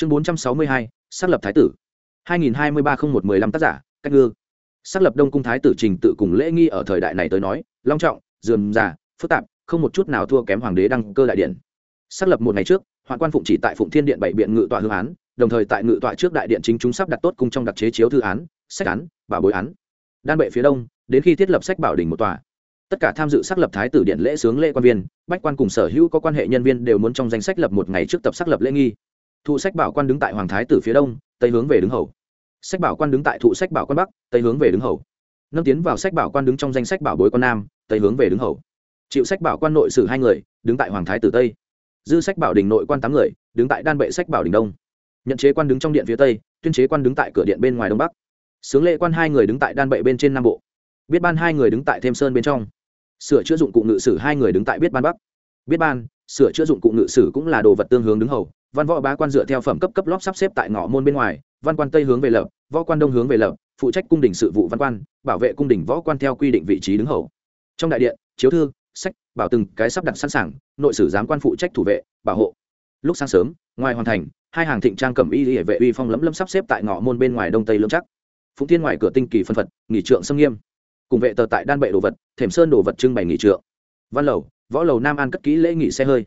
chương bốn trăm sáu mươi hai, xác lập thái tử. hai nghìn hai mươi ba không một mười lăm tác giả, cách ngư. Xác lập đông cung thái tử trình tự cùng lễ nghi ở thời đại này tới nói, long trọng, dườm già, phức tạp, không một chút nào thua kém hoàng đế đăng cơ đại điện. Xác lập một ngày trước, hoạn quan phụng chỉ tại phụng thiên điện bảy biện ngự tọa hương án, đồng thời tại ngự tọa trước đại điện chính chúng sắp đặt tốt cung trong đặc chế chiếu thư án, sách án và bối án. Đan bệ phía đông, đến khi thiết lập sách bảo đình một tòa. Tất cả tham dự xác lập thái tử điện lễ sướng lễ quan viên, bách quan cùng sở hữu có quan hệ nhân viên đều muốn trong danh sách lập một ngày trước tập xác lập lễ nghi thụ sách bảo quan đứng tại hoàng thái tử phía đông, tây hướng về đứng hầu. Sách bảo quan đứng tại thụ sách bảo quan bắc, tây hướng về đứng hầu. Nâng tiến vào sách bảo quan đứng trong danh sách bảo bối quan nam, tây hướng về đứng hầu. Chịu sách bảo quan nội sử hai người, đứng tại hoàng thái tử tây. Dư sách bảo đình nội quan tám người, đứng tại đan bệ sách bảo đình đông. Nhận chế quan đứng trong điện phía tây, tuyên chế quan đứng tại cửa điện bên ngoài đông bắc. Sướng lệ quan hai người đứng tại đan bệ bên trên nam bộ. Biết ban hai người đứng tại thêm sơn bên trong. Sửa chữa dụng cụ ngự sử hai người đứng tại biết ban bắc. Biết ban, sửa chữa dụng cụ ngự sử cũng là đồ vật tương hướng đứng hầu văn võ bá quan dựa theo phẩm cấp cấp lót sắp xếp tại ngõ môn bên ngoài, văn quan tây hướng về lập, võ quan đông hướng về lập, phụ trách cung đình sự vụ văn quan, bảo vệ cung đình võ quan theo quy định vị trí đứng hầu. Trong đại điện, chiếu thư, sách, bảo từng cái sắp đặt sẵn sàng, nội sử giám quan phụ trách thủ vệ, bảo hộ. Lúc sáng sớm, ngoài hoàn thành, hai hàng thịnh trang cẩm y hệ vệ uy phong lấm lấm sắp xếp tại ngõ môn bên ngoài đông tây lương chắc phụng thiên ngoài cửa tinh kỳ phân phật, nghỉ trượng xâm nghiêm. Cùng vệ tờ tại đan bệ đồ vật, thềm sơn đồ vật trưng bày nghỉ trượng. Văn lầu, võ lầu nam an cất kỹ lễ nghỉ xe hơi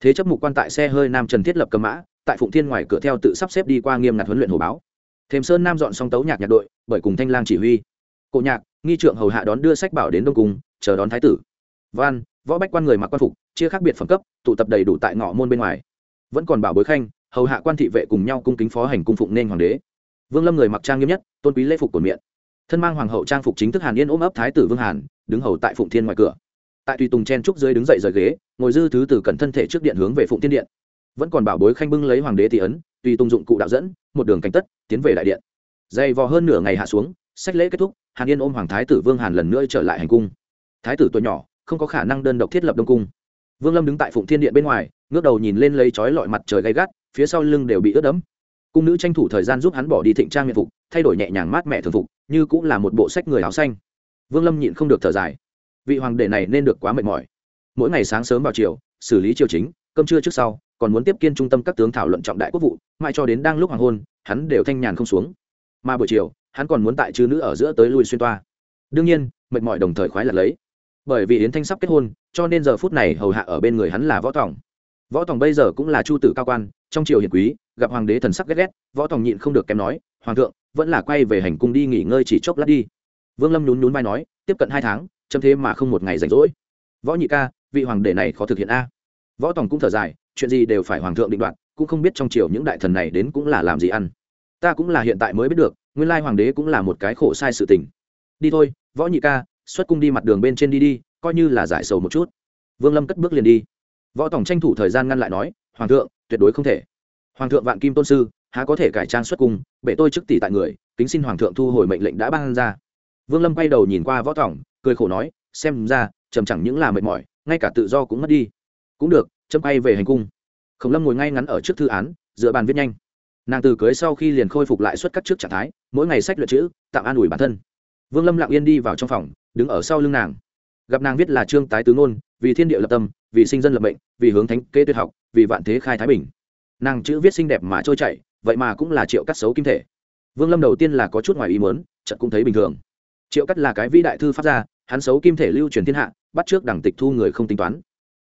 thế chấp mục quan tại xe hơi nam trần thiết lập cầm mã, tại phụng thiên ngoài cửa theo tự sắp xếp đi qua nghiêm ngặt huấn luyện hồ báo. Thềm sơn nam dọn xong tấu nhạc nhạc đội, bởi cùng thanh lang chỉ huy. Cổ nhạc, nghi trượng hầu hạ đón đưa sách bảo đến đông cung, chờ đón thái tử. Văn, võ bách quan người mặc quan phục, chia khác biệt phẩm cấp, tụ tập đầy đủ tại ngõ môn bên ngoài. Vẫn còn bảo bối khanh, hầu hạ quan thị vệ cùng nhau cung kính phó hành cung phụng nên hoàng đế. Vương lâm người mặc trang nghiêm nhất, tôn quý lễ phục của miệng thân mang hoàng hậu trang phục chính thức hàn yên ôm ấp thái tử vương hàn, đứng hầu tại phụng thiên ngoài cửa tại tùy tùng chen trúc dưới đứng dậy rời ghế, ngồi dư thứ từ cẩn thân thể trước điện hướng về phụng thiên điện. Vẫn còn bảo bối khanh bưng lấy hoàng đế tỷ ấn, tùy tùng dụng cụ đạo dẫn, một đường cánh tất, tiến về đại điện. Dày vò hơn nửa ngày hạ xuống, sách lễ kết thúc, hàn yên ôm hoàng thái tử vương hàn lần nữa trở lại hành cung. Thái tử tuổi nhỏ, không có khả năng đơn độc thiết lập đông cung. Vương lâm đứng tại phụng thiên điện bên ngoài, ngước đầu nhìn lên lấy chói lọi mặt trời gay gắt, phía sau lưng đều bị ướt đẫm. Cung nữ tranh thủ thời gian giúp hắn bỏ đi thịnh trang nhiệm phục, thay đổi nhẹ nhàng mát mẻ thường phục, như cũng là một bộ sách người áo xanh. Vương lâm nhịn không được thở dài vị hoàng đệ này nên được quá mệt mỏi. Mỗi ngày sáng sớm vào chiều, xử lý triều chính, cơm trưa trước sau, còn muốn tiếp kiên trung tâm các tướng thảo luận trọng đại quốc vụ, mãi cho đến đang lúc hoàng hôn, hắn đều thanh nhàn không xuống. Mà buổi chiều, hắn còn muốn tại chư nữ ở giữa tới lui xuyên toa. Đương nhiên, mệt mỏi đồng thời khoái là lấy. Bởi vì yến thanh sắp kết hôn, cho nên giờ phút này hầu hạ ở bên người hắn là võ tòng. Võ tòng bây giờ cũng là chu tử cao quan, trong triều hiền quý, gặp hoàng đế thần sắc ghét ghét, võ tòng nhịn không được kém nói, hoàng thượng, vẫn là quay về hành cung đi nghỉ ngơi chỉ chốc lát đi. Vương lâm nhún nhún vai nói, tiếp cận hai tháng chấm thế mà không một ngày rảnh rỗi. Võ nhị ca, vị hoàng đế này khó thực hiện a. Võ tòng cũng thở dài, chuyện gì đều phải hoàng thượng định đoạt, cũng không biết trong triều những đại thần này đến cũng là làm gì ăn. Ta cũng là hiện tại mới biết được, nguyên lai hoàng đế cũng là một cái khổ sai sự tình. Đi thôi, võ nhị ca, xuất cung đi mặt đường bên trên đi đi, coi như là giải sầu một chút. Vương lâm cất bước liền đi. Võ tổng tranh thủ thời gian ngăn lại nói, hoàng thượng, tuyệt đối không thể. Hoàng thượng vạn kim tôn sư, há có thể cải trang xuất cung, bệ tôi chức tỷ tại người, kính xin hoàng thượng thu hồi mệnh lệnh đã ban ra. Vương lâm quay đầu nhìn qua võ tổng cười khổ nói, xem ra, trầm chẳng những là mệt mỏi, ngay cả tự do cũng mất đi. Cũng được chấm bay về hành cung. Khổng lâm ngồi ngay ngắn ở trước thư án dựa bàn viết nhanh. Nàng từ cưới sau khi liền khôi phục lại xuất các trước trạng thái, mỗi ngày sách luyện chữ, tạm an ủi bản thân. Vương lâm lặng yên đi vào trong phòng, đứng ở sau lưng nàng. Gặp nàng viết là trương tái tứ ngôn vì thiên địa lập tâm, vì sinh dân lập mệnh, vì hướng thánh kê tuyệt học, vì vạn thế khai thái bình. Nàng chữ viết xinh đẹp mà trôi chảy, vậy mà cũng là triệu cắt xấu kim thể. Vương lâm đầu tiên là có chút ngoài ý mớn trận cũng thấy bình thường. Triệu cắt là cái vĩ đại thư pháp gia hắn xấu kim thể lưu truyền thiên hạ, bắt trước đẳng tịch thu người không tính toán.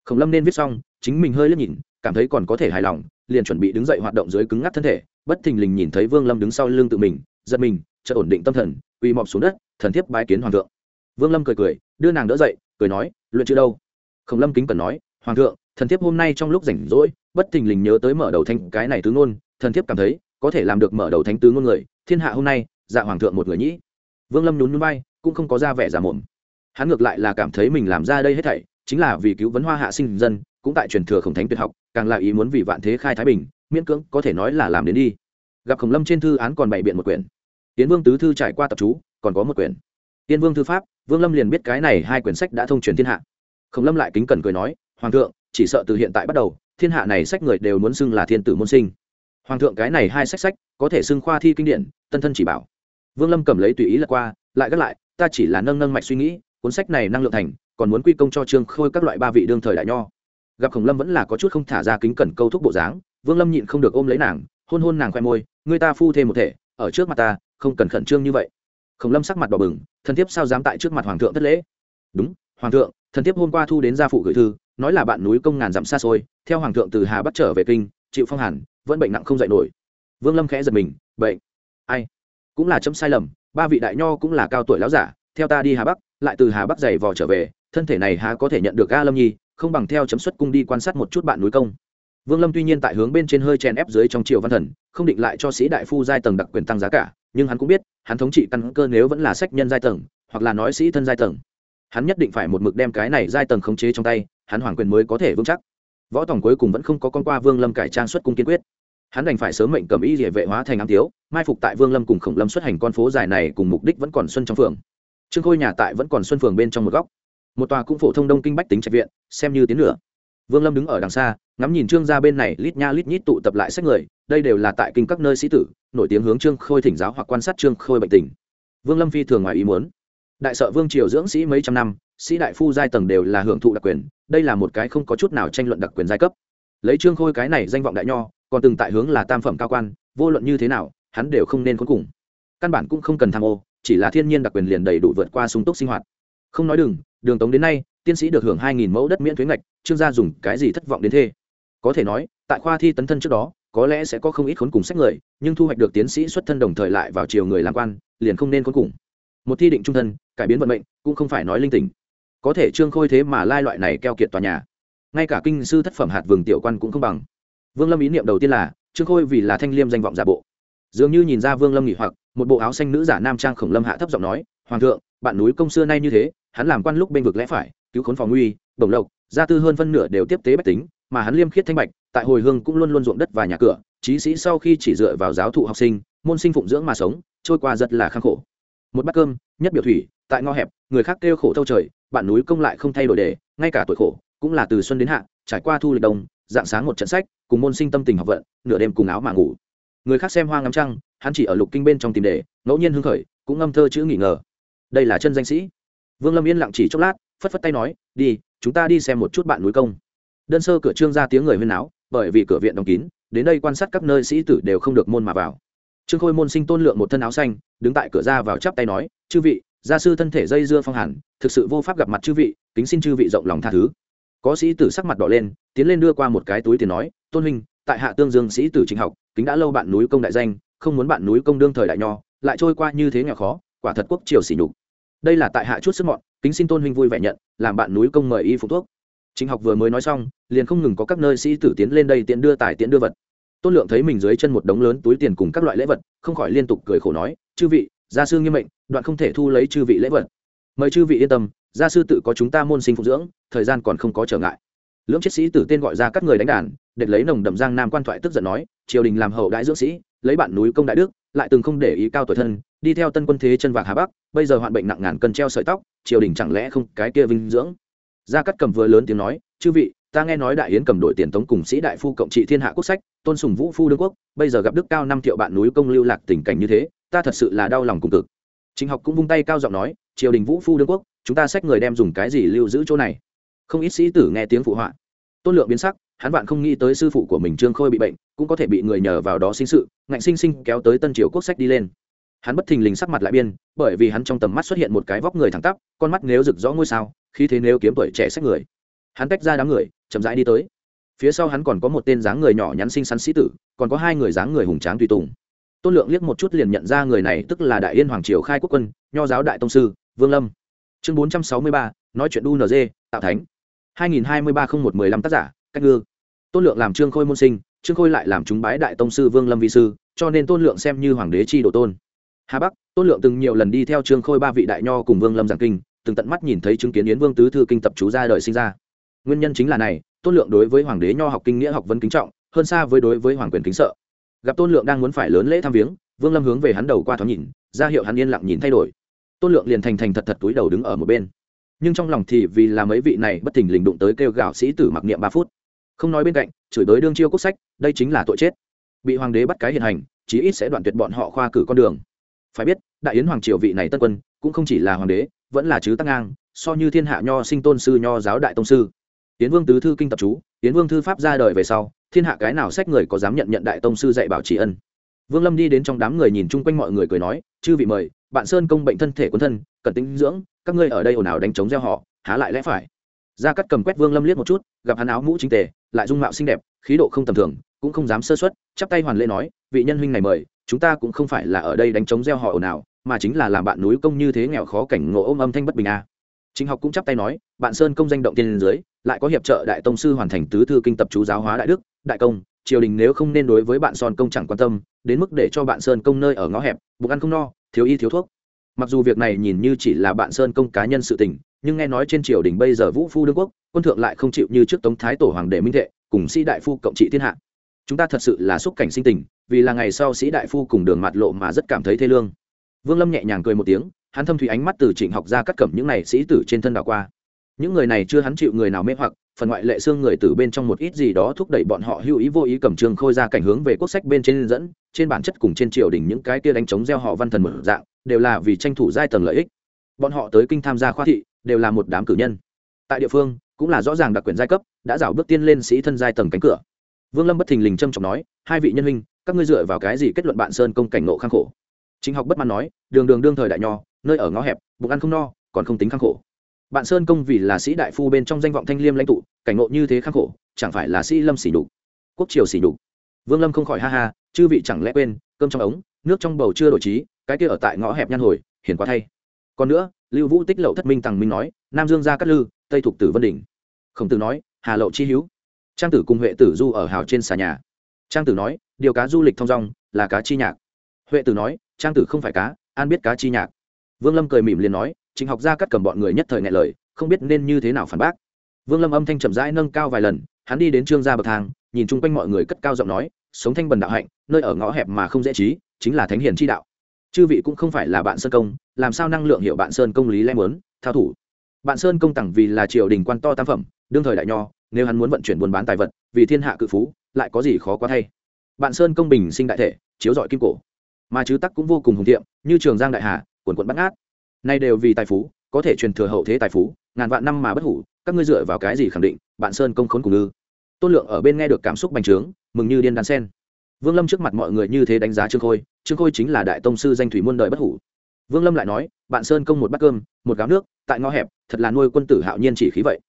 Khổng lâm nên viết xong, chính mình hơi lướt nhìn, cảm thấy còn có thể hài lòng, liền chuẩn bị đứng dậy hoạt động dưới cứng ngắc thân thể, bất thình lình nhìn thấy vương lâm đứng sau lưng tự mình, giật mình, chợt ổn định tâm thần, quỳ mọp xuống đất, thần thiếp bái kiến hoàng thượng. Vương lâm cười cười, đưa nàng đỡ dậy, cười nói, luyện chữ đâu? Khổng lâm kính cần nói, hoàng thượng, thần thiếp hôm nay trong lúc rảnh rỗi, bất thình lình nhớ tới mở đầu thanh cái này tứ ngôn, thần thiếp cảm thấy, có thể làm được mở đầu thánh tứ ngôn người, thiên hạ hôm nay dạ hoàng thượng một người nhĩ. Vương lâm nhún núi bay cũng không có ra vẻ giả mồm hắn ngược lại là cảm thấy mình làm ra đây hết thảy, chính là vì cứu vấn hoa hạ sinh dân, cũng tại truyền thừa khổng thánh tuyệt học, càng là ý muốn vì vạn thế khai thái bình, miễn cưỡng có thể nói là làm đến đi. Gặp khổng lâm trên thư án còn bày biện một quyển. Tiến vương tứ thư trải qua tập chú, còn có một quyển. Tiên vương thư pháp, vương lâm liền biết cái này hai quyển sách đã thông truyền thiên hạ. Khổng lâm lại kính cẩn cười nói, hoàng thượng, chỉ sợ từ hiện tại bắt đầu, thiên hạ này sách người đều muốn xưng là thiên tử môn sinh. Hoàng thượng cái này hai sách sách, có thể xưng khoa thi kinh điển, tân thân chỉ bảo. Vương lâm cầm lấy tùy ý là qua, lại gác lại, ta chỉ là nâng nâng mạch suy nghĩ cuốn sách này năng lượng thành, còn muốn quy công cho trương khôi các loại ba vị đương thời đại nho. Gặp khổng lâm vẫn là có chút không thả ra kính cẩn câu thúc bộ dáng, vương lâm nhịn không được ôm lấy nàng, hôn hôn nàng khoe môi, người ta phu thêm một thể, ở trước mặt ta, không cần khẩn trương như vậy. Khổng lâm sắc mặt đỏ bừng, thần thiếp sao dám tại trước mặt hoàng thượng thất lễ? Đúng, hoàng thượng, thần thiếp hôm qua thu đến gia phụ gửi thư, nói là bạn núi công ngàn dặm xa xôi, theo hoàng thượng từ hà bắc trở về kinh, chịu phong hàn, vẫn bệnh nặng không dạy nổi. Vương lâm khẽ giật mình, bệnh? Ai? Cũng là chấm sai lầm, ba vị đại nho cũng là cao tuổi láo giả, theo ta đi hà bắc lại từ hà bắc giày vò trở về, thân thể này há có thể nhận được a lâm nhi, không bằng theo chấm xuất cung đi quan sát một chút bạn núi công. Vương lâm tuy nhiên tại hướng bên trên hơi chèn ép dưới trong triều văn thần, không định lại cho sĩ đại phu giai tầng đặc quyền tăng giá cả, nhưng hắn cũng biết, hắn thống trị căn cơ nếu vẫn là sách nhân giai tầng, hoặc là nói sĩ thân giai tầng. Hắn nhất định phải một mực đem cái này giai tầng khống chế trong tay, hắn hoàng quyền mới có thể vững chắc. Võ tòng cuối cùng vẫn không có con qua vương lâm cải trang xuất cung kiên quyết. Hắn đành phải sớm mệnh cầm y địa vệ hóa thành ám tiếu, mai phục tại vương lâm cùng khổng lâm xuất hành con phố dài này cùng mục đích vẫn còn xuân trong phường trương khôi nhà tại vẫn còn xuân phường bên trong một góc. Một tòa cũng phổ thông đông kinh bách tính trạch viện, xem như tiến lửa vương lâm đứng ở đằng xa, ngắm nhìn trương gia bên này, lít nha lít nhít tụ tập lại sách người, đây đều là tại kinh các nơi sĩ tử, nổi tiếng hướng trương khôi thỉnh giáo hoặc quan sát trương khôi bệnh tình. Vương lâm phi thường ngoài ý muốn. Đại sợ vương triều dưỡng sĩ mấy trăm năm, sĩ đại phu giai tầng đều là hưởng thụ đặc quyền, đây là một cái không có chút nào tranh luận đặc quyền giai cấp. Lấy trương khôi cái này danh vọng đại nho, còn từng tại hướng là tam phẩm cao quan, vô luận như thế nào, hắn đều không nên cuối cùng. Căn bản cũng không cần tham ô chỉ là thiên nhiên đặc quyền liền đầy đủ vượt qua sung túc sinh hoạt. Không nói đừng, đường tống đến nay tiến sĩ được hưởng hai nghìn mẫu đất miễn thuế ngạch, trương gia dùng cái gì thất vọng đến thế? Có thể nói, tại khoa thi tấn thân trước đó, có lẽ sẽ có không ít khốn cùng sách người, nhưng thu hoạch được tiến sĩ xuất thân đồng thời lại vào chiều người làm quan, liền không nên khốn cùng. Một thi định trung thân, cải biến vận mệnh, cũng không phải nói linh tình. Có thể trương khôi thế mà lai loại này keo kiệt tòa nhà. Ngay cả kinh sư thất phẩm hạt vườn tiểu quan cũng không bằng. Vương lâm ý niệm đầu tiên là, trương khôi vì là thanh liêm danh vọng giả bộ. Dường như nhìn ra vương lâm nghỉ hoặc một bộ áo xanh nữ giả nam trang khổng lâm hạ thấp giọng nói, hoàng thượng, bạn núi công xưa nay như thế, hắn làm quan lúc bên vực lẽ phải, cứu khốn phòng nguy, bổng lộc, gia tư hơn phân nửa đều tiếp tế bách tính, mà hắn liêm khiết thanh bạch, tại hồi hương cũng luôn luôn ruộng đất và nhà cửa trí sĩ sau khi chỉ dựa vào giáo thụ học sinh, môn sinh phụng dưỡng mà sống, trôi qua rất là khang khổ. Một bát cơm, nhất biểu thủy, tại ngõ hẹp, người khác kêu khổ thâu trời, bạn núi công lại không thay đổi đề ngay cả tuổi khổ, cũng là từ xuân đến hạ, trải qua thu lịch đông, dạng sáng một trận sách, cùng môn sinh tâm tình học vận, nửa đêm cùng áo mà ngủ. Người khác xem hoa ngắm trăng hắn chỉ ở lục kinh bên trong tìm đề, ngẫu nhiên hưng khởi, cũng ngâm thơ chữ nghỉ ngờ. Đây là chân danh sĩ. Vương lâm yên lặng chỉ chốc lát, phất phất tay nói, đi, chúng ta đi xem một chút bạn núi công. Đơn sơ cửa trương ra tiếng người huyên náo, bởi vì cửa viện đóng kín, đến đây quan sát các nơi sĩ tử đều không được môn mà vào. Trương khôi môn sinh tôn lượng một thân áo xanh, đứng tại cửa ra vào chắp tay nói, chư vị, gia sư thân thể dây dưa phong hẳn thực sự vô pháp gặp mặt chư vị, kính xin chư vị rộng lòng tha thứ. Có sĩ tử sắc mặt đỏ lên, tiến lên đưa qua một cái túi tiền nói, tôn huynh, tại hạ tương dương sĩ tử trình học, kính đã lâu bạn núi công đại danh không muốn bạn núi công đương thời đại nho, lại trôi qua như thế nghèo khó, quả thật quốc triều sỉ nhục. Đây là tại hạ chút sức mọn, kính xin tôn huynh vui vẻ nhận, làm bạn núi công mời y phục thuốc. Chính học vừa mới nói xong, liền không ngừng có các nơi sĩ tử tiến lên đây tiện đưa tài tiện đưa vật. Tôn lượng thấy mình dưới chân một đống lớn túi tiền cùng các loại lễ vật, không khỏi liên tục cười khổ nói, chư vị, gia sư nghiêm mệnh, đoạn không thể thu lấy chư vị lễ vật. Mời chư vị yên tâm, gia sư tự có chúng ta môn sinh phục dưỡng, thời gian còn không có trở ngại. Lưỡng chiến sĩ tử tên gọi ra các người đánh đàn để lấy nồng đậm giang nam quan thoại tức giận nói, triều đình làm hậu đại dưỡng sĩ lấy bạn núi công đại đức, lại từng không để ý cao tuổi thân, đi theo tân quân thế chân vạc hà bắc, bây giờ hoạn bệnh nặng ngàn cân treo sợi tóc, triều đình chẳng lẽ không cái kia vinh dưỡng? Gia cắt cầm vừa lớn tiếng nói, chư vị, ta nghe nói đại yến cầm đội tiền tống cùng sĩ đại phu cộng trị thiên hạ quốc sách, tôn sùng vũ phu đương quốc, bây giờ gặp đức cao năm triệu bạn núi công lưu lạc tình cảnh như thế, ta thật sự là đau lòng cùng cực. Chính học cũng vung tay cao giọng nói, triều đình vũ phu đương quốc, chúng ta sách người đem dùng cái gì lưu giữ chỗ này? Không ít sĩ tử nghe tiếng phụ họa. Tôn lượng biến sắc, hắn vạn không nghĩ tới sư phụ của mình trương khôi bị bệnh cũng có thể bị người nhờ vào đó sinh sự, ngạnh sinh sinh kéo tới tân triều quốc sách đi lên. Hắn bất thình lình sắc mặt lại biên, bởi vì hắn trong tầm mắt xuất hiện một cái vóc người thẳng tắp, con mắt nếu rực rõ ngôi sao khi thế nếu kiếm tuổi trẻ sách người. Hắn tách ra đám người, chậm rãi đi tới. Phía sau hắn còn có một tên dáng người nhỏ nhắn xinh xắn sĩ tử, còn có hai người dáng người hùng tráng tùy tùng. Tôn lượng liếc một chút liền nhận ra người này tức là đại yên hoàng triều khai quốc quân, nho giáo đại tông sư, vương lâm. Chương bốn trăm sáu mươi ba, nói chuyện ung tạo thánh. hai nghìn hai mươi ba không một mười lăm tác giả, cách ngư. Tôn lượng làm trương khôi môn sinh trương khôi lại làm chúng bái đại tông sư vương lâm vi sư, cho nên tôn lượng xem như hoàng đế chi đồ tôn. Hà bắc, tôn lượng từng nhiều lần đi theo trương khôi ba vị đại nho cùng vương lâm giảng kinh, từng tận mắt nhìn thấy chứng kiến yến vương tứ thư kinh tập chú ra đời sinh ra. Nguyên nhân chính là này, tôn lượng đối với hoàng đế nho học kinh nghĩa học vấn kính trọng, hơn xa với đối với hoàng quyền kính sợ. Gặp tôn lượng đang muốn phải lớn lễ thăm viếng, vương lâm hướng về hắn đầu qua thoáng nhìn, ra hiệu hắn yên lặng nhìn thay đổi. Tôn lượng liền thành thành thật thật túi đầu đứng ở một bên. Nhưng trong lòng thì vì là mấy vị này bất thình lình đụng tới kêu gạo sĩ tử mặc niệm ba phút. Không nói bên cạnh chửi tới đương chiêu quốc sách, đây chính là tội chết. Bị hoàng đế bắt cái hiện hành, chí ít sẽ đoạn tuyệt bọn họ khoa cử con đường. Phải biết, đại yến hoàng triều vị này tân quân, cũng không chỉ là hoàng đế, vẫn là chứ tăng ngang, so như thiên hạ nho sinh tôn sư, nho giáo đại tông sư. Tiến vương tứ thư kinh tập chú tiến vương thư pháp ra đời về sau, thiên hạ cái nào sách người có dám nhận nhận đại tông sư dạy bảo trị ân. Vương lâm đi đến trong đám người nhìn chung quanh mọi người cười nói, chư vị mời, bạn sơn công bệnh thân thể quân thân, cần tính dưỡng, các ngươi ở đây ồn ào đánh chống gieo họ, há lại lẽ phải? Gia cắt cầm quét vương lâm liếc một chút, gặp hắn áo mũ chính tề, lại dung mạo xinh đẹp, khí độ không tầm thường, cũng không dám sơ xuất chắp tay hoàn lễ nói, vị nhân huynh này mời, chúng ta cũng không phải là ở đây đánh chống gieo họ ồn ào, mà chính là làm bạn núi công như thế nghèo khó cảnh ngộ ôm âm thanh bất bình a à. chính học cũng chắp tay nói, bạn sơn công danh động tiên dưới, lại có hiệp trợ đại tông sư hoàn thành tứ thư kinh tập chú giáo hóa đại đức, đại công, triều đình nếu không nên đối với bạn son công chẳng quan tâm, đến mức để cho bạn sơn công nơi ở ngõ hẹp, bụng ăn không no, thiếu y thiếu thuốc mặc dù việc này nhìn như chỉ là bạn sơn công cá nhân sự tình nhưng nghe nói trên triều đình bây giờ vũ phu đương quốc, quân thượng lại không chịu như trước tống thái tổ hoàng đệ minh thệ cùng sĩ đại phu cộng trị thiên hạ. Chúng ta thật sự là xúc cảnh sinh tình, vì là ngày sau sĩ đại phu cùng đường mặt lộ mà rất cảm thấy thê lương. Vương lâm nhẹ nhàng cười một tiếng, hắn thâm thủy ánh mắt từ trịnh học ra cắt cẩm những này sĩ tử trên thân đảo qua. Những người này chưa hắn chịu người nào mê hoặc, phần ngoại lệ xương người từ bên trong một ít gì đó thúc đẩy bọn họ hữu ý vô ý cầm trường khôi ra cảnh hướng về quốc sách bên trên dẫn, trên bản chất cùng trên triều đình những cái kia đánh chống gieo họ văn thần một dạng, đều là vì tranh thủ giai tầng lợi ích. Bọn họ tới kinh tham gia khoa thị đều là một đám cử nhân. Tại địa phương, cũng là rõ ràng đặc quyền giai cấp, đã rảo bước tiên lên sĩ thân giai tầng cánh cửa. Vương lâm bất thình lình trâm trọng nói, hai vị nhân huynh, các ngươi dựa vào cái gì kết luận bạn sơn công cảnh nộ khang khổ? Chính học bất mãn nói, đường đường đương thời đại nho, nơi ở ngõ hẹp, bụng ăn không no, còn không tính khang khổ. Bạn sơn công vì là sĩ đại phu bên trong danh vọng thanh liêm lãnh tụ, cảnh ngộ như thế khang khổ, chẳng phải là sĩ lâm xỉ đục quốc triều xỉ đục vương lâm không khỏi ha ha, chư vị chẳng lẽ quên, cơm trong ống, nước trong bầu chưa đổi trí, cái kia ở tại ngõ hẹp nhan hồi, hiền quá thay. Còn nữa lưu vũ tích lậu thất minh tằng minh nói, nam dương gia cát lư, tây thục tử vân đỉnh. Khổng tử nói, hà lậu chi hữu trang tử cùng huệ tử du ở hào trên xà nhà. Trang tử nói, điều cá du lịch thong dong, là cá chi nhạc. Huệ tử nói, trang tử không phải cá an biết cá chi nhạc. Vương lâm cười mỉm liền nói trình học gia cắt cầm bọn người nhất thời ngại lời, không biết nên như thế nào phản bác. Vương lâm âm thanh chậm rãi nâng cao vài lần, hắn đi đến trương gia bậc thang, nhìn chung quanh mọi người cất cao giọng nói, sống thanh bần đạo hạnh, nơi ở ngõ hẹp mà không dễ trí, chính là thánh hiền chi đạo chư vị cũng không phải là bạn sơn công, làm sao năng lượng hiệu bạn sơn công lý lẽ muốn, thao thủ? Bạn sơn công tặng vì là triều đình quan to tam phẩm, đương thời đại nho, nếu hắn muốn vận chuyển buôn bán tài vật, vì thiên hạ cự phú, lại có gì khó quá thay. Bạn sơn công bình sinh đại thể, chiếu dọi kim cổ. Mà chứ tắc cũng vô cùng hùng tiệm như trường giang đại hà, quần quận bắt ngát. Nay đều vì tài phú, có thể truyền thừa hậu thế tài phú, ngàn vạn năm mà bất hủ, các ngươi dựa vào cái gì khẳng định, bạn sơn công khốn cùng ư? Tôn lượng ở bên nghe được cảm xúc bành trướng, mừng như điên đan sen vương lâm trước mặt mọi người như thế đánh giá trương khôi trương khôi chính là đại tông sư danh thủy muôn đời bất hủ. Vương lâm lại nói, bạn sơn công một bát cơm, một gáo nước, tại ngõ hẹp, thật là nuôi quân tử hạo nhiên chỉ khí vậy.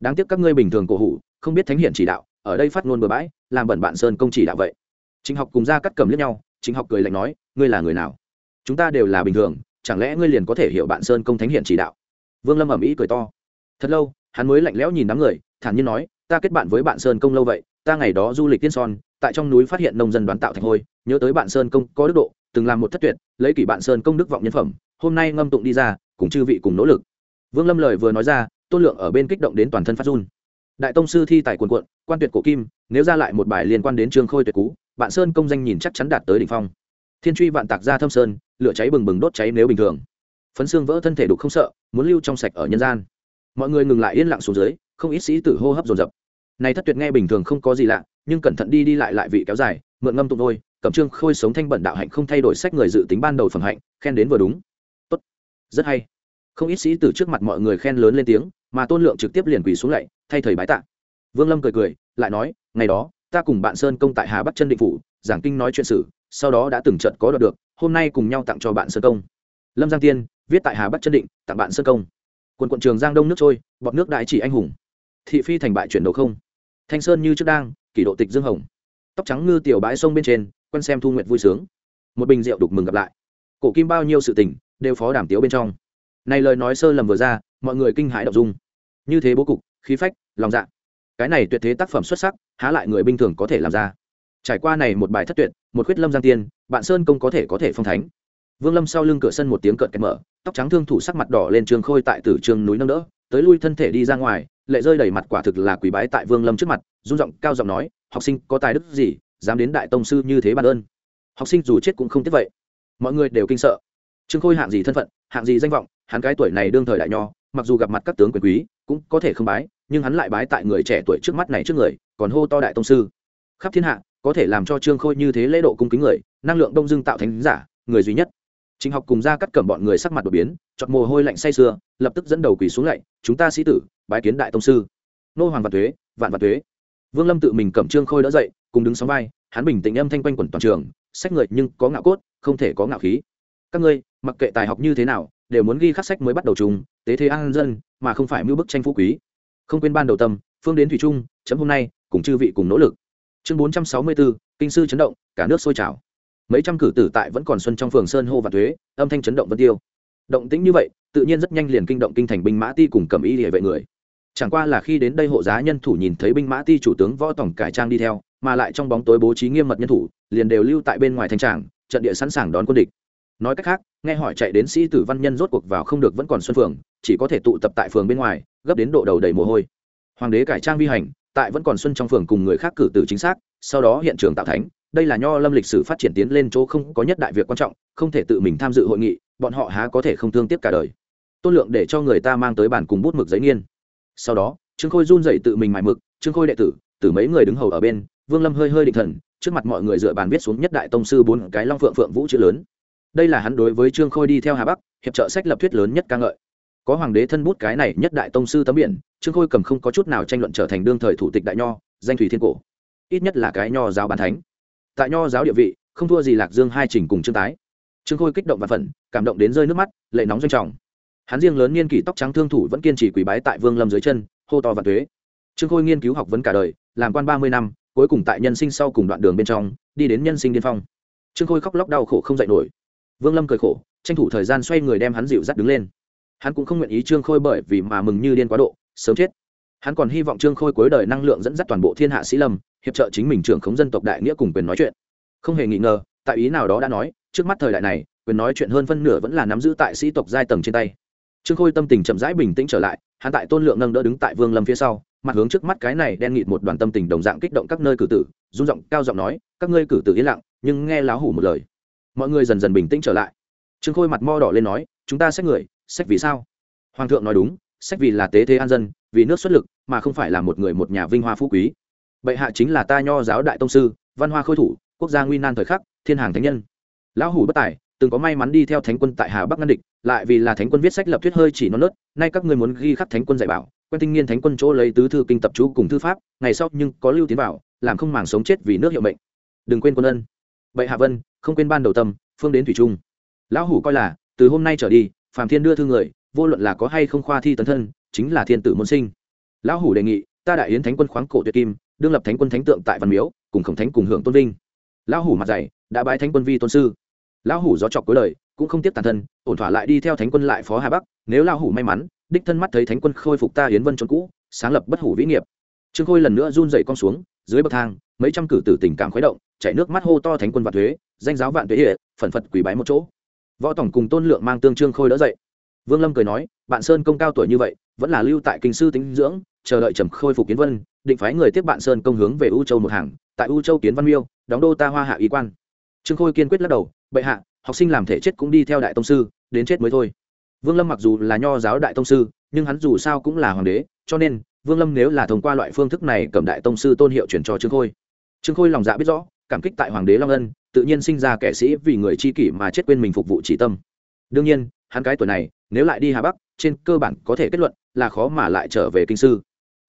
Đáng tiếc các ngươi bình thường cổ hủ, không biết thánh hiển chỉ đạo, ở đây phát ngôn bừa bãi, làm bẩn bạn sơn công chỉ đạo vậy. Chính học cùng ra cắt cầm lẫn nhau chính học cười lạnh nói, ngươi là người nào? Chúng ta đều là bình thường, chẳng lẽ ngươi liền có thể hiểu bạn sơn công thánh hiển chỉ đạo? Vương lâm ẩm ý cười to. Thật lâu, hắn mới lạnh lẽo nhìn đám người, thản nhiên nói, ta kết bạn với bạn sơn công lâu vậy, ta ngày đó du lịch tiên son tại trong núi phát hiện nông dân đoán tạo thành hôi, nhớ tới bạn sơn công có đức độ, từng làm một thất tuyệt, lấy kỷ bạn sơn công đức vọng nhân phẩm, hôm nay ngâm tụng đi ra, cùng chư vị cùng nỗ lực. Vương lâm lời vừa nói ra, tôn lượng ở bên kích động đến toàn thân phát run. Đại tông sư thi tài quần quận quan tuyệt cổ kim, nếu ra lại một bài liên quan đến trương khôi tuyệt cú, bạn sơn công danh nhìn chắc chắn đạt tới đỉnh phong. Thiên truy vạn tạc ra thâm sơn, lửa cháy bừng bừng đốt cháy nếu bình thường. Phấn xương vỡ thân thể đục không sợ, muốn lưu trong sạch ở nhân gian. Mọi người ngừng lại yên lặng xuống dưới, không ít sĩ tử hô hấp dồn dập. Này thất tuyệt nghe bình thường không có gì lạ nhưng cẩn thận đi đi lại lại vị kéo dài, mượn ngâm tụng thôi, cẩm trương khôi sống thanh bẩn đạo hạnh không thay đổi sách người dự tính ban đầu phẩm hạnh, khen đến vừa đúng. Tốt. Rất hay. Không ít sĩ tử trước mặt mọi người khen lớn lên tiếng, mà tôn lượng trực tiếp liền quỳ xuống lạy, thay thầy bái tạ. Vương lâm cười cười, lại nói, ngày đó, ta cùng bạn sơn công tại hà bắc chân định phủ, giảng kinh nói chuyện sử, sau đó đã từng trận có đoạt được, hôm nay cùng nhau tặng cho bạn sơn công. Lâm giang tiên, viết tại hà bắc chân định, tặng bạn sơn công. Quần quận trường giang đông nước trôi, bọt nước đại chỉ anh hùng. Thị phi thành bại chuyển đầu không thanh sơn như trước đang, kỷ độ tịch dương hồng. Tóc trắng ngư tiểu bãi sông bên trên, quen xem thu nguyện vui sướng. Một bình rượu đục mừng gặp lại. Cổ kim bao nhiêu sự tình, đều phó đảm tiếu bên trong. Này lời nói sơ lầm vừa ra, mọi người kinh hãi đọc dung. Như thế bố cục, khí phách, lòng dạ. Cái này tuyệt thế tác phẩm xuất sắc, há lại người bình thường có thể làm ra. Trải qua này một bài thất tuyệt, một khuyết lâm giang tiên, bạn sơn công có thể có thể phong thánh. Vương lâm sau lưng cửa sân một tiếng cợt kẹt mở, tóc trắng thương thủ sắc mặt đỏ lên trường khôi tại tử trường núi nâng đỡ, tới lui thân thể đi ra ngoài lệ rơi đầy mặt quả thực là quỷ bái tại vương lâm trước mặt rung giọng cao giọng nói, học sinh, có tài đức gì, dám đến đại tông sư như thế ban ơn? Học sinh dù chết cũng không tiếc vậy. Mọi người đều kinh sợ. Trương khôi hạng gì thân phận, hạng gì danh vọng, hắn cái tuổi này đương thời đại nho, mặc dù gặp mặt các tướng quyền quý, cũng có thể không bái, nhưng hắn lại bái tại người trẻ tuổi trước mắt này trước người, còn hô to đại tông sư. Khắp thiên hạ, có thể làm cho trương khôi như thế lễ độ cung kính người, năng lượng đông dương tạo thành giả, người duy nhất. Trình học cùng ra cắt cẩm bọn người sắc mặt đột biến, chọt mồ hôi lạnh say sưa, lập tức dẫn đầu quỳ xuống lạy, chúng ta sĩ tử, bái kiến đại tông sư. nô hoàng vạn thuế vạn vạn thuế. Vương lâm tự mình cầm trương khôi đỡ dậy cùng đứng sóng vai hắn bình tĩnh âm thanh quanh quẩn toàn trường sách người nhưng có ngạo cốt không thể có ngạo khí. Các ngươi mặc kệ tài học như thế nào đều muốn ghi khắc sách mới bắt đầu trùng tế thế an dân mà không phải mưu bức tranh phú quý. Không quên ban đầu tâm phương đến thủy trung chấm hôm nay cùng chư vị cùng nỗ lực. Chương bốn trăm sáu mươi bốn kinh sư chấn động cả nước sôi trào mấy trăm cử tử tại vẫn còn xuân trong phường sơn hô và thuế, âm thanh chấn động vân tiêu. Động tĩnh như vậy, tự nhiên rất nhanh liền kinh động kinh thành binh mã ti cùng cầm y địa vệ người. Chẳng qua là khi đến đây hộ giá nhân thủ nhìn thấy binh mã ti chủ tướng võ tổng cải trang đi theo, mà lại trong bóng tối bố trí nghiêm mật nhân thủ, liền đều lưu tại bên ngoài thanh tràng, trận địa sẵn sàng đón quân địch. Nói cách khác, nghe hỏi chạy đến sĩ tử văn nhân rốt cuộc vào không được vẫn còn xuân phường, chỉ có thể tụ tập tại phường bên ngoài, gấp đến độ đầu đầy mồ hôi. Hoàng đế cải trang vi hành, tại vẫn còn xuân trong phường cùng người khác cử tử chính xác, sau đó hiện trường tạo thánh đây là nho lâm lịch sử phát triển tiến lên chỗ không có nhất đại việc quan trọng, không thể tự mình tham dự hội nghị, bọn họ há có thể không thương tiếc cả đời. Tôn lượng để cho người ta mang tới bản cùng bút mực giấy nghiên. Sau đó, trương khôi run dậy tự mình mài mực, trương khôi đệ tử từ mấy người đứng hầu ở bên, vương lâm hơi hơi định thần, trước mặt mọi người dựa bàn viết xuống nhất đại tông sư bốn cái long phượng phượng vũ chữ lớn. Đây là hắn đối với trương khôi đi theo hà bắc, hiệp trợ sách lập thuyết lớn nhất ca ngợi. Có hoàng đế thân bút cái này nhất đại tông sư tấm biển, trương khôi cầm không có chút nào tranh luận trở thành đương thời thủ tịch đại nho, danh thủy thiên cổ. Ít nhất là cái nho giáo bàn thánh tại nho giáo địa vị, không thua gì lạc dương hai trình cùng trương tái. Trương khôi kích động và phần cảm động đến rơi nước mắt, lệ nóng doanh trọng. Hắn riêng lớn niên kỷ tóc trắng thương thủ vẫn kiên trì quỳ bái tại vương lâm dưới chân, hô to và thuế trương khôi nghiên cứu học vấn cả đời, làm quan ba mươi năm, cuối cùng tại nhân sinh sau cùng đoạn đường bên trong, đi đến nhân sinh điên phong. Trương khôi khóc lóc đau khổ không dạy nổi. Vương lâm cười khổ, tranh thủ thời gian xoay người đem hắn dịu dắt đứng lên. Hắn cũng không nguyện ý trương khôi bởi vì mà mừng như điên quá độ, sớm chết hắn còn hy vọng trương khôi cuối đời năng lượng dẫn dắt toàn bộ thiên hạ sĩ lâm, hiệp trợ chính mình trưởng khống dân tộc đại nghĩa cùng quyền nói chuyện. Không hề nghi ngờ, tại ý nào đó đã nói, trước mắt thời đại này, quyền nói chuyện hơn phân nửa vẫn là nắm giữ tại sĩ tộc giai tầng trên tay. Trương khôi tâm tình chậm rãi bình tĩnh trở lại, hắn tại tôn lượng nâng đỡ đứng tại vương lâm phía sau, mặt hướng trước mắt cái này đen nghịt một đoàn tâm tình đồng dạng kích động các nơi cử tử rung giọng cao giọng nói, các ngươi cử tử yên lặng, nhưng nghe láo hủ một lời. Mọi người dần dần bình tĩnh trở lại. Trương khôi mặt mo đỏ lên nói, chúng ta xét người, xét vì sao? Hoàng thượng nói đúng, xét vì là tế thế an dân vì nước xuất lực, mà không phải là một người một nhà vinh hoa phú quý. Bệ hạ chính là ta nho giáo đại tông sư, văn hoa khôi thủ, quốc gia nguy nan thời khắc, thiên hàng thánh nhân. Lão hủ bất tài, từng có may mắn đi theo thánh quân tại hà bắc ngăn địch, lại vì là thánh quân viết sách lập thuyết hơi chỉ non nớt, nay các ngươi muốn ghi khắc thánh quân dạy bảo, quen tinh nghiên thánh quân chỗ lấy tứ thư kinh tập chú cùng thư pháp, ngày sau nhưng có lưu tiến bảo, làm không màng sống chết vì nước hiệu mệnh. Đừng quên quân ân. Bệ hạ vân, không quên ban đầu tâm, phương đến thủy trung. Lão hủ coi là, từ hôm nay trở đi phạm thiên đưa thư người, vô luận là có hay không khoa thi tấn thân chính là thiên tử môn sinh. Lão hủ đề nghị, ta đại yến thánh quân khoáng cổ tuyệt kim, đương lập thánh quân thánh tượng tại văn miếu, cùng khổng thánh cùng hưởng tôn vinh. Lão hủ mặt dày, đã bái thánh quân vi tôn sư. Lão hủ gió chọc cuối lời cũng không tiếp tàn thân, ổn thỏa lại đi theo thánh quân lại phó hà bắc, nếu lão hủ may mắn, đích thân mắt thấy thánh quân khôi phục ta yến vân trốn cũ, sáng lập bất hủ vĩ nghiệp. Trương khôi lần nữa run dậy con xuống, dưới bậc thang, mấy trăm cử tử tình cảm khuấy động chạy nước mắt hô to thánh quân vạn thuế, danh giáo vạn tuế hệ phần phật quỷ bái một chỗ. Võ tổng cùng tôn lượng mang tương trương khôi đỡ dậy. Vương lâm cười nói, bạn sơn công cao tuổi như vậy vẫn là lưu tại kinh sư tính dưỡng, chờ đợi trầm khôi phục kiến vân, định phái người tiếp bạn sơn công hướng về u châu một hàng, tại u châu kiến văn miêu, đóng đô ta hoa hạ ý quan. Trương khôi kiên quyết lắc đầu, bệ hạ, học sinh làm thể chết cũng đi theo đại tông sư, đến chết mới thôi. Vương lâm mặc dù là nho giáo đại tông sư, nhưng hắn dù sao cũng là hoàng đế, cho nên, vương lâm nếu là thông qua loại phương thức này cầm đại tông sư tôn hiệu chuyển cho trương khôi. Trương khôi lòng dạ biết rõ, cảm kích tại hoàng đế long ân, tự nhiên sinh ra kẻ sĩ vì người chi kỷ mà chết quên mình phục vụ chỉ tâm. Đương nhiên, hắn cái tuổi này, nếu lại đi hà bắc trên cơ bản có thể kết luận là khó mà lại trở về kinh sư.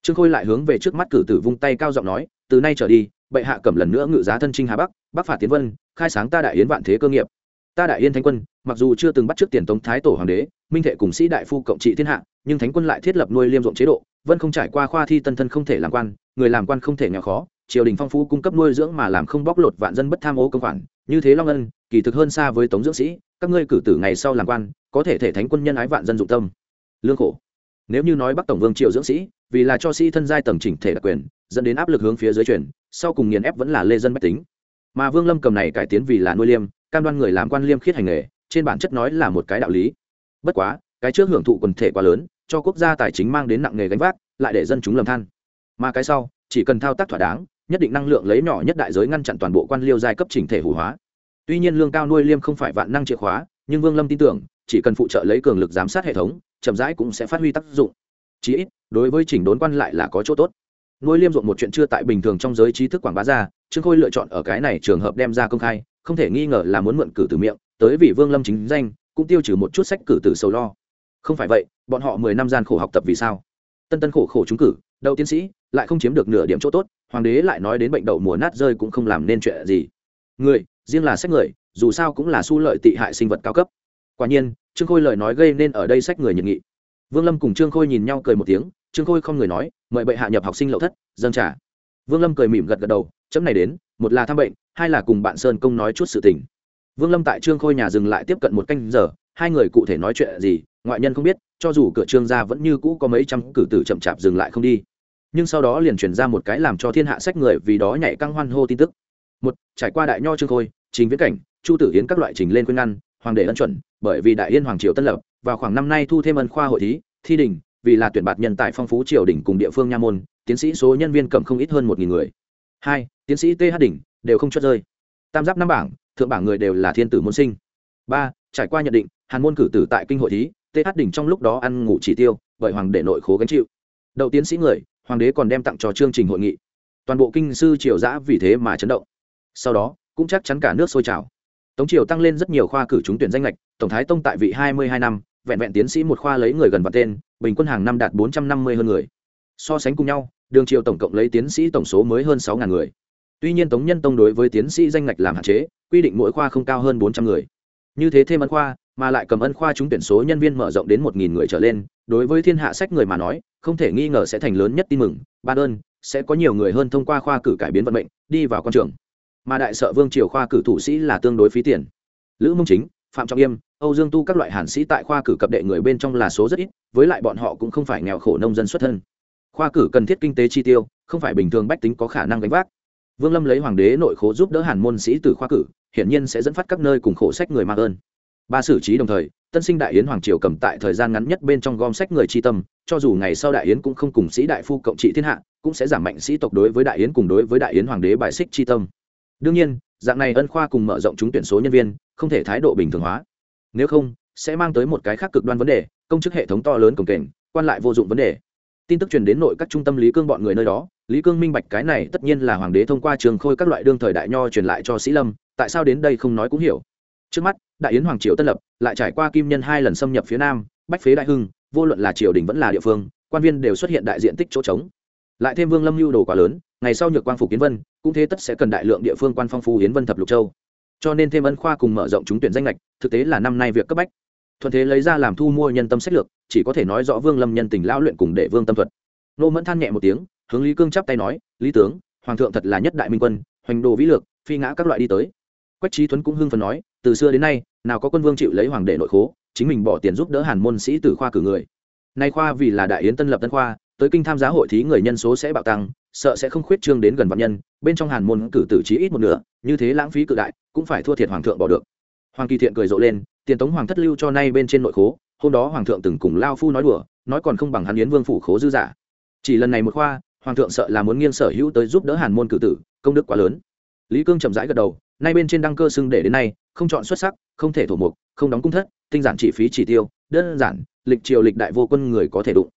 Trương khôi lại hướng về trước mắt cử tử vung tay cao giọng nói, từ nay trở đi, bệ hạ cầm lần nữa ngự giá thân trinh hà bắc bắc phạt tiến vân, khai sáng ta đại yến vạn thế cơ nghiệp. Ta đại yên thánh quân, mặc dù chưa từng bắt trước tiền tống thái tổ hoàng đế, minh thệ cùng sĩ đại phu cộng trị thiên hạ, nhưng thánh quân lại thiết lập nuôi liêm ruộng chế độ vân không trải qua khoa thi tân thân không thể làm quan, người làm quan không thể nghèo khó, triều đình phong phú cung cấp nuôi dưỡng mà làm không bóc lột vạn dân bất tham ô công khoản, như thế long ân kỳ thực hơn xa với tống dưỡng sĩ, các ngươi cử tử ngày sau làm quan, có thể thể thánh quân nhân ái vạn dân dụng tâm. Lương khổ. Nếu như nói bắc tổng vương triệu dưỡng sĩ, vì là cho sĩ thân giai tầng chỉnh thể đặc quyền, dẫn đến áp lực hướng phía dưới truyền sau cùng nghiền ép vẫn là lê dân bách tính. Mà vương lâm cầm này cải tiến vì là nuôi liêm, cam đoan người làm quan liêm khiết hành nghề, trên bản chất nói là một cái đạo lý. Bất quá, cái trước hưởng thụ quần thể quá lớn, cho quốc gia tài chính mang đến nặng nghề gánh vác, lại để dân chúng lầm than. Mà cái sau, chỉ cần thao tác thỏa đáng, nhất định năng lượng lấy nhỏ nhất đại giới ngăn chặn toàn bộ quan liêu giai cấp chỉnh thể hủ hóa tuy nhiên lương cao nuôi liêm không phải vạn năng chìa khóa, nhưng vương lâm tin tưởng, chỉ cần phụ trợ lấy cường lực giám sát hệ thống, chậm rãi cũng sẽ phát huy tác dụng. Chí ít, đối với chỉnh đốn quan lại là có chỗ tốt. Nuôi liêm ruộng một chuyện chưa tại bình thường trong giới trí thức quảng bá ra, trương khôi lựa chọn ở cái này trường hợp đem ra công khai, không thể nghi ngờ là muốn mượn cử từ miệng, tới vì vương lâm chính danh, cũng tiêu trừ một chút sách cử từ sầu lo. Không phải vậy, bọn họ mười năm gian khổ học tập vì sao? Tân tân khổ khổ trúng cử, đậu tiến sĩ, lại không chiếm được nửa điểm chỗ tốt, hoàng đế lại nói đến bệnh đậu mùa nát rơi cũng không làm nên chuyện gì. Người riêng là sách người, dù sao cũng là su lợi tị hại sinh vật cao cấp. Quả nhiên, trương khôi lời nói gây nên ở đây sách người nhiệt nghị. Vương lâm cùng trương khôi nhìn nhau cười một tiếng, trương khôi không người nói, mời bệ hạ nhập học sinh lậu thất, dâng trả vương lâm cười mỉm gật gật đầu, chấm này đến, một là thăm bệnh, hai là cùng bạn sơn công nói chút sự tình. Vương lâm tại trương khôi nhà dừng lại tiếp cận một canh giờ, hai người cụ thể nói chuyện gì, ngoại nhân không biết, cho dù cửa trương gia vẫn như cũ có mấy trăm cử tử chậm chạp dừng lại không đi. Nhưng sau đó liền truyền ra một cái làm cho thiên hạ sách người vì đó nhảy căng hoan hô tin tức một, trải qua đại nho trương khôi, trình viễn cảnh, chu tử hiến các loại trình lên khuyên ngăn, hoàng đệ ân chuẩn, bởi vì đại yên hoàng triều tân lập vào khoảng năm nay thu thêm ân khoa hội thí, thi đình, vì là tuyển bạt nhân tài phong phú triều đình cùng địa phương nha môn, tiến sĩ số nhân viên cầm không ít hơn một nghìn người. Hai, tiến sĩ th đỉnh, đều không chốt rơi. Tam giáp năm bảng, thượng bảng người đều là thiên tử môn sinh. Ba, trải qua nhận định, hàn môn cử tử tại kinh hội thí th đỉnh trong lúc đó ăn ngủ chỉ tiêu, bởi hoàng đệ nội khố gánh chịu. Đậu tiến sĩ người, hoàng đế còn đem tặng cho chương trình hội nghị. Toàn bộ kinh sư triều giã vì thế mà chấn động sau đó, cũng chắc chắn cả nước sôi trào. Tống triều tăng lên rất nhiều khoa cử trúng tuyển danh lệch, tổng thái tông tại vị hai mươi hai năm, vẹn vẹn tiến sĩ một khoa lấy người gần vạn tên, bình quân hàng năm đạt bốn trăm năm mươi hơn người. So sánh cùng nhau, đường triều tổng cộng lấy tiến sĩ tổng số mới hơn sáu người. Tuy nhiên tống nhân tông đối với tiến sĩ danh ngạch làm hạn chế, quy định mỗi khoa không cao hơn bốn trăm người. Như thế thêm ân khoa, mà lại cầm ân khoa trúng tuyển số nhân viên mở rộng đến một nghìn người trở lên, đối với thiên hạ sách người mà nói, không thể nghi ngờ sẽ thành lớn nhất tin mừng, ban ơn, sẽ có nhiều người hơn thông qua khoa cử cải biến vận mệnh, đi vào con trường mà đại sợ vương triều khoa cử thủ sĩ là tương đối phí tiền. Lữ mông chính, phạm trọng yêm, âu dương tu các loại hàn sĩ tại khoa cử cập đệ người bên trong là số rất ít, với lại bọn họ cũng không phải nghèo khổ nông dân xuất thân. Khoa cử cần thiết kinh tế chi tiêu, không phải bình thường bách tính có khả năng gánh vác. Vương lâm lấy hoàng đế nội khố giúp đỡ hàn môn sĩ từ khoa cử, hiển nhiên sẽ dẫn phát các nơi cùng khổ sách người mang ơn. Ba xử trí đồng thời, tân sinh đại yến hoàng triều cầm tại thời gian ngắn nhất bên trong gom sách người tri tâm, cho dù ngày sau đại yến cũng không cùng sĩ đại phu cộng trị thiên hạ, cũng sẽ giảm mạnh sĩ tộc đối với đại yến cùng đối với đại yến hoàng đế bài xích tri tâm đương nhiên, dạng này ân khoa cùng mở rộng chúng tuyển số nhân viên, không thể thái độ bình thường hóa. Nếu không, sẽ mang tới một cái khác cực đoan vấn đề, công chức hệ thống to lớn cồng kềnh, quan lại vô dụng vấn đề. Tin tức truyền đến nội các trung tâm lý cương bọn người nơi đó, lý cương minh bạch cái này tất nhiên là hoàng đế thông qua trường khôi các loại đương thời đại nho truyền lại cho sĩ lâm, tại sao đến đây không nói cũng hiểu. Trước mắt, đại yến hoàng triều tân lập, lại trải qua kim nhân hai lần xâm nhập phía nam, bách phế đại hưng, vô luận là triều đình vẫn là địa phương, quan viên đều xuất hiện đại diện tích chỗ trống. Lại thêm vương lâm lưu đồ quá lớn ngày sau nhược quang phục yến vân, cũng thế tất sẽ cần đại lượng địa phương quan phong phú hiến vân thập lục châu. Cho nên thêm ân khoa cùng mở rộng chúng tuyển danh lệch thực tế là năm nay việc cấp bách. Thuận thế lấy ra làm thu mua nhân tâm sách lược, chỉ có thể nói rõ vương lâm nhân tình lão luyện cùng đệ vương tâm thuật. Nô mẫn than nhẹ một tiếng, hướng lý cương chắp tay nói, lý tướng, hoàng thượng thật là nhất đại minh quân, hoành đồ vĩ lược, phi ngã các loại đi tới. Quách trí tuấn cũng hưng phần nói, từ xưa đến nay, nào có quân vương chịu lấy hoàng đệ nội khố, chính mình bỏ tiền giúp đỡ hàn môn sĩ từ khoa cử người. Nay khoa vì là đại yến tân lập tân khoa tới kinh tham gia hội thí người nhân số sẽ bạo tăng, sợ sẽ không khuyết trương đến gần vạn nhân, bên trong hàn môn cử tử trí ít một nửa, như thế lãng phí cự đại, cũng phải thua thiệt hoàng thượng bỏ được. Hoàng kỳ thiện cười rộ lên, tiền tống hoàng thất lưu cho nay bên trên nội khố, hôm đó hoàng thượng từng cùng lao phu nói đùa, nói còn không bằng hàn yến vương phủ khố dư giả. Chỉ lần này một khoa, hoàng thượng sợ là muốn nghiêng sở hữu tới giúp đỡ hàn môn cử tử, công đức quá lớn. Lý cương chậm rãi gật đầu, nay bên trên đăng cơ xưng để đến nay, không chọn xuất sắc, không thể thổ mục, không đóng cung thất, tinh giản chỉ phí chỉ tiêu, đơn giản, lịch triều lịch đại vô quân người có thể đụng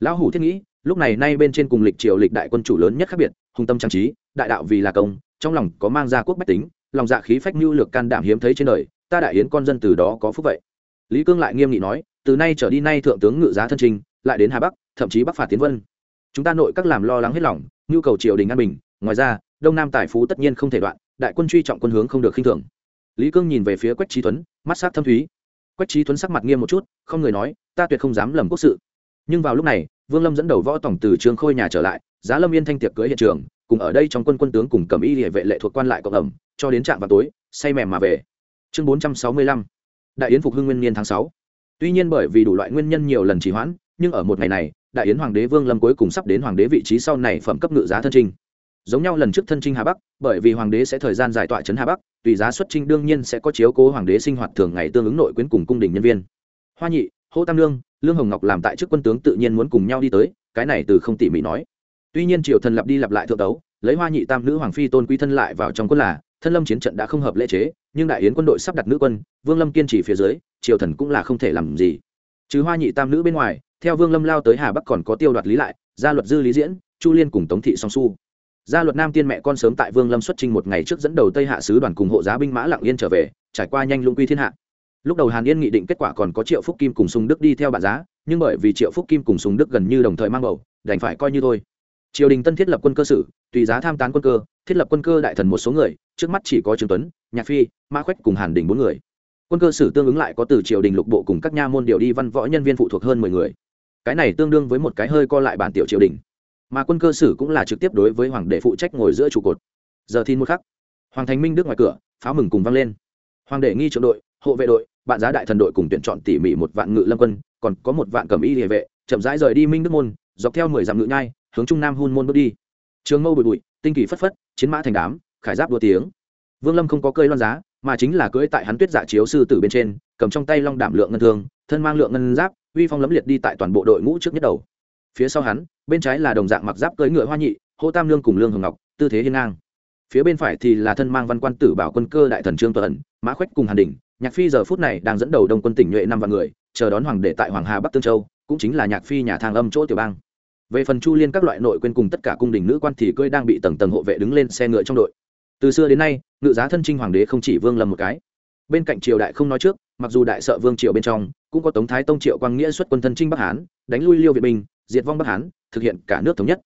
lão hủ thiết nghĩ, lúc này nay bên trên cùng lịch triều lịch đại quân chủ lớn nhất khác biệt, hùng tâm trang trí, đại đạo vì là công, trong lòng có mang ra quốc bách tính, lòng dạ khí phách như lược can đảm hiếm thấy trên đời, ta đại yến con dân từ đó có phúc vậy. Lý cương lại nghiêm nghị nói, từ nay trở đi nay thượng tướng ngự giá thân trình, lại đến hà bắc, thậm chí bắc phạt tiến vân. Chúng ta nội các làm lo lắng hết lòng, nhu cầu triều đình an bình, ngoài ra, đông nam tài phú tất nhiên không thể đoạn, đại quân truy trọng quân hướng không được khinh thường. Lý cương nhìn về phía quách trí tuấn, mắt sát thâm thúy. Quách trí tuấn sắc mặt nghiêm một chút, không người nói, ta tuyệt không dám lầm quốc sự nhưng vào lúc này, vương lâm dẫn đầu võ tổng từ trường khôi nhà trở lại, giá lâm yên thanh tiệc cưới hiện trường, cùng ở đây trong quân quân tướng cùng cầm y địa vệ lệ thuộc quan lại cộng ẩm, cho đến trạm vào tối, say mềm mà về. Chương bốn trăm sáu mươi lăm, đại yến phục hưng nguyên niên tháng sáu. Tuy nhiên bởi vì đủ loại nguyên nhân nhiều lần trì hoãn, nhưng ở một ngày này, đại yến hoàng đế vương lâm cuối cùng sắp đến hoàng đế vị trí sau này phẩm cấp ngự giá thân trinh. Giống nhau lần trước thân trinh hà bắc, bởi vì hoàng đế sẽ thời gian giải tọa trấn hà bắc, tùy giá xuất trinh đương nhiên sẽ có chiếu cố hoàng đế sinh hoạt thường ngày tương ứng nội quyến cùng cung đình nhân viên. Hoa nhị, hô tam lương lương hồng ngọc làm tại chức quân tướng tự nhiên muốn cùng nhau đi tới, cái này từ không tỉ mỉ nói. Tuy nhiên triều thần lặp đi lặp lại thượng tấu, lấy hoa nhị tam nữ hoàng phi tôn quý thân lại vào trong quân là, thân lâm chiến trận đã không hợp lễ chế, nhưng đại yến quân đội sắp đặt nữ quân, vương lâm kiên trì phía dưới, triều thần cũng là không thể làm gì. Trừ hoa nhị tam nữ bên ngoài, theo vương lâm lao tới hà bắc còn có tiêu đoạt lý lại, gia luật dư lý diễn, chu liên cùng tống thị song su. Gia luật nam tiên mẹ con sớm tại vương lâm xuất trình một ngày trước dẫn đầu tây hạ sứ đoàn cùng hộ giá binh mã lặng yên trở về, trải qua nhanh lũng quy thiên hạ lúc đầu hàn yên nghị định kết quả còn có triệu phúc kim cùng Sùng đức đi theo bản giá, nhưng bởi vì triệu phúc kim cùng sùng đức gần như đồng thời mang bầu, đành phải coi như thôi. Triều đình tân thiết lập quân cơ sử tùy giá tham tán quân cơ, thiết lập quân cơ đại thần một số người, trước mắt chỉ có trương tuấn, nhạc phi, ma khoách cùng hàn đình bốn người. Quân cơ sử tương ứng lại có từ triều đình lục bộ cùng các nha môn điều đi văn võ nhân viên phụ thuộc hơn mười người. Cái này tương đương với một cái hơi co lại bản tiểu triều đình. Mà quân cơ sử cũng là trực tiếp đối với hoàng đệ phụ trách ngồi giữa trụ cột. Giờ thì một khắc, hoàng thành minh đức ngoài cửa, pháo mừng cùng vang lên. Hoàng đệ nghi trượng đội hộ vệ đội, bạn giá đại thần đội cùng tuyển chọn tỉ mỉ một vạn ngự lâm quân, còn có một vạn cầm y địa vệ, chậm rãi rời đi minh đức môn, dọc theo mười dặm ngự nhai, hướng trung nam hun môn bước đi. Trường mâu bụi bụi, tinh kỳ phất phất, chiến mã thành đám, khải giáp đua tiếng. Vương lâm không có cơi loan giá, mà chính là cưỡi tại hắn tuyết giả chiếu sư tử bên trên, cầm trong tay long đảm lượng ngân thương, thân mang lượng ngân giáp, uy phong lấm liệt đi tại toàn bộ đội ngũ trước nhất đầu. Phía sau hắn, bên trái là đồng dạng mặc giáp cưỡi ngựa hoa nhị, hô tam lương cùng lương hồng ngọc, tư thế hiên ngang. Phía bên phải thì là thân mang văn quan tử bảo quân cơ đại thần trương tuần mã khoách cùng hàn đình nhạc phi giờ phút này đang dẫn đầu đông quân tỉnh nhuệ năm vạn người chờ đón hoàng đệ tại hoàng hà bắc tương châu cũng chính là nhạc phi nhà thang âm chỗ tiểu bang. Về phần chu liên các loại nội quên cùng tất cả cung đình nữ quan thì cưỡi đang bị tầng tầng hộ vệ đứng lên xe ngựa trong đội. Từ xưa đến nay ngự giá thân trinh hoàng đế không chỉ vương lâm một cái. Bên cạnh triều đại không nói trước mặc dù đại sợ vương triều bên trong cũng có tống thái tông triệu quang nghĩa xuất quân thân trinh bắc hán đánh lui liêu việt Minh, diệt vong bắc hán thực hiện cả nước thống nhất.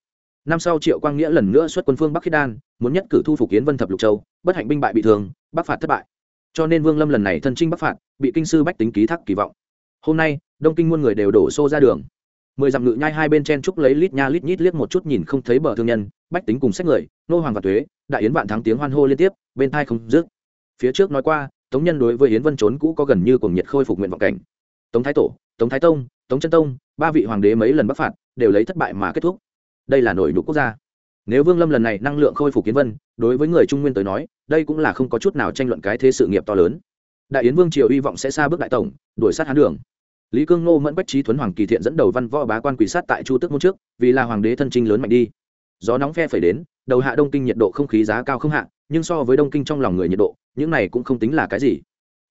Năm sau triệu quang nghĩa lần nữa xuất quân phương bắc khiết đan muốn nhất cử thu phục kiến vân thập lục châu bất hạnh binh bại bị thương bắc phạt thất bại cho nên vương lâm lần này thân trinh bắc phạt, bị kinh sư bách tính ký thác kỳ vọng. Hôm nay, đông kinh muôn người đều đổ xô ra đường. Mười dặm ngự nhai hai bên chen trúc lấy lít nha lít nhít liếc một chút nhìn không thấy bờ thương nhân, bách tính cùng xét người, nô hoàng và thuế đại yến vạn thắng tiếng hoan hô liên tiếp, bên thai không dứt. Phía trước nói qua, tống nhân đối với yến vân trốn cũ có gần như cùng nhiệt khôi phục nguyện vọng cảnh. Tống thái tổ, tống thái tông, tống chân tông, ba vị hoàng đế mấy lần bắc phạt, đều lấy thất bại mà kết thúc. Đây là nổi nhục quốc gia nếu vương lâm lần này năng lượng khôi phục kiến vân, đối với người trung nguyên tới nói, đây cũng là không có chút nào tranh luận cái thế sự nghiệp to lớn. Đại yến vương triều hy vọng sẽ xa bước đại tổng, đuổi sát hán đường. Lý cương ngô mẫn bách trí thuấn hoàng kỳ thiện dẫn đầu văn võ bá quan quỷ sát tại chu tước môn trước, vì là hoàng đế thân trinh lớn mạnh đi. Gió nóng phe phẩy đến, đầu hạ đông kinh nhiệt độ không khí giá cao không hạ, nhưng so với đông kinh trong lòng người nhiệt độ, những này cũng không tính là cái gì.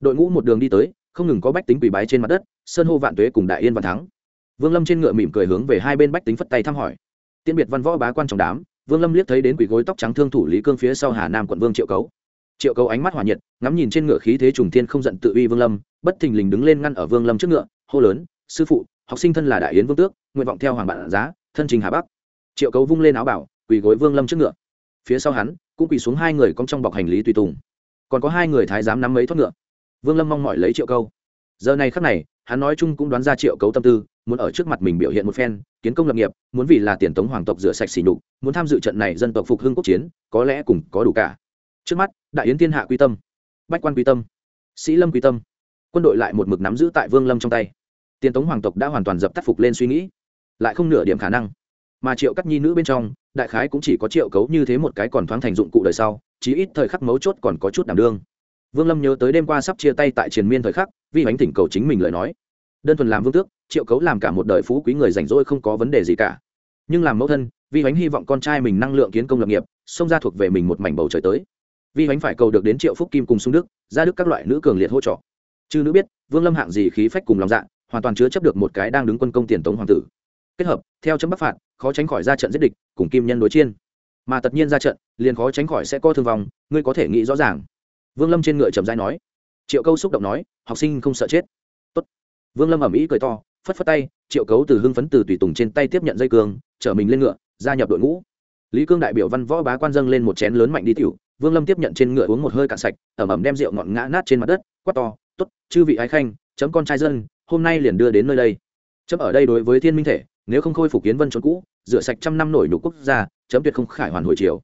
Đội ngũ một đường đi tới, không ngừng có bách tính quỷ bái trên mặt đất, sơn hô vạn tuế cùng đại yên văn thắng. Vương lâm trên ngựa mỉm cười hướng về hai bên bách tính phất tay thăm hỏi. Tiễn biệt văn võ bá quan trong đám vương lâm liếc thấy đến quỷ gối tóc trắng thương thủ lý cương phía sau hà nam quận vương triệu cấu. Triệu cấu ánh mắt hỏa nhiệt, ngắm nhìn trên ngựa khí thế trùng thiên không giận tự uy vương lâm, bất thình lình đứng lên ngăn ở vương lâm trước ngựa, hô lớn, sư phụ, học sinh thân là đại yến vương tước, nguyện vọng theo hoàng bản giá, thân trình hà bắc. Triệu cấu vung lên áo bảo, quỳ gối vương lâm trước ngựa. Phía sau hắn, cũng quỳ xuống hai người cong trong bọc hành lý tùy tùng. Còn có hai người thái giám nắm mấy thoát ngựa. Vương lâm mong mỏi lấy triệu câu giờ này khắc này, hắn nói chung cũng đoán ra triệu cấu tâm tư muốn ở trước mặt mình biểu hiện một phen, kiến công lập nghiệp, muốn vì là tiền tống hoàng tộc rửa sạch xỉ nhục, muốn tham dự trận này dân tộc phục hưng quốc chiến, có lẽ cùng có đủ cả. Trước mắt, đại yến thiên hạ quy tâm, bách quan quy tâm, sĩ lâm quy tâm, quân đội lại một mực nắm giữ tại vương lâm trong tay. Tiền tống hoàng tộc đã hoàn toàn dập tắt phục lên suy nghĩ, lại không nửa điểm khả năng. Mà triệu cắt nhi nữ bên trong, đại khái cũng chỉ có triệu cấu như thế một cái còn thoáng thành dụng cụ đời sau, chí ít thời khắc mấu chốt còn có chút đảm đương. Vương lâm nhớ tới đêm qua sắp chia tay tại triền miên thời khắc vi ánh thỉnh cầu chính mình lời nói đơn thuần làm vương tước, triệu cấu làm cả một đời phú quý người rảnh rỗi không có vấn đề gì cả. Nhưng làm mẫu thân, vi bánh hy vọng con trai mình năng lượng kiến công lập nghiệp, xông ra thuộc về mình một mảnh bầu trời tới. Vi bánh phải cầu được đến triệu phúc kim cùng sung đức, ra đức các loại nữ cường liệt hỗ trợ. Chứ nữ biết, vương lâm hạng gì khí phách cùng lòng dạ hoàn toàn chứa chấp được một cái đang đứng quân công tiền tống hoàng tử. Kết hợp, theo chấm bắc phạt, khó tránh khỏi ra trận giết địch, cùng kim nhân đối chiên. Mà tất nhiên ra trận, liền khó tránh khỏi sẽ có thương vong, ngươi có thể nghĩ rõ ràng. Vương lâm trên ngựa trầm dai nói. Triệu câu xúc động nói, học sinh không sợ chết vương lâm ẩm ý cười to, phất phất tay, triệu cấu từ hưng phấn từ tùy tùng trên tay tiếp nhận dây cương, chở mình lên ngựa, gia nhập đội ngũ. Lý cương đại biểu văn võ bá quan dâng lên một chén lớn mạnh đi tiểu, vương lâm tiếp nhận trên ngựa uống một hơi cạn sạch, ẩm ẩm đem rượu ngọn ngã nát trên mặt đất, quát to t ố t chư vị ái khanh, chấm con trai dân, hôm nay liền đưa đến nơi đây. Chấm ở đây đối với thiên minh thể, nếu không khôi phục kiến vân trốn cũ, rửa sạch trăm năm nổi nhục quốc gia, chấm tuyệt không khải hoàn hồi chiều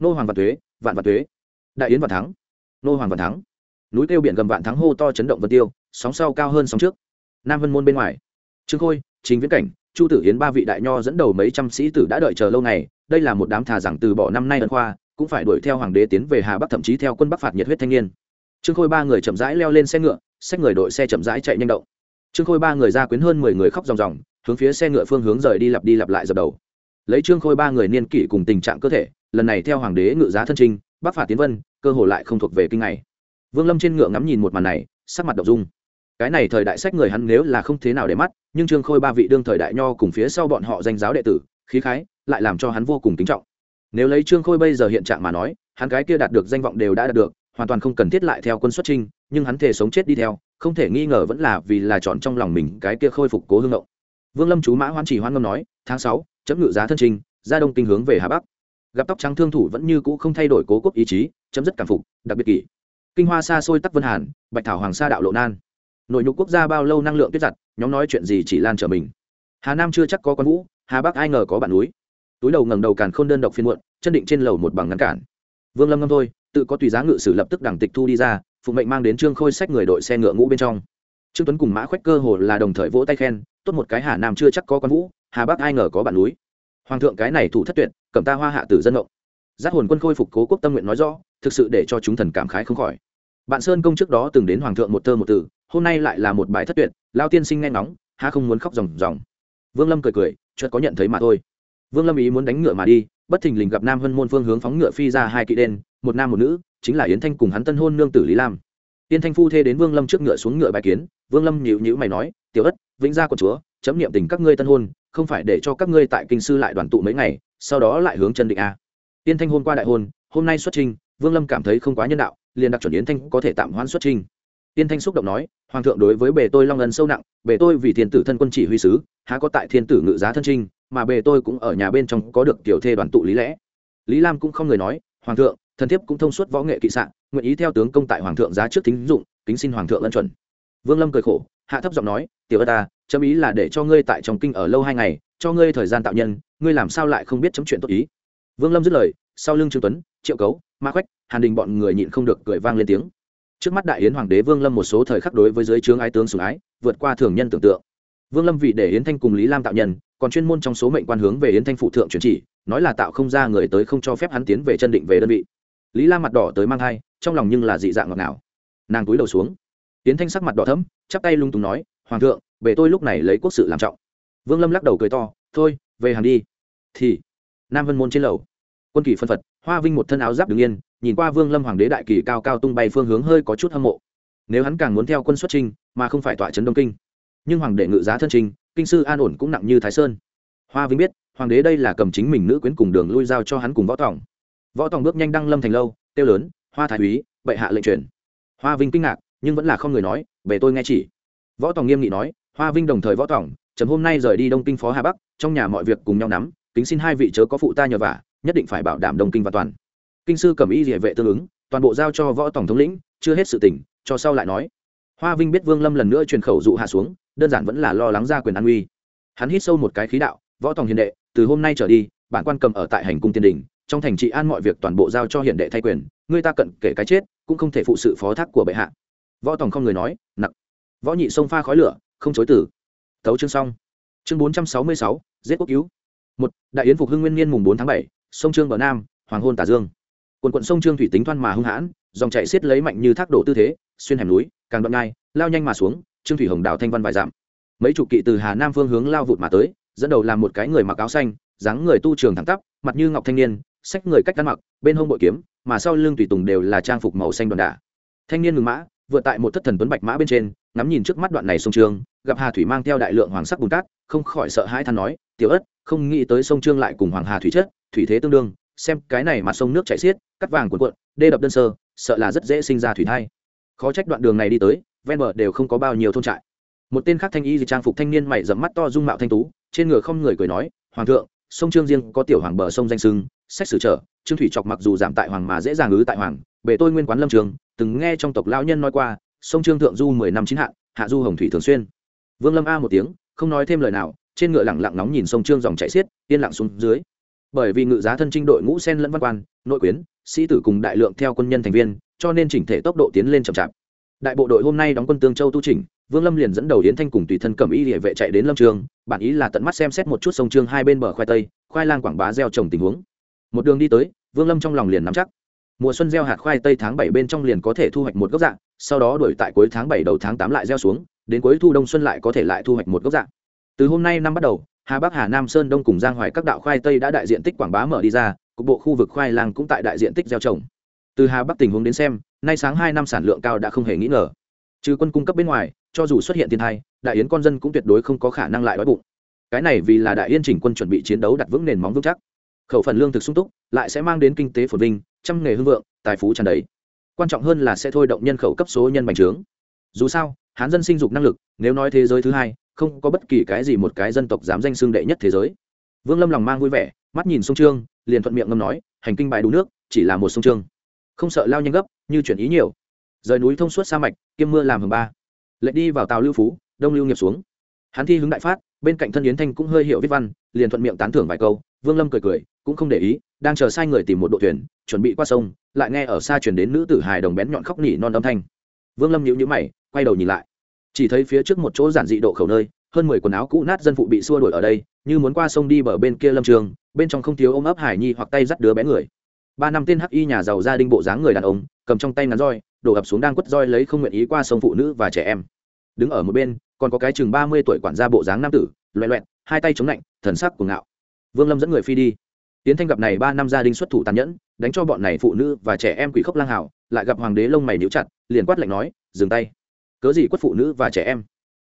nô hoàng vạn thuế vạn vạn thuế đại yến vạn thắng. Nô hoàng vạn thắng. Núi tiêu biển gầm vạn thắng hô to chấn động vân tiêu, sóng sau cao hơn sóng trước nam vân môn bên ngoài trương khôi chính viễn cảnh chu tử hiến ba vị đại nho dẫn đầu mấy trăm sĩ tử đã đợi chờ lâu ngày đây là một đám thà rằng từ bỏ năm nay ân khoa cũng phải đuổi theo hoàng đế tiến về hà bắc thậm chí theo quân bắc phạt nhiệt huyết thanh niên trương khôi ba người chậm rãi leo lên xe ngựa xách người đội xe chậm rãi chạy nhanh động trương khôi ba người ra quyến hơn mười người khóc ròng ròng hướng phía xe ngựa phương hướng rời đi lặp đi lặp lại dập đầu lấy trương khôi ba người niên kỷ cùng tình trạng cơ thể lần này theo hoàng đế ngự giá thân trinh bắc phạt tiến vân cơ hồ lại không thuộc về kinh này vương lâm trên ngựa ngắm nhìn một màn này sắc mặt đ ộ n g dung cái này thời đại sách người hắn nếu là không thế nào để mắt, nhưng trương khôi ba vị đương thời đại nho cùng phía sau bọn họ danh giáo đệ tử, khí khái, lại làm cho hắn vô cùng kính trọng. Nếu lấy trương khôi bây giờ hiện trạng mà nói, hắn cái kia đạt được danh vọng đều đã đạt được, hoàn toàn không cần thiết lại theo quân xuất trinh nhưng hắn thể sống chết đi theo, không thể nghi ngờ vẫn là vì là chọn trong lòng mình cái kia khôi phục cố hương ngộng. Vương lâm chú mã hoan chỉ hoan ngâm nói, tháng sáu, chấm ngự giá thân trình, ra đông kinh hướng về hà bắc. Gặp tóc trắng thương thủ vẫn như cũ không thay đổi cố quốc ý chí, chấm dứt cảm phục, đặc biệt kỷ. Kinh hoa xa xôi tắc vân hàn, bạch thảo hoàng sa đạo lộ nan nội nhục quốc gia bao lâu năng lượng tuyết giặt, nhóm nói chuyện gì chỉ lan trở mình. Hà nam chưa chắc có con vũ, hà bắc ai ngờ có bạn núi. Túi đầu ngẩng đầu càn khôn đơn độc phiên muộn, chân định trên lầu một bằng ngăn cản. Vương lâm ngâm thôi, tự có tùy giá ngự sử lập tức đảng tịch thu đi ra, phụ mệnh mang đến trương khôi sách người đội xe ngựa ngũ bên trong. Trương tuấn cùng mã khoách cơ hồ là đồng thời vỗ tay khen, tốt một cái hà nam chưa chắc có con vũ, hà bắc ai ngờ có bạn núi. Hoàng thượng cái này thủ thất tuyệt, cầm ta hoa hạ tử dân ngộng. Giác hồn quân khôi phục cố quốc tâm nguyện nói rõ, thực sự để cho chúng thần cảm khái không khỏi. Bạn sơn công trước đó từng đến hoàng thượng một thơ một từ hôm nay lại là một bài thất tuyệt, lao tiên sinh nghe ngóng, há không muốn khóc ròng ròng. Vương lâm cười cười, chợt có nhận thấy mà thôi. Vương lâm ý muốn đánh ngựa mà đi, bất thình lình gặp nam hân môn phương hướng phóng ngựa phi ra hai kỵ đen, một nam một nữ, chính là yến thanh cùng hắn tân hôn nương tử lý lam. Yến thanh phu thê đến vương lâm trước ngựa xuống ngựa bài kiến, vương lâm nhịu nhịu mày nói, tiểu ất, vĩnh gia của chúa, chấm niệm tình các ngươi tân hôn, không phải để cho các ngươi tại kinh sư lại đoàn tụ mấy ngày, sau đó lại hướng chân định a. Yến thanh hôn qua đại hôn, hôm nay xuất trình, vương lâm cảm thấy không quá nhân đạo, liền đặc chuẩn yến thanh có thể tạm hoãn xuất trình. Tiên Thanh xúc động nói, hoàng thượng đối với bề tôi long ân sâu nặng, bề tôi vì thiên tử thân quân chỉ huy sứ, há có tại thiên tử ngự giá thân trinh, mà bề tôi cũng ở nhà bên trong có được tiểu thê đoàn tụ lý lẽ. Lý Lam cũng không người nói, hoàng thượng, thần thiếp cũng thông suốt võ nghệ kỵ sạn, nguyện ý theo tướng công tại hoàng thượng giá trước thính dụng, kính xin hoàng thượng ân chuẩn. Vương Lâm cười khổ, hạ thấp giọng nói, tiểu ất ta, chấm ý là để cho ngươi tại trong kinh ở lâu hai ngày, cho ngươi thời gian tạo nhân, ngươi làm sao lại không biết chấm chuyện tốt ý. Vương Lâm dứt lời, sau lưng Trương Tuấn, Triệu Cấu, Ma Khoách, Hàn Đình bọn người nhịn không được cười vang lên tiếng trước mắt đại yến hoàng đế vương lâm một số thời khắc đối với giới trướng ái tướng sủng ái, vượt qua thường nhân tưởng tượng. Vương lâm vì để yến thanh cùng lý lam tạo nhân, còn chuyên môn trong số mệnh quan hướng về yến thanh phụ thượng truyền chỉ, nói là tạo không ra người tới không cho phép hắn tiến về chân định về đơn vị. Lý lam mặt đỏ tới mang thai, trong lòng nhưng là dị dạng ngọt nào nàng túi đầu xuống. Yến thanh sắc mặt đỏ thấm chắp tay lung tùng nói, hoàng thượng về tôi lúc này lấy quốc sự làm trọng. Vương lâm lắc đầu cười to, thôi, về hàng đi. Thì, nam vân môn trên lầu. Quân kỳ phân phật, hoa vinh một thân áo giáp đứng yên nhìn qua vương lâm hoàng đế đại kỳ cao cao tung bay phương hướng hơi có chút hâm mộ. Nếu hắn càng muốn theo quân xuất trinh mà không phải tọa trấn đông kinh. Nhưng hoàng đệ ngự giá thân trình kinh sư an ổn cũng nặng như thái sơn. Hoa vinh biết, hoàng đế đây là cầm chính mình nữ quyến cùng đường lui giao cho hắn cùng võ tòng. Võ tòng bước nhanh đăng lâm thành lâu tiêu lớn, hoa thái úy, bệ hạ lệnh truyền. Hoa vinh kinh ngạc, nhưng vẫn là không người nói, về tôi nghe chỉ. Võ tòng nghiêm nghị nói, hoa vinh đồng thời võ tòng, chấm hôm nay rời đi đông kinh phó hà bắc, trong nhà mọi việc cùng nhau nắm, kính xin hai vị chớ có phụ ta nhờ vả, nhất định phải bảo đảm đông kinh và toàn kinh sư cầm y địa vệ tương ứng, toàn bộ giao cho võ tổng thống lĩnh, chưa hết sự tỉnh cho sau lại nói. Hoa vinh biết vương lâm lần nữa truyền khẩu dụ hạ xuống, đơn giản vẫn là lo lắng ra quyền an uy. Hắn hít sâu một cái khí đạo, võ tổng hiền đệ, từ hôm nay trở đi, bản quan cầm ở tại hành cung tiên đình, trong thành trị an mọi việc toàn bộ giao cho hiền đệ thay quyền người ta cận kể cái chết, cũng không thể phụ sự phó thác của bệ hạ. Võ tổng không người nói nặng võ nhị sông pha khói lửa, không chối tử tấu chương xong. Chương bốn trăm sáu mươi sáu, giết quốc cứu. Một, đại yến phục hưng nguyên niên mùng bốn tháng bảy, sông trương bờ nam, hoàng hôn tả dương quần quận sông trương thủy tính thoăn mà hung hãn, dòng chạy xiết lấy mạnh như thác đổ tư thế, xuyên hẻm núi, càng đoạn ngai, lao nhanh mà xuống, trương thủy hồng đào thanh văn vài dặm. Mấy chục kỵ từ hà nam phương hướng lao vụt mà tới, dẫn đầu là một cái người mặc áo xanh, dáng người tu trường thẳng tắp, mặt như ngọc thanh niên sách người cách ăn mặc, bên hông bội kiếm, mà sau lưng tùy tùng đều là trang phục màu xanh đoàn đả thanh niên ngừng mã, vượt tại một thất thần tuấn bạch mã bên trên, ngắm nhìn trước mắt đoạn này sông trương, gặp hà thủy mang theo đại lượng hoàng sắc bùn cát, không khỏi sợ hãi than nói, tiểu ất, không nghĩ tới sông trương lại cùng hoàng hà thủy chất, thủy thế tương đương xem cái này mà sông nước chảy xiết, cắt vàng cuộn cuộn, đê đập đơn sơ, sợ là rất dễ sinh ra thủy thai. Khó trách đoạn đường này đi tới, ven bờ đều không có bao nhiêu thôn trại. Một tên khác thanh y trang phục thanh niên mày dẫm mắt to dung mạo thanh tú, trên ngựa không người cười nói, hoàng thượng, sông trương riêng có tiểu hoàng bờ sông danh sưng, sách sử trở, trương thủy chọc mặc dù giảm tại hoàng mà dễ dàng ứ tại hoàng bể tôi nguyên quán lâm trường, từng nghe trong tộc lão nhân nói qua, sông trương thượng du mười năm chín hạn, hạ du hồng thủy thường xuyên. Vương lâm a một tiếng, không nói thêm lời nào, trên ngựa lẳng lặng nóng nhìn sông trương dòng chảy xiết, yên lặng xuống dưới bởi vì ngự giá thân trinh đội ngũ sen lẫn văn quan, nội quyến, sĩ tử cùng đại lượng theo quân nhân thành viên, cho nên chỉnh thể tốc độ tiến lên chậm chạp. Đại bộ đội hôm nay đóng quân tương châu tu chỉnh, vương lâm liền dẫn đầu yến thanh cùng tùy thân cầm y địa vệ chạy đến lâm trường, bản ý là tận mắt xem xét một chút sông trương hai bên bờ khoai tây, khoai lang quảng bá gieo trồng tình huống. Một đường đi tới, vương lâm trong lòng liền nắm chắc. Mùa xuân gieo hạt khoai tây tháng bảy bên trong liền có thể thu hoạch một gốc dạng sau đó đuổi tại cuối tháng bảy đầu tháng tám lại gieo xuống, đến cuối thu đông xuân lại có thể lại thu hoạch một gốc dạng từ hôm nay năm bắt đầu hà bắc, hà nam, sơn đông cùng giang hoài các đạo khoai tây đã đại diện tích quảng bá mở đi ra, cục bộ khu vực khoai lang cũng tại đại diện tích gieo trồng. Từ hà bắc tình huống đến xem, nay sáng hai năm sản lượng cao đã không hề nghĩ ngờ. Trừ quân cung cấp bên ngoài, cho dù xuất hiện thiên thai đại yến con dân cũng tuyệt đối không có khả năng lại đói bụng. Cái này vì là đại yên chỉnh quân chuẩn bị chiến đấu đặt vững nền móng vững chắc. Khẩu phần lương thực sung túc, lại sẽ mang đến kinh tế phồn vinh, trăm nghề hưng vượng, tài phú tràn đầy. Quan trọng hơn là sẽ thôi động nhân khẩu cấp số nhân bành trướng. Dù sao, hán dân sinh dục năng lực, nếu nói thế giới thứ hai không có bất kỳ cái gì một cái dân tộc dám danh xương đệ nhất thế giới. Vương lâm lòng mang vui vẻ, mắt nhìn sông trương, liền thuận miệng ngâm nói, hành kinh bài đủ nước, chỉ là một sông trương. Không sợ lao nhanh gấp, như chuyển ý nhiều. Rời núi thông suốt sa mạch, kiêm mưa làm hầm ba. Lệ đi vào tàu lưu phú, đông lưu nghiệp xuống. Hắn thi hướng đại phát, bên cạnh thân yến thanh cũng hơi hiểu viết văn, liền thuận miệng tán thưởng vài câu. Vương lâm cười cười, cũng không để ý, đang chờ sai người tìm một đội thuyền, chuẩn bị qua sông, lại nghe ở xa chuyển đến nữ tử hài đồng bén nhọn khóc nỉ non âm thanh. Vương lâm nhíu nhíu mày, quay đầu nhìn lại chỉ thấy phía trước một chỗ giản dị độ khẩu nơi, hơn mười quần áo cũ nát dân phụ bị xua đuổi ở đây, như muốn qua sông đi bờ bên kia lâm trường, bên trong không thiếu ôm ấp hải nhi hoặc tay dắt đứa bé người. Ba năm tên hắc y nhà giàu gia đình bộ dáng người đàn ông, cầm trong tay ngắn roi, đổ ập xuống đang quất roi lấy không nguyện ý qua sông phụ nữ và trẻ em. Đứng ở một bên, còn có cái chừng ba mươi tuổi quản gia bộ dáng nam tử loẹ loẹt, hai tay chống lạnh thần sắc của ngạo. Vương lâm dẫn người phi đi. Tiến thanh gặp này ba năm gia đình xuất thủ tàn nhẫn, đánh cho bọn này phụ nữ và trẻ em quỷ khốc lang hảo lại gặp hoàng đế lông mày níu chặt, liền quát lạnh nói, dừng tay cớ gì quất phụ nữ và trẻ em?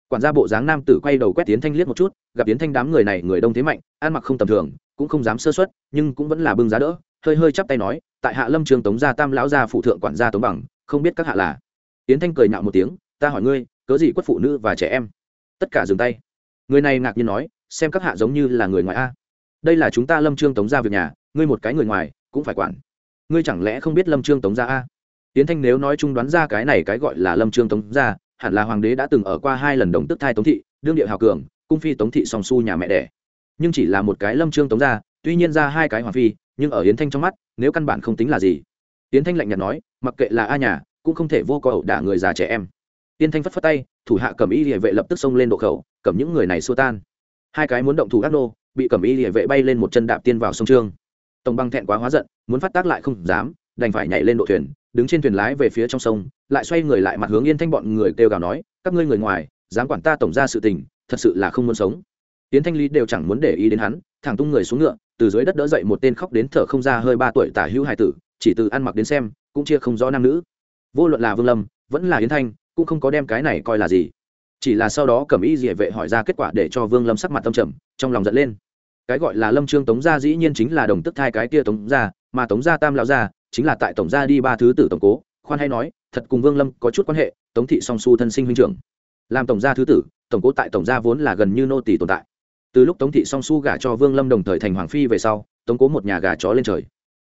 Quản gia bộ dáng nam tử quay đầu quét tiến thanh liếc một chút, gặp tiến thanh đám người này người đông thế mạnh, ăn mặc không tầm thường, cũng không dám sơ xuất nhưng cũng vẫn là bưng giá đỡ, hơi hơi chắp tay nói, tại hạ lâm trường tống gia tam lão gia phụ thượng quản gia tống bằng, không biết các hạ là? Tiến thanh cười nhạo một tiếng, ta hỏi ngươi, cớ gì quất phụ nữ và trẻ em? Tất cả dừng tay. Người này ngạc nhiên nói, xem các hạ giống như là người ngoài a. Đây là chúng ta lâm trương tống gia việc nhà, ngươi một cái người ngoài, cũng phải quản. Ngươi chẳng lẽ không biết lâm trương tống gia a? Tiến thanh nếu nói chung đoán ra cái này cái gọi là lâm trương tống gia hẳn là hoàng đế đã từng ở qua hai lần đồng tức thai tống thị, đương địa hào cường, cung phi tống thị song su nhà mẹ đẻ. Nhưng chỉ là một cái lâm trương tống gia, tuy nhiên ra hai cái hoàng phi, nhưng ở yến thanh trong mắt, nếu căn bản không tính là gì. Yến thanh lạnh nhạt nói, mặc kệ là a nhà, cũng không thể vô cớ ẩu đả người già trẻ em. Yến thanh phất phất tay, thủ hạ cầm y địa vệ lập tức xông lên độ khẩu, cầm những người này xua tan. Hai cái muốn động thủ ác nô, bị cầm y địa vệ bay lên một chân đạp tiên vào sông trương. Tổng băng thẹn quá hóa giận, muốn phát tác lại không dám, đành phải nhảy lên độ thuyền đứng trên thuyền lái về phía trong sông, lại xoay người lại mặt hướng yên thanh bọn người kêu gào nói, các ngươi người ngoài, dám quản ta tổng ra sự tình, thật sự là không muốn sống. Yến thanh lý đều chẳng muốn để ý đến hắn, thẳng tung người xuống ngựa, từ dưới đất đỡ dậy một tên khóc đến thở không ra hơi ba tuổi tả hữu hải tử, chỉ từ ăn mặc đến xem, cũng chia không rõ nam nữ. Vô luận là vương lâm, vẫn là yến thanh, cũng không có đem cái này coi là gì. Chỉ là sau đó cầm ý địa vệ hỏi ra kết quả để cho vương lâm sắc mặt tâm trầm, trong lòng giận lên. Cái gọi là lâm trương tống gia dĩ nhiên chính là đồng tức thai cái kia tống gia, mà tống gia tam lão gia chính là tại tổng gia đi ba thứ tử tổng cố, khoan hay nói, thật cùng vương lâm có chút quan hệ, tống thị song su thân sinh huynh trưởng. Làm tổng gia thứ tử, tổng cố tại tổng gia vốn là gần như nô tỷ tồn tại. Từ lúc tống thị song su gả cho vương lâm đồng thời thành hoàng phi về sau, tống cố một nhà gà chó lên trời.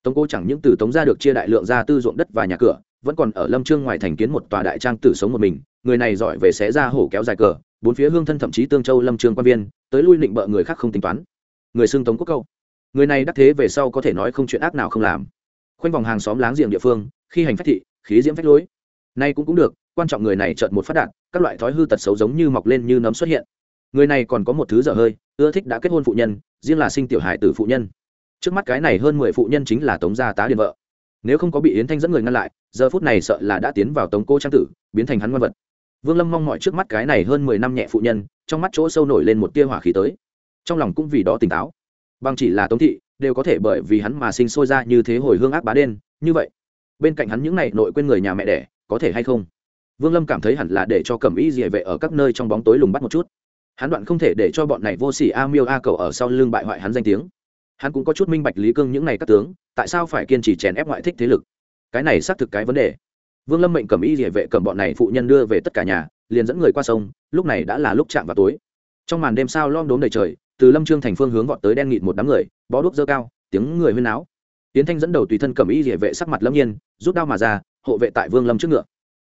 Tống cố chẳng những từ tống gia được chia đại lượng ra tư ruộng đất và nhà cửa, vẫn còn ở lâm trương ngoài thành kiến một tòa đại trang tử sống một mình, người này giỏi về xé ra hổ kéo dài cờ, bốn phía hương thân thậm chí tương châu lâm trương quan viên, tới lui định bợ người khác không tính toán. Người xưng tống quốc câu. Người này đắc thế về sau có thể nói không chuyện ác nào không làm khoanh vòng hàng xóm láng giềng địa phương, khi hành phách thị, khí diễm phách lối. Nay cũng cũng được, quan trọng người này chợt một phát đạt, các loại thói hư tật xấu giống như mọc lên như nấm xuất hiện. Người này còn có một thứ dở hơi, ưa thích đã kết hôn phụ nhân, riêng là sinh tiểu hải tử phụ nhân. Trước mắt cái này hơn mười phụ nhân chính là tống gia tá điền vợ. Nếu không có bị yến thanh dẫn người ngăn lại, giờ phút này sợ là đã tiến vào tống cô trang tử, biến thành hắn ngoan vật. Vương lâm mong mọi trước mắt cái này hơn mười năm nhẹ phụ nhân, trong mắt chỗ sâu nổi lên một tia hỏa khí tới. Trong lòng cũng vì đó tỉnh táo. Bằng chỉ là tống thị đều có thể bởi vì hắn mà sinh sôi ra như thế hồi hương ác bá đen, như vậy, bên cạnh hắn những n à y nội quên người nhà mẹ đẻ, có thể hay không? Vương lâm cảm thấy hẳn là để cho cẩm y dỉa vệ ở các nơi trong bóng tối lùng bắt một chút. Hắn đoạn không thể để cho bọn này vô s ỉ a miêu a cầu ở sau lưng bại hoại hắn danh tiếng. Hắn cũng có chút minh bạch lý cương những n à y các tướng, tại sao phải kiên trì chèn ép ngoại thích thế lực? Cái này xác thực cái vấn đề. Vương lâm mệnh cẩm y dỉa vệ cầm bọn này phụ nhân đưa về tất cả nhà, liền dẫn người qua sông, lúc này đã là lúc chạm vào tối. Trong màn đêm sao lom đốm đầy trời từ lâm trương thành phương hướng vọt tới đen nghịt một đám người, bó đuốc dơ cao, tiếng người huyên náo. Tiến thanh dẫn đầu tùy thân cầm y địa vệ sắc mặt lâm nhiên, rút đao mà ra, hộ vệ tại vương lâm trước ngựa.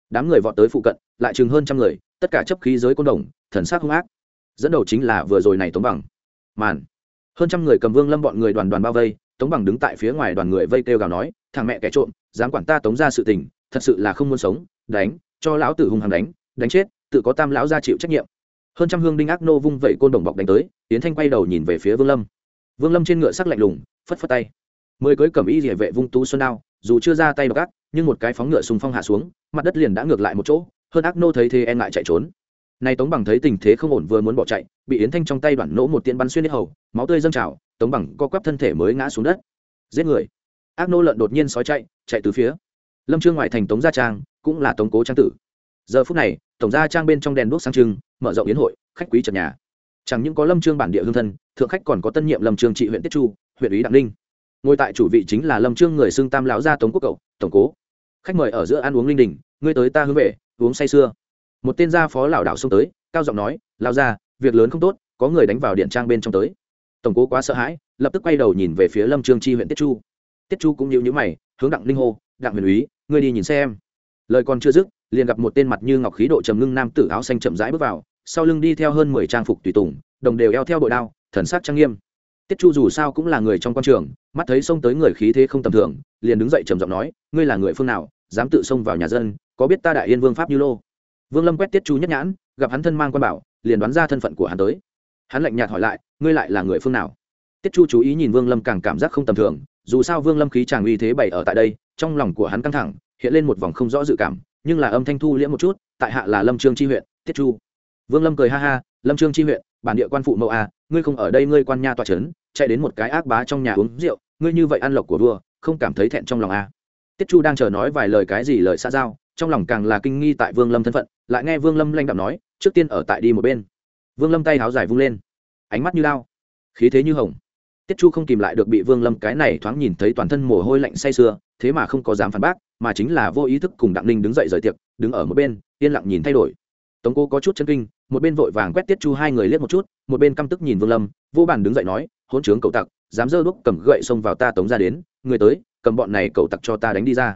Đám người vọt tới phụ cận, lại chừng hơn trăm người, tất cả chấp khí giới côn đồng, thần sắc hung ác. Dẫn đầu chính là vừa rồi này tống bằng. Màn. Hơn trăm người cầm vương lâm bọn người đoàn đoàn bao vây, tống bằng đứng tại phía ngoài đoàn người vây kêu gào nói, thằng mẹ kẻ trộm, dám quản ta tống ra sự tình, thật sự là không muốn sống, đánh, cho lão tử hung hăng đánh đánh chết, tự có tam lão ra chịu trách nhiệm hơn trăm hương đinh ác nô vung vẩy côn đồng bọc đánh tới tiến thanh quay đầu nhìn về phía vương lâm. Vương lâm trên ngựa sắc lạnh lùng, phất phất tay. Mười cưới cầm y địa vệ vung tú xuân đao, dù chưa ra tay đ ác, nhưng một cái phóng ngựa sùng phong hạ xuống, mặt đất liền đã ngược lại một chỗ, hơn ác nô thấy thế e ngại chạy trốn. Nay tống bằng thấy tình thế không ổn vừa muốn bỏ chạy, bị yến thanh trong tay đoạn nỗ một tiên bắn xuyên hết hầu, máu tươi dâng trào, tống bằng co quắp thân thể mới ngã xuống đất. Giết người. Ác nô lợn đột nhiên sói chạy chạy từ phía. Lâm trương ngoại thành tống gia trang, cũng là tống cố trang tử giờ phút này, tổng gia trang bên trong đèn đuốc sang trưng, mở rộng yến hội, khách quý trần nhà. Chẳng những có lâm trương bản địa hương thân, thượng khách còn có tân nhiệm lâm trương trị huyện tiết chu, huyện ủy đặng ninh. Ngồi tại chủ vị chính là lâm trương người xưng tam lão gia tống quốc cậu, tổng cố. Khách mời ở giữa ăn uống linh đình, ngươi tới ta hướng về, uống say sưa. Một tên gia phó lão đảo xông tới, cao giọng nói lao gia, việc lớn không tốt, có người đánh vào điện trang bên trong tới. Tổng cố quá sợ hãi, lập tức quay đầu nhìn về phía lâm trương chi huyện tiết chu. Tiết chu cũng nhíu nhíu mày, hướng đặng linh hô, đặng huyền úy, ngươi đi nhìn xem. Lời còn chưa dứt liền gặp một tên mặt như ngọc khí độ trầm ngưng nam tử áo xanh chậm rãi bước vào, sau lưng đi theo hơn mười trang phục tùy tùng, đồng đều eo theo bội đao, thần sắc trang nghiêm. Tiết chu dù sao cũng là người trong quan trường, mắt thấy xông tới người khí thế không tầm thường, liền đứng dậy trầm giọng nói, ngươi là người phương nào, dám tự xông vào nhà dân, có biết ta đại yên vương pháp như lô? Vương lâm quét tiết chu nhất nhãn, gặp hắn thân mang quan bảo, liền đoán ra thân phận của hắn tới. Hắn lạnh nhạt hỏi lại, ngươi lại là người phương nào? Tiết chu chú ý nhìn vương lâm càng cảm giác không tầm thường, dù sao vương lâm khí chàng uy thế bày ở tại đây, trong lòng của hắn căng thẳng, hiện lên một vòng không rõ dự cảm nhưng là âm thanh thu liễm một chút, tại hạ là lâm trương tri huyện tiết chu. Vương lâm cười ha ha, lâm trương tri huyện, bản địa quan phụ mẫu a ngươi không ở đây ngươi quan nha tòa trấn, chạy đến một cái ác bá trong nhà uống rượu, ngươi như vậy ăn lộc của vua, không cảm thấy thẹn trong lòng a tiết chu đang chờ nói vài lời cái gì lời xa giao, trong lòng càng là kinh nghi tại vương lâm thân phận, lại nghe vương lâm lanh đạm nói, trước tiên ở tại đi một bên. Vương lâm tay háo dài vung lên, ánh mắt như lao, khí thế như hồng. Tiết chu không kìm lại được bị vương lâm cái này thoáng nhìn thấy toàn thân mồ hôi lạnh say sưa, thế mà không có dám phản bác mà chính là vô ý thức cùng đặng ninh đứng dậy rời tiệc, đứng ở một bên, yên lặng nhìn thay đổi. Tống cô có chút chân kinh, một bên vội vàng quét tiết chu hai người liếc một chút, một bên căm tức nhìn vương lâm, vô bàn đứng dậy nói hôn trướng cậu tặc, dám dơ đúc cầm gậy xông vào ta tống ra đến, người tới, cầm bọn này cậu tặc cho ta đánh đi ra.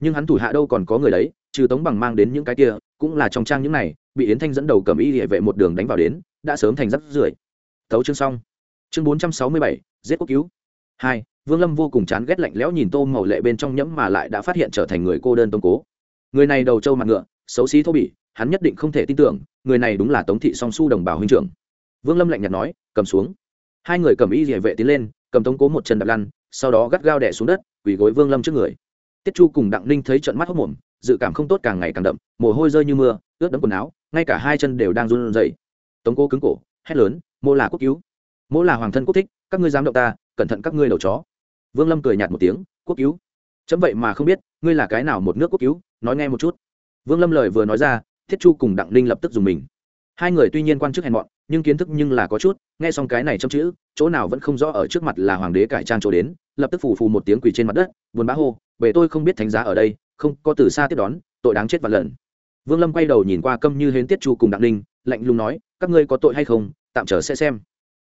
Nhưng hắn thủ hạ đâu còn có người đấy, trừ tống bằng mang đến những cái kia, cũng là trong trang những này, bị yến thanh dẫn đầu cầm y địa vệ một đường đánh vào đến, đã sớm thành rắp rưởi. Thấu chương xong. Chương bốn trăm sáu mươi bảy, giết quốc cứu. Hai vương lâm vô cùng chán ghét lạnh lẽo nhìn tô màu lệ bên trong nhẫm mà lại đã phát hiện trở thành người cô đơn tông cố. Người này đầu trâu mặt ngựa, xấu xí thô bỉ, hắn nhất định không thể tin tưởng, người này đúng là tống thị song su đồng bào huynh trưởng. Vương lâm lạnh nhạt nói, cầm xuống. Hai người cầm y địa vệ tiến lên, cầm tống cố một chân đạp lăn, sau đó gắt gao đẻ xuống đất, quỳ gối vương lâm trước người. Tiết chu cùng đặng ninh thấy trận mắt hốc mồm dự cảm không tốt càng ngày càng đậm, mồ hôi rơi như mưa, ướt đẫm quần áo, ngay cả hai chân đều đang run rẩy. Tống cố cứng cổ, hét lớn mô là quốc cứu. Mô là hoàng thân quốc thích, các ngươi dám động ta, cẩn thận các ngươi đầu chó vương lâm cười nhạt một tiếng, quốc cứu. Chấm vậy mà không biết, ngươi là cái nào một nước quốc cứu, nói nghe một chút. Vương lâm lời vừa nói ra, thiết chu cùng đặng ninh lập tức dùng mình. Hai người tuy nhiên quan chức hèn mọn, nhưng kiến thức nhưng là có chút, nghe xong cái này trong chữ, chỗ nào vẫn không rõ ở trước mặt là hoàng đế cải trang chỗ đến, lập tức phù phù một tiếng quỳ trên mặt đất, buồn bã hô bể tôi không biết thánh giá ở đây, không có từ xa tiếp đón, tội đáng chết vạn lần. Vương lâm quay đầu nhìn qua câm như hến tiết chu cùng đặng ninh, lạnh lùng nói, các ngươi có tội hay không, tạm chờ sẽ xem.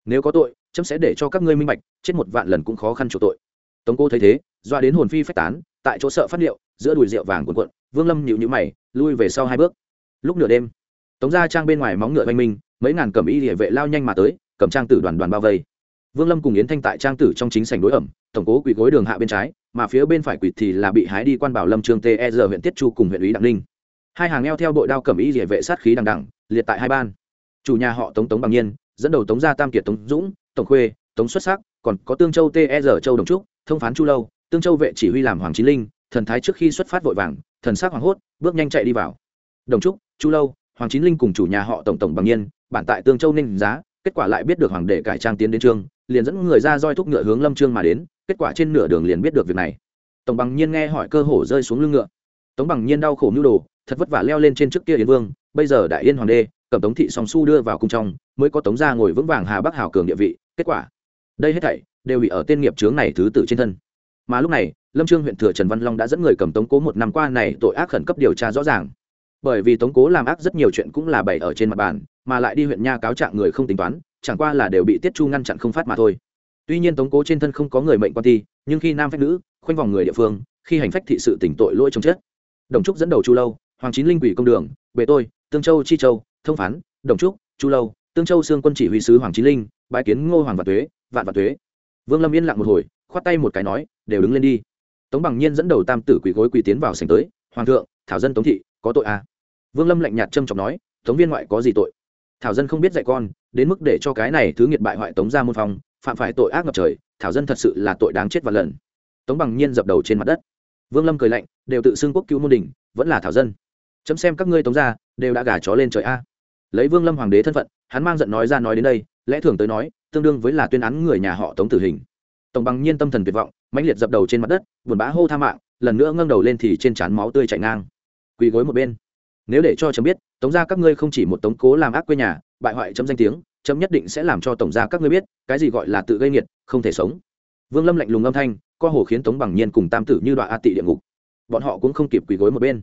Nếu có tội, chấm sẽ để cho các ngươi minh bạch, chết một vạn lần cũng khó khăn chỗ tội tống cô thấy thế, doa đến hồn phi phách tán, tại chỗ sợ phát liệu giữa đùi rượu vàng cuộn cuộn, vương lâm nhịu nhữ mày, lui về sau hai bước. Lúc nửa đêm, tống gia trang bên ngoài móng ngựa oanh minh, mấy ngàn cầm y địa vệ lao nhanh mà tới, cầm trang tử đoàn đoàn bao vây. Vương lâm cùng yến thanh tại trang tử trong chính sảnh đối ẩm, tổng cố quỳ gối đường hạ bên trái, mà phía bên phải quỳ thì là bị hái đi quan bảo lâm trương tr e huyện tiết chu cùng huyện ủy đặng ninh. Hai hàng eo theo đội đao cầm y địa vệ sát khí đằng đẳng liệt tại hai ban. Chủ nhà họ tống tống bằng nhiên, dẫn đầu tống gia tam kiệt tống dũng, tổng khuê, tống xuất sắc, còn có tương châu tr e châu đồng trúc thông phán chu lâu, tương châu vệ chỉ huy làm hoàng chín linh, thần thái trước khi xuất phát vội vàng, thần sắc hoảng hốt, bước nhanh chạy đi vào. Đồng trúc, chu lâu, hoàng chín linh cùng chủ nhà họ tổng tổng bằng nhiên, bản tại tương châu ninh giá, kết quả lại biết được hoàng đệ cải trang tiến đến trương liền dẫn người ra roi thúc ngựa hướng lâm trương mà đến, kết quả trên nửa đường liền biết được việc này. Tổng bằng nhiên nghe hỏi cơ hồ rơi xuống lưng ngựa. Tống bằng nhiên đau khổ mưu đồ, thật vất vả leo lên trên trước kia yến vương, bây giờ đại yên hoàng đê cầm tống thị song su đưa vào cung trong, mới có tống gia ngồi vững vàng hà bắc hảo cường địa vị, kết quả. Đây hết thảy đều bị ở tên nghiệp chướng này thứ tự trên thân. Mà lúc này, lâm trương huyện thừa trần văn long đã dẫn người cầm tống cố một năm qua này tội ác khẩn cấp điều tra rõ ràng. Bởi vì tống cố làm ác rất nhiều chuyện cũng là bày ở trên mặt bàn, mà lại đi huyện nha cáo trạng người không tính toán, chẳng qua là đều bị tiết chu ngăn chặn không phát mà thôi. Tuy nhiên tống cố trên thân không có người mệnh quan thi, nhưng khi nam phách nữ, khoanh vòng người địa phương, khi hành phách thị sự tỉnh tội lỗi trong chết. Đồng trúc dẫn đầu chu lâu, hoàng chín linh quỷ công đường bề tôi, tương châu, chi châu, thông phán, đồng trúc, chu lâu, tương châu xương quân chỉ huy sứ hoàng chín linh bãi kiến ngô hoàng và tuế, vạn và tuế vương lâm yên lặng một hồi, khoát tay một cái nói, đều đứng lên đi. Tống bằng nhiên dẫn đầu tam tử quỷ gối quỳ tiến vào sành tới, hoàng thượng, thảo dân tống thị, có tội à? Vương lâm lạnh nhạt trâm trọng nói, tống viên ngoại có gì tội? Thảo dân không biết dạy con, đến mức để cho cái này thứ nghiệt bại hoại tống ra môn phong phạm phải tội ác ngập trời, thảo dân thật sự là tội đáng chết và lần tống bằng nhiên dập đầu trên mặt đất. Vương lâm cười lạnh, đều tự xưng quốc cứu môn đình, vẫn là thảo dân. Chấm xem các ngươi tống ra đều đã gả chó lên trời a. Lấy vương lâm hoàng đế thân phận, hắn mang giận nói ra nói đến đây, lẽ thường tới nói tương đương với là tuyên án người nhà họ tống tử hình. Tổng bằng nhiên tâm thần tuyệt vọng, mãnh liệt dập đầu trên mặt đất, buồn bã hô tha mạng, lần nữa ngâng đầu lên thì trên trán máu tươi chảy ngang. Quỳ gối một bên. Nếu để cho chấm biết, tống gia các ngươi không chỉ một tống cố làm ác quê nhà, bại hoại chấm danh tiếng, chấm nhất định sẽ làm cho tổng gia các ngươi biết, cái gì gọi là tự gây nghiệt, không thể sống. Vương lâm lạnh lùng âm thanh, co hồ khiến tống bằng nhiên cùng tam tử như đoạn a tị địa ngục. Bọn họ cũng không kịp quỳ gối một bên.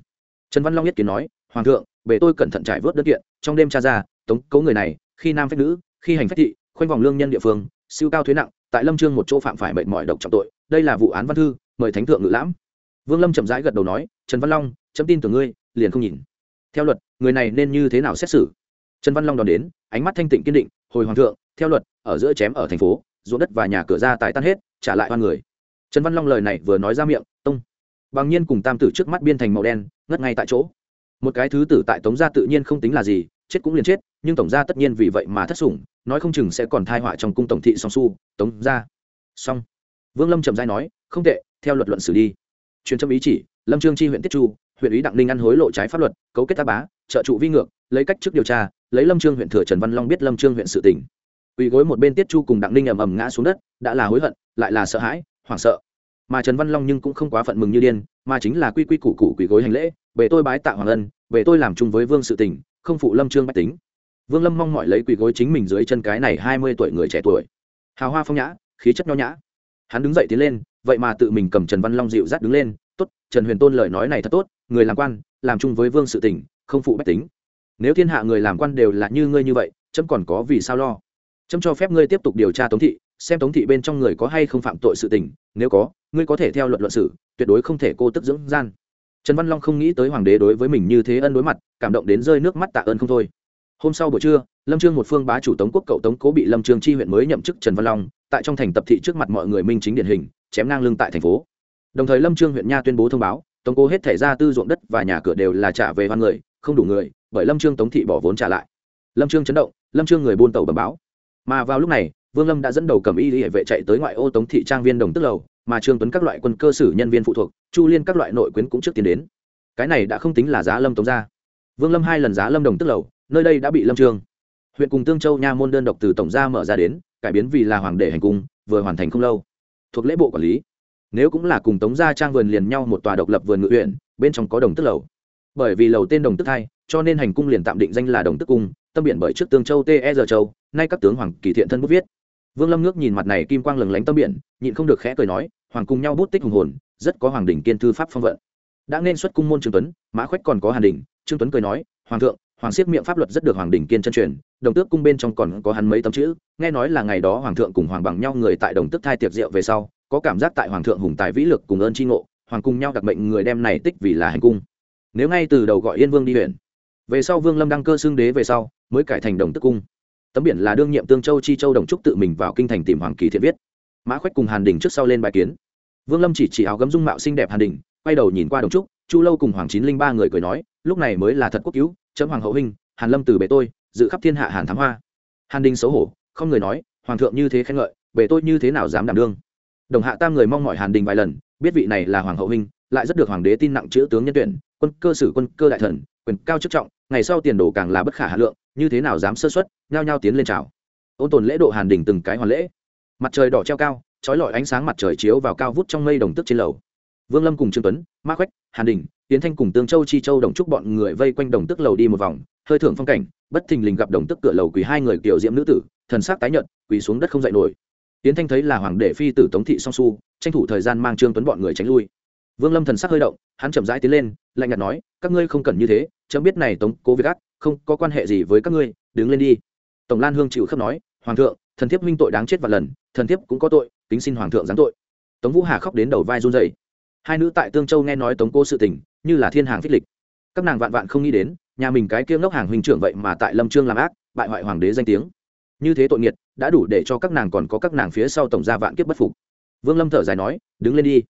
Trần văn long nhất kiến nói, hoàng thượng, bề tôi cẩn thận trải vớt đất kiện, trong đêm tra ra, tống cấu người này, khi nam phép nữ, khi hành phép thị khoanh vòng lương nhân địa phương, siêu cao thuế nặng, tại lâm trương một chỗ phạm phải mệnh mọi độc trọng tội, đây là vụ án văn thư, mời thánh thượng ngự lãm. Vương lâm chậm rãi gật đầu nói, trần văn long, chấm tin tưởng ngươi, liền không nhìn. Theo luật, người này nên như thế nào xét xử? Trần văn long đón đến, ánh mắt thanh tịnh kiên định, hồi hoàng thượng, theo luật, ở giữa chém ở thành phố, ruộng đất và nhà cửa ra tài tan hết, trả lại hoan người. Trần văn long lời này vừa nói ra miệng, tông. Bằng nhiên cùng tam tử trước mắt biên thành màu đen, ngất ngay tại chỗ. Một cái thứ tử tại tống gia tự nhiên không tính là gì chết cũng liền chết, nhưng tổng gia tất nhiên vì vậy mà thất sủng, nói không chừng sẽ còn thai họa trong cung tổng thị song su. Tống gia. Song vương lâm trầm giai nói, không tệ, theo luật luận xử đi. Truyền trâm ý chỉ, lâm trương chi huyện tiết chu, huyện ủy đặng ninh ăn hối lộ trái pháp luật, cấu kết tác bá, trợ trụ vi ngược, lấy cách chức điều tra, lấy lâm trương huyện thừa trần văn long biết lâm trương huyện sự tỉnh quỳ gối một bên tiết chu cùng đặng ninh ầm ầm ngã xuống đất, đã là hối hận, lại là sợ hãi, hoảng sợ. Mà trần văn long nhưng cũng không quá phận mừng như điên, mà chính là quy quy củ củ quỳ gối hành lễ về tôi bái tạ hoàng ân về tôi làm chung với vương sự tỉnh không phụ lâm trương bách tính. Vương lâm mong mọi lấy quỳ gối chính mình dưới chân cái này hai mươi tuổi người trẻ tuổi. Hào hoa phong nhã, khí chất nho nhã. Hắn đứng dậy tiến lên, vậy mà tự mình cầm trần văn long dịu dắt đứng lên, tốt, trần huyền tôn lời nói này thật tốt, người làm quan, làm chung với vương sự tỉnh không phụ bách tính. Nếu thiên hạ người làm quan đều là như ngươi như vậy trâm còn có vì sao lo? Trâm cho phép ngươi tiếp tục điều tra tống thị, xem tống thị bên trong người có hay không phạm tội sự tình, nếu có, ngươi có thể theo luật luận sử tuyệt đối không thể cô tức dưỡng gian trần văn long không nghĩ tới hoàng đế đối với mình như thế ân đối mặt, cảm động đến rơi nước mắt tạ ơn không thôi. Hôm sau buổi trưa, lâm trương một phương bá chủ tống quốc cậu tống cố bị lâm trương chi huyện mới nhậm chức trần văn long, tại trong thành tập thị trước mặt mọi người minh chính điển hình, chém ngang lưng tại thành phố. Đồng thời lâm trương huyện nha tuyên bố thông báo, tống cố hết thể ra tư ruộng đất và nhà cửa đều là trả về hoan người, không đủ người, bởi lâm trương tống thị bỏ vốn trả lại. Lâm trương chấn động, lâm trương người buôn tàu bẩm báo. Mà vào lúc này, vương lâm đã dẫn đầu cầm y hệ vệ chạy tới ngoại ô tống thị trang viên đồng tức lầu mà trương tuấn các loại quân cơ sử nhân viên phụ thuộc, chu liên các loại nội quyến cũng trước tiến đến. Cái này đã không tính là giá lâm tống ra. Vương lâm hai lần giá lâm đồng tức lầu, nơi đây đã bị lâm trương. Huyện cùng tương châu nha môn đơn độc từ tổng gia mở ra đến, cải biến vì là hoàng đệ hành cung, vừa hoàn thành không lâu. Thuộc lễ bộ quản lý. Nếu cũng là cùng tống gia trang vườn liền nhau một tòa độc lập vườn ngự huyện, bên trong có đồng tức lầu. Bởi vì lầu tên đồng tức thay cho nên hành cung liền tạm định danh là đồng tức cung, tâm biện bởi trước tương châu te giờ châu, nay các tướng hoàng kỳ thiện thân bút viết vương lâm ngước nhìn mặt này kim quang lừng lánh tâm biển, nhịn không được khẽ cười nói, hoàng cùng nhau bút tích hùng hồn, rất có hoàng đỉnh kiên thư pháp phong vận. Đã nên xuất cung môn trương tuấn, mã khoách còn có hàn đình trương tuấn cười nói, hoàng thượng, hoàng siết miệng pháp luật rất được hoàng đỉnh kiên chân truyền, đồng tước cung bên trong còn có hắn mấy tấm chữ, nghe nói là ngày đó hoàng thượng cùng hoàng bằng nhau người tại đồng tước thai tiệc rượu về sau, có cảm giác tại hoàng thượng hùng tài vĩ lực cùng ơn tri ngộ, hoàng cùng nhau đặc mệnh người đem này tích vì là hành cung. Nếu ngay từ đầu gọi yên vương đi huyện, về sau vương lâm đăng cơ xưng đế về sau, mới cải thành đồng tước cung tấm biển là đương nhiệm tương châu chi châu đồng trúc tự mình vào kinh thành tìm hoàng kỳ thiện viết. Mã khoách cùng hàn đình trước sau lên bài kiến. Vương lâm chỉ chỉ áo gấm dung mạo xinh đẹp hàn đình, quay đầu nhìn qua đồng trúc, chu lâu cùng hoàng chín linh ba người cười nói, lúc này mới là thật quốc cứu, chấm hoàng hậu huynh, hàn lâm từ bề tôi, dự khắp thiên hạ hàn thám hoa. Hàn đình xấu hổ, không người nói, hoàng thượng như thế khen ngợi, bề tôi như thế nào dám đảm đương? Đồng hạ tam người mong mỏi hàn đình vài lần, biết vị này là hoàng hậu huynh, lại rất được hoàng đế tin nặng chữ tướng nhân tuyển, quân cơ sử quân cơ đại thần, quyền cao chức trọng ngày sau tiền đồ càng là bất khả hà lượng, như thế nào dám sơ xuất nhao nhao tiến lên chào. Ôn tồn lễ độ hàn đình từng cái hoàn lễ. Mặt trời đỏ treo cao, trói lọi ánh sáng mặt trời chiếu vào cao vút trong mây đồng tức trên lầu. Vương lâm cùng trương tuấn, ma khoách hàn đình tiến thanh cùng tương châu, chi châu đồng trúc bọn người vây quanh đồng tức lầu đi một vòng, hơi thưởng phong cảnh, bất thình lình gặp đồng tức cửa lầu quỳ hai người kiểu diễm nữ tử, thần sắc tái nhợt, quỳ xuống đất không dậy nổi. Tiến thanh thấy là hoàng đệ phi tử tống thị song su, tranh thủ thời gian mang trương tuấn bọn người tránh lui. Vương lâm thần sắc hơi động, hắn chậm rãi tiến lên, lạnh nhạt nói các ngươi không cần như thế, chấm biết này tống cố việc ác, không có quan hệ gì với các ngươi, đứng lên đi. Tổng lan hương chịu khắp nói, hoàng thượng, thần thiếp minh tội đáng chết vạn lần, thần thiếp cũng có tội, kính xin hoàng thượng giáng tội. Tống vũ hà khóc đến đầu vai run dậy hai nữ tại tương châu nghe nói tống cô sự tình, như là thiên hàng phích lịch. Các nàng vạn vạn không nghĩ đến, nhà mình cái kia ngốc hàng huynh trưởng vậy mà tại lâm trương làm ác, bại hoại hoàng đế danh tiếng. Như thế tội nghiệt, đã đủ để cho các nàng còn có các nàng phía sau tổng gia vạn kiếp bất phục. Vương lâm thở dài nói, đứng lên đi.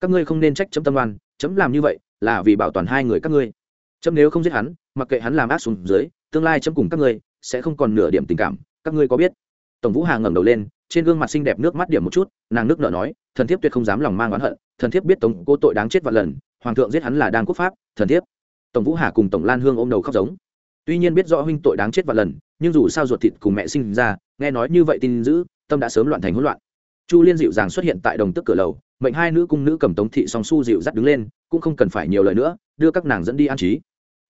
Các ngươi không nên trách chấm tâm oan, chấm làm như vậy là vì bảo toàn hai người các ngươi. Chấm nếu không giết hắn, mặc kệ hắn làm ác xuống dưới, tương lai chấm cùng các ngươi sẽ không còn nửa điểm tình cảm, các ngươi có biết? Tổng vũ hà ngẩng đầu lên, trên gương mặt xinh đẹp nước mắt điểm một chút, nàng nước nợ nói, thần thiếp tuyệt không dám lòng mang oán hận, thần thiếp biết tổng cô tội đáng chết vạn lần, hoàng thượng giết hắn là đan quốc pháp, thần thiếp. Tổng vũ hà cùng tổng lan hương ôm đầu khóc giống. Tuy nhiên biết rõ huynh tội đáng chết vạn lần, nhưng dù sao ruột thịt cùng mẹ sinh ra, nghe nói như vậy tin giữ tâm đã sớm loạn thành hỗn loạn. Chu liên dịu dàng xuất hiện tại đồng tức cửa lầu mệnh hai nữ cung nữ cầm tống thị song su dịu dắt đứng lên, cũng không cần phải nhiều lời nữa, đưa các nàng dẫn đi an trí.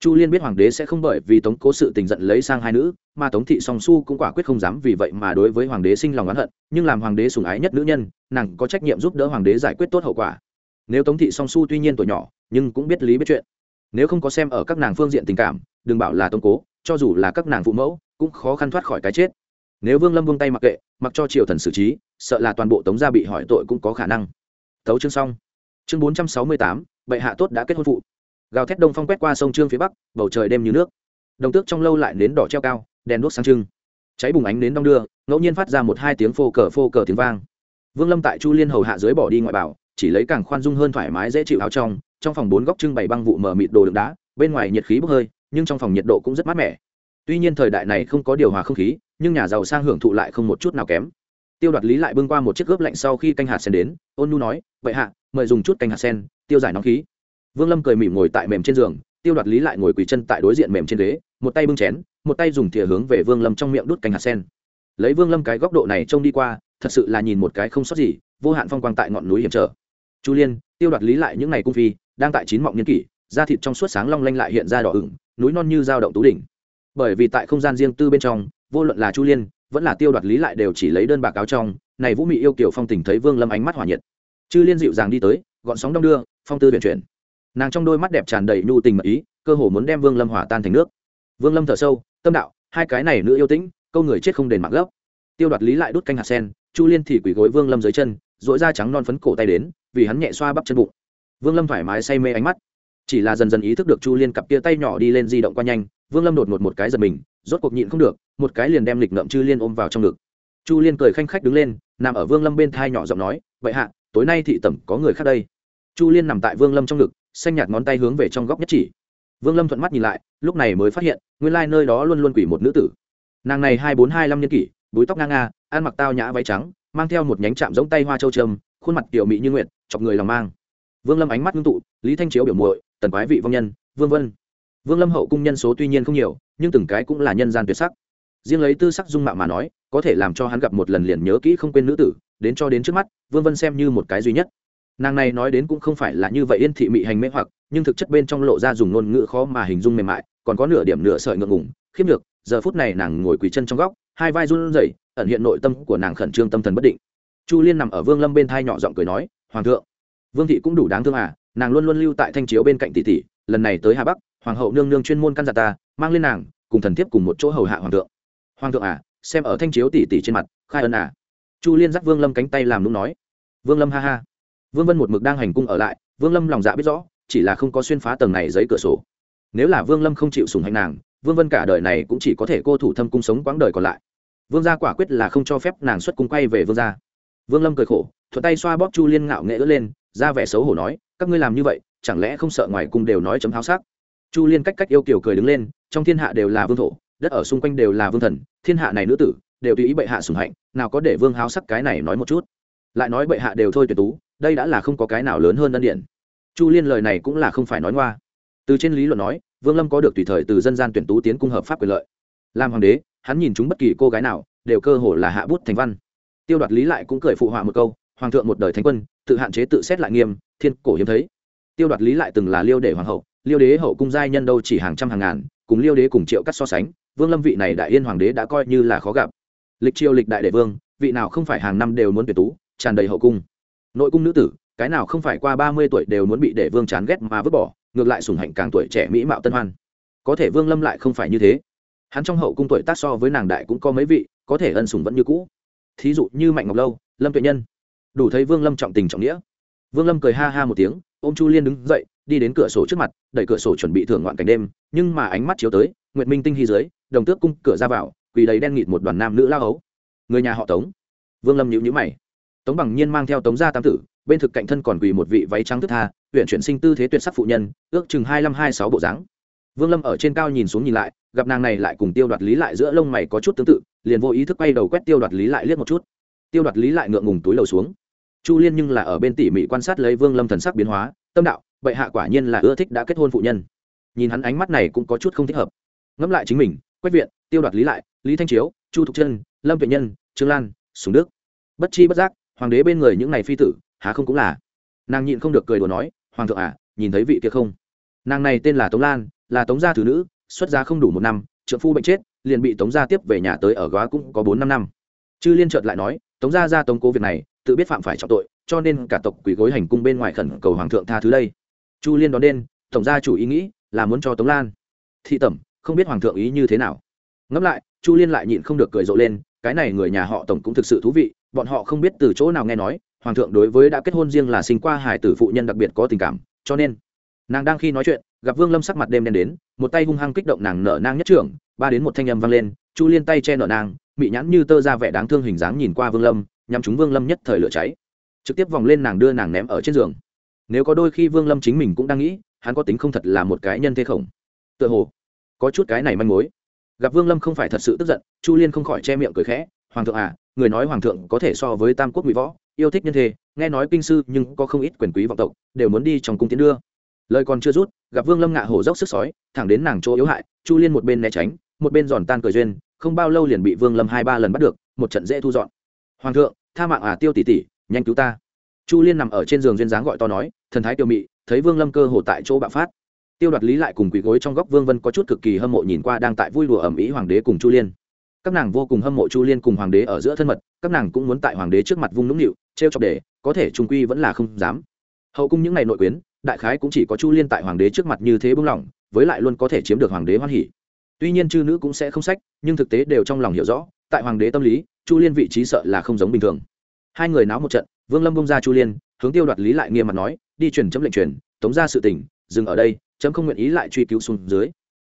Chu liên biết hoàng đế sẽ không bởi vì tống cố sự tình giận lấy sang hai nữ, mà tống thị song su cũng quả quyết không dám vì vậy mà đối với hoàng đế sinh lòng oán hận, nhưng làm hoàng đế sùng ái nhất nữ nhân, nàng có trách nhiệm giúp đỡ hoàng đế giải quyết tốt hậu quả. Nếu tống thị song su tuy nhiên tuổi nhỏ, nhưng cũng biết lý biết chuyện. Nếu không có xem ở các nàng phương diện tình cảm, đừng bảo là tống cố, cho dù là các nàng phụ mẫu, cũng khó khăn thoát khỏi cái chết. Nếu vương lâm buông tay mặc kệ, mặc cho triều thần xử trí, sợ là toàn bộ tống gia bị hỏi tội cũng có khả năng thấu chương xong. Chương bốn trăm sáu mươi tám, bệ hạ tốt đã kết hôn phụ. Gào thét đông phong quét qua sông trương phía bắc, bầu trời đêm như nước. Đồng tước trong lâu lại nến đỏ treo cao, đèn đuốc sáng trưng. Cháy bùng ánh nến đong đưa, ngẫu nhiên phát ra một hai tiếng phô cờ phô cờ tiếng vang. Vương lâm tại chu liên hầu hạ dưới bỏ đi ngoại bảo, chỉ lấy càng khoan dung hơn thoải mái dễ chịu áo trong trong phòng bốn góc trưng bày băng vụ mở mịt đồ đựng đá, bên ngoài nhiệt khí bốc hơi, nhưng trong phòng nhiệt độ cũng rất mát mẻ. Tuy nhiên thời đại này không có điều hòa không khí, nhưng nhà giàu sang hưởng thụ lại không một chút nào kém. Tiêu đoạt lý lại bưng qua một chiếc gớp lạnh sau khi canh hạt sen đến, ôn nu nói vậy hạ, mời dùng chút canh hạt sen, tiêu giải nóng khí. Vương lâm cười mỉm ngồi tại mềm trên giường, tiêu đoạt lý lại ngồi quỳ chân tại đối diện mềm trên ghế, một tay bưng chén, một tay dùng thìa hướng về vương lâm trong miệng đút canh hạt sen. Lấy vương lâm cái góc độ này trông đi qua, thật sự là nhìn một cái không sót gì, vô hạn phong quang tại ngọn núi hiểm trở. Chu liên, tiêu đoạt lý lại những ngày cung phi, đang tại chín mọng nhân kỷ, da thịt trong suốt sáng long lanh lại hiện ra đỏ ửng, núi non như dao động tú đỉnh. Bởi vì tại không gian riêng tư bên trong, vô luận là chu liên, vẫn là tiêu đoạt lý lại đều chỉ lấy đơn bạc áo trong, này vũ mị yêu kiểu phong tình thấy vương lâm ánh mắt hỏa nhiệt chư liên dịu dàng đi tới, gọn sóng đông đưa, phong tư tuyển chuyển. Nàng trong đôi mắt đẹp tràn đầy nhu tình mật ý, cơ hồ muốn đem vương lâm hỏa tan thành nước. Vương lâm thở sâu, tâm đạo, hai cái này nữ yêu tĩnh, câu người chết không đền mạng gốc. Tiêu đoạt lý lại đút canh hạt sen, chu liên thì quỳ gối vương lâm dưới chân dội da trắng non phấn cổ tay đến, vì hắn nhẹ xoa bắp chân bụng. Vương lâm thoải mái say mê ánh mắt. Chỉ là dần dần ý thức được chu liên cặp kia tay nhỏ đi lên di động qua nhanh, vương lâm đột ngột một cái giật mình, rốt cuộc nhịn không được, một cái liền đem lịch ngậm chư liên ôm vào trong ngực. Chu liên cười khanh khách đứng lên, nằm ở vương lâm bên thai nhỏ giọng nói, vậy hạ tối nay thị tẩm, có người khác đây. Chu liên nằm tại vương lâm trong ngực, xanh nhạt ngón tay hướng về trong góc nhất chỉ. Vương lâm thuận mắt nhìn lại, lúc này mới phát hiện, nguyên lai nơi đó luôn luôn quỷ một nữ tử. Nàng này hai bốn hai năm nhân kỷ, búi tóc ngang nga, ăn mặc tao nhã váy trắng, mang theo một nhánh chạm giống tay hoa châu trâm khuôn mặt tiểu mỹ như nguyện chọc người lòng mang. Vương lâm ánh mắt ngưng tụ, lý thanh chiếu biểu muội, tần quái vị vong nhân, vương vân. Vương lâm hậu cung nhân số tuy nhiên không nhiều, nhưng từng cái cũng là nhân gian tuyệt sắc. Riêng lấy tư sắc dung mạo mà nói, có thể làm cho hắn gặp một lần liền nhớ kỹ không quên nữ tử đến cho đến trước mắt, vương vân xem như một cái duy nhất. Nàng này nói đến cũng không phải là như vậy yên thị mị hành mê hoặc, nhưng thực chất bên trong lộ ra dùng ngôn ngữ khó mà hình dung mềm mại, còn có nửa điểm nửa sợi ngượng ngùng, khiếp được giờ phút này nàng ngồi quỳ chân trong góc, hai vai run rẩy, ẩn hiện nội tâm của nàng khẩn trương tâm thần bất định. Chu liên nằm ở vương lâm bên thai nhỏ giọng cười nói, hoàng thượng, vương thị cũng đủ đáng thương à nàng luôn luôn lưu tại thanh chiếu bên cạnh tỷ tỷ, lần này tới hà bắc, hoàng hậu nương nương chuyên môn căn dặn ta, mang lên nàng, cùng thần thiếp cùng một chỗ hầu hạ hoàng thượng. Hoàng thượng à xem ở thanh chiếu tỷ tỷ trên mặt, khai ân à chu liên dắt vương lâm cánh tay làm nung nói. Vương lâm ha ha. Vương vân một mực đang hành cung ở lại, vương lâm lòng dạ biết rõ, chỉ là không có xuyên phá tầng này giấy cửa sổ. Nếu là vương lâm không chịu sùng hành nàng, vương vân cả đời này cũng chỉ có thể cô thủ thâm cung sống quãng đời còn lại. Vương gia quả quyết là không cho phép nàng xuất cung quay về vương gia. Vương lâm cười khổ, thuận tay xoa bóp chu liên ngạo nghệ ớt lên, ra vẻ xấu hổ nói, các ngươi làm như vậy, chẳng lẽ không sợ ngoài cung đều nói chấm háo sắc chu liên cách cách yêu kiểu cười đứng lên, trong thiên hạ đều là vương thổ, đất ở xung quanh đều là vương thần, thiên hạ này nữ tử đều tùy ý bệ hạ sủng hạnh, nào có để vương háo sắc cái này nói một chút. Lại nói bệ hạ đều thôi tuyệt tú, đây đã là không có cái nào lớn hơn ân điện chu liên lời này cũng là không phải nói ngoa. Từ trên lý luận nói, vương lâm có được tùy thời từ dân gian tuyển tú tiến cung hợp pháp quyền lợi. Làm hoàng đế, hắn nhìn chúng bất kỳ cô gái nào, đều cơ hồ là hạ bút thành văn. Tiêu đoạt lý lại cũng cười phụ họa một câu, hoàng thượng một đời thánh quân, tự hạn chế tự xét lại nghiêm, thiên cổ hiếm thấy. Tiêu đoạt lý lại từng là liêu đế hoàng hậu, liêu đế hậu cung giai nhân đâu chỉ hàng trăm hàng ngàn, cùng liêu đế cùng triệu cắt so sánh, vương lâm vị này đại yên hoàng đế đã coi như là khó gặp lịch triều lịch đại đệ vương, vị nào không phải hàng năm đều muốn tuyệt tú, tràn đầy hậu cung. Nội cung nữ tử, cái nào không phải qua ba mươi tuổi đều muốn bị đệ vương chán ghét mà vứt bỏ, ngược lại sủng hạnh càng tuổi trẻ mỹ mạo tân hoan. Có thể vương lâm lại không phải như thế. Hắn trong hậu cung tuổi tác so với nàng đại cũng có mấy vị, có thể ân sủng vẫn như cũ. Thí dụ như mạnh ngọc lâu, lâm tuệ nhân. Đủ thấy vương lâm trọng tình trọng nghĩa. Vương lâm cười ha ha một tiếng, ôm chu liên đứng dậy, đi đến cửa sổ trước mặt, đẩy cửa sổ chuẩn bị thưởng ngoạn cảnh đêm, nhưng mà ánh mắt chiếu tới, nguyệt minh tinh hy dưới, đồng tước cung cửa ra vào quỳ đầy đen nghịt một đoàn nam nữ lao ấu. Người nhà họ tống. Vương lâm nhíu nhữ mày. Tống bằng nhiên mang theo tống gia tam tử, bên thực cạnh thân còn quỳ một vị váy trắng thức tha, huyện chuyển sinh tư thế tuyệt sắc phụ nhân, ước chừng hai năm hai sáu bộ dáng. Vương lâm ở trên cao nhìn xuống nhìn lại, gặp nàng này lại cùng tiêu đoạt lý lại giữa lông mày có chút tương tự, liền vô ý thức quay đầu quét tiêu đoạt lý lại liếc một chút. Tiêu đoạt lý lại ngượng ngùng túi lầu xuống. Chu liên nhưng là ở bên tỉ mỉ quan sát lấy vương lâm thần sắc biến hóa, tâm đạo, bệ hạ quả nhiên là ưa thích đã kết hôn phụ nhân. Nhìn hắn ánh mắt này cũng có chút không thích hợp. Ngẫm lại chính mình, quét viện, tiêu đoạt lý lại lý thanh chiếu chu thục Trân, lâm tuệ nhân trương lan sùng đức. Bất chi bất giác hoàng đế bên người những này phi tử há không cũng là. Nàng nhịn không được cười đùa nói hoàng thượng à nhìn thấy vị kia không? Nàng này tên là tống lan là tống gia thứ nữ xuất gia không đủ một năm trợ phu bệnh chết liền bị tống gia tiếp về nhà tới ở góa cũng có bốn năm năm. Chư liên trợt lại nói tống gia ra tống cố việc này tự biết phạm phải trọng tội cho nên cả tộc quỷ gối hành cung bên ngoài khẩn cầu hoàng thượng tha thứ đây. Chu liên đón đen tổng gia chủ ý nghĩ là muốn cho tống lan. Thị tẩm không biết hoàng thượng ý như thế nào? Ngẫm lại chu liên lại nhịn không được cười rộ lên, cái này người nhà họ tổng cũng thực sự thú vị, bọn họ không biết từ chỗ nào nghe nói, hoàng thượng đối với đã kết hôn riêng là sinh qua hải tử phụ nhân đặc biệt có tình cảm, cho nên, nàng đang khi nói chuyện, gặp vương lâm sắc mặt đêm đen đến, một tay hung hăng kích động nàng nở nang nhất trưởng, ba đến một thanh âm vang lên, chu liên tay che nở nang, mị nhãn như tơ ra vẻ đáng thương hình dáng nhìn qua vương lâm nhằm chúng vương lâm nhất thời lửa cháy. Trực tiếp vòng lên nàng đưa nàng ném ở trên giường. Nếu có đôi khi vương lâm chính mình cũng đang nghĩ, hắn có tính không thật là một cái nhân thế khổng. Tựa hồ, có chút cái này manh mối gặp vương lâm không phải thật sự tức giận, chu liên không khỏi che miệng cười khẽ, hoàng thượng à người nói hoàng thượng có thể so với tam quốc ngụy võ, yêu thích nhân thế nghe nói kinh sư nhưng có không ít quyền quý vọng tộc, đều muốn đi trong cung tiến đưa. Lời còn chưa rút gặp vương lâm ngạ hổ dốc sức sói, thẳng đến nàng chỗ yếu hại, chu liên một bên né tránh, một bên giòn tan cười duyên, không bao lâu liền bị vương lâm hai ba lần bắt được, một trận dễ thu dọn. Hoàng thượng, tha mạng à tiêu tỷ tỷ, nhanh cứu ta. Chu liên nằm ở trên giường duyên dáng gọi to nói, thần thái tiêu mị, thấy vương lâm cơ hồ tại chỗ bạo phát tiêu đoạt lý lại cùng quỳ gối trong góc vương vân có chút cực kỳ hâm mộ nhìn qua đang tại vui đùa ẩm ý hoàng đế cùng chu liên. Các nàng vô cùng hâm mộ chu liên cùng hoàng đế ở giữa thân mật, các nàng cũng muốn tại hoàng đế trước mặt vung nũng nịu t r e o chọc để, có thể trung quy vẫn là không dám. Hậu cung những ngày nội quyến, đại khái cũng chỉ có chu liên tại hoàng đế trước mặt như thế bưng lỏng với lại luôn có thể chiếm được hoàng đế hoan hỉ. Tuy nhiên chư nữ cũng sẽ không sách, nhưng thực tế đều trong lòng hiểu rõ, tại hoàng đế tâm lý, chu liên vị trí sợ là không giống bình thường. Hai người náo một trận, vương lâm bông ra chu liên, hướng tiêu đoạt lý lại nghiêm mặt nói, đi truyền chấm lệnh truyền, tống ra sự tỉnh dừng ở đây chấm không nguyện ý lại truy cứu xuống dưới.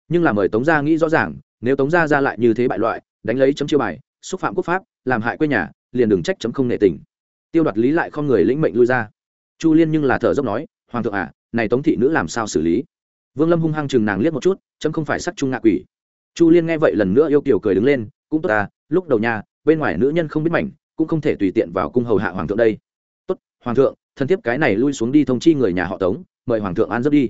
Nhưng là mời tống gia nghĩ rõ ràng, nếu tống gia ra lại như thế bại loại, đánh lấy chấm chiêu bài, xúc phạm quốc pháp, làm hại quê nhà, liền đừng trách chấm không nệ tình. Tiêu đoạt lý lại không người lĩnh mệnh lui ra. Chu liên nhưng là thở dốc nói, hoàng thượng à này tống thị nữ làm sao xử lý? Vương lâm hung hăng chừng nàng liếc một chút, chấm không phải sắc trung ngạ quỷ. Chu liên nghe vậy lần nữa yêu kiểu cười đứng lên, cũng tốt ta lúc đầu nhà, bên ngoài nữ nhân không biết mảnh, cũng không thể tùy tiện vào cung hầu hạ hoàng thượng đây. Tốt, hoàng thượng, thân thiếp cái này lui xuống đi thông chi người nhà họ tống, mời hoàng thượng an giấc đi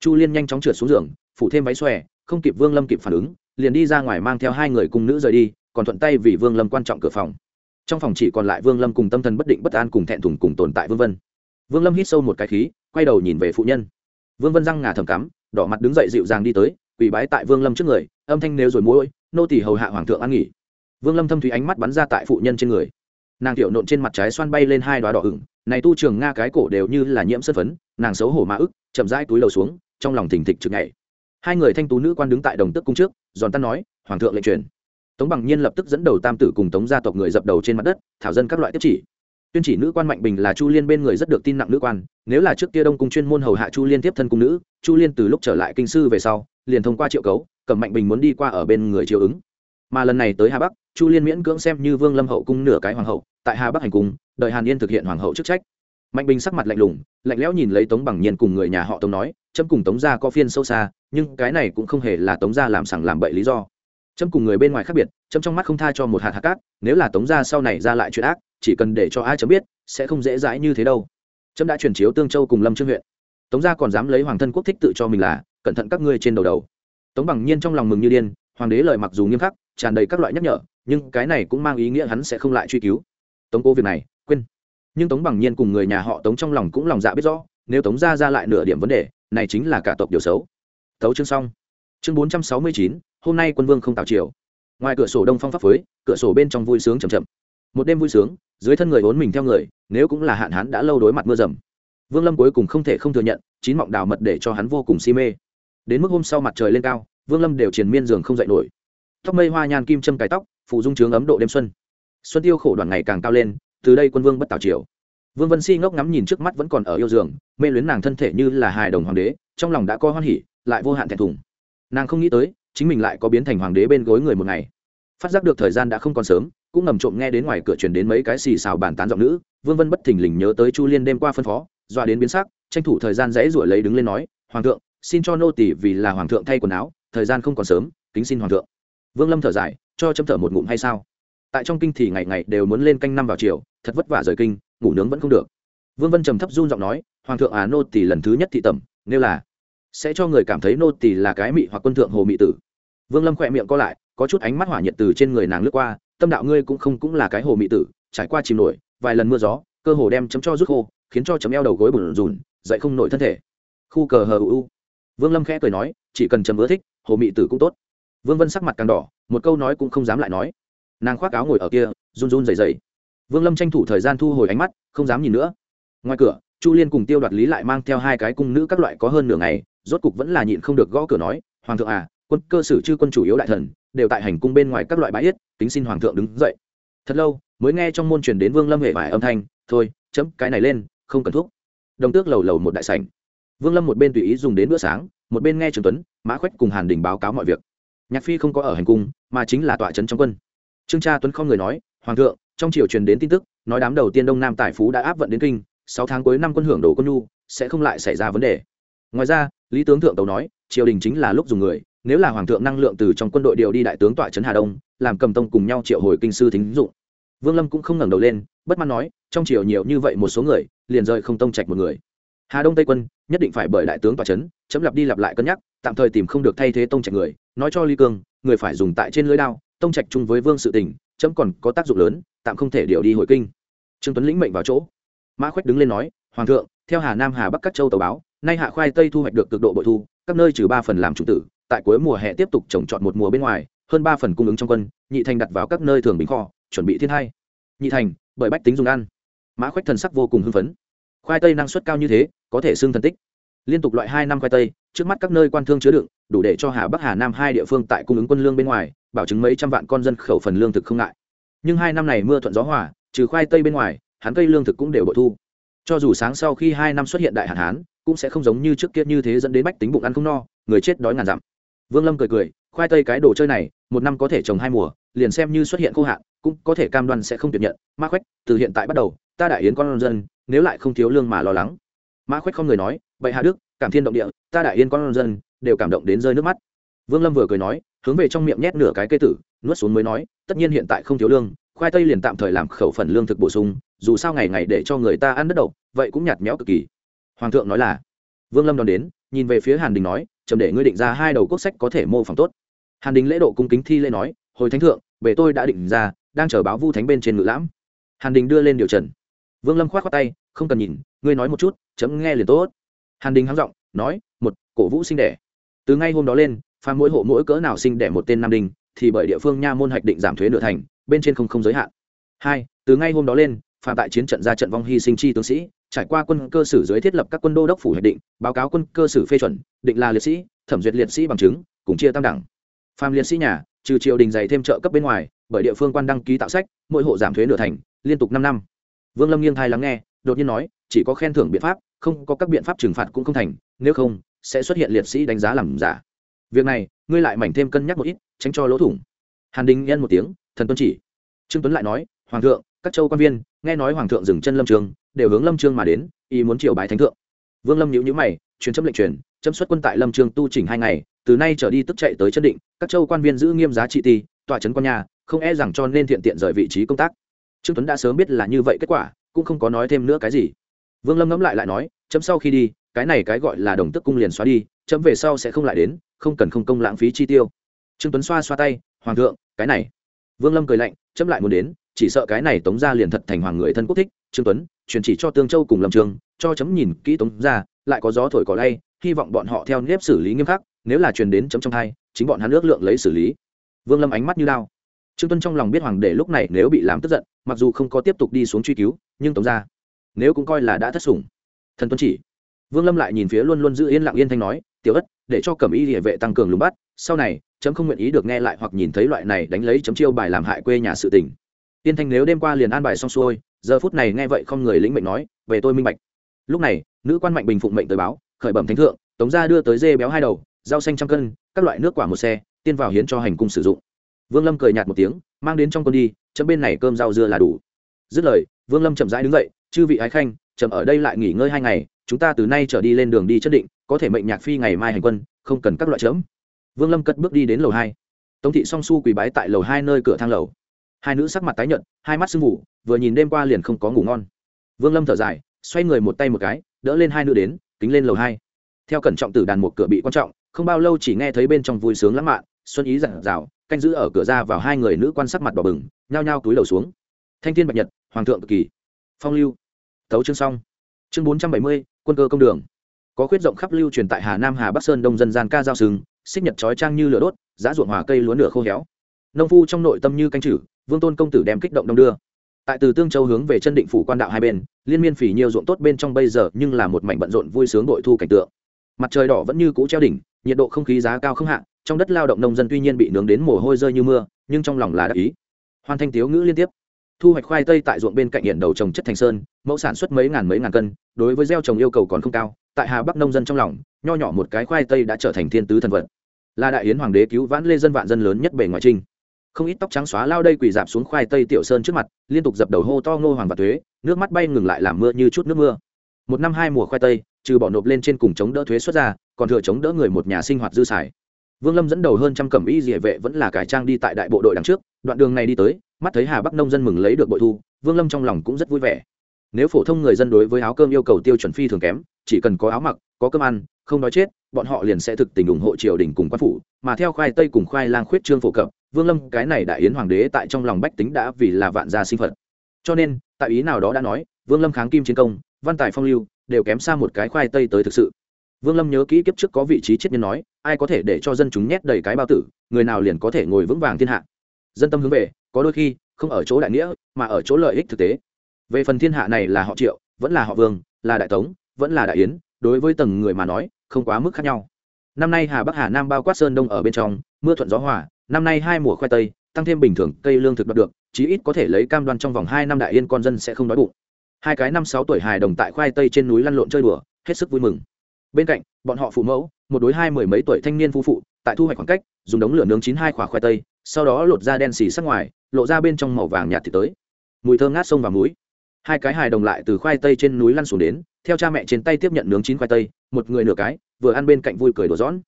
chu liên nhanh chóng trượt xuống giường, phủ thêm váy xòe, không kịp vương lâm kịp phản ứng, liền đi ra ngoài mang theo hai người cung nữ rời đi, còn thuận tay vì vương lâm quan trọng cửa phòng. Trong phòng chỉ còn lại vương lâm cùng tâm thần bất định bất an cùng thẹn thùng cùng tồn tại vương vân. Vương lâm hít sâu một cái khí, quay đầu nhìn về phụ nhân. Vương vân răng ngà thầm cắm, đỏ mặt đứng dậy dịu dàng đi tới, quỳ bái tại vương lâm trước người, âm thanh nếu rồi mũi, nô tỳ hầu hạ hoàng thượng an nghỉ. Vương lâm thâm thủy ánh mắt bắn ra tại phụ nhân trên người. Nàng tiểu nộn trên mặt trái xoan bay lên hai đoá đỏ ửng, này tu trường nga cái cổ đều như là nhiễm sân phấn, nàng xấu hổ mã ức, chậm rãi túi lầu xuống trong lòng thình thịch trực nhảy. Hai người thanh tú nữ quan đứng tại đồng tước cung trước, giòn tan nói, hoàng thượng lệnh truyền. Tống bằng nhiên lập tức dẫn đầu tam tử cùng tống gia tộc người dập đầu trên mặt đất, thảo dân các loại tiếp chỉ. Tuyên chỉ nữ quan mạnh bình là chu liên bên người rất được tin nặng nữ quan, nếu là trước kia đông cung chuyên môn hầu hạ chu liên tiếp thân cung nữ, chu liên từ lúc trở lại kinh sư về sau, liền thông qua triệu cấu, cầm mạnh bình muốn đi qua ở bên người chiều ứng. Mà lần này tới hà bắc, chu liên miễn cưỡng xem như vương lâm hậu cung nửa cái hoàng hậu, tại hà bắc hành cung, đợi hàn yên thực hiện hoàng hậu chức trách mạnh bình sắc mặt lạnh lùng, lạnh lẽo nhìn lấy tống bằng nhiên cùng người nhà họ tống nói, trâm cùng tống gia có phiên sâu xa, nhưng cái này cũng không hề là tống gia làm sằng làm bậy lý do. Trâm cùng người bên ngoài khác biệt, trâm trong mắt không tha cho một hạt hạt cát, nếu là tống gia sau này ra lại chuyện ác, chỉ cần để cho ai chấm biết, sẽ không dễ dãi như thế đâu. Trâm đã chuyển chiếu tương châu cùng lâm trương huyện. Tống gia còn dám lấy hoàng thân quốc thích tự cho mình là, cẩn thận các ngươi trên đầu đầu. Tống bằng nhiên trong lòng mừng như điên, hoàng đế lời mặc dù nghiêm khắc, tràn đầy các loại nhắc nhở, nhưng cái này cũng mang ý nghĩa hắn sẽ không lại truy cứu. Tống cố việc này, quên nhưng tống bằng nhiên cùng người nhà họ tống trong lòng cũng lòng dạ biết rõ, nếu tống ra ra lại nửa điểm vấn đề, này chính là cả tộc điều xấu. Tấu chương xong. Chương bốn trăm sáu mươi chín, hôm nay quân vương không tạo triều. Ngoài cửa sổ đông phong pháp phới cửa sổ bên trong vui sướng chầm chậm. Một đêm vui sướng, dưới thân người vốn mình theo người, nếu cũng là hạn hán đã lâu đối mặt mưa rầm vương lâm cuối cùng không thể không thừa nhận, chín mọng đào mật để cho hắn vô cùng si mê. Đến mức hôm sau mặt trời lên cao, vương lâm đều triền miên giường không dậy nổi. Tóc mây hoa nhan kim châm cài tóc phụ dung trướng ấm độ đêm xuân. Xuân tiêu khổ đoàn ngày càng cao lên từ đây quân vương bất tảo triều. Vương vân si ngốc ngắm nhìn trước mắt vẫn còn ở yêu giường mê luyến nàng thân thể như là hài đồng hoàng đế, trong lòng đã có hoan hỉ, lại vô hạn thẹn thùng. Nàng không nghĩ tới, chính mình lại có biến thành hoàng đế bên gối người một ngày. Phát giác được thời gian đã không còn sớm, cũng ngầm trộm nghe đến ngoài cửa truyền đến mấy cái xì xào bàn tán giọng nữ. Vương vân bất thình lình nhớ tới chu liên đêm qua phân phó, dọa đến biến sắc, tranh thủ thời gian dãy ruổi lấy đứng lên nói, hoàng thượng, xin cho nô tỷ vì là hoàng thượng thay quần áo, thời gian không còn sớm, kính xin hoàng thượng. Vương lâm thở dài, cho châm thở một ngụm hay sao? Tại trong kinh thì ngày ngày đều muốn lên canh năm vào chiều thật vất vả rời kinh, ngủ nướng vẫn không được. Vương vân trầm thấp run giọng nói, hoàng thượng à nô tỷ lần thứ nhất thị tẩm, nêu là, sẽ cho người cảm thấy nô tỷ là cái mị hoặc quân thượng hồ mị tử. Vương lâm khỏe miệng co lại, có chút ánh mắt hỏa nhiệt từ trên người nàng lướt qua, tâm đạo ngươi cũng không cũng là cái hồ mị tử, trải qua chìm nổi, vài lần mưa gió, cơ hồ đem chấm cho rút khô, khiến cho chấm eo đầu gối bùn rùn, dậy không nổi thân thể. Khu cờ hờ u vương lâm khẽ cười nói, chỉ cần chấm ưa thích, hồ mị tử cũng tốt. Vương vân sắc mặt càng đỏ, một câu nói cũng không dám lại nói. Nàng khoác áo ngồi ở kia, run run dày dày vương lâm tranh thủ thời gian thu hồi ánh mắt, không dám nhìn nữa. Ngoài cửa, chu liên cùng tiêu đoạt lý lại mang theo hai cái cung nữ các loại có hơn nửa ngày, rốt cục vẫn là nhịn không được gõ cửa nói, hoàng thượng à quân cơ sử chư quân chủ yếu đại thần, đều tại hành cung bên ngoài các loại bãi yết, kính xin hoàng thượng đứng dậy. Thật lâu, mới nghe trong môn truyền đến vương lâm hệ vải âm thanh, thôi, chấm, cái này lên, không cần thuốc đồng tước lầu lầu một đại sảnh. Vương lâm một bên tùy ý dùng đến bữa sáng, một bên nghe trường tuấn, mã khoách cùng hàn đình báo cáo mọi việc. Nhạc phi không có ở hành cung, mà chính là tọa trấn trong quân. Trương cha tuấn không người nói, hoàng thượng trong triều truyền đến tin tức, nói đám đầu tiên đông nam tài phú đã áp vận đến kinh, sáu tháng cuối năm quân hưởng đồ quân nhu, sẽ không lại xảy ra vấn đề. Ngoài ra, lý tướng thượng tấu nói, triều đình chính là lúc dùng người, nếu là hoàng thượng năng lượng từ trong quân đội điều đi đại tướng tọa trấn hà đông, làm cầm tông cùng nhau triệu hồi kinh sư thính dụng. Vương lâm cũng không ngẩng đầu lên, bất mãn nói, trong triều nhiều như vậy một số người, liền rời không tông trạch một người. Hà đông tây quân, nhất định phải bởi đại tướng tọa trấn, chấm lặp đi lặp lại cân nhắc, tạm thời tìm không được thay thế tông trạch người, nói cho ly cương, người phải dùng tại trên lưới đao, tông trạch chung với vương sự tình, chấm còn có tác dụng lớn tạm không thể điều đi hồi kinh. Trương tuấn lĩnh mệnh vào chỗ. Mã khoách đứng lên nói, hoàng thượng, theo hà nam, hà bắc các châu tàu báo, nay hạ khoai tây thu hoạch được cực độ bội thu, các nơi trừ ba phần làm chủ tử, tại cuối mùa hè tiếp tục trồng trọt một mùa bên ngoài, hơn ba phần cung ứng trong quân, nhị thành đặt vào các nơi thường bình kho, chuẩn bị thiên hai. Nhị thành, bởi bách tính dùng ăn. Mã khoách thần sắc vô cùng hưng phấn. Khoai tây năng suất cao như thế, có thể xưng thần tích. Liên tục loại hai năm khoai tây, trước mắt các nơi quan thương chứa đựng, đủ để cho hà bắc, hà nam hai địa phương tại cung ứng quân lương bên ngoài, bảo chứng mấy trăm vạn con dân khẩu phần lương thực không ngại nhưng hai năm này mưa thuận gió hòa, trừ khoai tây bên ngoài, hắn cây lương thực cũng đều bội thu. Cho dù sáng sau khi hai năm xuất hiện đại hạn hán, cũng sẽ không giống như trước kia như thế dẫn đến bách tính bụng ăn không no, người chết đói ngàn dặm. Vương lâm cười cười, khoai tây cái đồ chơi này, một năm có thể trồng hai mùa, liền xem như xuất hiện khô hạn, cũng có thể cam đoan sẽ không tuyệt nhận. Ma khoách từ hiện tại bắt đầu, ta đại yến con dân, nếu lại không thiếu lương mà lo lắng. Mã khoách không người nói vậy hạ đức, cảm thiên động địa, ta đại yên con dân, đều cảm động đến rơi nước mắt. Vương lâm vừa cười nói hướng về trong miệng nhét nửa cái cây tử, nuốt xuống mới nói, tất nhiên hiện tại không thiếu lương, khoai tây liền tạm thời làm khẩu phần lương thực bổ sung, dù sao ngày ngày để cho người ta ăn đất đậu, vậy cũng nhạt méo cực kỳ. Hoàng thượng nói là. Vương lâm đón đến, nhìn về phía hàn đình nói chậm để ngươi định ra hai đầu quốc sách có thể mô phỏng tốt. Hàn đình lễ độ cung kính thi lễ nói, hồi thánh thượng bể tôi đã định ra, đang chờ báo vu thánh bên trên ngự lãm. Hàn đình đưa lên điều trần. Vương lâm k h o á t khoác tay, không cần nhìn, ngươi nói một chút, chấm nghe liền tốt. Hàn đình hắng giọng, nói, một cổ vũ sinh đẻ. Từ ngay hôm đó lên pha mỗi hộ mỗi cỡ nào sinh đẻ một tên nam đình thì bởi địa phương nha môn hạch định giảm thuế nửa thành, bên trên không không giới hạn. Hai, từ ngay hôm đó lên phạm tại chiến trận ra trận vong hy sinh chi tướng sĩ, trải qua quân cơ sử dưới thiết lập các quân đô đốc phủ hạch định, báo cáo quân cơ sử phê chuẩn, định là liệt sĩ, thẩm duyệt liệt sĩ bằng chứng, cùng chia tam đẳng. Phàm liệt sĩ nhà, trừ triều đình dày thêm trợ cấp bên ngoài, bởi địa phương quan đăng ký tạo sách, mỗi hộ giảm thuế nửa thành, liên tục năm năm. Vương lâm nghiêng thai lắng nghe, đột nhiên nói, chỉ có khen thưởng biện pháp, không có các biện pháp trừng phạt cũng không thành, nếu không, sẽ xuất hiện liệt sĩ đánh giá làm giả việc này, ngươi lại mảnh thêm cân nhắc một ít, tránh cho lỗ thủng. Hàn đình nhân một tiếng, thần tuân chỉ. Trương tuấn lại nói, hoàng thượng, các châu quan viên, nghe nói hoàng thượng dừng chân lâm trường, đều hướng lâm trương mà đến, ý muốn triều bài thánh thượng. Vương lâm nhíu nhíu mày, truyền chấm lệnh truyền, chấm xuất quân tại lâm Trường tu chỉnh hai ngày, từ nay trở đi tức chạy tới chân định, các châu quan viên giữ nghiêm giá trị ti, tòa trấn quan nhà, không e rằng cho nên thiện tiện rời vị trí công tác. Trương tuấn đã sớm biết là như vậy kết quả, cũng không có nói thêm nữa cái gì. Vương lâm ngẫm lại lại nói, chấm sau khi đi, cái này cái gọi là đồng tức cung liền xóa đi, chấm về sau sẽ không lại đến không cần không công lãng phí chi tiêu. Trương tuấn xoa xoa tay, hoàng thượng, cái này. Vương lâm cười lạnh, chấm lại muốn đến, chỉ sợ cái này tống ra liền thật thành hoàng người thân quốc thích, trương tuấn, truyền chỉ cho tương châu cùng lâm trường, cho chấm nhìn kỹ tống ra lại có gió thổi cỏ lay, hy vọng bọn họ theo nếp xử lý nghiêm khắc, nếu là truyền đến chấm trong hai, chính bọn hắn ước lượng lấy xử lý. Vương lâm ánh mắt như lao trương Tuấn trong lòng biết hoàng đệ lúc này nếu bị làm tức giận, mặc dù không có tiếp tục đi xuống truy cứu, nhưng tống ra nếu cũng coi là đã thất sủng. Thần tuân chỉ. Vương lâm lại nhìn phía luôn luôn giữ yên lặng yên thanh nói, tiểu ất để cho cẩm y địa vệ tăng cường lùng bắt, sau này, chấm không nguyện ý được nghe lại hoặc nhìn thấy loại này đánh lấy chấm chiêu bài làm hại quê nhà sự tình. Tiên thanh nếu đêm qua liền an bài xong xuôi, giờ phút này nghe vậy không người lĩnh mệnh nói, về tôi minh bạch. Lúc này, nữ quan mạnh bình phụng mệnh tới báo, khởi bẩm thánh thượng, tống gia đưa tới dê béo hai đầu, rau xanh trăm cân, các loại nước quả một xe, tiên vào hiến cho hành cung sử dụng. Vương lâm cười nhạt một tiếng, mang đến trong con đi, chấm bên này cơm, rau dưa là đủ. Dứt lời, vương lâm chậm rãi đứng dậy, chư vị ái khanh chậm ở đây lại nghỉ ngơi hai ngày, chúng ta từ nay trở đi lên đường đi chất định có thể mệnh nhạc phi ngày mai hành quân, không cần các loại chớm. Vương lâm cất bước đi đến lầu hai. Tống thị song su quỳ bái tại lầu hai nơi cửa thang lầu. Hai nữ sắc mặt tái nhợt, hai mắt sưng ngủ vừa nhìn đêm qua liền không có ngủ ngon. Vương lâm thở dài, xoay người một tay một cái, đỡ lên hai nữ đến, kính lên lầu hai. Theo cẩn trọng từ đàn một cửa bị quan trọng, không bao lâu chỉ nghe thấy bên trong vui sướng lãng mạn, xuân ý giản rào, canh giữ ở cửa ra vào hai người nữ quan sắc mặt đỏ bừng, nhao nhao túi lầu xuống. Thanh thiên bạch nhật, hoàng thượng cực kỳ. Phong lưu. Thấu chương xong. Chương bốn trăm bảy mươi, quân cơ công đường có khuyết rộng khắp lưu truyền tại hà nam, hà bắc sơn đông dân gian ca giao sừng, xích nhật trói trang như lửa đốt, giá ruộng hòa cây lúa nửa khô héo. Nông phu trong nội tâm như canh chử, vương tôn công tử đem kích động đông đưa. Tại từ tương châu hướng về chân định phủ quan đạo hai bên, liên miên phỉ nhiều ruộng tốt bên trong bây giờ nhưng là một mảnh bận rộn vui sướng đội thu cảnh tượng. Mặt trời đỏ vẫn như cũ treo đỉnh, nhiệt độ không khí giá cao không hạ, trong đất lao động nông dân tuy nhiên bị nướng đến mồ hôi rơi như mưa, nhưng trong lòng là đắc ý. Hoàn thành tiếu ngữ liên tiếp. Thu hoạch khoai tây tại ruộng bên cạnh hiện đầu trồng chất thành sơn, mẫu sản xuất mấy ngàn mấy ngàn cân, đối với gieo trồng yêu cầu còn không cao tại hà bắc nông dân trong lòng, nho nhỏ một cái khoai tây đã trở thành thiên tứ thần vật. Là đại yến hoàng đế cứu vãn lê dân vạn dân lớn nhất bề ngoài trinh. Không ít tóc trắng xóa lao đây quỳ dạp xuống khoai tây tiểu sơn trước mặt, liên tục dập đầu hô to ngô hoàng và thuế, nước mắt bay ngừng lại làm mưa như chút nước mưa. Một năm hai mùa khoai tây, trừ bỏ nộp lên trên cùng chống đỡ thuế xuất ra, còn thừa chống đỡ người một nhà sinh hoạt dư xài. Vương lâm dẫn đầu hơn trăm cẩm y dỉa vệ vẫn là cải trang đi tại đại bộ đội đằng trước, đoạn đường này đi tới, mắt thấy hà bắc nông dân mừng lấy được bội thu, vương lâm trong lòng cũng rất vui vẻ nếu phổ thông người dân đối với áo cơm yêu cầu tiêu chuẩn phi thường kém, chỉ cần có áo mặc, có cơm ăn, không nói chết, bọn họ liền sẽ thực tình ủng hộ triều đình cùng quan phủ. Mà theo khoai tây cùng khoai lang khuyết trương phổ cập, vương lâm, cái này đại yến hoàng đế tại trong lòng bách tính đã vì là vạn gia sinh phật. Cho nên, tại ý nào đó đã nói, vương lâm kháng kim chiến công, văn tài phong lưu, đều kém xa một cái khoai tây tới thực sự. Vương lâm nhớ kỹ kiếp trước có vị trí chết nhân nói, ai có thể để cho dân chúng nhét đầy cái bao tử, người nào liền có thể ngồi vững vàng thiên hạ. Dân tâm hướng về, có đôi khi, không ở chỗ đại nghĩa, mà ở chỗ lợi ích thực tế về phần thiên hạ này là họ triệu, vẫn là họ vương, là đại tống, vẫn là đại yến, đối với tầng người mà nói, không quá mức khác nhau. Năm nay hà bắc hà nam bao quát sơn đông ở bên trong, mưa thuận gió hòa, năm nay hai mùa khoai tây, tăng thêm bình thường, cây lương thực đoạt được, chí ít có thể lấy cam đoan trong vòng hai năm đại yên con dân sẽ không đói bụng. Hai cái năm sáu tuổi hài đồng tại khoai tây trên núi lăn lộn chơi đùa, hết sức vui mừng. Bên cạnh, bọn họ phụ mẫu, một đối hai mười mấy tuổi thanh niên phu phụ, tại thu hoạch khoảng cách, dùng đống lửa nướng chín hai quả khoai tây, sau đó lột ra đen xì sắc ngoài, lộ ra bên trong màu vàng nhạt thì tới. Mùi thơm ngát sông và muối hai cái hài đồng lại từ khoai tây trên núi lăn xuống đến, theo cha mẹ trên tay tiếp nhận nướng chín khoai tây, một người nửa cái, vừa ăn bên cạnh vui cười đổ rõn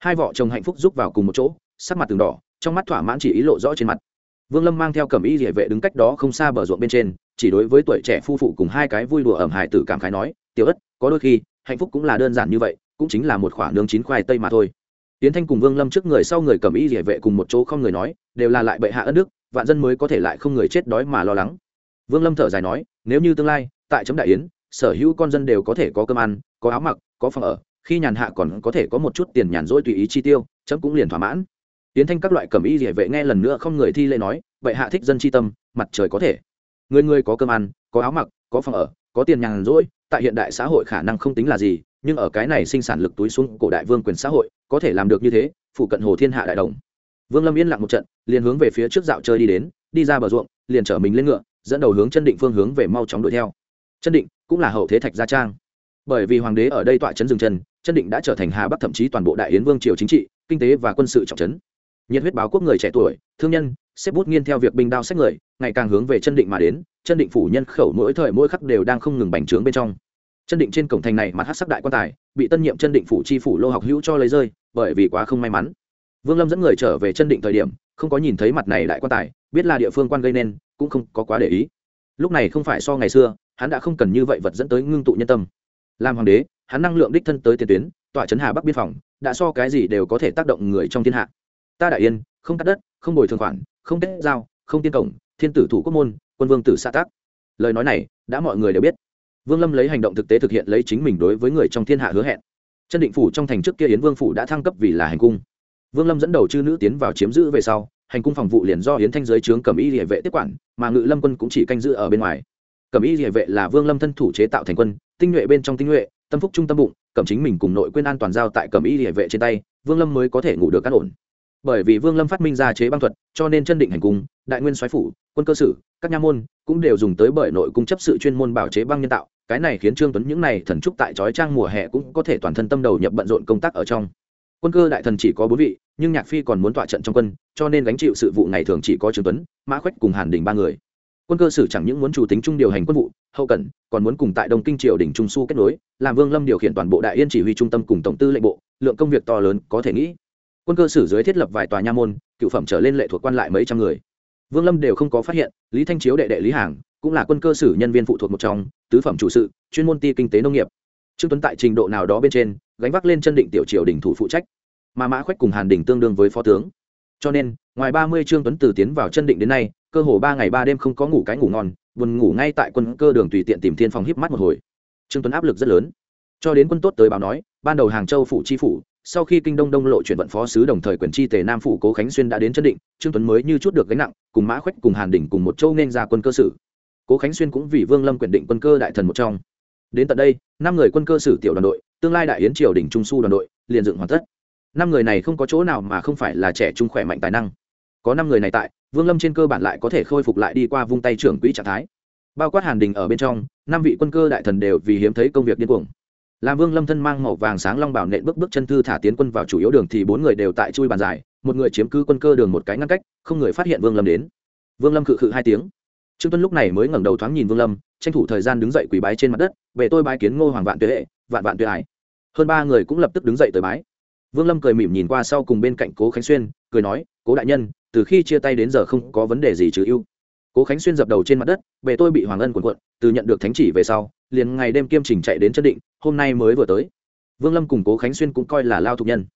hai vợ chồng hạnh phúc giúp vào cùng một chỗ, sắc mặt từng đỏ, trong mắt thỏa mãn chỉ ý lộ rõ trên mặt. Vương lâm mang theo cẩm y địa vệ đứng cách đó không xa bờ ruộng bên trên, chỉ đối với tuổi trẻ phu phụ cùng hai cái vui đùa ẩm hài tử cảm khái nói, tiểu ất, có đôi khi, hạnh phúc cũng là đơn giản như vậy, cũng chính là một khoản nướng chín khoai tây mà thôi. Tiến thanh cùng vương lâm trước người sau người cầm y địa vệ cùng một chỗ không người nói, đều là lại bệ hạ ân đức, vạn dân mới có thể lại không người chết đói mà lo lắng. Vương lâm thở dài nói nếu như tương lai, tại chấm đại yến, sở hữu con dân đều có thể có cơm ăn, có áo mặc, có phòng ở, khi nhàn hạ còn có thể có một chút tiền nhàn rỗi tùy ý chi tiêu chấm cũng liền thỏa mãn. Tiến thanh các loại cầm y địa vệ nghe lần nữa không người thi lễ nói vậy hạ thích dân chi tâm, mặt trời có thể. Người người có cơm ăn, có áo mặc, có phòng ở, có tiền nhàn rỗi, tại hiện đại xã hội khả năng không tính là gì, nhưng ở cái này sinh sản lực túi xuống cổ đại vương quyền xã hội, có thể làm được như thế phụ cận hồ thiên hạ đại đồng. Vương lâm yên lặng một trận, liền hướng về phía trước dạo chơi đi đến, đi ra bờ ruộng, liền chở mình lên ngựa dẫn đầu hướng chân định phương hướng về mau chóng đuổi theo. Chân định cũng là hậu thế thạch gia trang. Bởi vì hoàng đế ở đây tọa chấn dừng chân chân định đã trở thành hà bắc thậm chí toàn bộ đại yến vương triều chính trị, kinh tế và quân sự trọng trấn. Nhiệt huyết báo quốc người trẻ tuổi, thương nhân, xếp bút nghiên theo việc binh đao sách người, ngày càng hướng về chân định mà đến, chân định phủ nhân khẩu mỗi thời mỗi khắc đều đang không ngừng bành trướng bên trong. Chân định trên cổng thành này mặt hát sắc đại quan tài, bị tân nhiệm chân định phủ chi phủ lô học hữu cho lấy rơi, bởi vì quá không may mắn. Vương lâm dẫn người trở về chân định thời điểm, không có nhìn thấy mặt này đại quan tài, biết là địa phương quan gây nên cũng không có quá để ý. Lúc này không phải so ngày xưa, hắn đã không cần như vậy vật dẫn tới ngưng tụ nhân tâm. Làm hoàng đế, hắn năng lượng đích thân tới tiền tuyến, tọa trấn hà bắc biên phòng, đã so cái gì đều có thể tác động người trong thiên hạ. Ta đại yên, không cắt đất, không bồi thường khoản, không kết giao, không tiên cổng, thiên tử thủ quốc môn, quân vương tử xã tác lời nói này, đã mọi người đều biết. Vương lâm lấy hành động thực tế thực hiện lấy chính mình đối với người trong thiên hạ hứa hẹn. Chân định phủ trong thành trước kia yến vương phủ đã thăng cấp vì là hành cung. Vương lâm dẫn đầu chư nữ tiến vào chiếm giữ về sau hành cung phòng vụ liền do yến thanh giới trướng cầm y địa vệ tiếp quản, mà ngự lâm quân cũng chỉ canh giữ ở bên ngoài. Cầm y địa vệ là vương lâm thân thủ chế tạo thành quân, tinh nhuệ bên trong tinh nhuệ, tâm phúc trung tâm bụng cầm chính mình cùng nội quên an toàn giao tại cầm y địa vệ trên tay, vương lâm mới có thể ngủ được cát ổn. Bởi vì vương lâm phát minh ra chế băng thuật, cho nên chân định hành cung, đại nguyên soái phủ, quân cơ sử, các nha môn cũng đều dùng tới bởi nội cung chấp sự chuyên môn bảo chế băng nhân tạo, cái này khiến trương tuấn những này thần trúc tại trói trang mùa hè cũng có thể toàn thân tâm đầu nhập bận rộn công tác ở trong. Quân cơ đại thần chỉ có bốn vị nhưng nhạc phi còn muốn tọa trận trong quân, cho nên gánh chịu sự vụ ngày thường chỉ có trương tuấn, mã khoách cùng hàn đình ba người. Quân cơ sử chẳng những muốn chủ tính trung điều hành quân vụ, hậu cần, còn muốn cùng tại đông kinh triều đỉnh trung su kết nối, làm vương lâm điều khiển toàn bộ đại yên chỉ huy trung tâm cùng tổng tư lệnh bộ, lượng công việc to lớn có thể nghĩ. Quân cơ sử dưới thiết lập vài tòa nha môn, cựu phẩm trở lên lệ thuộc quan lại mấy trăm người. Vương lâm đều không có phát hiện, lý thanh chiếu đệ đệ lý hàng, cũng là quân cơ sử nhân viên phụ thuộc một trong, tứ phẩm chủ sự, chuyên môn ti kinh tế nông nghiệp. Trương tuấn tại trình độ nào đó bên trên, gánh vác lên chân định tiểu triều đình thủ phụ trách mà mã khoách cùng hàn đình tương đương với phó tướng. Cho nên, ngoài ba mươi trương tuấn từ tiến vào chân định đến nay, cơ hồ ba ngày ba đêm không có ngủ cái ngủ ngon, buồn ngủ ngay tại quân cơ đường tùy tiện tìm thiên phòng híp mắt một hồi. Trương tuấn áp lực rất lớn. Cho đến quân tốt tới báo nói, ban đầu hàng châu phủ chi phủ, sau khi kinh đông đông lộ chuyển vận phó sứ đồng thời quyền chi tề nam phủ cố khánh xuyên đã đến chân định, trương tuấn mới như chút được gánh nặng, cùng mã khoách cùng hàn đỉnh cùng một châu nên ra quân cơ sử cố khánh xuyên cũng vì vương lâm quyền định quân cơ đại thần một trong. Đến tận đây, năm người quân cơ sử tiểu đoàn đội, tương lai đại yến triều đình trung su đoàn đội, liền dựng hoàn tất năm người này không có chỗ nào mà không phải là trẻ trung khỏe mạnh tài năng. Có năm người này tại, vương lâm trên cơ bản lại có thể khôi phục lại đi qua vung tay trưởng quỹ trạng thái. Bao quát hàn đình ở bên trong, năm vị quân cơ đại thần đều vì hiếm thấy công việc điên cuồng. Làm vương lâm thân mang màu vàng sáng long bảo nện bước bước chân thư thả tiến quân vào chủ yếu đường thì bốn người đều tại chui bàn dài, một người chiếm cứ quân cơ đường một cái ngăn cách, không người phát hiện vương lâm đến. Vương lâm cự khự hai tiếng. Trương tuân lúc này mới ngẩng đầu thoáng nhìn vương lâm, tranh thủ thời gian đứng dậy quỳ bái trên mặt đất, về tôi bái kiến ngô hoàng vạn tuệ hệ, vạn vạn tuệ ải hơn ba người cũng lập tức đứng dậy tới bái vương lâm cười mỉm nhìn qua sau cùng bên cạnh cố khánh xuyên, cười nói, cố đại nhân, từ khi chia tay đến giờ không có vấn đề gì trừ ưu. Cố khánh xuyên dập đầu trên mặt đất về tôi bị hoàng ân quần quận từ nhận được thánh chỉ về sau, liền ngày đêm kiêm trình chạy đến chân định, hôm nay mới vừa tới. Vương lâm cùng cố khánh xuyên cũng coi là lao thục nhân.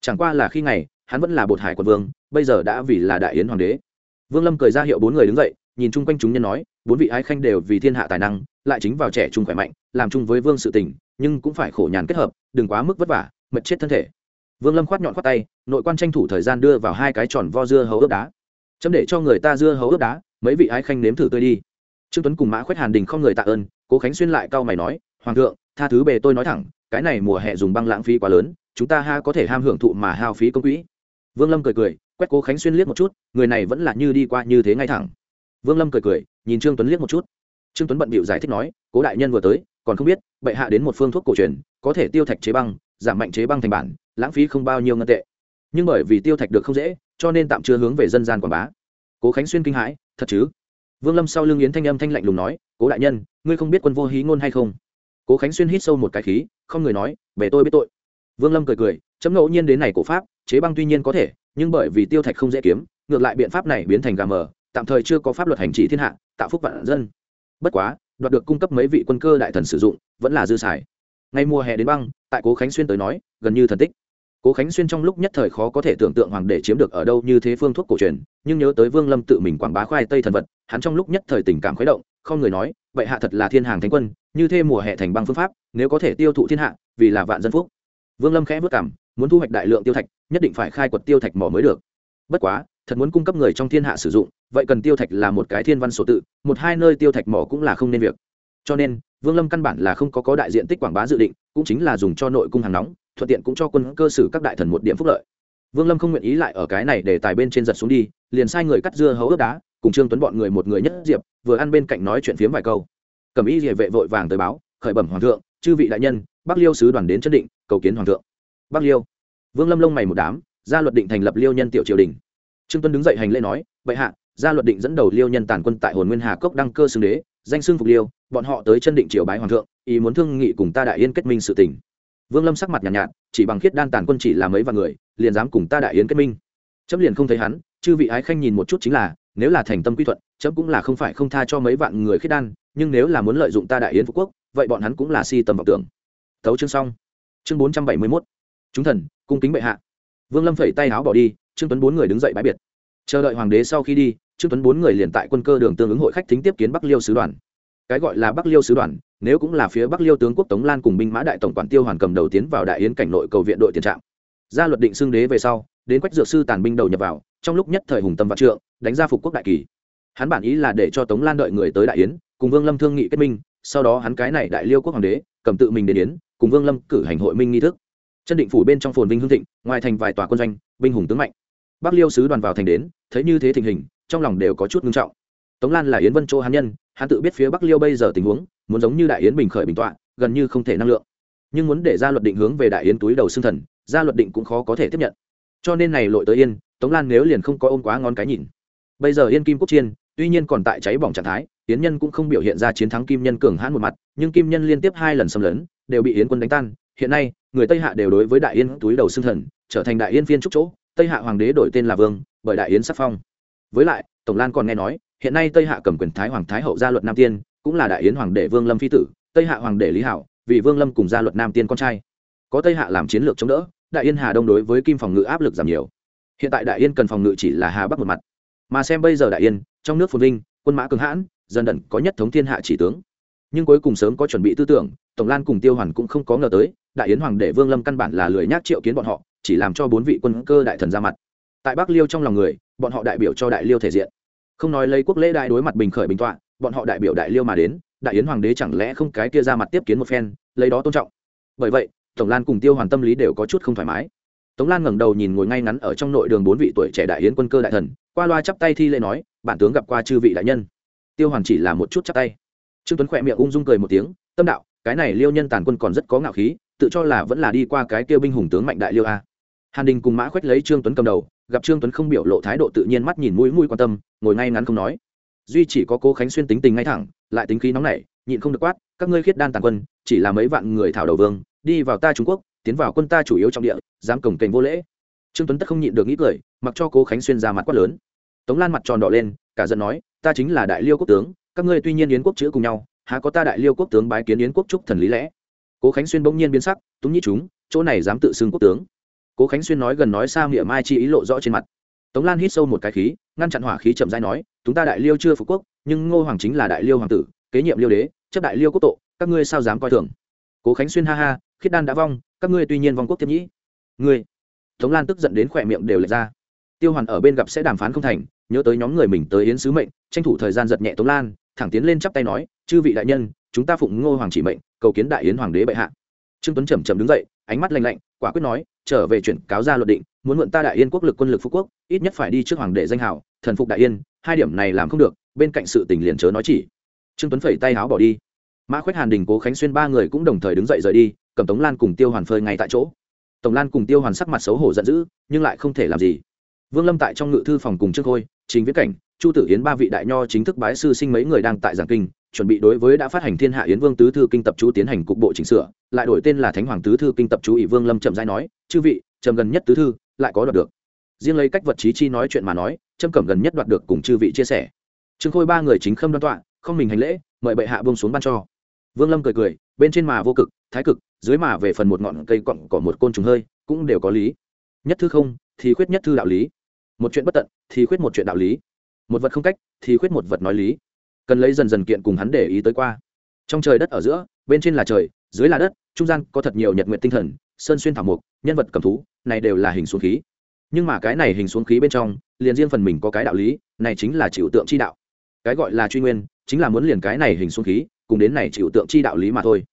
Chẳng qua là khi ngày, hắn vẫn là bột hải quận vương, bây giờ đã vì là đại yến hoàng đế. Vương lâm cười ra hiệu bốn người đứng dậy, nhìn chung quanh chúng nhân nói, bốn vị ái khanh đều vì thiên hạ tài năng, lại chính vào trẻ trung khỏe mạnh, làm chung với vương sự tình, nhưng cũng phải khổ nhàn kết hợp, đừng quá mức vất vả mật chết thân thể vương lâm khoát nhọn khoát tay, nội quan tranh thủ thời gian đưa vào hai cái tròn vo dưa hấu ướp đá. Chấm để cho người ta dưa hấu ướp đá, mấy vị ái khanh nếm thử tươi đi. Trương tuấn cùng mã khoét hàn đình không người tạ ơn, cố khánh xuyên lại cau mày nói, hoàng thượng, tha thứ bề tôi nói thẳng, cái này mùa hè dùng băng lãng phí quá lớn, chúng ta ha có thể ham hưởng thụ mà hao phí công quỹ. Vương lâm cười cười, quét cố khánh xuyên liếc một chút, người này vẫn là như đi qua như thế ngay thẳng. Vương lâm cười cười, nhìn trương tuấn liếc một chút. Trương tuấn bận bịu giải thích nói, cố đại nhân vừa tới, còn không biết, bệ hạ đến một phương thuốc cổ truyền, có thể tiêu thạch chế băng, giảm mạnh chế băng thành bản lãng phí không bao nhiêu ngân tệ. Nhưng bởi vì tiêu thạch được không dễ, cho nên tạm chưa hướng về dân gian quảng bá. Cố khánh xuyên kinh hãi, thật chứ? Vương lâm sau lưng yến thanh âm thanh lạnh lùng nói, cố đại nhân, ngươi không biết quân vô hí ngôn hay không? Cố khánh xuyên hít sâu một cái khí, không người nói, về tôi biết tội. Vương lâm cười cười, chấm ngẫu nhiên đến này cổ pháp, chế băng tuy nhiên có thể, nhưng bởi vì tiêu thạch không dễ kiếm, ngược lại biện pháp này biến thành gà mờ, tạm thời chưa có pháp luật hành trị thiên hạ, tạo phúc vạn dân. Bất quá, đoạt được cung cấp mấy vị quân cơ đại thần sử dụng, vẫn là dư xài. Ngay mùa hè đến băng, tại cố khánh xuyên tới nói, gần như thần tích cố khánh xuyên trong lúc nhất thời khó có thể tưởng tượng hoàng đế chiếm được ở đâu như thế phương thuốc cổ truyền, nhưng nhớ tới vương lâm tự mình quảng bá khoai tây thần vật, hắn trong lúc nhất thời tình cảm khuấy động, không người nói, vậy hạ thật là thiên hàng thánh quân, như thế mùa hè thành băng phương pháp, nếu có thể tiêu thụ thiên hạ, vì là vạn dân phúc. Vương lâm khẽ vất cảm, muốn thu hoạch đại lượng tiêu thạch, nhất định phải khai quật tiêu thạch mỏ mới được. Bất quá, thật muốn cung cấp người trong thiên hạ sử dụng, vậy cần tiêu thạch là một cái thiên văn số tự, một hai nơi tiêu thạch mỏ cũng là không nên việc. Cho nên, vương lâm căn bản là không có có đại diện tích quảng bá dự định, cũng chính là dùng cho nội cung hàng nóng thuận tiện cũng cho quân cơ sử các đại thần một điểm phúc lợi. Vương lâm không nguyện ý lại ở cái này để tài bên trên giật xuống đi, liền sai người cắt dưa hấu ướp đá, cùng trương tuấn bọn người một người nhất diệp, vừa ăn bên cạnh nói chuyện phiếm vài câu. Cầm ý địa vệ vội vàng tới báo, khởi bẩm hoàng thượng, chư vị đại nhân, bắc liêu sứ đoàn đến chân định, cầu kiến hoàng thượng. Bắc liêu? Vương lâm lông mày một đám, ra luật định thành lập liêu nhân tiểu triều đình. Trương tuấn đứng dậy hành lễ nói, vậy hạ, ra luật định dẫn đầu liêu nhân tàn quân tại hồn nguyên hà cốc đăng cơ xưng đế, danh xưng phục liêu, bọn họ tới chân định triều bái hoàng thượng, ý muốn thương nghị cùng ta đại yên kết minh sự tình vương lâm sắc mặt nhàn nhạt, nhạt chỉ bằng khiết đan tàn quân chỉ là mấy vài người liền dám cùng ta đại yến kết minh. Chấm liền không thấy hắn chư vị ái khanh nhìn một chút chính là nếu là thành tâm quy thuận chấm cũng là không phải không tha cho mấy vạn người khiết đan nhưng nếu là muốn lợi dụng ta đại yến phú quốc vậy bọn hắn cũng là si tầm vọng tưởng. Thấu chương xong. Chương bốn trăm bảy mươi mốt. Chúng thần cung kính bệ hạ. Vương lâm phẩy tay áo bỏ đi trương tuấn bốn người đứng dậy bãi biệt. Chờ đợi hoàng đế sau khi đi trương tuấn bốn người liền tại quân cơ đường tương ứng hội khách thính tiếp kiến bắc liêu sứ đoàn cái gọi là bắc liêu sứ đoàn, nếu cũng là phía bắc liêu tướng quốc tống lan cùng binh mã đại tổng quản tiêu hoàn cầm đầu tiến vào đại yến cảnh nội cầu viện đội tiền trạm ra luật định xưng đế về sau, đến quách dược sư tàn binh đầu nhập vào, trong lúc nhất thời hùng tâm vạn trượng, đánh ra phục quốc đại kỳ. Hắn bản ý là để cho tống lan đợi người tới đại yến, cùng vương lâm thương nghị kết minh, sau đó hắn cái này đại liêu quốc hoàng đế, cầm tự mình đến yến, cùng vương lâm cử hành hội minh nghi thức. Chân định phủ bên trong phồn vinh hương thịnh, ngoài thành vài tòa quân doanh, binh hùng tướng mạnh. Bắc liêu sứ đoàn vào thành đến, thấy như thế tình hình, trong lòng đều có chút ngưng trọng tống lan là yến vân châu hán nhân, hắn tự biết phía bắc liêu bây giờ tình huống, muốn giống như đại yến bình khởi bình tọa, gần như không thể năng lượng. Nhưng muốn để ra luật định hướng về đại yến túi đầu xương thần, ra luật định cũng khó có thể tiếp nhận. Cho nên này lội tới yên, tống lan nếu liền không có ôm quá ngón cái nhìn. Bây giờ yên kim quốc chiên, tuy nhiên còn tại cháy bỏng trạng thái, yến nhân cũng không biểu hiện ra chiến thắng kim nhân cường hãn một mặt, nhưng kim nhân liên tiếp hai lần xâm lấn, đều bị yến quân đánh tan. Hiện nay, người tây hạ đều đối với đại yên túi đầu xương thần, trở thành đại yên phiên trúc chỗ. Tây hạ hoàng đế đổi tên là vương, bởi đại yến sắc phong. Với lại tổng lan còn nghe nói hiện nay tây hạ cầm quyền thái hoàng thái hậu gia luật nam tiên, cũng là đại yến hoàng đệ vương lâm phi tử, tây hạ hoàng đệ lý hảo vì vương lâm cùng gia luật nam tiên con trai. Có tây hạ làm chiến lược chống đỡ, đại yên hà đông đối với kim phòng ngự áp lực giảm nhiều. Hiện tại đại yên cần phòng ngự chỉ là hà bắc một mặt. Mà xem bây giờ đại yên trong nước phồn vinh, quân mã cường hãn, dần đần có nhất thống thiên hạ chỉ tướng. Nhưng cuối cùng sớm có chuẩn bị tư tưởng, tổng lan cùng tiêu hoàn cũng không có ngờ tới, đại yến hoàng đệ vương lâm căn bản là lười nhác triệu kiến bọn họ, chỉ làm cho bốn vị quân cơ đại thần ra mặt. Tại bắc liêu trong lòng người, bọn họ đại biểu cho đại liêu thể diện không nói lấy quốc lễ đại đối mặt bình khởi bình tọa, bọn họ đại biểu đại liêu mà đến, đại yến hoàng đế chẳng lẽ không cái kia ra mặt tiếp kiến một phen, lấy đó tôn trọng. Bởi vậy, tổng lan cùng tiêu hoàn tâm lý đều có chút không thoải mái. Tống lan ngẩng đầu nhìn ngồi ngay ngắn ở trong nội đường bốn vị tuổi trẻ đại yến quân cơ đại thần, qua loa chắp tay thi lễ nói, bản tướng gặp qua chư vị đại nhân. Tiêu hoàn chỉ là một chút chắp tay. Trương tuấn khỏe miệng ung dung cười một tiếng, tâm đạo, cái này liêu nhân tàn quân còn rất có ngạo khí, tự cho là vẫn là đi qua cái kia binh hùng tướng mạnh đại liêu a. Hàn đình cùng mã khoách lấy trương tuấn cầm đầu gặp trương tuấn không biểu lộ thái độ tự nhiên mắt nhìn mũi mũi quan tâm, ngồi ngay ngắn không nói. Duy chỉ có cố khánh xuyên tính tình ngay thẳng, lại tính khí nóng nảy, nhịn không được quát, các ngươi khiết đan tàn quân, chỉ là mấy vạn người thảo đầu vương, đi vào ta trung quốc, tiến vào quân ta chủ yếu trong địa, dám cổng kềnh vô lễ. Trương tuấn tất không nhịn được nghĩ cười, mặc cho cố khánh xuyên ra mặt quát lớn. Tống lan mặt tròn đỏ lên, cả giận nói, ta chính là đại liêu quốc tướng, các ngươi tuy nhiên yến quốc chữ cùng nhau, há có ta đại liêu quốc tướng bái kiến yến quốc trúc thần lý lẽ? Cố khánh xuyên bỗng nhiên biến sắc túng nhĩ chúng, chỗ này dám tự xưng quốc tướng cố khánh xuyên nói gần nói xa miệng mai chi ý lộ rõ trên mặt. Tống lan hít sâu một cái khí, ngăn chặn hỏa khí chậm dai nói, chúng ta đại liêu chưa phục quốc, nhưng ngô hoàng chính là đại liêu hoàng tử, kế nhiệm liêu đế, chấp đại liêu quốc tộ các ngươi sao dám coi thường? Cố khánh xuyên ha ha, khiết đan đã vong, các ngươi tuy nhiên vong quốc thiên nhĩ. Ngươi? Tống lan tức giận đến khỏe miệng đều lệch ra. Tiêu hoàn ở bên gặp sẽ đàm phán không thành, nhớ tới nhóm người mình tới yến sứ mệnh, tranh thủ thời gian giật nhẹ tống lan, thẳng tiến lên chắp tay nói, chư vị đại nhân, chúng ta phụng ngô hoàng chỉ mệnh, cầu kiến đại yến hoàng đế bệ hạ. Trương tuấn chậm chậm đứng dậy, ánh mắt lạnh lạnh, quả quyết nói trở về chuyển cáo ra luật định, muốn mượn ta đại yên quốc lực quân lực phú quốc, ít nhất phải đi trước hoàng đệ danh hảo thần phục đại yên, hai điểm này làm không được, bên cạnh sự tình liền chớ nói chỉ. Trương tuấn phẩy tay áo bỏ đi. Mã khuyết hàn đình cố khánh xuyên ba người cũng đồng thời đứng dậy rời đi cầm tống lan cùng tiêu hoàn phơi ngay tại chỗ. Tổng lan cùng tiêu hoàn sắc mặt xấu hổ giận dữ, nhưng lại không thể làm gì. Vương lâm tại trong ngự thư phòng cùng trước khôi chính viết cảnh, chu tử yến ba vị đại nho chính thức bái sư sinh mấy người đang tại giảng kinh chuẩn bị đối với đã phát hành thiên hạ yến vương tứ thư kinh tập chú tiến hành cục bộ chỉnh sửa, lại đổi tên là thánh hoàng tứ thư kinh tập chú ỷ vương lâm chậm rãi nói, chư vị, trầm gần nhất tứ thư, lại có đoạt được. Riêng lấy cách vật trí chi nói chuyện mà nói trâm cẩm gần nhất đoạt được cùng chư vị chia sẻ. Trương khôi ba người chính khâm đoan tọa, không mình hành lễ, mời bệ hạ bông xuống ban cho. Vương lâm cười cười, bên trên mà vô cực, thái cực, dưới mà về phần một ngọn cây cọn cỏ một côn trùng hơi, cũng đều có lý. Nhất thư không, thì khuyết nhất thư đạo lý. Một chuyện bất tận, thì khuyết một chuyện đạo lý. Một vật không cách, thì khuyết một vật nói lý cần lấy dần dần kiện cùng hắn để ý tới qua. Trong trời đất ở giữa, bên trên là trời, dưới là đất, trung gian có thật nhiều nhật nguyện tinh thần, sơn xuyên thảo mục nhân vật cầm thú, này đều là hình xuống khí. Nhưng mà cái này hình xuống khí bên trong, liền riêng phần mình có cái đạo lý, này chính là chịu tượng chi đạo. Cái gọi là truy nguyên, chính là muốn liền cái này hình xuống khí, cùng đến này chịu tượng chi đạo lý mà thôi.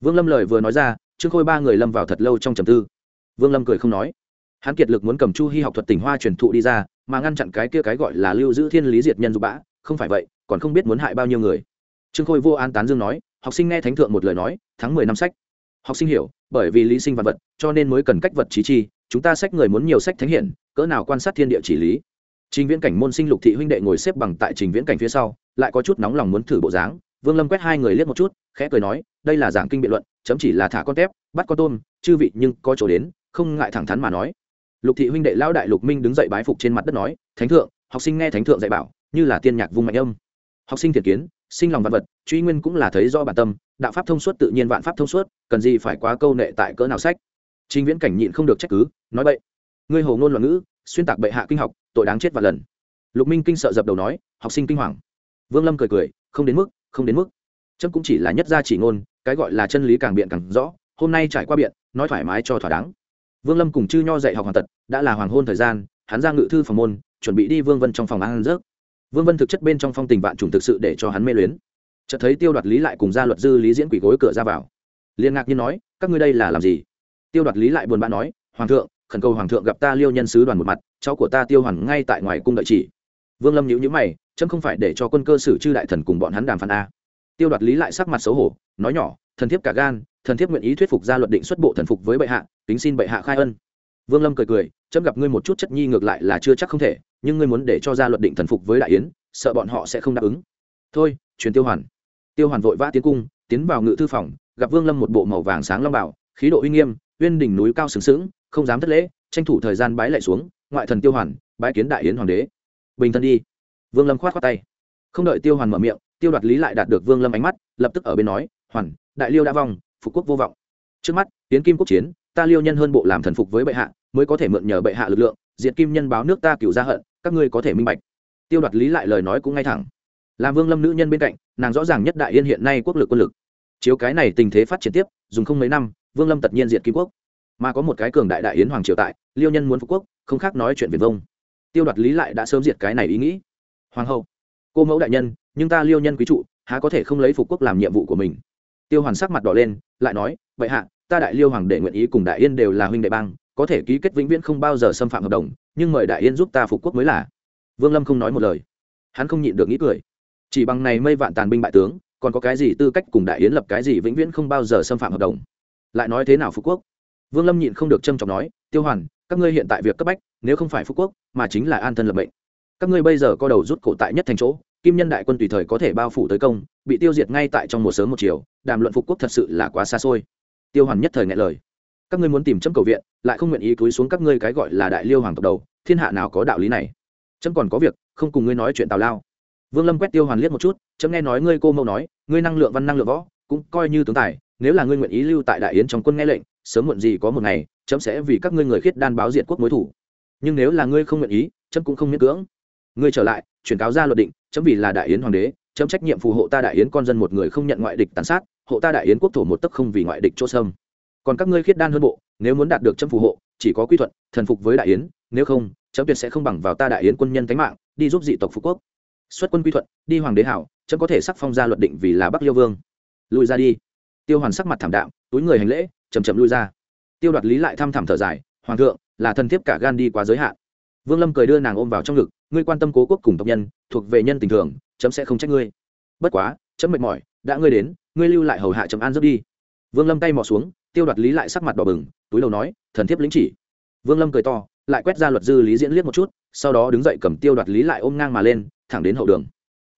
Vương lâm lời vừa nói ra, trương khôi ba người lâm vào thật lâu trong trầm tư. Vương lâm cười không nói. Hắn kiệt lực muốn cầm chu hy học thuật tỉnh hoa truyền thụ đi ra, mà ngăn chặn cái kia cái gọi là lưu giữ thiên lý diệt nhân dục bã không phải vậy còn không biết muốn hại bao nhiêu người. Trương khôi vô an tán dương nói, học sinh nghe thánh thượng một lời nói tháng mười năm sách. Học sinh hiểu, bởi vì lý sinh vật vật, cho nên mới cần cách vật trí chi, chúng ta sách người muốn nhiều sách thánh hiển, cỡ nào quan sát thiên địa chỉ lý. Trình viễn cảnh môn sinh lục thị huynh đệ ngồi xếp bằng tại trình viễn cảnh phía sau, lại có chút nóng lòng muốn thử bộ dáng. Vương lâm quét hai người liếc một chút, khẽ cười nói, đây là giảng kinh biện luận, chấm chỉ là thả con tép, bắt con tôm, chư vị nhưng có chỗ đến, không ngại thẳng thắn mà nói. Lục thị huynh đệ lão đại lục minh đứng dậy bái phục trên mặt đất nói, thánh thượng, học sinh nghe thánh thượng dạy bảo, như là tiên nhạc vung mạnh âm học sinh thiện kiến, sinh lòng văn vật, truy nguyên cũng là thấy do bản tâm, đạo pháp thông suốt tự nhiên vạn pháp thông suốt, cần gì phải quá câu nệ tại cỡ nào sách. Chính viễn cảnh nhịn không được trách cứ, nói bậy. Ngươi hồ ngôn loạn ngữ, xuyên tạc bệ hạ kinh học, tội đáng chết và lần. Lục minh kinh sợ dập đầu nói, học sinh kinh hoàng. Vương lâm cười cười, không đến mức, không đến mức. Chấm cũng chỉ là nhất gia chỉ ngôn, cái gọi là chân lý càng biện càng rõ, hôm nay trải qua biện, nói thoải mái cho thỏa đáng. Vương lâm cùng chư nho dạy học hoàn tật, đã là hoàng hôn thời gian, hắn ra ngự thư phòng môn, chuẩn bị đi vương vân trong phòng ăn rớt vương vân thực chất bên trong phong tình vạn trùng thực sự để cho hắn mê luyến. Chợt thấy tiêu đoạt lý lại cùng gia luật dư lý diễn quỷ gối cửa ra vào. Liên ngạc nhiên nói, các ngươi đây là làm gì? Tiêu đoạt lý lại buồn bã nói, hoàng thượng, khẩn cầu hoàng thượng gặp ta liêu nhân sứ đoàn một mặt, cháu của ta tiêu hoàn ngay tại ngoài cung đợi chỉ. Vương lâm nhữ nhữ mày, chấm không phải để cho quân cơ sử chư đại thần cùng bọn hắn đàm phán a tiêu đoạt lý lại sắc mặt xấu hổ, nói nhỏ, thần thiếp cả gan, thần thiếp nguyện ý thuyết phục ra luật định xuất bộ thần phục với bệ hạ tính xin bệ hạ khai ân vương lâm cười cười, chấm gặp ngươi một chút chất nhi ngược lại là chưa chắc không thể, nhưng ngươi muốn để cho ra luật định thần phục với đại yến, sợ bọn họ sẽ không đáp ứng. Thôi, truyền tiêu hoàn. Tiêu hoàn vội vã tiến cung, tiến vào ngự thư phòng, gặp vương lâm một bộ màu vàng sáng long bảo, khí độ uy nghiêm, uyên đỉnh núi cao sừng sững, không dám thất lễ, tranh thủ thời gian bái lại xuống, ngoại thần tiêu hoàn, bái kiến đại yến hoàng đế. Bình thân đi. Vương lâm khoát khoát tay. Không đợi tiêu hoàn mở miệng, tiêu đoạt lý lại đạt được vương lâm ánh mắt, lập tức ở bên nói, hoàn, đại liêu đã vong, phục quốc vô vọng. Trước mắt tiến kim quốc chiến ta liêu nhân hơn bộ làm thần phục với bệ hạ, mới có thể mượn nhờ bệ hạ lực lượng, diệt kim nhân báo nước ta cựu ra hận, các ngươi có thể minh bạch. Tiêu đoạt lý lại lời nói cũng ngay thẳng. Làm vương lâm nữ nhân bên cạnh, nàng rõ ràng nhất đại yên hiện nay quốc lực quân lực. Chiếu cái này tình thế phát triển tiếp, dùng không mấy năm, vương lâm tất nhiên diệt kim quốc. Mà có một cái cường đại đại yến hoàng triều tại, liêu nhân muốn phục quốc, không khác nói chuyện viền vông. Tiêu đoạt lý lại đã sớm diệt cái này ý nghĩ. Hoàng hậu, cô mẫu đại nhân, nhưng ta liêu nhân quý trụ, há có thể không lấy phục quốc làm nhiệm vụ của mình? Tiêu hoàn sắc mặt đỏ lên, lại nói vậy hạ ta đại liêu hoàng đệ nguyện ý cùng đại yên đều là huynh đệ bang, có thể ký kết vĩnh viễn không bao giờ xâm phạm hợp đồng, nhưng mời đại yên giúp ta phục quốc mới là. Vương lâm không nói một lời. Hắn không nhịn được nghĩ cười. Chỉ bằng này mây vạn tàn binh bại tướng, còn có cái gì tư cách cùng đại yến lập cái gì vĩnh viễn không bao giờ xâm phạm hợp đồng? Lại nói thế nào phú quốc? Vương lâm nhịn không được trâm trọng nói, tiêu hoàn, các ngươi hiện tại việc cấp bách, nếu không phải phú quốc, mà chính là an thân lập mệnh. Các ngươi bây giờ có đầu rút cổ tại nhất thành chỗ, kim nhân đại quân tùy thời có thể bao phủ tới công, bị tiêu diệt ngay tại trong một sớm một chiều, đàm luận phục quốc thật sự là quá xa xôi tiêu hoàn nhất thời ngại lời. Các ngươi muốn tìm chấm cầu viện, lại không nguyện ý túi xuống các ngươi cái gọi là đại liêu hoàng tộc đầu, thiên hạ nào có đạo lý này? Chấm còn có việc, không cùng ngươi nói chuyện tào lao. Vương lâm quét tiêu hoàn liếc một chút, chấm nghe nói ngươi cô mẫu nói, ngươi năng lượng văn năng lượng võ, cũng coi như tướng tài, nếu là ngươi nguyện ý lưu tại đại yến trong quân nghe lệnh, sớm muộn gì có một ngày, chấm sẽ vì các ngươi người khiết đan báo diện quốc mối thủ. Nhưng nếu là ngươi không nguyện ý, chấm cũng không miễn cưỡng. Ngươi trở lại, chuyển cáo ra luật định, chấm vì là đại yến hoàng đế, chấm trách nhiệm phù hộ ta đại yến con dân một người không nhận ngoại địch tàn sát hộ ta đại yến quốc thổ một tấc không vì ngoại địch chỗ sâm. Còn các ngươi khiết đan hơn bộ, nếu muốn đạt được chấm phù hộ, chỉ có quy thuận, thần phục với đại yến, nếu không, chấm tuyệt sẽ không bằng vào ta đại yến quân nhân thánh mạng, đi giúp dị tộc phú quốc. Xuất quân quy thuận, đi hoàng đế hảo, chấm có thể sắc phong ra luật định vì là bắc liêu vương. Lùi ra đi. Tiêu hoàn sắc mặt thảm đạm, túi người hành lễ chầm chậm lui ra. Tiêu đoạt lý lại thăm thẳm thở dài, hoàng thượng, là thân thiếp cả gan đi quá giới hạn. Vương lâm cười đưa nàng ôm vào trong ngực, ngươi quan tâm cố quốc cùng tộc nhân, thuộc về nhân tình thường, chấm sẽ không trách ngươi. Bất quá, chấm mệt mỏi, đã ngươi đến ngươi lưu lại hầu hạ trầm an giấc đi. Vương lâm tay mò xuống, tiêu đoạt lý lại sắc mặt đỏ bừng, túi đầu nói, thần thiếp lĩnh chỉ. Vương lâm cười to, lại quét ra luật dư lý diễn liếc một chút, sau đó đứng dậy cầm tiêu đoạt lý lại ôm ngang mà lên, thẳng đến hậu đường.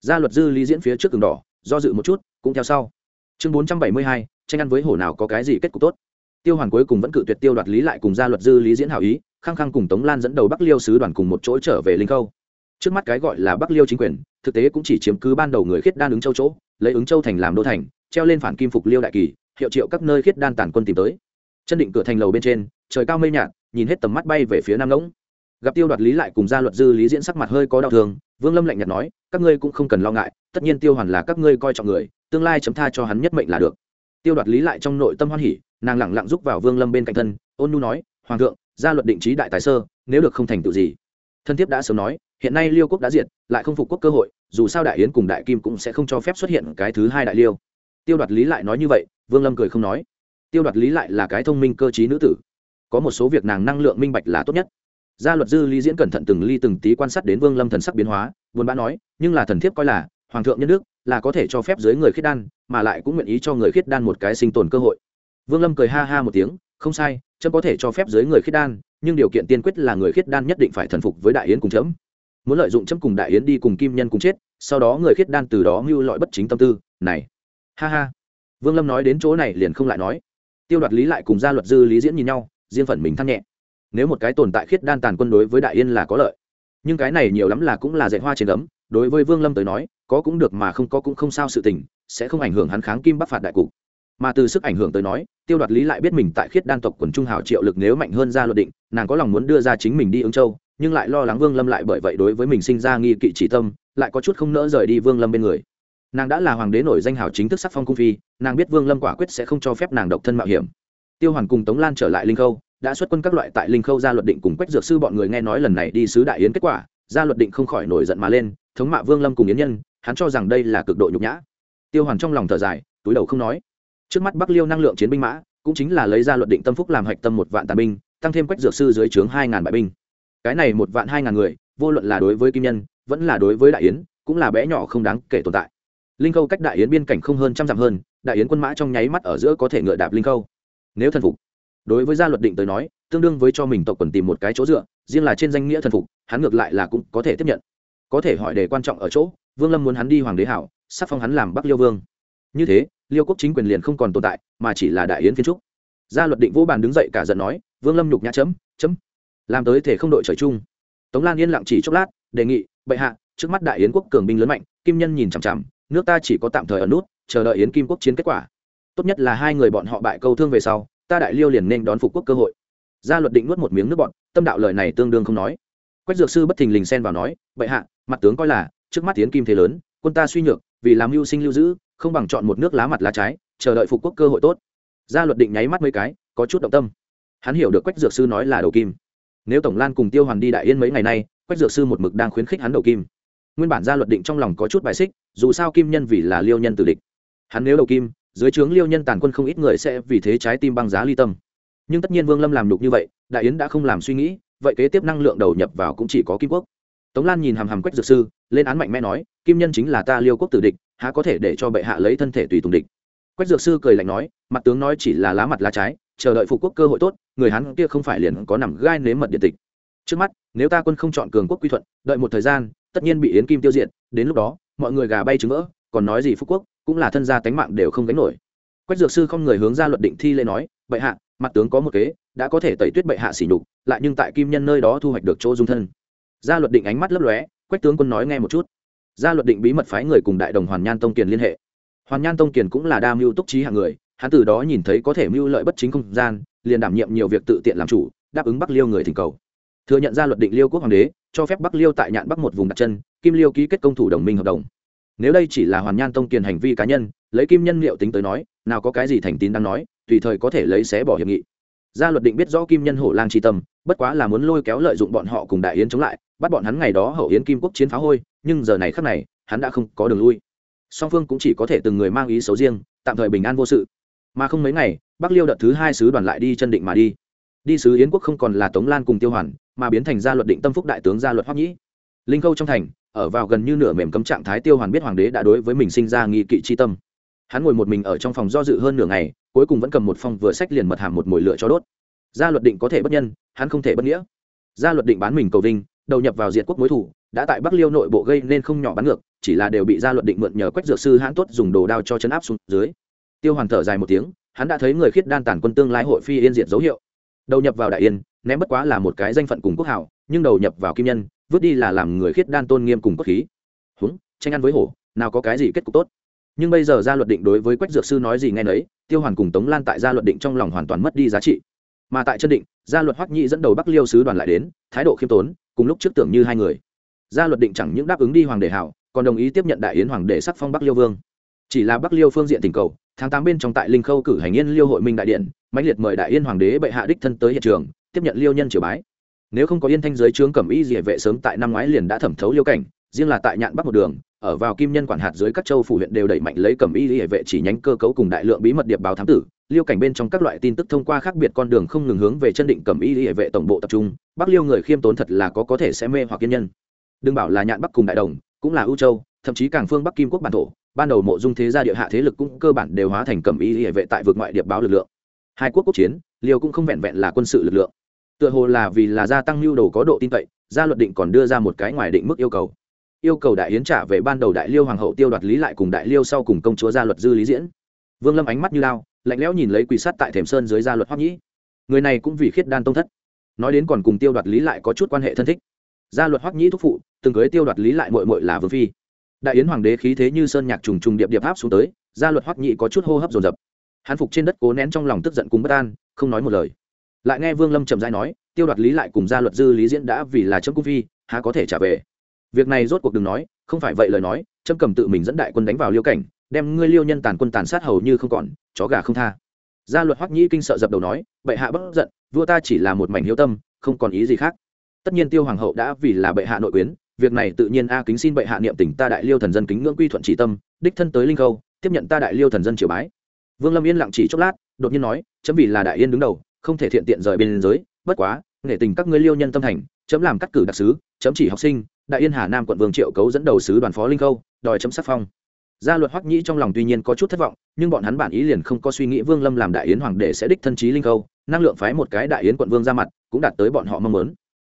Ra luật dư lý diễn phía trước cường đỏ, do dự một chút, cũng theo sau. Chương bốn trăm bảy mươi hai, tranh ăn với hổ nào có cái gì kết cục tốt? Tiêu hoàn cuối cùng vẫn cự tuyệt tiêu đoạt lý lại cùng ra luật dư lý diễn hảo ý, khăng khăng cùng tống lan dẫn đầu bắc liêu sứ đoàn cùng một chỗ trở về linh khâu. Trước mắt cái gọi là bắc liêu chính quyền, thực tế cũng chỉ chiếm cứ ban đầu người khiết đan ứng châu chỗ, lấy ứng châu thành làm đô thành treo lên phản kim phục liêu đại kỳ, hiệu triệu các nơi khiết đan tản quân tìm tới. Chân định cửa thành lầu bên trên, trời cao mây nhạt, nhìn hết tầm mắt bay về phía nam ngỗng. Gặp tiêu đoạt lý lại cùng gia luật dư lý diễn sắc mặt hơi có đau thương, vương lâm lạnh nhạt nói, các ngươi cũng không cần lo ngại, tất nhiên tiêu hoàn là các ngươi coi trọng người, tương lai chấm tha cho hắn nhất mệnh là được. Tiêu đoạt lý lại trong nội tâm hoan hỉ, nàng lẳng lặng giúp vào vương lâm bên cạnh thân, ôn nu nói, hoàng thượng, gia luật định trí đại tài sơ, nếu được không thành tựu gì. Thân thiếp đã sớm nói, hiện nay liêu quốc đã diệt, lại không phục quốc cơ hội, dù sao đại yến cùng đại kim cũng sẽ không cho phép xuất hiện cái thứ hai đại liêu tiêu đoạt lý lại nói như vậy, vương lâm cười không nói. Tiêu đoạt lý lại là cái thông minh cơ t nữ tử. Có một số việc nàng năng lượng minh bạch là tốt nhất. Gia luật dư Lý diễn cẩn thận từng ly từng tí quan sát đến vương lâm thần sắc biến hóa, buồn bã nói, nhưng là thần thiếp coi là, hoàng thượng nhân đức, là có thể cho phép dưới người khiết đan, mà lại cũng nguyện ý cho người khiết đan một cái sinh tồn cơ hội. Vương lâm cười ha ha một tiếng, không sai trâm có thể cho phép dưới người khiết đan, nhưng điều kiện tiên quyết là người khiết đan nhất định phải thần phục với đại yến cùng chấm. Muốn lợi dụng chấm cùng đại yến đi cùng kim nhân cùng chết, sau đó người khiết đan từ đó mưu lọi bất chính tâm tư, này ha ha. Vương lâm nói đến chỗ này liền không lại nói. Tiêu đoạt lý lại cùng gia luật dư lý diễn nhìn nhau, riêng phần mình than nhẹ. Nếu một cái tồn tại khiết đan tàn quân đối với đại yên là có lợi. Nhưng cái này nhiều lắm là cũng là dạy hoa trên gấm, đối với vương lâm tới nói, có cũng được mà không có cũng không sao sự tình, sẽ không ảnh hưởng hắn kháng kim bắc phạt đại cục. Mà từ sức ảnh hưởng tới nói, tiêu đoạt lý lại biết mình tại khiết đan tộc quần trung hào triệu lực nếu mạnh hơn ra luật định, nàng có lòng muốn đưa ra chính mình đi ứng châu, nhưng lại lo lắng vương lâm lại bởi vậy đối với mình sinh ra nghi kỵ chỉ tâm, lại có chút không nỡ rời đi vương lâm bên người nàng đã là hoàng đế nổi danh hào chính thức sắc phong cung phi, nàng biết vương lâm quả quyết sẽ không cho phép nàng độc thân mạo hiểm. Tiêu hoàn cùng tống lan trở lại linh khâu, đã xuất quân các loại tại linh khâu ra luật định cùng quách dược sư bọn người nghe nói lần này đi sứ đại yến kết quả, ra luật định không khỏi nổi giận mà lên, thống mạ vương lâm cùng yến nhân, hắn cho rằng đây là cực độ nhục nhã. Tiêu hoàn trong lòng thở dài, túi đầu không nói. Trước mắt bắc liêu năng lượng chiến binh mã, cũng chính là lấy ra luật định tâm phúc làm hạch tâm một vạn tàn binh, tăng thêm quách dược sư dưới trướng hai ngàn bại binh. Cái này một vạn hai ngàn người, vô luận là đối với kim nhân, vẫn là đối với đại yến, cũng là bé nhỏ không đáng kể tồn tại linh khâu cách đại yến biên cảnh không hơn trăm dặm hơn, đại yến quân mã trong nháy mắt ở giữa có thể ngựa đạp linh khâu. Nếu thần phục, đối với gia luật định tới nói, tương đương với cho mình tộc quần tìm một cái chỗ dựa, riêng là trên danh nghĩa thần phục, hắn ngược lại là cũng có thể tiếp nhận. Có thể hỏi đề quan trọng ở chỗ, vương lâm muốn hắn đi hoàng đế hảo sắc phong hắn làm bắc liêu vương. Như thế, liêu quốc chính quyền liền không còn tồn tại, mà chỉ là đại yến phiên trúc. Gia luật định vô bàn đứng dậy cả giận nói, vương lâm nhục nhã chấm chấm. Làm tới thể không đội trời chung. Tống lan yên lặng chỉ chốc lát, đề nghị, bệ hạ, trước mắt đại yến quốc cường binh lớn mạnh, kim nhân nhìn chằm chằm nước ta chỉ có tạm thời ở nút, chờ đợi yến kim quốc chiến kết quả. Tốt nhất là hai người bọn họ bại câu thương về sau, ta đại liêu liền nên đón phục quốc cơ hội. Gia luật định nuốt một miếng nước bọn tâm đạo lời này tương đương không nói. Quách dược sư bất thình lình xen vào nói, bệ hạ, mặt tướng coi là, trước mắt tiến kim thế lớn, quân ta suy nhược, vì làm mưu sinh lưu giữ, không bằng chọn một nước lá mặt lá trái, chờ đợi phục quốc cơ hội tốt. Gia luật định nháy mắt mấy cái, có chút động tâm. Hắn hiểu được quách dược sư nói là đầu kim. Nếu tổng lan cùng tiêu hoàn đi đại yên mấy ngày nay, quách dược sư một mực đang khuyến khích hắn đầu kim nguyên bản gia luật định trong lòng có chút bài xích, dù sao kim nhân vì là liêu nhân tử địch. Hắn nếu đầu kim, dưới trướng liêu nhân tàn quân không ít người sẽ vì thế trái tim băng giá ly tâm. Nhưng tất nhiên vương lâm làm nhục như vậy, đại yến đã không làm suy nghĩ, vậy kế tiếp năng lượng đầu nhập vào cũng chỉ có kim quốc. Tống lan nhìn hàm hàm quách dược sư, lên án mạnh mẽ nói, kim nhân chính là ta liêu quốc tử địch, há có thể để cho bệ hạ lấy thân thể tùy tùng địch. Quách dược sư cười lạnh nói, mặt tướng nói chỉ là lá mặt lá trái, chờ đợi phục quốc cơ hội tốt, người hắn kia không phải liền có nằm gai nếm mật điện tịch. Trước mắt, nếu ta quân không chọn cường quốc quy thuận, đợi một thời gian tất nhiên bị yến kim tiêu diệt, đến lúc đó, mọi người gà bay trứng vỡ, còn nói gì phú quốc, cũng là thân gia tánh mạng đều không gánh nổi. Quách dược sư không người hướng ra luật định thi lễ nói, bệ hạ, mặt tướng có một kế, đã có thể tẩy tuyết bệ hạ xỉ nhục, lại nhưng tại kim nhân nơi đó thu hoạch được chỗ dung thân. Gia luật định ánh mắt lấp lóe, quách tướng quân nói nghe một chút. Gia luật định bí mật phái người cùng đại đồng hoàn nhan tông kiền liên hệ. Hoàn nhan tông kiền cũng là đa mưu túc trí hạng người, hắn từ đó nhìn thấy có thể mưu lợi bất chính không gian, liền đảm nhiệm nhiều việc tự tiện làm chủ, đáp ứng bắc liêu người thỉnh cầu thừa nhận ra luật định liêu quốc hoàng đế, cho phép bắc liêu tại nhạn bắc một vùng đặt chân, kim liêu ký kết công thủ đồng minh hợp đồng. Nếu đây chỉ là hoàn nhan tông kiền hành vi cá nhân, lấy kim nhân liệu tính tới nói, nào có cái gì thành tín đang nói, tùy thời có thể lấy xé bỏ hiệp nghị. Gia luật định biết rõ kim nhân hổ lang tri tâm, bất quá là muốn lôi kéo lợi dụng bọn họ cùng đại yến chống lại, bắt bọn hắn ngày đó hậu yến kim quốc chiến phá hôi, nhưng giờ này khắc này, hắn đã không có đường lui. Song phương cũng chỉ có thể từng người mang ý xấu riêng, tạm thời bình an vô sự. Mà không mấy ngày, bắc liêu đợt thứ hai sứ đoàn lại đi chân định mà đi. Đi sứ yến quốc không còn là tống lan cùng tiêu hoàn mà biến thành gia luật định tâm phúc đại tướng gia luật hoắc nhĩ. Linh câu trong thành, ở vào gần như nửa mềm cấm trạng thái tiêu hoàn biết hoàng đế đã đối với mình sinh ra nghi kỵ chi tâm. Hắn ngồi một mình ở trong phòng do dự hơn nửa ngày, cuối cùng vẫn cầm một phong vừa sách liền mật hàm một mồi lửa cho đốt. Gia luật định có thể bất nhân, hắn không thể bất nghĩa. Gia luật định bán mình cầu vinh, đầu nhập vào diệt quốc mối thủ đã tại bắc liêu nội bộ gây nên không nhỏ bắn ngược, chỉ là đều bị gia luật định mượn nhờ quách dược sư hãn tuất dùng đồ đao cho chấn áp xuống dưới. Tiêu hoàn thở dài một tiếng, hắn đã thấy người khiết đan tản quân tương lai hội phi yên diệt dấu hiệu. Đầu nhập vào đại yên ném bất quá là một cái danh phận cùng quốc hảo, nhưng đầu nhập vào kim nhân, vứt đi là làm người khiết đan tôn nghiêm cùng quốc khí. Húng, tranh ăn với hổ, nào có cái gì kết cục tốt? Nhưng bây giờ gia luật định đối với quách dược sư nói gì nghe nấy, tiêu hoàn cùng tống lan tại gia luật định trong lòng hoàn toàn mất đi giá trị. Mà tại chân định gia luật hoắc nhị dẫn đầu bắc liêu sứ đoàn lại đến, thái độ khiêm tốn, cùng lúc trước tưởng như hai người. Gia luật định chẳng những đáp ứng đi hoàng đệ hảo, còn đồng ý tiếp nhận đại yến hoàng đệ sắc phong bắc liêu vương. Chỉ là bắc liêu phương diện tình cầu, tháng tám bên trong tại linh khâu cử hành yên liêu hội minh đại điện, mãnh liệt mời đại yên hoàng đế bệ hạ đích thân tới hiện trường tiếp nhận liêu nhân triều bái. Nếu không có yên thanh giới trướng cẩm y dị vệ sớm tại năm ngoái liền đã thẩm thấu liêu cảnh, riêng là tại nhạn bắc một đường, ở vào kim nhân quản hạt dưới các châu phủ huyện đều đẩy mạnh lấy cẩm y dị vệ chỉ nhánh cơ cấu cùng đại lượng bí mật điệp báo thám tử, liêu cảnh bên trong các loại tin tức thông qua khác biệt con đường không ngừng hướng về chân định cẩm y dị vệ tổng bộ tập trung, bắc liêu người khiêm tốn thật là có có thể sẽ mê hoặc kiên nhân. Đừng bảo là nhạn bắc cùng đại đồng, cũng là ưu châu, thậm chí càng phương bắc kim quốc bản thổ, ban đầu mộ dung thế gia địa hạ thế lực cũng cơ bản đều hóa thành cẩm y hệ vệ tại vực ngoại điệp báo lực lượng. Hai quốc quốc chiến, liêu cũng không vẹn vẹn là quân sự lực lượng tựa hồ là vì là gia tăng nhu đồ có độ tin cậy, gia luật định còn đưa ra một cái ngoài định mức yêu cầu. Yêu cầu đại yến trả về ban đầu đại liêu hoàng hậu tiêu đoạt lý lại cùng đại liêu sau cùng công chúa gia luật dư lý diễn. Vương lâm ánh mắt như lao, lạnh lẽo nhìn lấy quỳ sắt tại thềm sơn dưới gia luật hoắc nhĩ. Người này cũng vì khiết đan tông thất. Nói đến còn cùng tiêu đoạt lý lại có chút quan hệ thân thích. Gia luật hoắc nhĩ thúc phụ, từng cưới tiêu đoạt lý lại mội mội là vương phi. Đại yến hoàng đế khí thế như sơn nhạc trùng trùng điệp điệp áp xuống tới, gia luật hoắc nhĩ có chút hô hấp dồn dập. Hán phục trên đất cố nén trong lòng tức giận cùng bất an, không nói một lời lại nghe vương lâm trầm dai nói, tiêu đoạt lý lại cùng gia luật dư lý diễn đã vì là trâm cung phi, há có thể trả về? Việc này rốt cuộc đừng nói, không phải vậy lời nói trâm cầm tự mình dẫn đại quân đánh vào liêu cảnh, đem ngươi liêu nhân tàn quân tàn sát hầu như không còn, chó gà không tha. Gia luật hoắc nhĩ kinh sợ dập đầu nói, bệ hạ bất giận, vua ta chỉ là một mảnh hiếu tâm, không còn ý gì khác. Tất nhiên tiêu hoàng hậu đã vì là bệ hạ nội quyến, việc này tự nhiên a kính xin bệ hạ niệm tỉnh ta đại liêu thần dân kính ngưỡng quy thuận chỉ tâm, đích thân tới linh khâu, tiếp nhận ta đại liêu thần dân triều bái. Vương lâm yên lặng chỉ chốc lát, đột nhiên nói, chấm vì là đại yên đứng đầu không thể thiện tiện rời bên giới, bất quá nghệ tình các ngươi liêu nhân tâm thành, chấm làm cắt cử đặc sứ, chấm chỉ học sinh, đại yên hà nam quận vương triệu cấu dẫn đầu sứ đoàn phó linh khâu, đòi chấm sắc phong. Gia luật hoắc nhĩ trong lòng tuy nhiên có chút thất vọng, nhưng bọn hắn bản ý liền không có suy nghĩ vương lâm làm đại yến hoàng đệ sẽ đích thân trí linh khâu, năng lượng phái một cái đại yến quận vương ra mặt, cũng đạt tới bọn họ mong muốn.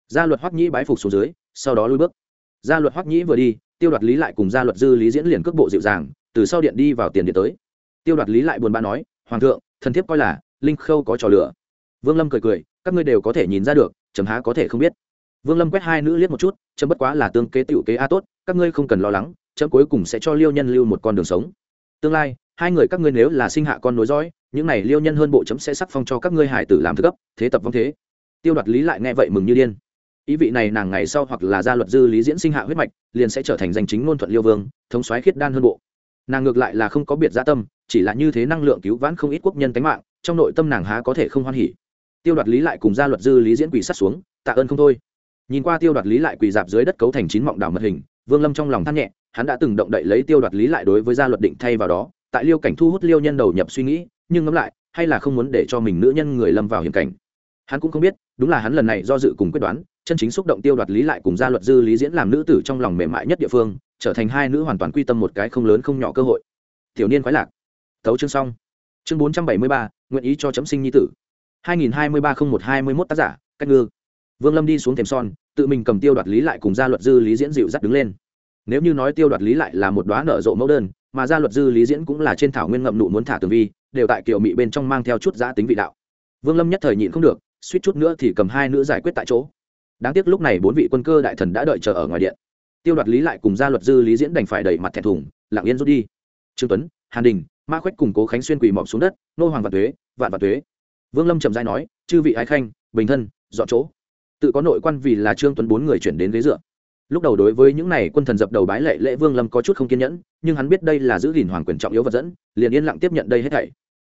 Gia luật hoắc nhĩ bái phục xuống dưới, sau đó lui bước. Gia luật hoắc nhĩ vừa đi, tiêu đoạt lý lại cùng gia luật dư lý diễn liền cước bộ dịu dàng, từ sau điện đi vào tiền điện tới. Tiêu đoạt lý lại buồn bã nói, hoàng thượng, thần thiếp coi là linh khâu có trò lửa vương lâm cười cười, các ngươi đều có thể nhìn ra được chấm há có thể không biết. Vương lâm quét hai nữ liếc một chút chấm bất quá là tương kế tựu kế a tốt, các ngươi không cần lo lắng chấm cuối cùng sẽ cho liêu nhân lưu một con đường sống. Tương lai, hai người các ngươi nếu là sinh hạ con nối dõi, những này liêu nhân hơn bộ chấm sẽ sắc phong cho các ngươi hải tử làm thức cấp, thế tập vong thế. Tiêu đoạt lý lại nghe vậy mừng như điên. Ý vị này nàng ngày sau hoặc là gia luật dư lý diễn sinh hạ huyết mạch, liền sẽ trở thành danh chính ngôn thuận liêu vương, thống soái khiết đan hơn bộ. Nàng ngược lại là không có biệt gia tâm, chỉ là như thế năng lượng cứu vãn không ít quốc nhân tánh mạng, trong nội tâm nàng há có thể không hoan hỉ tiêu đoạt lý lại cùng gia luật dư lý diễn quỳ sát xuống, tạ ơn không thôi. Nhìn qua tiêu đoạt lý lại quỳ dạp dưới đất cấu thành chín mọng đảo mật hình, vương lâm trong lòng than nhẹ, hắn đã từng động đậy lấy tiêu đoạt lý lại đối với gia luật định thay vào đó, tại liêu cảnh thu hút liêu nhân đầu nhập suy nghĩ, nhưng ngẫm lại, hay là không muốn để cho mình nữ nhân người lâm vào hiểm cảnh. Hắn cũng không biết, đúng là hắn lần này do dự cùng quyết đoán, chân chính xúc động tiêu đoạt lý lại cùng gia luật dư lý diễn làm nữ tử trong lòng mềm mại nhất địa phương, trở thành hai nữ hoàn toàn quy tâm một cái không lớn không nhỏ cơ hội. Tiểu niên khoái lạc. Thấu chương xong. Chương bốn trăm bảy mươi ba, nguyện ý cho chấm sinh nhi tử hai nghìn hai mươi ba không một hai mươi mốt tác giả, cách ngư. Vương lâm đi xuống thềm son, tự mình cầm tiêu đoạt lý lại cùng gia luật dư lý diễn dịu dắt đứng lên. Nếu như nói tiêu đoạt lý lại là một đóa nở rộ mẫu đơn, mà gia luật dư lý diễn cũng là trên thảo nguyên ngậm nụ muốn thả tường vi, đều tại kiểu mị bên trong mang theo chút giá tính vị đạo. Vương lâm nhất thời nhịn không được, suýt chút nữa thì cầm hai nữ giải quyết tại chỗ. Đáng tiếc lúc này bốn vị quân cơ đại thần đã đợi chờ ở ngoài điện. Tiêu đoạt lý lại cùng gia luật dư lý diễn đành phải đẩy mặt thẹn thùng, lặng yên rút đi. Trương tuấn, hàn đình, ma khoách cùng cố khánh xuyên quỳ mọp xuống đất, nô hoàng vạn tuế, vạn vạn tuế vương lâm chậm dãi nói, chư vị ái khanh, bình thân, dọn chỗ. Tự có nội quan vì là trương tuấn bốn người chuyển đến ghế dựa. Lúc đầu đối với những này quân thần dập đầu bái lệ lễ vương lâm có chút không kiên nhẫn, nhưng hắn biết đây là giữ gìn hoàng quyền trọng yếu vật dẫn, liền yên lặng tiếp nhận đây hết thảy.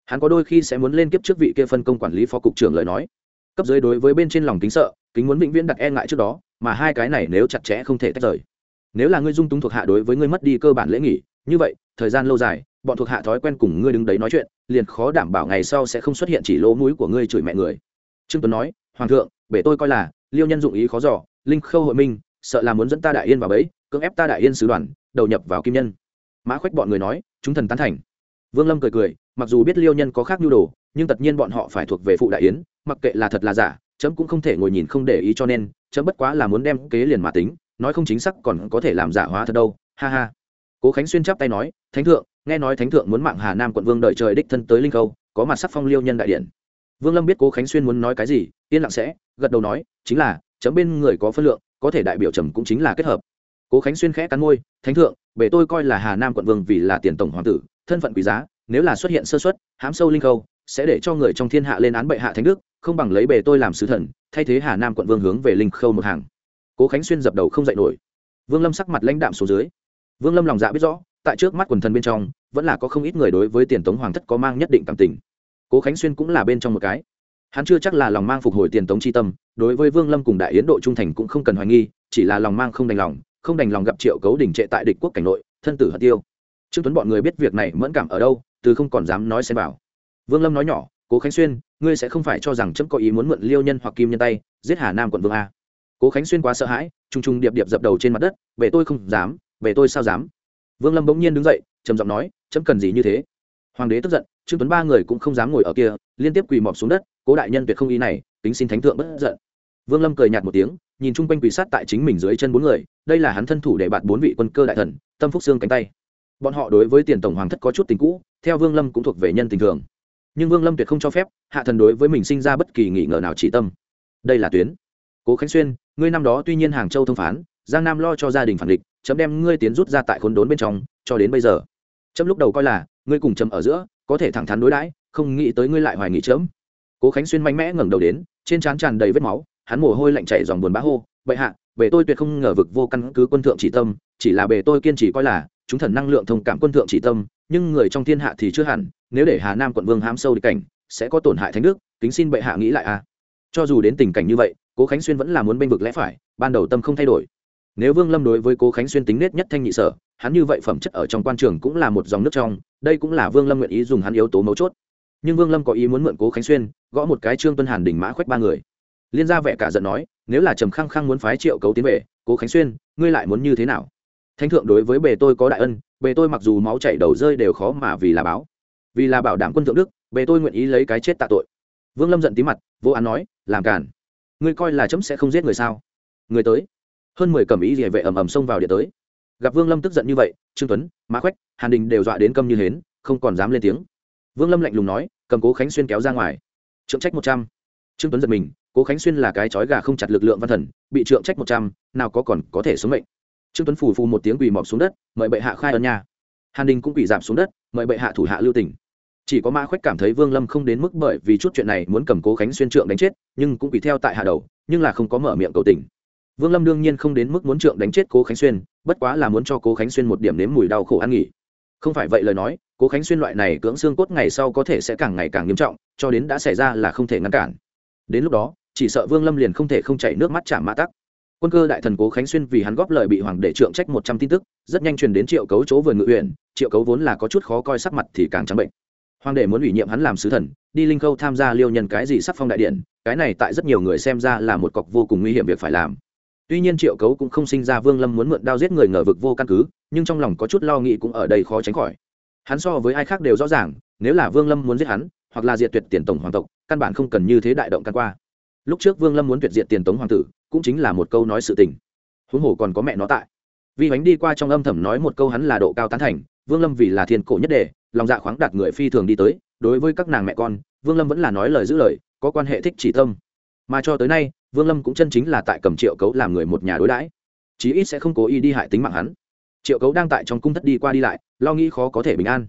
Hắn có đôi khi sẽ muốn lên kiếp trước vị kia phân công quản lý phó cục trưởng lời nói. Cấp dưới đối với bên trên lòng kính sợ, kính muốn vĩnh viễn đặt e ngại trước đó, mà hai cái này nếu chặt chẽ không thể tách rời. Nếu là ngươi dung túng thuộc hạ đối với ngươi mất đi cơ bản lễ nghỉ, như vậy, thời gian lâu dài bọn thuộc hạ thói quen cùng ngươi đứng đấy nói chuyện, liền khó đảm bảo ngày sau sẽ không xuất hiện chỉ lỗ mũi của ngươi chửi mẹ người. Trương tuấn nói, hoàng thượng, bể tôi coi là, liêu nhân dụng ý khó giỏ linh khâu hội minh, sợ là muốn dẫn ta đại yên vào bẫy, cưỡng ép ta đại yên sứ đoàn, đầu nhập vào kim nhân. Mã khoách bọn người nói, chúng thần tán thành. Vương lâm cười cười, mặc dù biết liêu nhân có khác nhu đồ, nhưng tất nhiên bọn họ phải thuộc về phụ đại yến, mặc kệ là thật là giả, chấm cũng không thể ngồi nhìn không để ý cho nên, chấm bất quá là muốn đem kế liền mà tính, nói không chính xác còn có thể làm giả hóa thật đâu, ha ha. Cố khánh xuyên chắp tay nói, thánh thượng nghe nói thánh thượng muốn mạng hà nam quận vương đợi trời đích thân tới linh khâu, có mặt sắc phong liêu nhân đại điện. Vương lâm biết cố khánh xuyên muốn nói cái gì, yên lặng sẽ, gật đầu nói, chính là, chấm bên người có phân lượng, có thể đại biểu trầm cũng chính là kết hợp. Cố khánh xuyên khẽ cắn môi, thánh thượng bể tôi coi là hà nam quận vương vì là tiền tổng hoàng tử, thân phận quý giá, nếu là xuất hiện sơ xuất hám sâu linh khâu, sẽ để cho người trong thiên hạ lên án bệ hạ thánh đức, không bằng lấy bề tôi làm sứ thần, thay thế hà nam quận vương hướng về linh khâu một hàng. Cố khánh xuyên dập đầu không dậy nổi. Vương lâm sắc mặt lãnh đạm số dưới. Vương lâm lòng dạ biết rõ tại trước mắt quần thần bên trong, vẫn là có không ít người đối với tiền tống hoàng thất có mang nhất định cảm tình. Cố khánh xuyên cũng là bên trong một cái. Hắn chưa chắc là lòng mang phục hồi tiền tống c tâm, đối với vương lâm cùng đại yến độ trung thành cũng không cần hoài nghi, chỉ là lòng mang không đành lòng, không đành lòng gặp triệu cấu đỉnh trệ tại địch quốc cảnh nội, thân tử hận tiêu. Trương tuấn bọn người biết việc này mẫn cảm ở đâu, từ không còn dám nói xem vào. Vương lâm nói nhỏ, cố khánh xuyên, ngươi sẽ không phải cho rằng chấm có ý muốn mượn liêu nhân hoặc kim nhân tay, giết hà nam quận vương a. Cố khánh xuyên quá sợ hãi t r u n g t r u n g điệp điệp dập đầu trên mặt đất về tôi không dám về tôi sao dám? Vương lâm bỗng nhiên đứng dậy, trầm giọng nói, chấm cần gì như thế? Hoàng đế tức giận, trương tuấn ba người cũng không dám ngồi ở kia, liên tiếp quỳ mọp xuống đất, cố đại nhân tuyệt không ý này tính xin thánh thượng bất giận. Vương lâm cười nhạt một tiếng, nhìn chung quanh quỳ sát tại chính mình dưới chân bốn người, đây là hắn thân thủ để bạt bốn vị quân cơ đại thần, tâm phúc xương cánh tay. Bọn họ đối với tiền tổng hoàng thất có chút tình cũ, theo vương lâm cũng thuộc về nhân tình thường. Nhưng vương lâm tuyệt không cho phép, hạ thần đối với mình sinh ra bất kỳ nghỉ ngờ nào chỉ tâm. Đây là tuyến. Cố khánh xuyên, ngươi năm đó tuy nhiên hàng châu thông phán, giang nam lo cho gia đình phản địch chấm đem ngươi tiến rút ra tại khốn đốn bên trong, cho đến bây giờ. Chấm lúc đầu coi là, ngươi cùng chấm ở giữa, có thể thẳng thắn đối đãi, không nghĩ tới ngươi lại hoài nghị chấm. Cố khánh xuyên mạnh mẽ ngẩng đầu đến, trên trán tràn đầy vết máu, hắn mồ hôi lạnh chảy dòng buồn bã hô, bệ hạ, bề tôi tuyệt không ngờ vực vô căn cứ quân thượng chỉ tâm, chỉ là bề tôi kiên trì coi là, chúng thần năng lượng thông cảm quân thượng chỉ tâm, nhưng người trong thiên hạ thì chưa hẳn, nếu để hà nam quận vương hám sâu đi cảnh, sẽ có tổn hại thánh đức, kính xin bệ hạ nghĩ lại a cho dù đến tình cảnh như vậy, cố khánh xuyên vẫn là muốn bênh vực lẽ phải, ban đầu tâm không thay đổi nếu vương lâm đối với cố khánh xuyên tính nết nhất thanh nhị sở, hắn như vậy phẩm chất ở trong quan trường cũng là một dòng nước trong, đây cũng là vương lâm nguyện ý dùng hắn yếu tố mấu chốt. Nhưng vương lâm có ý muốn mượn cố khánh xuyên, gõ một cái trương tuân hàn đỉnh mã khoách ba người. Liên gia vẻ cả giận nói, nếu là trầm khăng khăng muốn phái triệu cấu tiến về, cố khánh xuyên, ngươi lại muốn như thế nào? Thánh thượng đối với bề tôi có đại ân, bề tôi mặc dù máu chảy đầu rơi đều khó mà vì là báo. Vì là bảo đảm quân thượng đức, bề tôi nguyện ý lấy cái chết tạ tội. Vương lâm giận tí mặt, vô án nói, làm cản ngươi coi là chấm sẽ không giết người sao? Người tới hơn mười cầm ý địa vệ ầm ầm xông vào địa tới. Gặp vương lâm tức giận như vậy, trương tuấn, mã khoách hàn đình đều dọa đến câm như hến, không còn dám lên tiếng. Vương lâm lạnh lùng nói, cầm cố khánh xuyên kéo ra ngoài. Trượng trách một trăm. Trương tuấn giật mình, cố khánh xuyên là cái chói gà không chặt lực lượng văn thần, bị trượng trách một trăm, nào có còn có thể sống mệnh. Trương tuấn phù phù một tiếng quỳ mọp xuống đất, mời bệ hạ khai ân nha. Hàn đình cũng quỳ giảm xuống đất, mời bệ hạ thủ hạ lưu tỉnh chỉ có mã khoách cảm thấy vương lâm không đến mức bởi vì chút chuyện này muốn cầm cố khánh xuyên trượng đánh chết, nhưng cũng quỳ theo tại hạ đầu, nhưng là không có mở miệng cầu tình vương lâm đương nhiên không đến mức muốn trượng đánh chết cố khánh xuyên, bất quá là muốn cho cố khánh xuyên một điểm nếm mùi đau khổ ăn nghỉ. Không phải vậy lời nói, cố khánh xuyên loại này cưỡng xương cốt ngày sau có thể sẽ càng ngày càng nghiêm trọng, cho đến đã xảy ra là không thể ngăn cản. Đến lúc đó, chỉ sợ vương lâm liền không thể không chảy nước mắt chạm mã tắc. Quân cơ đại thần cố khánh xuyên vì hắn góp lời bị hoàng đệ trượng trách một trăm tin tức, rất nhanh truyền đến triệu cấu chỗ vườn ngự huyện, triệu cấu vốn là có chút khó coi sắc mặt thì càng trắng bệnh. Hoàng đệ muốn ủy nhiệm hắn làm sứ thần, đi linh khâu tham gia liêu nhân cái gì sắc phong đại điện, cái này tại rất nhiều người xem ra là một cọc vô cùng nguy hiểm việc phải làm tuy nhiên triệu cấu cũng không sinh ra vương lâm muốn mượn đao giết người ngờ vực vô căn cứ, nhưng trong lòng có chút lo nghĩ cũng ở đây khó tránh khỏi. Hắn so với ai khác đều rõ ràng, nếu là vương lâm muốn giết hắn, hoặc là diệt tuyệt tiền tổng hoàng tộc, căn bản không cần như thế đại động căn qua. Lúc trước vương lâm muốn tuyệt diệt tiền tống hoàng tử, cũng chính là một câu nói sự tình. Huống hồ còn có mẹ nó tại. Vi bánh đi qua trong âm thầm nói một câu hắn là độ cao tán thành, vương lâm vì là thiên cổ nhất đề, lòng dạ khoáng đạt người phi thường đi tới, đối với các nàng mẹ con, vương lâm vẫn là nói lời giữ lời, có quan hệ thích chỉ tâm. Mà cho tới nay vương lâm cũng chân chính là tại cầm triệu cấu làm người một nhà đối đãi. Chí ít sẽ không cố ý đi hại tính mạng hắn. Triệu cấu đang tại trong cung thất đi qua đi lại, lo nghĩ khó có thể bình an.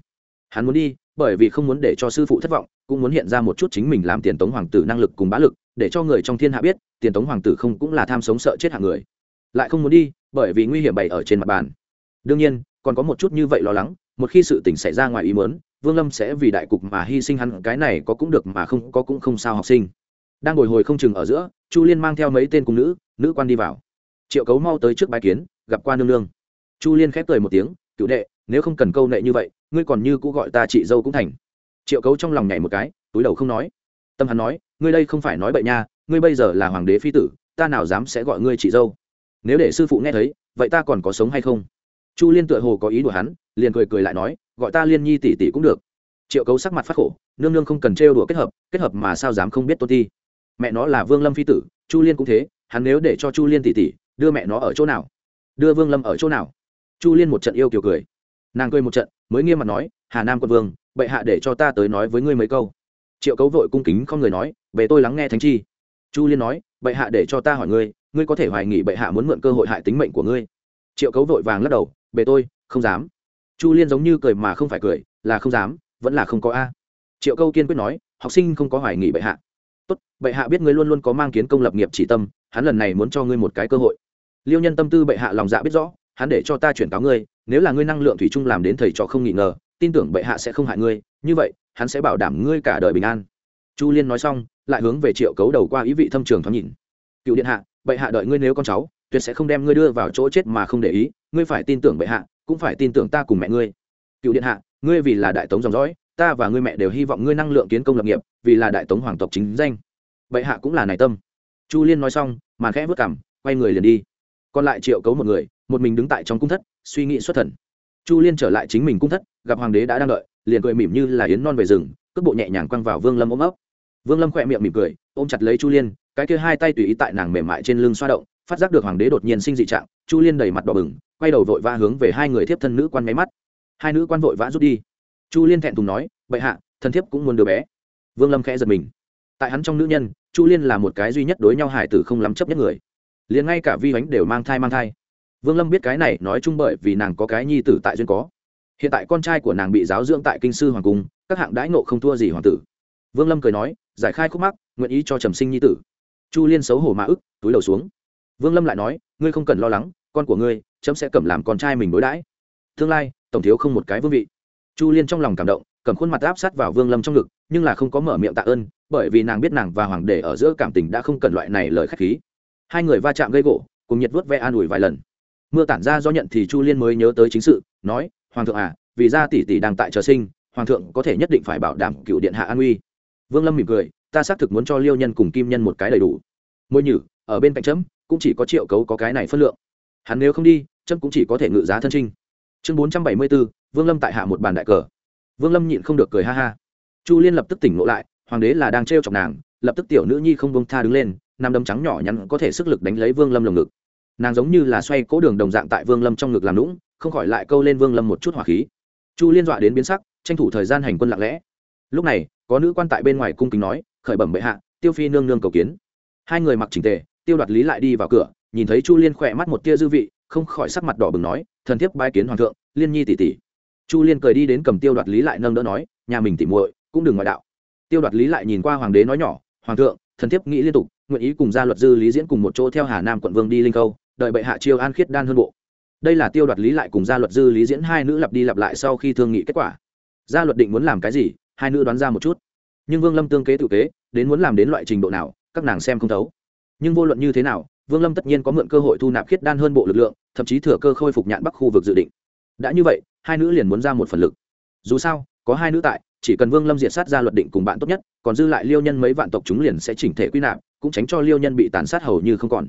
Hắn muốn đi, bởi vì không muốn để cho sư phụ thất vọng, cũng muốn hiện ra một chút chính mình làm tiền tống hoàng tử năng lực cùng bá lực, để cho người trong thiên hạ biết, tiền tống hoàng tử không cũng là tham sống sợ chết hạng người. Lại không muốn đi, bởi vì nguy hiểm bày ở trên mặt bàn. Đương nhiên, còn có một chút như vậy lo lắng, một khi sự tình xảy ra ngoài ý muốn, vương lâm sẽ vì đại cục mà hy sinh hắn, cái này có cũng được mà không có cũng không sao học sinh đang ngồi hồi không chừng ở giữa, chu liên mang theo mấy tên cung nữ nữ quan đi vào. Triệu cấu mau tới trước bái kiến, gặp qua nương nương. Chu liên khép cười một tiếng, cựu đệ, nếu không cần câu nệ như vậy, ngươi còn như cũ gọi ta chị dâu cũng thành. Triệu cấu trong lòng nhảy một cái, túi đầu không nói. Tâm hắn nói, ngươi đây không phải nói bậy nha, ngươi bây giờ là hoàng đế phi tử, ta nào dám sẽ gọi ngươi chị dâu? Nếu để sư phụ nghe thấy, vậy ta còn có sống hay không? Chu liên tựa hồ có ý đùa hắn, liền cười cười lại nói, gọi ta liên nhi tỷ tỷ cũng được. Triệu cấu sắc mặt phát khổ, nương nương không cần trêu đùa kết hợp kết hợp mà sao dám không biết tôn ti mẹ nó là vương lâm phi tử, chu liên cũng thế, hắn nếu để cho chu liên tỷ tỷ đưa mẹ nó ở chỗ nào? Đưa vương lâm ở chỗ nào? Chu liên một trận yêu kiều cười. Nàng cười một trận, mới nghiêm mặt nói, hà nam quân vương, bệ hạ để cho ta tới nói với ngươi mấy câu. Triệu cấu vội cung kính không người nói, về tôi lắng nghe thánh chi. Chu liên nói, bệ hạ để cho ta hỏi ngươi ngươi có thể hoài nghị bệ hạ muốn mượn cơ hội hại tính mệnh của ngươi? Triệu cấu vội vàng lắc đầu bề tôi, không dám. Chu liên giống như cười mà không phải cười, là không dám, vẫn là không có a. Triệu câu kiên quyết nói, học sinh không có hoài nghị bệ hạ tốt, bệ hạ biết ngươi luôn luôn có mang kiến công lập nghiệp chỉ tâm, hắn lần này muốn cho ngươi một cái cơ hội. Liêu nhân tâm tư bệ hạ lòng dạ biết rõ, hắn để cho ta chuyển cáo ngươi, nếu là ngươi năng lượng thủy chung làm đến thầy trò không nghi ngờ, tin tưởng bệ hạ sẽ không hại ngươi, như vậy, hắn sẽ bảo đảm ngươi cả đời bình an. Chu liên nói xong, lại hướng về triệu cấu đầu qua ý vị thâm trường thoáng nhìn. Cựu điện hạ, bệ hạ đợi ngươi nếu con cháu, tuyệt sẽ không đem ngươi đưa vào chỗ chết mà không để ý, ngươi phải tin tưởng bệ hạ, cũng phải tin tưởng ta cùng mẹ ngươi. Cựu điện hạ, ngươi vì là đại tống dòng dõi ta và ngươi mẹ đều hy vọng ngươi năng lượng kiến công lập nghiệp, vì là đại tống hoàng tộc chính danh. Bệ hạ cũng là nảy tâm. Chu liên nói xong mà khẽ vất cảm, quay người liền đi. Còn lại triệu cấu một người, một mình đứng tại trong cung thất, suy nghĩ xuất thần. Chu liên trở lại chính mình cung thất, gặp hoàng đế đã đang đợi, liền cười mỉm như là yến non về rừng, cước bộ nhẹ nhàng quăng vào vương lâm ôm ấp. Vương lâm khỏe miệng mỉm cười, ôm chặt lấy chu liên, cái kia hai tay tùy ý tại nàng mềm mại trên lưng xoa động, phát giác được hoàng đế đột nhiên sinh dị trạng, chu liên đầy mặt đỏ bừng, quay đầu vội vã hướng về hai người thiếp thân nữ quan máy mắt. Hai nữ quan vội vã rút đi chu liên thẹn thùng nói, bệ hạ thân thiếp cũng muốn đứa bé. Vương lâm khẽ giật mình. Tại hắn trong nữ nhân, chu liên là một cái duy nhất đối nhau hải tử không lắm chấp nhất người. Liền ngay cả vi bánh đều mang thai mang thai. Vương lâm biết cái này nói chung bởi vì nàng có cái nhi tử tại duyên có. Hiện tại con trai của nàng bị giáo dưỡng tại kinh sư hoàng cung, các hạng đãi nộ không thua gì hoàng tử. Vương lâm cười nói, giải khai khúc mắc, nguyện ý cho trầm sinh nhi tử. Chu liên xấu hổ mã ức, túi đầu xuống. Vương lâm lại nói, ngươi không cần lo lắng, con của ngươi chấm sẽ cầm làm con trai mình đối đãi. Tương lai, tổng thiếu không một cái vương vị chu liên trong lòng cảm động, cầm khuôn mặt áp sát vào vương lâm trong ngực, nhưng là không có mở miệng tạ ơn, bởi vì nàng biết nàng và hoàng đế ở giữa cảm tình đã không cần loại này lời k h á c h khí. Hai người va chạm gây gỗ, cùng nhiệt vuốt ve an ủi vài lần. Mưa tản ra do nhận thì chu liên mới nhớ tới chính sự, nói, hoàng thượng à vì ra tỷ tỷ đang tại chờ sinh, hoàng thượng có thể nhất định phải bảo đảm cựu điện hạ an uy. Vương lâm mỉm cười, ta xác thực muốn cho liêu nhân cùng kim nhân một cái đầy đủ. Môi nhử, ở bên cạnh chấm, cũng chỉ có triệu cấu có cái này phân lượng. Hắn nếu không đi, chấm cũng chỉ có thể ngự giá thân trinh. Chương bốn trăm bảy mươi bốn vương lâm tại hạ một bàn đại cờ. Vương lâm nhịn không được cười ha ha. Chu liên lập tức tỉnh ngộ lại, hoàng đế là đang trêu chọc nàng, lập tức tiểu nữ nhi không bông tha đứng lên nằm đấm trắng nhỏ nhắn có thể sức lực đánh lấy vương lâm lồng ngực. Nàng giống như là xoay cố đường đồng dạng tại vương lâm trong ngực làm lũng không khỏi lại câu lên vương lâm một chút hỏa khí. Chu liên dọa đến biến sắc, tranh thủ thời gian hành quân lặng lẽ. Lúc này, có nữ quan tại bên ngoài cung kính nói, khởi bẩm bệ hạ, tiêu phi nương nương cầu kiến. Hai người mặc chỉnh tề, tiêu đoạt lý lại đi vào cửa, nhìn thấy chu liên khỏe mắt một tia dư vị, không khỏi sắc mặt đỏ bừng nói, thần thiếp bái kiến hoàng thượng, liên nhi tỷ tỷ chu liên cười đi đến cầm tiêu đoạt lý lại nâng đỡ nói, nhà mình tỉ muội, cũng đừng ngoại đạo. Tiêu đoạt lý lại nhìn qua hoàng đế nói nhỏ, hoàng thượng, thần thiếp nghĩ liên tục, nguyện ý cùng gia luật dư lý diễn cùng một chỗ theo hà nam quận vương đi linh câu, đợi bệ hạ chiêu an khiết đan hơn bộ. Đây là tiêu đoạt lý lại cùng gia luật dư lý diễn hai nữ lặp đi lặp lại sau khi thương nghị kết quả. Gia luật định muốn làm cái gì, hai nữ đoán ra một chút. Nhưng vương lâm tương kế tự kế, đến muốn làm đến loại trình độ nào, các nàng xem không thấu. Nhưng vô luận như thế nào, vương lâm tất nhiên có mượn cơ hội thu nạp khiết đan hơn bộ lực lượng, thậm chí thừa cơ khôi phục nhạn bắc khu vực dự định. Đã như vậy hai nữ liền muốn ra một phần lực. Dù sao, có hai nữ tại, chỉ cần vương lâm diệt sát ra luật định cùng bạn tốt nhất, còn dư lại liêu nhân mấy vạn tộc chúng liền sẽ chỉnh thể quy nạp, cũng tránh cho liêu nhân bị tàn sát hầu như không còn.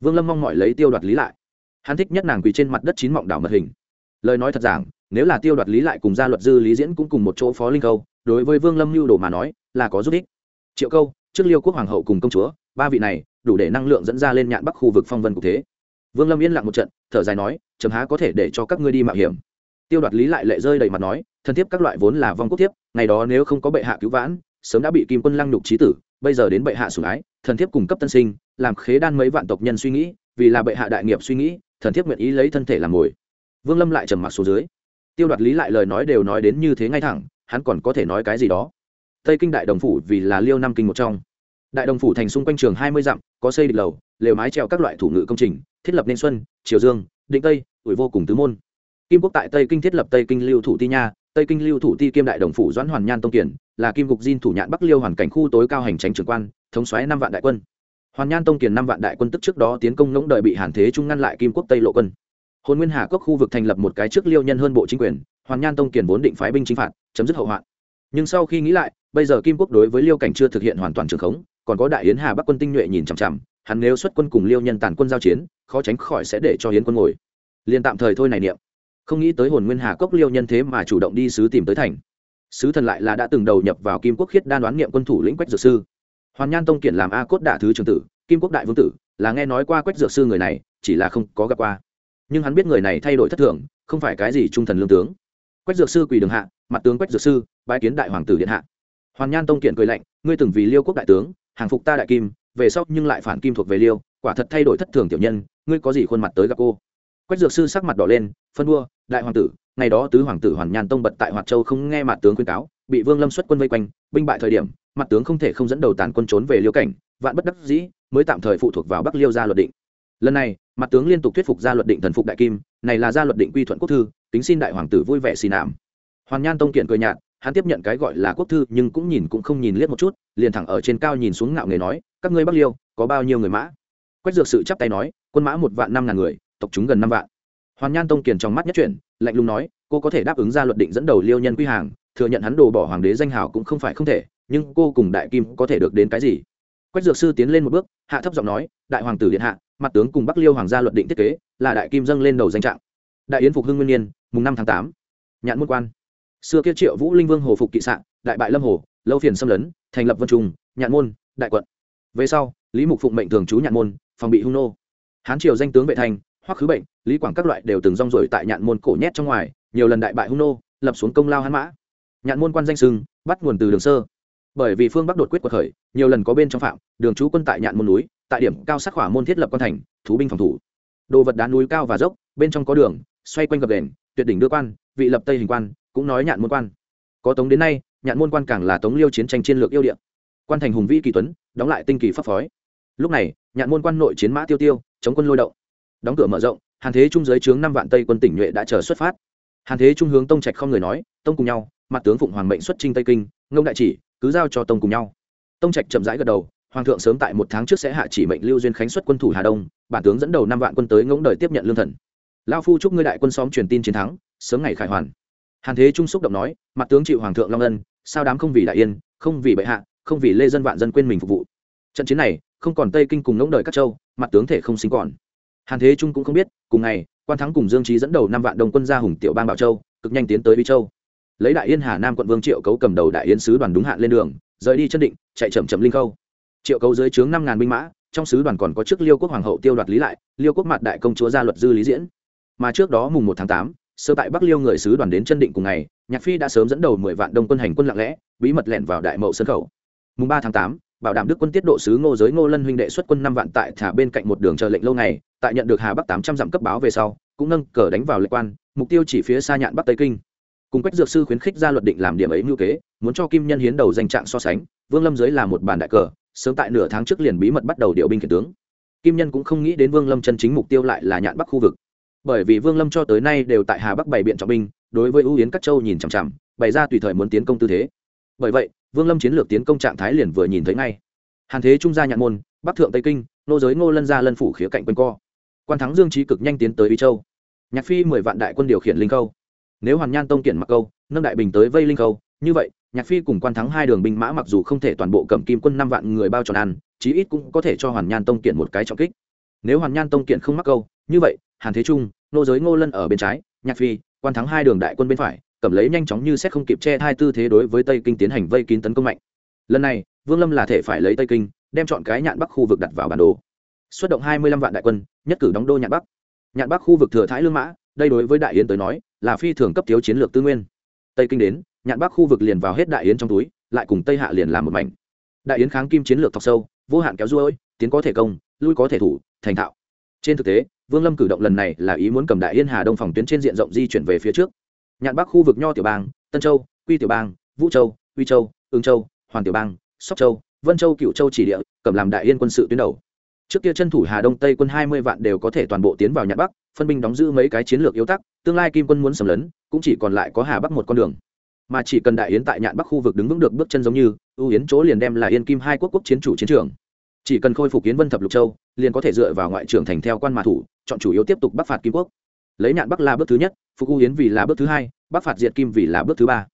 Vương lâm mong mọi lấy tiêu đoạt lý lại. Hắn thích nhất nàng quỳ trên mặt đất chín mọng đảo mật hình. Lời nói thật giảng, nếu là tiêu đoạt lý lại cùng gia luật dư lý diễn cũng cùng một chỗ phó linh câu, đối với vương lâm lưu đồ mà nói, là có giúp ích. Triệu câu, trước liêu quốc hoàng hậu cùng công chúa, ba vị này, đủ để năng lượng dẫn ra lên nhạn bắc khu vực phong vân cụ thế. Vương lâm yên lặng một trận, thở dài nói, chấm há có thể để cho các ngươi đi mạo hiểm tiêu đoạt lý lại lệ rơi đầy mặt nói thân thiếp các loại vốn là vong quốc thiếp, ngày đó nếu không có bệ hạ cứu vãn, sớm đã bị kim quân lăng nhục trí tử, bây giờ đến bệ hạ sủng ái, thần thiếp cung cấp tân sinh, làm khế đan mấy vạn tộc nhân suy nghĩ, vì là bệ hạ đại nghiệp suy nghĩ, thần thiếp nguyện ý lấy thân thể làm mồi. Vương lâm lại trầm mặc xuống dưới. Tiêu đoạt lý lại lời nói đều nói đến như thế ngay thẳng, hắn còn có thể nói cái gì đó? Tây kinh đại đồng phủ vì là liêu năm kinh một trong. Đại đồng phủ thành xung quanh trường hai mươi dặm, có xây địch lầu, lều mái treo các loại thủ ngự công trình, thiết lập nên xuân, triều dương, định tây, ủi vô cùng tứ môn kim quốc tại tây kinh thiết lập tây kinh lưu thủ ti nha, tây kinh lưu thủ ti kiêm đại đồng phủ doãn hoàn nhan tông kiển, là kim cục diên thủ nhạn bắc liêu hoàn cảnh khu tối cao hành tránh trưởng quan, thống xoáy năm vạn đại quân. Hoàn nhan tông kiển năm vạn đại quân tức trước đó tiến công ngỗng đợi bị hàn thế trung ngăn lại kim quốc tây lộ quân. Hồn nguyên hà cốc khu vực thành lập một cái trước liêu nhân hơn bộ chính quyền, hoàn nhan tông kiển vốn định phái binh chính phạt, chấm dứt hậu hoạn. Nhưng sau khi nghĩ lại, bây giờ kim quốc đối với liêu cảnh chưa thực hiện hoàn toàn trường khống, còn có đại yến hà bắc quân tinh nhuệ nhìn chằm chằm, hắn nếu xuất quân cùng liêu nhân tàn quân giao chiến, khó tránh khỏi sẽ để cho hiến quân ngồi. Liền tạm thời thôi này niệm không nghĩ tới hồn nguyên hà cốc liêu nhân thế mà chủ động đi sứ tìm tới thành. Sứ thần lại là đã từng đầu nhập vào kim quốc khiết đan đoán nghiệm quân thủ lĩnh quách dược sư. Hoàn nhan tông kiện làm a cốt đạ thứ trường tử, kim quốc đại vương tử, là nghe nói qua quách dược sư người này, chỉ là không có gặp qua. Nhưng hắn biết người này thay đổi thất thường, không phải cái gì trung thần lương tướng. Quách dược sư quỳ đường hạ, mặt tướng quách dược sư, bái kiến đại hoàng tử điện hạ. Hoàn nhan tông kiện cười lạnh, ngươi từng vì liêu quốc đại tướng, hàng phục ta đại kim, về sau nhưng lại phản kim thuộc về liêu, quả thật thay đổi thất thường tiểu nhân, ngươi có gì khuôn mặt tới gặp cô? Quách dược sư sắc mặt đỏ lên, phân đua đại hoàng tử, ngày đó tứ hoàng tử hoàn nhan tông bật tại hoạt châu không nghe mặt tướng khuyên cáo, bị vương lâm xuất quân vây quanh, binh bại thời điểm, mặt tướng không thể không dẫn đầu tàn quân trốn về liêu cảnh, vạn bất đắc dĩ, mới tạm thời phụ thuộc vào bắc liêu gia luật định. Lần này, mặt tướng liên tục thuyết phục gia luật định thần phục đại kim, này là gia luật định quy thuận quốc thư, kính xin đại hoàng tử vui vẻ xì nạm. Hoàn nhan tông kiện cười nhạt, hắn tiếp nhận cái gọi là quốc thư, nhưng cũng nhìn cũng không nhìn liếc một chút, liền thẳng ở trên cao nhìn xuống ngạo nghề nói, các ngươi bắc liêu, có bao nhiêu người mã? Quách dược sự chắp tay nói, quân mã một vạn năm ngàn người tộc chúng gần năm vạn. Hoàn nhan tông kiền trong mắt nhất chuyển, lạnh lùng nói, cô có thể đáp ứng ra luật định dẫn đầu liêu nhân quy hàng, thừa nhận hắn đồ bỏ hoàng đế danh hào cũng không phải không thể, nhưng cô cùng đại kim có thể được đến cái gì? Quách dược sư tiến lên một bước, hạ thấp giọng nói, đại hoàng tử điện hạ, mặt tướng cùng bắc liêu hoàng gia luật định thiết kế, là đại kim dâng lên đầu danh trạng. Đại yến phục hưng nguyên niên mùng năm tháng tám. Nhạn môn quan. Xưa kia triệu vũ linh vương hồ phục kỵ sạn đại bại lâm hồ, lâu phiền xâm lấn, thành lập vân trung, nhạn môn, đại quận. Về sau, lý mục phụng mệnh thường trú nhạn môn, phòng bị hung nô. Hán triều danh tướng vệ thành hoặc khứ bệnh, lý quảng các loại đều từng rong rổi tại nhạn môn cổ nhét trong ngoài, nhiều lần đại bại hung nô, lập xuống công lao hán mã. Nhạn môn quan danh sưng, bắt nguồn từ đường sơ. Bởi vì phương bắc đột quyết quật khởi, nhiều lần có bên trong phạm, đường trú quân tại nhạn môn núi, tại điểm cao sắc hỏa môn thiết lập quan thành, thú binh phòng thủ. Đồ vật đá núi cao và dốc, bên trong có đường, xoay quanh gập đền, tuyệt đỉnh đưa quan, vị lập tây hình quan, cũng nói nhạn môn quan. Có tống đến nay, nhạn môn quan càng là tống liêu chiến tranh chiến lược yêu điện quan thành hùng vĩ kỳ tuấn, đóng lại tinh kỳ pháp phói. Lúc này, nhạn môn quan nội chiến mã tiêu tiêu, chống quân lôi động đóng cửa mở rộng, hàn thế trung giới chướng năm vạn tây quân tỉnh nhuệ đã chờ xuất phát. Hàn thế trung hướng tông trạch không người nói, tông cùng nhau, mặt tướng phụng hoàng mệnh xuất trinh tây kinh, ngông đại chỉ, cứ giao cho tông cùng nhau. Tông trạch chậm rãi gật đầu, hoàng thượng sớm tại một tháng trước sẽ hạ chỉ mệnh lưu duyên khánh xuất quân thủ hà đông, bản tướng dẫn đầu năm vạn quân tới ngỗng đời tiếp nhận lương thần. Lao phu chúc ngươi đại quân xóm truyền tin chiến thắng, sớm ngày khải hoàn. Hàn thế trung xúc động nói, mặt tướng chịu hoàng thượng long ân, sao đám không vì đại yên, không vì bệ hạ, không vì lê dân vạn dân quên mình phục vụ. Trận chiến này, không còn tây kinh cùng ngỗng đời các châu, mặt tướng thể không sinh còn hàn thế trung cũng không biết, cùng ngày, quan thắng cùng dương trí dẫn đầu năm vạn đồng quân ra hùng tiểu bang bảo châu, cực nhanh tiến tới bi châu. Lấy đại yên hà nam quận vương triệu cấu cầm đầu đại yên sứ đoàn đúng hạn lên đường, rời đi chân định, chạy chậm chậm linh khâu. Triệu cấu dưới trướng năm ngàn binh mã, trong sứ đoàn còn có chức liêu quốc hoàng hậu tiêu đoạt lý lại, liêu quốc mặt đại công chúa gia luật dư lý diễn. Mà trước đó mùng một tháng tám, sơ tại bắc liêu người sứ đoàn đến chân định cùng ngày, nhạc phi đã sớm dẫn đầu mười vạn đông quân hành quân lặng lẽ, bí mật lẻn vào đại mậu sân khẩu. Mùng ba tháng tám bảo đảm đức quân tiết độ sứ ngô giới ngô lân huynh đệ xuất quân năm vạn tại thả bên cạnh một đường chờ lệnh lâu ngày, tại nhận được hà bắc tám trăm dặm cấp báo về sau, cũng nâng cờ đánh vào lệ quan, mục tiêu chỉ phía xa nhạn bắc tây kinh. Cùng quách dược sư khuyến khích ra luật định làm điểm ấy mưu kế, muốn cho kim nhân hiến đầu danh trạng so sánh, vương lâm giới là một bàn đại cờ, sớm tại nửa tháng trước liền bí mật bắt đầu điều binh khiển tướng. Kim nhân cũng không nghĩ đến vương lâm chân chính mục tiêu lại là nhạn bắc khu vực. Bởi vì vương lâm cho tới nay đều tại hà bắc bày biện trọng binh, đối với ưu yến các châu nhìn chằm chằm, bày ra tùy thời muốn tiến công tư thế. Bởi vậy vương lâm chiến lược tiến công trạng thái liền vừa nhìn thấy ngay. Hàn thế trung gia nhạn môn, bắc thượng tây kinh, nô giới ngô lân gia lân phủ khía cạnh quân co. Quan thắng dương trí cực nhanh tiến tới ý châu. Nhạc phi mười vạn đại quân điều khiển linh câu nếu hoàn nhan tông kiện mặc câu, nâng đại bình tới vây linh khâu, như vậy, nhạc phi cùng quan thắng hai đường binh mã mặc dù không thể toàn bộ cầm kim quân năm vạn người bao tròn ăn, chí ít cũng có thể cho hoàn nhan tông kiện một cái trọng kích. Nếu hoàn nhan tông kiện không mắc câu, như vậy, hàn thế trung, nô giới ngô lân ở bên trái, nhạc phi, quan thắng hai đường đại quân bên phải cầm lấy nhanh chóng như xét không kịp che hai tư thế đối với tây kinh tiến hành vây kín tấn công mạnh. Lần này, vương lâm là thể phải lấy tây kinh, đem chọn cái nhạn bắc khu vực đặt vào bản đồ. Xuất động hai mươi lăm vạn đại quân, nhất cử đóng đô nhạn bắc. Nhạn bắc khu vực thừa thái lương mã, đây đối với đại yến tới nói, là phi thường cấp thiếu chiến lược tư nguyên. Tây kinh đến, nhạn bắc khu vực liền vào hết đại yến trong túi, lại cùng tây hạ liền làm một mảnh. Đại yến kháng kim chiến lược thọc sâu, vô hạn kéo ruôi, tiến có thể công, lui có thể thủ, thành thạo. Trên thực tế, vương lâm cử động lần này là ý muốn cầm đại yên hà đông phòng tuyến trên diện rộng di chuyển về phía trước nhạn bắc khu vực nho tiểu bang, tân châu, quy tiểu bang, vũ châu uy châu ương châu, hoàn tiểu bang, sóc châu, vân châu cựu châu chỉ địa cầm làm đại yên quân sự tuyến đầu. Trước kia chân thủ hà đông, tây quân hai mươi vạn đều có thể toàn bộ tiến vào nhạn bắc, phân binh đóng giữ mấy cái chiến lược yếu tắc, tương lai kim quân muốn sầm lấn, cũng chỉ còn lại có hà bắc một con đường. Mà chỉ cần đại yến tại nhạn bắc khu vực đứng vững được bước chân giống như ưu yến chỗ liền đem là yên kim hai quốc quốc chiến chủ chiến trường. Chỉ cần khôi phục yến vân thập lục châu, liền có thể dựa vào ngoại trưởng thành theo quan mã thủ, chọn chủ yếu tiếp tục bắc phạt kim quốc lấy nhạn bắc là bước thứ nhất, phục u yến vì là bước thứ hai, bắc phạt diệt kim vì là bước thứ ba.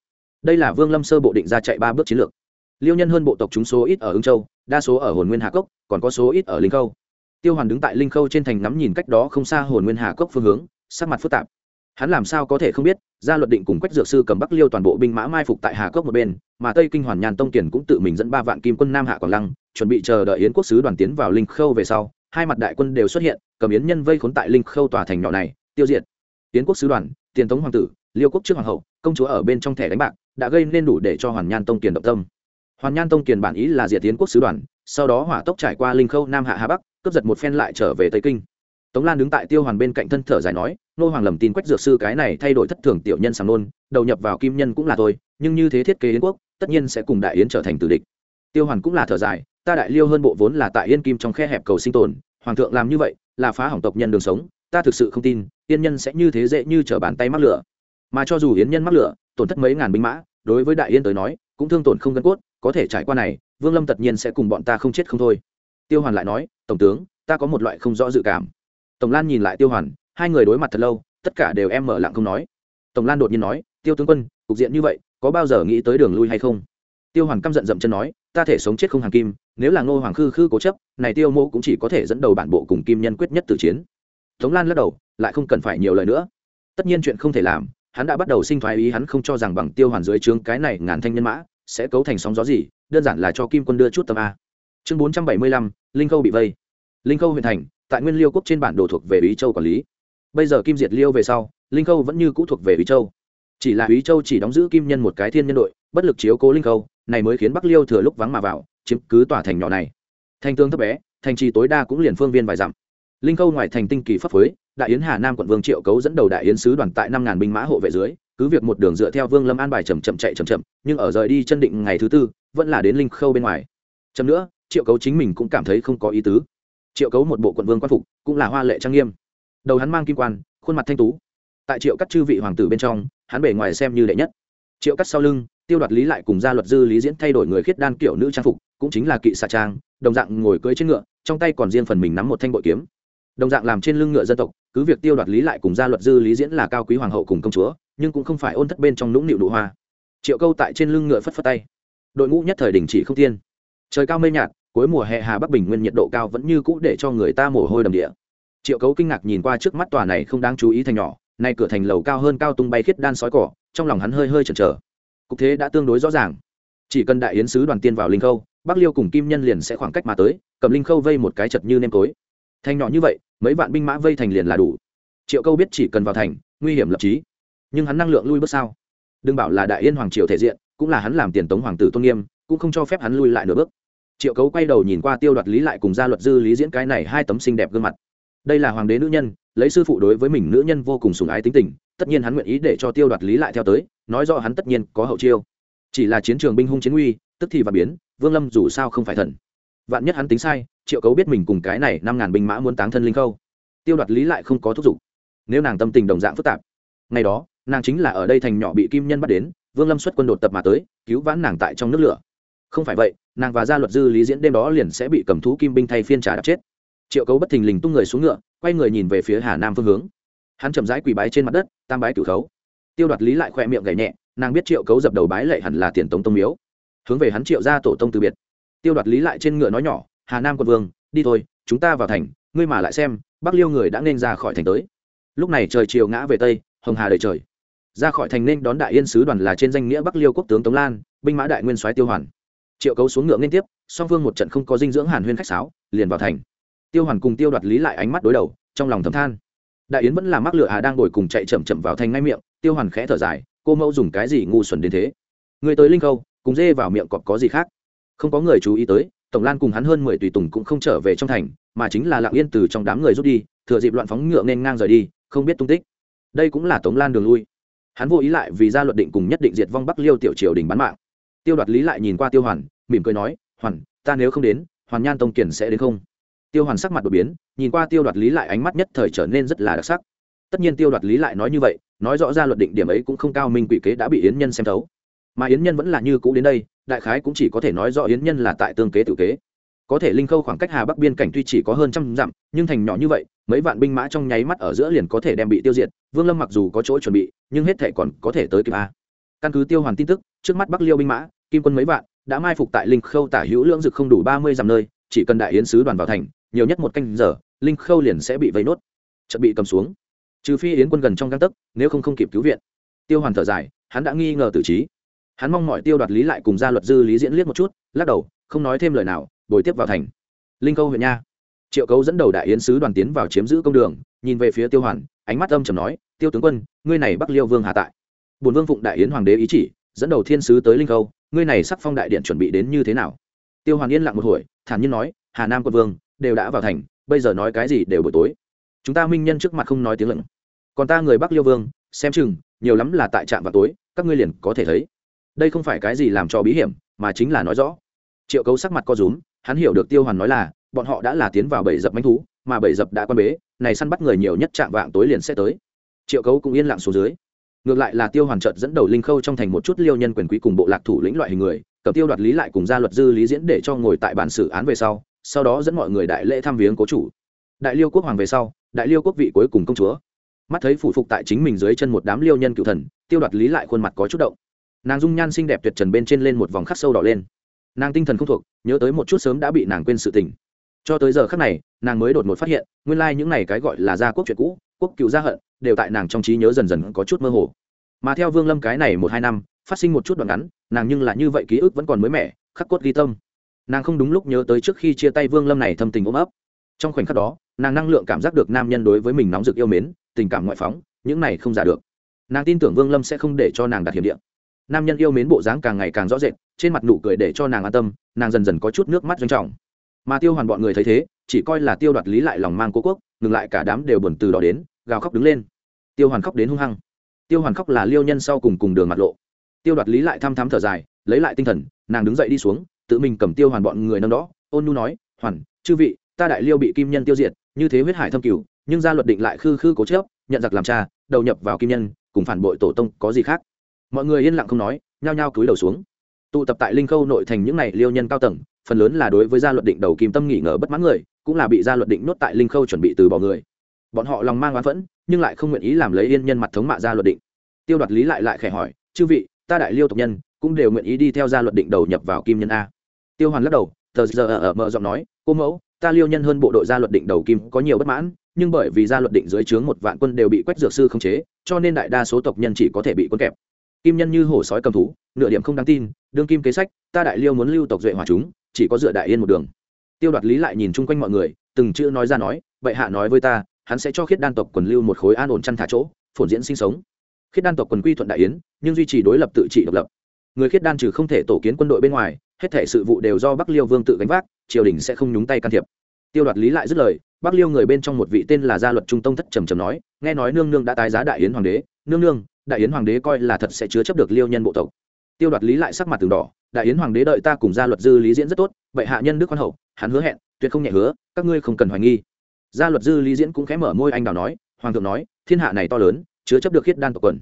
Đây là vương lâm sơ bộ định ra chạy ba bước chiến lược. Liêu nhân hơn bộ tộc chúng số ít ở ứng châu, đa số ở hồn nguyên hà cốc, còn có số ít ở linh khâu. Tiêu hoàn đứng tại linh khâu trên thành ngắm nhìn cách đó không xa hồn nguyên hà cốc phương hướng, sắc mặt phức tạp. Hắn làm sao có thể không biết gia luật định cùng quách dược sư cầm bắc liêu toàn bộ binh mã mai phục tại hà cốc một bên, mà tây kinh hoàn nhàn tông kiển cũng tự mình dẫn ba vạn kim quân nam hạ quảng lăng, chuẩn bị chờ đợi yến quốc sứ đoàn tiến vào linh khâu về sau. Hai mặt đại quân đều xuất hiện, cầm yến nhân vây khốn tại linh khâu tòa thành nhỏ này tiêu diệt. Tiến quốc sứ đoàn, tiền tống hoàng tử, liêu quốc trước hoàng hậu, công chúa ở bên trong thẻ đánh bạc, đã gây nên đủ để cho hoàn nhan tông kiền động tâm. Hoàn nhan tông kiền bản ý là diệt tiến quốc sứ đoàn, sau đó hỏa tốc trải qua linh khâu, nam hạ, hà bắc, cướp giật một phen lại trở về tây kinh. Tống lan đứng tại tiêu hoàn bên cạnh thân thở dài nói, nô hoàng lầm tin quách dược sư cái này thay đổi thất thường tiểu nhân sàng nôn, đầu nhập vào kim nhân cũng là tôi, nhưng như thế thiết kế yến quốc, tất nhiên sẽ cùng đại yến trở thành tử địch. Tiêu hoàn cũng là thở dài, ta đại liêu hơn bộ vốn là tại yên kim trong khe hẹp cầu sinh tồn, hoàng thượng làm như vậy, là phá hỏng tộc nhân đường sống ta thực sự không tin, yên nhân sẽ như thế dễ như t bàn tay mắc lửa. Mà cho dù yến nhân mắc lửa, tổn thất mấy ngàn binh mã, đối với đại yên tới nói, cũng thương tổn không gân cốt, có thể trải qua này, vương lâm tất nhiên sẽ cùng bọn ta không chết không thôi. Tiêu hoàn lại nói, tổng tướng, ta có một loại không rõ dự cảm. Tổng lan nhìn lại tiêu hoàn, hai người đối mặt thật lâu, tất cả đều em mở lặng không nói. Tổng lan đột nhiên nói, tiêu tướng quân, cục diện như vậy, có bao giờ nghĩ tới đường lui hay không? Tiêu hoàn căm giận dậm chân nói, ta thể sống chết không hàng kim, nếu là ngô hoàng khư khư cố chấp, này tiêu mô cũng chỉ có thể dẫn đầu bản bộ cùng kim nhân quyết nhất từ chiến tống lan lắc đầu, lại không cần phải nhiều lời nữa. Tất nhiên chuyện không thể làm, hắn đã bắt đầu sinh thoái ý hắn không cho rằng bằng tiêu hoàn dưới trướng cái này ngàn thanh nhân mã sẽ cấu thành sóng gió gì, đơn giản là cho kim quân đưa chút tâm a. Chương bốn trăm bảy mươi lăm, linh khâu bị vây. Linh khâu huyện thành, tại nguyên liêu quốc trên bản đồ thuộc về ý châu quản lý. Bây giờ kim diệt liêu về sau, linh khâu vẫn như cũ thuộc về ý châu. Chỉ là ý châu chỉ đóng giữ kim nhân một cái thiên nhân đội, bất lực chiếu cố linh khâu, này mới khiến bắc liêu thừa lúc vắng mà vào, chiếm cứ tòa thành nhỏ này. Thành tương thấp bé, thành trì tối đa cũng liền phương viên vài dặm linh khâu ngoài thành tinh kỳ pháp phối, đại yến hà nam quận vương triệu cấu dẫn đầu đại yến sứ đoàn tại năm ngàn binh mã hộ vệ dưới, cứ việc một đường dựa theo vương lâm an bài chầm chậm chạy chầm chậm, nhưng ở rời đi chân định ngày thứ tư, vẫn là đến linh khâu bên ngoài. Chậm nữa, triệu cấu chính mình cũng cảm thấy không có ý tứ. Triệu cấu một bộ quận vương quan phục, cũng là hoa lệ trang nghiêm. Đầu hắn mang kim quan, khuôn mặt thanh tú. Tại triệu cắt chư vị hoàng tử bên trong, hắn bề ngoài xem như đệ nhất. Triệu cắt sau lưng, tiêu đoạt lý lại cùng gia luật dư lý diễn thay đổi người khiết đan kiểu nữ trang phục, cũng chính là kỵ xà trang, đồng dạng ngồi cưỡi trên ngựa, trong tay còn riêng phần mình nắm một thanh bội kiếm đồng dạng làm trên lưng ngựa dân tộc, cứ việc tiêu đoạt lý lại cùng gia luật dư lý diễn là cao quý hoàng hậu cùng công chúa, nhưng cũng không phải ôn thất bên trong nũng nịu đủ hoa. Triệu câu tại trên lưng ngựa phất phất tay. Đội ngũ nhất thời đình chỉ không tiên. Trời cao mây nhạt, cuối mùa hè hà bắc bình nguyên nhiệt độ cao vẫn như cũ để cho người ta mồ hôi đầm địa. Triệu cấu kinh ngạc nhìn qua trước mắt tòa này không đáng chú ý thành nhỏ, nay cửa thành lầu cao hơn cao tung bay khiết đan sói cỏ, trong lòng hắn hơi hơi chần chờ. Cục thế đã tương đối rõ ràng. Chỉ cần đại yến sứ đoàn tiên vào linh khâu, bắc liêu cùng kim nhân liền sẽ khoảng cách mà tới, cầm linh khâu vây một cái chật như nêm tối thành nhỏ như vậy, mấy vạn binh mã vây thành liền là đủ. Triệu câu biết chỉ cần vào thành, nguy hiểm lập trí nhưng hắn năng lượng lui bước sao? Đừng bảo là đại yên hoàng triều thể diện, cũng là hắn làm tiền tống hoàng tử tôn nghiêm, cũng không cho phép hắn lui lại nửa bước. Triệu cấu quay đầu nhìn qua tiêu đoạt lý lại cùng gia luật dư lý diễn cái này hai tấm xinh đẹp gương mặt. Đây là hoàng đế nữ nhân, lấy sư phụ đối với mình nữ nhân vô cùng sùng ái tính tình, tất nhiên hắn nguyện ý để cho tiêu đoạt lý lại theo tới, nói rõ hắn tất nhiên có hậu chiêu. Chỉ là chiến trường binh hung chiến uy tức thì và biến, vương lâm dù sao không phải thần. Vạn nhất hắn tính sai triệu cấu biết mình cùng cái này năm ngàn binh mã muốn táng thân linh khâu. Tiêu đoạt lý lại không có thúc giục. Nếu nàng tâm tình đồng dạng phức tạp, ngày đó, nàng chính là ở đây thành nhỏ bị kim nhân bắt đến, vương lâm xuất quân đột tập mà tới, cứu vãn nàng tại trong nước lửa. Không phải vậy, nàng và gia luật dư lý diễn đêm đó liền sẽ bị cầm thú kim binh thay phiên trả đạp chết. Triệu cấu bất thình lình tung người xuống ngựa, quay người nhìn về phía hà nam phương hướng. Hắn chậm rãi quỳ bái trên mặt đất, tam bái cửu khấu. Tiêu đoạt lý lại khoe miệng gảy nhẹ, nàng biết triệu cấu dập đầu bái lệ hẳn là tiền tống tông miếu. Hướng về hắn triệu ra tổ tông từ biệt. Tiêu đoạt lý lại trên ngựa nói nhỏ hà nam quận vương, đi thôi, chúng ta vào thành, ngươi mà lại xem, bắc liêu người đã nên ra khỏi thành tới. Lúc này trời chiều ngã về tây, hồng hà đầy trời. Ra khỏi thành nên đón đại yên sứ đoàn là trên danh nghĩa bắc liêu quốc tướng tống lan, binh mã đại nguyên soái tiêu hoàn. Triệu cấu xuống ngựa liên tiếp, song phương một trận không có dinh dưỡng hàn huyên khách sáo, liền vào thành. Tiêu hoàn cùng tiêu đoạt lý lại ánh mắt đối đầu, trong lòng thầm than. Đại yến vẫn là mắc lựa hà đang ngồi cùng chạy chậm chậm vào thành ngay miệng, tiêu hoàn khẽ thở dài, cô mẫu dùng cái gì ngu xuẩn đến thế? Người tới linh câu cùng dê vào miệng cọp có gì khác? Không có người chú ý tới tổng lan cùng hắn hơn mười tùy tùng cũng không trở về trong thành, mà chính là lặng yên từ trong đám người rút đi, thừa dịp loạn phóng ngựa nên ngang rời đi, không biết tung tích. Đây cũng là tống lan đường lui. Hắn vô ý lại vì ra luật định cùng nhất định diệt vong bắc liêu tiểu triều đình bán mạng. Tiêu đoạt lý lại nhìn qua tiêu hoàn, mỉm cười nói, hoàn, ta nếu không đến, hoàn nhan tông kiển sẽ đến không? Tiêu hoàn sắc mặt đột biến, nhìn qua tiêu đoạt lý lại ánh mắt nhất thời trở nên rất là đặc sắc. Tất nhiên tiêu đoạt lý lại nói như vậy, nói rõ ra luật định điểm ấy cũng không cao minh quỷ kế đã bị yến nhân xem thấu mà yến nhân vẫn là như cũ đến đây, đại khái cũng chỉ có thể nói rõ yến nhân là tại tương kế tự kế. Có thể linh khâu khoảng cách hà bắc biên cảnh tuy chỉ có hơn trăm dặm, nhưng thành nhỏ như vậy, mấy vạn binh mã trong nháy mắt ở giữa liền có thể đem bị tiêu diệt, vương lâm mặc dù có chỗ chuẩn bị, nhưng hết thể còn có thể tới kịp a. Căn cứ tiêu hoàn tin tức, trước mắt bắc liêu binh mã, kim quân mấy vạn, đã mai phục tại linh khâu tả hữu lưỡng dực không đủ ba mươi dặm nơi, chỉ cần đại yến sứ đoàn vào thành, nhiều nhất một canh giờ, linh khâu liền sẽ bị vây nốt. Chợt bị cầm xuống. Trừ phi yến quân gần trong găng tấc, nếu không không kịp cứu viện. Tiêu hoàn thở dài, hắn đã nghi ngờ tử trí hắn mong mọi tiêu đoạt lý lại cùng gia luật dư lý diễn liếc một chút, lắc đầu, không nói thêm lời nào, bồi tiếp vào thành. Linh câu huyện nha. Triệu cấu dẫn đầu đại yến sứ đoàn tiến vào chiếm giữ công đường, nhìn về phía tiêu hoàn, ánh mắt âm trầm nói, tiêu tướng quân, ngươi này bắc liêu vương hà tại. Bùn vương phụng đại yến hoàng đế ý chỉ, dẫn đầu thiên sứ tới linh câu, ngươi này sắc phong đại điện chuẩn bị đến như thế nào? Tiêu hoàn yên lặng một hồi, thản nhiên nói, hà nam quân vương, đều đã vào thành, bây giờ nói cái gì đều buổi tối. Chúng ta minh nhân trước mặt không nói tiếng lận. Còn ta người bắc liêu vương, xem chừng, nhiều lắm là tại trạm vào tối, các ngươi liền có thể thấy đây không phải cái gì làm cho bí hiểm, mà chính là nói rõ. Triệu cấu sắc mặt co rúm, hắn hiểu được tiêu hoàn nói là, bọn họ đã là tiến vào bảy dập manh thú, mà bảy dập đã quan bế, này săn bắt người nhiều nhất chạm vạng tối liền sẽ tới. Triệu cấu cũng yên lặng xuống dưới. Ngược lại là tiêu hoàn trợt dẫn đầu linh khâu trong thành một chút liêu nhân quyền quý cùng bộ lạc thủ lĩnh loại hình người, cầm tiêu đoạt lý lại cùng gia luật dư lý diễn để cho ngồi tại bản xử án về sau sau đó dẫn mọi người đại lễ thăm viếng cố chủ. Đại liêu quốc hoàng về sau, đại liêu quốc vị cuối cùng công chúa. Mắt thấy phủ phục tại chính mình dưới chân một đám liêu nhân cựu thần, tiêu đoạt lý lại khuôn mặt có chút động nàng dung nhan xinh đẹp tuyệt trần bên trên lên một vòng khắc sâu đỏ lên. Nàng tinh thần không thuộc, nhớ tới một chút sớm đã bị nàng quên sự tình. Cho tới giờ khắc này, nàng mới đột ngột phát hiện, nguyên lai、like、những này cái gọi là gia quốc chuyện cũ, quốc cựu gia hận, đều tại nàng trong trí nhớ dần dần có chút mơ hồ. Mà theo vương lâm cái này một hai năm, phát sinh một chút đoạn ngắn, nàng nhưng là như vậy ký ức vẫn còn mới mẻ, khắc cốt ghi tâm. Nàng không đúng lúc nhớ tới trước khi chia tay vương lâm này thâm tình ôm ấp. Trong khoảnh khắc đó, nàng năng lượng cảm giác được nam nhân đối với mình nóng rực yêu mến, tình cảm ngoại phóng, những này không giả được. Nàng tin tưởng vương lâm sẽ không để cho nàng đặt hiểm điện nam nhân yêu mến bộ dáng càng ngày càng rõ rệt, trên mặt nụ cười để cho nàng an tâm, nàng dần dần có chút nước mắt doanh trọng. Mà tiêu hoàn bọn người thấy thế, chỉ coi là tiêu đoạt lý lại lòng mang cố quốc, ngừng lại cả đám đều buồn từ đó đến, gào khóc đứng lên. Tiêu hoàn khóc đến hung hăng. Tiêu hoàn khóc là liêu nhân sau cùng cùng đường mặt lộ. Tiêu đoạt lý lại thăm thắm thở dài, lấy lại tinh thần, nàng đứng dậy đi xuống, tự mình cầm tiêu hoàn bọn người nâng đó, ôn nu nói, hoàn, chư vị, ta đại liêu bị kim nhân tiêu diệt, như thế huyết hải thâm cửu, nhưng ra luật định lại khư khư cố chớp nhận giặc làm cha, đầu nhập vào kim nhân, cùng phản bội tổ tông có gì khác? Mọi người yên lặng không nói, nhao nhao cúi đầu xuống. Tụ tập tại linh khâu nội thành những này liêu nhân cao tầng, phần lớn là đối với gia luật định đầu kim tâm nghỉ ngờ bất mãn người, cũng là bị gia luật định nốt tại linh khâu chuẩn bị từ bỏ người. Bọn họ lòng mang oán phẫn, nhưng lại không nguyện ý làm lấy yên nhân mặt thống mạ gia luật định. Tiêu đoạt lý lại lại khẽ hỏi, chư vị, ta đại liêu tộc nhân, cũng đều nguyện ý đi theo gia luật định đầu nhập vào kim nhân a? Tiêu hoàn lắc đầu, tờ giờ ở mở giọng nói, cô mẫu, ta liêu nhân hơn bộ đội gia luật định đầu kim có nhiều bất mãn, nhưng bởi vì gia luật định dưới trướng một vạn quân đều bị quách dược sư khống chế, cho nên đại đa số tộc nhân chỉ có thể bị quân kẹp kim nhân như hổ sói cầm thú, nửa điểm không đáng tin, đương kim kế sách, ta đại liêu muốn lưu tộc duệ hòa chúng, chỉ có dựa đại yên một đường. Tiêu đoạt lý lại nhìn chung quanh mọi người, từng chữ nói ra nói vậy hạ nói với ta, hắn sẽ cho khiết đan tộc quần lưu một khối an ổn chăn thả chỗ, phồn diễn sinh sống. Khiết đan tộc quần quy thuận đại yến, nhưng duy trì đối lập tự trị độc lập. Người khiết đan trừ không thể tổ kiến quân đội bên ngoài, hết thể sự vụ đều do bắc liêu vương tự gánh vác, triều đình sẽ không nhúng tay can thiệp. Tiêu đoạt lý lại dứt lời, bắc liêu người bên trong một vị tên là gia luật trung tông thất trầm trầm nói, nghe nói nương nương đã tái giá đại yến hoàng đế, nương nương đại yến hoàng đế coi là thật sẽ chứa chấp được liêu nhân bộ tộc. Tiêu đoạt lý lại sắc mặt từng đỏ, đại yến hoàng đế đợi ta cùng gia luật dư lý diễn rất tốt vậy hạ nhân đức quan hậu, hắn hứa hẹn, tuyệt không nhẹ hứa, các ngươi không cần hoài nghi. Gia luật dư lý diễn cũng khẽ mở môi anh đào nói, hoàng thượng nói, thiên hạ này to lớn, chứa chấp được khiết đan tộc quần.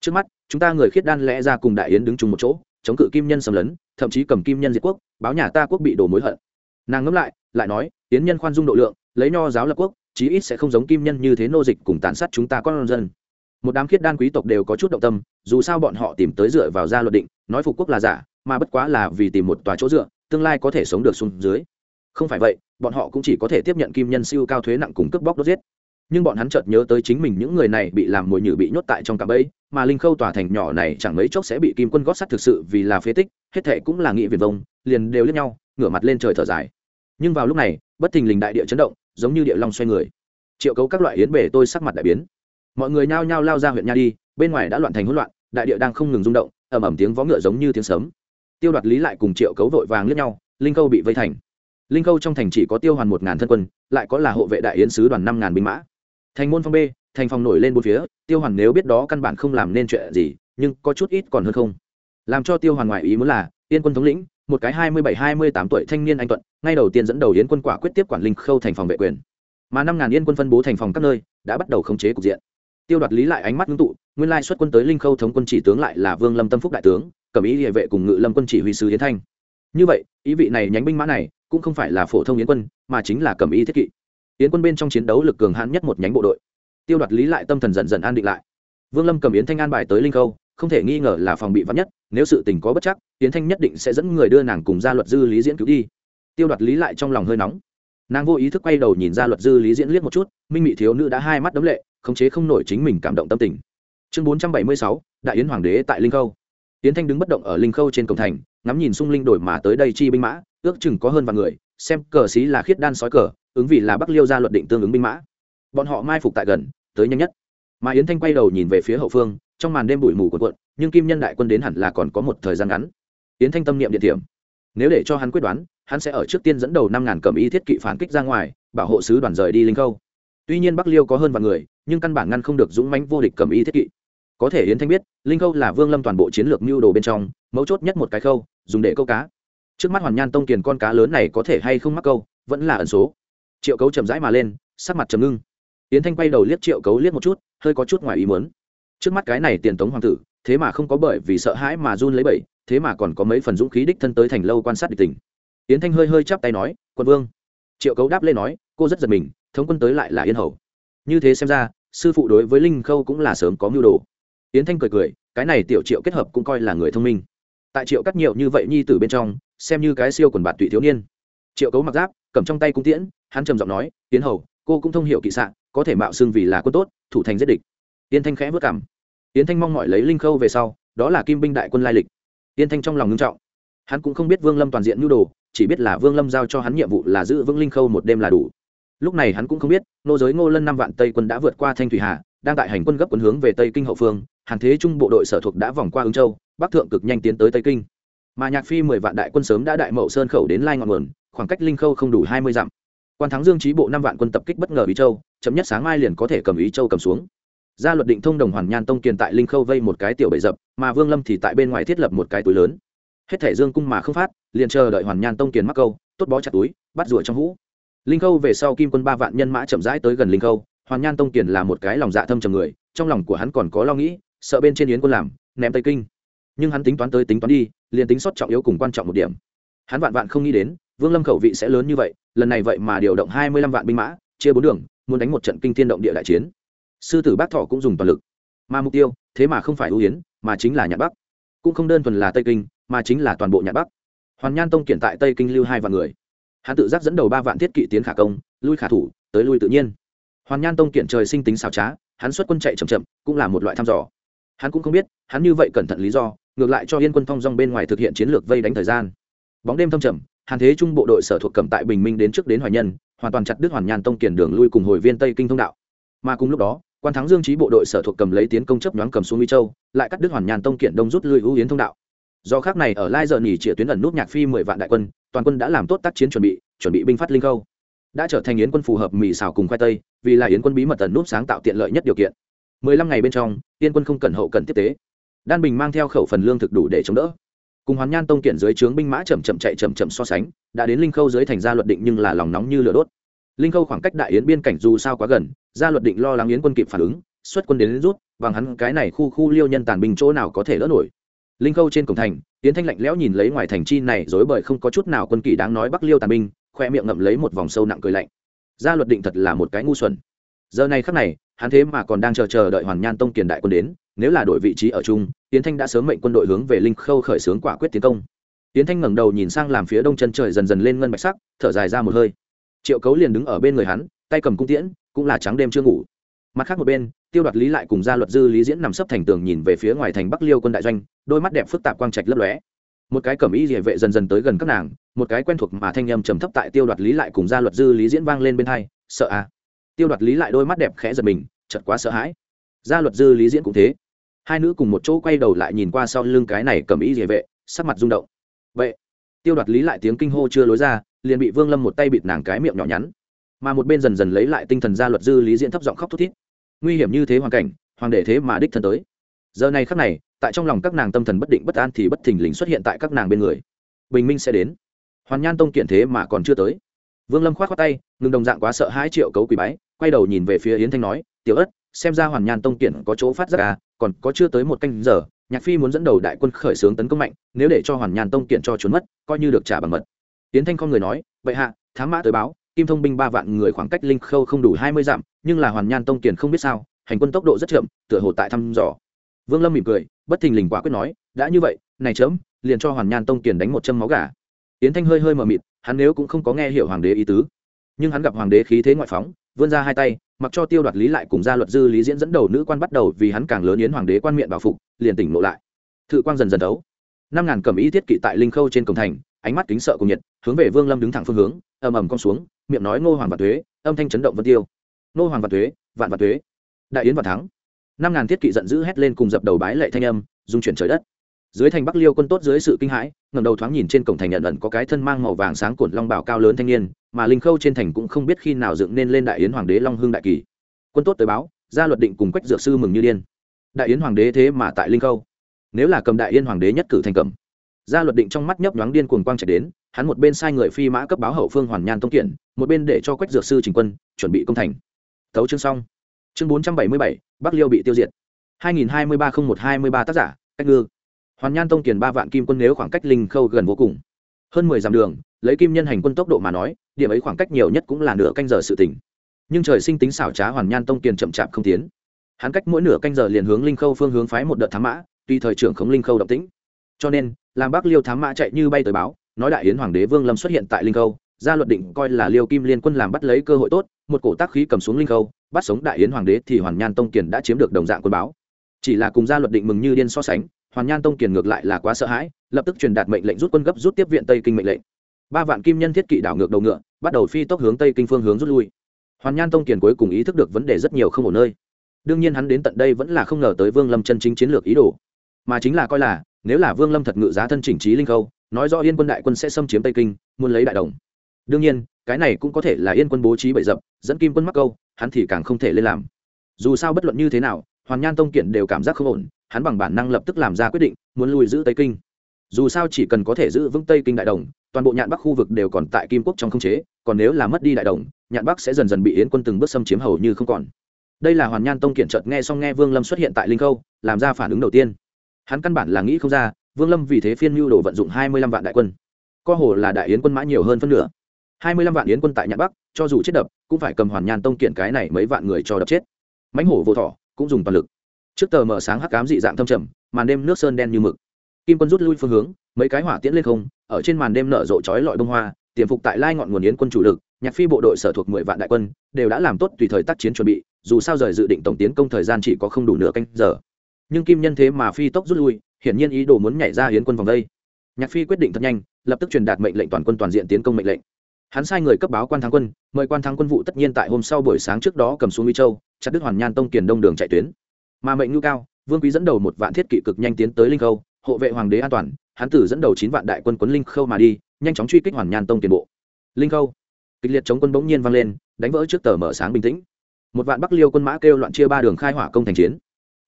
Trước mắt, chúng ta người khiết đan lẽ ra cùng đại yến đứng chung một chỗ, chống cự kim nhân xâm lấn, thậm chí cầm kim nhân diệt quốc, báo nhà ta quốc bị đổ mối hận. Nàng ngẫm lại lại nói, yến nhân khoan dung độ lượng, lấy nho giáo lập quốc, chí ít sẽ không giống kim nhân như thế nô dịch cùng tàn sát chúng ta con dân một đám khiết đan quý tộc đều có chút động tâm, dù sao bọn họ tìm tới dựa vào gia luật định, nói phục quốc là giả, mà bất quá là vì tìm một tòa chỗ dựa, tương lai có thể sống được xuống dưới. Không phải vậy, bọn họ cũng chỉ có thể tiếp nhận kim nhân siêu cao thuế nặng cùng cướp bóc đốt giết. Nhưng bọn hắn chợt nhớ tới chính mình những người này bị làm mồi nhử bị nhốt tại trong cạm bẫy, mà linh khâu tòa thành nhỏ này chẳng mấy chốc sẽ bị kim quân gót sắt thực sự vì là phế tích, hết thệ cũng là nghị viền vông, liền đều lướt nhau, ngửa mặt lên trời thở dài. Nhưng vào lúc này, bất thình lình đại địa chấn động, giống như địa long xoay người. Triệu cấu các loại yến bể tôi sắc mặt đại biến mọi người nhao nhao lao ra huyện nha đi, bên ngoài đã loạn thành hỗn loạn, đại địa đang không ngừng rung động, ầm ầm tiếng vó ngựa giống như tiếng sấm. Tiêu đoạt lý lại cùng triệu cấu vội vàng lướt nhau, linh câu bị vây thành. Linh câu trong thành chỉ có tiêu hoàn một ngàn thân quân, lại có là hộ vệ đại yến sứ đoàn năm ngàn binh mã. Thành môn phong b thành phòng nổi lên bốn phía, tiêu hoàn nếu biết đó căn bản không làm nên chuyện gì, nhưng có chút ít còn hơn không. Làm cho tiêu hoàn ngoại ý muốn là, yên quân thống lĩnh, một cái hai mươi bảy, hai mươi tám tuổi thanh niên anh tuận, ngay đầu tiên dẫn đầu yến quân quả quyết tiếp quản linh khâu thành phòng vệ quyền. Mà năm ngàn yên quân phân bố thành phòng các nơi, đã bắt đầu khống chế cục diện tiêu đoạt lý lại ánh mắt ngưng tụ, nguyên lai xuất quân tới linh khâu thống quân chỉ tướng lại là vương lâm tâm phúc đại tướng, cầm ý địa vệ cùng ngự lâm quân chỉ huy sứ yến thanh. Như vậy, ý vị này nhánh binh mã này cũng không phải là phổ thông yến quân, mà chính là cầm ý thiết kỵ. Yến quân bên trong chiến đấu lực cường hãn nhất một nhánh bộ đội. Tiêu đoạt lý lại tâm thần dần dần an định lại. Vương lâm cầm yến thanh an bài tới linh khâu, không thể nghi ngờ là phòng bị vắn nhất, nếu sự tình có bất chắc, yến thanh nhất định sẽ dẫn người đưa nàng cùng ra luật dư lý diễn cứu đi. Tiêu đoạt lý lại trong lòng hơi nóng. Nàng vô ý thức quay đầu nhìn ra luật dư lý diễn liếc một chút, minh mị thiếu nữ đã hai mắt đấm lệ khống chế không nổi chính mình cảm động tâm tình. Chương bốn trăm bảy mươi sáu, đại yến hoàng đế tại linh khâu. Yến thanh đứng bất động ở linh khâu trên cổng thành, ngắm nhìn xung linh đổi mà tới đây chi binh mã, ước chừng có hơn vài người, xem cờ xí là khiết đan sói cờ, ứng vì là bắc liêu ra luật định tương ứng binh mã. Bọn họ mai phục tại gần, tới nhanh nhất. Mà yến thanh quay đầu nhìn về phía hậu phương, trong màn đêm bụi mù của quận nhưng kim nhân đại quân đến hẳn là còn có một thời gian ngắn. Yến thanh tâm niệm điện điểm nếu để cho hắn quyết đoán, hắn sẽ ở trước tiên dẫn đầu năm ngàn cầm y thiết kỵ phản kích ra ngoài, bảo hộ sứ đoàn rời đi linh khâu. Tuy nhiên bắc liêu có hơn vài người nhưng căn bản ngăn không được dũng mãnh vô địch cầm y thiết kỵ. Có thể yến thanh biết, linh khâu là vương lâm toàn bộ chiến lược mưu đồ bên trong, mấu chốt nhất một cái khâu, dùng để câu cá. Trước mắt hoàn nhan tông kiền con cá lớn này có thể hay không mắc câu, vẫn là ẩn số. Triệu cấu chậm rãi mà lên, sắc mặt chầm ngưng. Yến thanh quay đầu liếc triệu cấu liếc một chút, hơi có chút ngoài ý muốn. Trước mắt cái này tiền tống hoàng tử, thế mà không có bởi vì sợ hãi mà run lấy bẩy thế mà còn có mấy phần dũng khí đích thân tới thành lâu quan sát địch tình. Yến thanh hơi hơi chắp tay nói, quân vương. Triệu cấu đáp lên nói, cô rất giật mình, thống quân tới lại là yên hầu như thế xem ra, sư phụ đối với linh khâu cũng là sớm có mưu đồ. Yến thanh cười cười, cái này tiểu triệu kết hợp cũng coi là người thông minh. Tại triệu cắt nhiều như vậy nhi tử bên trong, xem như cái siêu quần bạt tụy thiếu niên. Triệu cấu mặc giáp, cầm trong tay cung tiễn, hắn trầm giọng nói tiến hầu, cô cũng thông hiểu kỵ sạn có thể mạo xưng vì là quân tốt, thủ thành giết địch. Yến thanh khẽ vất cảm yến thanh mong mọi lấy linh khâu về sau, đó là kim binh đại quân lai lịch. Yến thanh trong lòng ngưng trọng. Hắn cũng không biết vương lâm toàn diện nhu đồ, chỉ biết là vương lâm giao cho hắn nhiệm vụ là giữ vững linh khâu một đêm là đủ lúc này hắn cũng không biết, nô giới ngô lân năm vạn tây quân đã vượt qua thanh thủy hà, đang tại hành quân gấp quân hướng về tây kinh hậu phương, hàn thế trung bộ đội sở thuộc đã vòng qua ứng châu, bắc thượng cực nhanh tiến tới tây kinh. Mà nhạc phi mười vạn đại quân sớm đã đại mậu sơn khẩu đến lai ngọn nguồn, khoảng cách linh khâu không đủ hai mươi dặm. Quan thắng dương trí bộ năm vạn quân tập kích bất ngờ ý châu chấm nhất sáng mai liền có thể cầm ý châu cầm xuống. Gia luật định thông đồng hoàn nhan tông kiền tại linh khâu vây một cái tiểu bể dập mà vương lâm thì tại bên ngoài thiết lập một cái túi lớn. Hết thể dương cung mà không phát, liền chờ đợi hoàn nhan tông kiền mắc câu, tốt bó chặt túi, bắt rùa trong hũ linh khâu về sau kim quân ba vạn nhân mã chậm rãi tới gần linh khâu, hoàn nhan tông kiền là một cái lòng dạ thâm trầm người, trong lòng của hắn còn có lo nghĩ, sợ bên trên yến quân làm, ném tây kinh. Nhưng hắn tính toán tới tính toán đi, liền tính sót trọng yếu cùng quan trọng một điểm. Hắn vạn vạn không nghĩ đến, vương lâm khẩu vị sẽ lớn như vậy, lần này vậy mà điều động hai mươi lăm vạn binh mã, chia bốn đường, muốn đánh một trận kinh thiên động địa đại chiến. Sư tử bác thọ cũng dùng toàn lực. Mà mục tiêu, thế mà không phải ưu yến, mà chính là nhạn bắc. Cũng không đơn thuần là tây kinh, mà chính là toàn bộ nhạn bắc. Hoàn nhan tông kiện tại tây kinh lưu hai vạn người hắn tự giác dẫn đầu ba vạn thiết kỵ tiến khả công, lui khả thủ, tới lui tự nhiên. Hoàn nhan tông kiện trời sinh tính xảo trá, hắn xuất quân chạy chậm chậm, cũng là một loại thăm dò. Hắn cũng không biết, hắn như vậy cẩn thận lý do, ngược lại cho yên quân thong dong bên ngoài thực hiện chiến lược vây đánh thời gian. Bóng đêm thâm trầm, hàn thế trung bộ đội sở thuộc cầm tại bình minh đến trước đến hoài nhân, hoàn toàn chặt đứt hoàn nhan tông kiển đường lui cùng hồi viên tây kinh thông đạo. Mà cùng lúc đó, quan thắng dương trí bộ đội sở thuộc cầm lấy tiến công chấp nhoáng cầm xuống nguy châu, lại cắt đứt hoàn nhan tông Kiện đông rút lui ưu yến thông đạo do khác này ở lai giờ nghỉ trịa tuyến ẩn nút nhạc phi mười vạn đại quân toàn quân đã làm tốt tác chiến chuẩn bị chuẩn bị binh phát linh khâu. Đã trở thành yến quân phù hợp mì xào cùng khoai tây vì là yến quân bí mật ẩn nút sáng tạo tiện lợi nhất điều kiện. Mười lăm ngày bên trong yên quân không cần hậu cần tiếp tế. Đan bình mang theo khẩu phần lương thực đủ để chống đỡ. Cùng hoàn nhan tông kiện dưới trướng binh mã chậm chậm chạy chậm chậm so sánh đã đến linh khâu dưới thành gia luật định nhưng là lòng nóng như lửa đốt. Linh khâu khoảng cách đại yến biên cảnh dù sao quá gần gia luật định lo lắng yến quân kịp phản ứng xuất quân đến, đến rút bằng hắn cái này khu khu liêu nhân tàn binh chỗ nào có thể lỡ nổi linh khâu trên cổng thành Tiến thanh lạnh lẽo nhìn lấy ngoài thành chi này dối bời không có chút nào quân kỳ đáng nói bắc liêu tàn binh, khoe miệng ngậm lấy một vòng sâu nặng cười lạnh. Gia luật định thật là một cái ngu xuẩn. Giờ này khắc này, hắn thế mà còn đang chờ chờ đợi hoàn nhan tông kiền đại quân đến, nếu là đổi vị trí ở chung tiến thanh đã sớm mệnh quân đội hướng về linh khâu khởi xướng quả quyết tiến công. Tiến thanh ngẩng đầu nhìn sang làm phía đông chân trời dần dần lên ngân bạch sắc, thở dài ra một hơi. Triệu cấu liền đứng ở bên người hắn, tay cầm cung tiễn, cũng là trắng đêm chưa ngủ mặt khác một bên, tiêu đoạt lý lại cùng gia luật dư lý diễn nằm sấp thành tường nhìn về phía ngoài thành bắc liêu quân đại doanh, đôi mắt đẹp phức tạp quang trạch lấp lóe. Một cái cẩm y địa vệ dần dần tới gần các nàng, một cái quen thuộc mà thanh â m trầm thấp tại tiêu đoạt lý lại cùng gia luật dư lý diễn vang lên bên hai, sợ à? Tiêu đoạt lý lại đôi mắt đẹp khẽ giật mình chật quá sợ hãi. Gia luật dư lý diễn cũng thế. Hai nữ cùng một chỗ quay đầu lại nhìn qua sau lưng cái này cẩm y địa vệ, sắc mặt rung động. Vậy tiêu đoạt lý lại tiếng kinh hô chưa lối ra, liền bị vương lâm một tay bịt nàng cái miệng nhỏ nhắn. Mà một bên dần dần lấy lại tinh thần gia luật dư lý diễn thấp giọng khóc thút thít nguy hiểm như thế hoàn cảnh, hoàng đệ thế mà đích thân tới. Giờ này khắc này, tại trong lòng các nàng tâm thần bất định bất an thì bất thình lình xuất hiện tại các nàng bên người. Bình minh sẽ đến. Hoàn nhan tông kiện thế mà còn chưa tới. Vương lâm k h o á t khoác tay, ngừng đồng dạng quá sợ hai triệu cấu quỷ bái, quay đầu nhìn về phía yến thanh nói, tiểu ất, xem ra hoàn nhan tông kiện có chỗ phát ra à còn có chưa tới một canh giờ, nhạc phi muốn dẫn đầu đại quân khởi xướng tấn công mạnh, nếu để cho hoàn nhan tông kiện cho trốn mất, coi như được trả bằng mật. Yến thanh không người nói vậy hạ, thám mã tới báo kim thông binh ba vạn người khoảng cách linh khâu không đủ hai mươi dặm, nhưng là hoàn nhan tông kiền không biết sao, hành quân tốc độ rất chậm, tựa hồ tại thăm dò. Vương lâm mỉm cười, bất thình lình quả quyết nói, đã như vậy, này chớm liền cho hoàn nhan tông kiền đánh một châm máu gà. Yến thanh hơi hơi mờ mịt, hắn nếu cũng không có nghe hiểu hoàng đế ý tứ. Nhưng hắn gặp hoàng đế khí thế ngoại phóng, vươn ra hai tay, mặc cho tiêu đoạt lý lại cùng gia luật dư lý diễn dẫn đầu nữ quan bắt đầu vì hắn càng lớn yến hoàng đế quan miệng bảo phục, liền tỉnh lộ lại. Thự quang dần dần đấu năm ngàn cầm ý thiết kỵ tại linh khâu trên cổng thành ánh mắt kính sợ cùng nhiệt hướng về vương lâm đứng thẳng phương hướng, ầm ầm cong xuống, miệng nói ngô hoàng và thuế âm thanh chấn động vân tiêu. Ngô hoàng và thuế vạn và thuế đại yến và thắng. Năm ngàn thiết kỵ giận dữ hét lên cùng dập đầu bái lệ thanh âm dung chuyển trời đất. Dưới thành bắc liêu quân tốt dưới sự kinh hãi ngầm đầu thoáng nhìn trên cổng thành nhận ẩn có cái thân mang màu vàng sáng cuộn long bảo cao lớn thanh niên, mà linh khâu trên thành cũng không biết khi nào dựng nên lên đại yến hoàng đế long hương đại kỳ. Quân tốt tới báo, ra luật định cùng quách dược sư mừng như điên. Đại yến hoàng đế thế mà tại linh khâu. Nếu là cầm đại yên hoàng đế nhất cử thành cầm gia luật định trong mắt nhấp nhoáng điên cuồng quang chạy đến, hắn một bên sai người phi mã cấp báo hậu phương hoàn nhan tông kiện, một bên để cho quách dược sư trình quân, chuẩn bị công thành. Thấu chương xong. Chương bốn trăm bảy mươi bảy, bắc liêu bị tiêu diệt. hai nghìn hai mươi ba không một hai mươi ba tác giả, cách ngư. Hoàn nhan tông kiền ba vạn kim quân nếu khoảng cách linh khâu gần vô cùng. Hơn mười dặm đường, lấy kim nhân hành quân tốc độ mà nói, điểm ấy khoảng cách nhiều nhất cũng là nửa canh giờ sự tỉnh nhưng trời sinh tính xảo trá hoàn nhan tông kiền chậm chạp không tiến. Hắn cách mỗi nửa canh giờ liền hướng linh khâu phương hướng phái một đợt thám mã tùy thời trưởng khống linh khâu động tĩnh. Cho nên làm bắc liêu thám mã chạy như bay tới báo, nói đại yến hoàng đế vương lâm xuất hiện tại linh khâu ra luật định coi là liêu kim liên quân làm bắt lấy cơ hội tốt, một cổ tác khí cầm xuống linh khâu bắt sống đại yến hoàng đế thì hoàn nhan tông kiền đã chiếm được đồng dạng quân báo. Chỉ là cùng gia luật định mừng như điên so sánh, hoàn nhan tông kiền ngược lại là quá sợ hãi, lập tức truyền đạt mệnh lệnh rút quân gấp rút tiếp viện tây kinh mệnh lệnh. Ba vạn kim nhân thiết kỵ đảo ngược đầu ngựa, bắt đầu phi tốc hướng tây kinh phương hướng rút lui. Hoàn nhan tông kiền cuối cùng ý thức được vấn đề rất nhiều không ổn nơi. Đương nhiên hắn đến tận đây vẫn là không ngờ tới vương lâm chân chính chiến lược ý đồ, mà chính là coi là nếu là vương lâm thật ngự giá thân chỉnh trí linh khâu, nói rõ yên quân đại quân sẽ xâm chiếm tây kinh, muốn lấy đại đồng. Đương nhiên, cái này cũng có thể là yên quân bố trí bậy dập, dẫn kim quân mắc câu, hắn thì càng không thể lên làm. Dù sao bất luận như thế nào, hoàn nhan tông kiện đều cảm giác không ổn, hắn bằng bản năng lập tức làm ra quyết định, muốn lùi giữ tây kinh. Dù sao chỉ cần có thể giữ vững tây kinh đại đồng, toàn bộ nhạn bắc khu vực đều còn tại kim quốc trong không chế, còn nếu là mất đi đại đồng, nhạn bắc sẽ dần dần bị yến quân từng bước xâm chiếm hầu như không còn. Đây là hoàn nhan tông kiện chợt nghe xong nghe vương lâm xuất hiện tại linh khâu, làm ra phản ứng đầu tiên hắn căn bản là nghĩ không ra, vương lâm vì thế phiên mưu đồ vận dụng hai mươi lăm vạn đại quân. Co hồ là đại yến quân mã nhiều hơn phân nửa. hai mươi lăm vạn yến quân tại nhạn bắc, cho dù chết đập, cũng phải cầm hoàn nhàn tông kiện cái này mấy vạn người cho đập chết. Mãnh hổ vô thọ cũng dùng toàn lực. Trước tờ mở sáng hắc cám dị dạng thâm trầm, màn đêm nước sơn đen như mực. Kim quân rút lui phương hướng, mấy cái hỏa tiễn lên không, ở trên màn đêm nở rộ chói lọi bông hoa, tiềm phục tại lai ngọn nguồn yến quân chủ lực, nhạc phi bộ đội sở thuộc mười vạn đại quân, đều đã làm tốt tùy thời tác chiến chuẩn bị, dù sao rời dự định tổng tiến công thời gian chỉ có không đủ nửa canh giờ nhưng kim nhân thế mà phi tốc rút lui, hiển nhiên ý đồ muốn nhảy ra hiến quân vòng đây. Nhạc phi quyết định thật nhanh, lập tức truyền đạt mệnh lệnh toàn quân toàn diện tiến công mệnh lệnh. Hắn sai người cấp báo quan thắng quân, mời quan thắng quân vụ tất nhiên tại hôm sau buổi sáng trước đó cầm xuống mỹ châu, chặt đứt hoàn nhan tông kiền đông đường chạy tuyến. Mà mệnh ngưu cao, vương quý dẫn đầu một vạn thiết kỵ cực nhanh tiến tới linh khâu, hộ vệ hoàng đế an toàn, hắn tử dẫn đầu chín vạn đại quân quấn linh khâu mà đi, nhanh chóng truy kích hoàn nhan tông tiền bộ. Linh khâu, kịch liệt chống quân bỗng nhiên vang lên, đánh vỡ trước tờ mở sáng bình tĩnh. Một vạn bắc liêu quân mã kêu loạn chia ba đường khai hỏa công thành chiến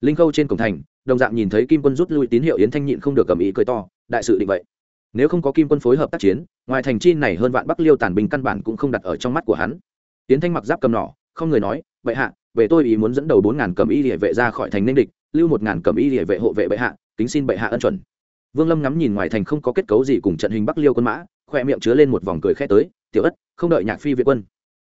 linh khâu trên cổng thành, đồng dạng nhìn thấy kim quân rút lui tín hiệu yến thanh nhịn không được cầm ý cười to, đại sự định vậy. Nếu không có kim quân phối hợp tác chiến, ngoài thành chi này hơn vạn bắc liêu tàn binh căn bản cũng không đặt ở trong mắt của hắn. Yến thanh mặc giáp cầm nỏ, không người nói, bệ hạ, về tôi ý muốn dẫn đầu bốn ngàn cầm y địa vệ ra khỏi thành ninh địch, lưu một ngàn cầm y địa vệ hộ vệ bệ hạ, kính xin bệ hạ ân chuẩn. Vương lâm ngắm nhìn ngoài thành không có kết cấu gì cùng trận hình bắc liêu quân mã khoe miệng chứa lên một vòng cười khẽ tới, tiểu ất, không đợi nhạc phi viện quân.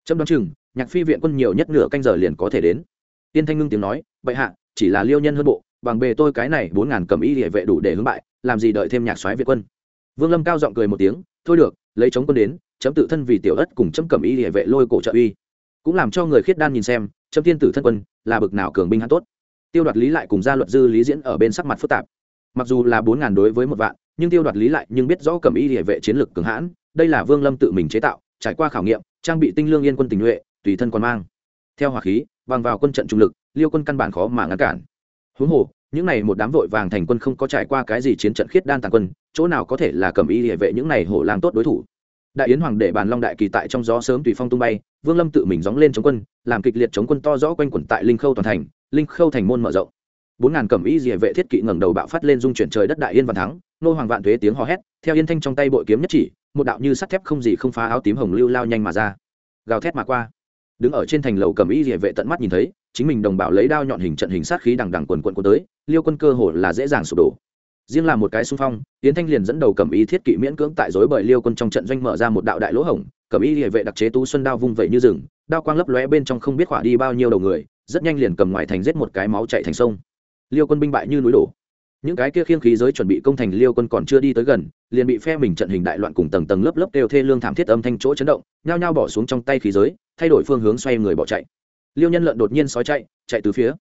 Trâm đoán chừng, nhạc phi viện quân nhiều nhất nửa canh giờ liền có thể đến. Tiên thanh ngưng tiếng nói, bệ hạ chỉ là liêu nhân hơn bộ, bằng bề tôi cái này bốn ngàn cầm y địa vệ đủ để hướng bại, làm gì đợi thêm nhạc soái việt quân. Vương lâm cao giọng cười một tiếng, thôi được, lấy chống quân đến, chấm tự thân vì tiểu ất cùng chấm cầm y địa vệ lôi cổ trợ uy. Cũng làm cho người khiết đan nhìn xem, chấm thiên tử thân quân, là bực nào cường binh hắn tốt. Tiêu đoạt lý lại cùng gia luật dư lý diễn ở bên sắc mặt phức tạp. Mặc dù là bốn ngàn đối với một vạn, nhưng tiêu đoạt lý lại nhưng biết rõ cầm y địa vệ chiến lược cường hãn, đây là vương lâm tự mình chế tạo, trải qua khảo nghiệm, trang bị tinh lương yên quân tình nhuệ, tùy thân còn mang. Theo hỏa khí bằng vào quân trận trung lực, liêu quân căn bản khó mà ngăn cản. Huống hồ, những này một đám vội vàng thành quân không có trải qua cái gì chiến trận khiết đan tàn quân, chỗ nào có thể là cầm y địa vệ những này hổ lang tốt đối thủ. Đại yến hoàng đệ bàn long đại kỳ tại trong gió sớm tùy phong tung bay, vương lâm tự mình gióng lên chống quân, làm kịch liệt chống quân to rõ quanh quẩn tại linh khâu toàn thành, linh khâu thành môn mở rộng. Bốn ngàn cẩm y địa vệ thiết kỵ ngẩng đầu bạo phát lên dung chuyển trời đất đại yên và thắng, nô hoàng vạn thuế tiếng hò hét, theo yên thanh trong tay bội kiếm nhất chỉ, một đạo như sắt thép không gì không phá áo tím hồng lưu lao nhanh mà ra. Gào thét mà qua đứng ở trên thành lầu cẩm y địa vệ tận mắt nhìn thấy, chính mình đồng bào lấy đao nhọn hình trận hình sát khí đằng đằng quần quận quân tới, liêu quân cơ hồ là dễ dàng sụp đổ. Riêng là một cái xung phong, yến thanh liền dẫn đầu cầm y thiết kỵ miễn cưỡng tại dối bởi liêu quân trong trận doanh mở ra một đạo đại lỗ hổng, cầm y địa vệ đặc chế tú xuân đao vung vẩy như rừng, đao quang lấp lóe bên trong không biết khỏa đi bao nhiêu đầu người, rất nhanh liền cầm ngoài thành giết một cái máu chạy thành sông. Liêu quân binh bại như núi đổ những cái kia khiêng khí giới chuẩn bị công thành liêu quân còn chưa đi tới gần, liền bị phe mình trận hình đại loạn cùng tầng tầng lớp lớp đều thê lương thảm thiết âm thanh chỗ chấn động, nhao nhao bỏ xuống trong tay khí giới, thay đổi phương hướng xoay người bỏ chạy. Liêu nhân lợn đột nhiên sói chạy chạy từ phía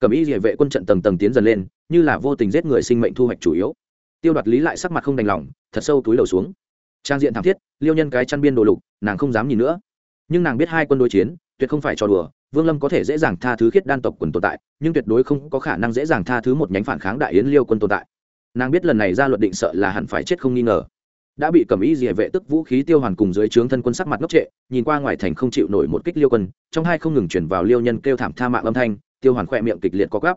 cầm ý địa vệ quân trận tầng tầng tiến dần lên, như là vô tình giết người sinh mệnh thu hoạch chủ yếu. Tiêu đoạt lý lại sắc mặt không đành lòng, thật sâu túi đầu xuống. Trang diện thảm thiết, liêu nhân cái chăn biên đồ lục, nàng không dám nhìn nữa. Nhưng nàng biết hai quân đối chiến, tuyệt không phải trò đùa vương lâm có thể dễ dàng tha thứ khiết đan tộc quần tồn tại, nhưng tuyệt đối không có khả năng dễ dàng tha thứ một nhánh phản kháng đại yến liêu quân tồn tại. Nàng biết lần này ra luật định sợ là hẳn phải chết không nghi ngờ. Đã bị cầm ý địa vệ tức vũ khí tiêu hoàn cùng dưới trướng thân quân sắc mặt ngốc trệ, nhìn qua ngoài thành không chịu nổi một kích liêu quân, trong hai không ngừng chuyển vào liêu nhân kêu thảm tha mạng âm thanh, tiêu hoàn khỏe miệng kịch liệt có gắp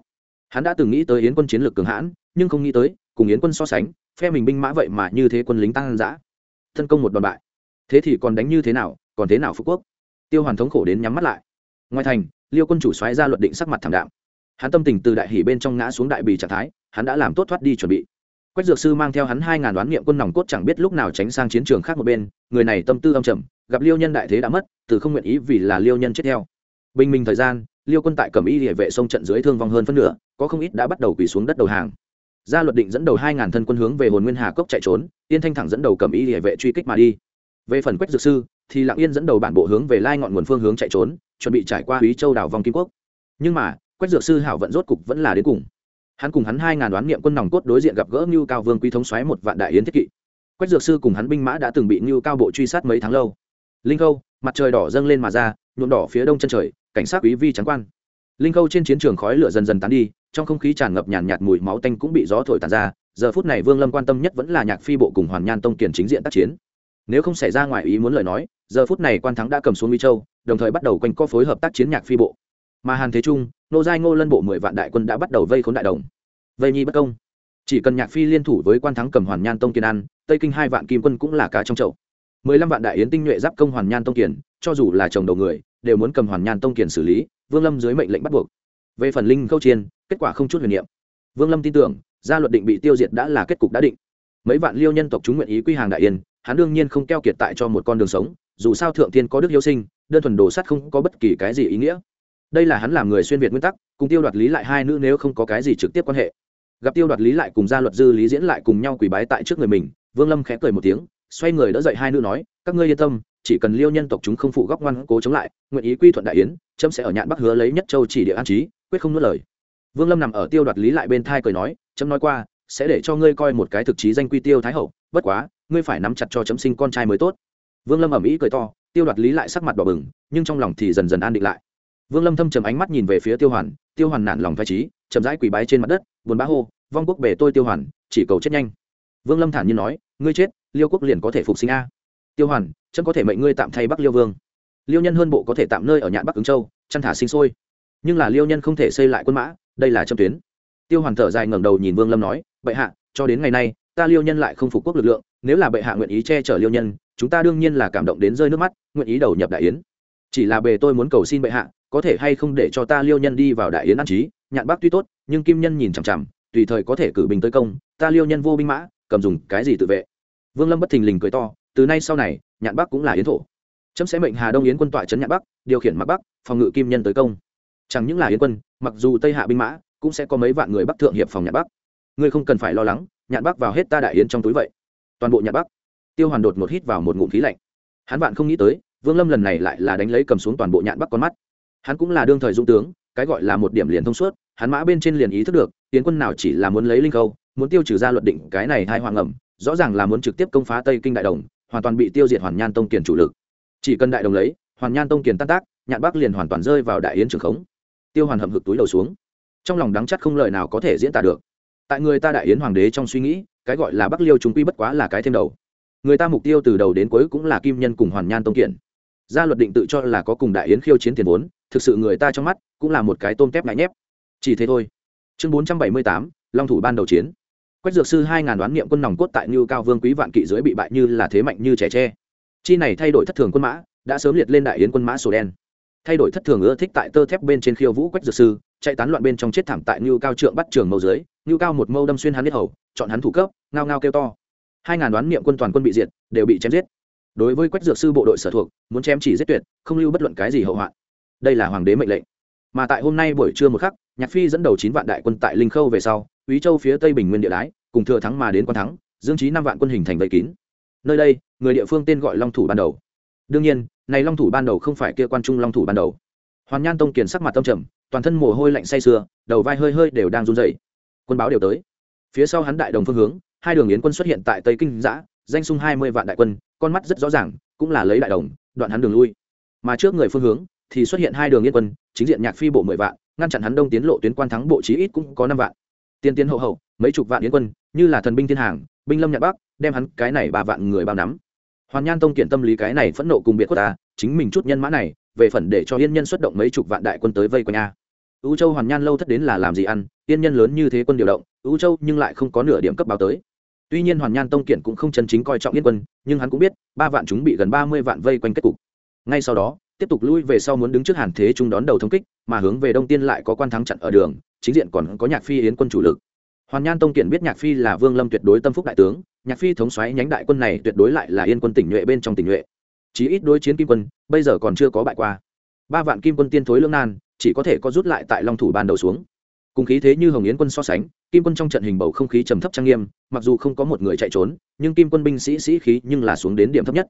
hắn đã từng nghĩ tới yến quân chiến lược cường hãn, nhưng không nghĩ tới, cùng yến quân so sánh, phe mình binh mã vậy mà như thế quân lính tăng giã thân công một đòn bại. Thế thì còn đánh như thế nào, còn thế nào phú quốc? Tiêu hoàn thống khổ đến nhắm mắt lại ngoài thành, liêu quân chủ xoáy ra luật định sắc mặt thảm đạm. Hắn tâm tình từ đại hỷ bên trong ngã xuống đại bì trạng thái, hắn đã làm tốt thoát đi chuẩn bị. Quách dược sư mang theo hắn hai ngàn đoán nghiệm quân nòng cốt chẳng biết lúc nào tránh sang chiến trường khác một bên, người này tâm tư âm trầm, gặp liêu nhân đại thế đã mất, từ không nguyện ý vì là liêu nhân chết theo. Bình minh thời gian, liêu quân tại cẩm y địa vệ sông trận dưới thương vong hơn phân nửa, có không ít đã bắt đầu quỳ xuống đất đầu hàng. Gia luật định dẫn đầu hai ngàn thân quân hướng về hồn nguyên hà cốc chạy trốn, yên thanh thẳng dẫn đầu cẩm y địa vệ truy kích mà đi. Về phần quách dược sư, thì lặng yên dẫn đầu bản bộ hướng về lai ngọn nguồn phương hướng chạy trốn chuẩn bị trải qua Úy châu đảo vòng kim quốc. Nhưng mà quách dược sư hảo vận rốt cục vẫn là đến cùng. Hắn cùng hắn hai ngàn đoán niệm quân nòng cốt đối diện gặp gỡ Nưu cao vương quý thống xoáy một vạn đại yến thiết kỵ. Quách dược sư cùng hắn binh mã đã từng bị Nưu cao bộ truy sát mấy tháng lâu. Linh khâu mặt trời đỏ dâng lên mà ra nhuộm đỏ phía đông chân trời cảnh sát quý vi trắng quan. Linh khâu trên chiến trường khói lửa dần dần tán đi trong không khí tràn ngập nhàn nhạt, mùi máu tanh cũng bị gió thổi tàn ra giờ phút này vương lâm quan tâm nhất vẫn là nhạc phi bộ cùng hoàn nhan tông kiền chính diện tác chiến. Nếu không xảy ra ngoài ý muốn lời nói giờ phút này quan thắng đã cầm xuống Uy châu đồng thời bắt đầu quanh co phối hợp tác chiến nhạc phi bộ. Mà hàn thế trung, nô giai ngô lân bộ mười vạn đại quân đã bắt đầu vây khốn đại đồng. Vây nhi bất công. Chỉ cần nhạc phi liên thủ với quan thắng cầm hoàn nhan tông kiên ăn tây kinh hai vạn kim quân cũng là cá trong chậu. Mười lăm vạn đại yến tinh nhuệ giáp công hoàn nhan tông kiền, cho dù là chồng đầu người, đều muốn cầm hoàn nhan tông kiền xử lý, vương lâm dưới mệnh lệnh bắt buộc. Về phần linh khâu chiên, kết quả không chút huyền niệm. Vương lâm tin tưởng, gia luật định bị tiêu diệt đã là kết cục đã định. Mấy vạn liêu nhân tộc chúng nguyện ý quy hàng đại yên, hắn đương nhiên không keo kiệt tại cho một con đường sống, dù sao thượng tiên có đức yêu sinh đơn thuần đồ sắt không có bất kỳ cái gì ý nghĩa. Đây là hắn làm người xuyên việt nguyên tắc, cùng tiêu đoạt lý lại hai nữ nếu không có cái gì trực tiếp quan hệ. Gặp tiêu đoạt lý lại cùng gia luật dư lý diễn lại cùng nhau quỳ bái tại trước người mình, vương lâm khẽ cười một tiếng, xoay người đỡ dậy hai nữ nói, các ngươi yên tâm, chỉ cần liêu nhân tộc chúng không phụ góc ngoan cố chống lại, nguyện ý quy thuận đại yến trâm sẽ ở nhạn bắc hứa lấy nhất châu chỉ địa an trí, quyết không nuốt lời. Vương lâm nằm ở tiêu đoạt lý lại bên thai cười nói trâm nói qua, sẽ để cho ngươi coi một cái thực chí danh quy tiêu thái hậu, bất quá, ngươi phải nắm chặt cho chấm sinh con trai mới tốt. Vương lâm ẩm ý cười to tiêu đoạt lý lại sắc mặt đỏ bừng, nhưng trong lòng thì dần dần an định lại. Vương lâm thâm trầm ánh mắt nhìn về phía tiêu hoàn tiêu hoàn nản lòng phai trí chậm rãi quỳ bái trên mặt đất, buồn bã hô, vong quốc bể tôi tiêu hoàn, chỉ cầu chết nhanh. Vương lâm thản nhiên nói, ngươi chết, liêu quốc liền có thể phục sinh a. Tiêu hoàn chân có thể mệnh ngươi tạm thay bắc liêu vương. Liêu nhân hơn bộ có thể tạm nơi ở nhạn bắc ứng châu, chăn thả sinh sôi. Nhưng là liêu nhân không thể xây lại quân mã, đây là châm tuyến. Tiêu hoàn thở dài ngẩng đầu nhìn vương lâm nói, bệ hạ, cho đến ngày nay, ta liêu nhân lại không phục quốc lực lượng, nếu là bệ hạ nguyện ý che chở liêu nhân chúng ta đương nhiên là cảm động đến rơi nước mắt, nguyện ý đầu nhập đại yến. Chỉ là bề tôi muốn cầu xin bệ hạ, có thể hay không để cho ta liêu nhân đi vào đại yến an trí nhạn bắc tuy tốt, nhưng kim nhân nhìn chằm chằm, tùy thời có thể cử binh tới công, ta liêu nhân vô binh mã, cầm dùng cái gì tự vệ? Vương lâm bất thình lình cười to, từ nay sau này, nhạn bắc cũng là yến thổ. Chấm sẽ mệnh hà đông yến quân tọa trấn nhạn bắc điều khiển mặc bắc, phòng ngự kim nhân tới công. Chẳng những là yến quân, mặc dù tây hạ binh mã, cũng sẽ có mấy vạn người bắc thượng hiệp phòng nhạn bắc ngươi không cần phải lo lắng, nhạn bắc vào hết ta đại yến trong túi vậy. Toàn bộ nhạn bắc tiêu hoàn đột một hít vào một ngụm khí lạnh. Hắn bạn không nghĩ tới, vương lâm lần này lại là đánh lấy cầm xuống toàn bộ nhạn bắc con mắt. Hắn cũng là đương thời dũng tướng, cái gọi là một điểm liền thông suốt, hắn mã bên trên liền ý thức được, tiến quân nào chỉ là muốn lấy linh khâu muốn tiêu trừ ra luật định cái này hai hoàng ẩm, rõ ràng là muốn trực tiếp công phá tây kinh đại đồng, hoàn toàn bị tiêu diệt hoàn nhan tông kiền chủ lực. Chỉ cần đại đồng lấy, hoàn nhan tông kiền tan tác, nhạn bắc liền hoàn toàn rơi vào đại yến trường khống. Tiêu hoàn hậm hực túi đầu xuống. Trong lòng đắng chắc không lời nào có thể diễn tả được. Tại người ta đại yến hoàng đế trong suy nghĩ, cái gọi là bắc liêu chúng quy bất quá là cái thêm đầu người ta mục tiêu từ đầu đến cuối cũng là kim nhân cùng hoàn nhan tông kiện. Gia luật định tự cho là có cùng đại yến khiêu chiến tiền vốn, thực sự người ta trong mắt cũng là một cái tôm tép ngại nhép. Chỉ thế thôi. Chương bốn trăm bảy mươi tám, long thủ ban đầu chiến. Quách dược sư hai ngàn đoán niệm quân nòng cốt tại như cao vương quý vạn kỵ dưới bị bại như là thế mạnh như trẻ tre. Chi này thay đổi thất thường quân mã, đã sớm liệt lên đại yến quân mã sổ đen. Thay đổi thất thường ưa thích tại tơ thép bên trên khiêu vũ quách dược sư, chạy tán loạn bên trong chết thảm tại như cao trượng bắt trường mâu dưới. Như cao một mâu đâm xuyên hắn biết hầu, chọn hắn thủ cấp, ngao ngao kêu to hai ngàn đoán niệm quân toàn quân bị diệt, đều bị chém giết. Đối với quách dược sư bộ đội sở thuộc, muốn chém chỉ giết tuyệt, không lưu bất luận cái gì hậu hoạn. Đây là hoàng đế mệnh lệnh. Mà tại hôm nay buổi trưa một khắc, nhạc phi dẫn đầu chín vạn đại quân tại linh khâu về sau úy châu phía tây bình nguyên địa đái, cùng thừa thắng mà đến quan thắng, dương trí năm vạn quân hình thành vây kín. Nơi đây, người địa phương tên gọi long thủ ban đầu. Đương nhiên, này long thủ ban đầu không phải kia quan trung long thủ ban đầu. Hoàn nhan tông kiền sắc mặt tâm trầm, toàn thân mồ hôi lạnh say sưa, đầu vai hơi hơi đều đang run rẩy. Quân báo đều tới. Phía sau hắn đại đồng phương hướng hai đường yến quân xuất hiện tại tây kinh giã, danh sung hai mươi vạn đại quân, con mắt rất rõ ràng, cũng là lấy đại đồng, đoạn hắn đường lui. Mà trước người phương hướng thì xuất hiện hai đường yên quân, chính diện nhạc phi bộ mười vạn, ngăn chặn hắn đông tiến lộ tuyến quan thắng bộ chí ít cũng có năm vạn. Tiên tiến hậu hậu, mấy chục vạn yến quân, như là thần binh thiên hàng, binh lâm nhạc bắc, đem hắn cái này ba vạn người bao nắm. Hoàn nhan tông kiện tâm lý cái này phẫn nộ cùng biệt quốc ta, chính mình chút nhân mã này, về phần để cho yên nhân xuất động mấy chục vạn đại quân tới vây quanh a. Ưu châu hoàn nhan lâu thất đến là làm gì ăn, yên nhân lớn như thế quân điều động ưu châu nhưng lại không có nửa điểm cấp báo tới tuy nhiên hoàn nhan tông kiện cũng không chân chính coi trọng yên quân, nhưng hắn cũng biết, ba vạn chúng bị gần ba mươi vạn vây quanh kết cục. Ngay sau đó, tiếp tục lui về sau muốn đứng trước hàn thế trung đón đầu thống kích, mà hướng về đông tiên lại có quan thắng chặn ở đường, chính diện còn có nhạc phi yến quân chủ lực. Hoàn nhan tông kiện biết nhạc phi là vương lâm tuyệt đối tâm phúc đại tướng, nhạc phi thống xoáy nhánh đại quân này tuyệt đối lại là yên quân tỉnh nhuệ bên trong tỉnh nhuệ. Chí ít đối chiến kim quân, bây giờ còn chưa có bại qua. Ba vạn kim quân tiên thối lương nan, chỉ có thể có rút lại tại long thủ ban đầu xuống. Cùng khí thế như hồng yến quân so sánh kim quân trong trận hình bầu không khí trầm thấp trang nghiêm, mặc dù không có một người chạy trốn, nhưng kim quân binh sĩ sĩ khí nhưng là xuống đến điểm thấp nhất.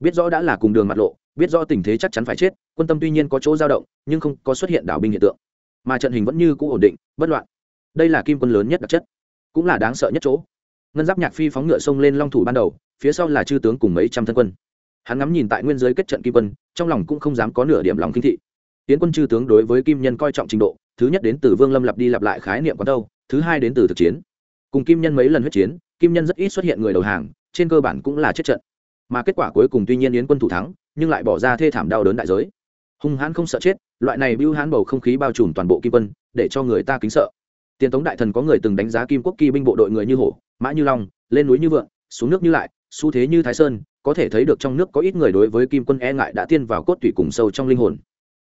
Biết rõ đã là cùng đường mặt lộ, biết rõ tình thế chắc chắn phải chết, quân tâm tuy nhiên có chỗ dao động, nhưng không có xuất hiện đảo binh hiện tượng. Mà trận hình vẫn như cũ ổn định, bất loạn. Đây là kim quân lớn nhất đặc chất, cũng là đáng sợ nhất chỗ. Ngân giáp nhạc phi phóng ngựa sông lên long thủ ban đầu, phía sau là chư tướng cùng mấy trăm thân quân. Hắn ngắm nhìn tại nguyên giới kết trận kim quân, trong lòng cũng không dám có nửa điểm lòng kinh thị. Tiến quân chư tướng đối với kim nhân coi trọng trình độ, thứ nhất đến từ vương lâm lặp đi lặp lại khái niệm quán đâu thứ hai đến từ thực chiến. Cùng kim nhân mấy lần huyết chiến, kim nhân rất ít xuất hiện người đầu hàng, trên cơ bản cũng là chết trận. Mà kết quả cuối cùng tuy nhiên yến quân thủ thắng, nhưng lại bỏ ra thê thảm đau đớn đại giới. Hung hãn không sợ chết, loại này bưu hãn bầu không khí bao trùm toàn bộ kim quân, để cho người ta kính sợ. Tiền tống đại thần có người từng đánh giá kim quốc kỳ binh bộ đội người như hổ, mã như long, lên núi như vượng, xuống nước như lại, xu thế như thái sơn, có thể thấy được trong nước có ít người đối với kim quân e ngại đã tiên vào cốt tủy cùng sâu trong linh hồn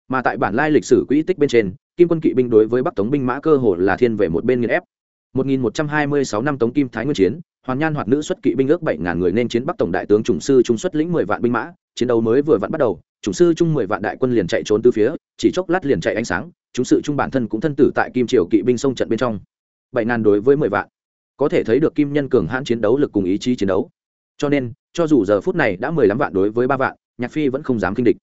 mà tại bản lai lịch sử quỹ tích bên trên, kim quân kỵ binh đối với bắc tống binh mã cơ hồ là thiên về một bên nghiền ép. 1126 năm tống kim thái nguyên chiến, hoàn nhan hoạt nữ xuất kỵ binh ước 7.000 người nên chiến bắc tổng đại tướng trùng sư trung xuất lĩnh 10 vạn binh mã, chiến đấu mới vừa vặn bắt đầu trùng sư trung 10 vạn đại quân liền chạy trốn từ phía, chỉ chốc lát liền chạy ánh sáng chúng sự trung bản thân cũng thân tử tại kim triều kỵ binh sông trận bên trong. 7.000 đối với 10 vạn. Có thể thấy được kim nhân cường hãn chiến đấu lực cùng ý chí chiến đấu. Cho nên, cho dù giờ phút này đã 15 vạn đối với ba vạn, nhạc phi vẫn không dám kinh địch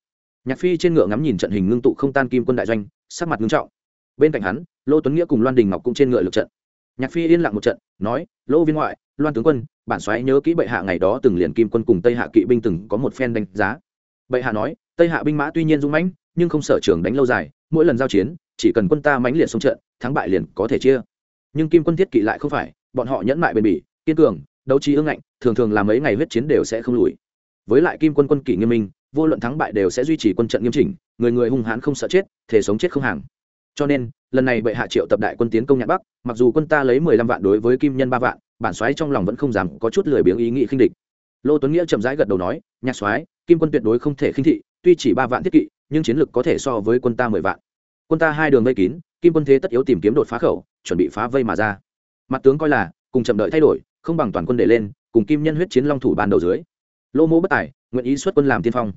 nhạc phi trên ngựa ngắm nhìn trận hình ngưng tụ không tan kim quân đại doanh, sắc mặt ngưng trọng. Bên cạnh hắn, lô tuấn nghĩa cùng loan đình ngọc cũng trên ngựa lực trận. Nhạc phi yên lặng một trận, nói lỗ viên ngoại, loan tướng quân, bản xoáy nhớ kỹ bệ hạ ngày đó từng liền kim quân cùng tây hạ kỵ binh từng có một phen đánh giá. Bệ hạ nói, tây hạ binh mã tuy nhiên dũng mãnh, nhưng không sở trường đánh lâu dài, mỗi lần giao chiến, chỉ cần quân ta mãnh liệt xuống trận, thắng bại liền có thể chia. Nhưng kim quân thiết kỵ lại không phải, bọn họ nhẫn mại bền bỉ, kiên cường, đấu trí ương ngạnh, thường thường làm mấy ngày huyết chiến đều sẽ không lùi. Với lại kim quân quân kỷ nghiêm minh vô luận thắng bại đều sẽ duy trì quân trận nghiêm chỉnh, người người hung hãn không sợ chết, thể sống chết không hàng. Cho nên, lần này bệ hạ triệu tập đại quân tiến công Nhạc bắc, mặc dù quân ta lấy mười lăm vạn đối với kim nhân ba vạn, bản soái trong lòng vẫn không dám có chút lười biếng ý nghĩ khinh địch. Lô tuấn nghĩa chậm rãi gật đầu nói, nhạc soái, kim quân tuyệt đối không thể khinh thị, tuy chỉ ba vạn thiết kỵ, nhưng chiến lược có thể so với quân ta mười vạn. Quân ta hai đường vây kín, kim quân thế tất yếu tìm kiếm đột phá khẩu, chuẩn bị phá vây mà ra. Mặt tướng coi là, cùng chậm đợi thay đổi, không bằng toàn quân để lên, cùng kim nhân huyết chiến long thủ ban đầu dưới. Lô mô bất tài nguyện ý xuất quân làm tiên phong.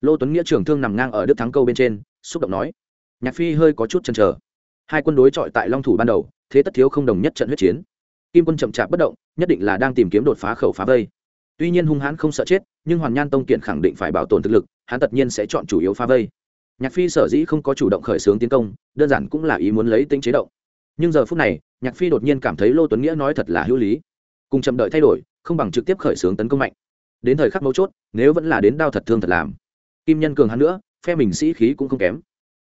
Lô tuấn nghĩa trưởng thương nằm ngang ở đức thắng câu bên trên, xúc động nói, nhạc phi hơi có chút chần chờ. Hai quân đối chọi tại long thủ ban đầu, thế tất thiếu không đồng nhất trận huyết chiến. Kim quân chậm chạp bất động, nhất định là đang tìm kiếm đột phá khẩu phá vây. Tuy nhiên hung hãn không sợ chết, nhưng hoàn nhan tông kiện khẳng định phải bảo tồn thực lực, hắn tất nhiên sẽ chọn chủ yếu phá vây. Nhạc phi sở dĩ không có chủ động khởi xướng tiến công, đơn giản cũng là ý muốn lấy tính chế động. Nhưng giờ phút này, nhạc phi đột nhiên cảm thấy lô tuấn nghĩa nói thật là hữu lý. Cùng chậm đợi thay đổi, không bằng trực tiếp khởi xướng tấn công mạnh đến thời khắc mấu chốt, nếu vẫn là đến đao thật thương thật làm. Kim nhân cường hắn nữa, phe mình sĩ khí cũng không kém.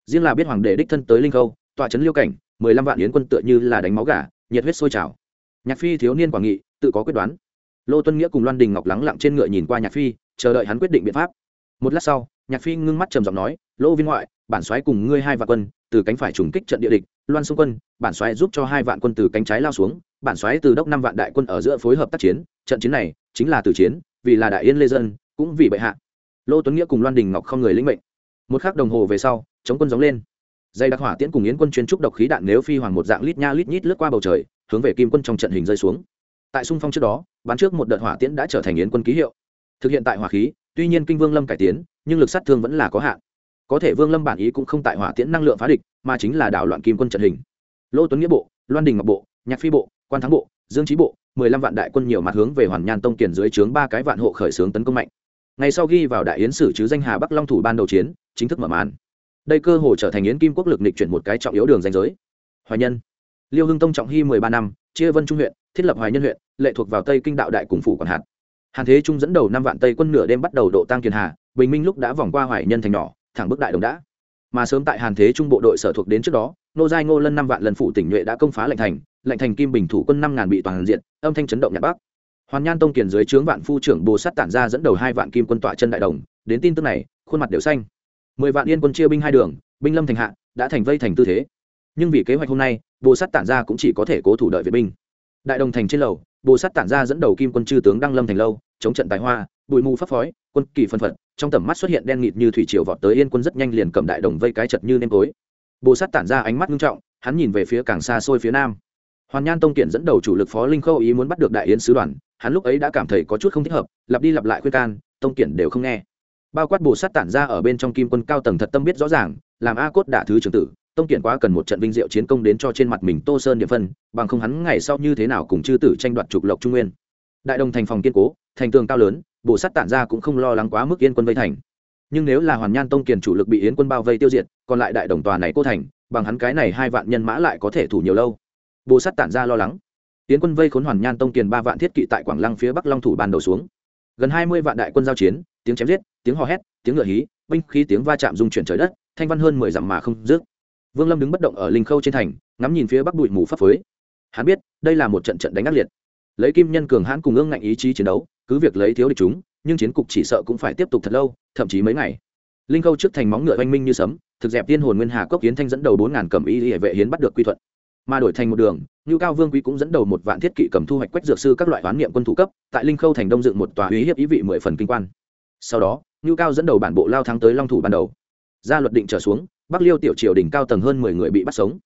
Riêng là biết hoàng đệ đích thân tới linh khâu, tọa trấn liêu cảnh, mười lăm vạn yến quân tựa như là đánh máu gà, nhiệt huyết sôi trào. Nhạc phi thiếu niên quảng nghị, tự có quyết đoán. Lô tuân nghĩa cùng loan đình ngọc lắng lặng trên ngựa nhìn qua nhạc phi, chờ đợi hắn quyết định biện pháp. Một lát sau, nhạc phi ngưng mắt trầm giọng nói, lô viên ngoại, bản xoáy cùng ngươi hai vạn quân, từ cánh phải trùng kích trận địa địch, loan xung quân, bản xoáy giúp cho hai vạn quân từ cánh trái lao xuống, bản xoáy từ đốc năm vạn đại quân ở giữa phối hợp tác chiến, trận chiến này chính là từ chiến vì là đại yên lê dân, cũng vì bệ hạ. Lô tuấn nghĩa cùng loan đình ngọc không người lĩnh mệnh. Một khắc đồng hồ về sau, chống quân gióng lên. Dây đặc hỏa tiễn cùng yến quân chuyên trúc độc khí đạn nếu phi hoàng một dạng lít nha lít nhít lướt qua bầu trời, hướng về kim quân trong trận hình rơi xuống. Tại xung phong trước đó, bắn trước một đợt hỏa tiễn đã trở thành yến quân ký hiệu. Thực hiện tại hỏa khí, tuy nhiên kinh vương lâm cải tiến, nhưng lực sát thương vẫn là có hạn. Có thể vương lâm bản ý cũng không tại hỏa tiễn năng lượng phá địch, mà chính là đảo loạn kim quân trận hình. Lô tuấn nghĩa bộ, loan đình ngọc bộ, nhạc phi bộ, quan thắng bộ dương trí bộ, mười lăm vạn đại quân nhiều mặt hướng về hoàn nhan tông kiền dưới trướng ba cái vạn hộ khởi xướng tấn công mạnh. Ngày sau ghi vào đại yến sử chứ danh hà bắc long thủ ban đầu chiến, chính thức mở màn. Đây cơ hồ trở thành yến kim quốc lực nịch chuyển một cái trọng yếu đường danh giới. Hoài nhân, liêu hưng tông trọng hy mười ba năm, chia vân trung huyện, thiết lập hoài nhân huyện, lệ thuộc vào tây kinh đạo đại cùng phủ còn hạt. Hàn thế trung dẫn đầu năm vạn tây quân nửa đêm bắt đầu độ tăng kiền hà, bình minh lúc đã vòng qua hoài nhân thành nhỏ, thẳng bức đại đồng đã mà sớm tại hàn thế trung bộ đội sở thuộc đến trước đó, nô giai ngô lân năm vạn lần phủ tỉnh nhuệ đã công phá lệnh thành lệnh thành kim bình thủ quân năm ngàn bị toàn diện, âm thanh chấn động nhạc bắc. Hoàn nhan tông kiền dưới trướng vạn phu trưởng bồ sát tản ra dẫn đầu hai vạn kim quân tọa chân đại đồng, đến tin tức này, khuôn mặt đều xanh. Mười vạn yên quân chia binh hai đường, binh lâm thành hạ, đã thành vây thành tư thế. Nhưng vì kế hoạch hôm nay, bồ sát tản ra cũng chỉ có thể cố thủ đợi vệ binh. Đại đồng thành trên lầu, bồ sát tản ra dẫn đầu kim quân chư tướng đăng lâm thành lâu, chống trận tài hoa, bụi mù phấp phói, quân kỳ phân phật trong tầm mắt xuất hiện đen nghịt như thủy triều vọt tới yên quân rất nhanh liền cầm đại đồng vây cái chật như nêm tối. Bồ sát tản ra ánh mắt nghiêm trọng, hắn nhìn về phía càng xa xôi phía nam. Hoàn nhan tông kiện dẫn đầu chủ lực phó linh khâu ý muốn bắt được đại yến sứ đoàn, hắn lúc ấy đã cảm thấy có chút không thích hợp, lặp đi lặp lại khuyên can, tông kiện đều không nghe. Bao quát bồ sát tản ra ở bên trong kim quân cao tầng thật tâm biết rõ ràng, làm a cốt đả thứ trưởng tử, tông kiện quá cần một trận vinh diệu chiến công đến cho trên mặt mình tô sơn địa phân, bằng không hắn ngày sau như thế nào cùng chư tử tranh đoạt trục lộc trung nguyên. Đại đồng thành phòng kiên cố, thành tường cao lớn bồ sắt tản ra cũng không lo lắng quá mức yên quân vây thành. Nhưng nếu là hoàn nhan tông kiền chủ lực bị yến quân bao vây tiêu diệt, còn lại đại đồng tòa này cô thành, bằng hắn cái này hai vạn nhân mã lại có thể thủ nhiều lâu? Bồ sắt tản ra lo lắng. Yến quân vây khốn hoàn nhan tông kiền ba vạn thiết kỵ tại quảng lăng phía bắc long thủ ban đầu xuống. Gần hai mươi vạn đại quân giao chiến, tiếng chém giết, tiếng hò hét, tiếng ngựa hí, binh khí tiếng va chạm dung chuyển trời đất, thanh văn hơn mười dặm mà không dứt. Vương lâm đứng bất động ở linh khâu trên thành, ngắm nhìn phía bắc bụi mù phấp phới. Hắn biết, đây là một trận trận đánh ác liệt lấy kim nhân cường hãn cùng ương ngạnh ý chí chiến đấu, cứ việc lấy thiếu địch chúng, nhưng chiến cục chỉ sợ cũng phải tiếp tục thật lâu, thậm chí mấy ngày. Linh khâu trước thành móng ngựa oanh minh như sấm, thực dẹp tiên hồn nguyên hà cốc hiến thanh dẫn đầu bốn ngàn cầm y hệ vệ hiến bắt được quy thuận. Mà đổi thành một đường như cao vương quý cũng dẫn đầu một vạn thiết kỵ cầm thu hoạch quách dược sư các loại hoán niệm quân thủ cấp, tại linh khâu thành đông dựng một tòa uy hiếp ý vị mười phần kinh quan. Sau đó như cao dẫn đầu bản bộ lao thắng tới long thủ ban đầu. Ra luật định trở xuống, bắc liêu tiểu triều đỉnh cao tầng hơn mười người bị bắt sống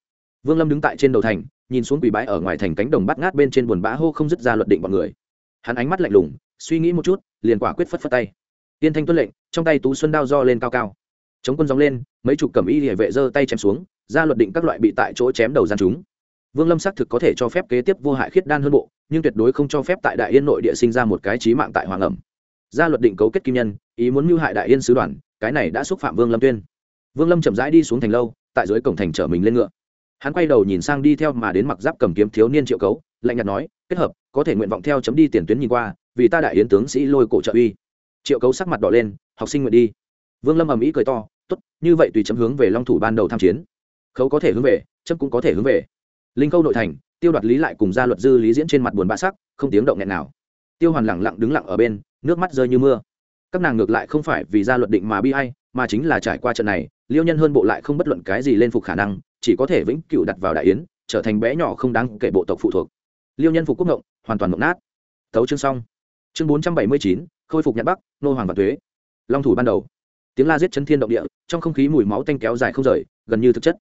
vương lâm đứng tại trên đầu thành, nhìn xuống quỷ bãi ở ngoài thành cánh đồng bắt ngát bên trên buồn bã hô không dứt ra luật định bọn người. Hắn ánh mắt lạnh lùng, suy nghĩ một chút, liền quả quyết phất phất tay. Tiên thanh tuân lệnh, trong tay tú xuân đao do lên cao cao. Chống quân dóng lên, mấy chục cầm y địa vệ giơ tay chém xuống, ra luật định các loại bị tại chỗ chém đầu gian chúng. Vương lâm xác thực có thể cho phép kế tiếp vô hại khiết đan hơn bộ, nhưng tuyệt đối không cho phép tại đại yên nội địa sinh ra một cái trí mạng tại hoàng ẩm. Ra luật định cấu kết kim nhân, ý muốn mưu hại đại yên sứ đoàn, cái này đã xúc phạm vương lâm tuyên. Vương lâm chậm rãi đi xuống thành lâu, tại dưới cổng thành chở mình lên ngựa hắn quay đầu nhìn sang đi theo mà đến mặc giáp cầm kiếm thiếu niên triệu cấu, lạnh nhạt nói, kết hợp, có thể nguyện vọng theo chấm đi tiền tuyến nhìn qua, vì ta đại yến tướng sĩ lôi cổ trợ uy. Triệu cấu sắc mặt đỏ lên, học sinh nguyện đi. Vương lâm ầm ĩ cười to t ố t như vậy tùy chấm hướng về long thủ ban đầu tham chiến. Khấu có thể hướng về, chấm cũng có thể hướng về. Linh câu nội thành, tiêu đoạt lý lại cùng gia luật dư lý diễn trên mặt buồn bã sắc, không tiếng động nghẹn nào. Tiêu hoàn lẳng lặng đứng lặng ở bên, nước mắt rơi như mưa. Các nàng ngược lại không phải vì gia luật định mà bi hay mà chính là trải qua trận này, liêu nhân hơn bộ lại không bất luận cái gì lên phục khả năng chỉ có thể vĩnh cửu đặt vào đại yến, trở thành bé nhỏ không đáng kể bộ tộc phụ thuộc. Liêu nhân phục quốc ngộng, hoàn toàn mộng nát. Thấu chương xong. Chương bốn trăm bảy mươi chín, khôi phục nhật bắc, nô hoàng và thuế long thủ ban đầu. Tiếng la giết chấn thiên động địa, trong không khí mùi máu tanh kéo dài không rời, gần như thực chất.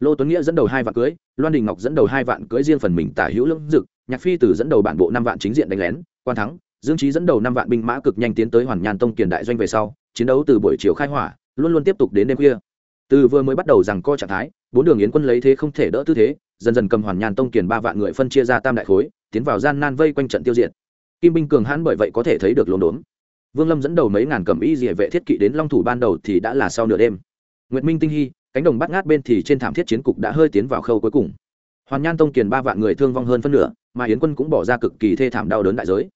Lô tuấn nghĩa dẫn đầu hai vạn cưới, loan đình ngọc dẫn đầu hai vạn cưới riêng phần mình tả hữu lưỡng dực, nhạc phi tử dẫn đầu bản bộ năm vạn chính diện đánh lén, quan thắng, dương trí dẫn đầu năm vạn binh mã cực nhanh tiến tới hoàn nhàn tông kiền đại doanh về sau, chiến đấu từ buổi chiều khai hỏa, luôn luôn tiếp tục đến đêm khuya từ vừa mới bắt đầu rằng co trạng thái, bốn đường yến quân lấy thế không thể đỡ tư thế, dần dần cầm hoàn nhàn tông kiền ba vạn người phân chia ra tam đại khối, tiến vào gian nan vây quanh trận tiêu diệt. Kim binh cường hãn bởi vậy có thể thấy được lồn đốn vương lâm dẫn đầu mấy ngàn cầm y dỉa vệ thiết kỵ đến long thủ ban đầu thì đã là sau nửa đêm. Nguyệt minh tinh hy, cánh đồng bắt ngát bên thì trên thảm thiết chiến cục đã hơi tiến vào khâu cuối cùng. Hoàn nhan tông kiền ba vạn người thương vong hơn phân nửa, mà yến quân cũng bỏ ra cực kỳ thê thảm đau đớn đại giới.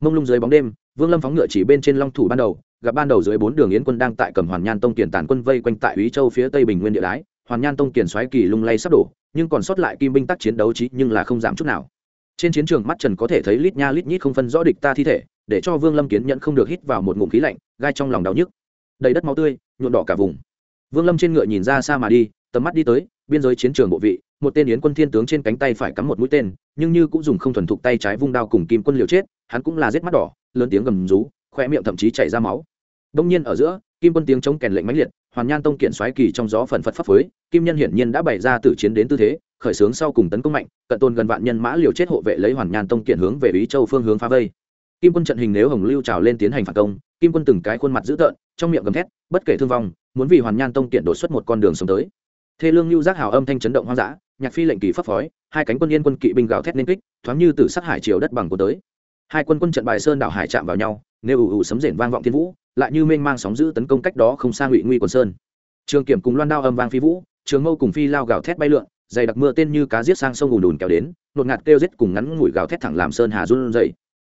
Mông lung dưới bóng đêm, vương lâm phóng ngựa chỉ bên trên long thủ ban đầu gặp ban đầu dưới bốn đường yến quân đang tại cầm hoàn nhan tông kiền tàn quân vây quanh tại úy châu phía tây bình nguyên địa đái, hoàn nhan tông kiền xoáy kỳ lung lay sắp đổ, nhưng còn sót lại kim binh tác chiến đấu trí nhưng là không giảm chút nào. Trên chiến trường mắt trần có thể thấy lít nha lít nhít không phân rõ địch ta thi thể, để cho vương lâm kiến nhận không được hít vào một ngụm khí lạnh, gai trong lòng đau nhức. Đầy đất máu tươi nhuộn đỏ cả vùng. Vương lâm trên ngựa nhìn ra xa mà đi, tầm mắt đi tới, biên giới chiến trường bộ vị, một tên yến quân thiên tướng trên cánh tay phải cắm một mũi tên, nhưng như cũng dùng không thuần thục tay trái vung đao cùng kim quân liều chết, hắn cũng là giết mắt đỏ, lớn tiếng gầm rú, khoe miệng thậm chí chảy ra máu đông nhiên ở giữa, kim quân tiếng chống kèn lệnh mãnh liệt, hoàn nhan tông kiện xoáy kỳ trong gió phần phật phấp phới kim nhân hiển nhiên đã bày ra tử chiến đến tư thế, khởi sướng sau cùng tấn công mạnh, cận tôn gần vạn nhân mã liều chết hộ vệ lấy hoàn nhan tông kiện hướng về ý châu phương hướng phá vây. Kim quân trận hình nếu hồng lưu trào lên tiến hành phản công, kim quân từng cái khuôn mặt dữ tợn, trong miệng gầm thét, bất kể thương vong, muốn vì hoàn nhan tông kiện đột xuất một con đường sống tới. Thê lương lưu giác hào âm thanh chấn động hoang dã, nhạc phi lệnh kỳ phấp phói hai cánh quân yên quân kỵ binh gào thét lên kích, thoáng như từ sát hải triều đất bằng của tới hai quân quân trận bài sơn đảo hải chạm vào nhau nếu ủ ủ sấm rền vang vọng thiên vũ, lại như mênh mang sóng giữ tấn công cách đó không xa ngụy nguy quần sơn. Trường kiểm cùng loan đao âm vang phi vũ, trường mâu cùng phi lao gào thét bay lượn, dày đặc mưa tên như cá giết sang sông ùn ùn kéo đến, nột ngạt kêu giết cùng ngắn ngủi gào thét thẳng làm sơn hà run dậy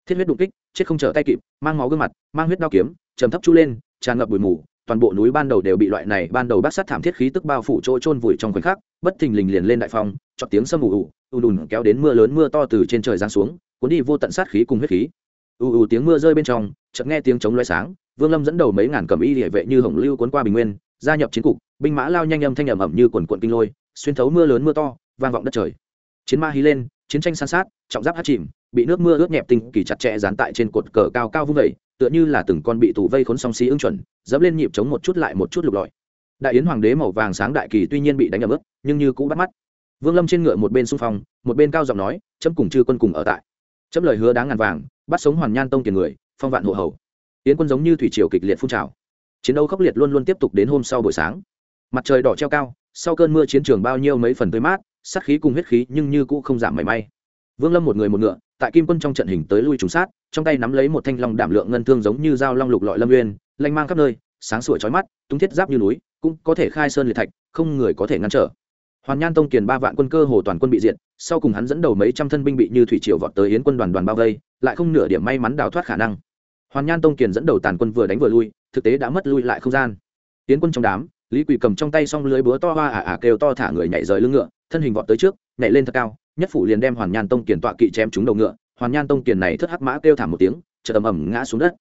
thiết huyết đụng kích, chết không trở tay kịp, mang máu gương mặt, mang huyết đao kiếm, trầm thấp chu lên, tràn ngập bụi mù, toàn bộ núi ban đầu đều bị loại này ban đầu bác sát thảm thiết khí tức bao phủ chỗ trôn vùi trong khoảnh khắc, bất thình lình liền lên đại phong cho tiếng sâm ù ù ù đùn kéo đến mưa lớn mưa to từ trên trời giáng xuống cuốn đi vô tận sát khí cùng huyết khí. Ù ù tiếng mưa rơi bên trong, chợt nghe tiếng chống loay sáng, vương lâm dẫn đầu mấy ngàn cầm y địa vệ như hồng lưu cuốn qua bình nguyên, gia nhập chiến cục, binh mã lao nhanh âm thanh ẩm ẩm như quần quận kinh lôi, xuyên thấu mưa lớn mưa to, vang vọng đất trời. Chiến ma hí lên, chiến tranh san sát, trọng giáp hát chìm, bị nước mưa ướt nhẹp tinh kỳ chặt chẽ dán tại trên cột cờ cao cao vung vẩy tựa như là từng con bị tù vây khốn song xí ứng chuẩn, dẫm lên nhịp chống một chút lại một chút lục lọi. Đại yến hoàng đế màu vàng sáng đại kỳ tuy nhiên bị đánh ẩm ướt, nhưng như cũ bắt mắt. Vương lâm trên ngựa một bên xung phong, một bên cao giọng nói, chấm cùng chư quân cùng ở tại chấm lời hứa đáng ngàn vàng, bắt sống hoàn nhan tông tiền người, phong vạn hộ hầu. Yến quân giống như thủy triều kịch liệt phun trào. Chiến đấu khốc liệt luôn luôn tiếp tục đến hôm sau buổi sáng. Mặt trời đỏ treo cao, sau cơn mưa chiến trường bao nhiêu mấy phần tươi mát, sát khí cùng huyết khí nhưng như cũ không giảm mảy may. Vương lâm một người một ngựa, tại kim quân trong trận hình tới lui trùng sát, trong tay nắm lấy một thanh long đảm lượng ngân thương giống như dao long lục lọi lâm uyên, lanh mang khắp nơi, sáng sủa chói mắt, tung thiết giáp như núi, cũng có thể khai sơn liệt thạch, không người có thể ngăn trở hoàn nhan tông kiền ba vạn quân cơ hồ toàn quân bị diệt, sau cùng hắn dẫn đầu mấy trăm thân binh bị như thủy triều vọt tới yến quân đoàn đoàn bao vây, lại không nửa điểm may mắn đào thoát khả năng. Hoàn nhan tông kiền dẫn đầu tàn quân vừa đánh vừa lui, thực tế đã mất lui lại không gian. Yến quân trong đám, lý quỳ cầm trong tay song lưới búa to hoa ả ả kêu to thả người nhảy rời lưng ngựa, thân hình vọt tới trước, nhảy lên thật cao, nhất phủ liền đem hoàn nhan tông kiền tọa kỵ chém trúng đầu ngựa. Hoàn nhan tông kiền này thất hắc mã kêu thảm một tiếng, chợt ầm ầm ngã xuống đất.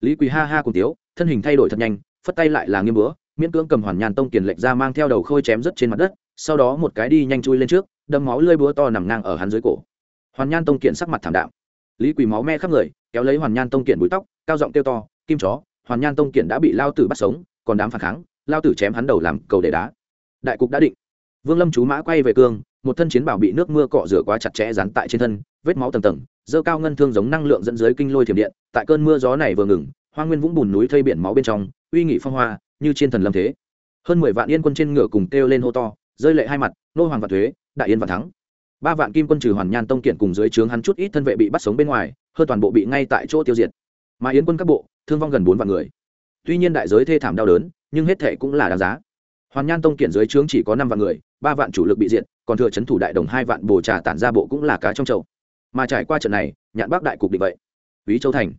Lý quỳ ha ha cùng tiếu, thân hình thay đổi thật nhanh, phất tay lại là nghiêm búa, miễn cưỡng cầm hoàn nhan tông kiền lệch ra mang theo đầu khôi chém rất trên mặt đất sau đó một cái đi nhanh chui lên trước đâm máu lơi búa to nằm ngang ở hắn dưới cổ. Hoàn nhan tông kiện sắc mặt thảm đạm. Lý quỳ máu me khắp người, kéo lấy hoàn nhan tông kiện bụi tóc, cao giọng kêu to, kim chó, hoàn nhan tông kiện đã bị lao tử bắt sống, còn đám phản kháng, lao tử chém hắn đầu làm cầu để đá. Đại cục đã định. Vương lâm chú mã quay về cương, một thân chiến bảo bị nước mưa cọ rửa quá chặt chẽ dán tại trên thân, vết máu tầng tầng, dơ cao ngân thương giống năng lượng dẫn dưới kinh lôi thiểm điện, tại cơn mưa gió này vừa ngừng, hoa nguyên vũng bùn núi thây biển máu bên trong, uy nghị phong hoa, như trên thần lâm thế. Hơn mười vạn yên quân trên ngựa cùng kêu lên hô to rơi lệ hai mặt, nô hoàng và thuế, đại yên và thắng. Ba vạn kim quân trừ hoàn nhan tông kiện cùng dưới trướng hắn chút ít thân vệ bị bắt sống bên ngoài hơn toàn bộ bị ngay tại chỗ tiêu diệt. Mà yến quân các bộ, thương vong gần bốn vạn người. Tuy nhiên đại giới thê thảm đau đớn, nhưng hết thệ cũng là đáng giá. Hoàn nhan tông kiện dưới trướng chỉ có năm vạn người, ba vạn chủ lực bị diệt, còn thừa trấn thủ đại đồng hai vạn bồ trà tản ra bộ cũng là cá trong chậu. Mà trải qua trận này, nhạn bác đại cục định vậy. Ý châu thành.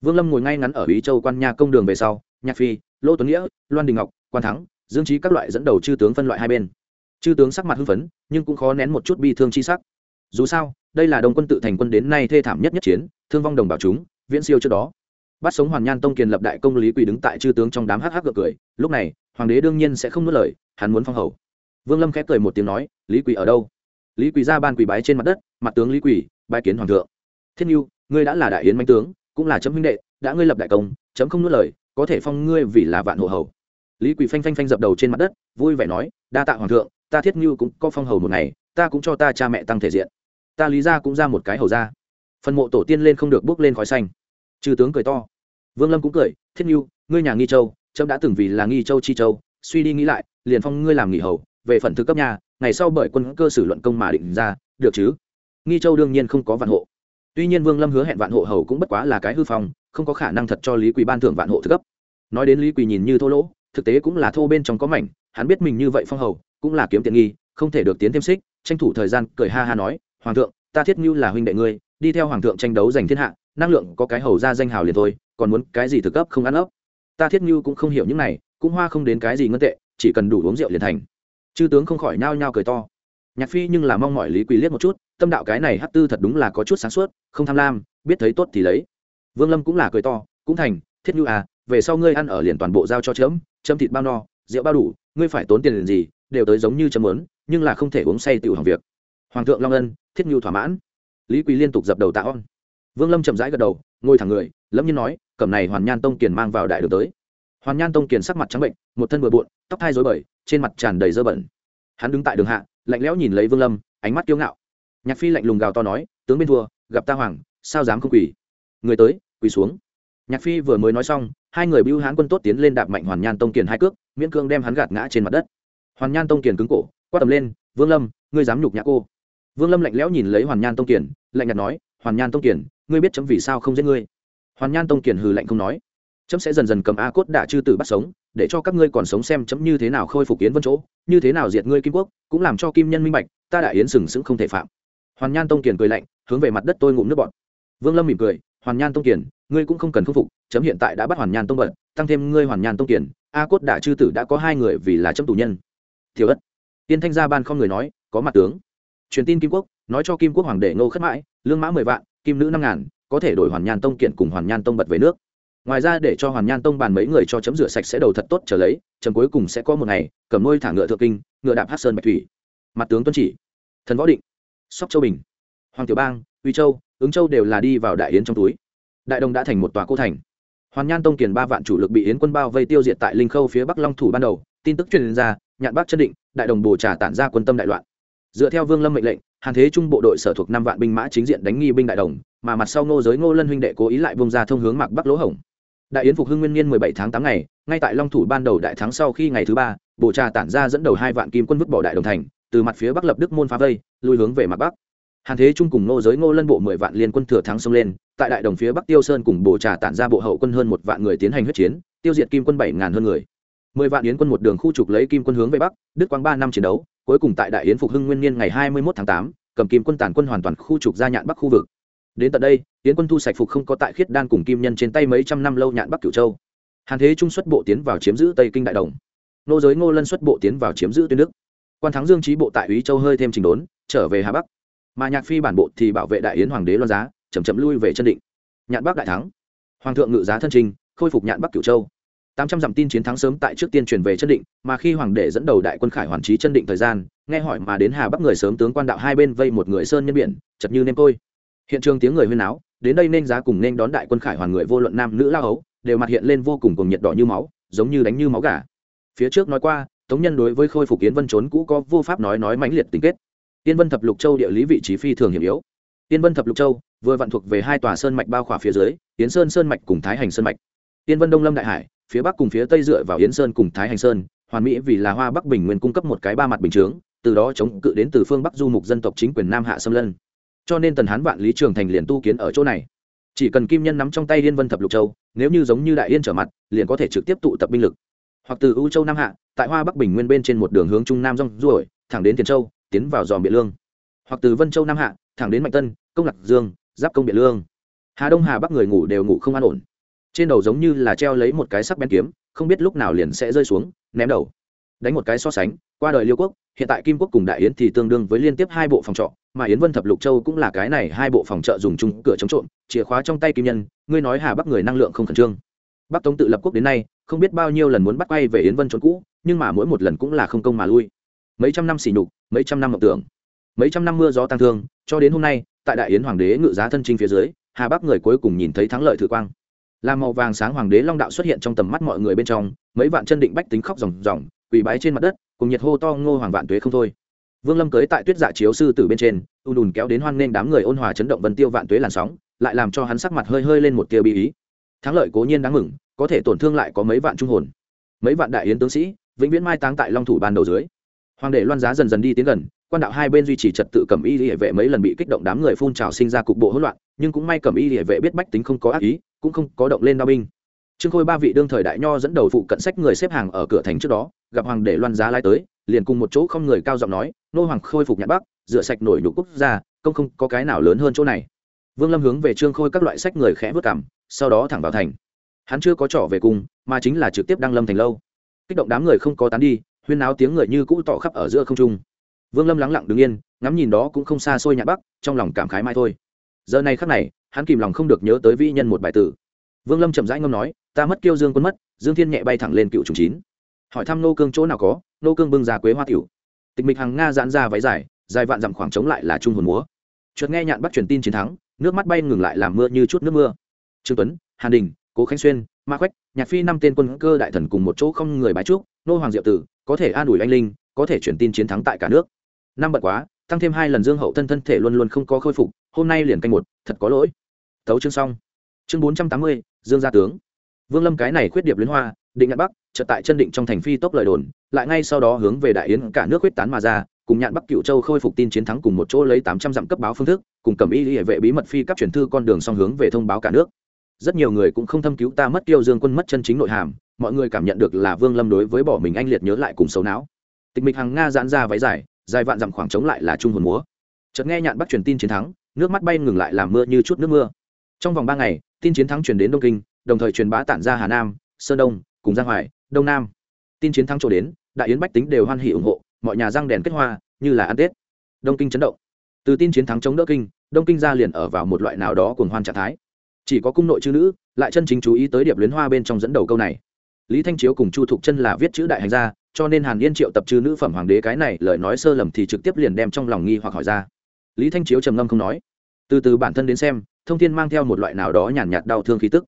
Vương lâm ngồi ngay ngắn ở ý châu quan nha công đường về sau, nhạc phi, lô tuấn nghĩa, loan đình ngọc, quan thắng, dương trí các loại dẫn đầu chư tướng phân loại hai bên chư tướng sắc mặt hưng phấn, nhưng cũng khó nén một chút bi thương chi sắc. Dù sao, đây là đồng quân tự thành quân đến nay thê thảm nhất nhất chiến, thương vong đồng bào chúng, viễn siêu trước đó. Bắt sống hoàn nhan tông kiền lập đại công lý quỳ đứng tại chư tướng trong đám hắc hắc gượng cười, lúc này, hoàng đế đương nhiên sẽ không nuốt lời, hắn muốn phong hầu. Vương lâm khép cười một tiếng nói, lý quỳ ở đâu? Lý quỳ ra ban quỳ bái trên mặt đất, mặt tướng lý quỳ, bái kiến hoàng thượng. Thiên nhu ngươi đã là đại yến manh tướng, cũng là chấm huynh đệ, đã ngươi lập đại công, chấm không nuốt lời, có thể phong ngươi vì là vạn hộ hầu. Lý quỳ phanh phanh phanh dập đầu trên mặt đất, vui vẻ nói, đa tạ hoàng thượng ta thiết như cũng có phong hầu một ngày, ta cũng cho ta cha mẹ tăng thể diện. Ta lý ra cũng ra một cái hầu ra phần mộ tổ tiên lên không được bước lên khói xanh. Trừ tướng cười to. Vương lâm cũng cười, thiết như ngươi nhà nghi châu trâm đã từng vì là nghi châu chi châu, suy đi nghĩ lại, liền phong ngươi làm nghỉ hầu, về phần thứ cấp nhà, ngày sau bởi quân cơ sử luận công mà định ra, được chứ? Nghi châu đương nhiên không có vạn hộ. Tuy nhiên vương lâm hứa hẹn vạn hộ hầu cũng bất quá là cái hư phong, không có khả năng thật cho lý quỳ ban thưởng vạn hộ thứ cấp. Nói đến lý quỳ nhìn như thô lỗ, thực tế cũng là thô bên trong có mảnh, hắn biết mình như vậy phong hầu cũng là kiếm tiện nghi, không thể được tiến thêm xích, tranh thủ thời gian cười ha ha nói, hoàng thượng, ta thiết như là huynh đệ ngươi, đi theo hoàng thượng tranh đấu giành thiên hạ, năng lượng có cái hầu ra danh hào liền thôi, còn muốn cái gì thực cấp không ăn ấp. Ta thiết như cũng không hiểu những này, cũng hoa không đến cái gì ngân tệ, chỉ cần đủ uống rượu liền thành. Chư tướng không khỏi nhao nhao cười to. Nhạc phi nhưng là mong mọi lý quỳ liếc một chút, tâm đạo cái này hát tư thật đúng là có chút sáng suốt, không tham lam, biết thấy tốt thì lấy. Vương lâm cũng là cười to, cũng thành, thiết như à về sau ngươi ăn ở liền toàn bộ giao cho chấm châm thịt bao no, rượu bao đủ, ngươi phải tốn tiền liền gì đều tới giống như chấm muốn, nhưng là không thể uống say tiểu hỏng việc. Hoàng thượng long ân, thiết nhu thỏa mãn. Lý Quý liên tục dập đầu tạ on. Vương lâm chậm rãi gật đầu, ngồi thẳng người lâm nhiên nói, cẩm này hoàn nhan tông kiền mang vào đại đường tới. Hoàn nhan tông kiền sắc mặt trắng bệnh, một thân bừa bộn, tóc thai rối bời, trên mặt tràn đầy dơ bẩn. Hắn đứng tại đường hạ, lạnh lẽo nhìn lấy vương lâm, ánh mắt kiêu ngạo. Nhạc phi lạnh lùng gào to nói, tướng bên thua, gặp ta hoàng, sao dám không quỳ? Người tới, quỳ xuống. Nhạc phi vừa mới nói xong, hai người bưu hán quân tốt tiến lên đạp mạnh hoàn nhan tông kiền hai cước, miễn cương đem hắn gạt ngã trên mặt đất hoàn nhan tông kiền cứng cổ, quát tầm lên, vương lâm, ngươi dám nhục nhã cô? Vương lâm lạnh lẽo nhìn lấy hoàn nhan tông kiền, lạnh nhạt nói, hoàn nhan tông kiền, ngươi biết chấm vì sao không giết ngươi? Hoàn nhan tông kiền hừ lạnh không nói, chấm sẽ dần dần cầm a cốt đả chư tử bắt sống, để cho các ngươi còn sống xem chấm như thế nào khôi phục yến vân chỗ, như thế nào diệt ngươi kim quốc, cũng làm cho kim nhân minh bạch, ta đại yến sừng sững không thể phạm. Hoàn nhan tông kiền cười lạnh, hướng về mặt đất tôi ngụm nước bọt. Vương lâm mỉm cười, hoàn nhan tông kiền, ngươi cũng không cần khâm phục, chấm hiện tại đã bắt hoàn nhan tông bật tăng thêm ngươi hoàn nhan tông kiền, a cốt đả chư tử đã có hai người vì là chấm tù nhân thiếu ất. Tiên thanh gia ban không người nói, có mặt tướng. Truyền tin kim quốc, nói cho kim quốc hoàng đệ ngô khất mãi, lương mã mười vạn, kim nữ năm ngàn, có thể đổi hoàn nhan tông kiện cùng hoàn nhan tông bật về nước. Ngoài ra để cho hoàn nhan tông bàn mấy người cho chấm rửa sạch sẽ đầu thật tốt trở lấy, chấm cuối cùng sẽ có một ngày, cầm nuôi thả ngựa thượng kinh, ngựa đạp hát sơn bạch thủy. Mặt tướng tuân chỉ. Thần võ định. Sóc châu bình. Hoàng tiểu bang, uy châu, ứng châu đều là đi vào đại yến trong túi. Đại đồng đã thành một tòa cô thành. Hoàn nhan tông kiền ba vạn chủ lực bị yến quân bao vây tiêu diệt tại linh khâu phía bắc long thủ ban đầu, tin tức truyền ra nhạn bác chân định, đại đồng bồ trà tản ra quân tâm đại loạn. Dựa theo vương lâm mệnh lệnh, hàn thế trung bộ đội sở thuộc năm vạn binh mã chính diện đánh nghi binh đại đồng, mà mặt sau ngô giới ngô lân huynh đệ cố ý lại bông ra thông hướng mạc bắc lỗ hổng. Đại yến phục hưng nguyên niên mười bảy tháng tám ngày, ngay tại long thủ ban đầu đại thắng sau khi ngày thứ ba bộ trà tản ra dẫn đầu hai vạn kim quân vứt bỏ đại đồng thành, từ mặt phía bắc lập đức môn phá vây, lui hướng về mặt bắc. Hàn thế trung cùng ngô giới ngô lân bộ mười vạn liên quân thừa thắng xông lên, tại đại đồng phía bắc tiêu sơn cùng bộ trà tản ra bộ hậu quân hơn một vạn người tiến hành huyết chiến, tiêu diệt kim quân bảy ngàn hơn người mười vạn yến quân một đường khu trục lấy kim quân hướng về bắc đức quang ba năm chiến đấu, cuối cùng tại đại yến phục hưng nguyên niên ngày hai mươi một tháng tám, cầm kim quân tàn quân hoàn toàn khu trục ra nhạn bắc khu vực. Đến tận đây, yến quân thu sạch phục không có tại khiết đan cùng kim nhân trên tay mấy trăm năm lâu nhạn bắc cửu châu. Hàn thế trung xuất bộ tiến vào chiếm giữ tây kinh đại đồng. Nô giới ngô lân xuất bộ tiến vào chiếm giữ tuyên đức. Quan thắng dương trí bộ tại úy châu hơi thêm trình đốn, trở về hà bắc. Mà nhạc phi bản bộ thì bảo vệ đại yến hoàng đế loan giá chầm chậm lui về chân định. Nhạn bắc đại thắng. Hoàng thượng ngự giá thân trình, khôi phục nhạn bắc cửu châu tám trăm dặm tin chiến thắng sớm tại trước tiên truyền về chân định, mà khi hoàng đệ dẫn đầu đại quân khải hoàn trí chân định thời gian, nghe hỏi mà đến hà bắc người sớm tướng quan đạo hai bên vây một người sơn nhân biển, chật như nêm tôi hiện trường tiếng người huyên áo đến đây nên giá cùng nên đón đại quân khải hoàn người vô luận nam nữ lao ấu đều mặt hiện lên vô cùng cùng nhiệt đỏ như máu, giống như đánh như máu gà. Phía trước nói qua, tống nhân đối với khôi phục yến vân trốn cũ có vô pháp nói nói mãnh liệt tình kết. Yên vân thập lục châu địa lý vị trí phi thường hiểm yếu. Yên vân thập lục châu, vừa vận thuộc về hai tòa sơn mạch bao khỏa phía dưới, yến sơn sơn mạch cùng thái hành sơn mạch. Tiên vân đông lâm đại hải phía bắc cùng phía tây dựa vào yến sơn cùng thái hành sơn, hoàn mỹ vì là hoa bắc bình nguyên cung cấp một cái ba mặt bình chướng, từ đó chống cự đến từ phương bắc du mục dân tộc chính quyền nam hạ xâm lân. Cho nên tần hán vạn lý trường thành liền tu kiến ở chỗ này. Chỉ cần kim nhân nắm trong tay liên vân thập lục châu, nếu như giống như đại yên trở mặt, liền có thể trực tiếp tụ tập binh lực. Hoặc từ u châu nam hạ, tại hoa bắc bình nguyên bên trên một đường hướng trung nam rong ruổi, thẳng đến tiền châu, tiến vào dòm biện lương. Hoặc từ vân châu nam hạ, thẳng đến mạnh tân, công lạc dương, giáp công biện lương. Hà đông hà bắc người ngủ đều ngủ không an ổn trên đầu giống như là treo lấy một cái sắc bén kiếm, không biết lúc nào liền sẽ rơi xuống, ném đầu. Đánh một cái so sánh, qua đời liêu quốc, hiện tại kim quốc cùng đại yến thì tương đương với liên tiếp hai bộ phòng trọ, mà yến vân thập lục châu cũng là cái này hai bộ phòng trợ dùng chung cửa chống trộm, chìa khóa trong tay kim nhân, ngươi nói hà bắc người năng lượng không khẩn trương. Bắc tống tự lập quốc đến nay, không biết bao nhiêu lần muốn bắt quay về yến vân trốn cũ, nhưng mà mỗi một lần cũng là không công mà lui. Mấy trăm năm xỉ nhục, mấy trăm năm mộng tưởng, mấy trăm năm mưa gió tăng thương, cho đến hôm nay, tại đại yến hoàng đế ngự giá thân trinh phía dưới, hà bắc người cuối cùng nhìn thấy thắng lợi thử quang làm màu vàng sáng hoàng đế long đạo xuất hiện trong tầm mắt mọi người bên trong, mấy vạn chân định bách tính khóc ròng ròng, quỳ bái trên mặt đất, cùng nhiệt hô to ngô hoàng vạn tuế không thôi. Vương lâm cưới tại tuyết dạ chiếu sư tử bên trên, u đùn kéo đến hoan nghênh đám người ôn hòa chấn động vân tiêu vạn tuế làn sóng, lại làm cho hắn sắc mặt hơi hơi lên một tia bí ý. Thắng lợi cố nhiên đáng mừng, có thể tổn thương lại có mấy vạn trung hồn. Mấy vạn đại yến tướng sĩ, vĩnh viễn mai táng tại long thủ ban đầu dưới. Hoàng đệ loan giá dần dần đi tiến gần, quan đạo hai bên duy trì trật tự cẩm y địa vệ mấy lần bị kích động đám người phun trào sinh ra cục bộ hỗn loạn, nhưng cũng may cẩm y địa vệ biết bách tính không có ác ý cũng không có động lên đao binh. Trương khôi ba vị đương thời đại nho dẫn đầu phụ cận sách người xếp hàng ở cửa thành trước đó, gặp hoàng đệ loan giá lai tới, liền cùng một chỗ không người cao giọng nói, nô hoàng khôi phục nhạc bắc, rửa sạch nổi nhục quốc gia, công không có cái nào lớn hơn chỗ này. Vương lâm hướng về trương khôi các loại sách người khẽ vất cảm, sau đó thẳng vào thành. Hắn chưa có trỏ về cùng, mà chính là trực tiếp đăng lâm thành lâu. Kích động đám người không có tán đi, huyên náo tiếng người như cũ tỏ khắp ở giữa không trung. Vương lâm lắng lặng đứng yên, ngắm nhìn đó cũng không xa xôi nhạc bắc, trong lòng cảm khái mai thôi. Giờ này khắc này hắn kìm lòng không được nhớ tới vĩ nhân một bài tử. Vương lâm chậm rãi ngâm nói, ta mất kiêu dương quân mất, dương thiên nhẹ bay thẳng lên cựu trùng chín. Hỏi thăm nô cương chỗ nào có, nô cương bưng ra quế hoa tiểu. Tịch mịch hàng nga giãn ra váy dài dài vạn dặm khoảng trống lại là trung hồn múa. Chợt nghe nhạn bắt truyền tin chiến thắng, nước mắt bay ngừng lại làm mưa như chút nước mưa. Trương tuấn, hàn đình, cố khánh xuyên, ma khoách nhạc phi năm tên quân cơ đại thần cùng một chỗ không người bái trúc, nô hoàng diệu tử, có thể an ủi anh linh, có thể truyền tin chiến thắng tại cả nước. Năm bận quá tăng thêm hai lần dương hậu thân thân thể luôn luôn không có khôi phục, hôm nay liền canh một, thật có lỗi. Thấu chương xong. Chương bốn trăm tám mươi, dương gia tướng. Vương lâm cái này khuyết điệp liên hoa, định ngạn bắc, chợt tại chân định trong thành phi tốc lời đồn, lại ngay sau đó hướng về đại yến cả nước quyết tán mà ra, cùng nhạn bắc cựu châu khôi phục tin chiến thắng cùng một chỗ lấy tám trăm dặm cấp báo phương thức, cùng cầm y hệ vệ bí mật phi các truyền thư con đường song hướng về thông báo cả nước. Rất nhiều người cũng không thâm cứu ta mất tiêu dương quân mất chân chính nội hàm, mọi người cảm nhận được là vương lâm đối với bỏ mình anh liệt nhớ lại cùng xấu não. Tịch mịch hàng nga giãn ra váy dài dài vạn dặm khoảng trống lại là trung hồn múa. Chợt nghe nhạn bắc truyền tin chiến thắng, nước mắt bay ngừng lại làm mưa như chút nước mưa. Trong vòng ba ngày, tin chiến thắng truyền đến đông kinh, đồng thời truyền bá tản ra hà nam, sơn đông, cùng giang hoài, đông nam. Tin chiến thắng trổ đến, đại yến bách tính đều hoan hỉ ủng hộ, mọi nhà răng đèn kết hoa, như là ăn tết. Đông kinh chấn động. Từ tin chiến thắng chống đỡ kinh, đông kinh ra liền ở vào một loại nào đó cuồng hoan trạng thái. Chỉ có cung nội chữ nữ, lại chân chính chú ý tới điệp luyến hoa bên trong dẫn đầu câu này. Lý thanh chiếu cùng chu thục chân là viết chữ đại hành gia cho nên hàn yên triệu tập trừ nữ phẩm hoàng đế cái này, lời nói sơ lầm thì trực tiếp liền đem trong lòng nghi hoặc hỏi ra. Lý thanh chiếu trầm ngâm không nói. Từ từ bản thân đến xem, thông thiên mang theo một loại nào đó nhàn nhạt đau thương khí tức.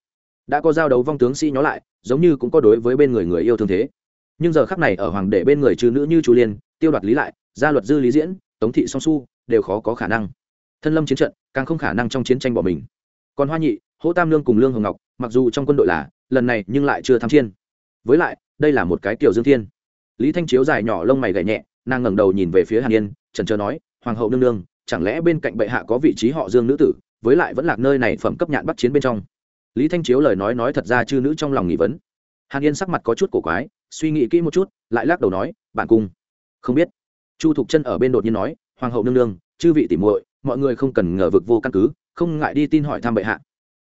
Đã có giao đấu vong tướng sĩ nhó lại, giống như cũng có đối với bên người người yêu thương thế. Nhưng giờ khắc này ở hoàng đệ bên người trừ nữ như chú liên, tiêu đoạt lý lại, gia luật dư lý diễn, tống thị song su, đều khó có khả năng. Thân lâm chiến trận, càng không khả năng trong chiến tranh bỏ mình. Còn hoa nhị, hỗ tam lương cùng lương hồng ngọc, mặc dù trong quân đội là, lần này nhưng lại chưa tham chiến với lại, đây là một cái kiểu dương thiên lý thanh chiếu dài nhỏ lông mày gảy nhẹ, nàng ngẩng đầu nhìn về phía hàn yên, trần trờ nói, hoàng hậu nương nương, chẳng lẽ bên cạnh bệ hạ có vị trí họ dương nữ tử, với lại vẫn lạc nơi này phẩm cấp nhạn bắt chiến bên trong? Lý thanh chiếu lời nói nói thật ra chư nữ trong lòng nghị vấn. Hàn yên sắc mặt có chút cổ quái, suy nghĩ kỹ một chút, lại lắc đầu nói bạn cung, không biết. Chu thục chân ở bên đột nhiên nói, hoàng hậu nương nương, chư vị tỉ muội, mọi người không cần ngờ vực vô căn cứ, không ngại đi tin hỏi thăm bệ hạ.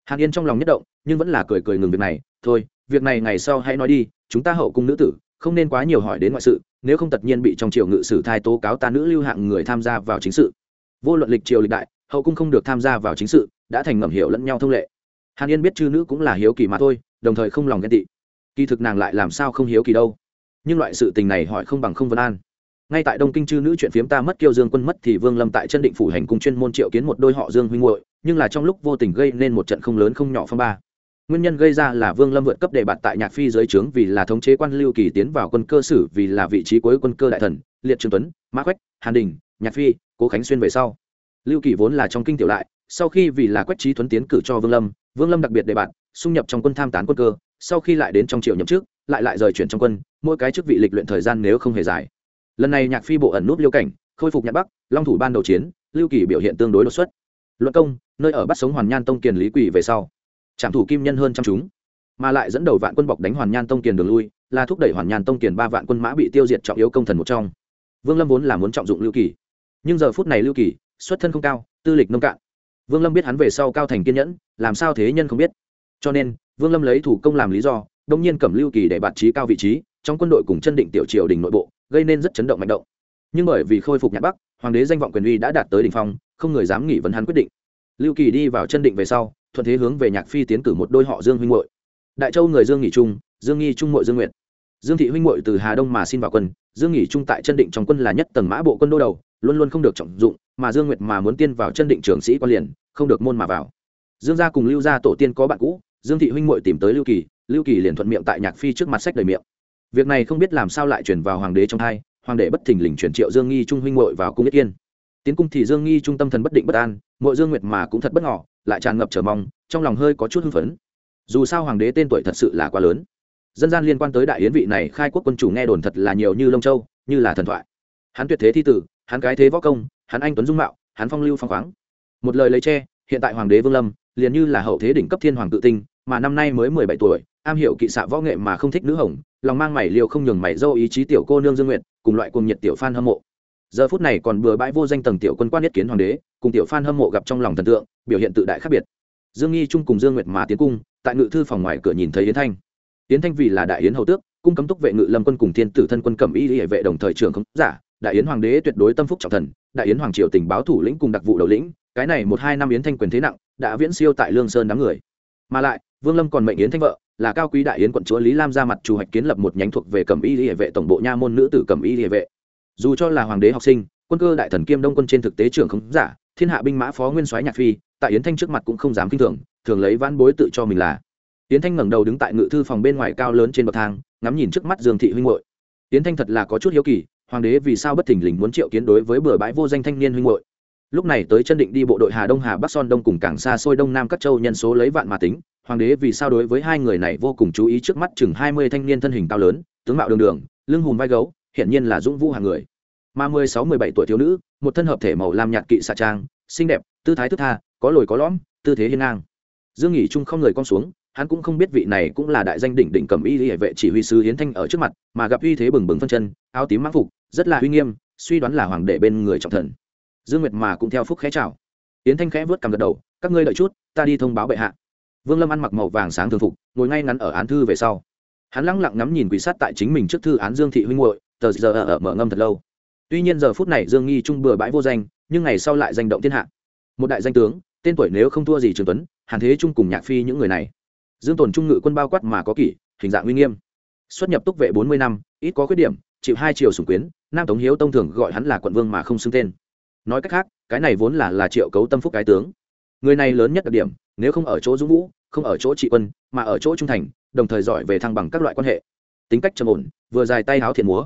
Hàn yên trong lòng nhất động, nhưng vẫn là cười cười ngừng việc này, thôi, việc này ngày sau hãy nói đi, chúng ta hậu cung nữ tử không nên quá nhiều hỏi đến ngoại sự, nếu không tất nhiên bị trong triều ngự sử thai tố cáo ta nữ lưu hạng người tham gia vào chính sự. Vô luận lịch triều lịch đại, hậu cung không được tham gia vào chính sự, đã thành ngầm hiểu lẫn nhau thông lệ. Hàn yên biết chư nữ cũng là hiếu kỳ mà thôi, đồng thời không lòng ghen tị. Kỳ thực nàng lại làm sao không hiếu kỳ đâu. Nhưng loại sự tình này hỏi không bằng không vân an. Ngay tại đông kinh chư nữ chuyện phiếm ta mất kiêu dương quân mất thì vương lâm tại chân định phủ hành cung chuyên môn triệu kiến một đôi họ dương huynh hội nhưng là trong lúc vô tình gây nên một trận không lớn không nhỏ phong ba nguyên nhân gây ra là vương lâm vượt cấp đề bạt tại nhạc phi dưới trướng vì là thống chế quan lưu kỳ tiến vào quân cơ sử, vì là vị trí cuối quân cơ đại thần, liệt trường tuấn, mã quách, hàn đình, nhạc phi, cố khánh xuyên về sau. Lưu kỳ vốn là trong kinh tiểu lại, sau khi vì là quách trí tuấn tiến cử cho vương lâm vương lâm đặc biệt đề bạt, xung nhập trong quân tham tán quân cơ, sau khi lại đến trong triều nhậm chức, lại lại rời chuyển trong quân, mỗi cái chức vị lịch luyện thời gian nếu không hề dài. Lần này nhạc phi bộ ẩn nút liêu cảnh, khôi phục nhạc bắc, long thủ ban đầu chiến, lưu kỳ biểu hiện tương đối đột xuất. Luận công, nơi ở bắt sống hoàn nhan tông kiền lý quỷ về sau trảm thủ kim nhân hơn trăm chúng, mà lại dẫn đầu vạn quân bọc đánh hoàn nhan tông kiền đường lui, là thúc đẩy hoàn nhan tông kiền ba vạn quân mã bị tiêu diệt trọng yếu công thần một trong. Vương lâm vốn là muốn trọng dụng lưu kỳ, nhưng giờ phút này lưu kỳ, xuất thân không cao, tư lịch nông cạn. Vương lâm biết hắn về sau cao thành kiên nhẫn, làm sao thế nhân không biết. Cho nên, vương lâm lấy thủ công làm lý do đông nhiên cẩm lưu kỳ để bạt trí cao vị trí, trong quân đội cùng chân định tiểu triều đình nội bộ, gây nên rất chấn động mạnh động. Nhưng bởi vì khôi phục nhạc bắc, hoàng đế danh vọng quyền uy đã đạt tới đ ỉ n h phong, không người dám nghỉ vấn hắn quyết định. Lưu kỳ đi vào chân định về sau thuận thế hướng về nhạc phi tiến cử một đôi họ dương huynh hội đại châu người dương nghỉ trung, dương nghi trung mội dương nguyện dương thị huynh hội từ hà đông mà xin vào quân, dương nghỉ trung tại chân định trong quân là nhất tầng mã bộ quân đô đầu, luôn luôn không được trọng dụng, mà dương nguyệt mà muốn tiên vào chân định trưởng sĩ quan liền, không được môn mà vào. Dương gia cùng lưu gia tổ tiên có bạn cũ, dương thị huynh muội tìm tới lưu kỳ lưu kỳ liền thuận miệng tại nhạc phi trước mặt sách đầy miệng. Việc này không biết làm sao lại chuyển vào hoàng đế trong hai hoàng đế bất thình lình chuyển triệu dương nghi trung huynh muội vào cung yết kiên tiến cung thì dương nghi trung tâm thần bất định bất an, muội dương nguyệt mà cũng thật bất ngỏ lại tràn ngập trở mong, trong lòng hơi có chút hưng phấn. Dù sao hoàng đế tên tuổi thật sự là quá lớn. Dân gian liên quan tới đại yến vị này, khai quốc quân chủ nghe đồn thật là nhiều như lông châu, như là thần thoại. Hắn tuyệt thế thi tử, hắn cái thế võ công, hắn anh tuấn dung mạo, hắn phong lưu phong khoáng. Một lời lấy tre hiện tại hoàng đế vương lâm, liền như là hậu thế đỉnh cấp thiên hoàng tự tinh, mà năm nay mới mười bảy tuổi, am hiểu kỵ xạ võ nghệ mà không thích nữ hồng, lòng mang mày liều không nhường mày dâu ý chí tiểu cô nương dương nguyện cùng loại cuồng nhiệt tiểu phan hâm mộ giờ phút này còn bừa bãi vô danh tầng tiểu quân quan nhất kiến hoàng đế, cùng tiểu phan hâm mộ gặp trong lòng thần tượng, biểu hiện tự đại khác biệt. Dương nghi trung cùng dương nguyệt mà tiến cung, tại ngự thư phòng ngoài cửa nhìn thấy yến thanh. Yến thanh vì là đại yến hầu tước, cung cấm túc vệ ngự lâm quân cùng thiên tử thân quân cẩm y hệ vệ đồng thời trưởng không giả, đại yến hoàng đế tuyệt đối tâm phúc trọng thần, đại yến hoàng triều tình báo thủ lĩnh cùng đặc vụ đầu lĩnh, cái này một hai năm yến thanh quyền thế nặng, đã viễn siêu tại lương sơn đám người. Mà lại, vương lâm còn mệnh yến thanh vợ, là cao quý đại yến quận chúa lý lam ra mặt chủ hoạch kiến lập một nhánh thuộc về cẩm y hệ vệ tổng bộ nha môn nữ tử cẩm y hệ vệ dù cho là hoàng đế học sinh, quân cơ đại thần kiêm đông quân trên thực tế trưởng không giả, thiên hạ binh mã phó nguyên soái nhạc phi, tại yến thanh trước mặt cũng không dám kinh thường thường lấy vãn bối tự cho mình là. Yến thanh ngẩng đầu đứng tại ngự thư phòng bên ngoài cao lớn trên bậc thang, ngắm nhìn trước mắt dương thị huynh hội yến thanh thật là có chút hiếu kỳ, hoàng đế vì sao bất thình lình muốn triệu kiến đối với bừa bãi vô danh thanh niên huynh hội lúc này tới chân định đi bộ đội hà đông, hà bắc son đông cùng cảng xa xôi đông nam các châu nhân số lấy vạn mà tính, hoàng đế vì sao đối với hai người này vô cùng chú ý trước mắt chừng hai mươi thanh niên thân hình cao lớn, tướng mạo đường đường, lưng hùm vai gấu hiển nhiên là dũng vũ hàng người. Mà mười sáu, mười bảy tuổi thiếu nữ, một thân hợp thể màu lam nhạt kỵ xạ trang, xinh đẹp, tư thái thức tha, có lồi có lõm, tư thế hiên ngang. Dương nghỉ trung không người con xuống, hắn cũng không biết vị này cũng là đại danh đỉnh đỉnh cầm y hệ vệ chỉ huy sứ hiến thanh ở trước mặt, mà gặp uy thế bừng bừng phân chân, áo tím mãng phục, rất là uy nghiêm, suy đoán là hoàng đệ bên người trọng thần. Dương nguyệt mà cũng theo phúc khẽ chào. Hiến thanh khẽ vớt cầm gật đầu, các ngươi đợi chút, ta đi thông báo bệ hạ. Vương lâm ăn mặc màu vàng sáng thường phục, ngồi ngay ngắn ở án thư về sau. Hắn lẳng lặng ngắm nhìn quỷ sát tại chính mình trước thư án dương thị huynh hội tờ giờ ở mở ngâm thật lâu. Tuy nhiên giờ phút này dương nghi trung bừa bãi vô danh, nhưng ngày sau lại danh động thiên hạ. Một đại danh tướng, tên tuổi nếu không thua gì trường tuấn, hàn thế trung cùng nhạc phi những người này. Dương tồn trung ngự quân bao quát mà có kỷ, hình dạng uy nghiêm. Xuất nhập túc vệ bốn mươi năm, ít có khuyết điểm, chịu hai triều sủng quyến, nam tống hiếu tông thường gọi hắn là quận vương mà không xưng tên. Nói cách khác, cái này vốn là là triệu cấu tâm phúc cái tướng. Người này lớn nhất đặc điểm, nếu không ở chỗ dũng vũ, không ở chỗ trị quân, mà ở chỗ trung thành, đồng thời giỏi về thăng bằng các loại quan hệ. Tính cách trầm ổn, vừa dài tay háo thiện múa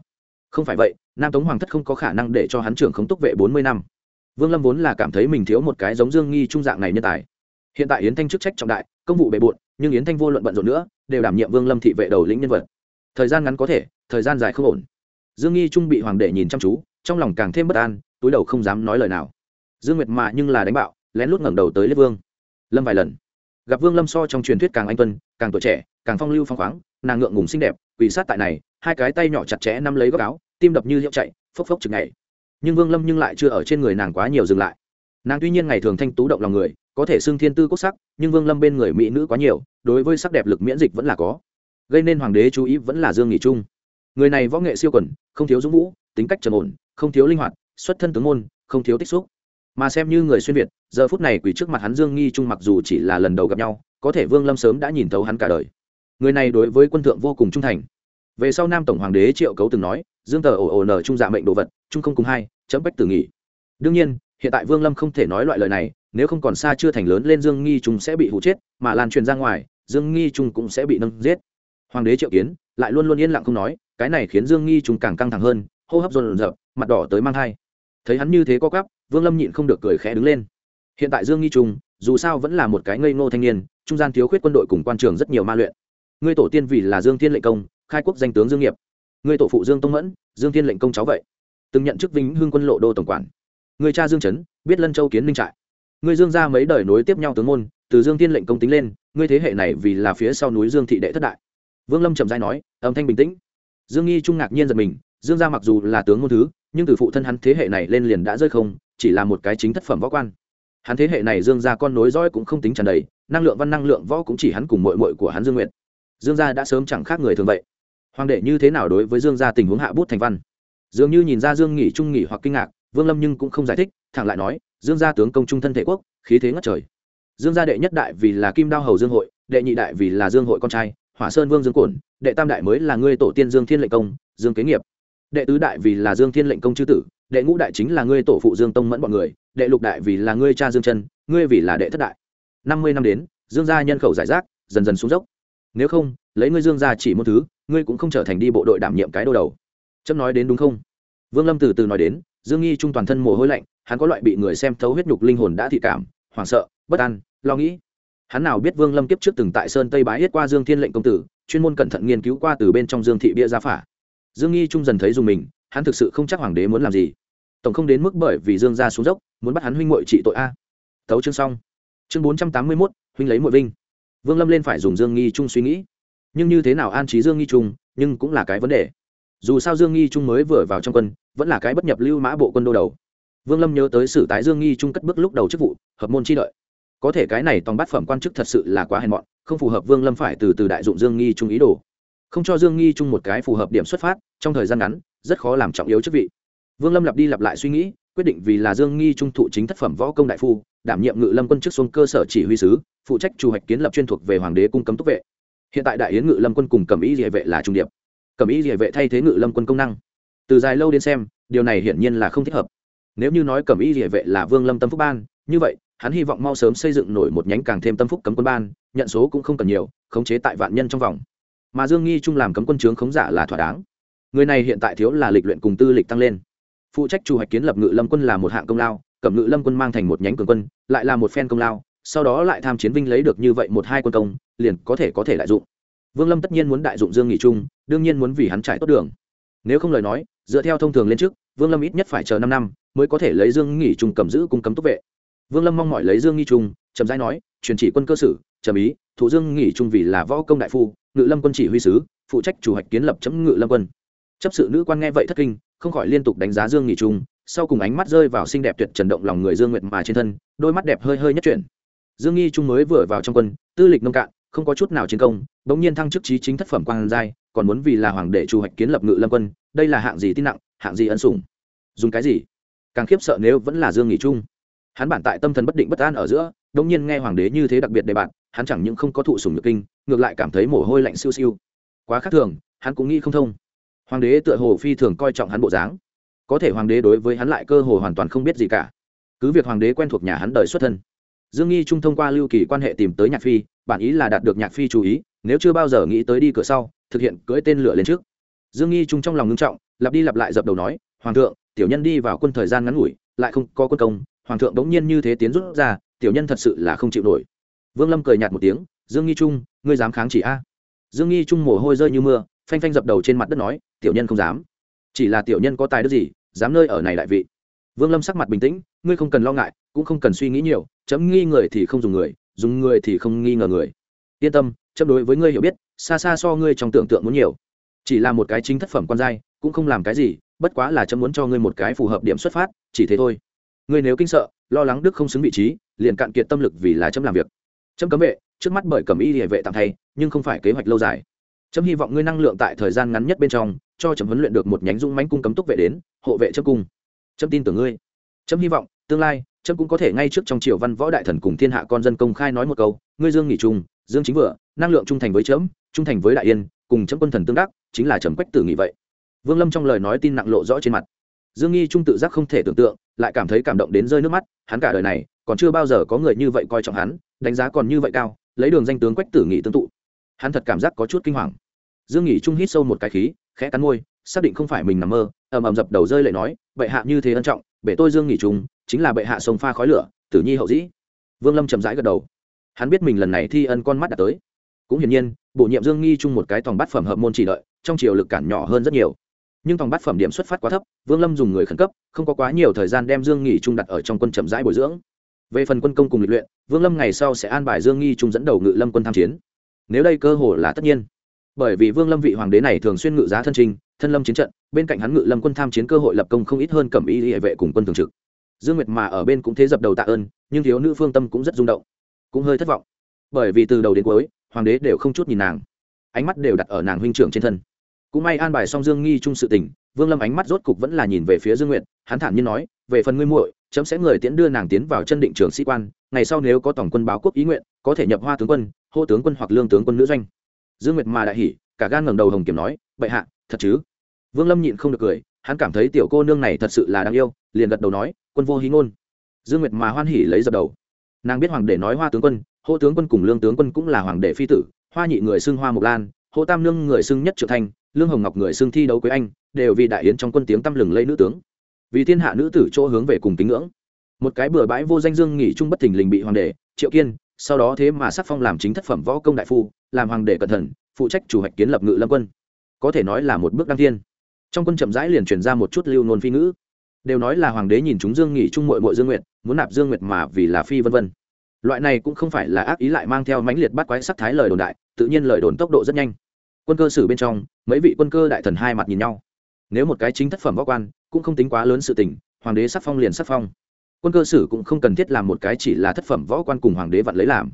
không phải vậy, nam tống hoàng thất không có khả năng để cho hắn trưởng khống túc vệ bốn mươi năm. Vương lâm vốn là cảm thấy mình thiếu một cái giống dương nghi trung dạng này nhân tài. Hiện tại yến thanh chức trách trọng đại, công vụ bề bộn, nhưng yến thanh vô luận bận rộn nữa, đều đảm nhiệm vương lâm thị vệ đầu lĩnh nhân vật. Thời gian ngắn có thể, thời gian dài không ổn. Dương nghi trung bị hoàng đệ nhìn chăm chú, trong lòng càng thêm bất an, túi đầu không dám nói lời nào. Dương nguyệt mạ nhưng là đánh bạo, lén lút ngẩng đầu tới liếp vương. Lâm vài lần, gặp vương lâm so trong truyền thuyết càng anh tuân, càng tuổi trẻ, càng phong lưu phong khoáng, nàng ngượng ngùng xinh đẹp quỷ sát tại này hai cái tay nhỏ chặt chẽ nắm lấy góc áo, tim đập như hiệu chạy, phốc phốc chừng ngày nhưng vương lâm nhưng lại chưa ở trên người nàng quá nhiều dừng lại. Nàng tuy nhiên ngày thường thanh tú động lòng người, có thể xưng thiên tư cốt sắc, nhưng vương lâm bên người mỹ nữ quá nhiều, đối với sắc đẹp lực miễn dịch vẫn là có. Gây nên hoàng đế chú ý vẫn là dương nghỉ trung. Người này võ nghệ siêu quẩn không thiếu dũng vũ, tính cách trầm ổn, không thiếu linh hoạt, xuất thân tướng môn, không thiếu tích xúc. Mà xem như người xuyên việt, giờ phút này quỷ trước mặt hắn dương nghi trung mặc dù chỉ là lần đầu gặp nhau, có thể vương lâm sớm đã nhìn thấu hắn cả đời. Người này đối với quân thượng vô cùng trung thành về sau nam tổng hoàng đế triệu cấu từng nói, dương tờ ổ ổ nở trung dạ mệnh đồ vật, trung không cùng hai, chấm bách tử nghỉ. Đương nhiên, hiện tại vương lâm không thể nói loại lời này, nếu không còn xa chưa thành lớn lên dương nghi trung sẽ bị hụ chết, mà lan truyền ra ngoài, dương nghi trung cũng sẽ bị nâng giết. Hoàng đế triệu kiến lại luôn luôn yên lặng không nói, cái này khiến dương nghi trung càng căng thẳng hơn, hô hấp dồn dập, mặt đỏ tới mang thai. Thấy hắn như thế có cắp vương lâm nhịn không được cười khẽ đứng lên. Hiện tại dương nghi trung, dù sao vẫn là một cái ngây ngô thanh niên, trung gian thiếu khuyết quân đội cùng quan trường rất nhiều ma luyện. Ngươi tổ tiên vì là dương thiên lệnh công khai quốc danh tướng dương nghiệp. Người tổ phụ dương tông mẫn, dương thiên lệnh công cháu vậy. Từng nhận chức vĩnh hương quân lộ đô tổng quản. Người cha dương trấn biết lân châu kiến minh trại. Người dương ra mấy đời nối tiếp nhau tướng môn, từ dương thiên lệnh công tính lên, ngươi thế hệ này vì là phía sau núi dương thị đệ thất đại. Vương lâm trầm dai nói, âm thanh bình tĩnh. Dương nghi trung ngạc nhiên giật mình, dương gia mặc dù là tướng môn thứ, nhưng từ phụ thân hắn thế hệ này lên liền đã rơi không, chỉ là một cái chính thất phẩm võ quan. Hắn thế hệ này dương gia con nối dõi cũng không tính tràn đầy, năng lượng văn năng lượng võ cũng chỉ hắn cùng mội mội của hắn dương nguyện dương gia đã sớm chẳng khác người thường vậy hoàng đệ như thế nào đối với dương gia tình huống hạ bút thành văn? Dường như nhìn ra dương nghỉ trung nghỉ hoặc kinh ngạc, vương lâm nhưng cũng không giải thích, thẳng lại nói, dương gia tướng công trung thân thể quốc, khí thế ngất trời. Dương gia đệ nhất đại vì là kim đao hầu dương hội, đệ nhị đại vì là dương hội con trai, hỏa sơn vương dương cổn đệ tam đại mới là ngươi tổ tiên dương thiên lệnh công, dương kế nghiệp. Đệ tứ đại vì là dương thiên lệnh công chư tử, đệ ngũ đại chính là ngươi tổ phụ dương tông mẫn bọn người, đệ lục đại vì là ngươi cha dương chân, ngươi vì là đệ thất đại. Năm mươi năm đến, dương gia nhân khẩu giải rác, dần dần xuống dốc. Nếu không, lấy ngươi dương gia chỉ một thứ ngươi cũng không trở thành đi bộ đội đảm nhiệm cái đô đầu. Chấm nói đến đúng không? Vương lâm từ từ nói đến, dương nghi trung toàn thân mồ hôi lạnh, hắn có loại bị người xem thấu huyết nhục linh hồn đã thị cảm, hoảng sợ, bất an, lo nghĩ. Hắn nào biết vương lâm kiếp trước từng tại sơn tây bái hết qua dương thiên lệnh công tử, chuyên môn cẩn thận nghiên cứu qua từ bên trong dương thị bia gia phả. Dương nghi trung dần thấy dùng mình, hắn thực sự không chắc hoàng đế muốn làm gì. Tổng không đến mức bởi vì dương ra xuống dốc, muốn bắt hắn huynh muội trị tội a. Thấu chương xong. Chương bốn trăm tám mươi mốt, huynh lấy muội vinh. Vương lâm lên phải dùng dương nghi trung suy nghĩ nhưng như thế nào an trí dương nghi trung, nhưng cũng là cái vấn đề. Dù sao dương nghi trung mới vừa vào trong quân, vẫn là cái bất nhập lưu mã bộ quân đô đầu. Vương lâm nhớ tới sử tái dương nghi trung cất bước lúc đầu chức vụ, hợp môn chi đợi. Có thể cái này toàn bát phẩm quan chức thật sự là quá hèn mọn, không phù hợp vương lâm phải từ từ đại dụng dương nghi trung ý đồ. Không cho dương nghi trung một cái phù hợp điểm xuất phát, trong thời gian ngắn, rất khó làm trọng yếu chức vị. Vương lâm lặp đi lặp lại suy nghĩ, quyết định vì là dương nghi trung thụ chính thất phẩm võ công đại phu, đảm nhiệm ngự lâm quân chức xuống cơ sở chỉ huy sứ, phụ trách chủ hoạch kiến lập chuyên thuộc về hoàng đế cung cấm túc vệ hiện tại đại yến ngự lâm quân cùng cẩm ý địa vệ là trung điệp. Cẩm ý địa vệ thay thế ngự lâm quân công năng. Từ dài lâu đến xem, điều này hiển nhiên là không thích hợp. Nếu như nói cẩm ý địa vệ là vương lâm tâm phúc ban, như vậy, hắn hy vọng mau sớm xây dựng nổi một nhánh càng thêm tâm phúc cấm quân ban, nhận số cũng không cần nhiều, khống chế tại vạn nhân trong vòng. Mà dương nghi trung làm cấm quân trướng khống giả là thỏa đáng. Người này hiện tại thiếu là lịch luyện cùng tư lịch tăng lên. Phụ trách chủ hoạch kiến lập ngự lâm quân là một hạng công lao, cẩm ngự lâm quân mang thành một nhánh cường quân, lại là một phen công lao sau đó lại tham chiến vinh lấy được như vậy một hai quân công, liền có thể có thể đại dụng. Vương lâm tất nhiên muốn đại dụng dương nghị trung, đương nhiên muốn vì hắn trải tốt đường. Nếu không lời nói, dựa theo thông thường lên trước, vương lâm ít nhất phải chờ năm năm mới có thể lấy dương nghị trung cầm giữ cung cấm túc vệ. Vương lâm mong mỏi lấy dương nghị trung trầm giai nói, truyền chỉ quân cơ sử trầm ý, thủ dương nghị trung vì là võ công đại phu, ngự lâm quân chỉ huy sứ, phụ trách chủ hoạch kiến lập chấm ngự lâm quân. Chấp sự nữ quan nghe vậy thất kinh, không khỏi liên tục đánh giá dương nghị trung, sau cùng ánh mắt rơi vào xinh đẹp tuyệt trần động lòng người dương nguyệt mà trên thân, đôi mắt đẹp hơi hơi nhất chuyển dương nghi trung mới vừa vào trong quân, tư lịch nông cạn, không có chút nào chiến công, bỗng nhiên thăng chức trí chính thất phẩm quan giai, còn muốn vì là hoàng đệ chủ hoạch kiến lập ngự lâm quân, đây là hạng gì tin nặng, hạng gì ân sủng. Dùng cái gì? Càng khiếp sợ nếu vẫn là dương nghị trung. Hắn bản tại tâm thần bất định bất an ở giữa, bỗng nhiên nghe hoàng đế như thế đặc biệt đề bạn hắn chẳng những không có thụ sủng nhược kinh, ngược lại cảm thấy mồ hôi lạnh siêu siêu. Quá khác thường, hắn cũng nghĩ không thông. Hoàng đế tựa hồ phi thường coi trọng hắn bộ dáng. Có thể hoàng đế đối với hắn lại cơ hồ hoàn toàn không biết gì cả. Cứ việc hoàng đế quen thuộc nhà hắn đời xuất thân dương nghi trung thông qua lưu kỳ quan hệ tìm tới nhạc phi, bản ý là đạt được nhạc phi chú ý, nếu chưa bao giờ nghĩ tới đi cửa sau, thực hiện cưỡi tên lửa lên trước. Dương nghi trung trong lòng ngưng trọng, lặp đi lặp lại dập đầu nói, hoàng thượng, tiểu nhân đi vào quân thời gian ngắn ngủi, lại không có quân công, hoàng thượng bỗng nhiên như thế tiến rút ra, tiểu nhân thật sự là không chịu nổi. Vương lâm cười nhạt một tiếng, dương nghi trung, ngươi dám kháng chỉ a? Dương nghi trung mồ hôi rơi như mưa, phanh phanh dập đầu trên mặt đất nói, tiểu nhân không dám. Chỉ là tiểu nhân có tài đức gì, dám nơi ở này đại vị vương lâm sắc mặt bình tĩnh, ngươi không cần lo ngại, cũng không cần suy nghĩ nhiều, chấm nghi người thì không dùng người dùng người thì không nghi ngờ người. Yên tâm, chấm đối với ngươi hiểu biết, xa xa so ngươi trong tưởng tượng muốn nhiều. Chỉ là một cái chính thất phẩm quan giai, cũng không làm cái gì, bất quá là chấm muốn cho ngươi một cái phù hợp điểm xuất phát, chỉ thế thôi. Ngươi nếu kinh sợ, lo lắng đức không xứng vị trí, liền cạn kiệt tâm lực vì là chấm làm việc. Chấm cấm vệ, trước mắt bởi cầm y địa vệ tạm thay, nhưng không phải kế hoạch lâu dài. Chấm hy vọng ngươi năng lượng tại thời gian ngắn nhất bên trong, cho chấm huấn luyện được một nhánh dũng mãnh cung cấm túc vệ đến, hộ vệ chấm cung chấm tin tưởng ngươi. Chấm hy vọng, tương lai, chấm cũng có thể ngay trước trong triều văn võ đại thần cùng thiên hạ con dân công khai nói một câu, ngươi dương nghỉ trung, dương chính vừa, năng lượng trung thành với chấm, trung thành với đại yên, cùng chấm quân thần tương đắc, chính là chấm quách tử nghị vậy. Vương lâm trong lời nói tin nặng lộ rõ trên mặt. Dương nghi trung tự giác không thể tưởng tượng, lại cảm thấy cảm động đến rơi nước mắt, hắn cả đời này, còn chưa bao giờ có người như vậy coi trọng hắn, đánh giá còn như vậy cao, lấy đường danh tướng quách tử nghị tương tụ. Hắn thật cảm giác có chút kinh hoàng. Dương nghỉ trung hít sâu một cái khí, khẽ cắn môi, xác định không phải mình nằm mơ, ầm ầm dập đầu rơi lại nói bệ hạ như thế ân trọng, bệ tôi dương nghỉ trung chính là bệ hạ sông pha khói lửa, tử nhi hậu dĩ. Vương lâm chậm rãi gật đầu. Hắn biết mình lần này thi ân con mắt đã tới. Cũng hiển nhiên, bổ nhiệm dương nghi chung một cái tòng bát phẩm hợp môn chỉ đợi, trong chiều lực cản nhỏ hơn rất nhiều. Nhưng tòng bát phẩm điểm xuất phát quá thấp, vương lâm dùng người khẩn cấp, không có quá nhiều thời gian đem dương nghỉ trung đặt ở trong quân chậm rãi bồi dưỡng. Về phần quân công cùng lịch luyện, vương lâm ngày sau sẽ an bài dương nghi trung dẫn đầu ngự lâm quân tham chiến. Nếu đây cơ hồ là tất nhiên. Bởi vì vương lâm vị hoàng đế này thường xuyên ngự giá thân trình thân lâm chiến trận, bên cạnh hắn ngự lâm quân tham chiến cơ hội lập công không ít hơn cẩm y hệ vệ cùng quân thường trực. Dương nguyệt mà ở bên cũng thế dập đầu tạ ơn, nhưng thiếu nữ phương tâm cũng rất rung động, cũng hơi thất vọng. Bởi vì từ đầu đến cuối, hoàng đế đều không chút nhìn nàng. Ánh mắt đều đặt ở nàng huynh trưởng trên thân. Cũng may an bài xong dương nghi chung sự tình, vương lâm ánh mắt rốt cục vẫn là nhìn về phía dương nguyệt, hắn thản nhiên nói, về phần ngươi muội, chấm sẽ người tiễn đưa nàng tiến vào chân định trường sĩ quan, ngày sau nếu có tổng quân báo quốc ý nguyện, có thể nhập hoa tướng quân, hô tướng quân hoặc lương tướng quân nữ doanh. Dương nguyệt mà đại hỉ, cả gan ngẩng đầu hồng kiểm nói, bệ hạ thật chứ? Vương lâm nhịn không được cười, hắn cảm thấy tiểu cô nương này thật sự là đáng yêu, liền gật đầu nói, quân vô hí ngôn. Dương nguyệt mà hoan hỉ lấy dập đầu. Nàng biết hoàng đệ nói hoa tướng quân, hô tướng quân cùng lương tướng quân cũng là hoàng đệ phi tử, hoa nhị người xưng hoa mộc lan, hô tam nương người xưng nhất triệu thanh, lương hồng ngọc người xưng thi đấu quế anh, đều vì đại yến trong quân tiếng tăm lừng lây nữ tướng. Vì thiên hạ nữ tử chỗ hướng về cùng kính ngưỡng. Một cái bừa bãi vô danh dương nghỉ trung bất thình lình bị hoàng đệ triệu kiên, sau đó thế mà sắc phong làm chính thất phẩm võ công đại phu, làm hoàng đệ cẩn thận, phụ trách chủ hoạch kiến lập ngự lâm quân có thể nói là một bước đăng thiên. Trong quân chậm rãi liền truyền ra một chút lưu nôn phi ngữ. Đều nói là hoàng đế nhìn chúng dương nghỉ trung mội mội dương nguyệt, muốn nạp dương nguyệt mà vì là phi vân vân. Loại này cũng không phải là ác ý lại mang theo mãnh liệt bắt quái sắc thái lời đồn đại, tự nhiên lời đồn tốc độ rất nhanh. Quân cơ sử bên trong, mấy vị quân cơ đại thần hai mặt nhìn nhau. Nếu một cái chính thất phẩm võ quan, cũng không tính quá lớn sự tình, hoàng đế sắc phong liền sắc phong. Quân cơ sử cũng không cần thiết làm một cái chỉ là thất phẩm võ quan cùng hoàng đế vặn lấy làm.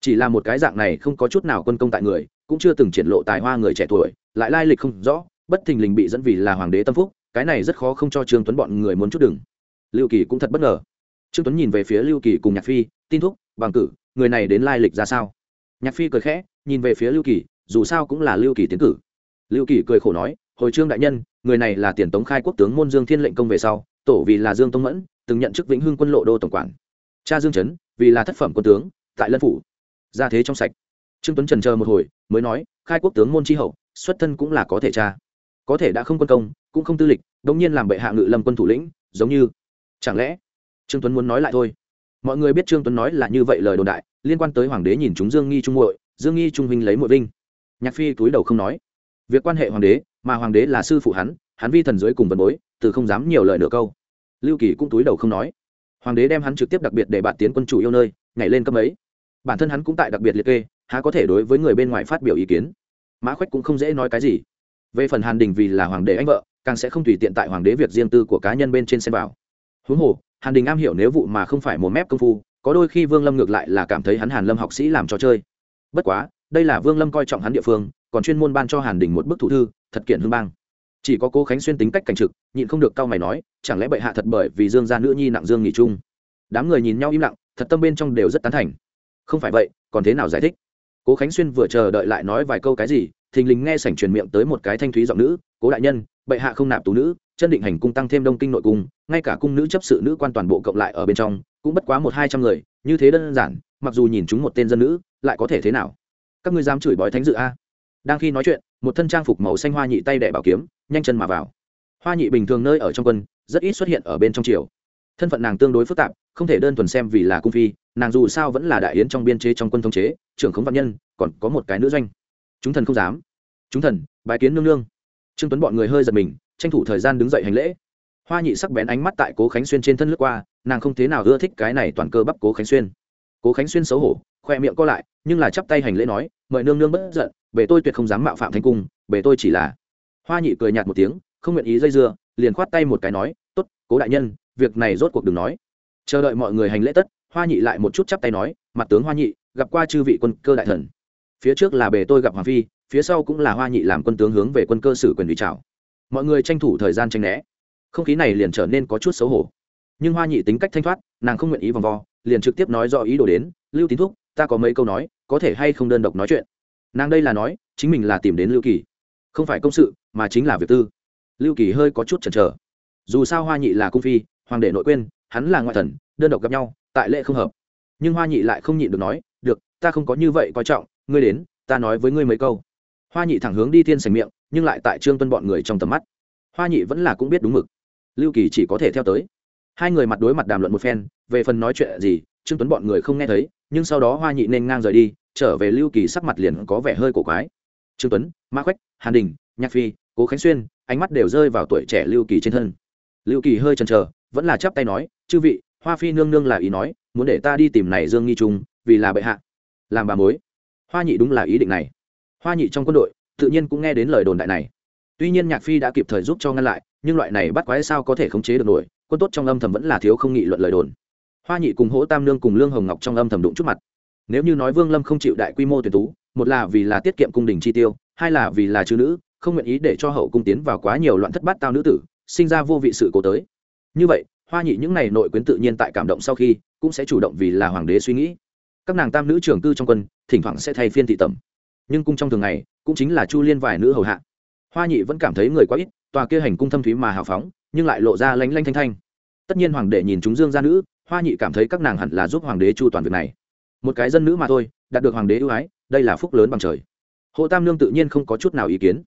Chỉ là một cái dạng này không có chút nào quân công tại người, cũng chưa từng triển lộ tài hoa người trẻ tuổi lại lai lịch không rõ, bất thình lình bị dẫn vì là hoàng đế tâm phúc, cái này rất khó không cho trương tuấn bọn người muốn chút đừng. Lưu kỳ cũng thật bất ngờ. Trương tuấn nhìn về phía lưu kỳ cùng nhạc phi, tin thúc, bằng cử, người này đến lai lịch ra sao? Nhạc phi cười khẽ, nhìn về phía lưu kỳ, dù sao cũng là lưu kỳ tiến cử. Lưu kỳ cười khổ nói, hồi trương đại nhân, người này là tiền tống khai quốc tướng môn dương thiên lệnh công về sau, tổ vì là dương tông mẫn, từng nhận chức vĩnh hưng quân lộ đô tổng quản. Cha dương trấn, vì là thất phẩm quân tướng, tại lân phủ. Ra thế trong sạch. Trương tuấn trần chờ một hồi, mới nói, khai quốc tướng môn tri hậu xuất thân cũng là có thể cha có thể đã không quân công, cũng không tư lịch, đống nhiên làm bệ hạ ngự lâm quân thủ lĩnh, giống như. Chẳng lẽ? Trương tuấn muốn nói lại thôi. Mọi người biết trương tuấn nói là như vậy lời đồn đại, liên quan tới hoàng đế nhìn chúng dương nghi trung muội, dương nghi trung huynh lấy muội vinh. Nhạc phi túi đầu không nói. Việc quan hệ hoàng đế, mà hoàng đế là sư phụ hắn hắn vi thần dưới cùng vần bối, từ không dám nhiều lời nửa câu. Lưu kỳ cũng túi đầu không nói. Hoàng đế đem hắn trực tiếp đặc biệt để bạn tiến quân chủ yêu nơi, nhảy lên cấp ấy. Bản thân hắn cũng tại đặc biệt liệt kê, há có thể đối với người bên ngoài phát biểu ý kiến mã khoách cũng không dễ nói cái gì. Về phần hàn đình vì là hoàng đế anh vợ, càng sẽ không tùy tiện tại hoàng đế việc riêng tư của cá nhân bên trên xem vào. Huống hồ, hàn đình am hiểu nếu vụ mà không phải một mép công phu, có đôi khi vương lâm ngược lại là cảm thấy hắn hàn lâm học sĩ làm trò chơi. Bất quá, đây là vương lâm coi trọng hắn địa phương, còn chuyên môn ban cho hàn đình một bức thủ thư, thật kiện hương bang. Chỉ có cố khánh xuyên tính cách cảnh trực, nhịn không được cao mày nói, chẳng lẽ bệ hạ thật bởi vì dương gia nữ nhi nặng dương nghỉ chung? Đám người nhìn nhau im lặng, thật tâm bên trong đều rất tán thành. Không phải vậy, còn thế nào giải thích? Cố khánh xuyên vừa chờ đợi lại nói vài câu cái gì, thình lình nghe sảnh truyền miệng tới một cái thanh thúy giọng nữ, cố đại nhân, bệ hạ không nạp tú nữ, chân định hành cung tăng thêm đông kinh nội cung, ngay cả cung nữ chấp sự nữ quan toàn bộ cộng lại ở bên trong, cũng bất quá một hai trăm người, như thế đơn giản, mặc dù nhìn chúng một tên dân nữ, lại có thể thế nào? Các ngươi dám chửi bói thánh dự a? Đang khi nói chuyện, một thân trang phục màu xanh hoa nhị tay đẻ bảo kiếm, nhanh chân mà vào. Hoa nhị bình thường nơi ở trong quân, rất ít xuất hiện ở bên trong triều thân phận nàng tương đối phức tạp, không thể đơn thuần xem vì là cung phi, nàng dù sao vẫn là đại yến trong biên chế trong quân thống chế, trưởng khống văn nhân, còn có một cái nữ doanh. Chúng thần không dám. Chúng thần bài kiến nương nương. Trương tuấn bọn người hơi giật mình, tranh thủ thời gian đứng dậy hành lễ. Hoa nhị sắc bén ánh mắt tại cố khánh xuyên trên thân lướt qua, nàng không thế nào ưa thích cái này toàn cơ bắp cố khánh xuyên. Cố khánh xuyên xấu hổ, khoe miệng co lại, nhưng là chắp tay hành lễ nói, mời nương nương bất giận, bề tôi tuyệt không dám mạo phạm thành cung, bề tôi chỉ là hoa nhị cười nhạt một tiếng, không nguyện ý dây dưa, liền khoát tay một cái nói, tốt, cố đại nhân việc này rốt cuộc đừng nói. Chờ đợi mọi người hành lễ tất, hoa nhị lại một chút chắp tay nói, mặt tướng hoa nhị, gặp qua chư vị quân cơ đại thần. Phía trước là bề tôi gặp hoàng phi, phía sau cũng là hoa nhị làm quân tướng hướng về quân cơ sử quyền ủy trào mọi người tranh thủ thời gian tranh né. Không khí này liền trở nên có chút xấu hổ. Nhưng hoa nhị tính cách thanh thoát, nàng không nguyện ý vòng vo, liền trực tiếp nói do ý đồ đến, lưu tín thúc, ta có mấy câu nói, có thể hay không đơn độc nói chuyện? Nàng đây là nói, chính mình là tìm đến lưu kỳ. Không phải công sự, mà chính là việc tư. Lưu kỳ hơi có chút chần chờ. Dù sao hoa nhị là cung phi hoàng đệ nội quên, hắn là ngoại thần, đơn độc gặp nhau, tại lễ không hợp. Nhưng hoa nhị lại không nhịn được nói, được, ta không có như vậy coi trọng, ngươi đến, ta nói với ngươi mấy câu. Hoa nhị thẳng hướng đi thiên sành miệng, nhưng lại tại trương tuân bọn người trong tầm mắt. Hoa nhị vẫn là cũng biết đúng mực. Lưu kỳ chỉ có thể theo tới. Hai người mặt đối mặt đàm luận một phen, về phần nói chuyện gì, trương tuấn bọn người không nghe thấy, nhưng sau đó hoa nhị nên ngang rời đi, trở về lưu kỳ sắc mặt liền có vẻ hơi cổ quái. Trương tuấn, Ma khoách hàn đình, nhạc phi, cố khánh xuyên, ánh mắt đều rơi vào tuổi trẻ lưu kỳ trên thân. Lưu kỳ hơi chần chờ vẫn là chắp tay nói, chư vị, hoa phi nương nương là ý nói, muốn để ta đi tìm này dương nghi trung, vì là bệ hạ. Làm bà mối. Hoa nhị đúng là ý định này. Hoa nhị trong quân đội, tự nhiên cũng nghe đến lời đồn đại này. Tuy nhiên nhạc phi đã kịp thời giúp cho ngăn lại, nhưng loại này bắt quái sao có thể khống chế được nổi, quân tốt trong âm thầm vẫn là thiếu không nghị luận lời đồn. Hoa nhị cùng hỗ tam nương cùng lương hồng ngọc trong âm thầm đụng chút mặt. Nếu như nói vương lâm không chịu đại quy mô tuyển tú, một là vì là tiết kiệm cung đình chi tiêu, hai là vì là chữ nữ, không nguyện ý để cho hậu cung tiến vào quá nhiều loạn thất bát tao nữ tử, sinh ra vô vị sự cố tới như vậy, hoa nhị những ngày nội quyến tự nhiên tại cảm động sau khi, cũng sẽ chủ động vì là hoàng đế suy nghĩ. Các nàng tam nữ trưởng cư trong quân, thỉnh thoảng sẽ thay phiên thị tẩm. Nhưng cung trong thường ngày, cũng chính là chu liên vài nữ hầu hạ. Hoa nhị vẫn cảm thấy người quá ít, tòa kia hành cung thâm thúy mà hào phóng, nhưng lại lộ ra lánh lanh thanh thanh. Tất nhiên hoàng đệ nhìn chúng dương gia nữ, hoa nhị cảm thấy các nàng hẳn là giúp hoàng đế chu toàn việc này. Một cái dân nữ mà thôi, đạt được hoàng đế ưu ái, đây là phúc lớn bằng trời. Hộ tam lương tự nhiên không có chút nào ý kiến.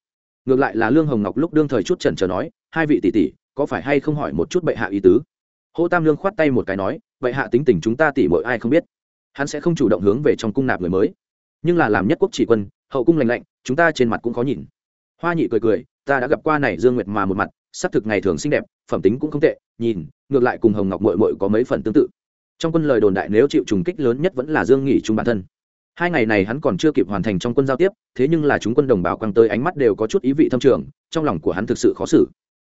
Ngược lại là lương hồng ngọc lúc đương thời chút trần trờ nói, hai vị tỷ tỷ có phải hay không hỏi một chút bệ hạ ý tứ? Hô tam lương khoát tay một cái nói, bệ hạ tính tình chúng ta tỷ mọi ai không biết. Hắn sẽ không chủ động hướng về trong cung nạp người mới. Nhưng là làm nhất quốc chỉ quân, hậu cung lành lạnh, chúng ta trên mặt cũng khó nhìn. Hoa nhị cười cười, ta đã gặp qua này dương nguyệt mà một mặt sắc thực ngày thường xinh đẹp, phẩm tính cũng không tệ, nhìn, ngược lại cùng hồng ngọc mội mội có mấy phần tương tự. Trong quân lời đồn đại nếu chịu trùng kích lớn nhất vẫn là dương nghỉ chung bản thân. Hai ngày này hắn còn chưa kịp hoàn thành trong quân giao tiếp, thế nhưng là chúng quân đồng bào quăng tới ánh mắt đều có chút ý vị thâm trường, trong lòng của hắn thực sự khó xử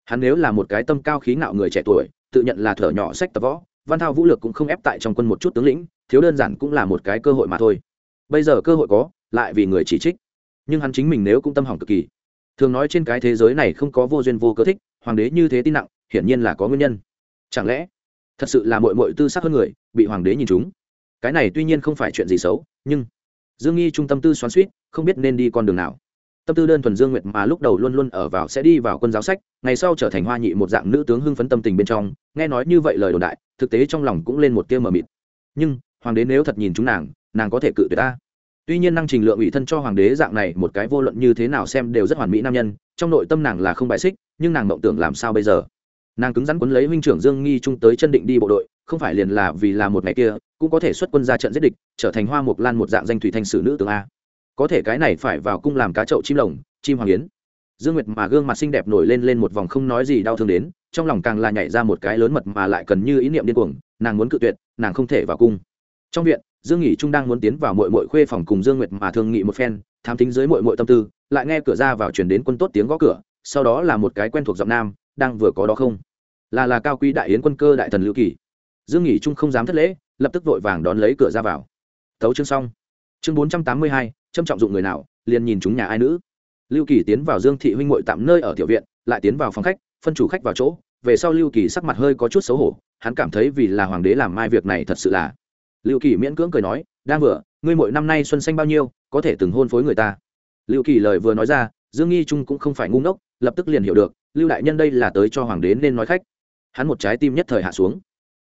hắn nếu là một cái tâm cao khí ngạo người trẻ tuổi, tự nhận là thở nhỏ sách tập võ, văn thao vũ lực cũng không ép tại trong quân một chút tướng lĩnh, thiếu đơn giản cũng là một cái cơ hội mà thôi. Bây giờ cơ hội có, lại vì người chỉ trích. Nhưng hắn chính mình nếu cũng tâm hỏng cực kỳ. Thường nói trên cái thế giới này không có vô duyên vô cớ thích, hoàng đế như thế tin nặng, hiển nhiên là có nguyên nhân. Chẳng lẽ, thật sự là mội mội tư sắc hơn người, bị hoàng đế nhìn chúng? Cái này tuy nhiên không phải chuyện gì xấu, nhưng dương nghi trung tâm tư xoắn suýt không biết nên đi con đường nào tâm tư đơn thuần dương nguyệt mà lúc đầu luôn luôn ở vào sẽ đi vào quân giáo sách, ngày sau trở thành hoa nhị một dạng nữ tướng hưng phấn tâm tình bên trong, nghe nói như vậy lời đồn đại, thực tế trong lòng cũng lên một tia mờ mịt. Nhưng, hoàng đế nếu thật nhìn chúng nàng nàng có thể cự tuyệt ta. Tuy nhiên năng trình lượng ủy thân cho hoàng đế dạng này một cái vô luận như thế nào xem đều rất hoàn mỹ nam nhân, trong nội tâm nàng là không bại xích, nhưng nàng mộng tưởng làm sao bây giờ? Nàng cứng rắn quấn lấy huynh trưởng dương nghi trung tới chân định đi bộ đội, không phải liền là vì là một ngày kia, cũng có thể xuất quân ra trận giết địch, trở thành hoa mục lan một dạng danh thủy thanh sử nữ tướng a có thể cái này phải vào cung làm cá chậu chim lồng, chim hoàng yến. Dương nguyệt mà gương mặt xinh đẹp nổi lên lên một vòng không nói gì đau thương đến, trong lòng càng là nhảy ra một cái lớn mật mà lại cần như ý niệm điên cuồng, nàng muốn cự tuyệt, nàng không thể vào cung. Trong viện, dương nghỉ trung đang muốn tiến vào mội mội khuê phòng cùng dương nguyệt mà thương nghị một phen tham tính dưới mội mội tâm tư, lại nghe cửa ra vào chuyển đến quân tốt tiếng gõ cửa, sau đó là một cái quen thuộc giọng nam, đang vừa có đó không? Là là cao quý đại yến quân cơ đại thần lưu kỳ. Dương nghỉ trung không dám thất lễ, lập tức vội vàng đón lấy cửa ra vào. Tấu chương xong. Chương bốn trăm tám mươi hai châm trọng dụng người nào, liền nhìn chúng nhà ai nữ. Lưu kỳ tiến vào dương thị huynh ngội tạm nơi ở tiểu viện, lại tiến vào phòng khách, phân chủ khách vào chỗ. Về sau lưu kỳ sắc mặt hơi có chút xấu hổ, hắn cảm thấy vì là hoàng đế làm mai việc này thật sự là. Lưu kỳ miễn cưỡng cười nói, đang vừa, ngươi mỗi năm nay xuân xanh bao nhiêu, có thể từng hôn phối người ta? Lưu kỳ lời vừa nói ra, dương nghi trung cũng không phải ngu ngốc, lập tức liền hiểu được, lưu đại nhân đây là tới cho hoàng đế nên nói khách. Hắn một trái tim nhất thời hạ xuống.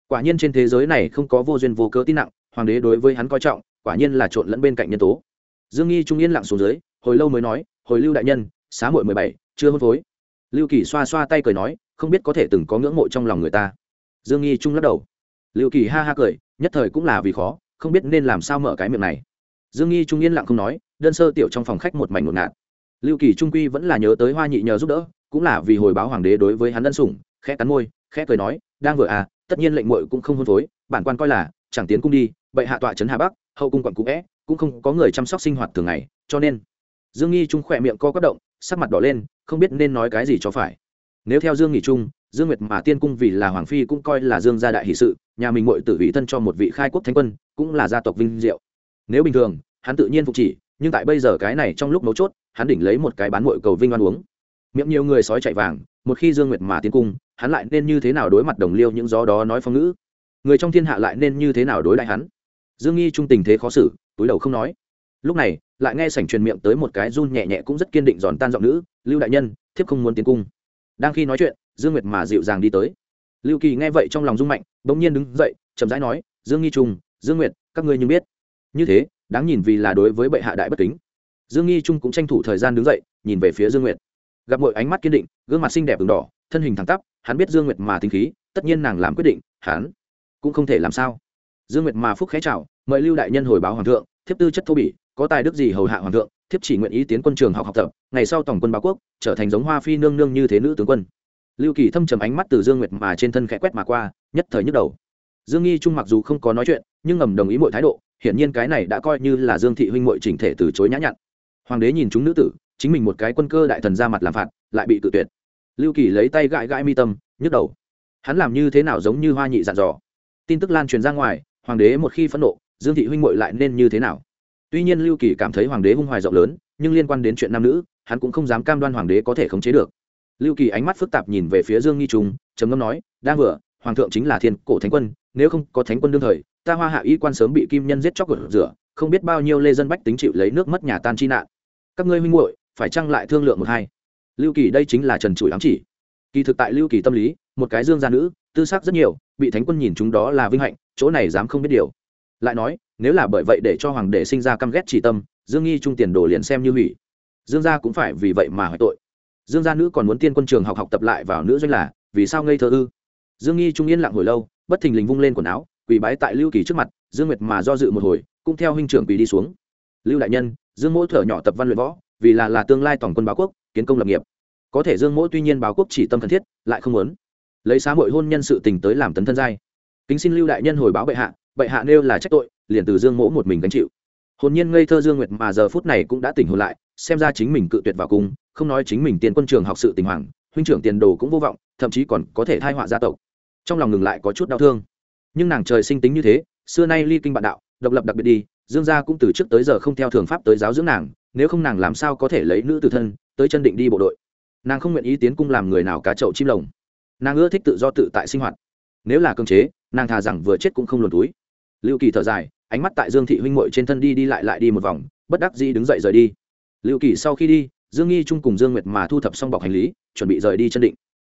Quả nhiên trên thế giới này không có vô duyên vô cớ tin nặng, hoàng đế đối với hắn coi trọng, quả nhiên là trộn lẫn bên cạnh nhân tố dương nghi trung yên lặng xuống dưới, hồi lâu mới nói, hồi lưu đại nhân, xá muội mười bảy, chưa hôn phối. Lưu kỳ xoa xoa tay cười nói, không biết có thể từng có ngưỡng mộ trong lòng người ta. Dương nghi trung lắc đầu. Lưu kỳ ha ha cười, nhất thời cũng là vì khó, không biết nên làm sao mở cái miệng này. Dương nghi trung yên lặng không nói, đơn sơ tiểu trong phòng khách một mảnh ngột ngạt. Lưu kỳ trung quy vẫn là nhớ tới hoa nhị nhờ giúp đỡ, cũng là vì hồi báo hoàng đế đối với hắn ân sủng, khẽ cắn môi, khẽ cười nói, đang vừa à tất nhiên lệnh muội cũng không hôn phối, bản quan coi là, chẳng tiến cung đi, bệ hạ tọa trấn hà bắc, hậu cung quận cũ vẽ cũng không có người chăm sóc sinh hoạt thường ngày, cho nên dương nghi trung khỏe miệng co quất động, sắc mặt đỏ lên, không biết nên nói cái gì cho phải. Nếu theo dương nghỉ trung, dương nguyệt mà tiên cung vì là hoàng phi cũng coi là dương gia đại hỷ sự, nhà mình mội tự vị thân cho một vị khai quốc thánh quân, cũng là gia tộc vinh diệu. Nếu bình thường, hắn tự nhiên phục chỉ, nhưng tại bây giờ cái này trong lúc mấu chốt, hắn đỉnh lấy một cái bán muội cầu vinh oan uống. Miệng nhiều người sói chạy vàng, một khi dương nguyệt mà tiên cung, hắn lại nên như thế nào đối mặt đồng liêu những gió đó nói phong ngữ? Người trong thiên hạ lại nên như thế nào đối đại hắn? Dương nghi trung tình thế khó xử túi đầu không nói. Lúc này, lại nghe sảnh truyền miệng tới một cái run nhẹ nhẹ cũng rất kiên định giòn tan giọng nữ, lưu đại nhân, thiếp không muốn tiến cung. Đang khi nói chuyện, dương nguyệt mà dịu dàng đi tới. Lưu kỳ nghe vậy trong lòng rung mạnh, bỗng nhiên đứng dậy, chậm rãi nói, dương nghi trung, dương nguyệt, các ngươi nhưng biết. Như thế, đáng nhìn vì là đối với bệ hạ đại bất kính. Dương nghi trung cũng tranh thủ thời gian đứng dậy, nhìn về phía dương nguyệt. Gặp mọi ánh mắt kiên định, gương mặt xinh đẹp v đỏ, thân hình thẳng tắp, hắn biết dương nguyệt mà tính khí, tất nhiên nàng làm quyết định, hắn cũng không thể làm sao. Dương nguyệt mà phúc khé chào, mời lưu đại nhân hồi báo hoàng thượng thiếp tư chất thô bỉ, có tài đức gì hầu hạ hoàng thượng, thiếp chỉ nguyện ý tiến quân trường học học tập, ngày sau tổng quân báo quốc, trở thành giống hoa phi nương nương như thế nữ tướng quân. Lưu kỳ thâm trầm ánh mắt từ dương nguyệt mà trên thân khẽ quét mà qua, nhất thời nhức đầu. Dương nghi trung mặc dù không có nói chuyện, nhưng ngầm đồng ý mọi thái độ, hiển nhiên cái này đã coi như là dương thị huynh mội chỉnh thể từ chối nhã nhặn. Hoàng đế nhìn chúng nữ tử, chính mình một cái quân cơ đại thần ra mặt làm phạt, lại bị tự tuyệt. Lưu kỳ lấy tay gãi gãi mi tâm, nhức đầu. Hắn làm như thế nào giống như hoa nhị dặn dò. Tin tức lan truyền ra ngoài, hoàng đế một khi phẫn nộ dương thị huynh mội lại nên như thế nào? Tuy nhiên lưu kỳ cảm thấy hoàng đế hung hoài rộng lớn, nhưng liên quan đến chuyện nam nữ, hắn cũng không dám cam đoan hoàng đế có thể khống chế được. Lưu kỳ ánh mắt phức tạp nhìn về phía dương nghi trung, trầm ngâm nói đang vừa, hoàng thượng chính là thiên cổ thánh quân, nếu không có thánh quân đương thời, ta hoa hạ y quan sớm bị kim nhân giết chóc gột rửa, không biết bao nhiêu lê dân bách tính chịu lấy nước mất nhà tan chi nạn. Các ngươi huynh muội, phải chăng lại thương lượng một hai? Lưu kỳ đây chính là trần trụi ám chỉ. Kỳ thực tại lưu kỳ tâm lý, một cái dương gia nữ, tư sắc rất nhiều, bị thánh quân nhìn chúng đó là vinh hạnh, chỗ này dám không biết điều lại nói, nếu là bởi vậy để cho hoàng đệ sinh ra căm ghét chỉ tâm, dương nghi trung tiền đồ liền xem như hủy. Dương gia cũng phải vì vậy mà hỏi tội. Dương gia nữ còn muốn tiên quân trường học học tập lại vào nữ doanh là, vì sao ngây thơ ư? Dương nghi trung yên lặng hồi lâu, bất thình lình vung lên quần áo, quỳ bái tại lưu kỳ trước mặt, dương nguyệt mà do dự một hồi, cũng theo huynh trưởng quỳ đi xuống. Lưu đại nhân, dương mỗ thở nhỏ tập văn luyện võ, vì là là tương lai toàn quân báo quốc, kiến công lập nghiệp. Có thể dương mỗ tuy nhiên báo quốc chỉ tâm thân thiết, lại không muốn. Lấy xá hội hôn nhân sự tình tới làm tấn thân giai. Kính xin lưu đại nhân hồi báo bệ hạ vậy hạ nêu là trách tội, liền từ dương mỗ một mình gánh chịu. Hồn nhiên ngây thơ dương nguyệt mà giờ phút này cũng đã tỉnh hồn lại, xem ra chính mình cự tuyệt vào cung, không nói chính mình tiền quân trường học sự tình hoàng, huynh trưởng tiền đồ cũng vô vọng, thậm chí còn có thể thai họa gia tộc. Trong lòng ngừng lại có chút đau thương. Nhưng nàng trời sinh tính như thế, xưa nay ly kinh bạn đạo, độc lập đặc biệt đi, dương gia cũng từ trước tới giờ không theo thường pháp tới giáo dưỡng nàng, nếu không nàng làm sao có thể lấy nữ từ thân tới chân định đi bộ đội. Nàng không nguyện ý tiến cung làm người nào cá chậu chim lồng. Nàng ưa thích tự do tự tại sinh hoạt. Nếu là cơ chế, nàng thà rằng vừa chết cũng không luồn túi lưu kỳ thở dài, ánh mắt tại dương thị huynh mội trên thân đi đi lại lại đi một vòng, bất đắc dĩ đứng dậy rời đi. Lưu kỳ sau khi đi, dương nghi trung cùng dương nguyệt mà thu thập xong bọc hành lý, chuẩn bị rời đi chân định.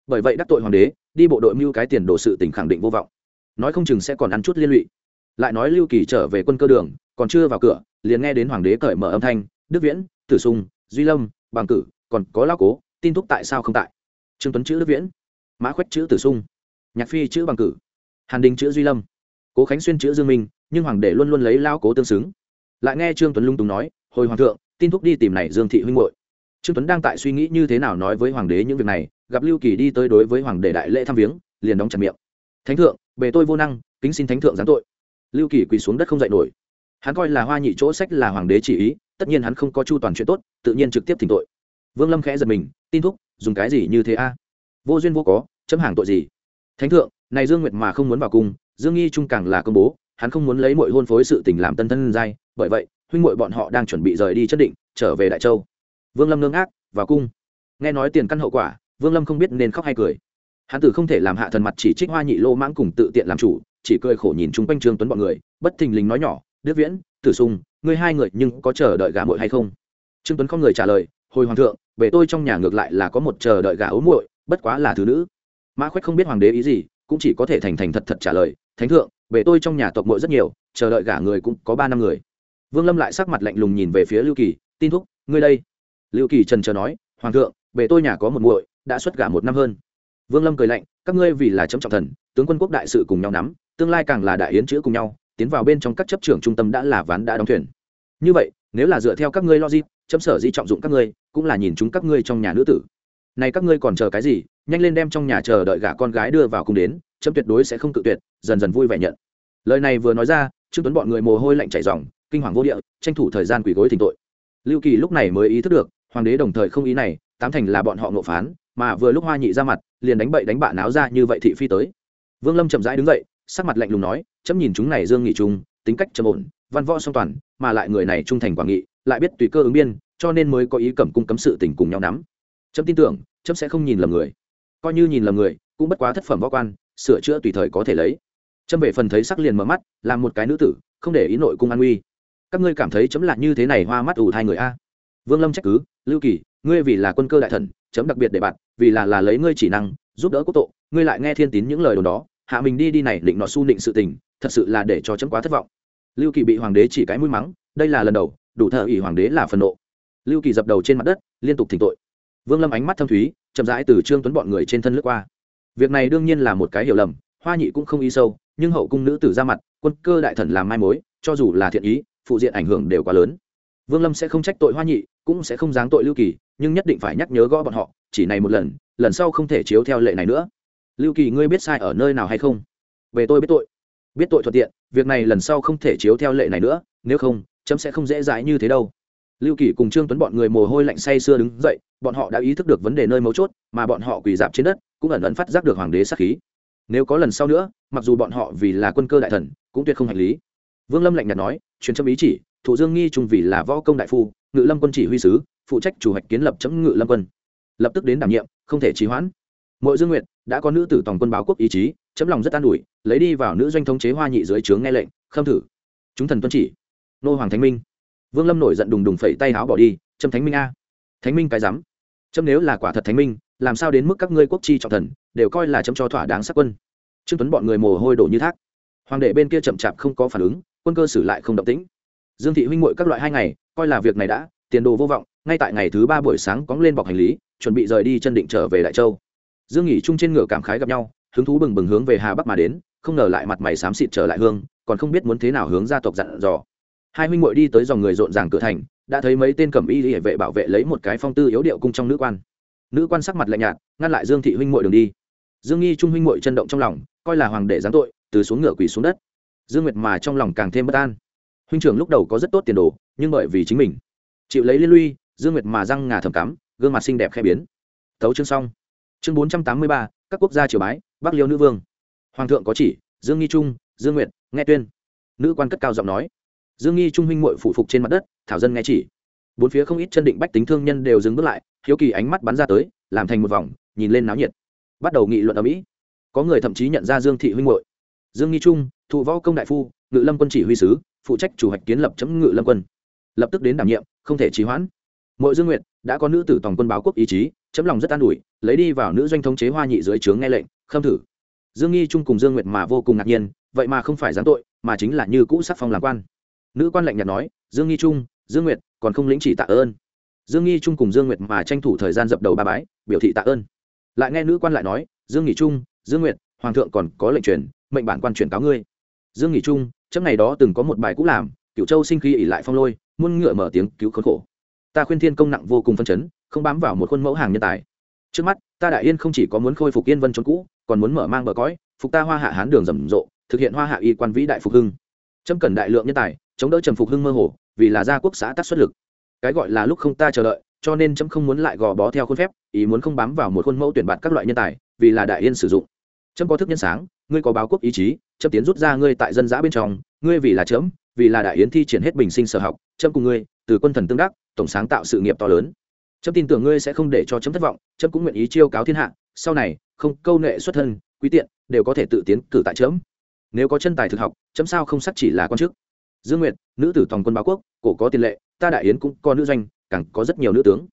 Bởi vậy đắc tội hoàng đế, đi bộ đội mưu cái tiền đồ sự tỉnh khẳng định vô vọng. Nói không chừng sẽ còn ăn chút liên lụy. Lại nói lưu kỳ trở về quân cơ đường, còn chưa vào cửa, liền nghe đến hoàng đế cởi mở âm thanh, đức viễn, tử sung duy lâm, bằng cử, còn có lao cố, tin thúc tại sao không tại? Trương tuấn chữ đức viễn, mã khoách chữ tử sung nhạc phi chữ bằng cử, hàn đình chữ duy lâm cố khánh xuyên chữ dương minh, nhưng hoàng đế luôn luôn lấy lao cố tương xứng. Lại nghe trương tuấn lung tùng nói, hồi hoàng thượng, tin thúc đi tìm này dương thị huynh hội trương tuấn đang tại suy nghĩ như thế nào nói với hoàng đế những việc này, gặp lưu kỳ đi tới đối với hoàng đế đại lễ thăm viếng, liền đóng chặt miệng. Thánh thượng, bề tôi vô năng, kính xin thánh thượng giáng tội. Lưu kỳ quỳ xuống đất không dậy nổi. Hắn coi là hoa nhị chỗ sách là hoàng đế chỉ ý, tất nhiên hắn không có chu toàn chuyện tốt, tự nhiên trực tiếp thỉnh tội. Vương lâm khẽ giật mình, tin thúc, dùng cái gì như thế a? Vô duyên vô có, chấm hàng tội gì? Thánh thượng, này dương nguyệt mà không muốn vào cung dương nghi trung càng là công bố, hắn không muốn lấy mọi hôn phối sự tình làm tân thân giai, bởi vậy, huynh muội bọn họ đang chuẩn bị rời đi chất định, trở về đại châu. Vương lâm ngưng ác vào cung. Nghe nói tiền căn hậu quả, vương lâm không biết nên khóc hay cười. Hắn tử không thể làm hạ thần mặt chỉ trích hoa nhị lô mãng cùng tự tiện làm chủ, chỉ cười khổ nhìn chung quanh trương tuấn bọn người, bất thình lình nói nhỏ, đức viễn, tử sung ngươi hai người nhưng có chờ đợi gà muội hay không? Trương tuấn không người trả lời, hồi hoàng thượng, về tôi trong nhà ngược lại là có một chờ đợi gà ấu muội, bất quá là thứ nữ. Mã khoách không biết hoàng đế ý gì, cũng chỉ có thể thành thành thật thật trả lời thánh thượng về tôi trong nhà tộc mội rất nhiều, chờ đợi gả người cũng có ba năm người. Vương lâm lại sắc mặt lạnh lùng nhìn về phía lưu kỳ, tin thúc, ngươi đây. Lưu kỳ trần trờ nói, hoàng thượng về tôi nhà có một muội, đã xuất gả một năm hơn. Vương lâm cười lạnh, các ngươi vì là chấm trọng thần, tướng quân quốc đại sự cùng nhau nắm, tương lai càng là đại yến chữ cùng nhau, tiến vào bên trong các chấp trưởng trung tâm đã là ván đã đóng thuyền. Như vậy, nếu là dựa theo các ngươi logic, chấm sở di trọng dụng các ngươi, cũng là nhìn chúng các ngươi trong nhà nữ tử. Này các ngươi còn chờ cái gì, nhanh lên đem trong nhà chờ đợi gả con gái đưa vào cùng đến, chấm tuyệt đối sẽ không tự tuyệt dần dần vui vẻ nhận. Lời này vừa nói ra, trương tuấn bọn người mồ hôi lạnh chảy ròng, kinh hoàng vô địa, tranh thủ thời gian quỷ gối thỉnh tội. Lưu kỳ lúc này mới ý thức được, hoàng đế đồng thời không ý này, tám thành là bọn họ ngộ phán, mà vừa lúc hoa nhị ra mặt, liền đánh bậy đánh bạ náo ra như vậy thị phi tới. Vương lâm chậm rãi đứng dậy, sắc mặt lạnh lùng nói, chấm nhìn chúng này dương nghị trung, tính cách trầm ổn, văn võ song toàn, mà lại người này trung thành quảng nghị, lại biết tùy cơ ứng biên, cho nên mới có ý cẩm cung cấm sự tình cùng nhau nắm. Chấm tin tưởng, chấm sẽ không nhìn lầm người. Coi như nhìn lầm người, cũng bất quá thất phẩm võ quan, sửa chữa tùy thời có thể lấy chấm về phần thấy sắc liền mở mắt làm một cái nữ tử, không để ý nội cung an uy các ngươi cảm thấy chấm là như thế này hoa mắt ủ thai người a? Vương lâm trách cứ, lưu kỳ, ngươi vì là quân cơ đại thần, chấm đặc biệt để bạn, vì là là lấy ngươi chỉ năng, giúp đỡ quốc tộ, ngươi lại nghe thiên tín những lời đồn đó, hạ mình đi đi này, định nọ su định sự tình, thật sự là để cho chấm quá thất vọng. Lưu kỳ bị hoàng đế chỉ cái mũi mắng, đây là lần đầu, đủ thợ ủy hoàng đế là phần nộ. Lưu kỳ dập đầu trên mặt đất, liên tục thỉnh tội. Vương lâm ánh mắt thâm thúy, chậm rãi từ trương tuấn bọn người trên thân lướt qua. Việc này đương nhiên là một cái hiểu lầm, hoa nhị cũng không y sâu nhưng hậu cung nữ tử ra mặt, quân cơ đại thần làm mai mối, cho dù là thiện ý, phụ diện ảnh hưởng đều quá lớn. Vương lâm sẽ không trách tội hoa nhị, cũng sẽ không giáng tội lưu kỳ, nhưng nhất định phải nhắc nhớ gõ bọn họ, chỉ này một lần lần sau không thể chiếu theo lệ này nữa. Lưu kỳ, ngươi biết sai ở nơi nào hay không? Về tôi biết tội. Biết tội thuận tiện, việc này lần sau không thể chiếu theo lệ này nữa, nếu không, chấm sẽ không dễ dãi như thế đâu. Lưu kỳ cùng trương tuấn bọn người mồ hôi lạnh say sưa đứng dậy, bọn họ đã ý thức được vấn đề nơi mấu chốt, mà bọn họ quỳ dạp trên đất, cũng ẩn ẩn phát giác được hoàng đế sát khí nếu có lần sau nữa, mặc dù bọn họ vì là quân cơ đại thần, cũng tuyệt không hành lý. Vương lâm lạnh nhạt nói, truyền trâm ý chỉ thủ dương nghi trung vì là võ công đại phu, ngự lâm quân chỉ huy sứ, phụ trách chủ hoạch kiến lập chấm ngự lâm quân. Lập tức đến đảm nhiệm, không thể trì hoãn. Mỗi dương nguyệt, đã có nữ tử tổng quân báo quốc ý chí, chấm lòng rất an ủi, lấy đi vào nữ doanh thống chế hoa nhị dưới trướng nghe lệnh, khâm thử. Chúng thần tuân chỉ. Nô hoàng thánh minh. Vương lâm nổi giận đùng đùng phẩy tay áo bỏ đi, chấm thánh minh a. Thánh minh cái rắm. Chấm nếu là quả thật thánh minh làm sao đến mức các ngươi quốc chi trọng thần, đều coi là chấm cho thỏa đáng sắc quân. Trương tuấn bọn người mồ hôi đổ như thác. Hoàng đệ bên kia chậm chạp không có phản ứng, quân cơ xử lại không động tĩnh. Dương thị huynh muội các loại hai ngày, coi là việc này đã, tiền đồ vô vọng, ngay tại ngày thứ ba buổi sáng cóng lên bọc hành lý, chuẩn bị rời đi chân định trở về đại châu. Dương nghỉ chung trên ngựa cảm khái gặp nhau, hứng thú bừng bừng hướng về hà bắc mà đến, không ngờ lại mặt mày xám xịt trở lại hương, còn không biết muốn thế nào hướng gia tộc dặn dò. Hai huynh muội đi tới dòng người rộn ràng cửa thành, đã thấy mấy tên cẩm y hệ vệ bảo vệ lấy một cái phong tư yếu điệu cung trong nữ quan nữ quan sắc mặt lạnh nhạt, ngăn lại dương thị huynh muội đường đi. Dương nghi trung huynh muội chân động trong lòng, coi là hoàng đệ giáng tội, từ xuống ngựa quỳ xuống đất. Dương nguyệt mà trong lòng càng thêm bất an. Huynh trưởng lúc đầu có rất tốt tiền đồ, nhưng bởi vì chính mình chịu lấy liên lụy, dương nguyệt mà răng ngà thầm cắm, gương mặt xinh đẹp khẽ biến. Tấu chương xong. Chương bốn trăm tám mươi ba, các quốc gia triều bái, bắc liêu nữ vương. Hoàng thượng có chỉ, dương nghi trung, dương nguyệt, nghe tuyên. Nữ quan cất cao giọng nói. Dương nghi trung huynh muội phụ phục trên mặt đất, thảo dân nghe chỉ. Bốn phía không ít chân định bách tính thương nhân đều dừng bước lại hiếu kỳ ánh mắt bắn ra tới, làm thành một vòng, nhìn lên náo nhiệt. Bắt đầu nghị luận ở mỹ. Có người thậm chí nhận ra dương thị huynh hội dương nghi trung, thụ võ công đại phu, ngự lâm quân chỉ huy sứ, phụ trách chủ hoạch kiến lập chấm ngự lâm quân. Lập tức đến đảm nhiệm, không thể trì hoãn. Mỗi dương nguyện đã có nữ tử tổng quân báo quốc ý chí, chấm lòng rất an ủi, lấy đi vào nữ doanh thống chế hoa nhị dưới trướng nghe lệnh, khâm thử. Dương nghi trung cùng dương nguyệt mà vô cùng ngạc nhiên, vậy mà không phải giáng tội, mà chính là như cũ sắc phong làm quan. Nữ quan lệnh nhạt nói, dương nghi trung, dương nguyệt, còn không lĩnh chỉ tạ ơn dương nghi trung cùng dương nguyệt mà tranh thủ thời gian dập đầu ba bái, biểu thị tạ ơn. Lại nghe nữ quan lại nói, dương nghỉ trung, dương nguyệt, hoàng thượng còn có lệnh truyền, mệnh bản quan truyền cáo ngươi. Dương nghỉ trung chấm ngày đó từng có một bài cũ làm cựu châu sinh khi ỉ lại phong lôi, muôn ngựa mở tiếng cứu khốn khổ. Ta khuyên thiên công nặng vô cùng phân chấn, không bám vào một khuôn mẫu hàng nhân tài. Trước mắt, ta đại yên không chỉ có muốn khôi phục yên vân trốn cũ, còn muốn mở mang bờ cõi, phục ta hoa hạ hán đường rầm rộ, thực hiện hoa hạ y quan vĩ đại phục hưng. Chấm cần đại lượng nhân tài, chống đỡ trầm phục hưng mơ hồ, vì là gia quốc xã tác xuất lực cái gọi là lúc không ta chờ đợi, cho nên chấm không muốn lại gò bó theo khuôn phép, ý muốn không bám vào một khuôn mẫu tuyển bạt các loại nhân tài, vì là đại yên sử dụng. Chấm có thức nhân sáng, ngươi có báo quốc ý chí, chấm tiến rút ra ngươi tại dân giã bên trong, ngươi vì là chấm, vì là đại yến thi triển hết bình sinh sở học, chấm cùng ngươi, từ quân thần tương đắc, tổng sáng tạo sự nghiệp to lớn. Chấm tin tưởng ngươi sẽ không để cho chấm thất vọng, chấm cũng nguyện ý chiêu cáo thiên hạ, sau này, không câu nệ xuất thân, quý tiện, đều có thể tự tiến cử tại chấm. Nếu có chân tài thực học, chấm sao không sắc chỉ là quan chức? Dương nguyệt, nữ tử toàn quân báo quốc, cổ có tiền lệ ta đại yến cũng có nữ doanh, càng có rất nhiều nữ tướng.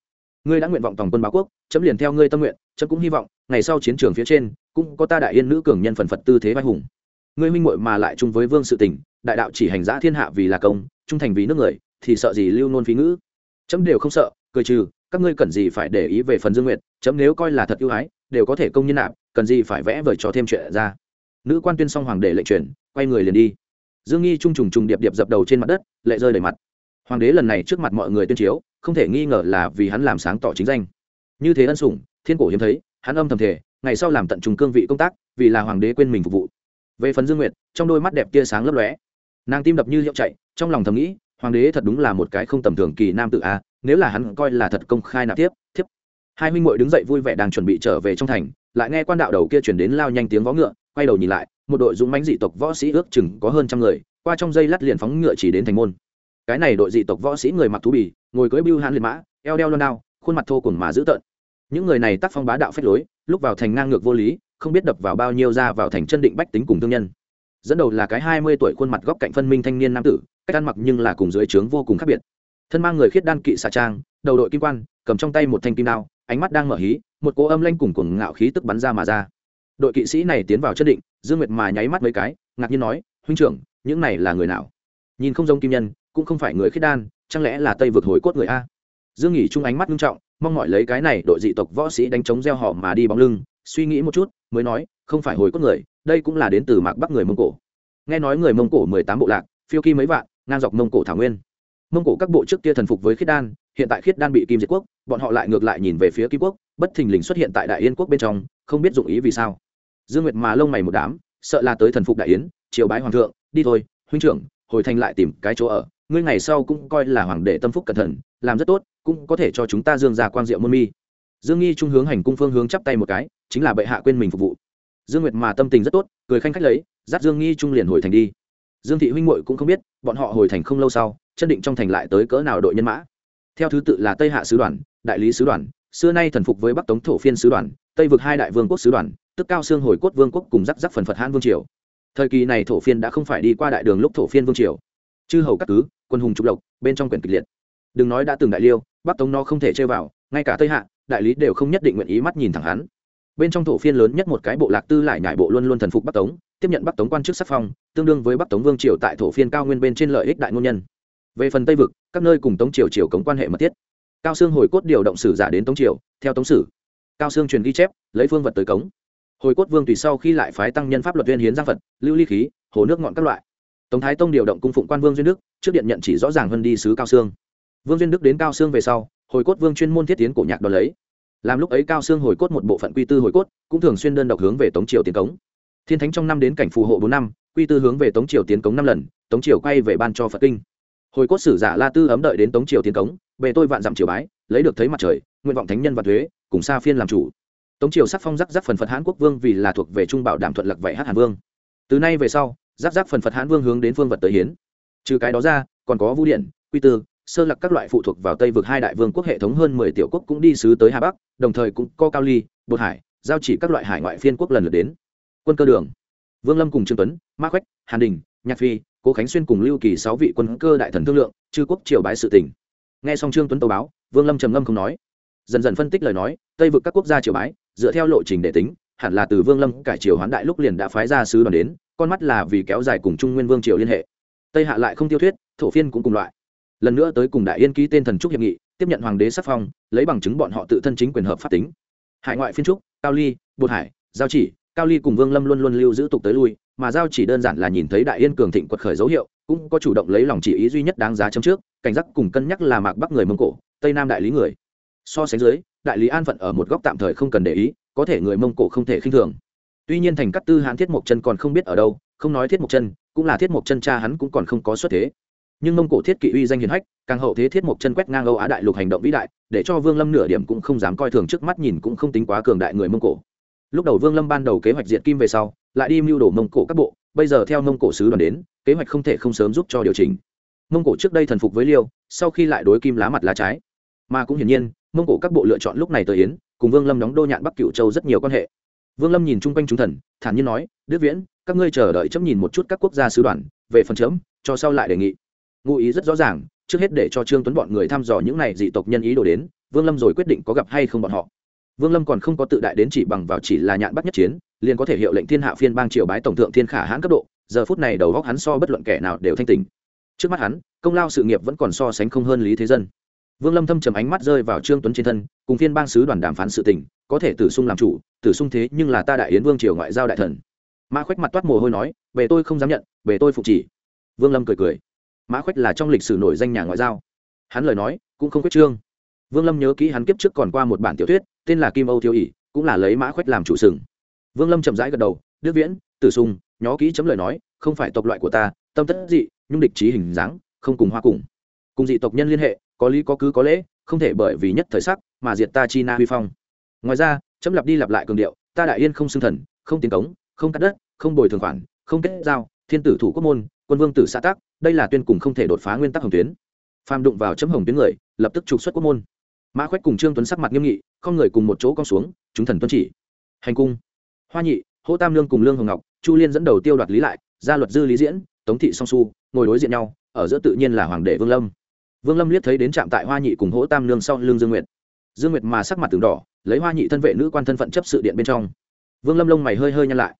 Ngươi đã nguyện vọng tòng quân báo quốc, chấm liền theo ngươi tâm nguyện, chấm cũng hy vọng, ngày sau chiến trường phía trên, cũng có ta đại yên nữ cường nhân phần phật tư thế vai hùng. Ngươi minh muội mà lại chung với vương sự tình, đại đạo chỉ hành giã thiên hạ vì là công, trung thành vì nước người, thì sợ gì lưu nôn phí ngữ? Chấm đều không sợ, cười trừ, các ngươi cần gì phải để ý về phần dương nguyện chấm nếu coi là thật ưu ái, đều có thể công nhân nạp, cần gì phải vẽ vời cho thêm chuyện ra. Nữ quan tuyên xong hoàng đệ lệnh truyền, quay người liền đi. Dương nghi trung trùng trùng điệp điệp dập đầu trên mặt đất, lệ rơi đầy mặt hoàng đế lần này trước mặt mọi người tuyên chiếu, không thể nghi ngờ là vì hắn làm sáng tỏ chính danh. Như thế ân sủng, thiên cổ hiếm thấy, hắn âm thầm thể ngày sau làm tận trùng cương vị công tác, vì là hoàng đế quên mình phục vụ. Về phần dương nguyệt, trong đôi mắt đẹp tia sáng lấp lóe. Nàng tim đập như hiệu chạy, trong lòng thầm nghĩ, hoàng đế thật đúng là một cái không tầm thường kỳ nam tự a à, nếu là hắn coi là thật công khai nạp tiếp thiếp hai huynh muội đứng dậy vui vẻ đang chuẩn bị trở về trong thành, lại nghe quan đạo đầu kia chuyển đến lao nhanh tiếng vó ngựa, quay đầu nhìn lại, một đội dũng mãnh dị tộc võ sĩ ước chừng có hơn trăm người, qua trong dây lát liền phóng ngựa chỉ đến thành môn cái này đội dị tộc võ sĩ người mặc thú bì, ngồi cưỡi bưu hãn liệt mã, eo đeo lon đao, khuôn mặt thô cùng mà dữ tợn. Những người này tác phong bá đạo phách lối, lúc vào thành ngang ngược vô lý, không biết đập vào bao nhiêu ra vào thành chân định bách tính cùng thương nhân. Dẫn đầu là cái hai mươi tuổi khuôn mặt góc cạnh phân minh thanh niên nam tử, cách ăn mặc nhưng là cùng dưới trướng vô cùng khác biệt. Thân mang người khiết đan kỵ xà trang, đầu đội kim quan, cầm trong tay một thanh kim đao, ánh mắt đang mở hí, một cỗ âm lanh cùng cuồng ngạo khí tức bắn ra mà ra. Đội kỵ sĩ này tiến vào chân định, dương nguyệt mà nháy mắt mấy cái, ngạc nhiên nói, huynh trưởng, những này là người nào? Nhìn không giống kim nhân cũng không phải người khiết đan, chẳng lẽ là tây vực hồi cốt người a? Dương nghỉ chung ánh mắt nghiêm trọng, mong mọi lấy cái này đội dị tộc võ sĩ đánh chống gieo họ mà đi bóng lưng, suy nghĩ một chút, mới nói, không phải hồi cốt người, đây cũng là đến từ mạc bắc người mông cổ. Nghe nói người mông cổ mười tám bộ lạc, phiêu kỳ mấy vạn, ngang dọc mông cổ thảo nguyên. Mông cổ các bộ trước kia thần phục với khiết đan, hiện tại khiết đan bị kim diệt quốc, bọn họ lại ngược lại nhìn về phía kim quốc, bất thình lình xuất hiện tại đại yên quốc bên trong, không biết dụng ý vì sao. Dương nguyệt mà lông mày một đám, sợ là tới thần phục đại yến, triều bái hoàng thượng, đi thôi, huynh trưởng, hồi thành lại tìm cái chỗ ở ngươi ngày sau cũng coi là hoàng đệ tâm phúc cẩn thận, làm rất tốt, cũng có thể cho chúng ta dương ra quang diệu môn mi. Dương nghi trung hướng hành cung phương hướng chắp tay một cái, chính là bệ hạ quên mình phục vụ. Dương nguyệt mà tâm tình rất tốt, cười khanh khách lấy, dắt dương nghi trung liền hồi thành đi. Dương thị huynh muội cũng không biết, bọn họ hồi thành không lâu sau, chân định trong thành lại tới cỡ nào đội nhân mã. Theo thứ tự là tây hạ sứ đoàn, đại lý sứ đoàn, xưa nay thần phục với bắc tống thổ phiên sứ đoàn, tây vực hai đại vương quốc sứ đoàn, tức cao xương hồi cốt vương quốc cùng rắc rắc phần phật hãn vương triều. Thời kỳ này thổ phiên đã không phải đi qua đại đường lúc thổ phiên vương triều chư hầu các cứ, quân hùng trục lộc, bên trong quyển kịch liệt. Đừng nói đã từng đại liêu, bắc tống nó không thể chơi vào, ngay cả tây hạ, đại lý đều không nhất định nguyện ý mắt nhìn thẳng hắn. Bên trong thổ phiên lớn nhất một cái bộ lạc tư lại nhải bộ luôn luôn thần phục bắc tống, tiếp nhận bắc tống quan chức sắc phong, tương đương với bắc tống vương triều tại thổ phiên cao nguyên bên trên lợi ích đại ngôn nhân. Về phần tây vực, các nơi cùng tống triều triều cống quan hệ mật thiết. Cao xương hồi cốt điều động sử giả đến tống triều, theo tống sử. Cao xương truyền ghi chép, lấy phương vật tới cống. Hồi cốt vương tùy sau khi lại phái tăng nhân pháp luật viên hiến giang phật, lưu ly khí, hồ nước ngọn các loại tống thái tông điều động cung phụng quan vương duyên đức, trước điện nhận chỉ rõ ràng hơn đi sứ cao sương. Vương duyên đức đến cao sương về sau, hồi cốt vương chuyên môn thiết tiến cổ nhạc đ lấy. Làm lúc ấy cao sương hồi cốt một bộ phận quy tư hồi cốt, cũng thường xuyên đơn độc hướng về tống triều tiến cống. Thiên thánh trong năm đến cảnh phù hộ bốn năm, quy tư hướng về tống triều tiến cống năm lần, tống triều quay về ban cho phật kinh. Hồi cốt sử giả la tư ấm đợi đến tống triều tiến cống, về tôi vạn dặm triều bái, lấy được thấy mặt trời, nguyện vọng thánh nhân và thuế, cùng sa phiên làm chủ. Tống triều sắc phong rắc rắc phần phật hãn quốc vương vì là thuộc về trung bảo đảm thuận lạc vậy hát hàn vương. Từ nay về sau giáp giáp phần phật hãn vương hướng đến phương vật tới hiến. Trừ cái đó ra, còn có vũ điện, quy tư, sơ lạc các loại phụ thuộc vào tây vực hai đại vương quốc hệ thống hơn mười tiểu quốc cũng đi sứ tới hà bắc, đồng thời cũng có cao ly, bột hải, giao chỉ các loại hải ngoại phiên quốc lần lượt đến. Quân cơ đường, vương lâm cùng trương tuấn, ma khoách hàn đình, nhạc phi, cố khánh xuyên cùng lưu kỳ sáu vị quân cơ đại thần thương lượng, chư quốc triều bái sự tỉnh nghe xong trương tuấn tố báo, vương lâm trầm ngâm không nói. Dần dần phân tích lời nói, tây vực các quốc gia triều bái, dựa theo lộ trình để tính hẳn là từ vương lâm cải triều hoán đại lúc liền đã phái ra sứ đoàn đến, con mắt là vì kéo dài cùng trung nguyên vương triều liên hệ. Tây hạ lại không tiêu thuyết, thổ phiên cũng cùng loại. Lần nữa tới cùng đại yên ký tên thần trúc hiệp nghị, tiếp nhận hoàng đế sắc phong, lấy bằng chứng bọn họ tự thân chính quyền hợp pháp tính. Hải ngoại phiên trúc, cao ly, bột hải, giao chỉ, cao ly cùng vương lâm luôn luôn lưu giữ tục tới lui, mà giao chỉ đơn giản là nhìn thấy đại yên cường thịnh quật khởi dấu hiệu, cũng có chủ động lấy lòng chỉ ý duy nhất đáng giá chấm trước, cảnh giác cùng cân nhắc là mạc bắc người mông cổ, tây nam đại lý người. So sánh dưới, đại lý an phận ở một góc tạm thời không cần để ý có thể người mông cổ không thể khinh thường. Tuy nhiên thành cát tư hãn thiết mộc chân còn không biết ở đâu, không nói thiết mộc chân, cũng là thiết mộc chân cha hắn cũng còn không có xuất thế. Nhưng mông cổ thiết kỵ uy danh hiền hách, càng hậu thế thiết mộc chân quét ngang âu á đại lục hành động vĩ đại, để cho vương lâm nửa điểm cũng không dám coi thường trước mắt nhìn cũng không tính quá cường đại người mông cổ. Lúc đầu vương lâm ban đầu kế hoạch diệt kim về sau, lại đi mưu đồ mông cổ các bộ, bây giờ theo mông cổ sứ đoàn đến, kế hoạch không thể không sớm giúp cho điều chỉnh. Mông cổ trước đây thần phục với liêu, sau khi lại đối kim lá mặt lá trái. Mà cũng hiển nhiên, mông cổ các bộ lựa chọn lúc này tới yến cùng vương lâm đóng đô nhạn bắc cựu châu rất nhiều quan hệ. Vương lâm nhìn chung quanh chúng thần, thản nhiên nói, đức viễn, các ngươi chờ đợi chấm nhìn một chút các quốc gia sứ đoàn, về phần chấm, cho sau lại đề nghị. Ngụ ý rất rõ ràng, trước hết để cho trương tuấn bọn người thăm dò những này dị tộc nhân ý đồ đến, vương lâm rồi quyết định có gặp hay không bọn họ. Vương lâm còn không có tự đại đến chỉ bằng vào chỉ là nhạn bắt nhất chiến, liền có thể hiệu lệnh thiên hạ phiên bang triều bái tổng thượng thiên khả hãn cấp độ, giờ phút này đầu góc hắn so bất luận kẻ nào đều thanh tình trước mắt hắn, công lao sự nghiệp vẫn còn so sánh không hơn lý thế dân vương lâm thâm trầm ánh mắt rơi vào trương tuấn trên thân, cùng phiên bang sứ đoàn đàm phán sự tình, có thể tử sung làm chủ, tử sung thế nhưng là ta đại yến vương triều ngoại giao đại thần. Mã khoách mặt toát mồ hôi nói, về tôi không dám nhận, về tôi phục chỉ. Vương lâm cười cười. Mã khoách là trong lịch sử nổi danh nhà ngoại giao. Hắn lời nói, cũng không quyết trương. Vương lâm nhớ kỹ hắn kiếp trước còn qua một bản tiểu thuyết, tên là kim âu thiếu ỷ, cũng là lấy mã khoách làm chủ sừng. Vương lâm chậm rãi gật đầu, đức viễn, tử sung, nhó kỹ chấm lời nói, không phải tộc loại của ta, tâm tất dị nhưng địch trí hình dáng, không cùng hoa cùng. Cùng dị tộc nhân liên hệ có lý có cứ có lễ, không thể bởi vì nhất thời sắc mà diệt ta chi na huy phong. Ngoài ra, chấm lặp đi lặp lại cường điệu, ta đại yên không xưng thần, không tiến cống, không cắt đất, không bồi thường khoản, không kết giao, thiên tử thủ quốc môn, quân vương tử xã tắc, đây là tuyên cùng không thể đột phá nguyên tắc hồng tuyến. Phàm đụng vào chấm hồng tuyến người, lập tức trục xuất quốc môn. Mã khoách cùng trương tuấn sắc mặt nghiêm nghị, không người cùng một chỗ cong xuống, chúng thần tuân chỉ. Hành cung. Hoa nhị, hỗ tam lương cùng lương hồng ngọc, chu liên dẫn đầu tiêu đoạt lý lại gia luật dư lý diễn, tống thị song su, ngồi đối diện nhau, ở giữa tự nhiên là hoàng đệ vương lâm vương lâm liếc thấy đến trạm tại hoa nhị cùng hỗ tam nương sau lương dương nguyệt. Dương nguyệt mà sắc mặt từng đỏ, lấy hoa nhị thân vệ nữ quan thân phận chấp sự điện bên trong. Vương lâm lông mày hơi hơi nhăn lại.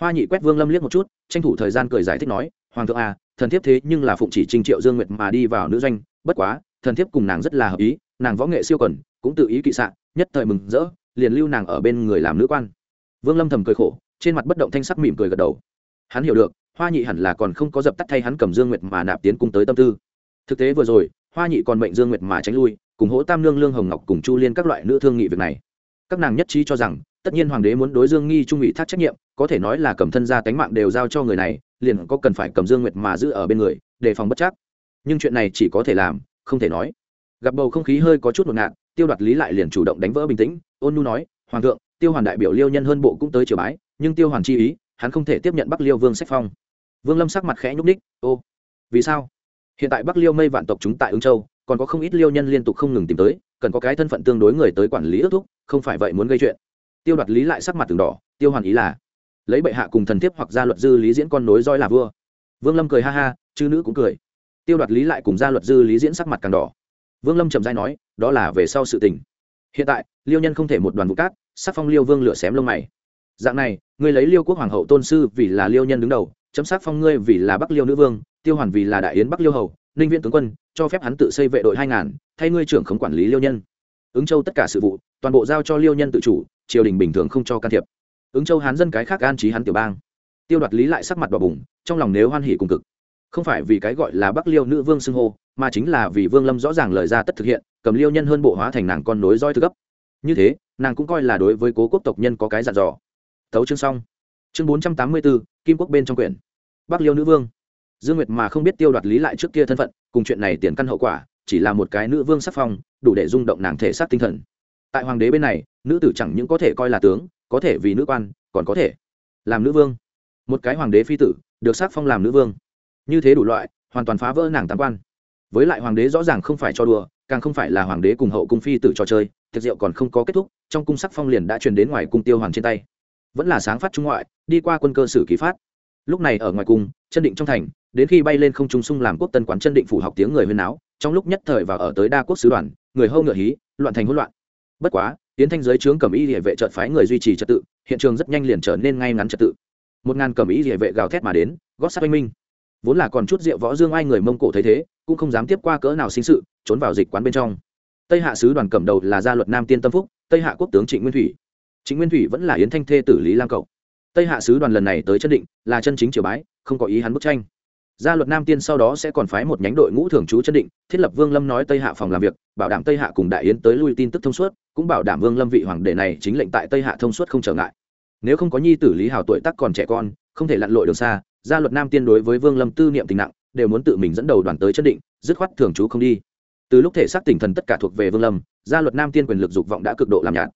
Hoa nhị quét vương lâm liếc một chút, tranh thủ thời gian cười giải thích nói, hoàng thượng à thần thiếp thế nhưng là phụng chỉ trình triệu dương nguyệt mà đi vào nữ doanh, bất quá, thần thiếp cùng nàng rất là hợp ý, nàng võ nghệ siêu quẩn cũng tự ý kỵ sạn nhất thời mừng rỡ, liền lưu nàng ở bên người làm nữ quan. Vương lâm thầm cười khổ, trên mặt bất động thanh sắc mỉm cười gật đầu. Hắn hiểu được, hoa nhị hẳn là còn không có dập tắt thay hắn cầm dương nguyệt mà nạp tiến cung tới tâm tư. Thực tế vừa rồi hoa nhị còn mệnh dương nguyệt mà tránh lui, cùng hỗ tam lương lương hồng ngọc cùng chu liên các loại nữ thương nghị việc này. Các nàng nhất trí cho rằng, tất nhiên hoàng đế muốn đối dương nghi trung ủy thác trách nhiệm, có thể nói là cầm thân gia tánh mạng đều giao cho người này, liền có cần phải cầm dương nguyệt mà giữ ở bên người, đề phòng bất chắc. Nhưng chuyện này chỉ có thể làm, không thể nói. Gặp bầu không khí hơi có chút ngột ngạt, tiêu đoạt lý lại liền chủ động đánh vỡ bình tĩnh, ôn nu nói, hoàng thượng, tiêu hoàn đại biểu liêu nhân hơn bộ cũng tới triều bái, nhưng tiêu hoàn chi ý, hắn không thể tiếp nhận bắc liêu vương sách phong. Vương lâm sắc mặt khẽ nhúc ních ô, vì sao? Hiện tại bắc liêu mây vạn tộc chúng tại ứng châu, còn có không ít liêu nhân liên tục không ngừng tìm tới, cần có cái thân phận tương đối người tới quản lý ước thúc, không phải vậy muốn gây chuyện. Tiêu đoạt lý lại sắc mặt từng đỏ, tiêu hoàn ý là, lấy bệ hạ cùng thần thiếp hoặc gia luật dư lý diễn con nối roi là vua. Vương lâm cười ha ha, chư nữ cũng cười. Tiêu đoạt lý lại cùng gia luật dư lý diễn sắc mặt càng đỏ. Vương lâm trầm dai nói, đó là về sau sự tình. Hiện tại, liêu nhân không thể một đoàn vụ cát, sắc phong liêu vương lửa xém lông mày. Dạng này, ngươi lấy liêu quốc hoàng hậu tôn sư vì là liêu nhân đứng đầu chấm sắc phong ngươi vì là bắc liêu nữ vương, tiêu hoàn vì là đại yến bắc liêu hầu, ninh Viễn tướng quân, cho phép hắn tự xây vệ đội hai ngàn, thay ngươi trưởng không quản lý liêu nhân. Ứng châu tất cả sự vụ, toàn bộ giao cho liêu nhân tự chủ, triều đình bình thường không cho can thiệp. Ứng châu hán dân cái khác an trí hắn tiểu bang. Tiêu đoạt lý lại sắc mặt đỏ bùng trong lòng nếu hoan hỉ cùng cực. Không phải vì cái gọi là bắc liêu nữ vương xưng hô, mà chính là vì vương lâm rõ ràng lời ra tất thực hiện, cầm liêu nhân hơn bộ hóa thành nàng con nối roi thứ cấp như thế, nàng cũng coi là đối với cố quốc tộc nhân có cái dặn dò. Thấu chương xong. Chương bốn trăm tám mươi bốn kim quốc bên trong quyển. Bắc liêu nữ vương. Dương nguyệt mà không biết tiêu đoạt lý lại trước kia thân phận, cùng chuyện này tiền căn hậu quả, chỉ là một cái nữ vương sắc phong, đủ để rung động nàng thể xác tinh thần. Tại hoàng đế bên này, nữ tử chẳng những có thể coi là tướng, có thể vì nữ quan, còn có thể làm nữ vương. Một cái hoàng đế phi tử, được sắc phong làm nữ vương. Như thế đủ loại, hoàn toàn phá vỡ nàng tam quan. Với lại hoàng đế rõ ràng không phải cho đùa, càng không phải là hoàng đế cùng hậu cung phi tử trò chơi, tiệc rượu còn không có kết thúc, trong cung sắc phong liền đã truyền đến ngoài cung tiêu hoàng trên tay vẫn là sáng phát trung ngoại, đi qua quân cơ sử ký phát. Lúc này ở ngoài cung chân định trong thành, đến khi bay lên không trung sung làm quốc tân quán chân định phủ học tiếng người huyên náo, trong lúc nhất thời và ở tới đa quốc sứ đoàn, người hâu ngựa hí, loạn thành hỗn loạn. Bất quá, tiến thanh giới trướng cầm y địa vệ trợt phái người duy trì trật tự, hiện trường rất nhanh liền trở nên ngay ngắn trật tự. Một ngàn cầm y địa vệ gào thét mà đến, gót sát oanh minh. Vốn là còn chút rượu võ dương ai người mông cổ thấy thế, cũng không dám tiếp qua cỡ nào sinh sự, trốn vào dịch quán bên trong. Tây hạ sứ đoàn cầm đầu là gia luật nam tiên tâm phúc, tây hạ quốc tướng trịnh nguyên thủy. Chính nguyên thủy vẫn là yến thanh thê tử lý lam cậu. Tây hạ sứ đoàn lần này tới chân định, là chân chính triều bái, không có ý hắn bức tranh. Gia luật nam tiên sau đó sẽ còn phái một nhánh đội ngũ thường trú chân định, thiết lập vương lâm nói tây hạ phòng làm việc, bảo đảm tây hạ cùng đại yến tới lui tin tức thông suốt, cũng bảo đảm vương lâm vị hoàng đệ này chính lệnh tại tây hạ thông suốt không trở ngại. Nếu không có nhi tử lý hào tuổi tác còn trẻ con, không thể lặn lội đường xa, gia luật nam tiên đối với vương lâm tư niệm tình nặng, đều muốn tự mình dẫn đầu đoàn tới chân định, dứt khoát thường trú không đi. Từ lúc thể xác tỉnh thần tất cả thuộc về vương lâm, gia luật nam tiên quyền lực dục vọng đã cực độ làm nhạt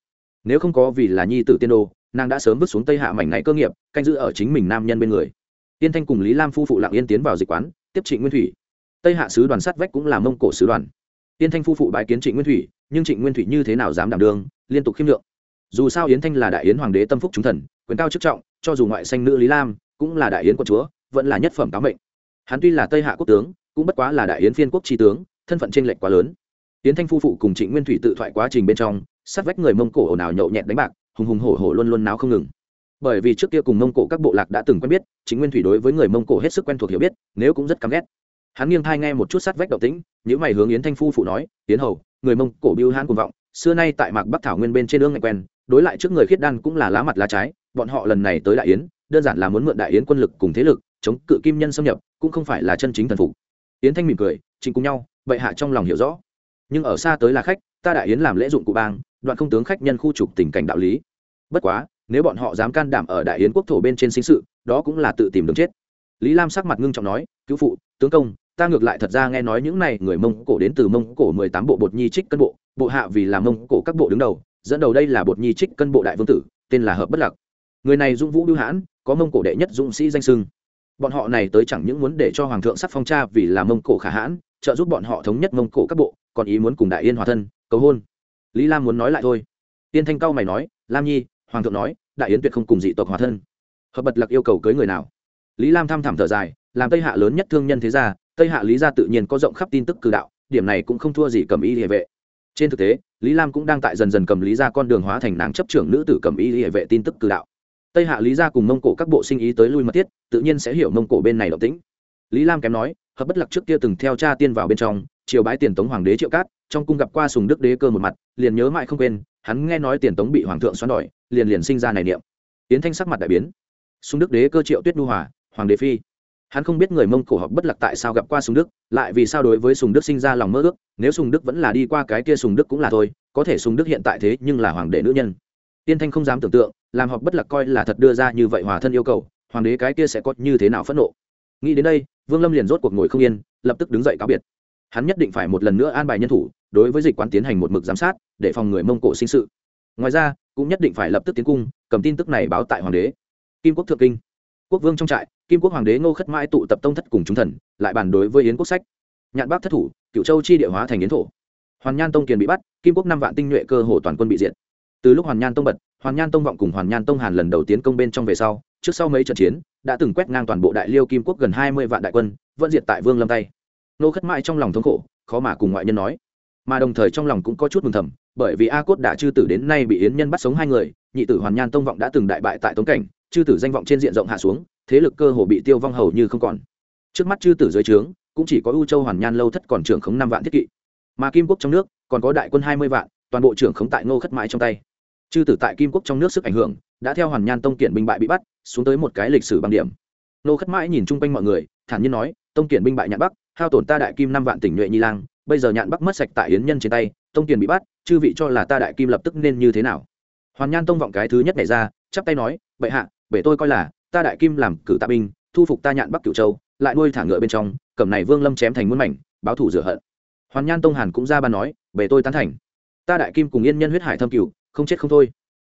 nếu không có vì là nhi tử tiên đô nàng đã sớm vứt xuống tây hạ mảnh này cơ nghiệp, canh giữ ở chính mình nam nhân bên người. Tiên thanh cùng lý lam phu phụ lặng yên tiến vào dịch quán, tiếp trịnh nguyên thủy. Tây hạ sứ đoàn sát vách cũng là mông cổ sứ đoàn. Tiên thanh phu phụ bái kiến trịnh nguyên thủy, nhưng trịnh nguyên thủy như thế nào dám đảm đương, liên tục khiêm lượng dù sao yến thanh là đại yến hoàng đế tâm phúc chúng thần, quyền cao chức trọng, cho dù ngoại sanh nữ lý lam, cũng là đại yến quân chúa, vẫn là nhất phẩm cáo mệnh. Hắn tuy là tây hạ quốc tướng, cũng bất quá là đại yến phiên quốc tri tướng, thân phận tranh lệch quá lớn. Yến thanh phu phụ cùng trịnh nguyên thủy tự thoại quá trình bên trong sát vách người mông cổ ồn ào nhậu nhẹt đánh bạc, hùng hùng hổ hổ luôn luôn náo không ngừng. Bởi vì trước kia cùng mông cổ các bộ lạc đã từng quen biết, chính nguyên thủy đối với người mông cổ hết sức quen thuộc hiểu biết, nếu cũng rất căm ghét. Hắn nghiêng thai nghe một chút sát vách động tĩnh những mày hướng yến thanh phu phụ nói, yến hầu, người mông cổ biêu hãn cuồng vọng, xưa nay tại mạc bắc thảo nguyên bên trên ương ngạch quen, đối lại trước người khiết đan cũng là lá mặt lá trái, bọn họ lần này tới đại yến, đơn giản là muốn mượn đại yến quân lực cùng thế lực, chống cự kim nhân xâm nhập, cũng không phải là chân chính thần phục. Yến thanh mỉm cười, chính cùng nhau, bệ hạ trong lòng hiểu rõ. Nhưng ở xa tới là khách, ta đại yến làm lễ dụng cụ bang đoạn không tướng khách nhân khu trục tình cảnh đạo lý. Bất quá, nếu bọn họ dám can đảm ở đại yến quốc thổ bên trên sinh sự, đó cũng là tự tìm đường chết. Lý lam sắc mặt ngưng trọng nói, cứu phụ, tướng công, ta ngược lại thật ra nghe nói những này người mông cổ đến từ mông cổ mười tám bộ bột nhi trích cân bộ bộ hạ vì là mông cổ các bộ đứng đầu, dẫn đầu đây là bột nhi trích cân bộ đại vương tử, tên là hợp bất lạc người này dung vũ bưu hãn, có mông cổ đệ nhất dũng sĩ danh sưng bọn họ này tới chẳng những muốn để cho hoàng thượng sắc phong cha vì là mông cổ khả hãn, trợ giúp bọn họ thống nhất mông cổ các bộ, còn ý muốn cùng đại yên hòa thân, cầu hôn lý lam muốn nói lại thôi. Tiên thanh cao mày nói, lam nhi, hoàng thượng nói, đại yến tuyệt không cùng dị tộc hòa thân. Hợp bật lạc yêu cầu cưới người nào? Lý lam thăm thẳm thở dài, làm tây hạ lớn nhất thương nhân thế gia, tây hạ lý gia tự nhiên có rộng khắp tin tức cử đạo, điểm này cũng không thua gì cầm y địa vệ. Trên thực tế, lý lam cũng đang tại dần dần cầm lý ra con đường hóa thành nàng chấp trưởng nữ tử cầm y địa vệ tin tức cử đạo. Tây hạ lý gia cùng mông cổ các bộ sinh ý tới lui mật thiết, tự nhiên sẽ hiểu mông cổ bên này động tĩnh. Lý lam kém nói hợp bất lạc trước kia từng theo cha tiên vào bên trong, triều bái tiền tống hoàng đế triệu cát, trong cung gặp qua sùng đức đế cơ một mặt, liền nhớ mãi không quên, hắn nghe nói tiền tống bị hoàng thượng xoắn đòi, liền liền sinh ra này niệm. Yến thanh sắc mặt đại biến. Sùng đức đế cơ triệu tuyết nu hòa, hoàng đế phi. Hắn không biết người mông cổ học bất lạc tại sao gặp qua sùng đức, lại vì sao đối với sùng đức sinh ra lòng mơ ước, nếu sùng đức vẫn là đi qua cái kia sùng đức cũng là thôi, có thể sùng đức hiện tại thế nhưng là hoàng đế nữ nhân. Tiên thanh không dám tưởng tượng, làm học bất lạc coi là thật đưa ra như vậy hòa thân yêu cầu, hoàng đế cái kia sẽ có như thế nào phẫn nộ. Nghĩ đến đây vương lâm liền rốt cuộc ngồi không yên, lập tức đứng dậy cáo biệt. Hắn nhất định phải một lần nữa an bài nhân thủ, đối với dịch quán tiến hành một mực giám sát, để phòng người mông cổ sinh sự. Ngoài ra, cũng nhất định phải lập tức tiến cung, cầm tin tức này báo tại hoàng đế. Kim quốc thượng kinh. Quốc vương trong trại, kim quốc hoàng đế ngô khất mãi tụ tập tông thất cùng chúng thần, lại bàn đối với yến quốc sách. Nhạn bác thất thủ cựu châu chi địa hóa thành yến thổ. Hoàn nhan tông kiền bị bắt, kim quốc năm vạn tinh nhuệ cơ hồ toàn quân bị diệt. Từ lúc hoàn nhan tông bật, hoàn nhan tông vọng cùng hoàn nhan tông hàn lần đầu tiến công bên trong về sau trước sau mấy trận chiến, đã từng quét ngang toàn bộ đại liêu kim quốc gần hai mươi vạn đại quân, vẫn diệt tại vương lâm tay. Nô khất mãi trong lòng thống khổ, khó mà cùng ngoại nhân nói. Mà đồng thời trong lòng cũng có chút mừng thầm, bởi vì a cốt đã chư tử đến nay bị yến nhân bắt sống hai người, nhị tử hoàn nhan tông vọng đã từng đại bại tại tống cảnh, chư tử danh vọng trên diện rộng hạ xuống, thế lực cơ hồ bị tiêu vong hầu như không còn. Trước mắt chư tử dưới trướng, cũng chỉ có ưu châu hoàn nhan lâu thất còn trưởng khống năm vạn thiết kỵ. Mà kim quốc trong nước, còn có đại quân hai mươi vạn, toàn bộ trưởng khống tại ngô khất mãi trong tay. Chư tử tại kim quốc trong nước sức ảnh hưởng đã theo hoàn nhan tông kiện binh bại bị bắt, xuống tới một cái lịch sử bằng điểm. Nô khất mãi nhìn chung quanh mọi người, thản nhiên nói, tông kiện binh bại nhạn bắc, hao tổn ta đại kim năm vạn tỉnh nhuệ nhi lang, bây giờ nhạn bắc mất sạch tại hiến nhân trên tay, tông kiện bị bắt, chư vị cho là ta đại kim lập tức nên như thế nào? Hoàn nhan tông vọng cái thứ nhất này ra, chắp tay nói, bệ hạ, bệ tôi coi là, ta đại kim làm cử tạ binh, thu phục ta nhạn bắc cửu châu, lại nuôi thả ngựa bên trong cẩm này vương lâm chém thành muôn mảnh, báo thủ rửa hận. Hoàn nhan tông hàn cũng ra ban nói, bệ tôi tán thành. Ta đại kim cùng yên nhân huyết hải thâm cửu, không chết không thôi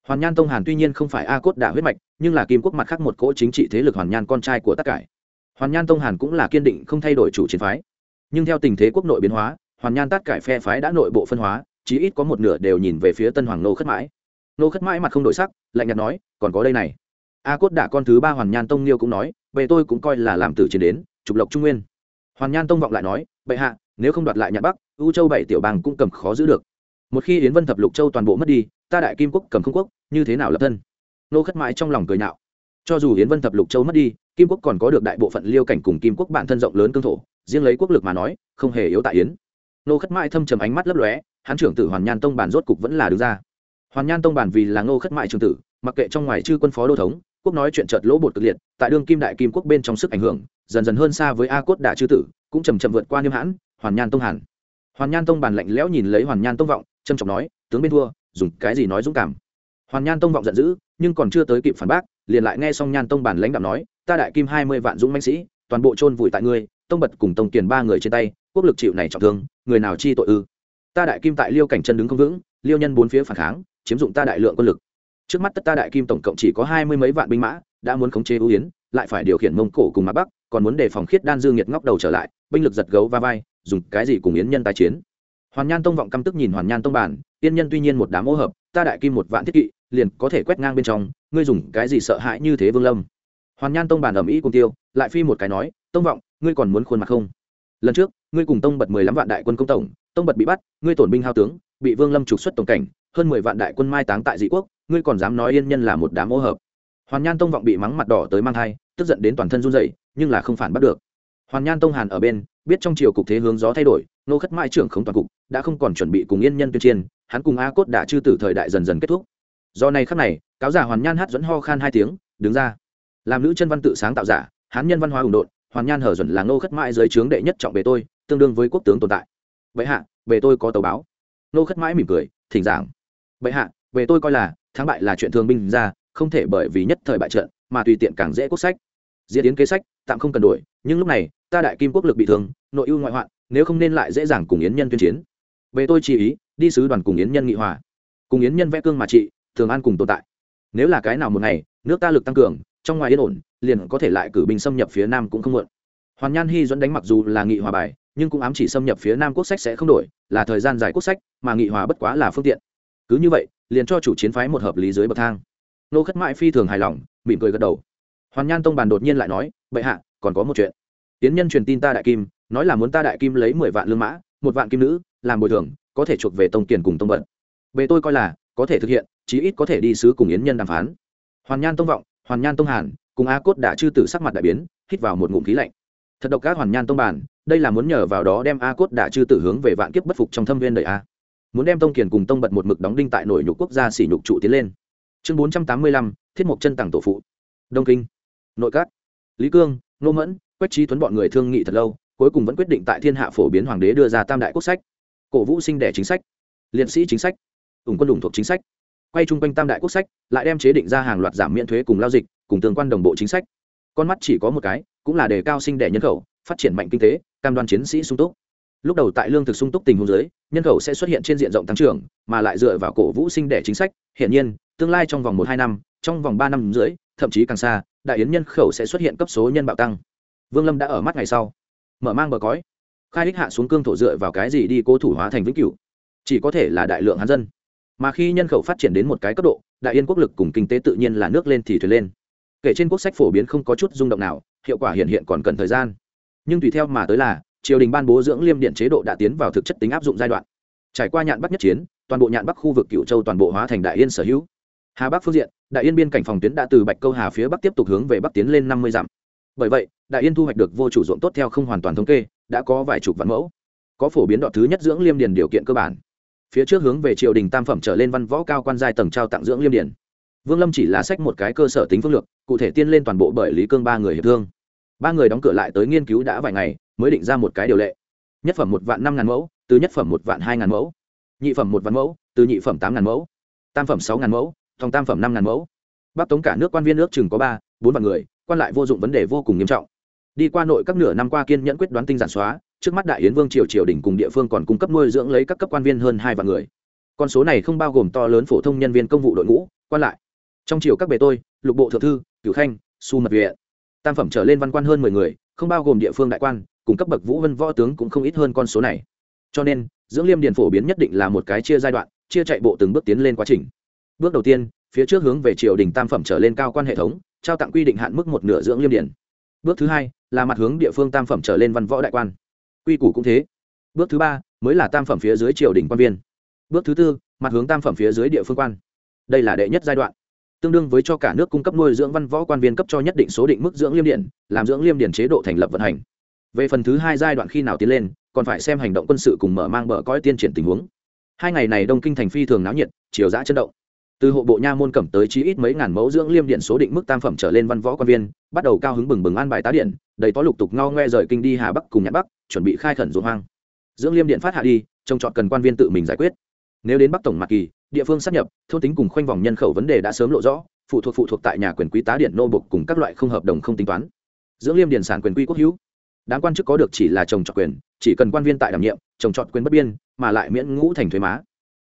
hoàn nhan tông hàn tuy nhiên không phải a cốt đả huyết mạch, nhưng là kim quốc mặt khác một cỗ chính trị thế lực hoàn nhan con trai của tất cải hoàn nhan tông hàn cũng là kiên định không thay đổi chủ chiến phái. Nhưng theo tình thế quốc nội biến hóa, hoàn nhan tất cải phe phái đã nội bộ phân hóa, chí ít có một nửa đều nhìn về phía tân hoàng nô khất mãi. Nô khất mãi mặt không đổi sắc, lạnh nhạt nói, còn có đây này. A cốt đả con thứ ba hoàn nhan tông niêu cũng nói về tôi cũng coi là làm tử chiến đến, trục lộc trung nguyên. Hoàn nhan tông vọng lại nói, bệ hạ, nếu không đoạt lại nhạn bắc, u châu bảy tiểu bang cũng cầm khó giữ được. Một khi yến vân thập lục châu toàn bộ mất đi ta đại kim quốc cầm không quốc, như thế nào lập thân? Nô khất mãi trong lòng cười nhạo. Cho dù yến vân thập lục châu mất đi, kim quốc còn có được đại bộ phận liêu cảnh cùng kim quốc bản thân rộng lớn cương thổ, riêng lấy quốc lực mà nói, không hề yếu tại yến. Nô khất mãi thâm trầm ánh mắt lấp lóe hán trưởng tử hoàn nhan tông bản rốt cục vẫn là đứng ra. Hoàn nhan tông bản vì là nô khất mãi trưởng tử, mặc kệ trong ngoài chư quân phó đô thống, quốc nói chuyện chợt lỗ bột cực liệt, tại đương kim đại kim quốc bên trong sức ảnh hưởng, dần dần hơn xa với a cốt đả chư tử, cũng chầm chậm vượt qua niêm hãn, hoàn nhan tông hàn. Hoàn nhan tông bản lạnh lẽo nhìn lấy hoàn nhan tông vọng, trầm trọng nói, tướng bên thua dùng cái gì nói dũng cảm. Hoàn nhan tông vọng giận dữ, nhưng còn chưa tới kịp phản bác, liền lại nghe xong nhan tông bản lãnh đạo nói, ta đại kim hai mươi vạn dũng mãnh sĩ, toàn bộ chôn vùi tại ngươi, tông bật cùng tông tiền ba người trên tay, quốc lực chịu này trọng thương, người nào chi tội ư? Ta đại kim tại liêu cảnh chân đứng không vững, liêu nhân bốn phía phản kháng, chiếm dụng ta đại lượng quân lực. Trước mắt tất ta đại kim tổng cộng chỉ có hai mươi mấy vạn binh mã, đã muốn khống chế ưu yến, lại phải điều khiển mông cổ cùng mặt bắc, còn muốn đề phòng khiết đan dương nhiệt ngóc đầu trở lại, binh lực giật gấu va vai, dùng cái gì cùng yến nhân tái chiến? Hoàn nhan tông vọng căm tức nhìn hoàn nhan tông bản yên nhân tuy nhiên một đám ô hợp, ta đại kim một vạn thiết kỵ, liền có thể quét ngang bên trong, ngươi dùng cái gì sợ hãi như thế vương lâm? Hoàn nhan tông bản ầm ĩ cùng tiêu, lại phi một cái nói, tông vọng, ngươi còn muốn khuôn mặt không? Lần trước, ngươi cùng tông bật mười lăm vạn đại quân công tổng, tông bật bị bắt, ngươi tổn binh hao tướng, bị vương lâm trục xuất tổng cảnh, hơn mười vạn đại quân mai táng tại dị quốc, ngươi còn dám nói yên nhân là một đám ô hợp? Hoàn nhan tông vọng bị mắng mặt đỏ tới mang thai, tức giận đến toàn thân run dậy nhưng là không phản bắt được. Hoàn nhan tông hàn ở bên biết trong chiều cục thế hướng gió thay đổi nô khất mãi trưởng không toàn cục, đã không còn chuẩn bị cùng yên nhân tuyên chiến, hắn cùng a cốt đã chư tử thời đại dần dần kết thúc. Do này khắc này, cáo giả hoàn nhan hát dẫn ho khan hai tiếng, đứng ra. Làm nữ chân văn tự sáng tạo giả, hán nhân văn hóa ủng độn, hoàn nhan hở dần là nô khất mãi dưới trướng đệ nhất trọng bề tôi, tương đương với quốc tướng tồn tại. Vậy hạ, bề tôi có tàu báo. Nô khất mãi mỉm cười, thỉnh giảng. Vậy hạ về tôi coi là, thắng bại là chuyện thường binh ra, không thể bởi vì nhất thời bại trận, mà tùy tiện càng dễ quốc sách. Diễn tiến kế sách, tạm không cần đổi, nhưng lúc này ta đại kim quốc lực bị thương, nội ưu ngoại hoạn, nếu không nên lại dễ dàng cùng yến nhân tuyên chiến. Về tôi chỉ ý, đi sứ đoàn cùng yến nhân nghị hòa. Cùng yến nhân vẽ cương mà trị, thường an cùng tồn tại. Nếu là cái nào một ngày, nước ta lực tăng cường, trong ngoài yên ổn, liền có thể lại cử binh xâm nhập phía nam cũng không muộn. Hoàn nhan hy dẫn đánh mặc dù là nghị hòa bài, nhưng cũng ám chỉ xâm nhập phía nam quốc sách sẽ không đổi, là thời gian dài quốc sách, mà nghị hòa bất quá là phương tiện. Cứ như vậy, liền cho chủ chiến phái một hợp lý dưới bậc thang. Nô khất mãi phi thường hài lòng, mỉm cười gật đầu. Hoàn nhan tông bàn đột nhiên lại nói, bệ hạ, còn có một chuyện tiến nhân truyền tin ta đại kim, nói là muốn ta đại kim lấy mười vạn lương mã, một vạn kim nữ, làm bồi thường, có thể chuộc về tông kiền cùng tông vận. Bề tôi coi là, có thể thực hiện, chí ít có thể đi sứ cùng yến nhân đàm phán. Hoàn nhan tông vọng, hoàn nhan tông hàn, cùng a cốt đã chư tử sắc mặt đại biến, hít vào một ngụm khí lạnh. Thật độc các hoàn nhan tông bản đây là muốn nhờ vào đó đem a cốt đã chư tử hướng về vạn kiếp bất phục trong thâm viên đời a. Muốn đem tông kiền cùng tông bật một mực đóng đinh tại nội nhục quốc gia xỉ nhục trụ tiến lên. Chương bốn trăm tám mươi lăm, thiết mục chân tặng tổ phụ. Đông kinh. Nội các. Lý cương, nô mẫn quách trí tuấn bọn người thương nghị thật lâu, cuối cùng vẫn quyết định tại thiên hạ phổ biến hoàng đế đưa ra tam đại quốc sách. Cổ vũ sinh đẻ chính sách, liệt sĩ chính sách, ủng quân ủng thuộc chính sách. Quay chung quanh tam đại quốc sách, lại đem chế định ra hàng loạt giảm miễn thuế cùng lao dịch, cùng tương quan đồng bộ chính sách. Con mắt chỉ có một cái, cũng là đề cao sinh đẻ nhân khẩu, phát triển mạnh kinh tế, cam đoan chiến sĩ sung túc. Lúc đầu tại lương thực sung túc tình huống giới nhân khẩu sẽ xuất hiện trên diện rộng tăng trưởng, mà lại dựa vào cổ vũ sinh đẻ chính sách hiện nhiên, tương lai trong vòng một hai năm, trong vòng ba năm dưới, thậm chí càng xa, đại yến nhân khẩu sẽ xuất hiện cấp số nhân bạo tăng vương lâm đã ở mắt ngày sau. Mở mang bờ cõi. Khai đích hạ xuống cương thổ dựa vào cái gì đi cố thủ hóa thành vĩnh cửu? Chỉ có thể là đại lượng hán dân. Mà khi nhân khẩu phát triển đến một cái cấp độ, đại yên quốc lực cùng kinh tế tự nhiên là nước lên thì thuyền lên. Kể trên quốc sách phổ biến không có chút rung động nào, hiệu quả hiện hiện còn cần thời gian. Nhưng tùy theo mà tới là, triều đình ban bố dưỡng liêm điện chế độ đã tiến vào thực chất tính áp dụng giai đoạn. Trải qua nhạn bắc nhất chiến, toàn bộ nhạn bắc khu vực cựu châu toàn bộ hóa thành đại yên sở hữu. Hà bắc phương diện, đại yên biên cảnh phòng tuyến đã từ bạch câu hà phía bắc tiếp tục hướng về bắc tiến lên năm mươi dặm bởi vậy, đại yên thu hoạch được vô chủ ruộng tốt theo không hoàn toàn thống kê, đã có vài chục vạn mẫu. Có phổ biến đoạn thứ nhất dưỡng liêm điền điều kiện cơ bản. Phía trước hướng về triều đình tam phẩm trở lên văn võ cao quan giai tầng trao tặng dưỡng liêm điền. Vương lâm chỉ là sách một cái cơ sở tính phương lược, cụ thể tiên lên toàn bộ bởi lý cương ba người hiệp thương. Ba người đóng cửa lại tới nghiên cứu đã vài ngày, mới định ra một cái điều lệ. Nhất phẩm một vạn năm ngàn mẫu, từ nhất phẩm một vạn hai ngàn mẫu. Nhị phẩm một vạn mẫu, từ nhị phẩm tám ngàn mẫu. Tam phẩm sáu ngàn mẫu, thòng tam phẩm năm ngàn mẫu. Bắc tống cả nước quan viên nước chừng có ba, bốn vạn người quan lại vô dụng vấn đề vô cùng nghiêm trọng. Đi qua nội các nửa năm qua kiên nhẫn quyết đoán tinh giản xóa, trước mắt đại yến vương triều triều đình cùng địa phương còn cung cấp nuôi dưỡng lấy các cấp quan viên hơn hai vạn người. Con số này không bao gồm to lớn phổ thông nhân viên công vụ đội ngũ, quan lại. Trong triều các bề tôi, lục bộ thượng thư, cửu khanh, su mật viện. Tam phẩm trở lên văn quan hơn mười người, không bao gồm địa phương đại quan, cùng cấp bậc vũ vân võ tướng cũng không ít hơn con số này. Cho nên, dưỡng liêm điền phổ biến nhất định là một cái chia giai đoạn, chia chạy bộ từng bước tiến lên quá trình. Bước đầu tiên, phía trước hướng về triều đình tam phẩm trở lên cao quan hệ thống trao tặng quy định hạn mức một nửa dưỡng liêm điển. bước thứ hai là mặt hướng địa phương tam phẩm trở lên văn võ đại quan. Quy củ cũng thế. Bước thứ ba mới là tam phẩm phía dưới triều đình quan viên. Bước thứ tư, mặt hướng tam phẩm phía dưới địa phương quan. Đây là đệ nhất giai đoạn. Tương đương với cho cả nước cung cấp nuôi dưỡng văn võ quan viên cấp cho nhất định số định mức dưỡng liêm điện làm dưỡng liêm điện chế độ thành lập vận hành. Về phần thứ hai giai đoạn khi nào tiến lên, còn phải xem hành động quân sự cùng mở mang bờ cõi tiên triển tình huống. Hai ngày này đông kinh thành phi thường náo nhiệt chiều giã chân động từ hộ bộ nha môn cẩm tới chí ít mấy ngàn mẫu dưỡng liêm điện số định mức tam phẩm trở lên văn võ quan viên, bắt đầu cao hứng bừng bừng an bài tá điện, đầy có lục tục ngao ngoe rời kinh đi hà bắc cùng nhãn bắc, chuẩn bị khai khẩn ruộng hoang. Dưỡng liêm điện phát hạ đi, trông chọn cần quan viên tự mình giải quyết. Nếu đến bắc tổng mạc kỳ, địa phương sắp nhập, thôn tính cùng khoanh vòng nhân khẩu vấn đề đã sớm lộ rõ, phụ thuộc phụ thuộc tại nhà quyền quý tá điện nô bục cùng các loại không hợp đồng không tính toán. Dưỡng liêm điện sản quyền quy quốc hữu. Đáng quan chức có được chỉ là trồng trọt quyền, chỉ cần quan viên tại đảm nhiệm trồng trọt quyền bất biên, mà lại miễn ngũ thành thuế má.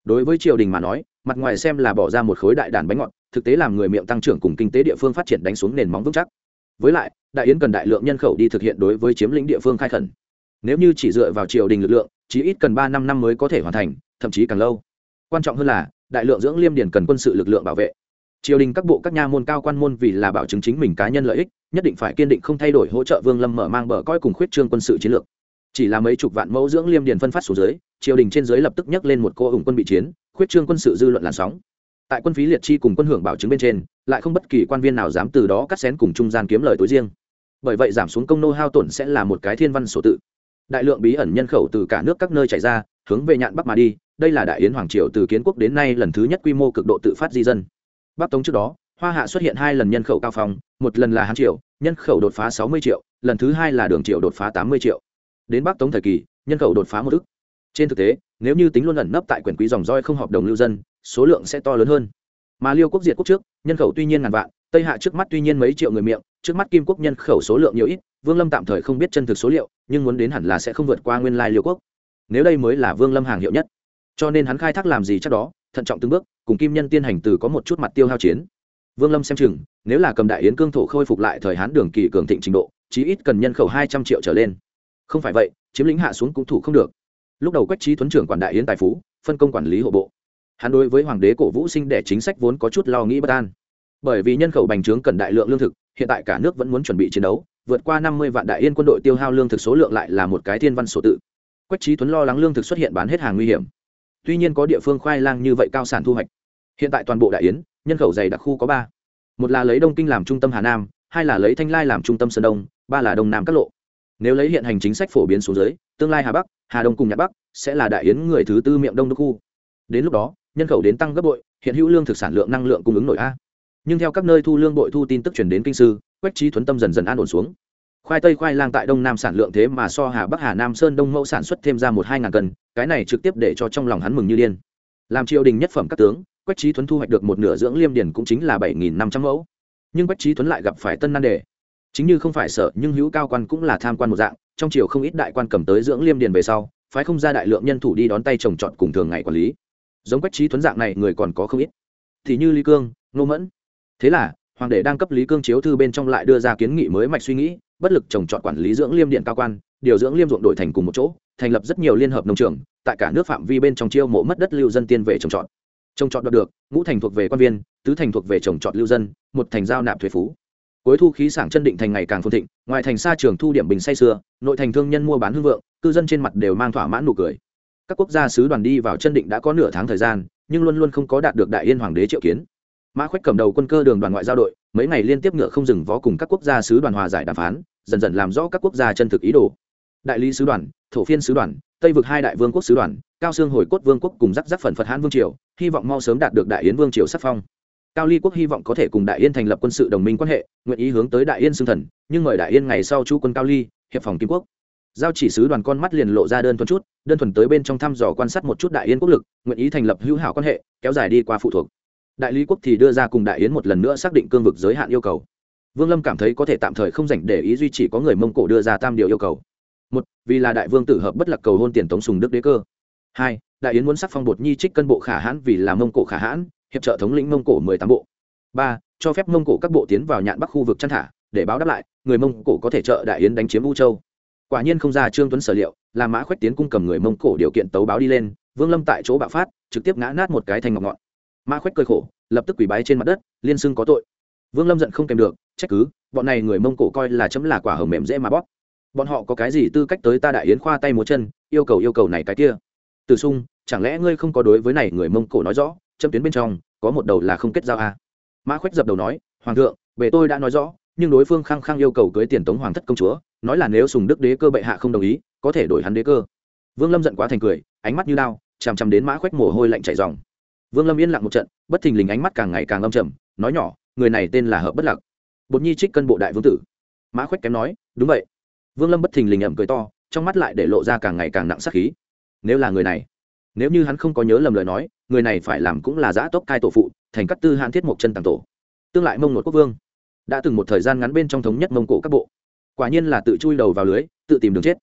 Đối với triều đình mà nói mặt ngoài xem là bỏ ra một khối đại đàn bánh ngọt, thực tế làm người miệng tăng trưởng cùng kinh tế địa phương phát triển đánh xuống nền móng vững chắc. Với lại, đại yến cần đại lượng nhân khẩu đi thực hiện đối với chiếm lĩnh địa phương khai khẩn. Nếu như chỉ dựa vào triều đình lực lượng chỉ ít cần ba năm năm mới có thể hoàn thành, thậm chí càng lâu. Quan trọng hơn là, đại lượng dưỡng liêm điền cần quân sự lực lượng bảo vệ. Triều đình các bộ các nha môn cao quan môn vì là bảo chứng chính mình cá nhân lợi ích, nhất định phải kiên định không thay đổi hỗ trợ vương lâm mở mang bờ coi cùng khuyết trương quân sự chiến lược. Chỉ là mấy chục vạn mẫu dưỡng liêm điền phân phát xuống dưới, triều đình trên dưới lập tức nhắc lên một cô ủng quân bị chiến khuyết trương quân sự dư luận làn sóng. Tại quân phí liệt chi cùng quân hưởng bảo chứng bên trên, lại không bất kỳ quan viên nào dám từ đó cắt xén cùng trung gian kiếm lời tối riêng. Bởi vậy giảm xuống công nô hao tổn sẽ là một cái thiên văn sổ tự. Đại lượng bí ẩn nhân khẩu từ cả nước các nơi chảy ra, hướng về nhạn bắc mà đi, đây là đại yến hoàng triều từ kiến quốc đến nay lần thứ nhất quy mô cực độ tự phát di dân. Bắc tống trước đó, hoa hạ xuất hiện hai lần nhân khẩu cao phong, một lần là hán triệu nhân khẩu đột phá sáu mươi triệu, lần thứ hai là đường triệu đột phá tám mươi triệu. Đến bắc tống thời kỳ, nhân khẩu đột phá một ức. Trên thực tế nếu như tính luôn ẩn nấp tại quyền quý dòng roi không hợp đồng lưu dân, số lượng sẽ to lớn hơn. Mà liêu quốc diệt quốc trước, nhân khẩu tuy nhiên ngàn vạn, tây hạ trước mắt tuy nhiên mấy triệu người miệng, trước mắt kim quốc nhân khẩu số lượng nhiều ít, vương lâm tạm thời không biết chân thực số liệu, nhưng muốn đến hẳn là sẽ không vượt qua nguyên lai liêu quốc. Nếu đây mới là vương lâm hàng hiệu nhất, cho nên hắn khai thác làm gì chắc đó, thận trọng từng bước, cùng kim nhân tiên hành từ có một chút mặt tiêu hao chiến. Vương lâm xem chừng, nếu là cầm đại yến cương thổ khôi phục lại thời hán đường kỳ cường thịnh trình độ, chí ít cần nhân khẩu hai trăm triệu trở lên. Không phải vậy, chiếm lĩnh hạ xuống cũng thủ không được lúc đầu quách trí tuấn trưởng quản đại yến tài phú, phân công quản lý hộ bộ. Hắn đối với hoàng đế cổ vũ sinh đẻ chính sách vốn có chút lo nghĩ bất an. Bởi vì nhân khẩu bành trướng cần đại lượng lương thực, hiện tại cả nước vẫn muốn chuẩn bị chiến đấu, vượt qua năm mươi vạn đại yên quân đội tiêu hao lương thực số lượng lại là một cái thiên văn sổ tự. Quách trí tuấn lo lắng lương thực xuất hiện bán hết hàng nguy hiểm. Tuy nhiên có địa phương khoai lang như vậy cao sản thu hoạch. Hiện tại toàn bộ đại yến, nhân khẩu dày đặc khu có ba. Một là lấy đông kinh làm trung tâm hà nam, hai là lấy thanh lai làm trung tâm sơn đông, ba là đông nam các lộ nếu lấy hiện hành chính sách phổ biến xuống dưới, tương lai hà bắc, hà đông cùng nhạc bắc sẽ là đại yến người thứ tư miệng đông đô khu. Đến lúc đó, nhân khẩu đến tăng gấp bội, hiện hữu lương thực sản lượng năng lượng cung ứng nội a. Nhưng theo các nơi thu lương bội thu tin tức chuyển đến kinh sư, quách trí thuấn tâm dần dần an ổn xuống. Khoai tây khoai lang tại đông nam sản lượng thế mà so hà bắc, hà nam sơn đông mẫu sản xuất thêm ra một hai ngàn cân, cái này trực tiếp để cho trong lòng hắn mừng như điên. Làm triều đình nhất phẩm các tướng, quách trí thuấn thu hoạch được một nửa dưỡng liêm điển cũng chính là bảy nghìn năm trăm mẫu. Nhưng quách trí thuấn lại gặp phải tân nan đề chính như không phải sợ nhưng hữu cao quan cũng là tham quan một dạng, trong triều không ít đại quan cầm tới dưỡng liêm điền về sau, phái không ra đại lượng nhân thủ đi đón tay trồng trọt cùng thường ngày quản lý. Giống quách trí tuấn dạng này người còn có không ít. Thì như lý cương, ngô mẫn. Thế là, hoàng đệ đang cấp lý cương chiếu thư bên trong lại đưa ra kiến nghị mới mạch suy nghĩ, bất lực trồng trọt quản lý dưỡng liêm điện cao quan, điều dưỡng liêm ruộng đổi thành cùng một chỗ, thành lập rất nhiều liên hợp nông trường, tại cả nước phạm vi bên trong chiêu mộ mất đất lưu dân tiên về trồng trọt. Trồng trọt đoạt được, ngũ thành thuộc về quan viên, tứ thành thuộc về trồng trọt lưu dân, một thành giao nạp thuế phú cuối thu khí sảng chân định thành ngày càng phồn thịnh, ngoài thành xa trường thu điểm bình say xưa nội thành thương nhân mua bán hương vượng, cư dân trên mặt đều mang thỏa mãn nụ cười. Các quốc gia sứ đoàn đi vào chân định đã có nửa tháng thời gian, nhưng luôn luôn không có đạt được đại yên hoàng đế triệu kiến. Mã khoách cầm đầu quân cơ đường đoàn ngoại giao đội, mấy ngày liên tiếp ngựa không dừng vó cùng các quốc gia sứ đoàn hòa giải đàm phán, dần dần làm rõ các quốc gia chân thực ý đồ. Đại lý sứ đoàn, thổ phiên sứ đoàn, tây vực hai đại vương quốc sứ đoàn, cao xương hồi cốt vương quốc cùng rắc rắc phần phật hãn vương triều, hy vọng mau sớm đạt được đại yến vương triều sắc phong cao ly quốc hy vọng có thể cùng đại yên thành lập quân sự đồng minh quan hệ, nguyện ý hướng tới đại yên xưng thần, nhưng mời đại yên ngày sau chú quân cao ly, hiệp phòng kim quốc. Giao chỉ sứ đoàn con mắt liền lộ ra đơn thuần chút, đơn thuần tới bên trong thăm dò quan sát một chút đại yên quốc lực, nguyện ý thành lập hữu hảo quan hệ, kéo dài đi qua phụ thuộc. Đại lý quốc thì đưa ra cùng đại yến một lần nữa xác định cương vực giới hạn yêu cầu. Vương lâm cảm thấy có thể tạm thời không dành để ý duy chỉ có người mông cổ đưa ra tam điều yêu cầu. Một, vì là đại vương tử hợp bất lạc cầu hôn tiền tống sùng đức đế cơ. Hai, đại yến muốn sắc phong bột nhi trích cân bộ khả hãn vì là mông cổ khả hãn hiệp trợ thống lĩnh mông cổ mười tám bộ. Ba, cho phép mông cổ các bộ tiến vào nhạn bắc khu vực chăn thả, để báo đáp lại, người mông cổ có thể trợ đại yến đánh chiếm u châu. Quả nhiên không ra trương tuấn sở liệu là mã khoách tiến cung cầm người mông cổ điều kiện tấu báo đi lên, vương lâm tại chỗ bạo phát, trực tiếp ngã nát một cái thành ngọc ngọn. Mã khoách cơi khổ, lập tức quỳ bái trên mặt đất, liên xưng có tội. Vương lâm giận không kèm được, trách cứ, bọn này người mông cổ coi là chấm là quả hở mềm dễ mà bóp. Bọn họ có cái gì tư cách tới ta đại yến khoa tay múa chân, yêu cầu yêu cầu này cái kia. Từ sung, chẳng lẽ ngươi không có đối với này người mông cổ nói rõ? Châm tuyến bên trong, có một đầu là không kết giao à. mã khoách dập đầu nói, hoàng thượng về tôi đã nói rõ, nhưng đối phương khăng khăng yêu cầu cưới tiền tống hoàng thất công chúa, nói là nếu sùng đức đế cơ bệ hạ không đồng ý, có thể đổi hắn đế cơ. Vương lâm giận quá thành cười, ánh mắt như lao chằm chằm đến mã khoách mồ hôi lạnh chảy dòng vương lâm yên lặng một trận, bất thình lình ánh mắt càng ngày càng âm trầm, nói nhỏ, người này tên là hợp bất lạc bột nhi trích cân bộ đại vương tử. Mã khoách kém nói, đúng vậy. Vương lâm bất thình lình ẩm cười to, trong mắt lại để lộ ra càng ngày càng nặng sắc khí. Nếu là người này, nếu như hắn không có nhớ lầm lời nói người này phải làm cũng là giã tốc cai tổ phụ, thành các tư hãn thiết mộc chân tàng tổ. Tương lại mông một quốc vương đã từng một thời gian ngắn bên trong thống nhất mông cổ các bộ. Quả nhiên là tự chui đầu vào lưới, tự tìm đường chết.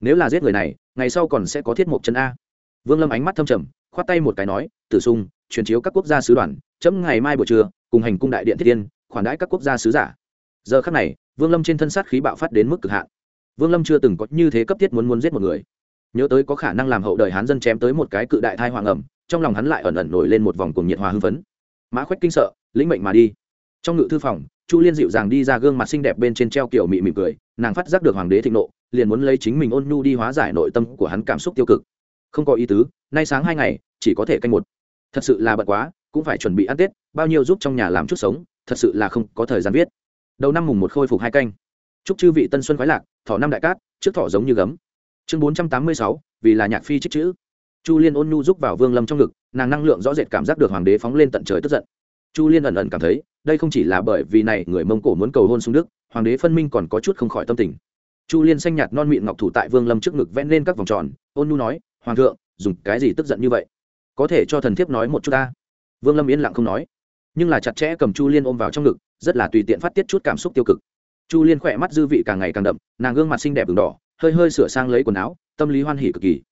Nếu là giết người này, ngày sau còn sẽ có thiết mộc chân a. Vương lâm ánh mắt thâm trầm, khoát tay một cái nói, tử sung, truyền chiếu các quốc gia sứ đoàn, chấm ngày mai buổi trưa, cùng hành cung đại điện thiết tiên khoản đãi các quốc gia sứ giả. Giờ khắc này, vương lâm trên thân sát khí bạo phát đến mức cực hạn. Vương lâm chưa từng có như thế cấp thiết muốn muốn giết một người. Nhớ tới có khả năng làm hậu đời hán dân chém tới một cái cự đại thai hoàng ẩm trong lòng hắn lại ẩn ẩn nổi lên một vòng cùng nhiệt hòa hưng phấn. Mã khoách kinh sợ, lĩnh mệnh mà đi. Trong ngự thư phòng, chu liên dịu dàng đi ra gương mặt xinh đẹp bên trên treo kiểu mị mị cười, nàng phát giác được hoàng đế thịnh nộ, liền muốn lấy chính mình ôn nhu đi hóa giải nội tâm của hắn cảm xúc tiêu cực. Không có ý tứ, nay sáng hai ngày, chỉ có thể canh một. Thật sự là bận quá, cũng phải chuẩn bị ăn tết, bao nhiêu giúp trong nhà làm chút sống, thật sự là không có thời gian viết. Đầu năm mùng một khôi phục hai canh. Chúc chư vị tân xuân khoái lạc thỏ năm đại cát, trước thỏ giống như gấm. Chương bốn trăm tám mươi sáu, vì là nhạc phi trích chữ chu liên ôn nhu giúp vào vương lâm trong ngực, nàng năng lượng rõ rệt cảm giác được hoàng đế phóng lên tận trời tức giận. Chu liên ẩn ẩn cảm thấy, đây không chỉ là bởi vì này người mông cổ muốn cầu hôn xuống đức, hoàng đế phân minh còn có chút không khỏi tâm tình. Chu liên xanh nhạt non mịn ngọc thủ tại vương lâm trước ngực vẽ lên các vòng tròn, ôn nhu nói, hoàng thượng, dùng cái gì tức giận như vậy? Có thể cho thần thiếp nói một chút ta. Vương lâm yên lặng không nói, nhưng là chặt chẽ cầm chu liên ôm vào trong ngực, rất là tùy tiện phát tiết chút cảm xúc tiêu cực. Chu liên khỏe mắt dư vị càng ngày càng đậm, nàng gương mặt xinh đẹp v đỏ, hơi hơi sửa sang lấy quần áo, tâm lý hoan hỉ cực kỳ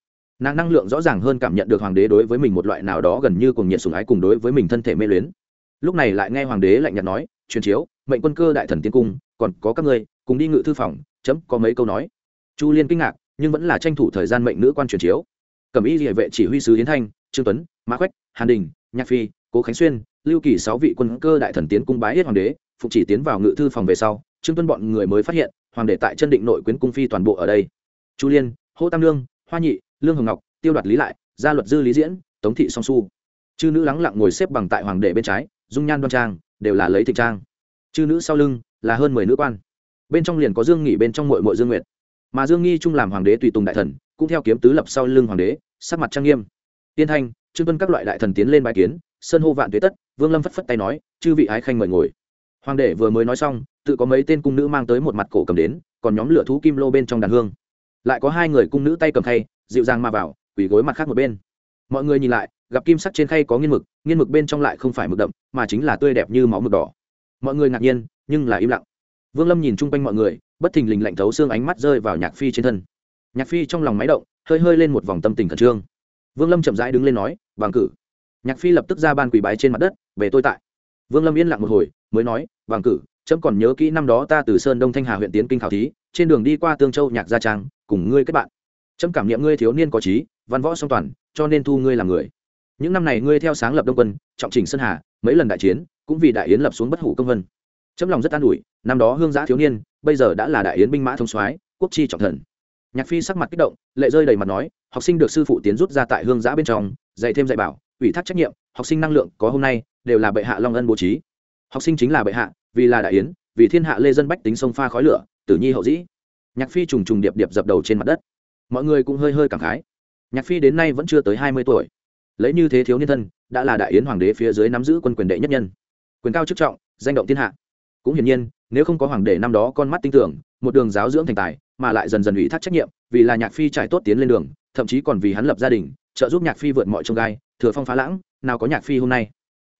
nàng năng lượng rõ ràng hơn cảm nhận được hoàng đế đối với mình một loại nào đó gần như cùng nhiệt sùng ái cùng đối với mình thân thể mê luyến. Lúc này lại nghe hoàng đế lạnh nhạt nói, truyền chiếu, mệnh quân cơ đại thần tiên cung, còn có các ngươi, cùng đi ngự thư phòng, chấm có mấy câu nói. Chu liên kinh ngạc, nhưng vẫn là tranh thủ thời gian mệnh nữ quan truyền chiếu. Cẩm y địa vệ chỉ huy sứ yến thanh, trương tuấn, mã khoách hàn đình, nhạc phi, cố khánh xuyên, lưu kỳ sáu vị quân cơ đại thần tiến cung bái yết hoàng đế phục chỉ tiến vào ngự thư phòng về sau, trương tuấn bọn người mới phát hiện, hoàng đế tại chân định nội quyến cung phi toàn bộ ở đây. Chu liên, hô tam lương hoa nhị lương hồng ngọc, tiêu đoạt lý lại gia luật dư lý diễn, tống thị song su. Chư nữ lắng lặng ngồi xếp bằng tại hoàng đệ bên trái, dung nhan đoan trang, đều là lấy thịnh trang. Chư nữ sau lưng, là hơn mười nữ quan. Bên trong liền có dương nghị, bên trong mội mội dương nguyệt. Mà dương nghi trung làm hoàng đế tùy tùng đại thần, cũng theo kiếm tứ lập sau lưng hoàng đế, sắc mặt trang nghiêm. Tiên thanh, trương tuân các loại đại thần tiến lên bãi kiến, sơn hô vạn tuế tất, vương lâm phất phất tay nói, chư vị ái khanh mời ngồi. Hoàng đế vừa mới nói xong, tự có mấy tên cung nữ mang tới một mặt cổ cầm đến, còn nhóm lửa thú kim lô bên trong đàn hương lại có hai người cung nữ tay cầm khay, dịu dàng mà vào, quỳ gối mặt khác một bên. Mọi người nhìn lại, gặp kim sắc trên khay có nghiên mực nghiên mực bên trong lại không phải mực đậm, mà chính là tươi đẹp như máu mực đỏ. Mọi người ngạc nhiên, nhưng là im lặng. Vương lâm nhìn chung quanh mọi người, bất thình lình lạnh thấu xương ánh mắt rơi vào nhạc phi trên thân. Nhạc phi trong lòng máy động, hơi hơi lên một vòng tâm tình khẩn trương. Vương lâm chậm rãi đứng lên nói, vàng cử. Nhạc phi lập tức ra ban quỳ bái trên mặt đất, về tôi tại. Vương lâm yên lặng một hồi, mới nói, vàng cử trẫm còn nhớ kỹ năm đó ta từ sơn đông thanh hà huyện tiến kinh khảo thí, trên đường đi qua tương châu nhạc gia trang cùng ngươi kết bạn. Trẫm cảm nghiệm ngươi thiếu niên có trí, văn võ song toàn, cho nên thu ngươi làm người. Những năm này ngươi theo sáng lập đông quân, trọng trình sơn hà, mấy lần đại chiến, cũng vì đại yến lập xuống bất hủ công vân. Trẫm lòng rất an ủi, năm đó hương giã thiếu niên, bây giờ đã là đại yến binh mã thông soái, quốc chi trọng thần. Nhạc phi sắc mặt kích động, lệ rơi đầy mặt nói, học sinh được sư phụ tiến rút ra tại hương giã bên trong, dạy thêm dạy bảo, ủy thác trách nhiệm, học sinh năng lượng có hôm nay, đều là bệ hạ long ân bố trí. Học sinh chính là bệ hạ, vì là đại yến, vì thiên hạ lê dân bách tính sông pha khói lửa, tử nhi hậu dĩ nhạc phi trùng trùng điệp điệp dập đầu trên mặt đất. Mọi người cũng hơi hơi cảm khái. Nhạc phi đến nay vẫn chưa tới hai mươi tuổi. Lấy như thế thiếu niên thân, đã là đại yến hoàng đế phía dưới nắm giữ quân quyền đệ nhất nhân. Quyền cao chức trọng, danh động thiên hạ. Cũng hiển nhiên, nếu không có hoàng đế năm đó con mắt tin tưởng, một đường giáo dưỡng thành tài, mà lại dần dần ủy thác trách nhiệm, vì là nhạc phi trải tốt tiến lên đường, thậm chí còn vì hắn lập gia đình, trợ giúp nhạc phi vượt mọi trông gai, thừa phong phá lãng, nào có nhạc phi hôm nay.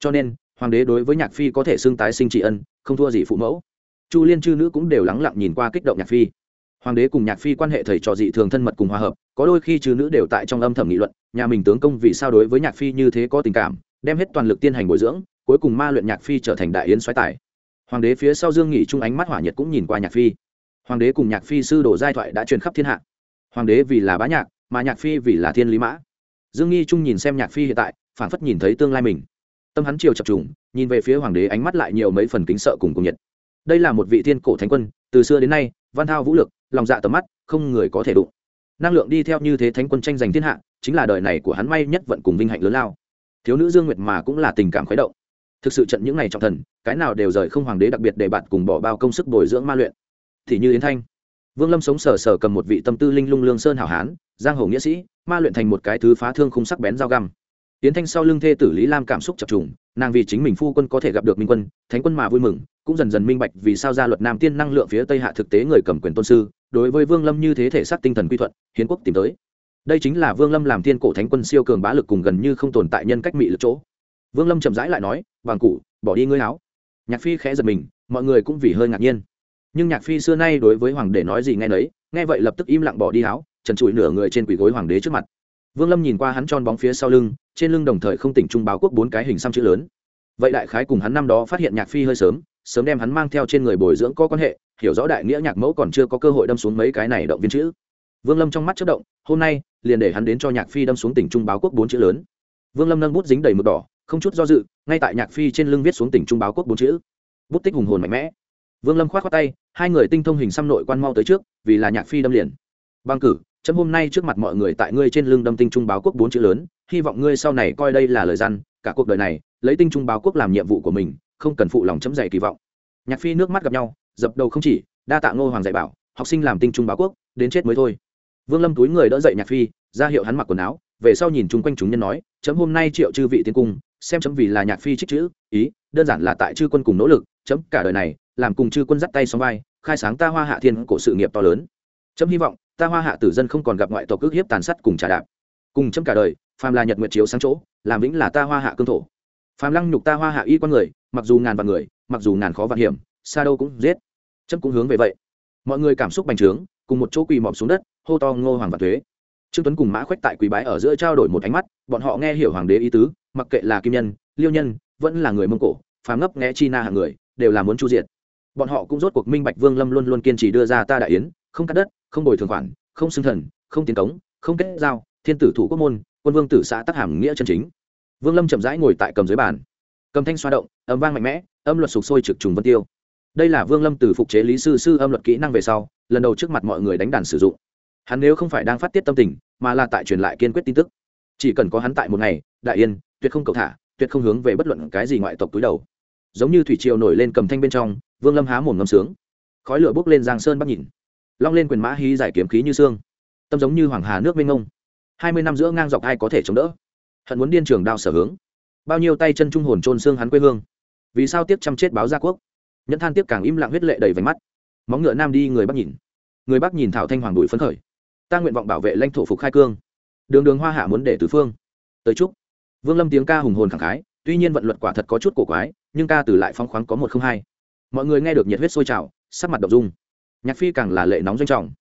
Cho nên, hoàng đế đối với nhạc phi có thể xưng tái sinh trị ân, không thua gì phụ mẫu. Chu liên chư nữ cũng đều lắng lặng nhìn qua kích động nhạc phi hoàng đế cùng nhạc phi quan hệ thầy trò dị thường thân mật cùng hòa hợp, có đôi khi chứ nữ đều tại trong âm thầm nghị luận, nhà mình tướng công vì sao đối với nhạc phi như thế có tình cảm, đem hết toàn lực tiên hành bồi dưỡng, cuối cùng ma luyện nhạc phi trở thành đại yến xoáy tài. Hoàng đế phía sau dương nghỉ chung ánh mắt hỏa nhật cũng nhìn qua nhạc phi. Hoàng đế cùng nhạc phi sư đồ giai thoại đã truyền khắp thiên hạ. Hoàng đế vì là bá nhạc, mà nhạc phi vì là thiên lý mã. Dương nghi trung nhìn xem nhạc phi hiện tại phản phất nhìn thấy tương lai mình. Tâm hắn chiều chập trùng, nhìn về phía hoàng đế ánh mắt lại nhiều mấy phần kính sợ cùng cùng nhiệt. Đây là một vị thiên cổ thánh quân, từ xưa đến nay văn thao vũ lực, lòng dạ tầm mắt, không người có thể đụng. Năng lượng đi theo như thế thánh quân tranh giành thiên hạ, chính là đời này của hắn may nhất vận cùng vinh hạnh lớn lao. Thiếu nữ dương nguyệt mà cũng là tình cảm khuấy động. Thực sự trận những ngày trọng thần, cái nào đều rời không hoàng đế đặc biệt để bạn cùng bỏ bao công sức bồi dưỡng ma luyện. Thì như yến thanh. Vương lâm sống sờ sờ cầm một vị tâm tư linh lung lương sơn hảo hán, giang hồ nghĩa sĩ, ma luyện thành một cái thứ phá thương khung sắc bén dao găm yến thanh sau lưng thê tử lý lam cảm xúc chập trùng, nàng vì chính mình phu quân có thể gặp được minh quân, thánh quân mà vui mừng, cũng dần dần minh bạch vì sao gia luật nam tiên năng lượng phía tây hạ thực tế người cầm quyền tôn sư, đối với vương lâm như thế thể xác tinh thần quy thuận, hiến quốc tìm tới. Đây chính là vương lâm làm tiên cổ thánh quân siêu cường bá lực cùng gần như không tồn tại nhân cách mị lực chỗ. Vương lâm chậm rãi lại nói Bàng cụ bỏ đi ngươi áo. Nhạc phi khẽ giật mình, mọi người cũng vì hơi ngạc nhiên. Nhưng nhạc phi xưa nay đối với hoàng đế nói gì nghe nấy, nghe vậy lập tức im lặng bỏ đi áo, trần trụi nửa người trên quỷ gối hoàng đế trước mặt vương lâm nhìn qua hắn tròn bóng phía sau lưng, trên lưng đồng thời không tỉnh trung báo quốc bốn cái hình xăm chữ lớn. Vậy đại khái cùng hắn năm đó phát hiện nhạc phi hơi sớm sớm đem hắn mang theo trên người bồi dưỡng có quan hệ, hiểu rõ đại nghĩa nhạc mẫu còn chưa có cơ hội đâm xuống mấy cái này động viên chữ. Vương lâm trong mắt chất động, hôm nay, liền để hắn đến cho nhạc phi đâm xuống tỉnh trung báo quốc bốn chữ lớn. Vương lâm nâng bút dính đầy mực đỏ, không chút do dự, ngay tại nhạc phi trên lưng viết xuống tỉnh trung báo quốc bốn chữ. Bút tích hùng hồn mạnh mẽ. Vương lâm k h o á t khoác tay, hai người tinh thông hình xăm nội quan mau tới trước, vì là nhạc phi đâm liền. Băng cử chấm hôm nay trước mặt mọi người tại ngươi trên lưng đâm tinh trung báo quốc bốn chữ lớn, hy vọng ngươi sau này coi đây là lời răn cả cuộc đời này, lấy tinh trung báo quốc làm nhiệm vụ của mình, không cần phụ lòng chấm dạy kỳ vọng. Nhạc phi nước mắt gặp nhau, dập đầu không chỉ, đa tạ ngô hoàng dạy bảo, học sinh làm tinh trung báo quốc, đến chết mới thôi. Vương lâm túi người đỡ dậy nhạc phi, ra hiệu hắn mặc quần áo, về sau nhìn chung quanh chúng nhân nói, chấm hôm nay triệu chư vị tiến cung, xem chấm vì là nhạc phi trích chữ, ý, đơn giản là tại chư quân cùng nỗ lực, chấm cả đời này, làm cùng chư quân dắt tay xóm vai, khai sáng ta hoa hạ thiên cổ sự nghiệp to lớn. Chấm hy vọng ta hoa hạ tử dân không còn gặp ngoại tộc ước hiếp tàn sát cùng trả đạp. Cùng chấm cả đời, phàm là nhật nguyệt chiếu sáng chỗ, làm vĩnh là ta hoa hạ cương thổ. Phàm lăng nhục ta hoa hạ y con người, mặc dù ngàn vạn người, mặc dù ngàn khó vạn hiểm, xa đâu cũng giết. Chấm cũng hướng về vậy. Mọi người cảm xúc bành trướng, cùng một chỗ quỳ mọp xuống đất, hô to ngô hoàng và thuế. Trương tuấn cùng mã khoách tại quỳ bái ở giữa trao đổi một ánh mắt, bọn họ nghe hiểu hoàng đế ý tứ, mặc kệ là kim nhân, liêu nhân, vẫn là người mông cổ, phàm ngấp nghe chi na hàng người, đều là muốn chu diệt. Bọn họ cũng rốt cuộc minh bạch vương lâm luôn luôn kiên trì đưa ra ta đại yến, không cắt đất không bồi thường khoản, không xưng thần, không tiến cống, không kết giao, thiên tử thủ quốc môn, quân vương tử xã tắc hàm nghĩa chân chính. Vương lâm chậm rãi ngồi tại cầm dưới bàn. Cầm thanh xoa động, âm vang mạnh mẽ, âm luật sục sôi trực trùng vân tiêu. Đây là vương lâm từ phục chế lý sư sư âm luật kỹ năng về sau, lần đầu trước mặt mọi người đánh đàn sử dụng. Hắn nếu không phải đang phát tiết tâm tình, mà là tại truyền lại kiên quyết tin tức. Chỉ cần có hắn tại một ngày, đại yên, tuyệt không cầu thả, tuyệt không hướng về bất luận cái gì ngoại tộc túi đầu. Giống như thủy triều nổi lên cầm thanh bên trong, vương lâm há mồm ngâm sướng. Khói lửa bốc lên giang sơn bắt nhìn long lên quyền mã hí giải kiếm khí như xương, tâm giống như hoàng hà nước mênh ngông hai mươi năm giữa ngang dọc ai có thể chống đỡ? Hận muốn điên trường đao sở hướng. Bao nhiêu tay chân trung hồn trôn xương hắn quê hương. Vì sao tiếp chăm chết báo gia quốc? Nhẫn than tiếp càng im lặng huyết lệ đầy vánh mắt. Móng ngựa nam đi người bắc nhìn. Người bắc nhìn thảo thanh hoàng bùi phấn khởi. Ta nguyện vọng bảo vệ lãnh thổ phục khai cương. Đường đường hoa hạ muốn để tứ phương. Tới chúc. Vương lâm tiếng ca hùng hồn khẳng khái, tuy nhiên vận luật quả thật có chút cổ quái, nhưng ca từ lại phong khoáng có một không hai. Mọi người nghe được nhiệt huyết sôi trào, sắc mặt đ ộ n g dung nhạc phi càng là lệ nóng doanh trọng.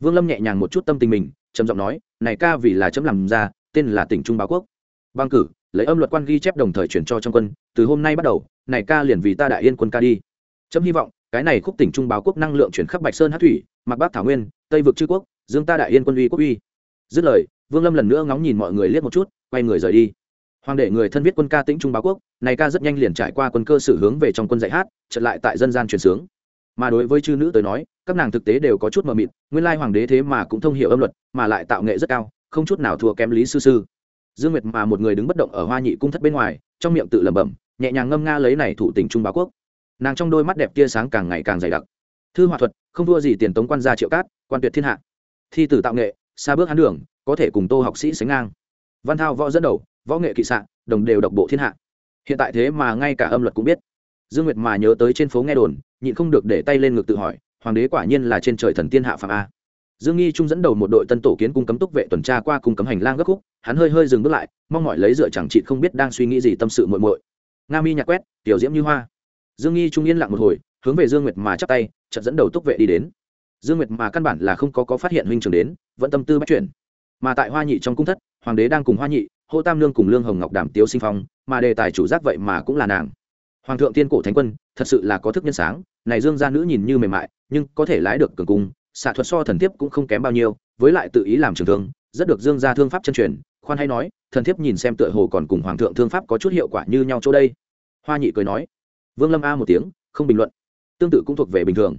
Vương lâm nhẹ nhàng một chút tâm tình mình, trầm giọng nói, này ca vì là chấm làm ra, tên là tỉnh trung báo quốc. Băng cử, lấy âm luật quan ghi chép đồng thời chuyển cho trong quân, từ hôm nay bắt đầu, này ca liền vì ta đại yên quân ca đi. Chấm hy vọng, cái này khúc tỉnh trung báo quốc năng lượng chuyển khắp bạch sơn hát thủy mặc bắc thảo nguyên, tây vực chư quốc, dương ta đại yên quân uy quốc uy. Dứt lời, vương lâm lần nữa ngóng nhìn mọi người liếc một chút, quay người rời đi. Hoàng đệ người thân viết quân ca tĩnh trung báo quốc, này ca rất nhanh liền trải qua quân cơ sử hướng về trong quân dạy hát trở lại tại dân gian truyền sướng mà đối với chư nữ tới nói, các nàng thực tế đều có chút mờ mịt, nguyên lai hoàng đế thế mà cũng thông hiểu âm luật, mà lại tạo nghệ rất cao, không chút nào thua kém lý sư sư. Dương nguyệt mà một người đứng bất động ở hoa nhị cung thất bên ngoài, trong miệng tự lẩm bẩm, nhẹ nhàng ngâm nga lấy này thủ tỉnh trung báo quốc. Nàng trong đôi mắt đẹp tia sáng càng ngày càng dày đặc. Thư hòa thuật, không thua gì tiền tống quan gia triệu cát, quan tuyệt thiên hạ. Thi tử tạo nghệ, xa bước hắn đường, có thể cùng tô học sĩ sánh ngang. Văn thao võ dẫn đầu, võ nghệ kỵ sạn đồng đều độc bộ thiên hạ. Hiện tại thế mà ngay cả âm luật cũng biết. Dương nguyệt mà nhớ tới trên phố nghe đồn nhịn không được để tay lên ngực tự hỏi, hoàng đế quả nhiên là trên trời thần tiên hạ phàm a. Dương nghi trung dẫn đầu một đội tân tổ kiến cung cấm túc vệ tuần tra qua cung cấm hành lang gấp khúc, hắn hơi hơi dừng bước lại, mong mỏi lấy dựa chẳng chị không biết đang suy nghĩ gì tâm sự muội muội. Nga mi nhạc quét, tiểu diễm như hoa. Dương nghi trung yên lặng một hồi, hướng về dương nguyệt mà chắp tay, chợt dẫn đầu túc vệ đi đến. Dương nguyệt mà căn bản là không có có phát hiện huynh trưởng đến, vẫn tâm tư bắt chuyển. Mà tại hoa nhị trong cung thất, hoàng đế đang cùng hoa nhị, hô tam lương cùng lương hồng ngọc đàm tiếu sinh phong, mà đề tài chủ giác vậy mà cũng là nàng hoàng thượng tiên cổ thánh quân, thật sự là có thức nhân sáng, này dương gia nữ nhìn như mềm mại, nhưng có thể lái được cường cung, xạ thuật so thần thiếp cũng không kém bao nhiêu, với lại tự ý làm trường thương, rất được dương gia thương pháp chân truyền, khoan hay nói, thần thiếp nhìn xem tựa hồ còn cùng hoàng thượng thương pháp có chút hiệu quả như nhau chỗ đây. Hoa nhị cười nói, vương lâm a một tiếng, không bình luận. Tương tự cũng thuộc về bình thường.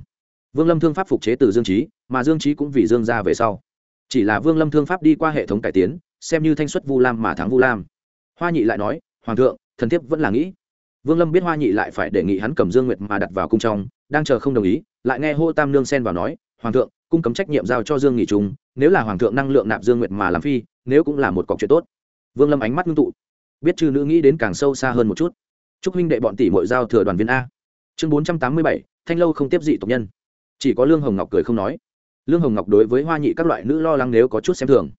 Vương lâm thương pháp phục chế từ dương trí mà dương trí cũng vì dương gia về sau. Chỉ là vương lâm thương pháp đi qua hệ thống cải tiến, xem như thanh xuất vu lam mà thắng vu lam. Hoa nhị lại nói, hoàng thượng, thần thiếp vẫn là nghĩ vương lâm biết hoa nhị lại phải đề nghị hắn cầm dương nguyệt mà đặt vào cung trong, đang chờ không đồng ý, lại nghe hô tam nương xen vào nói, hoàng thượng, cung cấm trách nhiệm giao cho dương nghỉ trung, nếu là hoàng thượng năng lượng nạp dương nguyệt mà làm phi, nếu cũng là một cọc chuyện tốt. Vương lâm ánh mắt ngưng tụ. Biết chư nữ nghĩ đến càng sâu xa hơn một chút. Chúc huynh đệ bọn tỷ mội giao thừa đoàn viên a. Chương bốn trăm tám mươi bảy, thanh lâu không tiếp dị tộc nhân. Chỉ có lương hồng ngọc cười không nói. Lương hồng ngọc đối với hoa nhị các loại nữ lo lắng nếu có chút xem thường.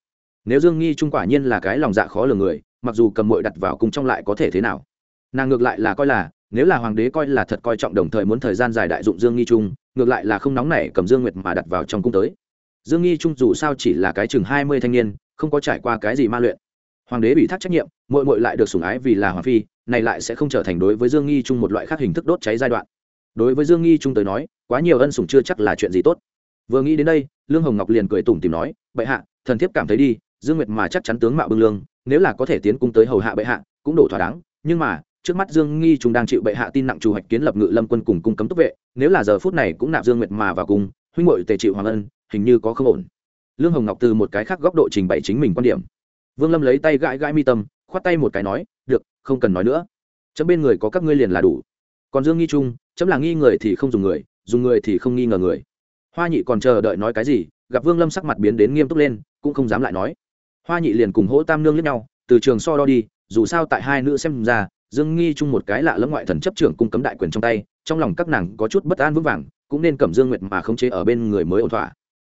Nếu dương nghi trung quả nhiên là cái lòng dạ khó lường người, mặc dù cầm mội đặt vào cung trong lại có thể thế nào? Nàng ngược lại là coi là, nếu là hoàng đế coi là thật coi trọng đồng thời muốn thời gian dài đại dụng dương nghi trung, ngược lại là không nóng nảy cầm dương nguyệt mà đặt vào trong cung tới. Dương nghi trung dù sao chỉ là cái chừng hai mươi thanh niên, không có trải qua cái gì ma luyện. Hoàng đế bị thác trách nhiệm mội mội lại được sủng ái vì là hoàng phi, này lại sẽ không trở thành đối với dương nghi trung một loại khác hình thức đốt cháy giai đoạn. Đối với dương nghi trung tới nói, quá nhiều ân sủng chưa chắc là chuyện gì tốt. Vừa nghĩ đến đây, lương hồng ngọc liền cười tủm tìm nói, bệ hạ, thần thiếp cảm thấy đi, dương nguyệt mà chắc chắn tướng mạo bưng lương, nếu là có thể tiến cung tới hầu hạ bệ hạ, cũng đổ thỏa đáng, nhưng mà trước mắt dương nghi chúng đang chịu bệ hạ tin nặng chủ hoạch kiến lập ngự lâm quân cùng cung cấm túc vệ, nếu là giờ phút này cũng nạp dương nguyệt mà vào cung, huynh hội tề chịu hoàng ân, hình như có không ổn. Lương hồng ngọc từ một cái khác góc độ trình bày chính mình quan điểm. Vương lâm lấy tay gãi gãi mi tâm, khoát tay một cái nói, được, không cần nói nữa. Chấm bên người có các ngươi liền là đủ. Còn dương nghi trung, chấm là nghi người thì không dùng người dùng người thì không nghi ngờ người. Hoa nhị còn chờ đợi nói cái gì, gặp vương lâm sắc mặt biến đến nghiêm túc lên, cũng không dám lại nói. Hoa nhị liền cùng hỗ tam nương lẫn nhau, từ trường so đo đi, dù sao tại hai nữ xem ra dương nghi chung một cái lạ lẫm ngoại thần chấp trưởng cung cấm đại quyền trong tay, trong lòng các nàng có chút bất an vững vàng, cũng nên cẩm dương nguyệt mà khống chế ở bên người mới ổn thỏa.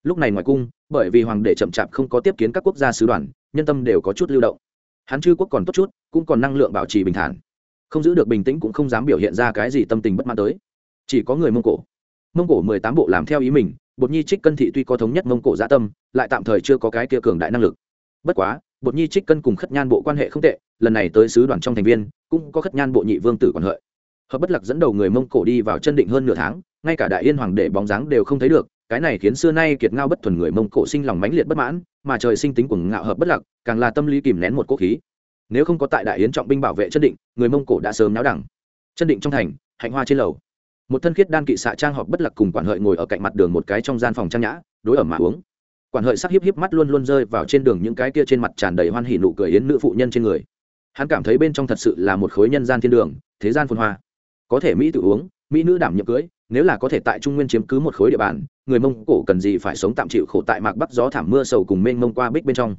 Lúc này ngoài cung, bởi vì hoàng đệ chậm chạp không có tiếp kiến các quốc gia sứ đoàn, nhân tâm đều có chút lưu động. Hắn chư quốc còn tốt chút, cũng còn năng lượng bảo trì bình thản. Không giữ được bình tĩnh cũng không dám biểu hiện ra cái gì tâm tình bất mãn tới. Chỉ có người mông cổ. Mông cổ mười tám bộ làm theo ý mình, bột nhi trích cân thị tuy có thống nhất mông cổ dạ tâm, lại tạm thời chưa có cái kia cường đại năng lực. Bất quá bột nhi trích cân cùng khất nhan bộ quan hệ không tệ, lần này tới sứ đoàn trong thành viên, cũng có khất nhan bộ nhị vương tử còn hợi. Hợp bất lạc dẫn đầu người mông cổ đi vào chân định hơn nửa tháng, ngay cả đại yên hoàng đệ bóng dáng đều không thấy được, cái này khiến xưa nay kiệt ngao bất thuần người mông cổ sinh lòng mãnh liệt bất mãn, mà trời sinh tính của ngạo hợp bất lạc, càng là tâm lý kìm nén một cố khí. Nếu không có tại đại yến trọng binh bảo vệ chân định, người mông cổ đã sớm náo đẳng. Chân định trong thành, hạnh hoa trên lầu. Một thân khiết đan kỵ xạ trang họp bất lạc cùng quản hợi ngồi ở cạnh mặt đường một cái trong gian phòng trang nhã, đối ở mà uống quản hợi sắc hiếp hiếp mắt luôn luôn rơi vào trên đường những cái kia trên mặt tràn đầy hoan hỉ nụ cười yến nữ phụ nhân trên người. Hắn cảm thấy bên trong thật sự là một khối nhân gian thiên đường, thế gian phồn hoa. Có thể mỹ tự uống, mỹ nữ đảm nhiệm cưới, nếu là có thể tại trung nguyên chiếm cứ một khối địa bàn, người mông cổ cần gì phải sống tạm chịu khổ tại mạc bắc gió thảm mưa sầu cùng mênh mông qua bích bên trong.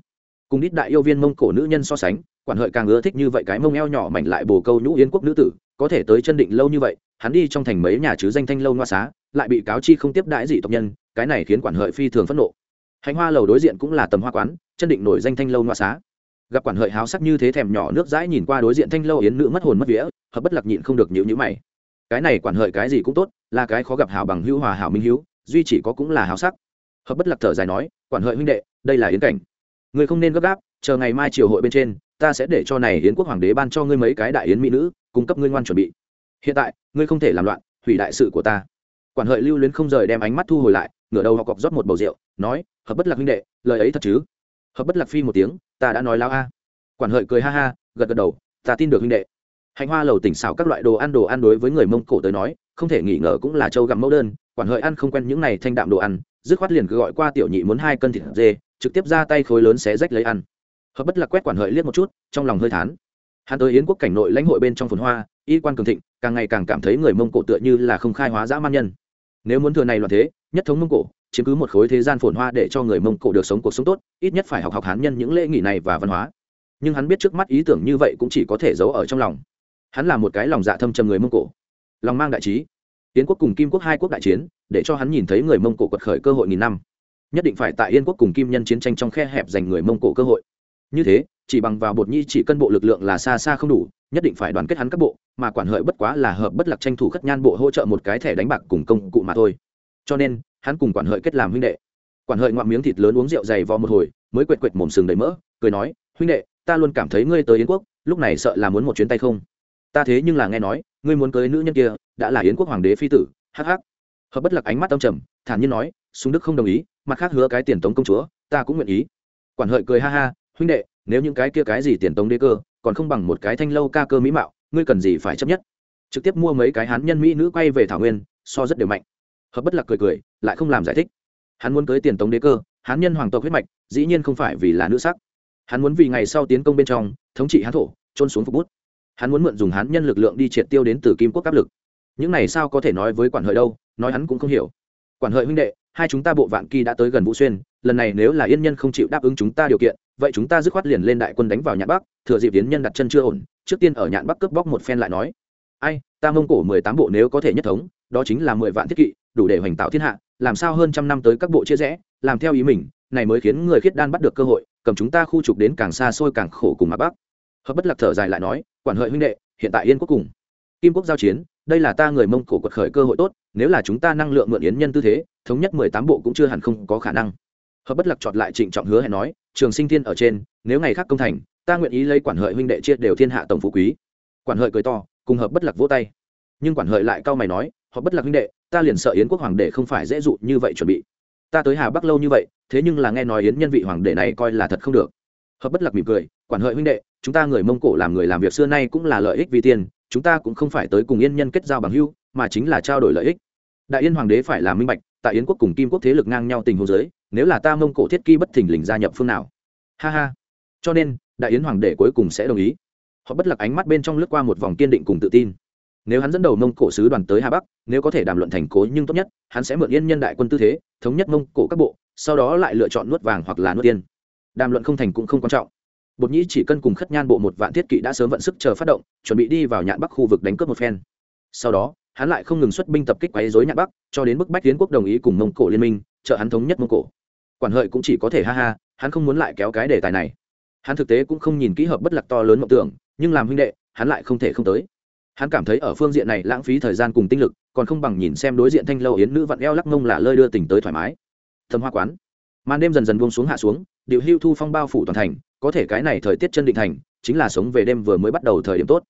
Cùng đít đại yêu viên mông cổ nữ nhân so sánh, quản hợi càng ưa thích như vậy cái mông eo nhỏ mảnh lại bồ câu nhũ yến quốc nữ tử, có thể tới chân định lâu như vậy, hắn đi trong thành mấy nhà chứ danh thanh lâu ngoa xá, lại bị cáo chi không tiếp đãi dị tộc nhân, cái này khiến quản hợi phi thường phẫn nộ hành hoa lầu đối diện cũng là tầm hoa quán, chân định nổi danh thanh lâu ngoa xá. Gặp quản hợi háo sắc như thế thèm nhỏ nước dãi nhìn qua đối diện thanh lâu yến nữ mất hồn mất vía, hợp bất lạc nhịn không được nhịu nhữ mày. Cái này quản hợi cái gì cũng tốt, là cái khó gặp hảo bằng hữu hòa hảo minh hữu, duy chỉ có cũng là háo sắc. Hợp bất lạc thở dài nói, quản hợi huynh đệ, đây là yến cảnh. Người không nên gấp gáp, chờ ngày mai triều hội bên trên, ta sẽ để cho này yến quốc hoàng đế ban cho ngươi mấy cái đại yến mỹ nữ, cung cấp ngươi ngoan chuẩn bị. Hiện tại, ngươi không thể làm loạn, hủy đại sự của ta. Quản hợi lưu luyến không rời đem ánh mắt thu hồi lại ngửa đầu họ cọc rót một bầu rượu, nói, hợp bất lạc huynh đệ, lời ấy thật chứ? Hợp bất lạc phi một tiếng, ta đã nói lao a. Quản hợi cười ha ha, gật gật đầu, ta tin được huynh đệ. Hành hoa lầu tỉnh xảo các loại đồ ăn đồ ăn đối với người mông cổ tới nói, không thể nghỉ ngờ cũng là châu gặm mẫu đơn, quản hợi ăn không quen những này thanh đạm đồ ăn, dứt khoát liền cứ gọi qua tiểu nhị muốn hai cân thịt dê, trực tiếp ra tay khối lớn xé rách lấy ăn. Hợp bất lạc quét quản hợi liếc một chút, trong lòng hơi thán. Hắn tới yến quốc cảnh nội lãnh hội bên trong phồn hoa, y quan cường thịnh, càng ngày càng cảm thấy người mông cổ tựa như là không khai hóa dã man nhân nếu muốn thừa này loạn thế, nhất thống mông cổ, chiếm cứ một khối thế gian phồn hoa để cho người mông cổ được sống cuộc sống tốt, ít nhất phải học học hán nhân những lễ nghỉ này và văn hóa. Nhưng hắn biết trước mắt ý tưởng như vậy cũng chỉ có thể giấu ở trong lòng. Hắn là một cái lòng dạ thâm trầm người mông cổ. Lòng mang đại trí. Tiến quốc cùng kim quốc hai quốc đại chiến, để cho hắn nhìn thấy người mông cổ quật khởi cơ hội nghìn năm. Nhất định phải tại yên quốc cùng kim nhân chiến tranh trong khe hẹp dành người mông cổ cơ hội. Như thế, chỉ bằng vào bột nhi chỉ cân bộ lực lượng là xa xa không đủ, nhất định phải đoàn kết hắn các bộ mà quản hợi bất quá là hợp bất lạc tranh thủ khất nhan bộ hỗ trợ một cái thẻ đánh bạc cùng công cụ mà thôi. Cho nên, hắn cùng quản hợi kết làm huynh đệ. Quản hợi ngoạm miếng thịt lớn uống rượu dày vò một hồi, mới quệt quệt mồm sừng đầy mỡ, cười nói, huynh đệ, ta luôn cảm thấy ngươi tới yến quốc, lúc này sợ là muốn một chuyến tay không? Ta thế nhưng là nghe nói, ngươi muốn cưới nữ nhân kia, đã là yến quốc hoàng đế phi tử, hắc hắc. Hợp bất lạc ánh mắt tâm trầm, thản nhiên nói, súng đức không đồng ý, mặt khác hứa cái tiền tống công chúa, ta cũng nguyện ý. Quản hợi cười ha ha, huynh đệ, nếu những cái kia cái gì tiền tống đế cơ, còn không bằng một cái thanh lâu ca cơ mỹ mạo ngươi cần gì phải chấp nhất? Trực tiếp mua mấy cái hán nhân mỹ nữ quay về thảo nguyên, so rất đều mạnh. Hợp bất lạc cười cười, lại không làm giải thích. Hắn muốn cưới tiền tống đế cơ, hán nhân hoàng tộc huyết mạch, dĩ nhiên không phải vì là nữ sắc. Hắn muốn vì ngày sau tiến công bên trong, thống trị hán thổ trôn xuống phục bút. Hắn muốn mượn dùng hán nhân lực lượng đi triệt tiêu đến từ kim quốc áp lực. Những này sao có thể nói với quản hợi đâu, nói hắn cũng không hiểu. Quản hợi huynh đệ hai chúng ta bộ vạn kỳ đã tới gần vũ xuyên, lần này nếu là yên nhân không chịu đáp ứng chúng ta điều kiện, vậy chúng ta dứt khoát liền lên đại quân đánh vào nhạn bắc, thừa dịp yến nhân đặt chân chưa ổn, trước tiên ở nhạn bắc cướp bóc một phen lại nói. Ai, ta mông cổ mười tám bộ nếu có thể nhất thống, đó chính là mười vạn thiết kỵ, đủ để hoành tạo thiên hạ, làm sao hơn trăm năm tới các bộ chia rẽ, làm theo ý mình, này mới khiến người khiết đan bắt được cơ hội, cầm chúng ta khu trục đến càng xa xôi càng khổ cùng mặt bắc. Hợp bất lạc thở dài lại nói, quản hợi huynh đệ, hiện tại yên quốc cùng kim quốc giao chiến đây là ta người mông cổ quật khởi cơ hội tốt, nếu là chúng ta năng lượng mượn yến nhân tư thế, thống nhất mười tám bộ cũng chưa hẳn không có khả năng. Hợp bất lạc chọn lại trịnh trọng hứa hẹn nói, trường sinh thiên ở trên, nếu ngày khác công thành, ta nguyện ý lấy quản hợi huynh đệ chia đều thiên hạ tổng phú quý. Quản hợi cười to, cùng hợp bất lạc vỗ tay. Nhưng quản hợi lại cau mày nói họ bất lạc huynh đệ, ta liền sợ yến quốc hoàng đệ không phải dễ dụ như vậy chuẩn bị. Ta tới hà bắc lâu như vậy, thế nhưng là nghe nói yến nhân vị hoàng đệ này coi là thật không được. Hợp bất lạc mỉm cười, quản hợi huynh đệ, chúng ta người mông cổ làm người làm việc xưa nay cũng là lợi ích vì tiền chúng ta cũng không phải tới cùng yên nhân kết giao bằng hưu, mà chính là trao đổi lợi ích. Đại yên hoàng đế phải làm minh bạch, tại yến quốc cùng kim quốc thế lực ngang nhau tình hồ giới nếu là ta mông cổ thiết kỳ bất thình lình gia nhập phương nào? Ha ha. Cho nên, đại yến hoàng đế cuối cùng sẽ đồng ý. Họ bất lạc ánh mắt bên trong lướt qua một vòng kiên định cùng tự tin. Nếu hắn dẫn đầu mông cổ sứ đoàn tới hà bắc, nếu có thể đàm luận thành cố nhưng tốt nhất, hắn sẽ mượn yên nhân đại quân tư thế, thống nhất mông cổ các bộ, sau đó lại lựa chọn nuốt vàng hoặc là nuốt tiên. Đàm luận không thành cũng không quan trọng bột nhĩ chỉ cân cùng khất nhan bộ một vạn thiết kỵ đã sớm vận sức chờ phát động, chuẩn bị đi vào nhạn bắc khu vực đánh cướp một phen. Sau đó, hắn lại không ngừng xuất binh tập kích quấy dối nhạn bắc, cho đến mức bách tiến quốc đồng ý cùng mông cổ liên minh, trợ hắn thống nhất mông cổ. Quản hợi cũng chỉ có thể ha ha, hắn không muốn lại kéo cái đề tài này. Hắn thực tế cũng không nhìn kỹ hợp bất lạc to lớn mộng tưởng, nhưng làm huynh đệ, hắn lại không thể không tới. Hắn cảm thấy ở phương diện này lãng phí thời gian cùng tinh lực, còn không bằng nhìn xem đối diện thanh lâu yến nữ vặn eo lắc mông là lơi đưa tỉnh tới thoải mái. Thâm hoa quán. Màn đêm dần dần buông xuống hạ xuống điều hưu thu phong bao phủ toàn thành, có thể cái này thời tiết chân định thành, chính là sống về đêm vừa mới bắt đầu thời điểm tốt.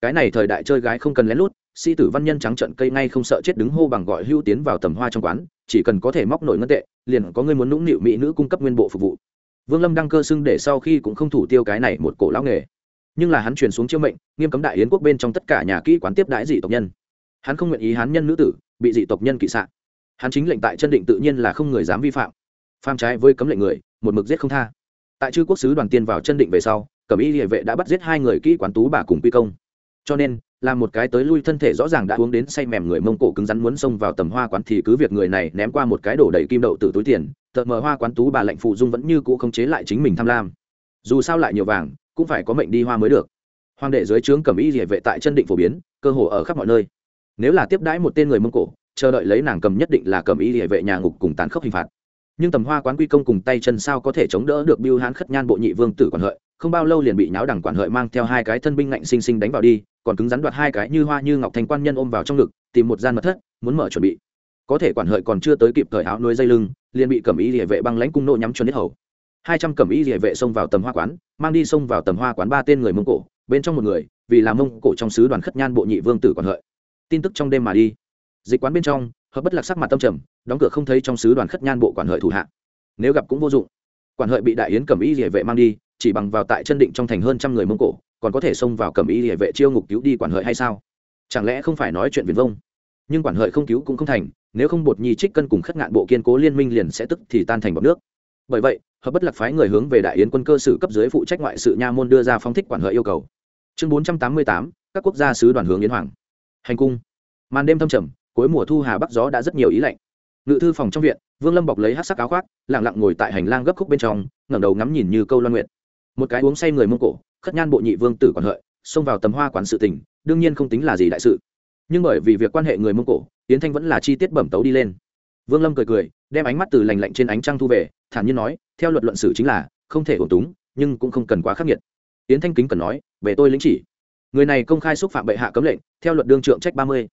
Cái này thời đại chơi gái không cần lén lút, sĩ tử văn nhân trắng trận cây ngay không sợ chết đứng hô bằng gọi hưu tiến vào tầm hoa trong quán, chỉ cần có thể móc nổi ngân tệ, liền có người muốn nũng nịu mỹ nữ cung cấp nguyên bộ phục vụ. Vương lâm đăng cơ xưng để sau khi cũng không thủ tiêu cái này một cổ lão nghề. Nhưng là hắn truyền xuống chiêu mệnh, nghiêm cấm đại yến quốc bên trong tất cả nhà kỹ quán tiếp đãi dị tộc nhân. Hắn không nguyện ý hán nhân nữ tử, bị dị tộc nhân kỵ sạn hắn chính lệnh tại chân định tự nhiên là không người dám vi phạm. Pham trái với cấm lệnh người một mực giết không tha. Tại chư quốc sứ đoàn tiên vào chân định về sau, cẩm y địa vệ đã bắt giết hai người kỹ quán tú bà cùng quy công. Cho nên là một cái tới lui thân thể rõ ràng đã uống đến say mềm người mông cổ cứng rắn muốn xông vào tầm hoa quán thì cứ việc người này ném qua một cái đổ đầy kim đậu từ túi tiền tợt mờ hoa quán tú bà lệnh phụ dung vẫn như cũ không chế lại chính mình tham lam. Dù sao lại nhiều vàng, cũng phải có mệnh đi hoa mới được. Hoàng đệ dưới trướng cẩm y địa vệ tại chân định phổ biến, cơ hồ ở khắp mọi nơi. Nếu là tiếp đãi một tên người mông cổ, chờ đợi lấy nàng cầm nhất định là cẩm y địa vệ nhà ngục cùng tán khốc hình phạt nhưng tầm hoa quán quy công cùng tay chân sao có thể chống đỡ được biêu hán khất nhan bộ nhị vương tử quản hợi, không bao lâu liền bị nháo đẳng quản hợi mang theo hai cái thân binh ngạnh xinh xinh đánh vào đi, còn cứng rắn đoạt hai cái như hoa như ngọc thành quan nhân ôm vào trong ngực, tìm một gian mật thất, muốn mở chuẩn bị. Có thể quản hợi còn chưa tới kịp thời áo nuôi dây lưng, liền bị cẩm y địa vệ băng lãnh cung nộ nhắm chuẩn hết hầu. Hai trăm cẩm y địa vệ xông vào tầm hoa quán, mang đi xông vào tầm hoa quán ba tên người mông cổ, bên trong một người, vì làm mông cổ trong sứ đoàn khất nhan bộ nhị vương tử quản hợi. Tin tức trong đêm mà đi. Dịch quán bên trong hợp bất lạc sắc mặt tâm trầm, đóng cửa không thấy trong sứ đoàn khất nhan bộ quản hợi thủ hạ. Nếu gặp cũng vô dụng. Quản hợi bị đại yến cẩm y địa vệ mang đi, chỉ bằng vào tại chân định trong thành hơn trăm người mông cổ, còn có thể xông vào cẩm y địa vệ chiêu ngục cứu đi quản hợi hay sao? Chẳng lẽ không phải nói chuyện viền vông? Nhưng quản hợi không cứu cũng không thành, nếu không bột nhi trích cân cùng khất ngạn bộ kiên cố liên minh liền sẽ tức thì tan thành bọc nước. Bởi vậy, hợp bất lạc phái người hướng về đại yến quân cơ sử cấp dưới phụ trách ngoại sự nha môn đưa ra phong thích quản hợi yêu cầu. Chương bốn trăm tám mươi tám, các quốc gia sứ đoàn hướng yến hoàng. Hành cung. Màn đêm thâm trầm cuối mùa thu hà bắc gió đã rất nhiều ý lạnh. Ngự thư phòng trong viện, vương lâm bọc lấy hát sắc áo khoác lẳng lặng ngồi tại hành lang gấp khúc bên trong, ngẩng đầu ngắm nhìn như câu loan nguyện một cái uống say người mông cổ, khất nhan bộ nhị vương tử còn hợi, xông vào tầm hoa quán sự tình, đương nhiên không tính là gì đại sự. Nhưng bởi vì việc quan hệ người mông cổ tiến thanh vẫn là chi tiết bẩm tấu đi lên. Vương lâm cười cười, đem ánh mắt từ lành lạnh trên ánh trăng thu về, thản nhiên nói, theo luật luận sử chính là, không thể ổn túng, nhưng cũng không cần quá khắc nghiệt. Tiến thanh kính cần nói, về tôi lĩnh chỉ. Người này công khai xúc phạm bệ hạ cấm lệnh, theo luật đương trượng trách ba mươi.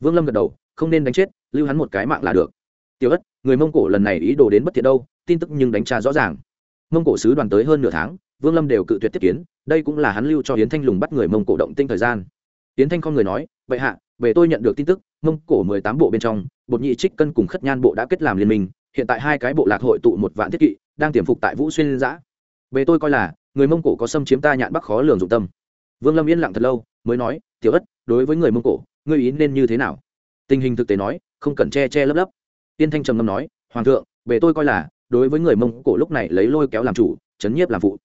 Vương lâm gật đầu không nên đánh chết, lưu hắn một cái mạng là được. Tiểu ất, người mông cổ lần này ý đồ đến bất thiện đâu, tin tức nhưng đánh tra rõ ràng. Mông cổ sứ đoàn tới hơn nửa tháng, vương lâm đều cự tuyệt tiếp kiến, đây cũng là hắn lưu cho yến thanh lùng bắt người mông cổ động tinh thời gian. Hiến thanh không người nói vậy hạ, về tôi nhận được tin tức, mông cổ mười tám bộ bên trong, bột nhị trích cân cùng khất nhan bộ đã kết làm liên minh, hiện tại hai cái bộ lạc hội tụ một vạn thiết kỵ, đang tiềm phục tại vũ xuyên giã. Về tôi coi là, người mông cổ có xâm chiếm ta nhạn bắc khó lường dụng tâm. Vương lâm yên lặng thật lâu, mới nói, tiểu ất, đối với người mông cổ, ngươi ý nên như thế nào? Tình hình thực tế nói, không cần che che lấp lấp. Tiên thanh trầm ngâm nói, hoàng thượng về tôi coi là, đối với người mông cổ lúc này lấy lôi kéo làm chủ, chấn nhiếp làm phụ.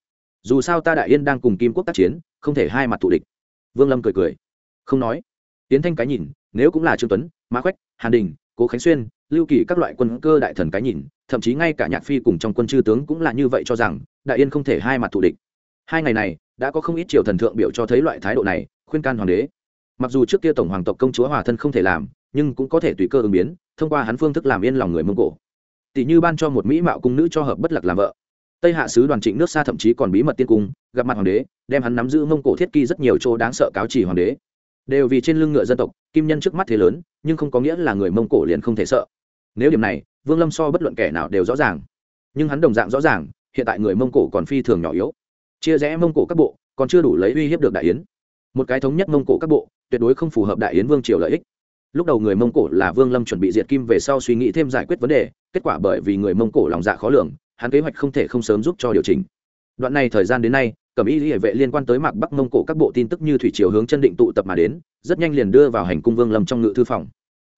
Dù sao ta đại yên đang cùng kim quốc tác chiến, không thể hai mặt thù địch. Vương lâm cười cười. Không nói. Tiến thanh cái nhìn, nếu cũng là trương tuấn, mã khoách hàn đình, cố khánh xuyên, lưu kỳ các loại quân cơ đại thần cái nhìn, thậm chí ngay cả nhạc phi cùng trong quân chư tướng cũng là như vậy cho rằng, đại yên không thể hai mặt thù địch. Hai ngày này, đã có không ít triều thần thượng biểu cho thấy loại thái độ này, khuyên can hoàng đế. Mặc dù trước kia tổng hoàng tộc công chúa hòa thân không thể làm nhưng cũng có thể tùy cơ ứng biến, thông qua hắn phương thức làm yên lòng người mông cổ. Tỷ như ban cho một mỹ mạo cung nữ cho hợp bất lạc làm vợ. Tây hạ sứ đoàn trịnh nước xa thậm chí còn bí mật tiên cung, gặp mặt hoàng đế, đem hắn nắm giữ mông cổ thiết kỳ rất nhiều chỗ đáng sợ cáo chỉ hoàng đế. Đều vì trên lưng ngựa dân tộc, kim nhân trước mắt thế lớn, nhưng không có nghĩa là người mông cổ liền không thể sợ. Nếu điểm này, vương lâm so bất luận kẻ nào đều rõ ràng. Nhưng hắn đồng dạng rõ ràng, hiện tại người mông cổ còn phi thường nhỏ yếu. Chia rẽ mông cổ các bộ, còn chưa đủ lấy uy hiếp được đại yến. Một cái thống nhất mông cổ các bộ, tuyệt đối không phù hợp đại yến vương triều lợi ích lúc đầu người mông cổ là vương lâm chuẩn bị diệt kim về sau suy nghĩ thêm giải quyết vấn đề, kết quả bởi vì người mông cổ lòng dạ khó lường, hắn kế hoạch không thể không sớm giúp cho điều chỉnh. Đoạn này thời gian đến nay, cẩm y hệ vệ liên quan tới mạc bắc mông cổ các bộ tin tức như thủy chiều hướng chân định tụ tập mà đến, rất nhanh liền đưa vào hành cung vương lâm trong ngự thư phòng.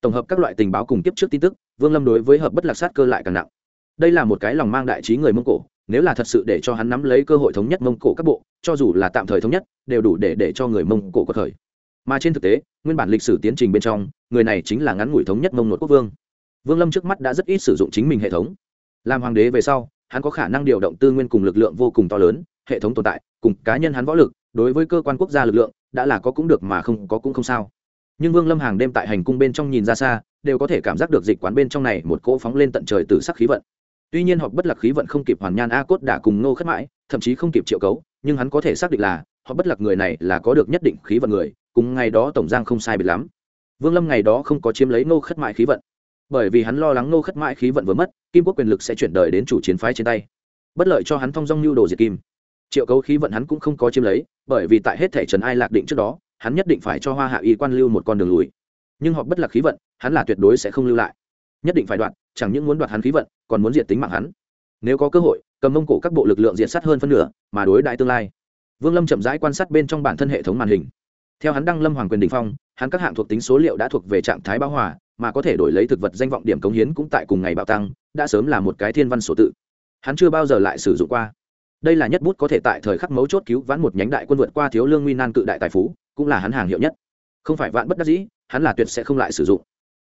Tổng hợp các loại tình báo cùng tiếp trước tin tức, vương lâm đối với hợp bất lạc sát cơ lại càng nặng. Đây là một cái lòng mang đại trí người mông cổ, nếu là thật sự để cho hắn nắm lấy cơ hội thống nhất mông cổ các bộ, cho dù là tạm thời thống nhất, đều đủ để để cho người mông cổ có thời mà trên thực tế, nguyên bản lịch sử tiến trình bên trong người này chính là ngắn ngủi thống nhất mông nội quốc vương. Vương lâm trước mắt đã rất ít sử dụng chính mình hệ thống. Làm hoàng đế về sau, hắn có khả năng điều động tư nguyên cùng lực lượng vô cùng to lớn, hệ thống tồn tại, cùng cá nhân hắn võ lực, đối với cơ quan quốc gia lực lượng, đã là có cũng được mà không có cũng không sao. Nhưng vương lâm hàng đêm tại hành cung bên trong nhìn ra xa, đều có thể cảm giác được dịch quán bên trong này một cỗ phóng lên tận trời từ sắc khí vận. Tuy nhiên họ bất lạc khí vận không kịp hoàn nhan a cốt đã cùng ngô khất mãi, thậm chí không kịp triệu cấu, nhưng hắn có thể xác định là họ bất lạc người này là có được nhất định khí vận người, cùng ngày đó tổng giang không sai biệt lắm vương lâm ngày đó không có chiếm lấy ngô khất mãi khí vận, bởi vì hắn lo lắng ngô khất mãi khí vận vừa mất, kim quốc quyền lực sẽ chuyển đời đến chủ chiến phái trên tay. Bất lợi cho hắn thông dong nhu đồ diệt kim. Triệu cấu khí vận hắn cũng không có chiếm lấy, bởi vì tại hết thể trần ai lạc định trước đó, hắn nhất định phải cho hoa hạ y quan lưu một con đường lùi. Nhưng họ bất lạc khí vận, hắn là tuyệt đối sẽ không lưu lại. Nhất định phải đoạt, chẳng những muốn đoạt hắn khí vận, còn muốn diệt tính mạng hắn. Nếu có cơ hội, cầm mông cổ các bộ lực lượng diệt sát hơn phân nửa, mà đối đại tương lai. Vương lâm chậm rãi quan sát bên trong bản thân hệ thống màn hình. Theo hắn đăng lâm hoàng quyền đình phong hắn các hạng thuộc tính số liệu đã thuộc về trạng thái bão hòa, mà có thể đổi lấy thực vật danh vọng điểm cống hiến cũng tại cùng ngày bạo tăng, đã sớm là một cái thiên văn sổ tự. Hắn chưa bao giờ lại sử dụng qua. Đây là nhất bút có thể tại thời khắc mấu chốt cứu vãn một nhánh đại quân vượt qua thiếu lương nguy nan cự đại tài phú, cũng là hắn hàng hiệu nhất. Không phải vạn bất đắc dĩ, hắn là tuyệt sẽ không lại sử dụng.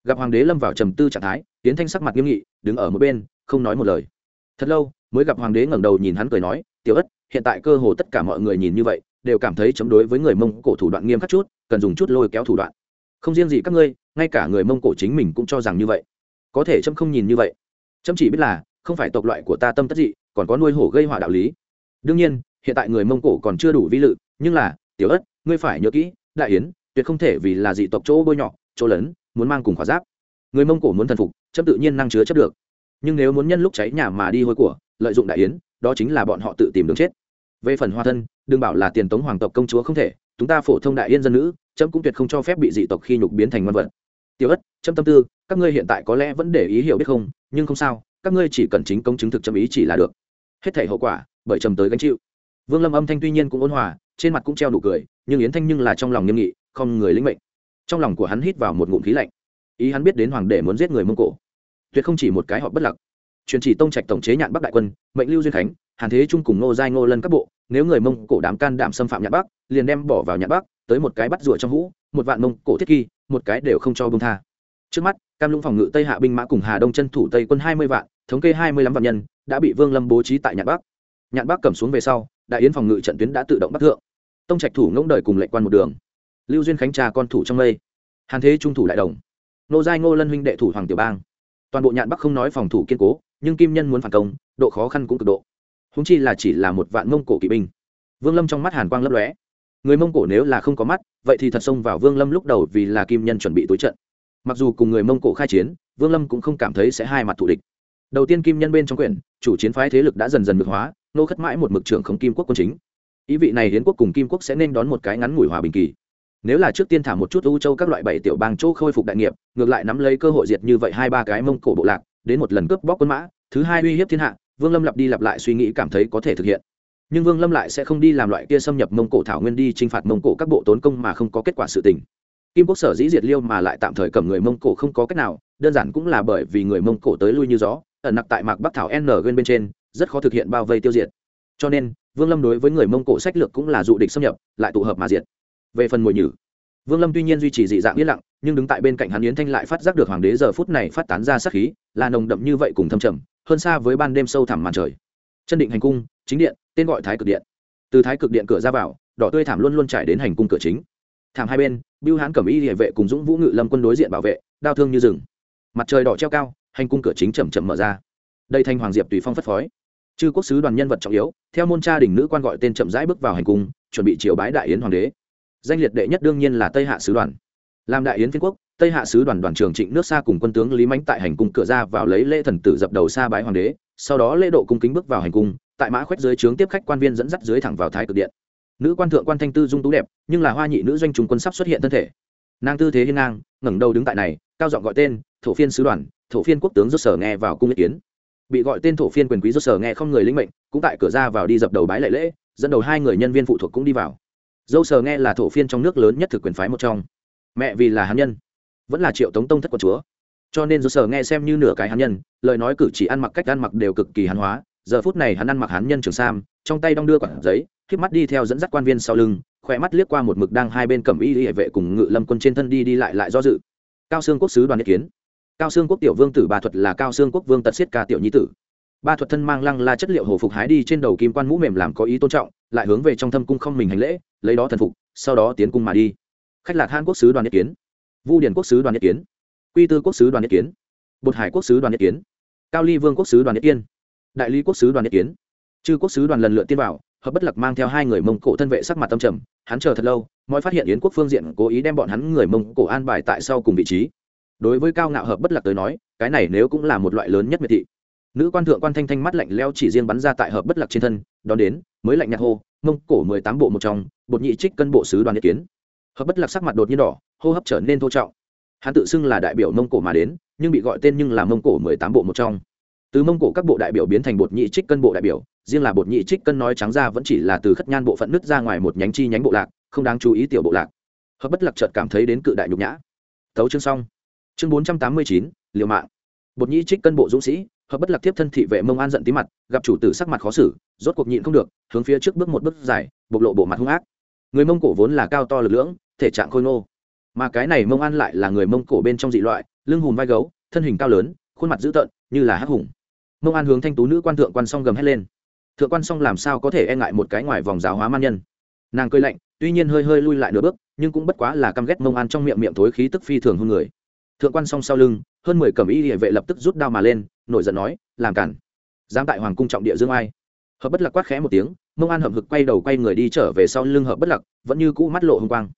Gặp hoàng đế lâm vào trầm tư trạng thái tiến thanh sắc mặt nghiêm nghị, đứng ở một bên, không nói một lời. Thật lâu, mới gặp hoàng đế ngẩng đầu nhìn hắn cười nói, tiểu ất hiện tại cơ hồ tất cả mọi người nhìn như vậy, đều cảm thấy chấm đối với người mông cổ thủ đoạn nghiêm khắc chút, cần dùng chút lôi kéo thủ đoạn. Không riêng gì các ngươi, ngay cả người mông cổ chính mình cũng cho rằng như vậy. Có thể chấm không nhìn như vậy. Chấm chỉ biết là, không phải tộc loại của ta tâm tất dị, còn có nuôi hổ gây họa đạo lý. Đương nhiên, hiện tại người mông cổ còn chưa đủ vi lự, nhưng là, tiểu ất, ngươi phải nhớ kỹ, đại yến, tuyệt không thể vì là dị tộc chỗ bôi nhọ, chỗ lớn, muốn mang cùng khỏa giáp. Người mông cổ muốn thần phục, chấm tự nhiên năng chứa chấp được. Nhưng nếu muốn nhân lúc cháy nhà mà đi hôi của, lợi dụng đại yến, đó chính là bọn họ tự tìm đường chết về phần hoa thân, đừng bảo là tiền tống hoàng tộc công chúa không thể, chúng ta phổ thông đại yên dân nữ, chấm cũng tuyệt không cho phép bị dị tộc khi nhục biến thành văn vật. Tiểu ất, chấm tâm tư, các ngươi hiện tại có lẽ vẫn để ý hiểu biết không, nhưng không sao, các ngươi chỉ cần chính công chứng thực chấm ý chỉ là được. Hết thể hậu quả, bởi trầm tới gánh chịu. Vương lâm âm thanh tuy nhiên cũng ôn hòa, trên mặt cũng treo nụ cười, nhưng yến thanh nhưng là trong lòng nghiêm nghị, không người lĩnh mệnh. Trong lòng của hắn hít vào một ngụm khí lạnh. Ý hắn biết đến hoàng đệ muốn giết người mông cổ. Tuyệt không chỉ một cái họ bất lặc truyền chỉ tông trạch tổng chế nhạn bắc đại quân, mệnh lưu duyên khánh hàn thế trung cùng ngô giai ngô lân các bộ, nếu người mông cổ đám can đảm xâm phạm nhạn bắc, liền đem bỏ vào nhạn bắc, tới một cái bắt rủa trong hũ, một vạn mông cổ thiết kỳ, một cái đều không cho bông tha. Trước mắt, cam lũng phòng ngự tây hạ binh mã cùng hà đông chân thủ tây quân hai mươi vạn, thống kê hai mươi lăm vạn nhân, đã bị vương lâm bố trí tại nhạn bắc. Nhạn bắc cầm xuống về sau, đại yến phòng ngự trận tuyến đã tự động bắt thượng. Tông trạch thủ ngỗng đời cùng lệnh quan một đường. Lưu duyên khánh trà con thủ trong lây. hàn thế trung thủ đại đồng. Nô giai ngô lân huynh đệ thủ hoàng tiểu bang. Toàn bộ nhạn bắc không nói phòng thủ kiên cố, nhưng kim nhân muốn phản công, độ khó khăn cũng cực độ húng chi là chỉ là một vạn mông cổ kỵ binh. Vương lâm trong mắt hàn quang lấp lóe. Người mông cổ nếu là không có mắt, vậy thì thật xông vào vương lâm lúc đầu vì là kim nhân chuẩn bị tối trận. Mặc dù cùng người mông cổ khai chiến, vương lâm cũng không cảm thấy sẽ hai mặt thù địch. Đầu tiên kim nhân bên trong quyển chủ chiến phái thế lực đã dần dần mực hóa, nô khất mãi một mực trưởng khống kim quốc quân chính. Ý vị này hiến quốc cùng kim quốc sẽ nên đón một cái ngắn ngủi hòa bình kỳ. Nếu là trước tiên thả một chút ưu châu các loại bảy tiểu bang chỗ khôi phục đại nghiệp, ngược lại nắm lấy cơ hội diệt như vậy hai ba cái mông cổ bộ lạc, đến một lần cướp bóc quân mã, thứ hai uy hiếp thiên hạ vương lâm lặp đi lặp lại suy nghĩ cảm thấy có thể thực hiện. Nhưng vương lâm lại sẽ không đi làm loại kia xâm nhập mông cổ thảo nguyên đi t r i n h phạt mông cổ các bộ tốn công mà không có kết quả sự tình. Kim quốc sở dĩ diệt liêu mà lại tạm thời cầm người mông cổ không có cách nào, đơn giản cũng là bởi vì người mông cổ tới lui như gió, ẩn nặc tại mạc bắc thảo n bên bên trên, rất khó thực hiện bao vây tiêu diệt. Cho nên, vương lâm đối với người mông cổ sách lược cũng là dụ địch xâm nhập, lại tụ hợp mà diệt. Về phần mồi nhử, vương lâm tuy nhiên duy trì dị dạng yên lặng, nhưng đứng tại bên cạnh hắn yến thanh lại phát giác được hoàng đế giờ phút này phát tán ra sát khí, là nồng đậm như vậy cùng thâm trầm hơn xa với ban đêm sâu thẳm màn trời. Chân định hành cung, chính điện, tên gọi thái cực điện. Từ thái cực điện cửa ra vào, đỏ tươi thảm luôn luôn trải đến hành cung cửa chính. Thảm hai bên, bưu hán cẩm y địa vệ cùng dũng vũ ngự lâm quân đối diện bảo vệ, đao thương như rừng. Mặt trời đỏ treo cao, hành cung cửa chính chậm chậm mở ra. Đây thanh hoàng diệp tùy phong phất phói. Chư quốc sứ đoàn nhân vật trọng yếu, theo môn cha đỉnh nữ quan gọi tên chậm rãi bước vào hành cung, chuẩn bị triều bái đại yến hoàng đế. Danh liệt đệ nhất đương nhiên là tây hạ sứ đoàn. Làm đại yến phiên quốc tây hạ sứ đoàn đoàn trưởng trịnh nước xa cùng quân tướng lý mãnh tại hành cung cửa ra vào lấy lễ thần tử dập đầu xa bái hoàng đế, sau đó lễ độ cung kính bước vào hành cung, tại mã khoét dưới trướng tiếp khách quan viên dẫn dắt dưới thẳng vào thái cực điện. Nữ quan thượng quan thanh tư dung tú đẹp, nhưng là hoa nhị nữ doanh trung quân sắp xuất hiện thân thể. Nàng tư thế hiên ngang, ngẩng đầu đứng tại này, cao giọng gọi tên, thổ phiên sứ đoàn, thổ phiên quốc tướng rốt sở nghe vào cung ý kiến. Bị gọi tên thổ phiên quyền quý rốt sở nghe không người linh mệnh, cũng tại cửa ra vào đi dập đầu bái lễ lễ, dẫn đầu hai người nhân viên phụ thuộc cũng đi vào. Dâu sở nghe là thổ phiên trong nước lớn nhất thực quyền phái một trong. Mẹ vì là hán nhân vẫn là triệu tống tông thất của chúa. Cho nên dù sở nghe xem như nửa cái hán nhân, lời nói cử chỉ ăn mặc cách ăn mặc đều cực kỳ hán hóa. Giờ phút này hắn ăn mặc hán nhân trường sam, trong tay đong đưa quản giấy k mắt đi theo dẫn dắt quan viên sau lưng, khỏe mắt liếc qua một mực đang hai bên cầm y hệ vệ cùng ngự lâm quân trên thân đi đi lại lại do dự. Cao xương quốc sứ đoàn ý kiến. Cao xương quốc tiểu vương tử bà thuật là cao xương quốc vương tật siết ca tiểu nhi tử. Ba thuật thân mang lăng la chất liệu hồ phục hái đi trên đầu kim quan mũ mềm làm có ý tôn trọng, lại hướng về trong thâm cung không mình hành lễ, lấy đó thần phục, sau đó tiến cung mà đi. Khách lạc hàn quốc sứ đoàn ý kiến vu điển quốc sứ đoàn Nhất kiến. Quy tư quốc sứ đoàn Nhất kiến. Bột hải quốc sứ đoàn Nhất kiến. Cao ly vương quốc sứ đoàn Nhất kiến. Đại lý quốc sứ đoàn Nhất kiến. Chư quốc sứ đoàn lần lượt tiên vào, hợp bất lặc mang theo hai người mông cổ thân vệ sắc mặt tâm trầm, hắn chờ thật lâu mọi phát hiện yến quốc phương diện cố ý đem bọn hắn người mông cổ an bài tại sau cùng vị trí. Đối với cao ngạo hợp bất lạc tới nói, cái này nếu cũng là một loại lớn nhất miệt thị. Nữ quan thượng quan thanh thanh mắt lạnh leo chỉ riêng bắn ra tại hợp bất lạc trên thân, đón đến, mới lạnh nhạt hô, mông cổ mười tám bộ một trong, bột nhị trích cân bộ sứ đoàn ý kiến hợp bất lạc sắc mặt đột nhiên đỏ, hô hấp trở nên thô trọng. Hắn tự xưng là đại biểu mông cổ mà đến, nhưng bị gọi tên nhưng là mông cổ mười tám bộ một trong. Từ mông cổ các bộ đại biểu biến thành bột nhị trích cân bộ đại biểu, riêng là bột nhị trích cân nói trắng ra vẫn chỉ là từ khất nhan bộ phận nứt ra ngoài một nhánh chi nhánh bộ lạc, không đáng chú ý tiểu bộ lạc. Hợp bất lạc chợt cảm thấy đến cự đại nhục nhã. Tấu chương xong. Chương bốn trăm tám mươi chín, liều mạng. Bột nhị trích cân bộ dũng sĩ, hợp bất lạc tiếp thân thị vệ mông an giận tí mặt, gặp chủ tử sắc mặt khó xử, rốt cuộc nhịn không được, hướng phía trước bước một bước dài, bộc lộ bộ mặt hung ác người mông cổ vốn là cao to lực lưỡng, thể trạng khôi ngô. Mà cái này mông an lại là người mông cổ bên trong dị loại, lưng hùm vai gấu, thân hình cao lớn, khuôn mặt dữ tợn, như là hắc hùng. Mông an hướng thanh tú nữ quan thượng quan song gầm hét lên. Thượng quan song làm sao có thể e ngại một cái ngoài vòng giáo hóa man nhân? Nàng cười lạnh, tuy nhiên hơi hơi lui lại nửa bước, nhưng cũng bất quá là căm ghét mông an trong miệng miệng thối khí tức phi thường hơn người. Thượng quan song sau lưng, hơn mười cẩm y địa vệ lập tức rút đao mà lên, nổi giận nói, làm cản. Dám tại hoàng cung trọng địa dương ai. Hợp bất lạc quát khẽ một tiếng mông an hậm hực quay đầu quay người đi trở về sau lưng hợp bất lạc, vẫn như cũ mắt lộ hồng quang.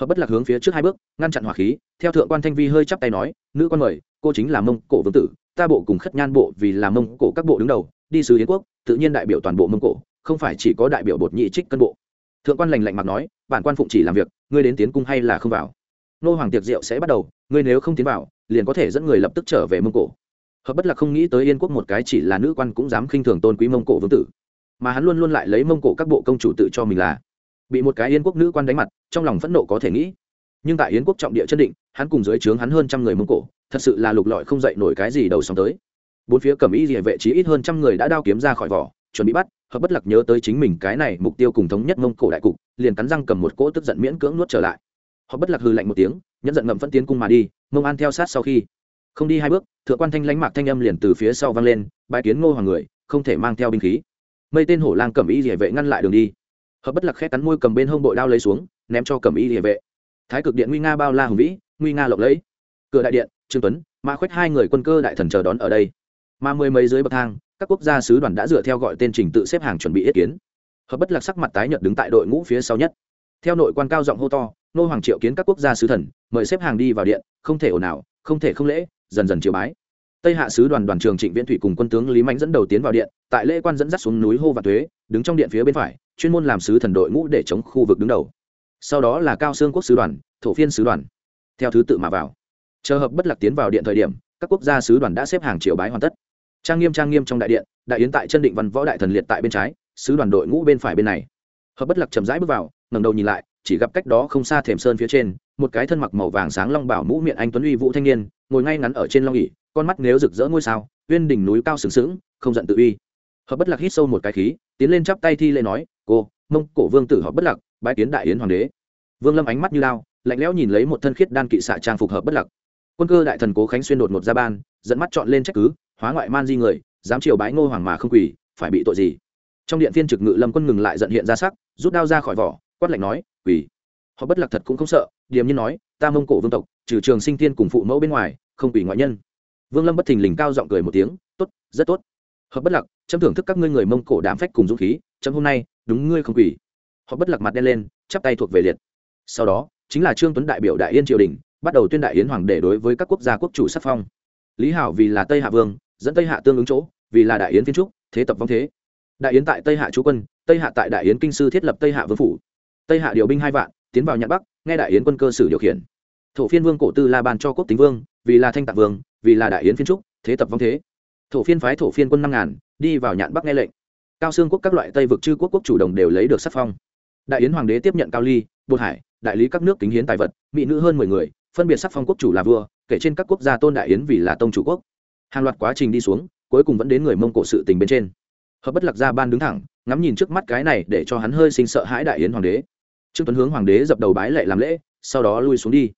Hợp bất lạc hướng phía trước hai bước, ngăn chặn hỏa khí, theo thượng quan thanh vi hơi chắp tay nói, nữ quan mời, cô chính là mông cổ vương tử, ta bộ cùng khất nhan bộ vì là mông cổ các bộ đứng đầu, đi sứ yến quốc, tự nhiên đại biểu toàn bộ mông cổ, không phải chỉ có đại biểu bột nhị trích cân bộ. Thượng quan lành lạnh mặt nói, bản quan phụng chỉ làm việc, ngươi đến tiến cung hay là không vào? Nô hoàng tiệc rượu sẽ bắt đầu, ngươi nếu không tiến vào, liền có thể dẫn người lập tức trở về mông cổ. Hợp bất lạc không nghĩ tới yên quốc một cái chỉ là nữ quan cũng dám khinh thường tôn quý mông cổ vương tử mà hắn luôn luôn lại lấy mông cổ các bộ công chủ tự cho mình là. Bị một cái yên quốc nữ quan đánh mặt, trong lòng phẫn nộ có thể nghĩ. Nhưng tại yến quốc trọng địa chân định, hắn cùng dưới trướng hắn hơn trăm người mông cổ, thật sự là lục lọi không dậy nổi cái gì đầu sóng tới. Bốn phía cầm ý địa vệ trí ít hơn trăm người đã đao kiếm ra khỏi vỏ, chuẩn bị bắt, hợp bất lặc nhớ tới chính mình cái này mục tiêu cùng thống nhất mông cổ đại cục, liền cắn răng cầm một cỗ tức giận miễn cưỡng nuốt trở lại. Họ bất lặc hư lạnh một tiếng, nhẫn giận ngậm phân tiến cung mà đi, mông an theo sát sau khi. Không đi hai bước, thượng quan thanh lãnh mạc thanh âm liền từ phía sau vang lên bài kiến ngô hoàng người, không thể mang theo binh khí mây tên hổ lang cầm y địa vệ ngăn lại đường đi. Hợp bất lạc khét cắn môi cầm bên hông bội đao lấy xuống, ném cho cầm y địa vệ. Thái cực điện nguy nga bao la hùng vĩ, nguy nga lộng lẫy. Cửa đại điện, trương tuấn mã khuếch hai người quân cơ đại thần chờ đón ở đây. Mà mười mấy dưới bậc thang, các quốc gia sứ đoàn đã dựa theo gọi tên trình tự xếp hàng chuẩn bị ý kiến. Hợp bất lạc sắc mặt tái nhợt đứng tại đội ngũ phía sau nhất. Theo nội quan cao giọng hô to, nô hoàng triệu kiến các quốc gia sứ thần, mời xếp hàng đi vào điện, không thể ồn ào, không thể không lễ, dần dần chiều bái tây hạ sứ đoàn đoàn trường trịnh viễn thủy cùng quân tướng lý Mạnh dẫn đầu tiến vào điện, tại lễ quan dẫn dắt xuống núi hô và thuế đứng trong điện phía bên phải, chuyên môn làm sứ thần đội ngũ để chống khu vực đứng đầu. Sau đó là cao xương quốc sứ đoàn, thổ phiên sứ đoàn. Theo thứ tự mà vào. Chờ hợp bất lạc tiến vào điện thời điểm, các quốc gia sứ đoàn đã xếp hàng triều bái hoàn tất. Trang nghiêm trang nghiêm trong đại điện, đại yến tại chân định văn võ đại thần liệt tại bên trái, sứ đoàn đội ngũ bên phải bên này. Hợp bất lạc chậm rãi bước vào, ngẩng đầu nhìn lại chỉ gặp cách đó không xa thềm sơn phía trên, một cái thân mặc màu vàng sáng long bảo mũ miệng anh tuấn uy vũ thanh niên, ngồi ngay ngắn ở trên long ỉ con mắt nếu rực rỡ ngôi sao, uyên đỉnh núi cao sừng sững, không giận tự uy. Hợp bất lạc hít sâu một cái khí, tiến lên chắp tay thi lễ nói, cô, mông cổ vương tử hợp bất lạc, bái kiến đại yến hoàng đế. Vương lâm ánh mắt như lao, lạnh lẽo nhìn lấy một thân khiết đan kỵ xạ trang phục hợp bất lạc. Quân cơ đại thần cố khánh xuyên đột một ra ban, dẫn mắt chọn lên trách cứ, hóa ngoại man di người, dám triều bái ngô hoàng mà không quỳ, phải bị tội gì? Trong điện phiên trực ngự lâm quân ngừng lại giận hiện ra sắc, rút đao ra khỏi vỏ, quát lạnh nói quỳ. Họ bất lạc thật cũng không sợ, điềm nhiên nói, ta mông cổ vương tộc, trừ trường sinh tiên cùng phụ mẫu bên ngoài, không quỳ ngoại nhân. Vương lâm bất thình lình cao giọng cười một tiếng, tốt, rất tốt. Họ bất lạc, chấm thưởng thức các ngươi người mông cổ đảm phách cùng dũng khí, chấm hôm nay, đúng ngươi không quỳ. Họ bất lạc mặt đen lên, chắp tay thuộc về liệt. Sau đó, chính là trương tuấn đại biểu đại yên triều đình, bắt đầu tuyên đại yến hoàng để đối với các quốc gia quốc chủ sắc phong. Lý hảo vì là tây hạ vương, dẫn tây hạ tương ứng chỗ, vì là đại yến phiên trúc, thế tập vong thế. Đại yến tại tây hạ chú quân, tây hạ tại đại yến kinh sư thiết lập tây hạ vương phủ tây hạ điều binh hai vạn, tiến vào nhạn bắc, nghe đại yến quân cơ sử điều khiển. Thổ phiên vương cổ tư la bàn cho quốc tính vương, vì là thanh tạc vương, vì là đại yến phiên trúc, thế tập vong thế. Thổ phiên phái thổ phiên quân năm ngàn, đi vào nhạn bắc nghe lệnh. Cao xương quốc các loại tây vực chư quốc quốc chủ đồng đều lấy được sắc phong. Đại yến hoàng đế tiếp nhận cao ly, bột hải, đại lý các nước kính hiến tài vật, mỹ nữ hơn mười người, phân biệt sắc phong quốc chủ là vua, kể trên các quốc gia tôn đại yến vì là tông chủ quốc. Hàng loạt quá trình đi xuống, cuối cùng vẫn đến người mông cổ sự tình bên trên. Hợp bất lạc gia ban đứng thẳng, ngắm nhìn trước mắt cái này để cho hắn hơi sinh sợ hãi đại yến hoàng đế trương tuấn hướng hoàng đế dập đầu bái lệ làm lễ sau đó lui xuống đi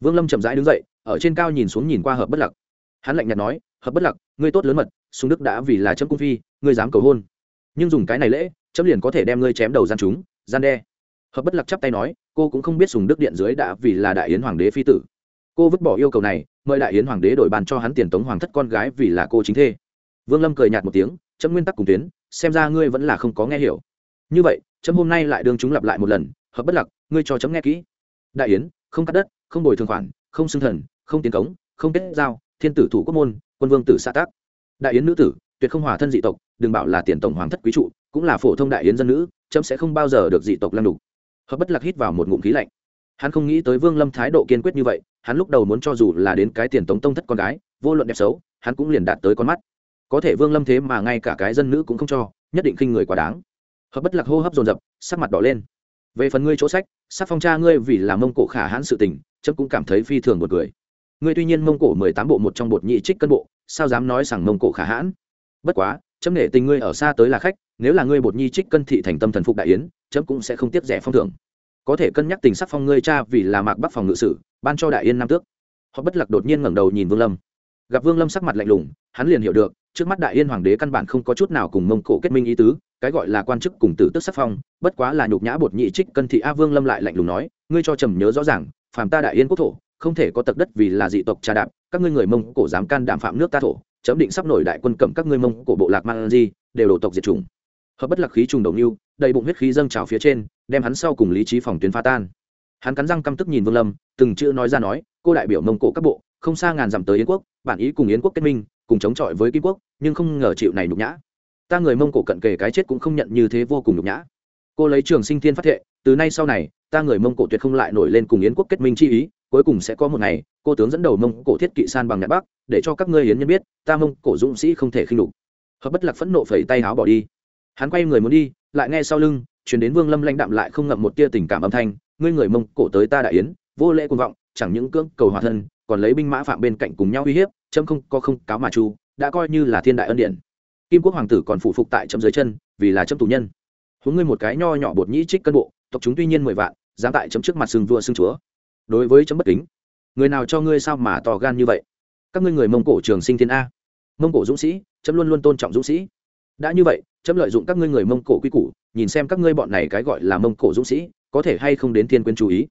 vương lâm chậm rãi đứng dậy ở trên cao nhìn xuống nhìn qua hợp bất lặc. hắn lạnh nhạt nói hợp bất lặc, ngươi tốt lớn mật súng đức đã vì là chấm cung phi ngươi dám cầu hôn nhưng dùng cái này lễ chấm liền có thể đem ngươi chém đầu gian chúng gian đe hợp bất lặc chắp tay nói cô cũng không biết sùng đức điện dưới đã vì là đại yến hoàng đế phi tử cô vứt bỏ yêu cầu này mời đại yến hoàng đế đổi bàn cho hắn tiền tống hoàng thất con gái vì là cô chính thê vương lâm cười nhạt một tiếng chấm nguyên tắc cùng tuyến xem ra ngươi vẫn là không có nghe hiểu như vậy chấm hôm nay lại đương chúng lặp lại một lần hợp bất lạc, ngươi cho chấm nghe kỹ. Đại yến, không cắt đất, không bồi thường khoản, không xưng thần, không tiến cống, không kết giao, thiên tử thủ quốc môn, quân vương tử xã tác. Đại yến nữ tử, tuyệt không hòa thân dị tộc, đừng bảo là tiền tổng hoàng thất quý trụ, cũng là phổ thông đại yến dân nữ, chấm sẽ không bao giờ được dị tộc lăng đục hợp bất lạc hít vào một ngụm khí lạnh. Hắn không nghĩ tới vương lâm thái độ kiên quyết như vậy, hắn lúc đầu muốn cho dù là đến cái tiền tống tông thất con gái, vô luận đẹp xấu, hắn cũng liền đạt tới con mắt. Có thể vương lâm thế mà ngay cả cái dân nữ cũng không cho, nhất định khinh người quá đáng. Hợp bất lạc hô hấp dồn dập, sắc mặt đỏ lên về phần ngươi chỗ sách, sắc phong cha ngươi vì là mông cổ khả hãn sự tình, chấm cũng cảm thấy phi thường một người ngươi tuy nhiên mông cổ mười tám bộ một trong bột nhị trích cân bộ, sao dám nói rằng mông cổ khả hãn? Bất quá, chấm nể tình ngươi ở xa tới là khách, nếu là ngươi bột nhi trích cân thị thành tâm thần phục đại yến, chấm cũng sẽ không tiếp rẻ phong thưởng. Có thể cân nhắc tình sắc phong ngươi cha vì là mạc bắc phòng ngự sử, ban cho đại yên nam tước. Họ bất lạc đột nhiên ngẩng đầu nhìn vương lâm. Gặp vương lâm sắc mặt lạnh lùng, hắn liền hiểu được, trước mắt đại yên hoàng đế căn bản không có chút nào cùng mông cổ kết minh ý tứ cái gọi là quan chức cùng tử tức sắc phong, bất quá là nhục nhã bột nhị trích cân thị a vương lâm lại lạnh lùng nói, ngươi cho trầm nhớ rõ ràng, phàm ta đại yên quốc thổ, không thể có tật đất vì là dị tộc trà đạp, các ngươi người mông cổ dám can đảm phạm nước ta thổ, chấm định sắp nổi đại quân cầm các ngươi mông cổ bộ lạc man di, đều đổ tộc diệt chủng. Hợp bất lạc khí trùng đầu nưu đầy bụng huyết khí dâng trào phía trên, đem hắn sau cùng lý trí phòng tuyến pha tan. Hắn cắn răng căm tức nhìn vương lâm, từng chữ nói ra nói, cô đại biểu mông cổ các bộ, không xa ngàn dặm tới yến quốc, bản ý cùng yến quốc kết minh, cùng chống chọi với kim quốc, nhưng không ngờ chịu này nhục nhã ta người mông cổ cận kề cái chết cũng không nhận như thế vô cùng nhục nhã. Cô lấy trường sinh thiên phát thệ, từ nay sau này, ta người mông cổ tuyệt không lại nổi lên cùng yến quốc kết minh chi ý, cuối cùng sẽ có một ngày, cô tướng dẫn đầu mông cổ thiết kỵ san bằng nhạc bắc, để cho các ngươi yến nhân biết, ta mông cổ dũng sĩ không thể khinh đục hợp bất lạc phẫn nộ phẩy tay áo bỏ đi. Hắn quay người muốn đi, lại nghe sau lưng chuyển đến vương lâm lãnh đạm lại không ngậm một tia tình cảm âm thanh, ngươi người mông cổ tới ta đại yến, vô lễ cuồng vọng, chẳng những cưỡng cầu hòa thân, còn lấy binh mã phạm bên cạnh cùng nhau uy hiếp, chấm không có không cáo mà chu, đã coi như là thiên đại ân điển kim quốc hoàng tử còn phụ phục tại chấm dưới chân, vì là chấm tù nhân. Huống ngươi một cái nho nhỏ bột nhĩ trích cân bộ, tộc chúng tuy nhiên mười vạn, dám tại chấm trước mặt sừng vua sừng chúa. Đối với chấm bất kính, người nào cho ngươi sao mà tò gan như vậy? Các ngươi người mông cổ trường sinh thiên a. Mông cổ dũng sĩ, chấm luôn luôn tôn trọng dũng sĩ. Đã như vậy, chấm lợi dụng các ngươi người mông cổ quy củ, nhìn xem các ngươi bọn này cái gọi là mông cổ dũng sĩ, có thể hay không đến thiên quyên chú ý.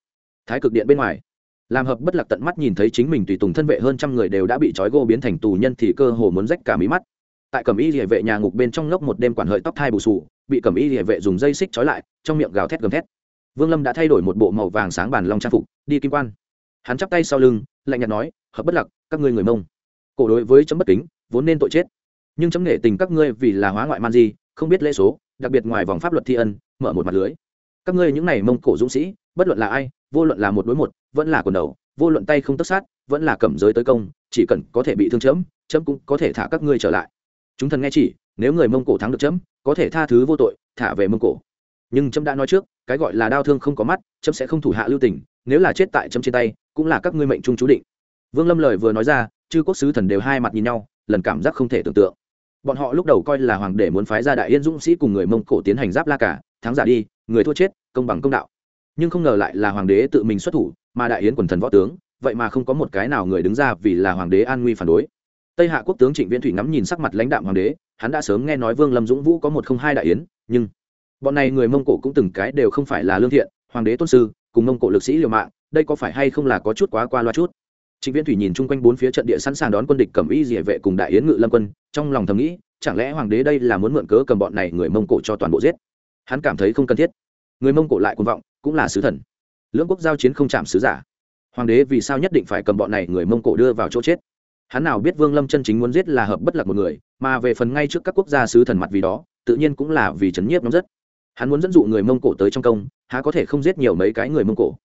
Thái cực điện bên ngoài, làm hợp bất lạc tận mắt nhìn thấy chính mình tùy tùng thân vệ hơn trăm người đều đã bị trói gô biến thành tù nhân thì cơ hồ muốn rách cả mí mắt tại cẩm y địa vệ nhà ngục bên trong ngốc một đêm quản hợi tóc thai bù sù, bị cẩm y địa vệ dùng dây xích trói lại, trong miệng gào thét gầm thét. Vương lâm đã thay đổi một bộ màu vàng sáng bàn long trang phục, đi kim quan. Hắn chắp tay sau lưng, lạnh nhạt nói, hợp bất lặc các ngươi người mông. Cổ đối với chấm bất kính, vốn nên tội chết. Nhưng chấm nghệ tình các ngươi vì là hóa ngoại man di, không biết lễ số, đặc biệt ngoài vòng pháp luật thi ân, mở một mặt lưới. Các ngươi những này mông cổ dũng sĩ, bất luận là ai, vô luận là một đối một, vẫn là quần đầu, vô luận tay không tất sát, vẫn là cẩm giới tới công, chỉ cần có thể bị thương chấm chấm cũng có thể thả các ngươi trở lại chúng thần nghe chỉ, nếu người mông cổ thắng được chấm, có thể tha thứ vô tội, thả về mông cổ. Nhưng chấm đã nói trước, cái gọi là đau thương không có mắt, chấm sẽ không thủ hạ lưu tình, nếu là chết tại chấm trên tay, cũng là các ngươi mệnh trung chú định. Vương lâm lời vừa nói ra, chư quốc sứ thần đều hai mặt nhìn nhau, lần cảm giác không thể tưởng tượng. Bọn họ lúc đầu coi là hoàng đế muốn phái ra đại yên dũng sĩ cùng người mông cổ tiến hành giáp la cả, thắng giả đi, người thua chết, công bằng công đạo. Nhưng không ngờ lại là hoàng đế tự mình xuất thủ, mà đại yến quần thần võ tướng, vậy mà không có một cái nào người đứng ra vì là hoàng đế an nguy phản đối tây hạ quốc tướng trịnh viễn thủy ngắm nhìn sắc mặt lãnh đạm hoàng đế, hắn đã sớm nghe nói vương lâm dũng vũ có một không hai đại yến, nhưng bọn này người mông cổ cũng từng cái đều không phải là lương thiện, hoàng đế tôn sư, cùng mông cổ lực sĩ liều mạng, đây có phải hay không là có chút quá qua loa chút? Trịnh viễn thủy nhìn chung quanh bốn phía trận địa sẵn sàng đón quân địch cầm y dỉa vệ cùng đại yến ngự lâm quân, trong lòng thầm nghĩ, chẳng lẽ hoàng đế đây là muốn mượn cớ cầm bọn này người mông cổ cho toàn bộ giết? Hắn cảm thấy không cần thiết. Người mông cổ lại quân vọng, cũng là sứ thần. Lưỡng quốc giao chiến không chạm sứ giả. Hoàng đế vì sao nhất định phải cầm bọn này người mông cổ đưa vào chỗ chết? Hắn nào biết vương lâm chân chính muốn giết là hợp bất lạc một người, mà về phần ngay trước các quốc gia sứ thần mặt vì đó, tự nhiên cũng là vì chấn nhiếp nóng rất. Hắn muốn dẫn dụ người mông cổ tới trong công, há có thể không giết nhiều mấy cái người mông cổ.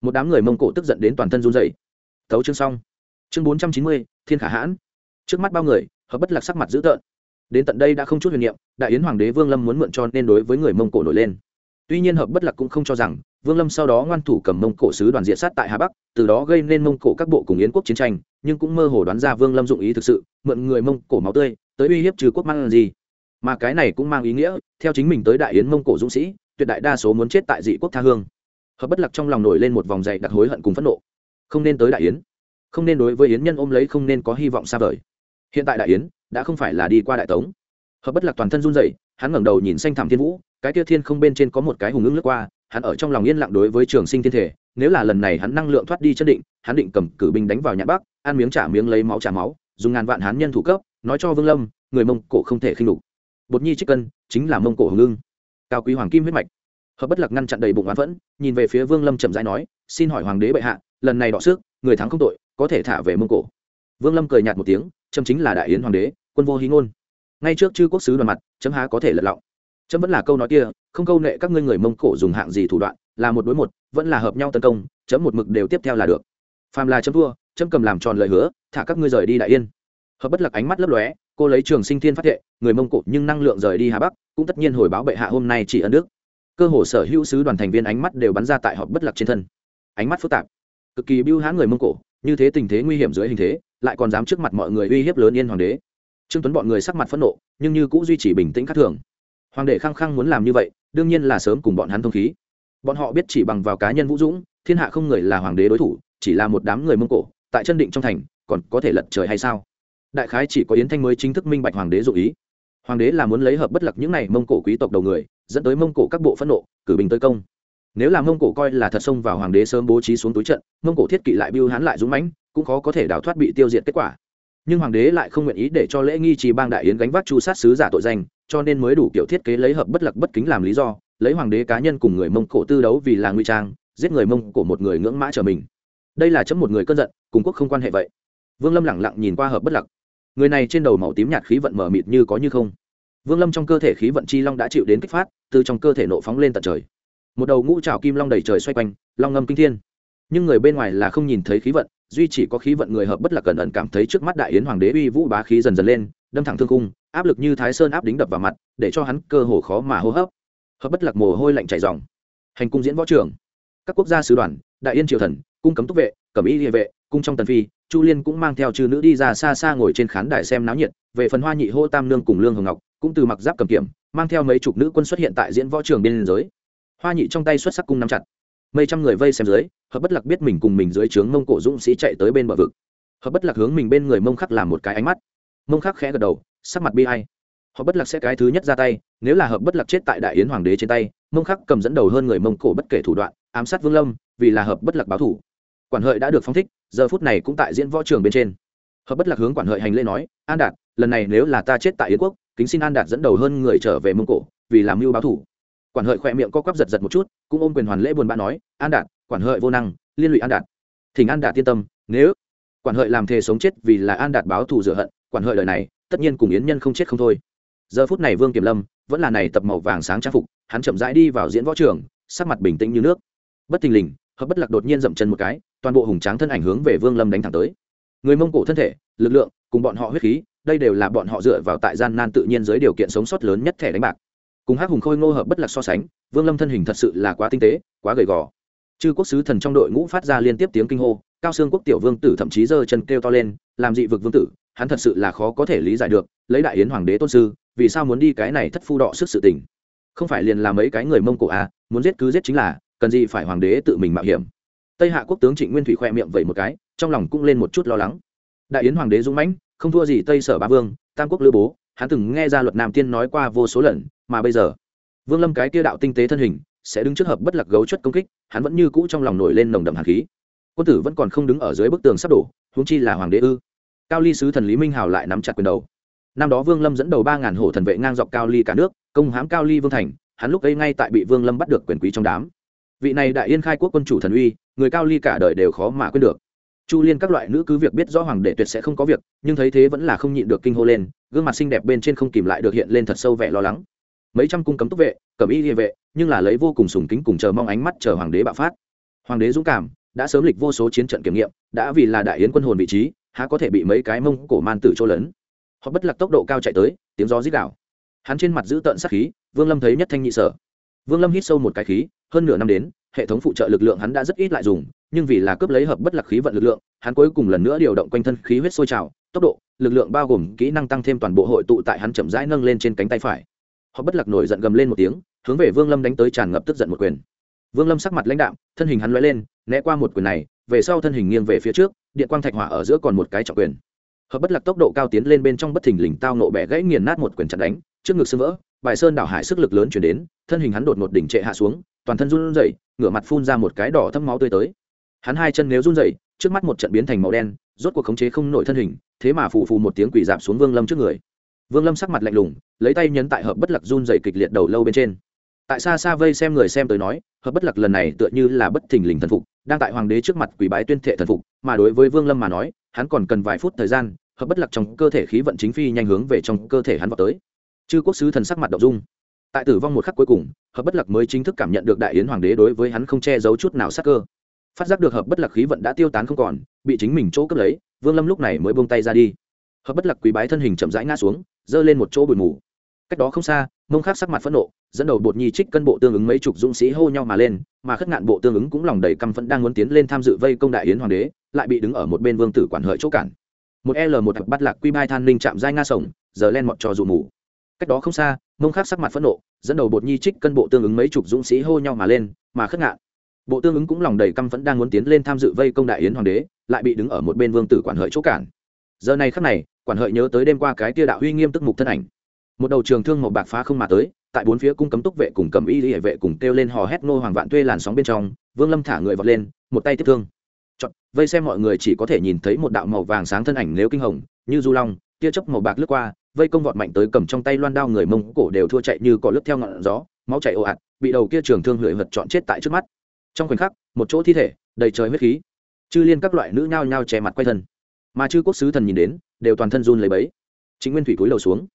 Một đám người mông cổ tức giận đến toàn thân run dậy thấu chương xong. Chương bốn trăm chín mươi, thiên khả hãn. Trước mắt bao người, hợp bất lạc sắc mặt dữ tợn. Đến tận đây đã không chút huyền niệm, đại yến hoàng đế vương lâm muốn mượn cho nên đối với người mông cổ nổi lên. Tuy nhiên hợp bất lạc cũng không cho rằng, vương lâm sau đó ngoan thủ cầm mông cổ sứ đoàn diện sát tại hà bắc, từ đó gây nên mông cổ các bộ cùng yến quốc chiến tranh nhưng cũng mơ hồ đoán ra vương lâm dụng ý thực sự, mượn người mông cổ máu tươi, tới uy hiếp trừ quốc mang gì. Mà cái này cũng mang ý nghĩa, theo chính mình tới đại yến mông cổ dũng sĩ, tuyệt đại đa số muốn chết tại dị quốc tha hương. Hợp bất lạc trong lòng nổi lên một vòng dày đặc hối hận cùng phẫn nộ. Không nên tới đại yến. Không nên đối với yến nhân ôm lấy không nên có hy vọng xa vời. Hiện tại đại yến đã không phải là đi qua đại tống. Hợp bất lạc toàn thân run dậy hắn ngẩng đầu nhìn xanh thảm thiên vũ, cái kia thiên không bên trên có một cái hùng ngưng lướt qua hắn ở trong lòng yên lặng đối với trường sinh thiên thể, nếu là lần này hắn năng lượng thoát đi chân định, hắn định cầm cử binh đánh vào nhãn bắc, ăn miếng trả miếng lấy máu trả máu, dùng ngàn vạn hán nhân thủ cấp, nói cho vương lâm, người mông cổ không thể khinh đục bột nhi trích cân, chính là mông cổ hùng ngưng cao quý hoàng kim huyết mạch. Hợp bất lạc ngăn chặn đầy bụng oán vẫn nhìn về phía vương lâm chậm rãi nói, xin hỏi hoàng đế bệ hạ, lần này đọ sức, người thắng không tội, có thể thả về mông cổ. Vương lâm cười nhạt một tiếng châm chính là đại yến hoàng đế, quân vô hí ngôn. Ngay trước chư quốc sứ đoàn mặt, chấm há có thể lật lọng chấm vẫn là câu nói kia, không câu nệ các ngươi người mông cổ dùng hạng gì thủ đoạn, là một đối một, vẫn là hợp nhau tấn công, chấm một mực đều tiếp theo là được. Phàm là chấm thua, chấm cầm làm tròn lời hứa, thả các ngươi rời đi đại yên. Hợp bất lạc ánh mắt lấp lóe, cô lấy trường sinh thiên phát thệ, người mông cổ nhưng năng lượng rời đi hà bắc, cũng tất nhiên hồi báo bệ hạ hôm nay chỉ ân đức. Cơ hồ sở hữu sứ đoàn thành viên ánh mắt đều bắn ra tại họp bất lạc trên thân. Ánh mắt phức tạp. Cực kỳ bưu hãn người mông cổ, như thế tình thế nguy hiểm dưới hình thế, lại còn dám trước mặt mọi người uy hiếp lớn yên hoàng đế. Trương tuấn bọn người sắc mặt phẫn nộ, nhưng như cũng duy trì bình tĩnh khác thường hoàng đế khăng khăng muốn làm như vậy, đương nhiên là sớm cùng bọn hắn thông khí. Bọn họ biết chỉ bằng vào cá nhân vũ dũng, thiên hạ không người là hoàng đế đối thủ, chỉ là một đám người mông cổ, tại chân định trong thành, còn có thể lật trời hay sao? Đại khái chỉ có yến thanh mới chính thức minh bạch hoàng đế dụ ý. Hoàng đế là muốn lấy hợp bất lặc những này mông cổ quý tộc đầu người, dẫn tới mông cổ các bộ phẫn nộ, cử bình tới công. Nếu là mông cổ coi là thật xông vào hoàng đế sớm bố trí xuống túi trận, mông cổ thiết kỵ lại biêu hán lại dũng mãnh, cũng khó có thể đào thoát bị tiêu diệt kết quả. Nhưng hoàng đế lại không nguyện ý để cho lễ nghi trì bang đại yến gánh vác chu sát sứ giả tội danh cho nên mới đủ kiểu thiết kế lấy hợp bất lặc bất kính làm lý do, lấy hoàng đế cá nhân cùng người mông cổ tư đấu vì là nguy trang, giết người mông cổ một người ngưỡng mã trở mình. Đây là chấm một người cơn giận, cùng quốc không quan hệ vậy. Vương lâm lẳng lặng nhìn qua hợp bất lặc người này trên đầu màu tím nhạt khí vận mở mịt như có như không. Vương lâm trong cơ thể khí vận chi long đã chịu đến kích phát, từ trong cơ thể nộ phóng lên tận trời. Một đầu ngũ trào kim long đầy trời xoay quanh, long ngâm kinh thiên. Nhưng người bên ngoài là không nhìn thấy khí vận, duy chỉ có khí vận người hợp bất lạc cẩn ẩn cảm thấy trước mắt đại yến hoàng đế uy vũ bá khí dần dần lên đâm thẳng thương cung áp lực như thái sơn áp đính đập vào mặt, để cho hắn cơ hồ khó mà hô hấp. Hợp bất lạc mồ hôi lạnh chảy dòng. Hành cung diễn võ trường. Các quốc gia sứ đoàn, đại yên triều thần, cung cấm túc vệ, cẩm y địa vệ, cung trong tần phi, chu liên cũng mang theo chư nữ đi ra xa xa ngồi trên khán đài xem náo nhiệt, về phần hoa nhị hô tam nương cùng lương hồng ngọc, cũng từ mặc giáp cầm kiểm, mang theo mấy chục nữ quân xuất hiện tại diễn võ trường biên giới hoa nhị trong tay xuất sắc cung nắm chặt. Mấy trăm người vây xem dưới, hợp bất lạc biết mình cùng mình dưới trướng mông cổ dũng sĩ chạy tới bên bờ vực. Hợp bất lạc hướng mình bên người mông khắc làm một cái ánh mắt mông khắc khẽ gật đầu, sắc mặt bi hay họ bất lạc sẽ cái thứ nhất ra tay, nếu là hợp bất lạc chết tại đại yến hoàng đế trên tay, mông khắc cầm dẫn đầu hơn người mông cổ bất kể thủ đoạn, ám sát vương lâm, vì là hợp bất lạc báo thủ. Quản hợi đã được phóng thích, giờ phút này cũng tại diễn võ trường bên trên. Hợp bất lạc hướng quản hợi hành lễ nói, an đạt, lần này nếu là ta chết tại yến quốc, kính xin an đạt dẫn đầu hơn người trở về mông cổ, vì làm mưu báo thủ. Quản hợi khỏe miệng co quắp giật giật một chút, cũng ôm quyền hoàn lễ buồn bã nói, an đạt, quản hợi vô năng, liên lụy an đạt. Thỉnh an đạt yên tâm, nếu quản hợi làm thề sống chết vì là an đạt báo thù rửa hận quản hợi lời này, tất nhiên cùng yến nhân không chết không thôi. Giờ phút này vương kiểm lâm vẫn là này tập màu vàng sáng trang phục, hắn chậm rãi đi vào diễn võ trường, sắc mặt bình tĩnh như nước. Bất thình lình, hợp bất lạc đột nhiên dậm chân một cái, toàn bộ hùng tráng thân ảnh hướng về vương lâm đánh thẳng tới. Người mông cổ thân thể, lực lượng, cùng bọn họ huyết khí, đây đều là bọn họ dựa vào tại gian nan tự nhiên dưới điều kiện sống sót lớn nhất thẻ đánh bạc. Cùng hắc hùng khôi ngô hợp bất lạc so sánh, vương lâm thân hình thật sự là quá tinh tế, quá gầy gò. Chư quốc sứ thần trong đội ngũ phát ra liên tiếp tiếng kinh hô, cao xương quốc tiểu vương tử thậm chí giơ chân kêu to lên, làm dị vực vương tử hắn thật sự là khó có thể lý giải được, lấy đại yến hoàng đế tôn sư, vì sao muốn đi cái này thất phu đọ sức sự tình. Không phải liền là mấy cái người mông cổ à muốn giết cứ giết chính là, cần gì phải hoàng đế tự mình mạo hiểm. Tây hạ quốc tướng trịnh nguyên thủy khoe miệng vậy một cái, trong lòng cũng lên một chút lo lắng. Đại yến hoàng đế dũng mãnh, không thua gì tây sở ba vương, tam quốc lữ bố, hắn từng nghe ra luật nam tiên nói qua vô số lần, mà bây giờ, vương lâm cái kia đạo tinh tế thân hình, sẽ đứng trước hợp bất lạc gấu chất công kích, hắn vẫn như cũ trong lòng nổi lên nồng đậm hàn khí. Quân tử vẫn còn không đứng ở dưới bức tường sắp đổ, huống chi là hoàng đế ư cao ly sứ thần lý minh hào lại nắm chặt quyền đầu. Năm đó vương lâm dẫn đầu ba ngàn hổ thần vệ ngang dọc cao ly cả nước, công hãm cao ly vương thành, hắn lúc ấy ngay tại bị vương lâm bắt được quyền quý trong đám. Vị này đại yên khai quốc quân chủ thần uy, người cao ly cả đời đều khó mà quên được. Chu liên các loại nữ cứ việc biết rõ hoàng đệ tuyệt sẽ không có việc, nhưng thấy thế vẫn là không nhịn được kinh hô lên, gương mặt xinh đẹp bên trên không kìm lại được hiện lên thật sâu vẻ lo lắng. Mấy trăm cung cấm túc vệ, cẩm y địa vệ, nhưng là lấy vô cùng sùng kính cùng chờ mong ánh mắt chờ hoàng đế bạo phát. Hoàng đế dũng cảm, đã sớm lịch vô số chiến trận kiểm nghiệm, đã vì là đại yến quân hồn vị trí há có thể bị mấy cái mông cổ man tử trô lớn họ bất lạc tốc độ cao chạy tới, tiếng gió rít đảo hắn trên mặt giữ tợn sắc khí, vương lâm thấy nhất thanh nhị sở. Vương lâm hít sâu một cái khí, hơn nửa năm đến, hệ thống phụ trợ lực lượng hắn đã rất ít lại dùng, nhưng vì là cướp lấy hợp bất lạc khí vận lực lượng, hắn cuối cùng lần nữa điều động quanh thân khí huyết sôi trào, tốc độ, lực lượng bao gồm kỹ năng tăng thêm toàn bộ hội tụ tại hắn chậm rãi nâng lên trên cánh tay phải. Họ bất lạc nổi giận gầm lên một tiếng, hướng về vương lâm đánh tới tràn ngập tức giận một quyền. Vương lâm sắc mặt lãnh đạm, thân hình hắn lóe lên, né qua một quyền này về sau thân hình nghiêng về phía trước, điện quang thạch hỏa ở giữa còn một cái trọng quyền. Hợp bất lạc tốc độ cao tiến lên bên trong bất thình lình tao nộ bẻ gãy nghiền nát một quyền chặt đánh, trước ngực sưng vỡ, bài sơn đảo hải sức lực lớn chuyển đến, thân hình hắn đột một đỉnh trệ hạ xuống, toàn thân run rẩy, ngửa mặt phun ra một cái đỏ thâm máu tươi tới. Hắn hai chân nếu run rẩy, trước mắt một trận biến thành màu đen, rốt cuộc khống chế không nổi thân hình, thế mà phù phù một tiếng quỷ dạp xuống vương lâm trước người. Vương lâm sắc mặt lạnh lùng, lấy tay nhấn tại hợp bất lạc run rẩy kịch liệt đầu lâu bên trên. Tại xa xa vây xem người xem tới nói, hợp bất lạc lần này tựa như là bất thình lình thần phục đang tại hoàng đế trước mặt quỷ bái tuyên thệ thần phục, mà đối với vương lâm mà nói, hắn còn cần vài phút thời gian, hợp bất lạc trong cơ thể khí vận chính phi nhanh hướng về trong cơ thể hắn vào tới. Chư quốc sứ thần sắc mặt đậu dung. Tại tử vong một khắc cuối cùng, hợp bất lạc mới chính thức cảm nhận được đại yến hoàng đế đối với hắn không che giấu chút nào sắc cơ. Phát giác được hợp bất lạc khí vận đã tiêu tán không còn, bị chính mình chỗ cướp lấy, vương lâm lúc này mới buông tay ra đi. Hợp bất lạc quý bái thân hình chậm rãi ngã xuống, giơ lên một chỗ bụi mù cách đó không xa, mông khác sắc mặt phẫn nộ, dẫn đầu bột nhi trích cân bộ tương ứng mấy chục dũng sĩ hô nhau mà lên, mà khất ngạn bộ tương ứng cũng lòng đầy căm phẫn đang muốn tiến lên tham dự vây công đại yến hoàng đế, lại bị đứng ở một bên vương tử quản hợi chỗ cản. Một l một hạc bắt lạc quy bai than ninh chạm dai nga sổng, giờ len mọt cho dù mù. Cách đó không xa, mông khác sắc mặt phẫn nộ, dẫn đầu bột nhi trích cân bộ tương ứng mấy chục dũng sĩ hô nhau mà lên, mà khất ngạn. Bộ tương ứng cũng lòng đầy căm phẫn đang muốn tiến lên tham dự vây công đại yến hoàng đế, lại bị đứng ở một bên vương tử quản hợi chỗ cản. Giờ này khắc này, quản hợi nhớ tới đêm qua cái tia đạo uy nghiêm tức mục thân ảnh một đầu trường thương màu bạc phá không mà tới tại bốn phía cung cấm túc vệ cùng cầm y hệ vệ cùng kêu lên hò hét nô hoàng vạn tuê làn sóng bên trong vương lâm thả người vọt lên một tay tiếp thương. Chọn, vây xem mọi người chỉ có thể nhìn thấy một đạo màu vàng sáng thân ảnh nếu kinh hồng như du long tia chớp màu bạc lướt qua vây công vọt mạnh tới cầm trong tay loan đao người mông cổ đều thua chạy như cỏ lướt theo ngọn gió máu chảy ồ ạt bị đầu kia trường thương hưỡi vật chọn chết tại trước mắt. Trong khoảnh khắc một chỗ thi thể đầy trời huyết khí. Chư liên các loại nữ nhao nhao che mặt quay thân. Mà chư quốc sứ thần nhìn đến đều toàn thân run lấy bấy chính nguyên thủy cúi đầu xuống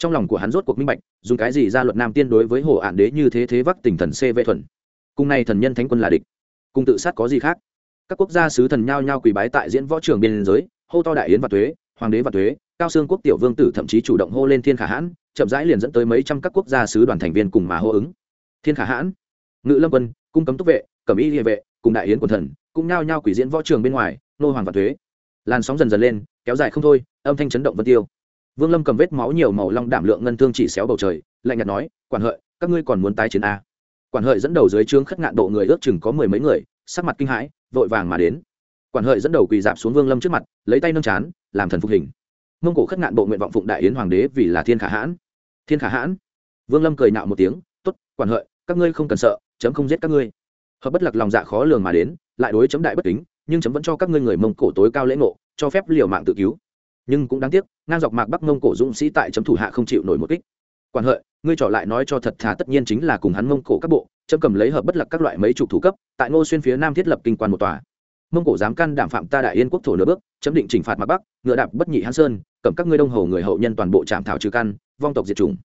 trong lòng của hắn rốt cuộc minh bạch, dùng cái gì ra luật nam tiên đối với hồ ạn đế như thế thế vắc tình thần c vệ thuần. Cùng nay thần nhân thánh quân là địch, cùng tự sát có gì khác? Các quốc gia sứ thần nhao nhao quỳ bái tại diễn võ trường biên giới, hô to đại yến và thuế, hoàng đế và thuế, cao xương quốc tiểu vương tử thậm chí chủ động hô lên thiên khả hãn, chậm rãi liền dẫn tới mấy trăm các quốc gia sứ đoàn thành viên cùng mà hô ứng. Thiên khả hãn, ngự lâm quân, cung cấm túc vệ, cẩm y địa vệ, cùng đại yến quần thần, cũng nhao nhao quỷ diễn võ trường bên ngoài, nô hoàng và thuế. Làn sóng dần dần lên, kéo dài không thôi, âm thanh chấn động vân tiêu vương lâm cầm vết máu nhiều màu long đảm lượng ngân thương chỉ xéo bầu trời, lạnh nhạt nói, quản hợi, các ngươi còn muốn tái chiến a à? quản hợi dẫn đầu dưới trướng khất ngạn độ người ước chừng có mười mấy người, sắc mặt kinh hãi, vội vàng mà đến. Quản hợi dẫn đầu quỳ dạp xuống vương lâm trước mặt, lấy tay nâng chán, làm thần phục hình. Mông cổ khất ngạn bộ nguyện vọng phụng đại yến hoàng đế vì là thiên khả hãn. Thiên khả hãn? Vương lâm cười nạo một tiếng t ố t quản hợi, các ngươi không cần sợ, chấm không giết các ngươi. Hợp bất lặc lòng dạ khó lường mà đến, lại đối chấm đại bất kính, nhưng chấm vẫn cho các ngươi người mông cổ tối cao lễ ngộ, cho phép liều mạng tự cứu nhưng cũng đáng tiếc, ngang dọc mạc bắc mông cổ dũng sĩ tại chấm thủ hạ không chịu nổi một kích. Quản hợi, ngươi trỏ lại nói cho thật thà tất nhiên chính là cùng hắn mông cổ các bộ, chấm cầm lấy hợp bất lạc các loại mấy chục thủ cấp, tại ngô xuyên phía nam thiết lập kinh quan một tòa. Mông cổ dám can đảm phạm ta đại yên quốc thổ nửa bước, chấm định chỉnh phạt mạc bắc, ngựa đạp bất nhị hán sơn, cầm các ngươi đông hầu người hậu nhân toàn bộ trạm thảo trừ căn, vong tộc diệt chủng.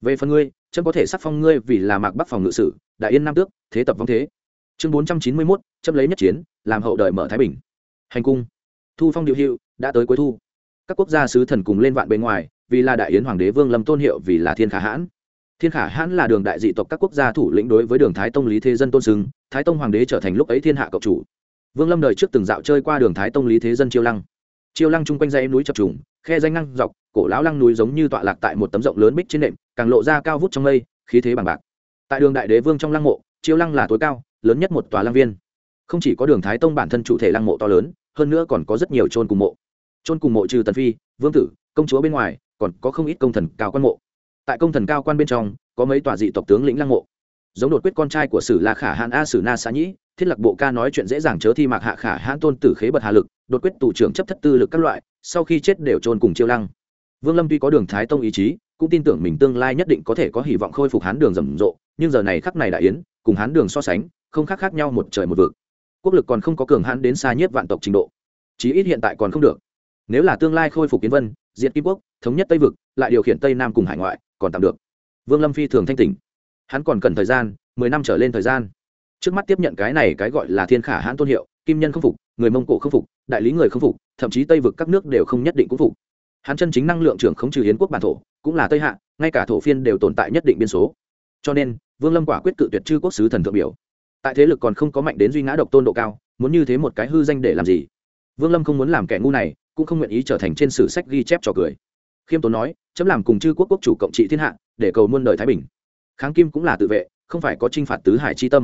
Về phần ngươi, chấm có thể sắc phong ngươi vì là mạc bắc phòng ngự sử, đại yên nam tước, thế tập vong thế. Chương bốn trăm chín mươi mốt, chấm lấy nhất chiến, làm hậu đợi mở thái bình. Hành cung. Thu phong điệu hiệu đã tới cuối thu các quốc gia sứ thần cùng lên vạn bên ngoài, vì là đại yến hoàng đế vương lâm tôn hiệu, vì là thiên khả hãn. Thiên khả hãn là đường đại dị tộc các quốc gia thủ lĩnh đối với đường thái tông lý thế dân tôn xưng, thái tông hoàng đế trở thành lúc ấy thiên hạ cộng chủ. Vương lâm đời trước từng dạo chơi qua đường thái tông lý thế dân chiêu lăng. Chiêu lăng chung quanh dãy núi chập trùng, khe danh năng dọc, cổ lão lăng núi giống như tọa lạc tại một tấm rộng lớn bích trên nệm, càng lộ ra cao vút trong mây, khí thế bằng bạc. Tại đường đại đế vương trong lăng mộ, chiêu lăng là tối cao, lớn nhất một tòa lăng viên. Không chỉ có đường thái tông bản thân chủ thể lăng mộ to lớn, hơn nữa còn có rất nhiều trôn cùng mộ chôn cùng mộ trừ tần phi, vương tử, công chúa bên ngoài, còn có không ít công thần cao quan mộ. Tại công thần cao quan bên trong, có mấy tòa dị tộc tướng lĩnh lăng mộ. Giống đột quyết con trai của sử là khả hãn a sử na xã nhĩ, thiết lập bộ ca nói chuyện dễ dàng chớ thi mạc hạ khả hãn tôn tử khế bật hà lực, đột quyết tù trưởng chấp thất tư lực các loại, sau khi chết đều trôn cùng chiêu lăng. Vương lâm tuy có đường thái tông ý chí, cũng tin tưởng mình tương lai nhất định có thể có hy vọng khôi phục hán đường rầm rộ, nhưng giờ này khắc này đại yến, cùng hán đường so sánh, không khác khác nhau một trời một vực. Quốc lực còn không có cường hãn đến xa nhất vạn tộc trình độ. Chí ít hiện tại còn không được nếu là tương lai khôi phục kiến vân, diệt kim quốc, thống nhất tây vực, lại điều khiển tây nam cùng hải ngoại, còn tạm được. Vương lâm phi thường thanh tỉnh. Hắn còn cần thời gian, mười năm trở lên thời gian. Trước mắt tiếp nhận cái này cái gọi là thiên khả hãn tôn hiệu, kim nhân không phục, người mông cổ không phục, đại lý người không phục, thậm chí tây vực các nước đều không nhất định cũng phục. Hắn chân chính năng lượng trưởng không trừ hiến quốc bản thổ, cũng là tây hạ, ngay cả thổ phiên đều tồn tại nhất định biên số. Cho nên, vương lâm quả quyết cự tuyệt chư quốc sứ thần thượng biểu. Tại thế lực còn không có mạnh đến duy ngã độc tôn độ cao, muốn như thế một cái hư danh để làm gì? Vương lâm không muốn làm kẻ ngu này cũng không nguyện ý trở thành trên sử sách ghi chép trò cười. Khiêm tốn nói, chấm làm cùng chư quốc quốc chủ cộng trị thiên hạ, để cầu muôn đời thái bình. Kháng kim cũng là tự vệ, không phải có t r i n h phạt tứ hải chi tâm.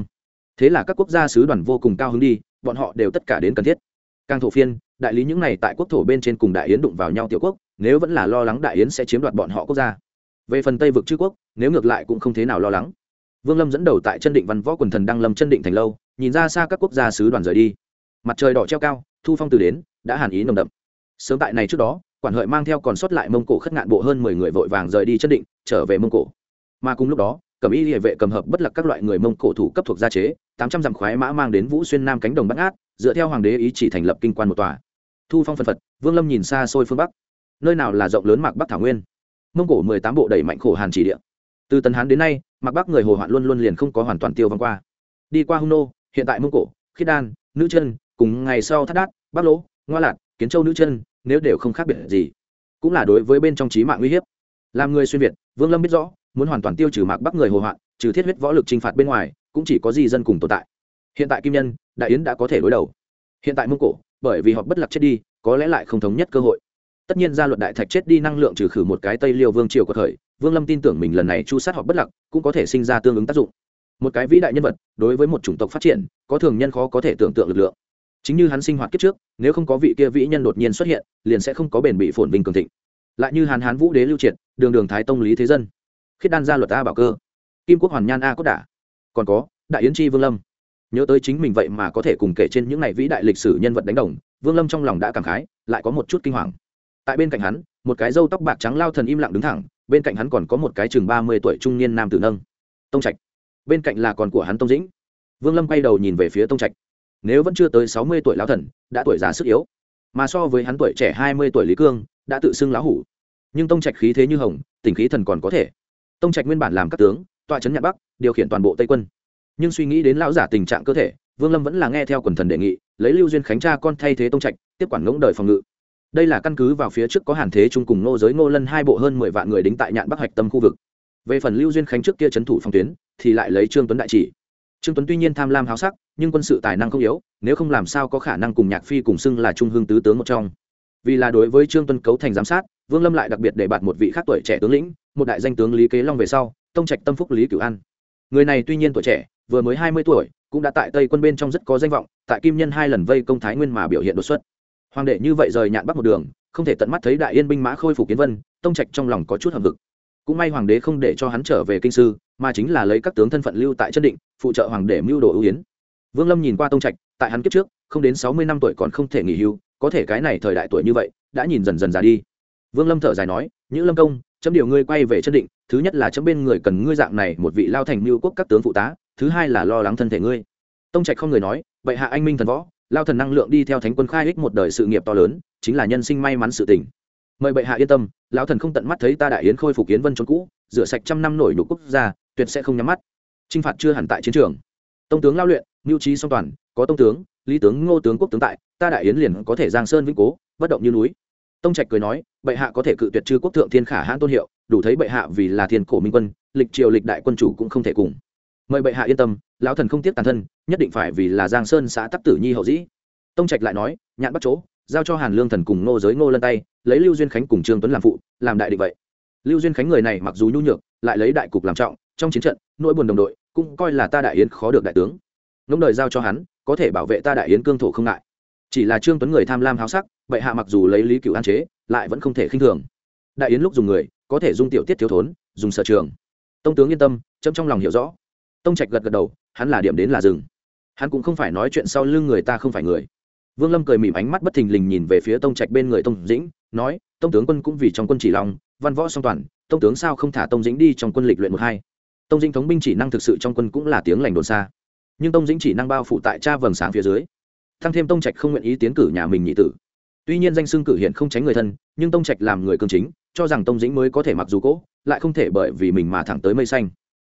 Thế là các quốc gia sứ đoàn vô cùng cao hứng đi, bọn họ đều tất cả đến cần thiết. Càng thổ phiên, đại lý những này tại quốc thổ bên trên cùng đại yến đụng vào nhau tiểu quốc, nếu vẫn là lo lắng đại yến sẽ chiếm đoạt bọn họ quốc gia. Về phần tây vực chư quốc, nếu ngược lại cũng không thế nào lo lắng. Vương lâm dẫn đầu tại chân định văn võ quần thần đăng lâm chân định thành lâu, nhìn ra xa các quốc gia sứ đoàn rời đi. Mặt trời đỏ treo cao, thu phong từ đến, đã hàn ý nồng đậm sớm tại này trước đó, quản hợi mang theo còn sót lại mông cổ khất ngạn bộ hơn mười người vội vàng rời đi chân định, trở về mông cổ. Mà cùng lúc đó cầm y địa vệ cầm hợp bất lạc các loại người mông cổ thủ cấp thuộc gia chế, tám trăm dặm khoái mã mang đến vũ xuyên nam cánh đồng bắc át dựa theo hoàng đế ý chỉ thành lập kinh quan một tòa. Thu phong phân phật, vương lâm nhìn xa xôi phương bắc. Nơi nào là rộng lớn mạc bắc thảo nguyên? Mông cổ mười tám bộ đẩy mạnh khổ hàn chỉ địa. Từ tần hán đến nay, mạc bắc người hồ hoạn luôn luôn liền không có hoàn toàn tiêu vong qua. Đi qua hung nô, hiện tại mông cổ, khiết đan, nữ chân, cùng ngày sau thắt đát, bắc lỗ, ngoa lạt kiến châu nữ chân, nếu đều không khác biệt gì. Cũng là đối với bên trong trí mạng uy hiếp. Làm người xuyên việt, vương lâm biết rõ, muốn hoàn toàn tiêu trừ mạc bắc người hồ hoạn, trừ thiết huyết võ lực t r i n h phạt bên ngoài, cũng chỉ có di dân cùng tồn tại. Hiện tại kim nhân, đại yến đã có thể đối đầu. Hiện tại mông cổ, bởi vì họ bất lạc chết đi, có lẽ lại không thống nhất cơ hội. Tất nhiên gia luật đại thạch chết đi năng lượng trừ khử một cái tây liêu vương triều có thời, vương lâm tin tưởng mình lần này chu sát họ bất lạc cũng có thể sinh ra tương ứng tác dụng. Một cái vĩ đại nhân vật, đối với một chủng tộc phát triển, có thường nhân khó có thể tưởng tượng lực lượng chính như hắn sinh hoạt kiếp trước, nếu không có vị kia vĩ nhân đột nhiên xuất hiện, liền sẽ không có bền bị phồn vinh cường thịnh. Lại như hàn hán vũ đế lưu triệt, đường đường thái tông lý thế dân. Khiết đan gia luật a bảo cơ. Kim quốc hoàn nhan a cốt đả. Còn có, đại yến tri vương lâm. Nhớ tới chính mình vậy mà có thể cùng kể trên những ngày vĩ đại lịch sử nhân vật đánh đồng, vương lâm trong lòng đã cảm khái, lại có một chút kinh hoàng. Tại bên cạnh hắn, một cái râu tóc bạc trắng lao thần im lặng đứng thẳng, bên cạnh hắn còn có một cái chừng ba mươi tuổi trung niên nam tử nâng. Tông trạch. Bên cạnh là còn của hắn tông dĩnh. Vương lâm quay đầu nhìn về phía tông trạch nếu vẫn chưa tới sáu mươi tuổi lão thần, đã tuổi già sức yếu. Mà so với hắn tuổi trẻ hai mươi tuổi lý cương, đã tự xưng lão hủ. Nhưng tông trạch khí thế như hồng tình khí thần còn có thể. Tông trạch nguyên bản làm các tướng, tọa trấn nhạn bắc, điều khiển toàn bộ tây quân. Nhưng suy nghĩ đến lão giả tình trạng cơ thể, vương lâm vẫn là nghe theo quần thần đề nghị, lấy lưu duyên khánh cha con thay thế tông trạch, tiếp quản ngỗng đời phòng ngự. Đây là căn cứ vào phía trước có hàn thế chung cùng nô giới ngô lân hai bộ hơn mười vạn người đính tại nhạn bắc hạch tâm khu vực. Về phần lưu duyên khánh trước kia trấn thủ phòng tuyến, thì lại lấy trương tuấn đại chỉ trương tuấn tuy nhiên tham lam háo sắc, nhưng quân sự tài năng không yếu, nếu không làm sao có khả năng cùng nhạc phi cùng xưng là trung hương tứ tướng một trong. Vì là đối với trương tuấn cấu thành giám sát, vương lâm lại đặc biệt để bạt một vị khác tuổi trẻ tướng lĩnh, một đại danh tướng lý kế long về sau, tông trạch tâm phúc lý cửu an. Người này tuy nhiên tuổi trẻ, vừa mới hai mươi tuổi, cũng đã tại tây quân bên trong rất có danh vọng, tại kim nhân hai lần vây công thái nguyên mà biểu hiện đột xuất. Hoàng đệ như vậy rời nhạn bắc một đường, không thể tận mắt thấy đại yên binh mã khôi phục kiến vân, tông trạch trong lòng có chút hầm vực cũng may hoàng đế không để cho hắn trở về kinh sư mà chính là lấy các tướng thân phận lưu tại chân định, phụ trợ hoàng đế mưu đồ ưu yến. Vương lâm nhìn qua tông trạch, tại hắn kiếp trước, không đến sáu mươi năm tuổi còn không thể nghỉ hưu, có thể cái này thời đại tuổi như vậy, đã nhìn dần dần già đi. Vương lâm thở dài nói những lâm công, chấm điều ngươi quay về chân định, thứ nhất là chấm bên người cần ngươi dạng này một vị lao thành mưu quốc các tướng phụ tá, thứ hai là lo lắng thân thể ngươi. Tông trạch không người nói vậy hạ anh minh thần võ, lao thần năng lượng đi theo thánh quân khai ích một đời sự nghiệp to lớn, chính là nhân sinh may mắn sự tình. Mời bệ hạ yên tâm, lão thần không tận mắt thấy ta đại yến khôi phục yến vân trốn cũ, rửa sạch trăm năm nổi nhục quốc gia tuyệt sẽ không nhắm mắt. Chinh phạt chưa hẳn tại chiến trường. Tông tướng lao luyện mưu trí song toàn, có tông tướng, lý tướng ngô tướng quốc tướng tại, ta đại yến liền có thể giang sơn vĩnh cố, bất động như núi. Tông trạch cười nói, bệ hạ có thể cự tuyệt chư quốc thượng thiên khả hãn tôn hiệu, đủ thấy bệ hạ vì là thiên cổ minh quân, lịch triều lịch đại quân chủ cũng không thể cùng. Mời bệ hạ yên tâm, lão thần không tiếc tàn thân, nhất định phải vì là giang sơn xã tắc tử nhi hậu dĩ. Tông trạch lại nói, nhạn bắt chỗ, giao cho hàn lương thần cùng ngô giới ngô lân tay, lấy lưu duyên khánh cùng trương tuấn làm phụ, làm đại định vậy. Lưu duyên khánh người này mặc dù nhu nhược, lại lấy đại cục làm trọng trong chiến trận, nỗi buồn đồng đội cũng coi là ta đại yến khó được đại tướng. Ngông đời giao cho hắn, có thể bảo vệ ta đại yến cương thổ không ngại. Chỉ là trương tuấn người tham lam háo sắc vậy hạ mặc dù lấy lý cựu an chế, lại vẫn không thể khinh thường. Đại yến lúc dùng người, có thể dung tiểu tiết thiếu thốn, dùng sở trường. Tông tướng yên tâm, chấm trong lòng hiểu rõ. Tông trạch gật gật đầu, hắn là điểm đến là rừng hắn cũng không phải nói chuyện sau lưng người ta không phải người. Vương lâm cười mỉm ánh mắt bất thình lình nhìn về phía tông trạch bên người tông dĩnh, nói, tông tướng quân cũng vì trong quân chỉ lòng, văn võ song toàn, tông tướng sao không thả tông dĩnh đi trong quân lịch luyện một hai? Tông dĩnh thống binh chỉ năng thực sự trong quân cũng là tiếng lành đồn xa. Nhưng tông dĩnh chỉ năng bao phủ tại cha vầng sáng phía dưới. Thăng thêm tông trạch không nguyện ý tiến cử nhà mình nhị tử. Tuy nhiên danh xưng cử hiện không tránh người thân, nhưng tông trạch làm người cương chính, cho rằng tông dĩnh mới có thể mặc dù cỗ lại không thể bởi vì mình mà thẳng tới mây xanh.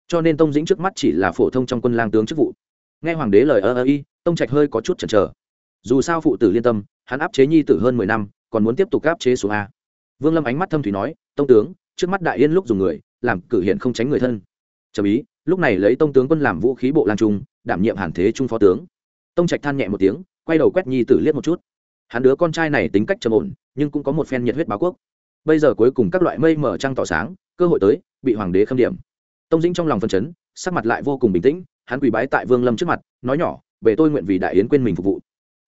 Cho nên tông dĩnh trước mắt chỉ là phổ thông trong quân lang tướng chức vụ. Nghe hoàng đế lời ơ ơ y, tông trạch hơi có chút chần chờ. Dù sao phụ tử liên tâm, hắn áp chế nhi tử hơn mười năm, còn muốn tiếp tục áp chế xuống a. Vương lâm ánh mắt thâm thủy nói, tông tướng, trước mắt đại yên lúc dùng người, làm cử hiện không tránh người thân trầm ý, lúc này lấy tông tướng quân làm vũ khí bộ lan trung, đảm nhiệm hàn thế trung phó tướng. Tông trạch than nhẹ một tiếng, quay đầu quét nhi tử liếc một chút. Hắn đứa con trai này tính cách trầm ổn, nhưng cũng có một phen nhiệt huyết báo quốc. Bây giờ cuối cùng các loại mây mở trăng tỏ sáng, cơ hội tới, bị hoàng đế khâm điểm. Tông dĩnh trong lòng phân chấn, sắc mặt lại vô cùng bình tĩnh, hắn quỳ bái tại vương lâm trước mặt, nói nhỏ, về tôi nguyện vì đại yến quên mình phục vụ.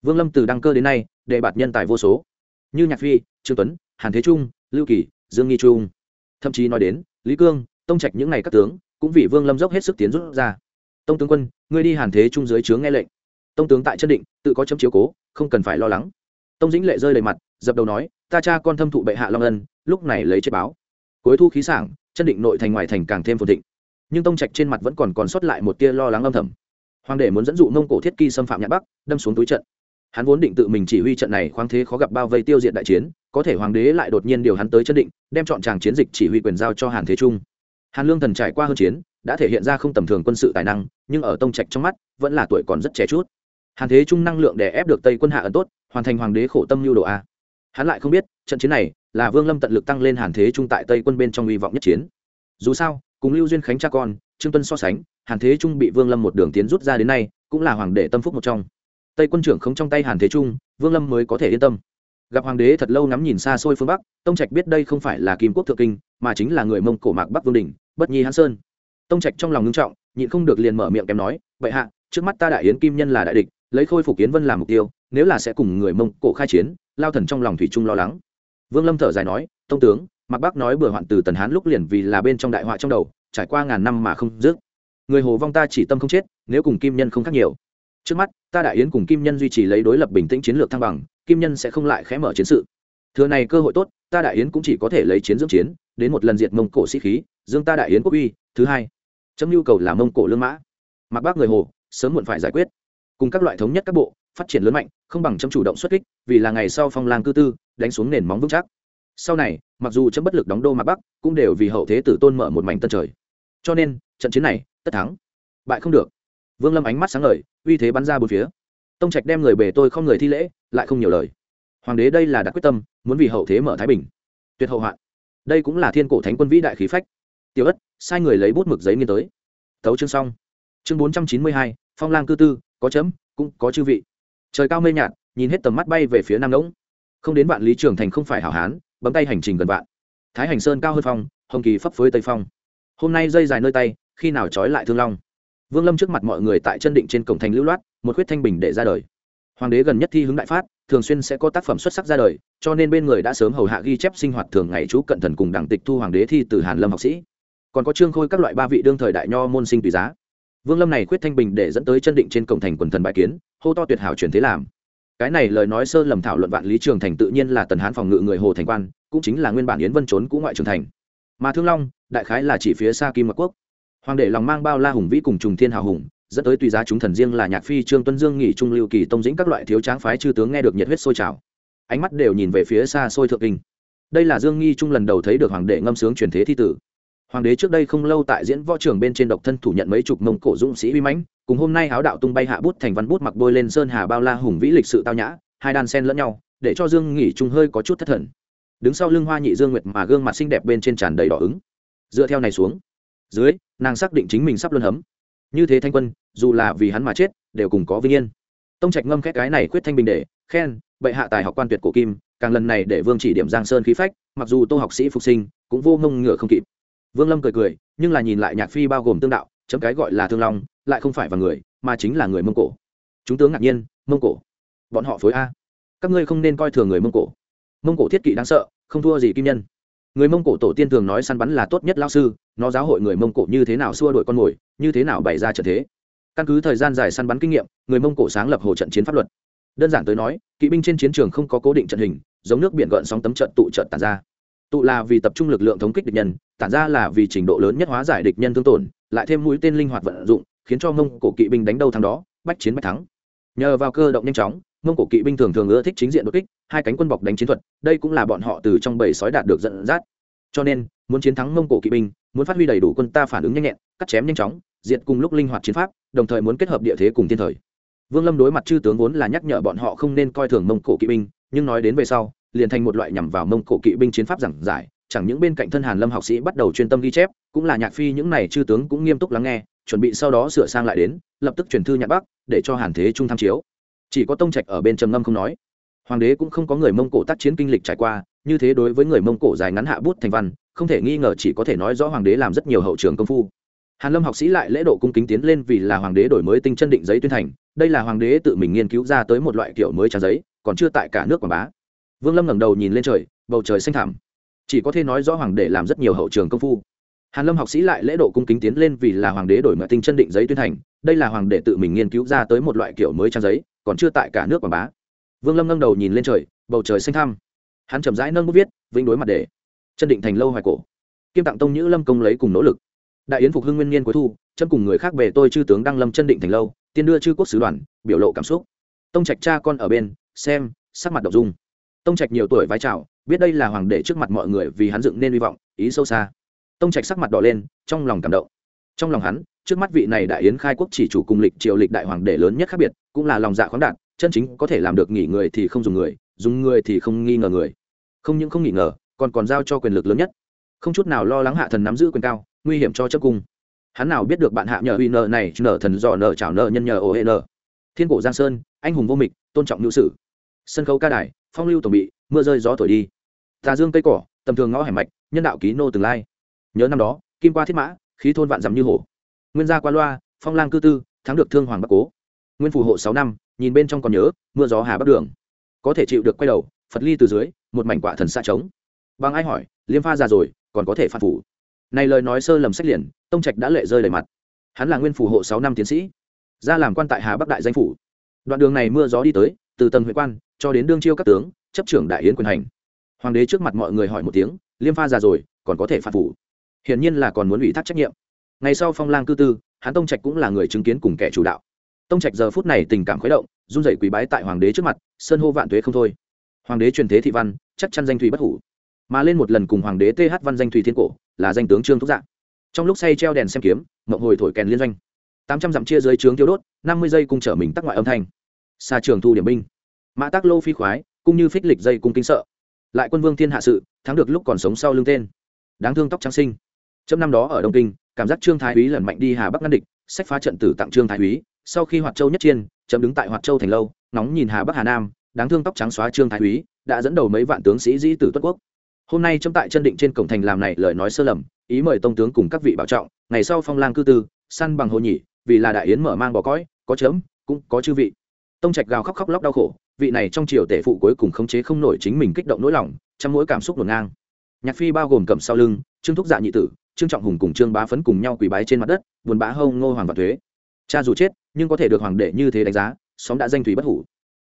Vương lâm từ đăng cơ đến nay, đề bạt nhân tài vô số. Như nhạc phi, trương tuấn, hàn thế trung, lưu kỳ, dương nghi trung. Thậm chí nói đến, lý cương, tông trạch những ngày các tướng cũng vì vương lâm dốc hết sức tiến rút ra. Tông tướng quân, ngươi đi hàn thế trung dưới chướng nghe lệnh. Tông tướng tại chân định, tự có chấm chiếu cố, không cần phải lo lắng. Tông dĩnh lệ rơi đầy mặt, dập đầu nói, ta cha con thâm thụ bệ hạ long ân, lúc này lấy chết báo. Cuối thu khí sảng, chân định nội thành ngoài thành càng thêm phồn thịnh. Nhưng tông trạch trên mặt vẫn còn còn sót lại một tia lo lắng âm thầm. Hoàng đệ muốn dẫn dụ mông cổ thiết kỳ xâm phạm nhạn bắc, đâm xuống túi trận. Hắn vốn định tự mình chỉ huy trận này khoáng thế khó gặp bao vây tiêu diệt đại chiến, có thể hoàng đế lại đột nhiên điều hắn tới chân định, đem chọn tràng chiến dịch chỉ huy quyền giao cho hàn thế trung hàn lương thần trải qua hơn chiến, đã thể hiện ra không tầm thường quân sự tài năng, nhưng ở tông trạch trong mắt, vẫn là tuổi còn rất trẻ chút. Hàn thế trung năng lượng để ép được tây quân hạ ẩn tốt, hoàn thành hoàng đế khổ tâm lưu đồ a. Hắn lại không biết, trận chiến này là vương lâm tận lực tăng lên hàn thế trung tại tây quân bên trong hy vọng nhất chiến. Dù sao, cùng lưu duyên khánh cha con, trương tuân so sánh, hàn thế trung bị vương lâm một đường tiến rút ra đến nay, cũng là hoàng đế tâm phúc một trong. Tây quân trưởng không trong tay hàn thế trung, vương lâm mới có thể yên tâm. Gặp hoàng đế thật lâu ngắm nhìn xa xôi phương bắc, tông trạch biết đây không phải là kim quốc thượng kinh, mà chính là người mông cổ mạc bắc vương đình bất nhi hán sơn. Tông trạch trong lòng ngưng trọng, nhịn không được liền mở miệng kém nói vậy hạ, trước mắt ta đại yến kim nhân là đại địch, lấy khôi phục yến vân làm mục tiêu, nếu là sẽ cùng người mông cổ khai chiến, lao thần trong lòng thủy trung lo lắng. Vương lâm thở dài nói, tông tướng mặc bắc nói bừa hoạn từ tần hán lúc liền vì là bên trong đại họa trong đầu, trải qua ngàn năm mà không dứt. Người hồ vong ta chỉ tâm không chết, nếu cùng kim nhân không khác nhiều. Trước mắt, ta đại yến cùng kim nhân duy trì lấy đối lập bình tĩnh chiến lược thăng bằng, kim nhân sẽ không lại khẽ mở chiến sự. Thừa này cơ hội tốt, ta đại yến cũng chỉ có thể lấy chiến dưỡng chiến, đến một lần diệt mông cổ sĩ khí dương ta đại yến quốc uy, thứ hai. Chấm nhu cầu là mông cổ lương mã. Mặc bác người hồ, sớm muộn phải giải quyết. Cùng các loại thống nhất các bộ, phát triển lớn mạnh, không bằng chấm chủ động xuất kích, vì là ngày sau phong lang cư tư, đánh xuống nền móng vững chắc. Sau này, mặc dù chấm bất lực đóng đô mặc bắc, cũng đều vì hậu thế tử tôn mở một mảnh tân trời. Cho nên, trận chiến này, tất thắng. Bại không được. Vương lâm ánh mắt sáng ngời, uy thế bắn ra bốn phía. Tông trạch đem người bề tôi không người thi lễ, lại không nhiều lời. Hoàng đế đây là đã quyết tâm, muốn vì hậu thế mở thái bình. Tuyệt hậu hoạn. Đây cũng là thiên cổ thánh quân vĩ đại khí phách tiểu ất, sai người lấy bút mực giấy nghiên tới. Thấu chương xong. Chương bốn trăm chín mươi hai, phong lang cư tư, có chấm, cũng có chư vị. Trời cao mây nhạt, nhìn hết tầm mắt bay về phía nam ngỗng không đến vạn lý trường thành không phải hảo hán, bấm tay hành trình gần vạn. Thái hành sơn cao hơn phong, hồng kỳ phấp phới tây phong. Hôm nay dây dài nơi tay, khi nào trói lại thương long? Vương lâm trước mặt mọi người tại chân định trên cổng thành lưu loát, một khuyết thanh bình để ra đời. Hoàng đế gần nhất thi hướng đại phát, thường xuyên sẽ có tác phẩm xuất sắc ra đời, cho nên bên người đã sớm hầu hạ ghi chép sinh hoạt thường ngày chú cận thần cùng đảng tịch thu hoàng đế thi từ hàn lâm học sĩ còn có trương khôi các loại ba vị đương thời đại nho môn sinh tùy giá. Vương lâm này khuyết thanh bình để dẫn tới chân định trên cổng thành quần thần bãi kiến, hô to tuyệt hảo truyền thế làm. Cái này lời nói sơ lầm thảo luận vạn lý trường thành tự nhiên là tần hán phòng ngự người hồ thành quan, cũng chính là nguyên bản yến vân trốn cũ ngoại trường thành. Mà thương long, đại khái là chỉ phía xa kim mật quốc. Hoàng đệ lòng mang bao la hùng vĩ cùng trùng thiên hào hùng, dẫn tới tùy giá chúng thần riêng là nhạc phi, trương tuân dương nghị trung, lưu kỳ, tông dĩnh các loại thiếu tráng phái chư tướng nghe được nhiệt huyết sôi trào. Ánh mắt đều nhìn về phía xa xôi thượng kinh. Đây là dương nghi trung lần đầu thấy được hoàng đệ ngâm sướng truyền thế thi tử hoàng đế trước đây không lâu tại diễn võ trường bên trên độc thân thủ nhận mấy chục mông cổ dũng sĩ uy mãnh, cùng hôm nay háo đạo tung bay hạ bút thành văn bút mặc bôi lên sơn hà bao la hùng vĩ lịch sự tao nhã, hai đan sen lẫn nhau, để cho dương nghỉ trung hơi có chút thất thần. Đứng sau lưng hoa nhị dương nguyệt mà gương mặt xinh đẹp bên trên tràn đầy đỏ ứng. Dựa theo này xuống, dưới, nàng xác định chính mình sắp luân hấm. Như thế thanh quân, dù là vì hắn mà chết, đều cùng có vinh yên. Tông trạch ngâm khét cái này quyết thanh bình để, khen, bệ hạ tài học quan tuyệt cổ kim, càng lần này để vương chỉ điểm giang sơn khí phách, mặc dù tô học sĩ phục sinh, cũng vô ngông ngựa không kịp vương lâm cười cười, nhưng là nhìn lại nhạc phi bao gồm tương đạo, chấm cái gọi là thương long, lại không phải vào người, mà chính là người mông cổ. Chúng tướng ngạc nhiên, mông cổ. Bọn họ phối a. Các ngươi không nên coi thường người mông cổ. Mông cổ thiết kỵ đáng sợ, không thua gì kim nhân. Người mông cổ tổ tiên thường nói săn bắn là tốt nhất lao sư, nó giáo hội người mông cổ như thế nào xua đuổi con mồi, như thế nào bày ra trận thế. Căn cứ thời gian dài săn bắn kinh nghiệm, người mông cổ sáng lập hồ trận chiến pháp luật. Đơn giản tới nói, kỵ binh trên chiến trường không có cố định trận hình, giống nước biển gợn sóng tấm trận tụ trận tàn ra tụ là vì tập trung lực lượng thống kích địch nhân, tản ra là vì trình độ lớn nhất hóa giải địch nhân thương tổn, lại thêm mũi tên linh hoạt vận dụng, khiến cho mông cổ kỵ binh đánh đâu thắng đó, bách chiến bách thắng. Nhờ vào cơ động nhanh chóng, mông cổ kỵ binh thường thường ưa thích chính diện đột kích, hai cánh quân bọc đánh chiến thuật, đây cũng là bọn họ từ trong bầy sói đạt được dẫn dắt. Cho nên, muốn chiến thắng mông cổ kỵ binh, muốn phát huy đầy đủ quân ta phản ứng nhanh nhẹn, cắt chém nhanh chóng, diệt cùng lúc linh hoạt chiến pháp, đồng thời muốn kết hợp địa thế cùng thiên thời. Vương lâm đối mặt chư tướng vốn là nhắc nhở bọn họ không nên coi thường mông cổ kỵ binh nhưng nói đến về sau, liền thành một loại nhằm vào mông cổ kỵ binh chiến pháp giảng giải, chẳng những bên cạnh thân hàn lâm học sĩ bắt đầu chuyên tâm ghi chép, cũng là nhạc phi những này chư tướng cũng nghiêm túc lắng nghe, chuẩn bị sau đó sửa sang lại đến, lập tức chuyển thư nhạc bắc, để cho hàn thế trung tham chiếu. Chỉ có tông trạch ở bên trầm ngâm không nói. Hoàng đế cũng không có người mông cổ tác chiến kinh lịch trải qua, như thế đối với người mông cổ dài ngắn hạ bút thành văn, không thể nghi ngờ chỉ có thể nói rõ hoàng đế làm rất nhiều hậu trường công phu. Hàn lâm học sĩ lại lễ độ cung kính tiến lên vì là hoàng đế đổi mới tinh chân định giấy tuyên thành, đây là hoàng đế tự mình nghiên cứu ra tới một loại kiểu mới trang giấy còn chưa tại cả nước quảng bá. Vương lâm ngẩng đầu nhìn lên trời bầu trời xanh thẳm. Chỉ có thể nói rõ hoàng đế làm rất nhiều hậu trường công phu. Hàn lâm học sĩ lại lễ độ cung kính tiến lên vì là hoàng đế đổi mở tinh chân định giấy tuyên thành đây là hoàng đế tự mình nghiên cứu ra tới một loại kiểu mới trang giấy còn chưa tại cả nước quảng bá. Vương lâm ngẩng đầu nhìn lên trời bầu trời xanh thẳm, hắn chậm rãi nâng bút viết vĩnh đối mặt để chân định thành lâu hoài cổ. Kim tặng tông nhữ lâm công lấy cùng nỗ lực. Đại yến phục hưng nguyên niên cuối thu chân cùng người khác về tôi chư tướng đăng lâm chân định thành lâu tiên đưa chư quốc sứ đoàn biểu lộ cảm xúc. Tông trạch cha con ở bên xem, sắc mặt đậu dung. Tông trạch nhiều tuổi vai chào biết đây là hoàng đệ trước mặt mọi người vì hắn dựng nên hy vọng, ý sâu xa. Tông trạch sắc mặt đỏ lên, trong lòng cảm động. Trong lòng hắn, trước mắt vị này đại yến khai quốc chỉ chủ cùng lịch triều lịch đại hoàng đệ lớn nhất khác biệt, cũng là lòng dạ khoáng đạt, chân chính có thể làm được nghỉ người thì không dùng người dùng người thì không nghi ngờ người. Không những không nghi ngờ, còn còn giao cho quyền lực lớn nhất. Không chút nào lo lắng hạ thần nắm giữ quyền cao, nguy hiểm cho chấp cung. Hắn nào biết được bạn hạ nhờ uy nợ này, nợ thần dò nợ chảo nợ nhân nhờ ô hệ nợ. Thiên cổ giang sơn, anh hùng vô mịch, tôn trọng nữ sử sân khấu ca đài, phong lưu tổng bị, mưa rơi gió thổi đi. Tà dương cây cỏ, tầm thường ngõ hẻm mạch, nhân đạo ký nô từng lai. Nhớ năm đó, kim qua thiết mã, khí thôn vạn dằm như hổ. Nguyên gia qua loa, phong lang cư tư, thắng được thương hoàng bắc cố. Nguyên phù hộ sáu năm, nhìn bên trong còn nhớ, mưa gió hà bắc đường. Có thể chịu được quay đầu, phật ly từ dưới, một mảnh quả thần xa trống. Bằng ai hỏi, liêm pha già rồi, còn có thể phạt phủ. Này lời nói sơ lầm sách liền, tông trạch đã lệ rơi đầy mặt. Hắn là nguyên phù hộ sáu năm tiến sĩ, ra làm quan tại hà bắc đại danh phủ. Đoạn đường này mưa gió đi tới, từ tầng huyện quan cho đến đương chiêu các tướng, chấp trưởng đại yến quyền hành. Hoàng đế trước mặt mọi người hỏi một tiếng, liêm pha già rồi, còn có thể phản phủ? Hiển nhiên là còn muốn ủy thác trách nhiệm. Ngày sau phong lang cư tư, hắn tông trạch cũng là người chứng kiến cùng kẻ chủ đạo. Tông trạch giờ phút này tình cảm khuấy động, run rẩy quý bái tại hoàng đế trước mặt, sơn hô vạn tuế không thôi. Hoàng đế truyền thế thị văn, chắc chắn danh thủy bất hủ. Mà lên một lần cùng hoàng đế th văn danh thủy thiên cổ, là danh tướng trương thúc dạng trong lúc say treo đèn xem kiếm, mộng hồi thổi kèn liên doanh. Tám trăm dặm chia dưới trướng tiêu đốt, năm mươi giây cung trở mình tắc ngoại âm thanh. Xa trường thu điểm binh mã tác lô phi khoái, cũng như phích lịch dây cung kinh sợ. Lại quân vương thiên hạ sự, thắng được lúc còn sống sau lưng tên. Đáng thương tóc trắng sinh trong năm đó ở đông kinh, cảm giác trương thái úy lần mạnh đi hà bắc ngăn địch, sách phá trận tử tặng trương thái úy. Sau khi hoạt châu nhất chiên, chấm đứng tại hoạt châu thành lâu nóng nhìn hà bắc hà nam, đáng thương tóc trắng xóa trương thái úy, đã dẫn đầu mấy vạn tướng sĩ dĩ tử tuất quốc. Hôm nay chấm tại chân định trên cổng thành làm này lời nói sơ lầm, ý mời tông tướng cùng các vị bảo trọng, ngày sau phong lang cư tư, săn bằng hồ nhỉ, vì là đại yến mở mang bò cõi, có chớm cũng có chư vị. Tông trạch gào khóc khóc lóc đau khổ vị này trong triều tể phụ cuối cùng khống chế không nổi chính mình kích động nỗi lòng trong mỗi cảm xúc ngổn ngang. Nhạc phi bao gồm cầm sau lưng, trương thúc dạ nhị tử, trương trọng hùng cùng trương bá phấn cùng nhau quỳ bái trên mặt đất, buồn bã hông ngô hoàng và thuế. Cha dù chết, nhưng có thể được hoàng đệ như thế đánh giá xóm đã danh thủy bất hủ.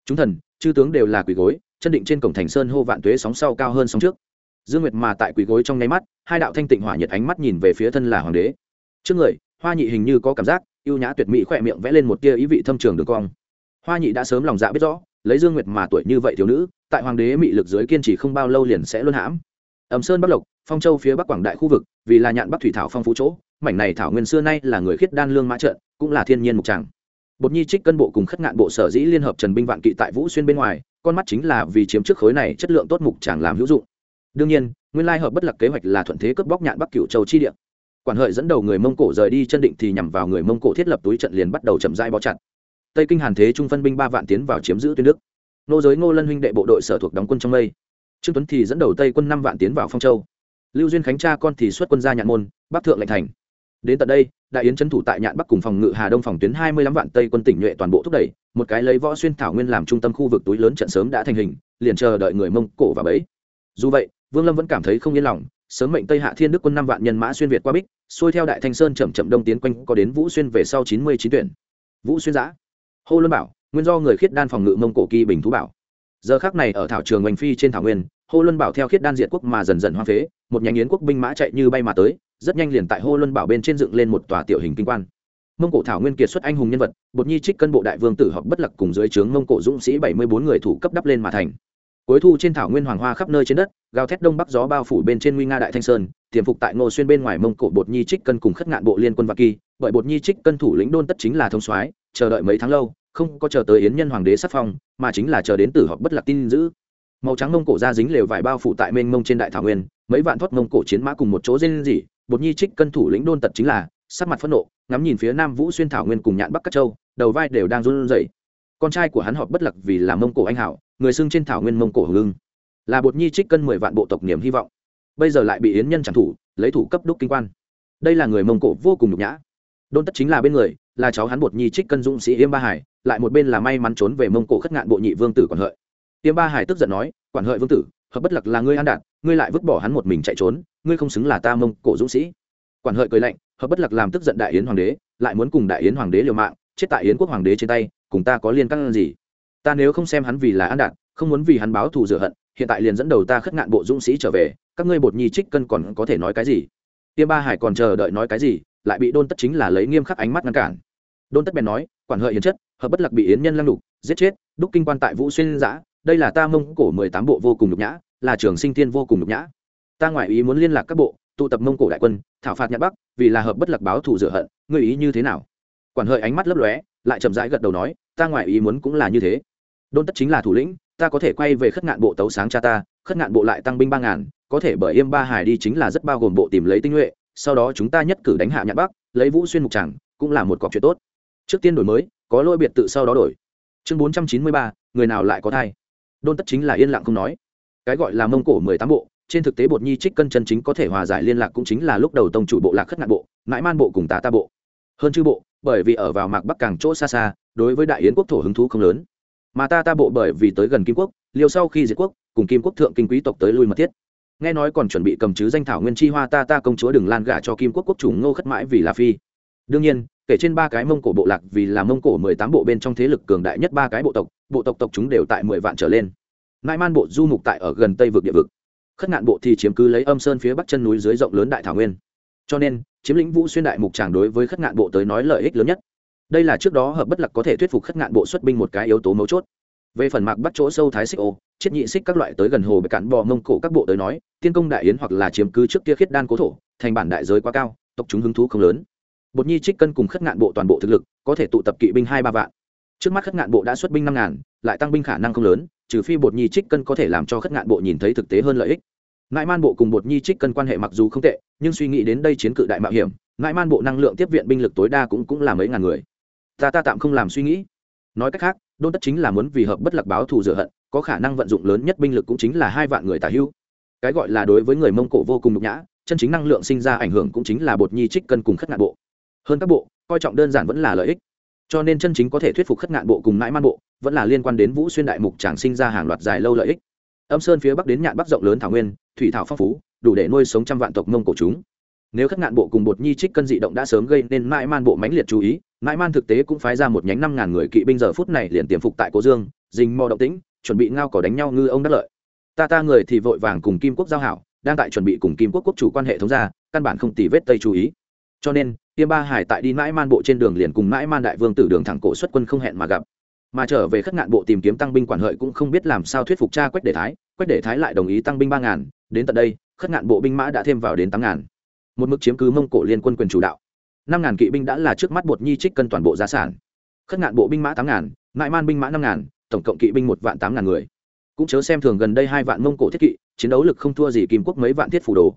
Chúng thần, chư tướng đều là quỳ gối, chân định trên cổng thành sơn hô vạn tuế sóng sau cao hơn sóng trước. Dương nguyệt mà tại quỳ gối trong nháy mắt, hai đạo thanh tịnh hỏa nhiệt ánh mắt nhìn về phía thân là hoàng đế. Trước người, hoa nhị hình như có cảm giác, ưu nhã tuyệt mỹ khỏe miệng vẽ lên một tia ý vị thâm trường đường cong. Hoa nhị đã sớm lòng dạ biết rõ lấy dương nguyệt mà tuổi như vậy thiếu nữ, tại hoàng đế mị lực dưới kiên trì không bao lâu liền sẽ luân hãm. Ẩm sơn bắc lộc, phong châu phía bắc quảng đại khu vực, vì là nhạn bắc thủy thảo phong phú chỗ, mảnh này thảo nguyên xưa nay là người khiết đan lương mã trận, cũng là thiên nhiên mục tràng. Bột nhi trích cân bộ cùng khất ngạn bộ sở dĩ liên hợp trần binh vạn kỵ tại vũ xuyên bên ngoài, con mắt chính là vì chiếm trước khối này chất lượng tốt mục tràng làm hữu dụng. Đương nhiên, nguyên lai hợp bất lạc kế hoạch là thuận thế cướp bóc nhạn bắc cửu châu chi địa. Quản hợi dẫn đầu người mông cổ rời đi chân định thì nhằm vào người mông cổ thiết lập túi trận liền bắt đầu chậm rãi bó chặt tây kinh hàn thế trung phân binh ba vạn tiến vào chiếm giữ tuyên đức nô giới ngô lân huynh đệ bộ đội sở thuộc đóng quân trong mây trương tuấn thì dẫn đầu tây quân năm vạn tiến vào phong châu lưu duyên khánh cha con thì xuất quân ra nhạn môn bắc thượng lệnh thành đến tận đây đại yến trấn thủ tại nhạn bắc cùng phòng ngự hà đông phòng tuyến hai mươi lăm vạn tây quân tỉnh nhuệ toàn bộ thúc đẩy một cái lấy võ xuyên thảo nguyên làm trung tâm khu vực túi lớn trận sớm đã thành hình liền chờ đợi người mông cổ và bẫy dù vậy vương lâm vẫn cảm thấy không yên lòng sớm mệnh tây hạ thiên đức quân năm vạn nhân mã xuyên việt qua bích xuôi theo đại thanh sơn chậm chậm đông tiến quanh có đến vũ xuyên về sau chín mươi chín tuyển vũ xuyên giã hô luân bảo, nguyên do người khiết đan phòng ngự mông cổ kỳ bình thú bảo. Giờ khác này ở thảo trường oanh phi trên thảo nguyên, hô luân bảo theo khiết đan diệt quốc mà dần dần hoa phế, một nhánh yến quốc binh mã chạy như bay mà tới, rất nhanh liền tại hô luân bảo bên trên dựng lên một tòa tiểu hình kinh quan. Mông cổ thảo nguyên kiệt xuất anh hùng nhân vật, bột nhi trích cân bộ đại vương tử họp bất lặc cùng dưới trướng mông cổ dũng sĩ bảy mươi bốn người thủ cấp đắp lên mà thành. Cuối thu trên thảo nguyên hoàng hoa khắp nơi trên đất, gào thét đông bắc gió bao phủ bên trên nguy nga đại thanh sơn, tiềm phục tại ngô xuyên bên ngoài mông cổ bột nhi trích cân cùng khất ngạn bộ liên quân vạc kỳ, bởi bột nhi trích cân thủ lĩnh đôn tất chính là thông soái chờ đợi mấy tháng lâu, không có chờ tới yến nhân hoàng đế sắc phong, mà chính là chờ đến tử họp bất lạc tin giữ. Màu trắng mông cổ ra dính lều vải bao phủ tại mênh mông trên đại thảo nguyên, mấy vạn thoát mông cổ chiến mã cùng một chỗ dên dỉ bột nhi trích cân thủ lĩnh đôn tật chính là, sắc mặt phẫn nộ, ngắm nhìn phía nam vũ xuyên thảo nguyên cùng nhạn bắc các châu, đầu vai đều đang run rẩy. Con trai của hắn họp bất lạc vì là mông cổ anh hảo, người xưng trên thảo nguyên mông cổ hưng là bột nhi trích cân mười vạn bộ tộc niềm hy vọng. Bây giờ lại bị yến nhân chẳng thủ, lấy thủ cấp đúc kinh quan. Đây là người mông cổ vô cùng nhục nhã. Đôn tất chính là bên người là cháu hắn bột nhi trích cân dũng sĩ yêm ba hải, lại một bên là may mắn trốn về mông cổ khất ngạn bộ nhị vương tử quản hợi. Yêm ba hải tức giận nói, quản hợi vương tử, hợp bất lặc là ngươi an đạt ngươi lại vứt bỏ hắn một mình chạy trốn, ngươi không xứng là ta mông cổ dũng sĩ. Quản hợi cười lạnh, hợp bất lặc làm tức giận đại yến hoàng đế, lại muốn cùng đại yến hoàng đế liều mạng, chết tại yến quốc hoàng đế trên tay, cùng ta có liên căng gì? Ta nếu không xem hắn vì là an đạt không muốn vì hắn báo thù rửa hận, hiện tại liền dẫn đầu ta khất ngạn bộ dũng sĩ trở về, các ngươi bột nhi trích cân còn có thể nói cái gì? Tiêm ba hải còn chờ đợi nói cái gì lại bị đôn tất chính là lấy nghiêm khắc ánh mắt ngăn cản. Đôn tất bèn nói, quản hợi hiến chất, hợp bất lạc bị yến nhân lăng đục giết chết, đúc kinh quan tại vũ xuyên giã, đây là ta mông cổ mười tám bộ vô cùng nhục nhã, là trường sinh thiên vô cùng nhục nhã. Ta ngoại ý muốn liên lạc các bộ, tụ tập mông cổ đại quân, thảo phạt nhã bắc, vì là hợp bất lạc báo thù rửa hận, ngươi ý như thế nào? Quản hợi ánh mắt lấp lóe, lại chậm rãi gật đầu nói, ta ngoại ý muốn cũng là như thế. Đôn tất chính là thủ lĩnh, ta có thể quay về khất ngạn bộ tấu sáng cha ta, khất ngạn bộ lại tăng binh ba ngàn, có thể bởi yêm ba hải đi chính là rất bao gồm bộ tìm lấy tinh nhuệ sau đó chúng ta nhất cử đánh hạ nhạn bắc, lấy vũ xuyên mục tràng, cũng là một cọc chuyện tốt. Trước tiên đổi mới, có lôi biệt tự sau đó đổi. Chương bốn trăm chín mươi ba, người nào lại có thai? Đôn tất chính là yên lặng không nói. Cái gọi là mông cổ mười tám bộ, trên thực tế bột nhi trích cân chân chính có thể hòa giải liên lạc cũng chính là lúc đầu tông chủ bộ lạc khất ngạn bộ, mãi man bộ cùng tà ta bộ. Hơn chư bộ, bởi vì ở vào mạc bắc càng chỗ xa xa, đối với đại yến quốc thổ hứng thú không lớn. Mà ta ta bộ bởi vì tới gần kim quốc, liều sau khi diệt quốc, cùng kim quốc thượng kinh quý tộc tới lui mật thiết nghe nói còn chuẩn bị cầm chứ danh thảo nguyên chi hoa ta ta công chúa đừng lan gả cho kim quốc quốc chủ ngô khất mãi vì là phi. Đương nhiên, kể trên ba cái mông cổ bộ lạc vì là mông cổ mười tám bộ bên trong thế lực cường đại nhất ba cái bộ tộc bộ tộc tộc chúng đều tại mười vạn trở lên. Nại man bộ du mục tại ở gần tây vực địa vực. Khất ngạn bộ thì chiếm cứ lấy âm sơn phía bắc chân núi dưới rộng lớn đại thảo nguyên. Cho nên, chiếm lĩnh vũ xuyên đại mục tràng đối với khất ngạn bộ tới nói lợi ích lớn nhất. Đây là trước đó hợp bất lạc có thể thuyết phục khất ngạn bộ xuất binh một cái yếu tố mấu chốt về phần mạc bắt chỗ sâu thái xích ô chiết nhị xích các loại tới gần hồ bị cản bò mông cổ các bộ tới nói, tiên công đại yến hoặc là chiếm cứ trước kia khiết đan cố thổ, thành bản đại giới quá cao, tộc chúng hứng thú không lớn. Bột nhi trích cân cùng khất ngạn bộ toàn bộ thực lực, có thể tụ tập kỵ binh hai ba vạn. Trước mắt khất ngạn bộ đã xuất binh năm ngàn, lại tăng binh khả năng không lớn, trừ phi bột nhi trích cân có thể làm cho khất ngạn bộ nhìn thấy thực tế hơn lợi ích. Nại man bộ cùng bột nhi trích cân quan hệ mặc dù không tệ, nhưng suy nghĩ đến đây chiến cự đại mạo hiểm, nại man bộ năng lượng tiếp viện binh lực tối đa cũng cũng là mấy ngàn người. Ta ta tạm không làm suy nghĩ nói cách khác, đôn tất chính là muốn vì hợp bất lạc báo thù rửa hận, có khả năng vận dụng lớn nhất binh lực cũng chính là hai vạn người tả hưu. Cái gọi là đối với người mông cổ vô cùng nhục nhã, chân chính năng lượng sinh ra ảnh hưởng cũng chính là bột nhi trích cân cùng khất ngạn bộ. Hơn các bộ, coi trọng đơn giản vẫn là lợi ích. Cho nên chân chính có thể thuyết phục khất ngạn bộ cùng mãi man bộ, vẫn là liên quan đến vũ xuyên đại mục tràng sinh ra hàng loạt dài lâu lợi ích. Âm sơn phía bắc đến nhạn bắc rộng lớn thảo nguyên, thủy thảo phong phú, đủ để nuôi sống trăm vạn tộc mông cổ chúng. Nếu khất ngạn bộ cùng bột nhi trích cân dị động đã sớm gây nên mãi man bộ mãnh liệt chú ý mãi man thực tế cũng phái ra một nhánh năm ngàn người kỵ binh giờ phút này liền tiềm phục tại cố dương dình mò động tĩnh, chuẩn bị ngao cỏ đánh nhau ngư ông đắc lợi. Ta ta người thì vội vàng cùng kim quốc giao hảo, đang tại chuẩn bị cùng kim quốc quốc chủ quan hệ thống ra, căn bản không tì vết tây chú ý. Cho nên, tiêm ba hải tại đi mãi man bộ trên đường liền cùng mãi man đại vương tử đường thẳng cổ xuất quân không hẹn mà gặp. Mà trở về khất ngạn bộ tìm kiếm tăng binh quản hợi cũng không biết làm sao thuyết phục cha quách để thái, quách để thái lại đồng ý tăng binh ba ngàn, đến tận đây, khất ngạn bộ binh mã đã thêm vào đến tám ngàn. Một mức chiếm cứ mông cổ liên quân quyền chủ đạo năm ngàn kỵ binh đã là trước mắt bột nhi trích cân toàn bộ gia sản. Khất ngạn bộ binh mã tám ngàn, ngại man binh mã năm ngàn, tổng cộng kỵ binh một vạn tám ngàn người. Cũng chớ xem thường gần đây hai vạn mông cổ thiết kỵ, chiến đấu lực không thua gì kim quốc mấy vạn thiết phủ đồ.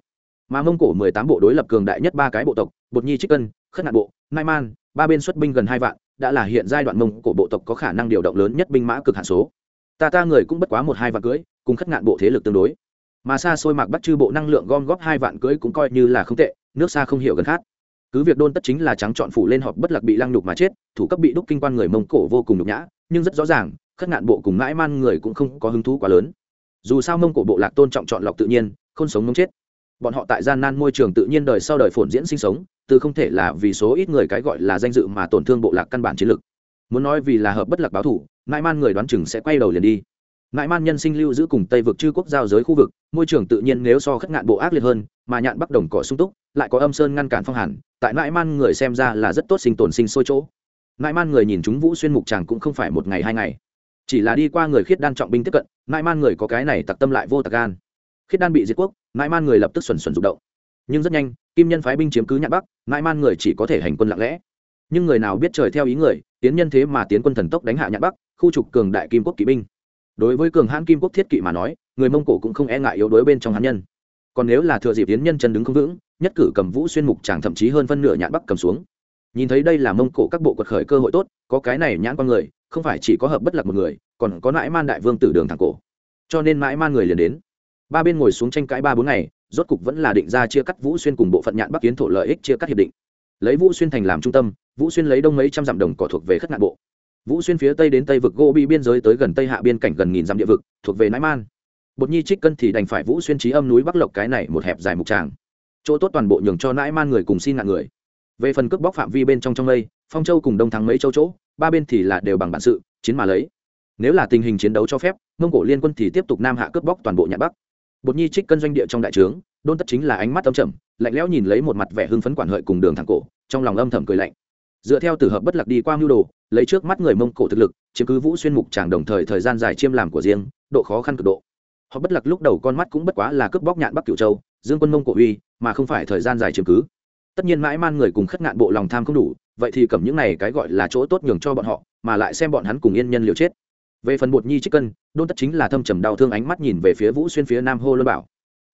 Mà mông cổ mười tám bộ đối lập cường đại nhất ba cái bộ tộc, bột nhi trích cân, khất ngạn bộ nai man, ba bên xuất binh gần hai vạn, đã là hiện giai đoạn mông cổ bộ tộc có khả năng điều động lớn nhất binh mã cực hạn số. Ta ta người cũng bất quá một hai vạn cưới, cùng khất ngạn bộ thế lực tương đối. Mà xa xôi mạc bắt chư bộ năng lượng gom góp hai vạn cưới cũng coi như là không tệ, nước xa không hiểu gần khác cứ việc đôn tất chính là trắng chọn phủ lên họp bất lạc bị lăng nhục mà chết, thủ cấp bị đúc kinh quan người mông cổ vô cùng nhục nhã, nhưng rất rõ ràng, khất ngạn bộ cùng ngãi man người cũng không có hứng thú quá lớn. Dù sao mông cổ bộ lạc tôn trọng chọn lọc tự nhiên không sống mông chết. Bọn họ tại gian nan môi trường tự nhiên đời sau đời phồn diễn sinh sống, từ không thể là vì số ít người cái gọi là danh dự mà tổn thương bộ lạc căn bản chiến lược. Muốn nói vì là hợp bất lạc báo thủ ngãi man người đoán chừng sẽ quay đầu liền đi. Ngại man nhân sinh lưu giữ cùng tây vực chư quốc giao giới khu vực, môi trường tự nhiên nếu so khất ngạn bộ ác liệt hơn, mà nhạn bắc đồng cỏ sung túc, lại có âm sơn ngăn cản phong hàn, tại ngại man người xem ra là rất tốt sinh tồn sinh sôi chỗ. Ngại man người nhìn chúng vũ xuyên mục chàng cũng không phải một ngày hai ngày. Chỉ là đi qua người khiết đan trọng binh tiếp cận, ngại man người có cái này tặc tâm lại vô tặc gan. Khiết đan bị diệt quốc, ngại man người lập tức xuẩn xuẩn rụng động. Nhưng rất nhanh, kim nhân phái binh chiếm cứ nhạn bắc, ngại man người chỉ có thể hành quân lặng lẽ. Nhưng người nào biết trời theo ý người, tiến nhân thế mà tiến quân thần tốc đánh hạ nhạn bắc, khu trục cường đại kim quốc kỵ binh đối với cường hãn kim quốc thiết kỵ mà nói, người mông cổ cũng không e ngại yếu đuối bên trong hán nhân. Còn nếu là thừa dịp tiến nhân chân đứng không vững, nhất cử cầm vũ xuyên mục chàng thậm chí hơn phân nửa nhạn bắc cầm xuống. Nhìn thấy đây là mông cổ các bộ quật khởi cơ hội tốt, có cái này nhãn con người, không phải chỉ có hợp bất lạc một người, còn có mãi man đại vương tử đường thẳng cổ. Cho nên mãi man người liền đến. Ba bên ngồi xuống tranh cãi ba bốn ngày, rốt cục vẫn là định ra chia cắt vũ xuyên cùng bộ phận nhạn bắc kiến thổ lợi ích chia cắt hiệp định. Lấy vũ xuyên thành làm trung tâm, vũ xuyên lấy đông mấy trăm dặm đồng cỏ thuộc về khất ngạn bộ vũ xuyên phía tây đến tây vực gỗ bị biên giới tới gần tây hạ biên cảnh gần nghìn dặm địa vực, thuộc về nãi man. Bột nhi trích cân thì đành phải vũ xuyên trí âm núi bắc lộc cái này một hẹp dài mục tràng. Chỗ tốt toàn bộ nhường cho nãi man người cùng xin ngạn người. Về phần cướp bóc phạm vi bên trong trong lây phong châu cùng đông thắng mấy châu chỗ, ba bên thì là đều bằng bản sự, chiến mà lấy. Nếu là tình hình chiến đấu cho phép, mông cổ liên quân thì tiếp tục nam hạ cướp bóc toàn bộ nhạn bắc. Bột nhi trích cân doanh địa trong đại trướng, đôn tất chính là ánh mắt âm trầm, lạnh lẽo nhìn lấy một mặt vẻ hưng phấn quản hợi cùng đường thẳng cổ, trong lòng âm thầm cười lạnh dựa theo từ hợp bất lạc đi qua mưu đồ, lấy trước mắt người mông cổ thực lực, chiếm cứ vũ xuyên mục tràng đồng thời thời gian dài chiêm làm của riêng, độ khó khăn cực độ. Họ bất lạc lúc đầu con mắt cũng bất quá là cướp bóc nhạn bắc cửu châu, dương quân mông cổ uy, mà không phải thời gian dài chiếm cứ. Tất nhiên mãi man người cùng khất ngạn bộ lòng tham không đủ, vậy thì cầm những này cái gọi là chỗ tốt nhường cho bọn họ, mà lại xem bọn hắn cùng yên nhân liều chết. Về phần bột nhi trích cân, đôn tất chính là thâm trầm đau thương ánh mắt nhìn về phía vũ xuyên phía nam hô lô bảo.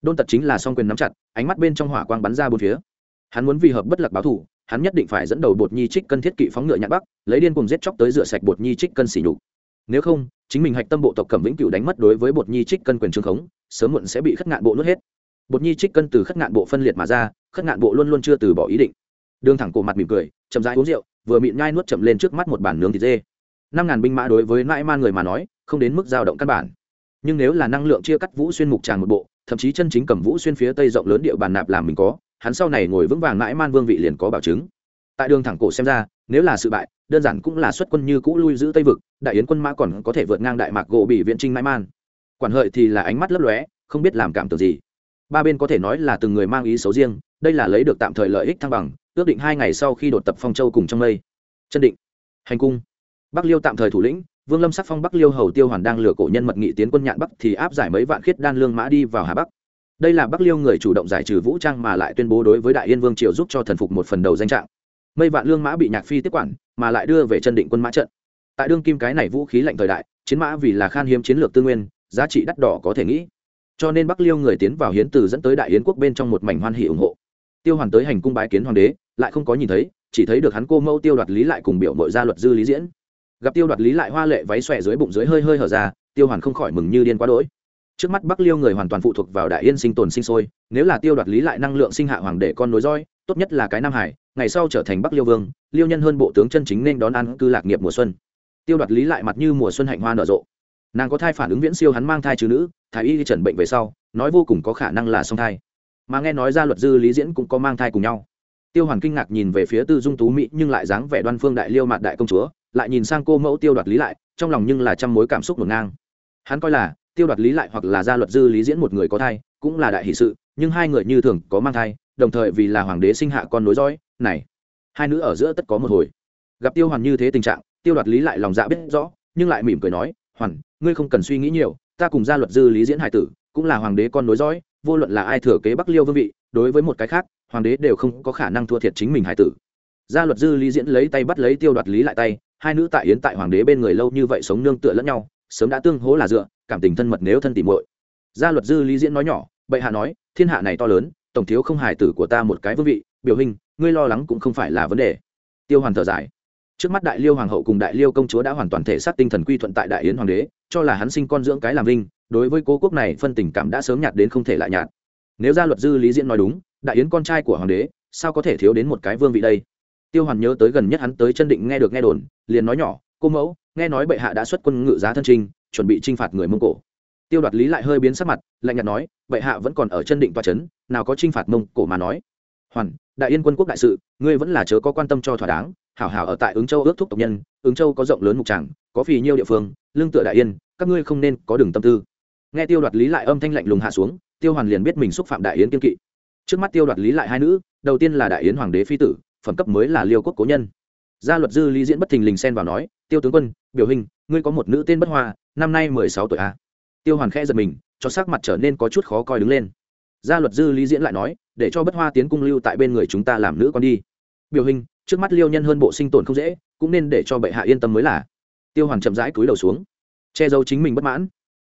Đôn tật chính là song quyền nắm chặt, ánh mắt bên trong hỏa quang bắn ra bốn phía. Hắn muốn vì hợp bất lạc báo thủ hắn nhất định phải dẫn đầu bột nhi trích cân thiết kỵ phóng ngựa nhạn bắc, lấy điên cùng giết chóc tới rửa sạch bột nhi trích cân xỉ nhục. Nếu không, chính mình hạch tâm bộ tộc cẩm vĩnh cựu đánh mất đối với bột nhi trích cân quyền trương khống, sớm muộn sẽ bị khất ngạn bộ nuốt hết. Bột nhi trích cân từ khất ngạn bộ phân liệt mà ra, khất ngạn bộ luôn luôn chưa từ bỏ ý định. Đường thẳng cổ mặt mỉm cười, chậm rãi uống rượu, vừa mịn nhai nuốt chậm lên trước mắt một bản nướng thịt dê. Năm ngàn binh mã đối với nãi man người mà nói, không đến mức dao động căn bản. Nhưng nếu là năng lượng chia cắt vũ xuyên mục tràng một bộ, thậm chí chân chính cầm vũ xuyên phía tây rộng lớn địa bàn nạp làm mình có hắn sau này ngồi vững vàng mãi man vương vị liền có bảo chứng. Tại đường thẳng cổ xem ra, nếu là sự bại, đơn giản cũng là xuất quân như cũ lui giữ tây vực, đại yến quân mã còn có thể vượt ngang đại mạc gỗ bị viện trinh mãi man. Quản hợi thì là ánh mắt lấp lóe, không biết làm cảm tưởng gì. Ba bên có thể nói là từng người mang ý xấu riêng, đây là lấy được tạm thời lợi ích thăng bằng, ước định hai ngày sau khi đột tập phong châu cùng trong mây. Chân định. Hành cung. Bắc liêu tạm thời thủ lĩnh, vương lâm sắc phong bắc liêu hầu tiêu hoàn đang lừa cổ nhân mật nghị tiến quân nhạn bắc thì áp giải mấy vạn khiết đan lương mã đi vào hà bắc đây là bắc liêu người chủ động giải trừ vũ trang mà lại tuyên bố đối với đại yên vương triều giúp cho thần phục một phần đầu danh trạng. Mây vạn lương mã bị nhạc phi tiếp quản, mà lại đưa về chân định quân mã trận. Tại đương kim cái này vũ khí lạnh thời đại, chiến mã vì là khan hiếm chiến lược tư nguyên, giá trị đắt đỏ có thể nghĩ. Cho nên bắc liêu người tiến vào hiến từ dẫn tới đại yến quốc bên trong một mảnh hoan hỉ ủng hộ. Tiêu hoàn tới hành cung bái kiến hoàng đế, lại không có nhìn thấy, chỉ thấy được hắn cô mẫu tiêu đoạt lý lại cùng biểu mội gia luật dư lý diễn. Gặp tiêu đoạt lý lại hoa lệ váy xòe dưới bụng dưới hơi hơi hở ra, tiêu hoàn không khỏi mừng như điên quá đỗi trước mắt bắc liêu người hoàn toàn phụ thuộc vào đại yên sinh tồn sinh sôi, nếu là tiêu đoạt lý lại năng lượng sinh hạ hoàng để con nối roi, tốt nhất là cái nam hải, ngày sau trở thành bắc liêu vương, liêu nhân hơn bộ tướng chân chính nên đón ăn cư lạc nghiệp mùa xuân. Tiêu đoạt lý lại mặt như mùa xuân hạnh hoa nở rộ. Nàng có thai phản ứng viễn siêu hắn mang thai chứ nữ, thái y trần bệnh về sau, nói vô cùng có khả năng là song thai. Mà nghe nói ra luật dư lý diễn cũng có mang thai cùng nhau. Tiêu hoàn kinh ngạc nhìn về phía tư dung tú mỹ nhưng lại dáng vẻ đoan phương đại liêu mặt đại công chúa, lại nhìn sang cô mẫu tiêu đoạt lý lại, trong lòng nhưng là trăm mối cảm xúc ngổn ngang. Hắn coi là tiêu đoạt lý lại hoặc là gia luật dư lý diễn một người có thai, cũng là đại hỷ sự, nhưng hai người như thường có mang thai, đồng thời vì là hoàng đế sinh hạ con nối dõi, này, hai nữ ở giữa tất có một hồi. Gặp tiêu hoàn như thế tình trạng, tiêu đoạt lý lại lòng dạ biết rõ, nhưng lại mỉm cười nói, hoàn, ngươi không cần suy nghĩ nhiều, ta cùng gia luật dư lý diễn hải tử, cũng là hoàng đế con nối dõi, vô luận là ai thừa kế bắc liêu vương vị, đối với một cái khác, hoàng đế đều không có khả năng thua thiệt chính mình hải tử. Gia luật dư lý diễn lấy tay bắt lấy tiêu đoạt lý lại tay, hai nữ tại yến tại hoàng đế bên người lâu như vậy sống nương tựa lẫn nhau sớm đã tương hố là dựa, cảm tình thân mật nếu thân tìm muội. Gia luật dư lý diễn nói nhỏ, bệ hạ nói, thiên hạ này to lớn, tổng thiếu không hài tử của ta một cái vương vị, biểu hình, ngươi lo lắng cũng không phải là vấn đề. Tiêu hoàn thở dài. Trước mắt đại liêu hoàng hậu cùng đại liêu công chúa đã hoàn toàn thể xác tinh thần quy thuận tại đại yến hoàng đế, cho là hắn sinh con dưỡng cái làm vinh, đối với cố quốc này phân tình cảm đã sớm nhạt đến không thể lại nhạt. Nếu gia luật dư lý diễn nói đúng, đại yến con trai của hoàng đế, sao có thể thiếu đến một cái vương vị đây? Tiêu hoàn nhớ tới gần nhất hắn tới chân định nghe được nghe đồn, liền nói nhỏ, cô mẫu nghe nói bệ hạ đã xuất quân ngự giá thân trinh, chuẩn bị t r i n h phạt người mông cổ. Tiêu đoạt lý lại hơi biến sắc mặt, lạnh nhạt nói, bệ hạ vẫn còn ở chân định toa c h ấ n nào có t r i n h phạt mông cổ mà nói. Hoàn, đại yên quân quốc đại sự, ngươi vẫn là chớ có quan tâm cho thỏa đáng, hảo hảo ở tại ứng châu ước thúc tộc nhân, ứng châu có rộng lớn mục tràng, có phì nhiêu địa phương, lương tựa đại yên, các ngươi không nên có đường tâm tư. Nghe tiêu đoạt lý lại âm thanh lạnh lùng hạ xuống, tiêu hoàn liền biết mình xúc phạm đại yến kiên kỵ. Trước mắt tiêu đoạt lý lại hai nữ, đầu tiên là đại yến hoàng đế phi tử, phẩm cấp mới là liêu quốc cố nhân. Gia luật dư lý diễn bất thình lình xen vào nói tiêu tướng quân, biểu hình, ngươi có một nữ tên bất hoa, năm nay mười sáu tuổi a à? tiêu hoàn khẽ giật mình, cho sắc mặt trở nên có chút khó coi đứng lên. Gia luật dư lý diễn lại nói, để cho bất hoa tiến cung lưu tại bên người chúng ta làm nữ con đi. Biểu hình, trước mắt liêu nhân hơn bộ sinh tồn không dễ, cũng nên để cho bệ hạ yên tâm mới là. Tiêu hoàn chậm rãi cúi đầu xuống. Che giấu chính mình bất mãn.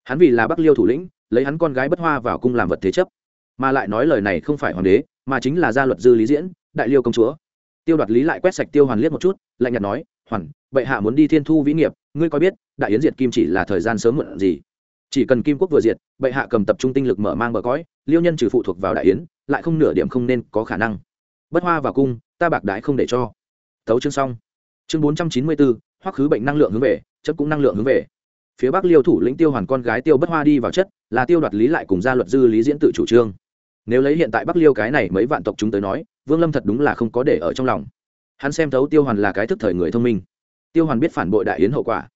Hắn vì là bắc liêu thủ lĩnh, lấy hắn con gái bất hoa vào cung làm vật thế chấp. Mà lại nói lời này không phải hoàng đế, mà chính là gia luật dư lý diễn, đại liêu công chúa. Tiêu đoạt lý lại quét sạch tiêu hoàn liếc một chút, lạnh nhạt nói hoàn, bệ hạ muốn đi thiên thu vĩ nghiệp, ngươi có biết, đại yến diệt kim chỉ là thời gian sớm muộn gì? Chỉ cần kim quốc vừa diệt, bệ hạ cầm tập trung tinh lực mở mang bờ cõi, liêu nhân trừ phụ thuộc vào đại yến, lại không nửa điểm không nên có khả năng. Bất hoa vào cung, ta bạc đái không để cho. Tấu chương xong. Chương bốn trăm chín mươi bốn hoắc khứ bệnh năng lượng hướng về chất cũng năng lượng hướng về. Phía bắc liêu thủ lĩnh tiêu hoàn con gái tiêu bất hoa đi vào chất, là tiêu đoạt lý lại cùng gia luật dư lý diễn tự chủ trương. Nếu lấy hiện tại bắc liêu cái này mấy vạn tộc chúng tới nói, vương lâm thật đúng là không có để ở trong lòng hắn xem thấu tiêu hoàn là cái thức thời người thông minh. Tiêu hoàn biết phản bội đại yến hậu quả.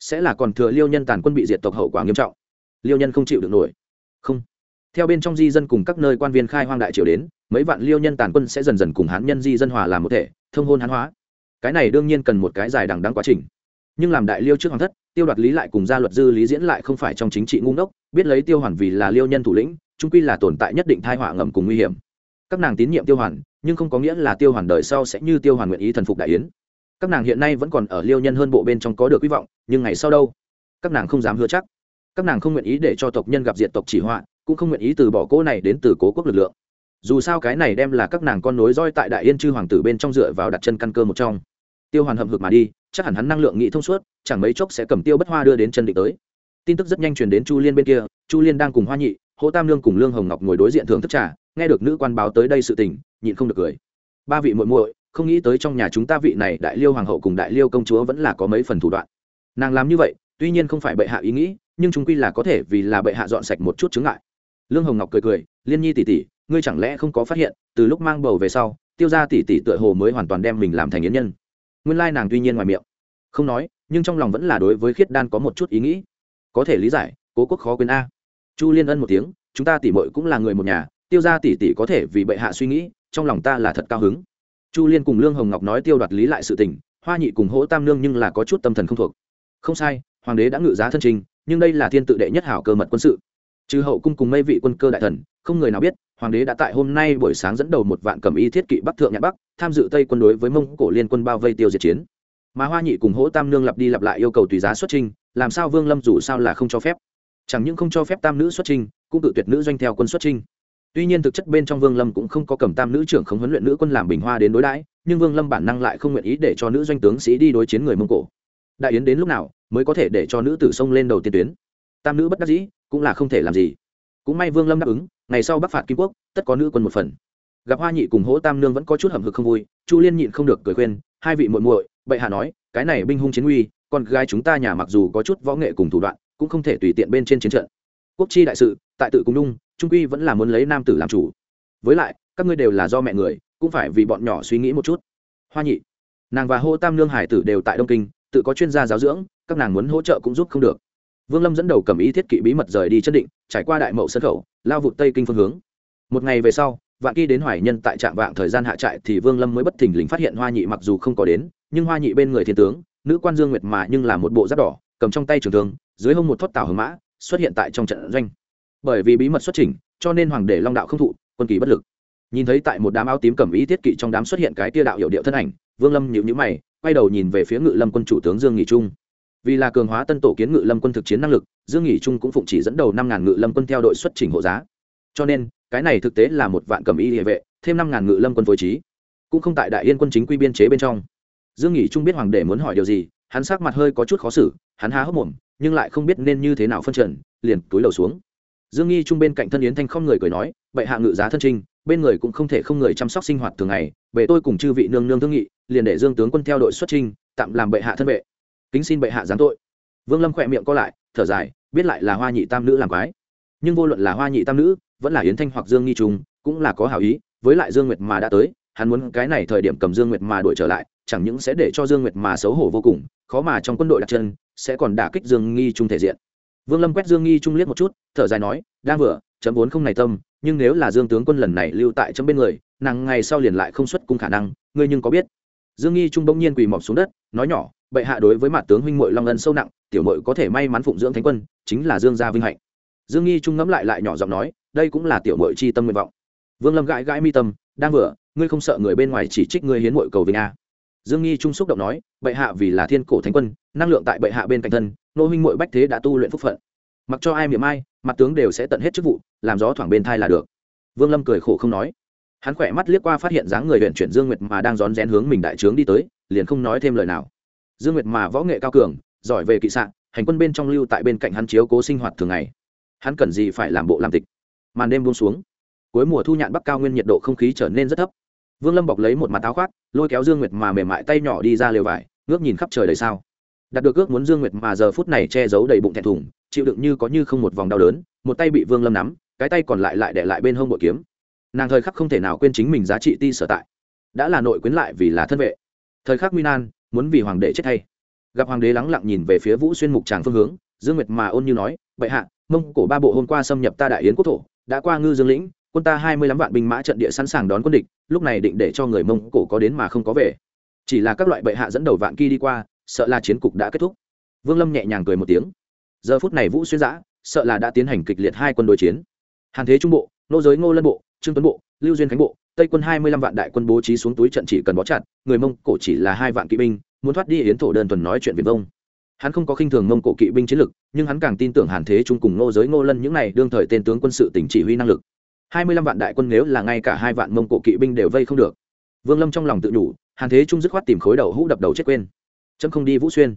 Sẽ là còn thừa liêu nhân tàn quân bị diệt tộc hậu quả nghiêm trọng. Liêu nhân không chịu được nổi. Không. Theo bên trong di dân cùng các nơi quan viên khai hoang đại triều đến, mấy vạn liêu nhân tàn quân sẽ dần dần cùng hán nhân di dân hòa làm một thể, thông hôn hán hóa. Cái này đương nhiên cần một cái dài đằng đắng quá trình. Nhưng làm đại liêu trước hoàng thất, tiêu đoạt lý lại cùng gia luật dư lý diễn lại không phải trong chính trị ngu ngốc, biết lấy tiêu hoàn vì là liêu nhân thủ lĩnh, trung quy là tồn tại nhất định thai họa ngầm cùng nguy hiểm. Các nàng tín nhiệm tiêu hoàn nhưng không có nghĩa là tiêu hoàn đời sau sẽ như tiêu hoàn nguyện ý thần phục đại yến. Các nàng hiện nay vẫn còn ở liêu nhân hơn bộ bên trong có được hy vọng, nhưng ngày sau đâu? Các nàng không dám hứa chắc. Các nàng không nguyện ý để cho tộc nhân gặp diện tộc chỉ họa, cũng không nguyện ý từ bỏ cỗ này đến từ cố quốc lực lượng. Dù sao cái này đem là các nàng con nối roi tại đại yên chư hoàng tử bên trong dựa vào đặt chân căn cơ một trong. Tiêu hoàn hậm hực mà đi, chắc hẳn hắn năng lượng nghĩ thông suốt, chẳng mấy chốc sẽ cầm tiêu bất hoa đưa đến chân định tới. Tin tức rất nhanh truyền đến chu liên bên kia, chu liên đang cùng hoa nhị hỗ tam lương cùng lương hồng ngọc ngồi đối diện thưởng thức trà, nghe được nữ quan báo tới đây sự tình, nhịn không được cười. Ba vị muội muội, không nghĩ tới trong nhà chúng ta vị này đại liêu hoàng hậu cùng đại liêu công chúa vẫn là có mấy phần thủ đoạn. Nàng làm như vậy, tuy nhiên không phải bệ hạ ý nghĩ, nhưng chúng quy là có thể vì là bệ hạ dọn sạch một chút chứng ngại. Lương hồng ngọc cười cười, liên nhi tỷ tỷ, ngươi chẳng lẽ không có phát hiện, từ lúc mang bầu về sau, tiêu ra tỷ tỷ tựa hồ mới hoàn toàn đem mình làm thành yến nhân? Nguyên lai nàng tuy nhiên ngoài miệng, không nói, nhưng trong lòng vẫn là đối với khiết đan có một chút ý nghĩ. Có thể lý giải, cố quốc khó quên a chu liên ân một tiếng, chúng ta tỷ mội cũng là người một nhà, tiêu ra tỷ tỷ có thể vì bệ hạ suy nghĩ, trong lòng ta là thật cao hứng. Chu liên cùng lương hồng ngọc nói tiêu đoạt lý lại sự tình, hoa nhị cùng hỗ tam nương nhưng là có chút tâm thần không thuộc. Không sai, hoàng đế đã ngự giá thân trình, nhưng đây là thiên tự đệ nhất hảo cơ mật quân sự. Trừ hậu cung cùng mây vị quân cơ đại thần, không người nào biết, hoàng đế đã tại hôm nay buổi sáng dẫn đầu một vạn cầm y thiết kỵ bắc thượng nhạn bắc, tham dự tây quân đối với mông cổ liên quân bao vây tiêu diệt chiến. Mà hoa nhị cùng hỗ tam nương lặp đi lặp lại yêu cầu tùy giá xuất trình, làm sao vương lâm dù sao là không cho phép chẳng những không cho phép tam nữ xuất trình cũng tự tuyệt nữ doanh theo quân xuất trình tuy nhiên thực chất bên trong vương lâm cũng không có cầm tam nữ trưởng không huấn luyện nữ quân làm bình hoa đến đối đãi, nhưng vương lâm bản năng lại không nguyện ý để cho nữ doanh tướng sĩ đi đối chiến người mông cổ. Đại yến đến lúc nào, mới có thể để cho nữ tử sông lên đầu tiên tuyến? Tam nữ bất đắc dĩ, cũng là không thể làm gì. Cũng may vương lâm đáp ứng, ngày sau bắc phạt kim quốc, tất có nữ quân một phần. Gặp hoa nhị cùng hỗ tam nương vẫn có chút hầm hực không vui, chu liên nhịn không được cười khuyên, hai vị muội muội, bệ hạ nói, cái này binh hung chiến uy con gái chúng ta nhà mặc dù có chút võ nghệ cùng thủ đoạn cũng không thể tùy tiện bên trên chiến trận. Quốc chi đại sự, tại tự cung đung trung quy vẫn là muốn lấy nam tử làm chủ. Với lại, các ngươi đều là do mẹ người, cũng phải vì bọn nhỏ suy nghĩ một chút. Hoa nhị, nàng và hô tam nương hải tử đều tại đông kinh, tự có chuyên gia giáo dưỡng, các nàng muốn hỗ trợ cũng giúp không được. Vương lâm dẫn đầu cầm ý thiết kỵ bí mật rời đi chân định, trải qua đại mậu sân khẩu, lao vụt tây kinh phương hướng. Một ngày về sau, vạn kỳ đến hoài nhân tại trạm vạng thời gian hạ trại thì vương lâm mới bất thình lình phát hiện hoa nhị mặc dù không có đến, nhưng hoa nhị bên người thiên tướng, nữ quan dương nguyệt mà nhưng là một bộ giáp đỏ cầm trong tay trường thương, dưới hông một thoát tảo hưng mã, xuất hiện tại trong trận doanh. Bởi vì bí mật xuất trình cho nên hoàng đế long đạo không thụ, quân kỳ bất lực. Nhìn thấy tại một đám áo tím cầm ý thiết kỵ trong đám xuất hiện cái tia đạo hiệu điệu thân ảnh, vương lâm nhịu nhữ mày, quay đầu nhìn về phía ngự lâm quân chủ tướng dương nghị trung. Vì là cường hóa tân tổ kiến ngự lâm quân thực chiến năng lực, dương nghị trung cũng phụng chỉ dẫn đầu năm ngàn ngự lâm quân theo đội xuất trình hộ giá. Cho nên, cái này thực tế là một vạn cầm y địa vệ, thêm năm ngàn ngự lâm quân phối trí. Cũng không tại đại yên quân chính quy biên chế bên trong. Dương nghị trung biết hoàng đế muốn hỏi điều gì hắn sắc mặt hơi có chút khó xử, hắn há hốc mồm, nhưng lại không biết nên như thế nào phân trần, liền túi đầu xuống. Dương nghi trung bên cạnh thân yến thanh không người cười nói, bệ hạ ngự giá thân trinh, bên người cũng không thể không người chăm sóc sinh hoạt thường ngày, bệ tôi cùng chư vị nương nương thương nghị, liền để dương tướng quân theo đội xuất trinh, tạm làm bệ hạ thân vệ. Kính xin bệ hạ giáng tội. Vương lâm khỏe miệng co lại, thở dài, biết lại là hoa nhị tam nữ làm quái. Nhưng vô luận là hoa nhị tam nữ, vẫn là yến thanh hoặc dương nghi trung, cũng là có hảo ý, với lại dương nguyệt mà đã tới, hắn muốn cái này thời điểm cầm dương nguyệt mà đuổi trở lại chẳng những sẽ để cho dương nguyệt mà xấu hổ vô cùng, khó mà trong quân đội đặt chân, sẽ còn đả kích dương nghi trung thể diện. Vương lâm quét dương nghi trung liếc một chút, thở dài nói đang vừa, chấm vốn không này tâm, nhưng nếu là dương tướng quân lần này lưu tại chấm bên người, nàng ngày sau liền lại không xuất cung khả năng, ngươi nhưng có biết? Dương nghi trung bỗng nhiên quỳ mọc xuống đất, nói nhỏ, bệ hạ đối với mặt tướng huynh mội long ân sâu nặng, tiểu mội có thể may mắn phụng dưỡng thánh quân, chính là dương gia vinh hạnh. Dương nghi trung ngẫm lại lại nhỏ giọng nói, đây cũng là tiểu mội chi tâm nguyện vọng. Vương lâm gãi gãi mi tâm đang vừa, ngươi không sợ người bên ngoài chỉ trích ngươi hiến mội cầu vinh a? Dương nghi trung xúc động nói, bệ hạ vì là thiên cổ thánh quân, năng lượng tại bệ hạ bên cạnh thân, nô huynh mội bách thế đã tu luyện phúc phận. Mặc cho ai miệng ai, mặt tướng đều sẽ tận hết chức vụ, làm gió thoảng bên thai là được. Vương lâm cười khổ không nói. Hắn khỏe mắt liếc qua phát hiện dáng người huyện chuyển dương nguyệt mà đang rón rén hướng mình đại trướng đi tới, liền không nói thêm lời nào. Dương nguyệt mà võ nghệ cao cường, giỏi về kỵ sạn hành quân bên trong lưu tại bên cạnh hắn chiếu cố sinh hoạt thường ngày. Hắn cần gì phải làm bộ làm tịch? Màn đêm buông xuống. Cuối mùa thu nhạn bắc cao nguyên nhiệt độ không khí trở nên rất thấp vương lâm bọc lấy một mặt áo khoác, lôi kéo dương nguyệt mà mềm mại tay nhỏ đi ra lều vải, ngước nhìn khắp trời đầy sao. Đặt được ước muốn dương nguyệt mà giờ phút này che giấu đầy bụng thẹn thùng, chịu đựng như có như không một vòng đau đớn, một tay bị vương lâm nắm, cái tay còn lại lại để lại bên hông bội kiếm. Nàng thời khắc không thể nào quên chính mình giá trị ti sở tại. Đã là nội quyến lại vì là thân vệ. Thời khắc nguy nan, muốn vì hoàng đế chết thay. Gặp hoàng đế lắng lặng nhìn về phía vũ xuyên mục tràng phương hướng, dương nguyệt mà ôn như nói, bệ hạ, mông cổ ba bộ hôm qua xâm nhập ta đại yến quốc thổ, đã qua ngư dương lĩnh quân ta hai mươi lăm vạn binh mã trận địa sẵn sàng đón quân địch, lúc này định để cho người mông cổ có đến mà không có về. Chỉ là các loại bệ hạ dẫn đầu vạn kỳ đi qua, sợ là chiến cục đã kết thúc. Vương lâm nhẹ nhàng cười một tiếng. Giờ phút này vũ xuyên giã, sợ là đã tiến hành kịch liệt hai quân đối chiến. Hàn thế trung bộ, nô giới ngô lân bộ, trương tuấn bộ, lưu duyên khánh bộ, tây quân hai mươi lăm vạn đại quân bố trí xuống túi trận chỉ cần bó chặt, người mông cổ chỉ là hai vạn kỵ binh, muốn thoát đi yến thổ đơn thuần nói chuyện viền vông. Hắn không có khinh thường mông cổ kỵ binh chiến lực, nhưng hắn càng tin tưởng hàn thế trung cùng nô giới ngô lân những này đương thời tên tướng quân sự tỉnh chỉ huy năng lực hai mươi lăm vạn đại quân nếu là ngay cả hai vạn mông cổ kỵ binh đều vây không được. Vương lâm trong lòng tự nhủ, hàn thế trung dứt khoát tìm khối đầu hũ đập đầu chết quên. Chấm không đi vũ xuyên.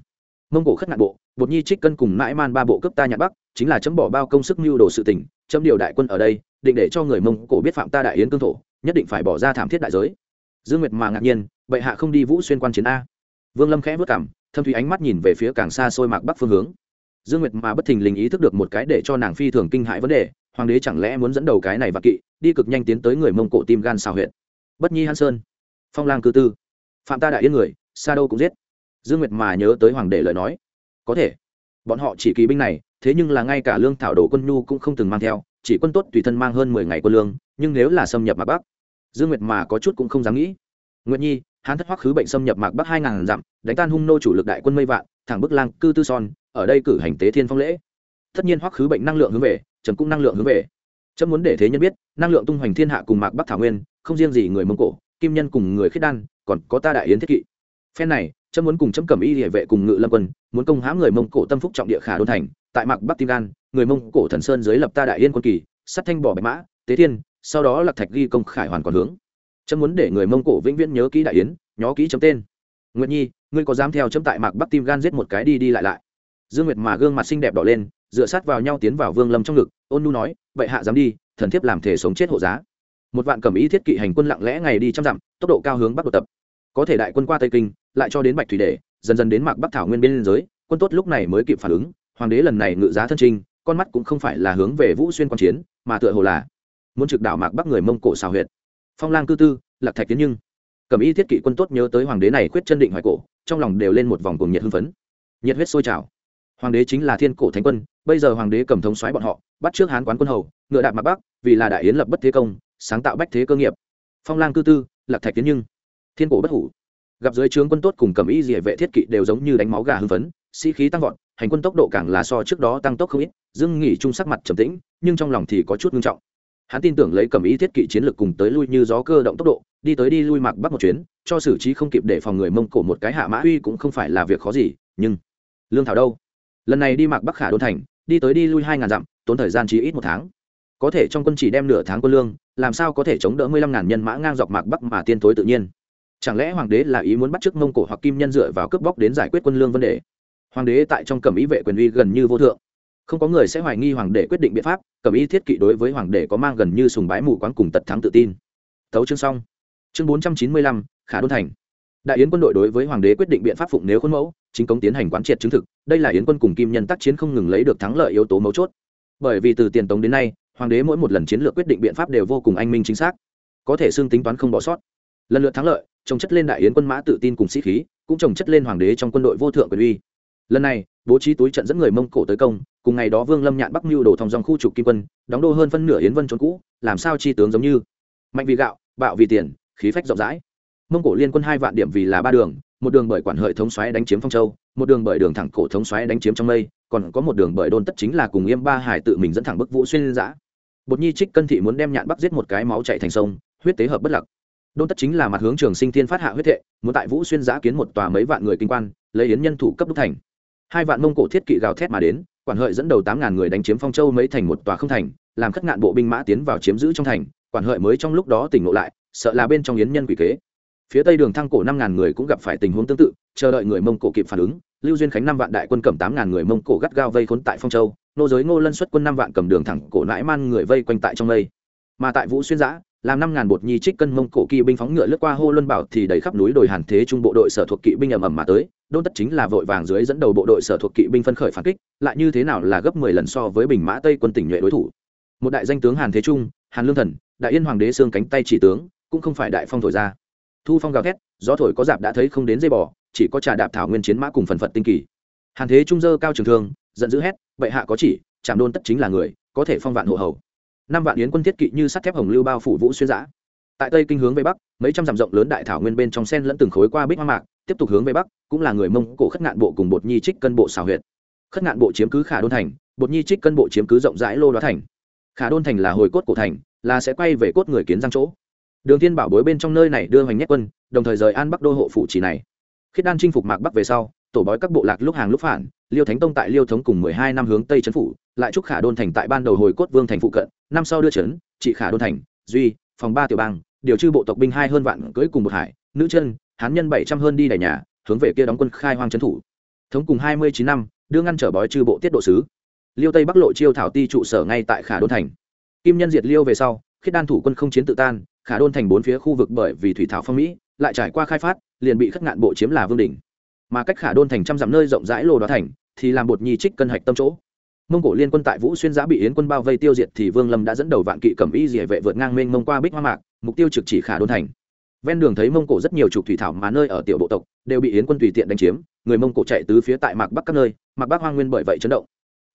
Mông cổ khất ngạn bộ, bột nhi trích cân cùng mãi man ba bộ cấp ta nhạn bắc, chính là chấm bỏ bao công sức mưu đồ sự tỉnh chấm điều đại quân ở đây, định để cho người mông cổ biết phạm ta đại yến cương thổ, nhất định phải bỏ ra thảm thiết đại giới. Dương nguyệt mà ngạc nhiên, bệ hạ không đi vũ xuyên quan chiến a. Vương lâm khẽ vất cảm thâm thủy ánh mắt nhìn về phía càng xa xôi mạc bắc phương hướng dương nguyệt mà bất thình lình ý thức được một cái để cho nàng phi thường kinh hại vấn đề, hoàng đế chẳng lẽ muốn dẫn đầu cái này và kỵ, đi cực nhanh tiến tới người mông cổ tim gan xào huyện bất nhi han sơn, phong lang cư tư, phạm ta đại yên người, sa đâu cũng giết. Dương nguyệt mà nhớ tới hoàng đế lời nói. Có thể, bọn họ chỉ kỳ binh này, thế nhưng là ngay cả lương thảo đồ quân nhu cũng không từng mang theo, chỉ quân tốt tùy thân mang hơn mười ngày quân lương, nhưng nếu là xâm nhập mạc bắc, dương nguyệt mà có chút cũng không dám nghĩ. Nguyệt nhi, hán thất hoắc khứ bệnh xâm nhập mạc bắc hai ngàn dặm, đánh tan hung nô chủ lực đại quân mây vạn, thẳng bức lang cư tư son ở đây cử hành tế thiên phong lễ. Tất nhiên hoắc khứ bệnh năng lượng hướng về, trần cũng năng lượng hướng về. Trâm muốn để thế nhân biết, năng lượng tung hoành thiên hạ cùng mạc bắc thảo nguyên, không riêng gì người mông cổ, kim nhân cùng người khiết đan, còn có ta đại yến thiết kỵ. Phen này trâm muốn cùng trâm cầm y địa vệ cùng ngự lâm quân, muốn công hãm người mông cổ tâm phúc trọng địa khả đôn thành. Tại mạc bắc tim gan, người mông cổ thần sơn dưới lập ta đại yên quân kỳ sắt thanh bỏ bạch mã, tế thiên, sau đó lạc thạch ghi công khải hoàn còn hướng. Trâm muốn để người mông cổ vĩnh viễn nhớ kỹ đại yến, nhó kỹ chấm tên. Nguyệt nhi, ngươi có dám theo chấm tại mạc bắc tim gan giết một cái đi đi lại lại? Dương nguyệt mà gương mặt xinh đẹp đỏ lên, dựa sát vào nhau tiến vào vương lâm trong ngực, ôn nu nói, vậy hạ dám đi, thần thiếp làm thể sống chết hộ giá. Một vạn cầm ý thiết kỵ hành quân lặng lẽ ngày đi trăm dặm, tốc độ cao hướng bắc đột tập. Có thể đại quân qua tây kinh, lại cho đến bạch thủy để dần dần đến mạc bắc thảo nguyên biên giới, quân tốt lúc này mới kịp phản ứng, hoàng đế lần này ngự giá thân trinh, con mắt cũng không phải là hướng về vũ xuyên quan chiến, mà tựa hồ là muốn trực đảo mạc bắc người mông cổ xào huyệt. Phong lang cư tư, lạc thạch tiến nhưng. Cầm y thiết kỵ quân tốt nhớ tới hoàng đế này quyết chân định hoài cổ, trong lòng đều lên một vòng cùng nhiệt hưng phấn. Nhiệt huyết sôi trào hoàng đế chính là thiên cổ thánh quân, bây giờ hoàng đế cầm thống xoáy bọn họ, bắt trước hán quán quân hầu, ngựa đạp mặt bắc, vì là đại yến lập bất thế công, sáng tạo bách thế cơ nghiệp. Phong lang cư tư, lạc thạch tiến nhưng. Thiên cổ bất hủ. Gặp dưới trướng quân tốt cùng cầm ý địa vệ thiết kỵ đều giống như đánh máu gà hưng phấn, sĩ khí tăng vọt, hành quân tốc độ càng là so trước đó tăng tốc không ít, dương nghỉ chung sắc mặt trầm tĩnh, nhưng trong lòng thì có chút ngưng trọng. Hắn tin tưởng lấy cầm ý thiết kỵ chiến lược cùng tới lui như gió cơ động tốc độ, đi tới đi lui mặc bắc một chuyến, cho xử trí không kịp để phòng người mông cổ một cái hạ mã uy cũng không phải là việc khó gì, nhưng lương thảo đâu? Lần này đi mạc bắc khả đôn thành, đi tới đi lui hai ngàn dặm, tốn thời gian chỉ ít một tháng. Có thể trong quân chỉ đem nửa tháng quân lương, làm sao có thể chống đỡ mười lăm ngàn nhân mã ngang dọc mạc bắc mà tiên tối tự nhiên? Chẳng lẽ hoàng đế là ý muốn bắt chước mông cổ hoặc kim nhân dựa vào cướp bóc đến giải quyết quân lương vấn đề? Hoàng đế tại trong cẩm ý vệ quyền uy gần như vô thượng. Không có người sẽ hoài nghi hoàng đế quyết định biện pháp, cẩm ý thiết kỵ đối với hoàng đế có mang gần như sùng bái mù quáng cùng tật thắng tự tin. Tấu chương xong. Chương bốn trăm chín mươi lăm, khả đôn thành đại yến quân đội đối với hoàng đế quyết định biện pháp phụng nếu khuôn mẫu, chính công tiến hành quán triệt chứng thực, đây là yến quân cùng kim nhân tác chiến không ngừng lấy được thắng lợi yếu tố mấu chốt. Bởi vì từ tiền tống đến nay, hoàng đế mỗi một lần chiến lược quyết định biện pháp đều vô cùng anh minh chính xác, có thể xương tính toán không bỏ sót. Lần lượt thắng lợi, trồng chất lên đại yến quân mã tự tin cùng sĩ khí, cũng trồng chất lên hoàng đế trong quân đội vô thượng quyền uy. Lần này, bố trí túi trận dẫn người mông cổ tới công, cùng ngày đó vương lâm nhạn bắc mưu đổ thòng dòng khu trục kim quân, đóng đô hơn phân nửa yến vân trốn cũ, làm sao chi tướng giống như. Mạnh vì gạo, bạo vì tiền, khí phách rộng rãi mông cổ liên quân hai vạn điểm vì là ba đường, một đường bởi quản hợi thống xoáy đánh chiếm phong châu, một đường bởi đường thẳng cổ thống xoáy đánh chiếm trong mây, còn có một đường bởi đôn tất chính là cùng yêm ba hải tự mình dẫn thẳng bức vũ xuyên giã. Bột nhi trích cân thị muốn đem nhạn bắc giết một cái máu chạy thành sông, huyết tế hợp bất lặc. Đôn tất chính là mặt hướng trường sinh thiên phát hạ huyết thệ, muốn tại vũ xuyên giã kiến một tòa mấy vạn người kinh quan, lấy yến nhân thủ cấp đúc thành. Hai vạn mông cổ thiết kỵ gào thét mà đến, quản hợi dẫn đầu tám ngàn người đánh chiếm phong châu mấy thành một tòa không thành, làm khất ngạn bộ binh mã tiến vào chiếm giữ trong thành, quản hợi mới trong lúc đó tỉnh ngộ lại, sợ là bên trong yến nhân quỷ kế phía tây đường thăng cổ năm ngàn người cũng gặp phải tình huống tương tự, chờ đợi người mông cổ kịp phản ứng, lưu duyên khánh năm vạn đại quân cầm tám ngàn người mông cổ gắt gao vây khốn tại phong châu, nô giới ngô lân xuất quân năm vạn cầm đường thẳng cổ nãi man người vây quanh tại trong lây. mà tại vũ xuyên giã, làm năm ngàn bột nhi trích cân mông cổ kỵ binh phóng ngựa lướt qua hô luân bảo thì đầy khắp núi đồi hàn thế trung bộ đội sở thuộc kỵ binh ầm ầm mà tới, đôn tất chính là vội vàng dưới dẫn đầu bộ đội sở thuộc kỵ binh phân khởi phản kích, lại như thế nào là gấp mười lần so với bình mã tây quân tỉnh nhuệ đối thủ một đại danh tướng hàn thế trung, hàn lương thần, đại yên hoàng đế xương cánh tay chỉ tướng, cũng không phải đại phong thổi ra thu phong gào thét, gió thổi có dạp đã thấy không đến dây bò, chỉ có trà đạp thảo nguyên chiến mã cùng phần phật tinh kỳ. Hàn thế trung dơ cao trường thương, giận dữ hét, bệ hạ có chỉ chạm đôn tất chính là người, có thể phong vạn hộ hầu. Năm vạn yến quân thiết kỵ như sắt thép hồng lưu bao phủ vũ xuyên giã. Tại tây kinh hướng về bắc, mấy trăm dặm rộng lớn đại thảo nguyên bên trong sen lẫn từng khối qua bích hoa mạc, tiếp tục hướng về bắc, cũng là người mông cổ khất ngạn bộ cùng bột nhi trích cân bộ xào huyệt. Khất ngạn bộ chiếm cứ khả đôn thành, bột nhi trích cân bộ chiếm cứ rộng rãi lô đoá thành. Khả đôn thành là hồi cốt cổ thành, là sẽ quay về cốt người kiến giang chỗ đường thiên bảo bối bên trong nơi này đưa hoành nhất quân, đồng thời rời an bắc đô hộ phụ chỉ này. Khiết đan chinh phục mạc bắc về sau, tổ bói các bộ lạc lúc hàng lúc phản, liêu thánh tông tại liêu thống cùng mười hai năm hướng tây trấn phủ, lại chúc khả đôn thành tại ban đầu hồi cốt vương thành phụ cận, năm sau đưa trấn trị khả đôn thành, duy, phòng ba tiểu bang, điều trư bộ tộc binh hai hơn vạn cưỡi cùng một hải, nữ chân, hán nhân bảy trăm hơn đi đẻ nhà, hướng về kia đóng quân khai hoang trấn thủ. Thống cùng hai mươi chín năm, đưa ngăn trở bói trư bộ tiết độ sứ. Liêu tây bắc lộ chiêu thảo ti trụ sở ngay tại khả đôn thành. Kim nhân diệt liêu về sau, khiết đan thủ quân không chiến tự tan khả đôn thành bốn phía khu vực bởi vì thủy thảo phong mỹ, lại trải qua khai phát, liền bị khất ngạn bộ chiếm là vương đỉnh. Mà cách khả đôn thành trăm dặm nơi rộng rãi lô đó thành, thì làm bột nhi trích cân hạch tâm chỗ. Mông cổ liên quân tại vũ xuyên giã bị yến quân bao vây tiêu diệt thì vương lâm đã dẫn đầu vạn kỵ cẩm y dỉa vệ vượt ngang mênh mông qua bích hoa mạc, mục tiêu trực chỉ khả đôn thành. Ven đường thấy mông cổ rất nhiều trục thủy thảo mà nơi ở tiểu bộ tộc, đều bị yến quân tùy tiện đánh chiếm, người mông cổ chạy tứ phía tại mạc bắc các nơi, mạc bắc hoang nguyên bởi vậy chấn động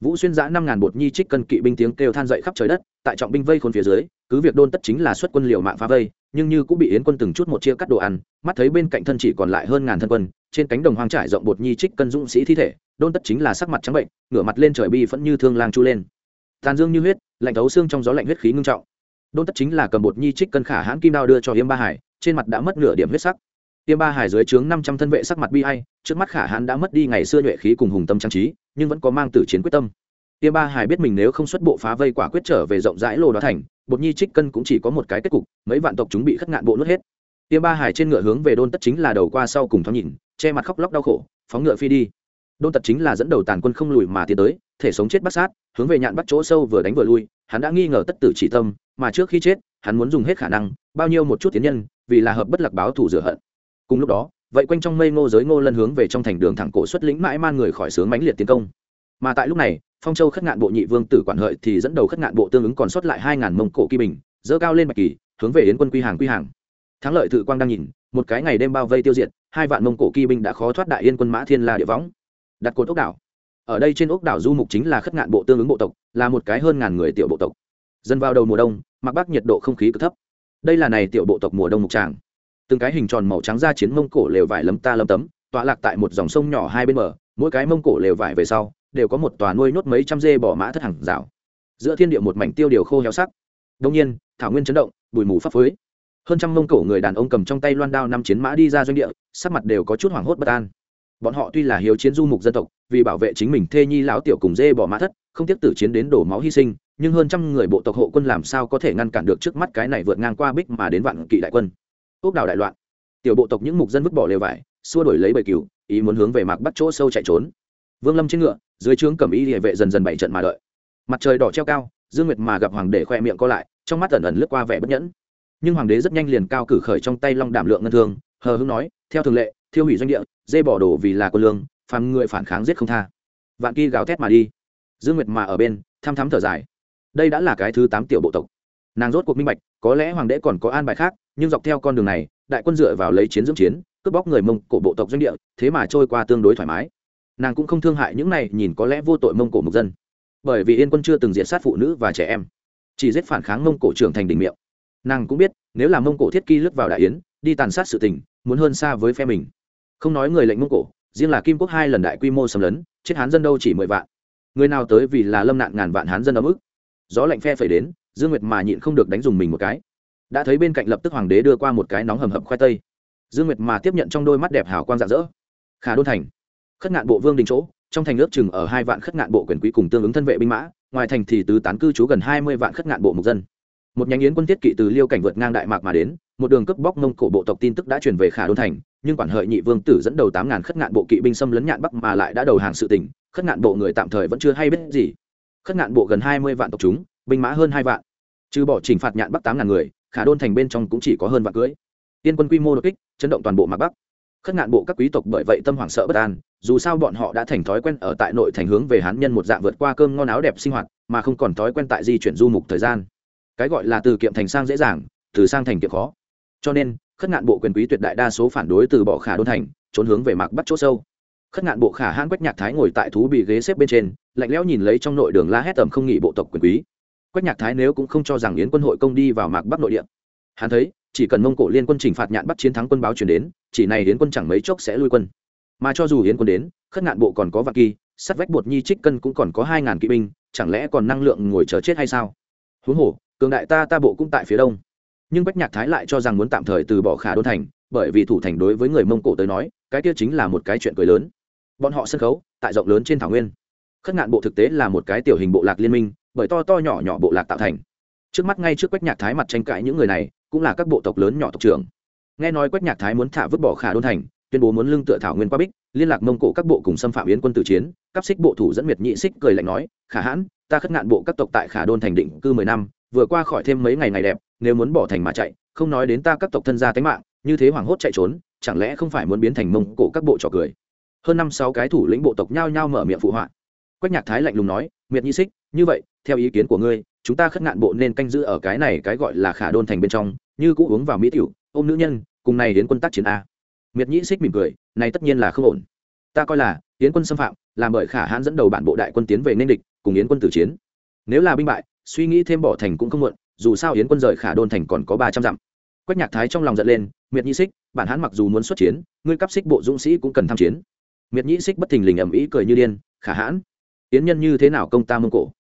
vũ xuyên giã năm ngàn bột nhi trích cân kỵ binh tiếng kêu than dậy khắp trời đất, tại trọng binh vây khôn phía dưới, cứ việc đôn tất chính là xuất quân liều mạng phá vây, nhưng như cũng bị yến quân từng chút một chia cắt đồ ăn, mắt thấy bên cạnh thân chỉ còn lại hơn ngàn thân quân, trên cánh đồng hoang trải rộng bột nhi trích cân dũng sĩ thi thể, đôn tất chính là sắc mặt trắng bệnh, ngửa mặt lên trời bi vẫn như thương lang chu lên. Tàn dương như huyết, lạnh thấu xương trong gió lạnh huyết khí ngưng trọng. Đôn tất chính là cầm bột nhi trích cân khả hãn kim đao đưa cho yêm ba hải, trên mặt đã mất nửa điểm huyết sắc tiêm ba hải dưới trướng năm trăm thân vệ sắc mặt bi hay trước mắt khả hãn đã mất đi ngày xưa nhuệ khí cùng hùng tâm trang trí nhưng vẫn có mang tử chiến quyết tâm Tiêm Ba Hải biết mình nếu không xuất bộ phá vây quả quyết trở về rộng rãi lô đó thành, Bột Nhi Trích Cân cũng chỉ có một cái kết cục, mấy vạn tộc chúng bị khất ngạn bộ nuốt hết. Tiêm Ba Hải trên ngựa hướng về Đôn Tất chính là đầu qua sau cùng thoáng nhìn, che mặt khóc lóc đau khổ, phóng ngựa phi đi. Đôn Tật chính là dẫn đầu tàn quân không lùi mà tiến tới, thể sống chết bắt sát, hướng về nhạn bắt chỗ sâu vừa đánh vừa lui, hắn đã nghi ngờ tất tử chỉ tâm, mà trước khi chết, hắn muốn dùng hết khả năng, bao nhiêu một chút tiến nhân, vì là hợp bất lạc báo thủ rửa hận. Cùng lúc đó, vậy quanh trong mây ngô giới ngô lân hướng về trong thành đường thẳng cổ xuất lĩnh mãi man người khỏi sướng mãnh liệt tiến công. Mà tại lúc này, phong châu khất ngạn bộ nhị vương tử quản hợi thì dẫn đầu khất ngạn bộ tương ứng còn sót lại hai ngàn mông cổ kỳ bình dơ cao lên bạch kỳ hướng về yến quân quy hàng quy hàng. Thắng lợi thự quang đang nhìn một cái ngày đêm bao vây tiêu diệt hai vạn mông cổ kỳ binh đã khó thoát đại yên quân mã thiên la địa võng. Đặt cột ốc đảo. Ở đây trên ốc đảo du mục chính là khất ngạn bộ tương ứng bộ tộc là một cái hơn ngàn người tiểu bộ tộc. Dân vào đầu mùa đông mặc bắc nhiệt độ không khí cực thấp. Đây là này tiểu bộ tộc mùa đông mục tràng từng cái hình tròn màu trắng ra chiến mông cổ lều vải lấm ta lấm tấm, tọa lạc tại một dòng sông nhỏ hai bên bờ, mỗi cái mông cổ lều vải về sau, đều có một tòa nuôi nhốt mấy trăm dê bỏ mã thất hàng rào. Giữa thiên địa một mảnh tiêu điều khô héo sắc. Đông nhiên, thảo nguyên chấn động, bụi mù phấp phới. Hơn trăm mông cổ người đàn ông cầm trong tay loan đao năm chiến mã đi ra doanh địa, sắc mặt đều có chút hoảng hốt bất an. Bọn họ tuy là hiếu chiến du mục dân tộc, vì bảo vệ chính mình thê nhi lão tiểu cùng dê bỏ mã thất, không tiếp tử chiến đến đổ máu hy sinh, nhưng hơn trăm người bộ tộc hộ quân làm sao có thể ngăn cản được trước mắt cái này vượt ngang qua bích mà đến vạn kỵ đại quân ốc đảo đại loạn. Tiểu bộ tộc những mục dân vứt bỏ lều vải, xua đổi lấy bầy cừu, ý muốn hướng về mạc bắt chỗ sâu chạy trốn. Vương lâm trên ngựa, dưới trướng cẩm y địa vệ dần dần bảy trận mà đợi. Mặt trời đỏ treo cao, dương nguyệt mà gặp hoàng đế khoe miệng co lại, trong mắt ẩn ẩn lướt qua vẻ bất nhẫn. Nhưng hoàng đế rất nhanh liền cao cử khởi trong tay long đảm lượng ngân thương, hờ hưng nói, theo thường lệ, thiêu hủy doanh địa, dê bỏ đồ vì là quân lương, phàm người phản kháng giết không tha. Vạn kỳ gào thét mà đi. Dương nguyệt mà ở bên tham thắm thở dài. Đây đã là cái thứ tám tiểu bộ tộc nàng rốt cuộc minh bạch, có lẽ hoàng đế còn có an bài khác, nhưng dọc theo con đường này, đại quân dựa vào lấy chiến dưỡng chiến, cướp bóc người mông cổ bộ tộc doanh địa, thế mà trôi qua tương đối thoải mái. Nàng cũng không thương hại những này, nhìn có lẽ vô tội mông cổ mục dân. Bởi vì yên quân chưa từng diệt sát phụ nữ và trẻ em, chỉ giết phản kháng mông cổ trưởng thành đỉnh miệng. Nàng cũng biết, nếu là mông cổ thiết kỳ lướt vào đại yến, đi tàn sát sự tình, muốn hơn xa với phe mình. Không nói người lệnh mông cổ, riêng là kim quốc hai lần đại quy mô xâm lấn, chết hán dân đâu chỉ mười vạn. Người nào tới vì là lâm nạn ngàn vạn hán dân ấm ức. Gió lạnh phe phải đến dương nguyệt mà nhịn không được đánh dùng mình một cái. Đã thấy bên cạnh lập tức hoàng đế đưa qua một cái nóng hầm hập khoai tây. Dương nguyệt mà tiếp nhận trong đôi mắt đẹp hào quang rạng rỡ. Khả đôn thành. Khất ngạn bộ vương đình chỗ, trong thành nước chừng ở hai vạn khất ngạn bộ quyền quý cùng tương ứng thân vệ binh mã, ngoài thành thì tứ tán cư trú gần hai mươi vạn khất ngạn bộ mục dân. Một nhánh yến quân tiết kỵ từ liêu cảnh vượt ngang đại mạc mà đến, một đường cướp bóc mông cổ bộ tộc tin tức đã truyền về khả đôn thành, nhưng quản hợi nhị vương tử dẫn đầu tám ngàn khất ngạn bộ kỵ binh xâm lấn nhạn bắc mà lại đã đầu hàng sự tỉnh khất ngạn bộ người tạm thời vẫn chưa hay biết gì. Khất ngạn bộ gần hai mươi vạn tộc chúng binh mã hơn hai vạn. Trừ bỏ trình phạt nhạn bắc tám ngàn người, khả đôn thành bên trong cũng chỉ có hơn vạn cưới. Tiên quân quy mô đột kích, chấn động toàn bộ mạc bắc. Khất ngạn bộ các quý tộc bởi vậy tâm hoảng sợ bất an, dù sao bọn họ đã thành thói quen ở tại nội thành hướng về hán nhân một dạng vượt qua cơm ngon áo đẹp sinh hoạt, mà không còn thói quen tại di chuyển du mục thời gian. Cái gọi là từ kiệm thành sang dễ dàng, từ sang thành kiệm khó. Cho nên, khất ngạn bộ quyền quý tuyệt đại đa số phản đối từ bỏ khả đôn thành, trốn hướng về mạc bắc chỗ sâu. Khất ngạn bộ khả hãn quách nhạc thái ngồi tại thú bị ghế xếp bên trên, lạnh lẽo nhìn lấy trong nội đường la hét tầm không nghỉ bộ tộc quyền quý quách nhạc thái nếu cũng không cho rằng yến quân hội công đi vào mạc bắc nội địa. Hắn thấy, chỉ cần mông cổ liên quân chỉnh phạt nhạn bắt chiến thắng quân báo chuyển đến, chỉ này yến quân chẳng mấy chốc sẽ lui quân. Mà cho dù yến quân đến, khất ngạn bộ còn có vạn kỳ, sắt vách bột nhi trích cân cũng còn có hai ngàn kỵ binh, chẳng lẽ còn năng lượng ngồi chờ chết hay sao? Huống hồ, cường đại ta ta bộ cũng tại phía đông. Nhưng bách nhạc thái lại cho rằng muốn tạm thời từ bỏ khả đôn thành, bởi vì thủ thành đối với người mông cổ tới nói, cái kia chính là một cái chuyện cười lớn. Bọn họ sân khấu, tại rộng lớn trên thảo nguyên. Khất ngạn bộ thực tế là một cái tiểu hình bộ lạc liên minh bởi to to nhỏ nhỏ bộ lạc tạo thành. Trước mắt ngay trước quách nhạc thái mặt tranh cãi những người này, cũng là các bộ tộc lớn nhỏ tộc trưởng. Nghe nói quách nhạc thái muốn thả vứt bỏ khả đôn thành, tuyên bố muốn lưng tựa thảo nguyên qua bích, liên lạc mông cổ các bộ cùng xâm phạm yến quân tử chiến, cắp xích bộ thủ dẫn miệt nhị xích cười lạnh nói, khả hãn, ta khất ngạn bộ các tộc tại khả đôn thành định cư mười năm, vừa qua khỏi thêm mấy ngày ngày đẹp, nếu muốn bỏ thành mà chạy, không nói đến ta các tộc thân gia tánh mạng, như thế hoảng hốt chạy trốn, chẳng lẽ không phải muốn biến thành mông cổ các bộ trò cười? Hơn năm sáu cái thủ lĩnh bộ tộc nhao nhao mở miệng phụ họa. Quách nhạc thái lạnh lùng nói, miệt nhị xích như vậy, theo ý kiến của ngươi, chúng ta khất ngạn bộ nên canh giữ ở cái này cái gọi là khả đôn thành bên trong, như cũ uống vào mỹ tiểu, ôm nữ nhân, cùng này đến quân tác chiến a. Miệt nhĩ xích mỉm cười, này tất nhiên là không ổn. Ta coi là, yến quân xâm phạm, làm bởi khả hãn dẫn đầu bản bộ đại quân tiến về nên địch, cùng yến quân tử chiến. Nếu là binh bại, suy nghĩ thêm bỏ thành cũng không muộn, dù sao yến quân rời khả đôn thành còn có ba trăm dặm. Quách nhạc thái trong lòng giận lên, miệt nhĩ xích, bản hãn mặc dù muốn xuất chiến, ngươi cắp xích bộ dũng sĩ cũng cần tham chiến. Miệt nhĩ xích bất thình lình ầm ĩ cười như điên, khả hãn. Yến nhân như thế nào công ta mông cổ?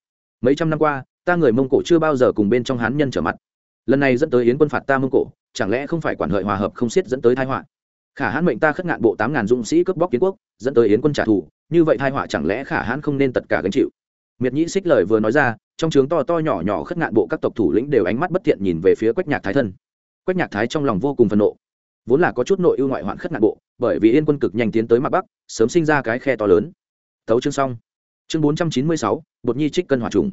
Mấy trăm năm qua, ta người mông cổ chưa bao giờ cùng bên trong hán nhân trở mặt. Lần này dẫn tới yến quân phạt ta mông cổ, chẳng lẽ không phải quản hợi hòa hợp không xiết dẫn tới thái họa? Khả hãn mệnh ta khất ngạn bộ tám ngàn dũng sĩ cướp bóc kiến quốc, dẫn tới yến quân trả thù, như vậy thái họa chẳng lẽ khả hãn không nên tất cả gánh chịu? Miệt nhĩ xích lời vừa nói ra, trong trướng to to nhỏ nhỏ khất ngạn bộ các tộc thủ lĩnh đều ánh mắt bất thiện nhìn về phía quách nhạc thái thân. Quách nhạc thái trong lòng vô cùng phẫn nộ. Vốn là có chút nội ưu ngoại hoạn khất ngạn bộ, bởi vì yên quân cực nhanh tiến tới mặt bắc, sớm sinh ra cái khe to lớn. Tấu chương xong chương bốn trăm chín mươi sáu, bột nhi trích cân hỏa trùng.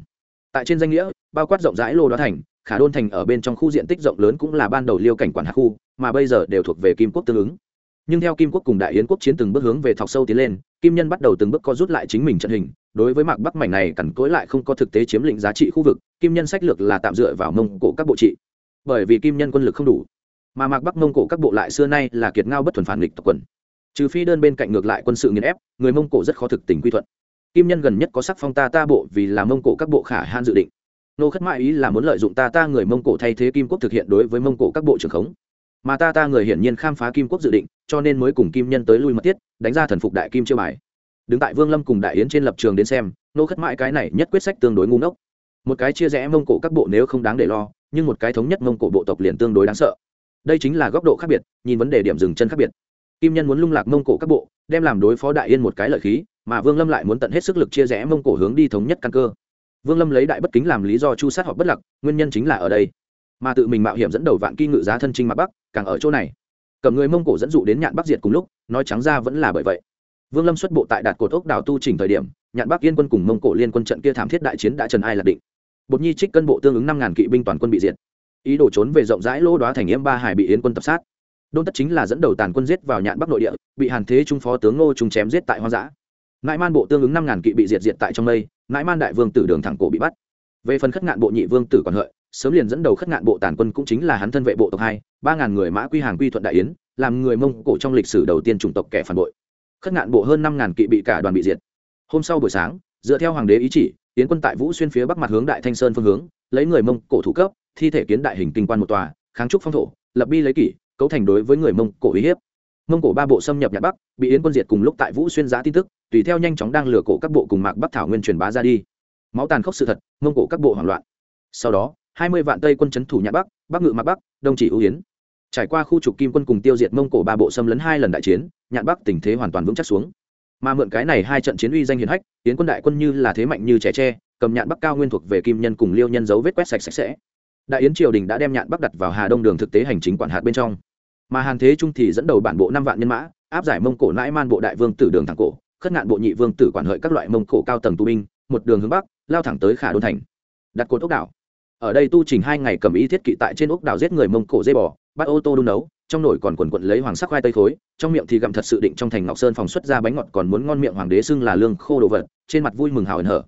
Tại trên danh nghĩa, bao quát rộng rãi lô đó thành, khả đôn thành ở bên trong khu diện tích rộng lớn cũng là ban đầu liêu cảnh quản hạt khu, mà bây giờ đều thuộc về kim quốc tương ứng. Nhưng theo kim quốc cùng đại yến quốc chiến từng bước hướng về thọc sâu tiến lên, kim nhân bắt đầu từng bước co rút lại chính mình trận hình, đối với mạc bắc mảnh này cằn cối lại không có thực tế chiếm lĩnh giá trị khu vực, kim nhân sách lược là tạm dựa vào mông cổ các bộ trị. Bởi vì kim nhân quân lực không đủ, mà mạc bắc mông cổ các bộ lại xưa nay là kiệt ngao bất thuần phản nghịch tộc quần. Trừ phi đơn bên cạnh ngược lại quân sự nghiền ép, người mông cổ rất khó thực tình quy thuận kim nhân gần nhất có sắc phong ta ta bộ vì là mông cổ các bộ khả han dự định. Nô khất mãi ý là muốn lợi dụng ta ta người mông cổ thay thế kim quốc thực hiện đối với mông cổ các bộ trưởng khống. Mà ta ta người hiển nhiên khám phá kim quốc dự định, cho nên mới cùng kim nhân tới lui mật tiết đánh ra thần phục đại kim chiêu bài. Đứng tại vương lâm cùng đại yến trên lập trường đến xem, nô khất mãi cái này nhất quyết sách tương đối ngu ngốc. Một cái chia rẽ mông cổ các bộ nếu không đáng để lo, nhưng một cái thống nhất mông cổ bộ tộc liền tương đối đáng sợ. Đây chính là góc độ khác biệt, nhìn vấn đề điểm dừng chân khác biệt. Kim nhân muốn lung lạc mông cổ các bộ, đem làm đối phó đại yên một cái lợi khí mà vương lâm lại muốn tận hết sức lực chia rẽ mông cổ hướng đi thống nhất căn cơ. Vương lâm lấy đại bất kính làm lý do chu sát họ bất lặc, nguyên nhân chính là ở đây. Mà tự mình mạo hiểm dẫn đầu vạn kỳ ngự giá thân trinh mặt bắc, càng ở chỗ này. Cầm người mông cổ dẫn dụ đến nhạn bắc diệt cùng lúc, nói trắng ra vẫn là bởi vậy. Vương lâm xuất bộ tại đạt cột ốc đảo tu trình thời điểm, nhạn bắc yên quân cùng mông cổ liên quân trận kia thảm thiết đại chiến đã trần ai lạc định. Bột nhi trích cân bộ tương ứng năm ngàn kỵ binh toàn quân bị diệt. Ý đồ trốn về rộng rãi lỗ đoá thành yêm ba hải bị yến quân tập sát. Đôn tất chính là dẫn đầu tàn quân giết vào nhạn bắc nội địa, bị hàn thế trung phó tướng ngô trung chém giết tại hoang dã nãi man bộ tương ứng năm ngàn kỵ bị diệt diệt tại trong mây nãi man đại vương tử đường thẳng cổ bị bắt. Về phần khất ngạn bộ nhị vương tử còn hợi, sớm liền dẫn đầu khất ngạn bộ tàn quân cũng chính là hắn thân vệ bộ tộc hai, ba ngàn người mã quy hàng quy thuận đại yến, làm người mông cổ trong lịch sử đầu tiên chủng tộc kẻ phản bội. Khất ngạn bộ hơn năm ngàn kỵ bị cả đoàn bị diệt. Hôm sau buổi sáng, dựa theo hoàng đế ý chỉ, tiến quân tại vũ xuyên phía bắc mặt hướng đại thanh sơn phương hướng, lấy người mông cổ thủ cấp, thi thể kiến đại hình kinh quan một tòa, kháng trúc phong thổ, lập bi lấy kỷ, cấu thành đối với người mông cổ uy hiếp. Mông cổ ba bộ xâm nhập nhạc bắc, bị yến quân diệt cùng lúc tại vũ xuyên giá tin tức tùy theo nhanh chóng đang lừa cổ các bộ cùng mạc bắc thảo nguyên truyền bá ra đi. Máu tàn khốc sự thật mông cổ các bộ hoảng loạn. Sau đó, hai mươi vạn tây quân chấn thủ nhạc bắc bắc ngự mạc bắc, đông chỉ ưu yến. Trải qua khu trục kim quân cùng tiêu diệt mông cổ ba bộ xâm lấn hai lần đại chiến nhạn bắc tình thế hoàn toàn vững chắc xuống. Mà mượn cái này hai trận chiến uy danh hiển hách tiến quân đại quân như là thế mạnh như trẻ tre, cầm nhạn bắc cao nguyên thuộc về kim nhân cùng liêu nhân dấu vết quét sạch sạch sẽ. Đại yến triều đình đã đem nhạn bắc đặt vào hà đông đường thực tế hành chính quản hạt bên trong. Mà hàn thế trung thì dẫn đầu bản bộ năm vạn nhân mã, áp giải mông cổ nãi man bộ đại vương tử đường thẳng cổ khất ngạn bộ nhị vương tử quản hợi các loại mông cổ cao tầng tu binh, một đường hướng bắc, lao thẳng tới khả đôn thành. Đặt cột ốc đảo. Ở đây tu trình hai ngày cầm ý thiết kỵ tại trên ốc đảo giết người mông cổ dây bò, bắt ô tô đun nấu, trong nồi còn quần quận lấy hoàng sắc khoai tây khối, trong miệng thì gặm thật sự định trong thành ngọc sơn phòng xuất ra bánh ngọt còn muốn ngon miệng hoàng đế xưng là lương khô đồ vật, trên mặt vui mừng hào hần hở.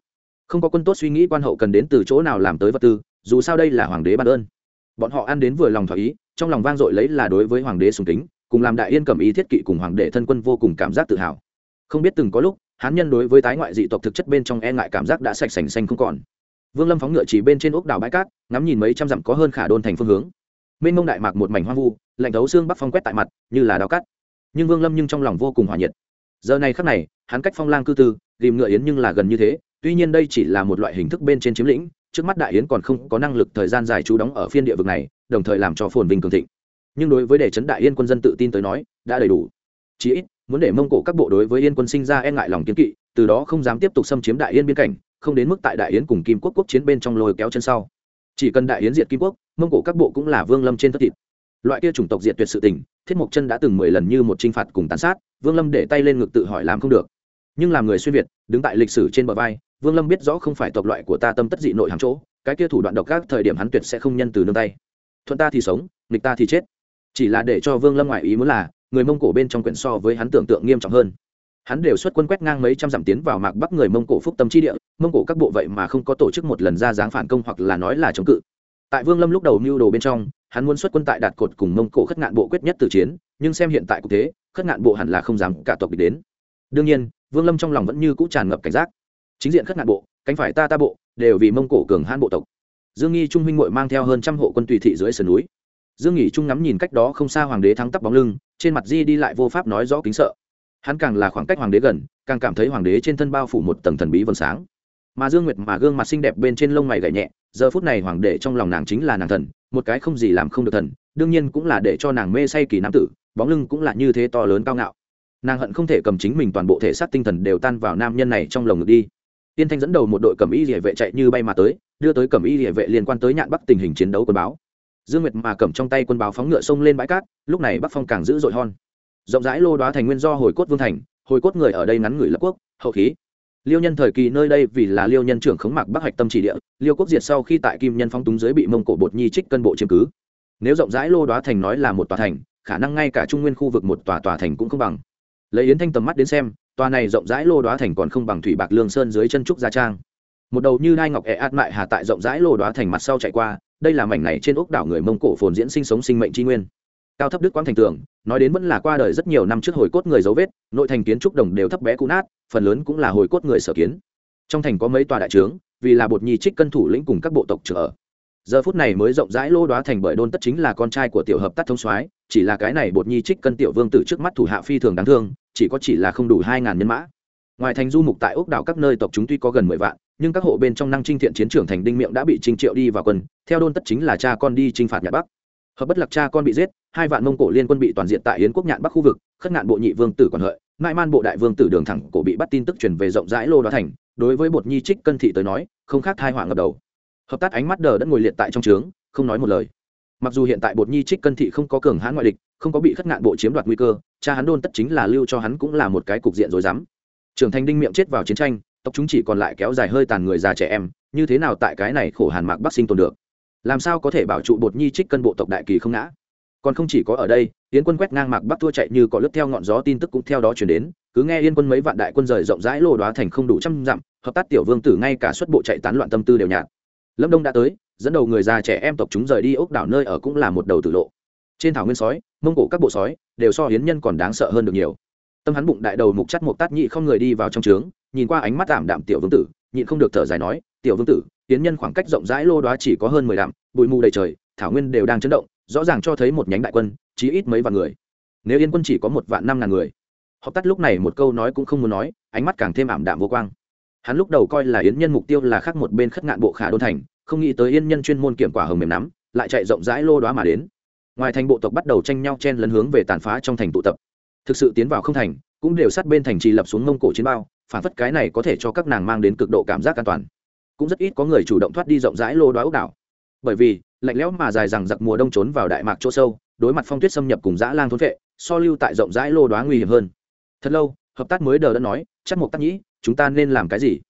Không có quân tốt suy nghĩ quan hậu cần đến từ chỗ nào làm tới vật tư, dù sao đây là hoàng đế ban ơn. Bọn họ ăn đến vừa lòng thỏa ý, trong lòng vang dội lấy là đối với hoàng đế sùng kính, cùng làm đại yên cầm ý thiết kỵ cùng hoàng đế thân quân vô cùng cảm giác tự hào không biết từng có lúc, hán nhân đối với tái ngoại dị tộc thực chất bên trong e ngại cảm giác đã sạch sành xanh không còn. Vương lâm phóng ngựa chỉ bên trên ốc đảo bãi cát, ngắm nhìn mấy trăm dặm có hơn khả đôn thành phương hướng. Mênh mông đại mạc một mảnh hoang vu, lạnh thấu xương bắc phong quét tại mặt, như là đao cắt nhưng vương lâm nhưng trong lòng vô cùng hòa nhiệt. Giờ này khắc này, hắn cách phong lang cư tư, tìm ngựa yến nhưng là gần như thế, tuy nhiên đây chỉ là một loại hình thức bên trên chiếm lĩnh, trước mắt đại yến còn không có năng lực thời gian dài trú đóng ở phiên địa vực này, đồng thời làm cho phồn vinh cường thịnh. Nhưng đối với để chấn đại yên quân dân tự tin tới nói, đã đầy đủ. Chí ít muốn để mông cổ các bộ đối với yên quân sinh ra e ngại lòng kiến kỵ, từ đó không dám tiếp tục xâm chiếm đại yên biên cảnh, không đến mức tại đại yến cùng kim quốc quốc chiến bên trong lôi kéo chân sau. Chỉ cần đại yến diệt kim quốc, mông cổ các bộ cũng là vương lâm trên thất thịt. Loại kia chủng tộc diệt tuyệt sự tình, thiết mộc chân đã từng mười lần như một t r i n h phạt cùng tàn sát, vương lâm để tay lên ngực tự hỏi làm không được. Nhưng làm người xuyên việt, đứng tại lịch sử trên bờ vai, vương lâm biết rõ không phải tộc loại của ta tâm tất dị nội hàng chỗ, cái kia thủ đoạn độc các thời điểm hắn tuyệt sẽ không nhân từ nương tay. Thuận ta thì sống, nghịch ta thì chết. Chỉ là để cho vương lâm ngoại ý muốn là người mông cổ bên trong quyển so với hắn tưởng tượng nghiêm trọng hơn. Hắn đều xuất quân quét ngang mấy trăm dặm tiến vào mạc bắc người mông cổ phúc tâm chi địa, mông cổ các bộ vậy mà không có tổ chức một lần ra dáng phản công hoặc là nói là chống cự. Tại vương lâm lúc đầu mưu đồ bên trong, hắn muốn xuất quân tại đạt cột cùng mông cổ khất ngạn bộ quyết nhất từ chiến, nhưng xem hiện tại cục thế, khất ngạn bộ hẳn là không dám cả tộc địch đến. Đương nhiên, vương lâm trong lòng vẫn như cũ tràn ngập cảnh giác. Chính diện khất ngạn bộ, cánh phải ta ta bộ, đều vì mông cổ cường hãn bộ tộc. Dương nghi trung huynh ngội mang theo hơn trăm hộ quân tùy thị dưới sườn núi. Dương nghỉ trung ngắm nhìn cách đó không xa hoàng đế thắng tắp bóng lưng trên mặt di đi lại vô pháp nói rõ kính sợ. Hắn càng là khoảng cách hoàng đế gần, càng cảm thấy hoàng đế trên thân bao phủ một tầng thần bí vầng sáng. Mà dương nguyệt mà gương mặt xinh đẹp bên trên lông mày gậy nhẹ, giờ phút này hoàng đế trong lòng nàng chính là nàng thần, một cái không gì làm không được thần, đương nhiên cũng là để cho nàng mê say kỳ nam tử, bóng lưng cũng là như thế to lớn cao ngạo. Nàng hận không thể cầm chính mình toàn bộ thể xác tinh thần đều tan vào nam nhân này trong lồng ngực đi. Tiên thanh dẫn đầu một đội cầm y địa vệ chạy như bay mà tới, đưa tới cầm y địa vệ liên quan tới nhạn bắc tình hình chiến đấu quân báo dương nguyệt mà cầm trong tay quân báo phóng ngựa sông lên bãi cát, lúc này bắc phong càng dữ dội hon rộng rãi lô đoá thành nguyên do hồi cốt vương thành, hồi cốt người ở đây ngắn người lập quốc, hậu khí. Liêu nhân thời kỳ nơi đây vì là liêu nhân trưởng khống mạc bắc hạch tâm chỉ địa, liêu quốc diệt sau khi tại kim nhân phong túng dưới bị mông cổ bột nhi trích cân bộ chiếm cứ. Nếu rộng rãi lô đoá thành nói là một tòa thành, khả năng ngay cả trung nguyên khu vực một tòa tòa thành cũng không bằng. Lấy yến thanh tầm mắt đến xem, tòa này rộng rãi lô đoá thành còn không bằng thủy bạc lương sơn dưới chân trúc gia trang. Một đầu như nai ngọc ẹ át mại hà tại rộng rãi lô đoá thành mặt sau chạy qua đây là mảnh này trên ốc đảo người mông cổ phồn diễn sinh sống sinh mệnh tri nguyên. Cao thấp đức quang thành tường, nói đến vẫn là qua đời rất nhiều năm trước hồi cốt người dấu vết, nội thành kiến trúc đồng đều thấp bé cũ nát, phần lớn cũng là hồi cốt người sở kiến. Trong thành có mấy tòa đại trướng, vì là bột nhi trích cân thủ lĩnh cùng các bộ tộc trưởng ở. Giờ phút này mới rộng rãi lô đoá thành bởi đôn tất chính là con trai của tiểu hợp tác thông soái, chỉ là cái này bột nhi trích cân tiểu vương tử trước mắt thủ hạ phi thường đáng thương, chỉ có chỉ là không đủ hai ngàn nhân mã ngoài thành du mục tại ốc đảo các nơi tộc chúng tuy có gần mười vạn, nhưng các hộ bên trong năng trinh thiện chiến trưởng thành đinh miệng đã bị trinh triệu đi vào quân, theo đôn tất chính là cha con đi trinh phạt nhạn bắc. Hợp bất lạc cha con bị giết, hai vạn mông cổ liên quân bị toàn diện tại yến quốc nhạn bắc khu vực, khất ngạn bộ nhị vương tử còn hợi mãi man bộ đại vương tử đường thẳng cổ bị bắt tin tức truyền về rộng rãi lô đoá thành, đối với bột nhi trích cân thị tới nói, không khác thai hỏa ngập đầu. Hợp tác ánh mắt đờ đã ngồi liệt tại trong trướng, không nói một lời. Mặc dù hiện tại bột nhi trích cân thị không có cường hãn ngoại địch, không có bị khất ngạn bộ chiếm đoạt nguy cơ, cha hắn đôn tất chính là lưu cho hắn cũng là một cái cục diện rối rắm trưởng thành đinh miệng chết vào chiến tranh, tộc chúng chỉ còn lại kéo dài hơi tàn người già trẻ em, như thế nào tại cái này khổ hàn mạc bắc sinh tồn được? Làm sao có thể bảo trụ bột nhi trích cân bộ tộc đại kỳ không ngã? Còn không chỉ có ở đây, yến quân quét ngang mạc bắc thua chạy như có lướt theo ngọn gió tin tức cũng theo đó chuyển đến, cứ nghe yên quân mấy vạn đại quân rời rộng rãi lô đoá thành không đủ trăm dặm, hợp tác tiểu vương tử ngay cả xuất bộ chạy tán loạn tâm tư đều nhạt. Lâm đông đã tới, dẫn đầu người già trẻ em tộc chúng rời đi ốc đảo nơi ở cũng là một đầu tử lộ. Trên thảo nguyên sói, mông cổ các bộ sói đều so hiến nhân còn đáng sợ hơn được nhiều tâm hắn bụng đại đầu mục chắt một tát nhị không người đi vào trong trướng, nhìn qua ánh mắt ảm đạm tiểu vương tử, nhịn không được thở dài nói, tiểu vương tử, tiến nhân khoảng cách rộng rãi lô đoá chỉ có hơn mười dặm, bụi mù đầy trời, thảo nguyên đều đang chấn động, rõ ràng cho thấy một nhánh đại quân, chí ít mấy vạn người. Nếu yên quân chỉ có một vạn năm ngàn người. Họ tắt lúc này một câu nói cũng không muốn nói, ánh mắt càng thêm ảm đạm vô quang. Hắn lúc đầu coi là yến nhân mục tiêu là khác một bên khất ngạn bộ khả đôn thành, không nghĩ tới yên nhân chuyên môn kiểm quả hồng mềm nắm, lại chạy rộng rãi lô đoá mà đến. Ngoài thành bộ tộc bắt đầu tranh nhau chen lấn hướng về tàn phá trong thành tụ tập thực sự tiến vào không thành, cũng đều sát bên thành trì lập xuống mông cổ chiến bao, phản phất cái này có thể cho các nàng mang đến cực độ cảm giác an toàn. Cũng rất ít có người chủ động thoát đi rộng rãi lô đoá ốc đảo. Bởi vì, lạnh lẽo mà dài rằng giặc mùa đông trốn vào đại mạc chỗ sâu, đối mặt phong tuyết xâm nhập cùng dã lang thốn vệ, so lưu tại rộng rãi lô đoá nguy hiểm hơn. Thật lâu, hợp tác mới đờ đã nói, chắc một tác nhĩ, chúng ta nên làm cái gì?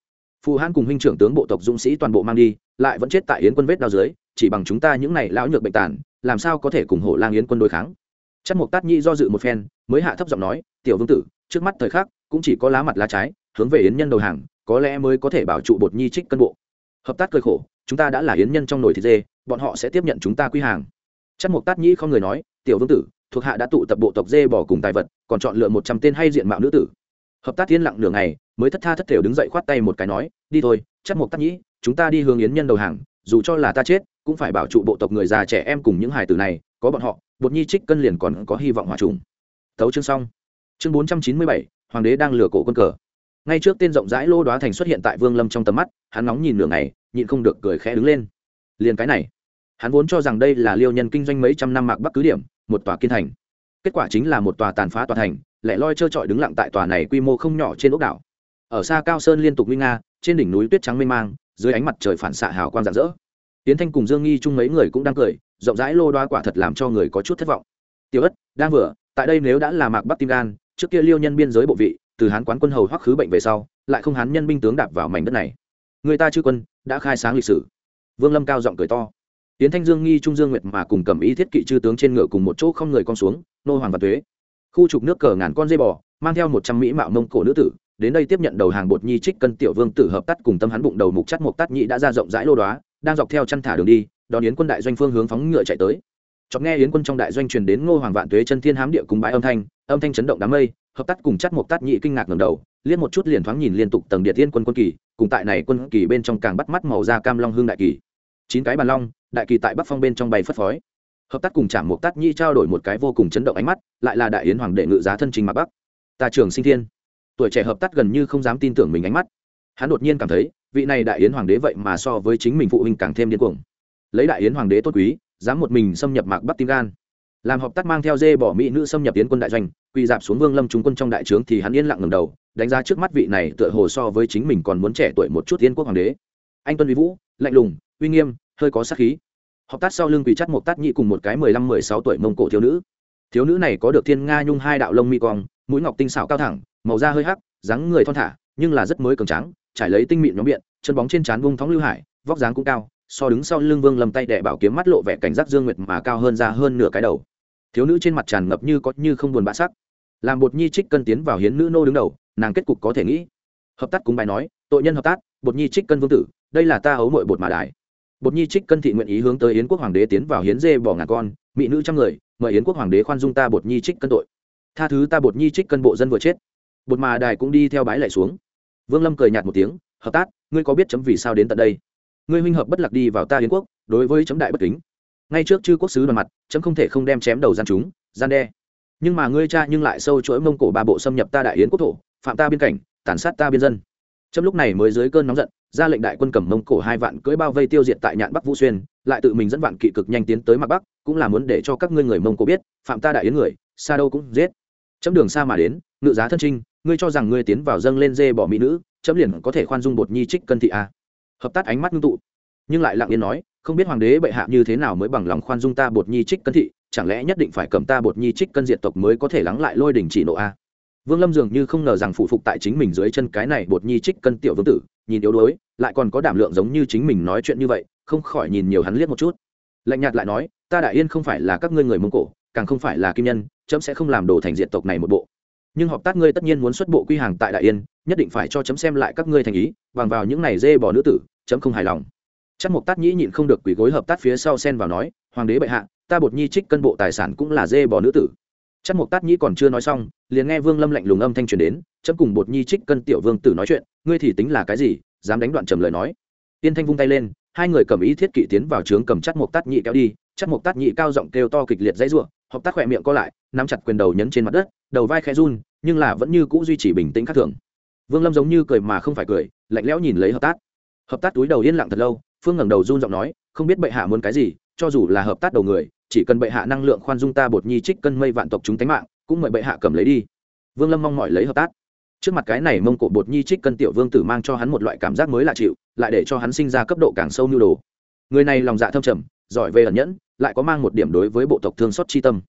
Phù hãn cùng huynh trưởng tướng bộ tộc dũng sĩ toàn bộ mang đi, lại vẫn chết tại yến quân vết đao dưới, chỉ bằng chúng ta những này lão nhược bệnh tàn, làm sao có thể cùng hộ lang yến quân đối kháng? Chắc một Tát Nhi do dự một phen, mới hạ thấp giọng nói, tiểu vương tử, trước mắt thời khắc, cũng chỉ có lá mặt lá trái, hướng về yến nhân đầu hàng, có lẽ mới có thể bảo trụ bột nhi trích cân bộ. Hợp tác cười khổ, chúng ta đã là yến nhân trong nồi thịt dê, bọn họ sẽ tiếp nhận chúng ta quy hàng. Chắc một tát Nhi không người nói, tiểu vương tử, thuộc hạ đã tụ tập bộ tộc dê bỏ cùng tài vật, còn chọn lựa một trăm tên hay diện mạo nữ tử. Hợp tác thiên lặng nửa ngày, mới thất tha thất thểu đứng dậy khoát tay một cái nói, đi thôi, chắc một tát nhĩ, chúng ta đi hướng yến nhân đầu hàng, dù cho là ta chết, cũng phải bảo trụ bộ tộc người già trẻ em cùng những hài tử này có bọn họ, bột nhi trích cân liền còn có hy vọng hòa trùng. Tấu chương xong. Chương bốn trăm chín mươi bảy, hoàng đế đang lừa cổ quân cờ. Ngay trước tên rộng rãi lô đoá thành xuất hiện tại vương lâm trong tầm mắt, hắn nóng nhìn nửa ngày, nhịn không được cười khẽ đứng lên. Liền cái này, hắn vốn cho rằng đây là liêu nhân kinh doanh mấy trăm năm mạc bắc cứ điểm, một tòa kiên thành. Kết quả chính là một tòa tàn phá tòa thành, lẻ loi trơ trọi đứng lặng tại tòa này quy mô không nhỏ trên ốc đảo. Ở xa cao sơn liên tục nguy nga, trên đỉnh núi tuyết trắng mênh mang, dưới ánh mặt trời phản xạ hào quang rạng rỡ. Tiến thanh cùng dương nghi chung mấy người cũng đang cười rộng rãi lô đoá quả thật làm cho người có chút thất vọng. Tiểu ất, đang vừa, tại đây nếu đã là mạc bắc tim gan, trước kia liêu nhân biên giới bộ vị, từ hán quán quân hầu hoắc khứ bệnh về sau, lại không hán nhân binh tướng đạp vào mảnh đất này. Người ta chư quân, đã khai sáng lịch sử. Vương lâm cao giọng cười to. Tiến thanh dương nghi trung dương nguyệt mà cùng cầm ý thiết kỵ chư tướng trên ngựa cùng một chỗ không người con xuống, nô hoàng và tuế. Khu trục nước cờ ngàn con dây bò, mang theo một trăm mỹ mạo mông cổ nữ tử, đến đây tiếp nhận đầu hàng bột nhi trích cân tiểu vương tử hợp tắt cùng tâm hắn bụng đầu mục chắt mục tắt nhị đã ra rộng rãi lô đoá, đang dọc theo chăn thả đường đi đón yến quân đại doanh phương hướng phóng ngựa chạy tới. Chọc nghe yến quân trong đại doanh truyền đến ngô hoàng vạn tuế chân thiên hám địa cùng bãi âm thanh âm thanh chấn động đám mây, hợp tác cùng chắt một tát nhị kinh ngạc ngầm đầu liên một chút liền thoáng nhìn liên tục tầng địa tiên quân quân kỳ, cùng tại này quân kỳ bên trong càng bắt mắt màu da cam long hương đại kỳ. Chín cái bàn long, đại kỳ tại bắc phong bên trong bay phất phói hợp tác cùng chạm một tát nhị trao đổi một cái vô cùng chấn động ánh mắt, lại là đại yến hoàng đệ ngự giá thân trình mặc bắc. Ta trường sinh thiên. Tuổi trẻ hợp tác gần như không dám tin tưởng mình ánh mắt. Hắn đột nhiên cảm thấy, vị này đại yến hoàng đế vậy mà so với chính mình phụ huynh càng thêm điên cuồng lấy đại yến hoàng đế tốt quý, dám một mình xâm nhập mạc bắc tim gan. Làm hợp tác mang theo dê bỏ mỹ nữ xâm nhập tiến quân đại doanh, quỳ dạp xuống vương lâm trung quân trong đại trướng thì hắn yên lặng ngầm đầu, đánh giá trước mắt vị này tựa hồ so với chính mình còn muốn trẻ tuổi một chút yên quốc hoàng đế. Anh tuân uy vũ, lạnh lùng, uy nghiêm, hơi có sắc khí. Hợp tác sau lưng quỳ chắt một tát nhị cùng một cái mười lăm, mười sáu tuổi mông cổ thiếu nữ. Thiếu nữ này có được thiên nga nhung hai đạo lông mi cong, mũi ngọc tinh xảo cao thẳng, màu da hơi hắc, dáng người thon thả, nhưng là rất mới cường trắng trải lấy tinh mịn nhóm biện, chân bóng trên trán vung thóng lưu hải, vóc dáng cũng cao so đứng sau lưng vương lâm tay đệ bảo kiếm mắt lộ vẻ cảnh giác dương nguyệt mà cao hơn ra hơn nửa cái đầu. Thiếu nữ trên mặt tràn ngập như có như không buồn bã sắc. Làm bột nhi trích cân tiến vào hiến nữ nô đứng đầu, nàng kết cục có thể nghĩ. Hợp tác cùng bài nói, tội nhân hợp tác, bột nhi trích cân vương tử, đây là ta ấu mội bột mà đài. Bột nhi trích cân thị nguyện ý hướng tới yến quốc hoàng đế tiến vào hiến dê bỏ ngàn con, mỹ nữ trăm người, mời yến quốc hoàng đế khoan dung ta bột nhi trích cân tội. Tha thứ ta bột nhi trích cân bộ dân vừa chết. Bột mà đài cũng đi theo bái lại xuống. Vương lâm cười nhạt một tiếng, hợp tác, ngươi có biết chấm vì sao đến tận đây? Ngươi huynh hợp bất lạc đi vào ta yến quốc, đối với chấm đại bất kính. Ngay trước chư quốc sứ đoàn mặt, chấm không thể không đem chém đầu gian chúng, gian đe. Nhưng mà ngươi cha nhưng lại sâu chuỗi mông cổ ba bộ xâm nhập ta đại yến quốc thổ, phạm ta biên cảnh, tàn sát ta biên dân. Chấm lúc này mới dưới cơn nóng giận, ra lệnh đại quân cầm mông cổ hai vạn cưỡi bao vây tiêu diệt tại nhạn bắc vũ xuyên, lại tự mình dẫn vạn kỵ cực nhanh tiến tới mặt bắc, cũng là muốn để cho các ngươi người mông cổ biết, phạm ta đại yến người, xa đâu cũng giết. Chấm đường xa mà đến, ngự giá thân trinh, ngươi cho rằng ngươi tiến vào dâng lên dê bỏ mỹ nữ, chấm liền có thể khoan dung bột nhi trích cân thị a hợp tác ánh mắt ngưng tụ. Nhưng lại lặng yên nói, không biết hoàng đế bệ hạ như thế nào mới bằng lòng khoan dung ta bột nhi trích cân thị, chẳng lẽ nhất định phải cầm ta bột nhi trích cân diệt tộc mới có thể lắng lại lôi đình chỉ nộ a? Vương lâm dường như không ngờ rằng phụ phục tại chính mình dưới chân cái này bột nhi trích cân tiểu vương tử, nhìn yếu đuối, lại còn có đảm lượng giống như chính mình nói chuyện như vậy, không khỏi nhìn nhiều hắn liếc một chút. Lạnh nhạt lại nói, ta đại yên không phải là các ngươi người mông cổ, càng không phải là kim nhân, chấm sẽ không làm đồ thành diện tộc này một bộ. Nhưng họp tác ngươi tất nhiên muốn xuất bộ quy hàng tại đại yên nhất định phải cho chấm xem lại các ngươi thành ý, bằng vào những này dê bò nữ tử, chấm không hài lòng. Chắc mục Tát nhĩ nhịn không được quỳ gối hợp tác phía sau sen vào nói, hoàng đế bệ hạ, ta bột nhi trích cân bộ tài sản cũng là dê bò nữ tử. Chắc mục Tát nhĩ còn chưa nói xong, liền nghe vương lâm lạnh lùng âm thanh truyền đến, chấm cùng bột nhi trích cân tiểu vương tử nói chuyện, ngươi thì tính là cái gì, dám đánh đoạn trầm lời nói? Tiên thanh vung tay lên, hai người cầm ý thiết kỵ tiến vào trướng cầm chắc mục Tát Nhĩ kéo đi, chắc mục Tát Nhĩ cao giọng kêu to kịch liệt dãy ruộng hợp tác khỏe miệng co lại, nắm chặt quyền đầu nhấn trên mặt đất, đầu vai khẽ run, nhưng là vẫn như cũ duy trì bình tĩnh khác thường vương lâm giống như cười mà không phải cười, lạnh lẽo nhìn lấy hợp tác. Hợp tác túi đầu yên lặng thật lâu, phương ngẩng đầu run giọng nói, không biết bệ hạ muốn cái gì, cho dù là hợp tác đầu người, chỉ cần bệ hạ năng lượng khoan dung ta bột nhi trích cân mây vạn tộc chúng tánh mạng, cũng mời bệ hạ cầm lấy đi. Vương lâm mong mỏi lấy hợp tác. Trước mặt cái này mông cổ bột nhi trích cân tiểu vương tử mang cho hắn một loại cảm giác mới lạ chịu, lại để cho hắn sinh ra cấp độ càng sâu nhu đồ. Người này lòng dạ thâm trầm, giỏi về ẩn nhẫn, lại có mang một điểm đối với bộ tộc thương xót chi tâm.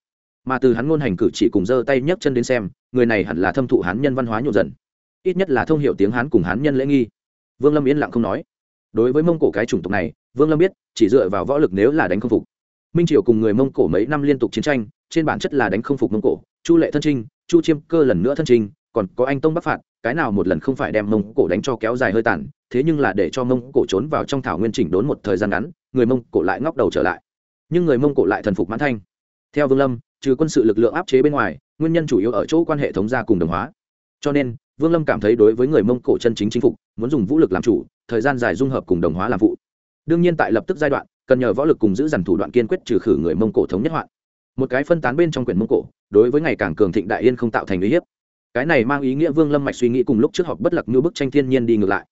Mà từ hắn ngôn hành cử chỉ cùng giơ tay nhấc chân đến xem, người này hẳn là thâm thụ hắn nhân văn hóa nhộn dần ít nhất là thông hiệu tiếng hán cùng hán nhân lễ nghi. Vương lâm yên lặng không nói. Đối với mông cổ cái chủng tộc này, vương lâm biết, chỉ dựa vào võ lực nếu là đánh không phục. Minh triều cùng người mông cổ mấy năm liên tục chiến tranh, trên bản chất là đánh không phục mông cổ, chu lệ thân trinh, chu chiêm cơ lần nữa thân trinh, còn có anh tông bắc phạt, cái nào một lần không phải đem mông cổ đánh cho kéo dài hơi tàn, thế nhưng là để cho mông cổ trốn vào trong thảo nguyên chỉnh đốn một thời gian ngắn, người mông cổ lại ngóc đầu trở lại. Nhưng người mông cổ lại thần phục mãn thanh. Theo vương lâm, trừ quân sự lực lượng áp chế bên ngoài, nguyên nhân chủ yếu ở chỗ quan hệ thống gia cùng đồng hóa. Cho nên vương lâm cảm thấy đối với người mông cổ chân chính chính phục, muốn dùng vũ lực làm chủ, thời gian dài dung hợp cùng đồng hóa làm vụ đương nhiên tại lập tức giai đoạn, cần nhờ võ lực cùng giữ dằn thủ đoạn kiên quyết trừ khử người mông cổ thống nhất hoạn. Một cái phân tán bên trong quyển mông cổ, đối với ngày càng cường thịnh đại yên không tạo thành uy hiếp. Cái này mang ý nghĩa vương lâm mạch suy nghĩ cùng lúc trước họp bất lặc như bức tranh thiên nhiên đi ngược lại.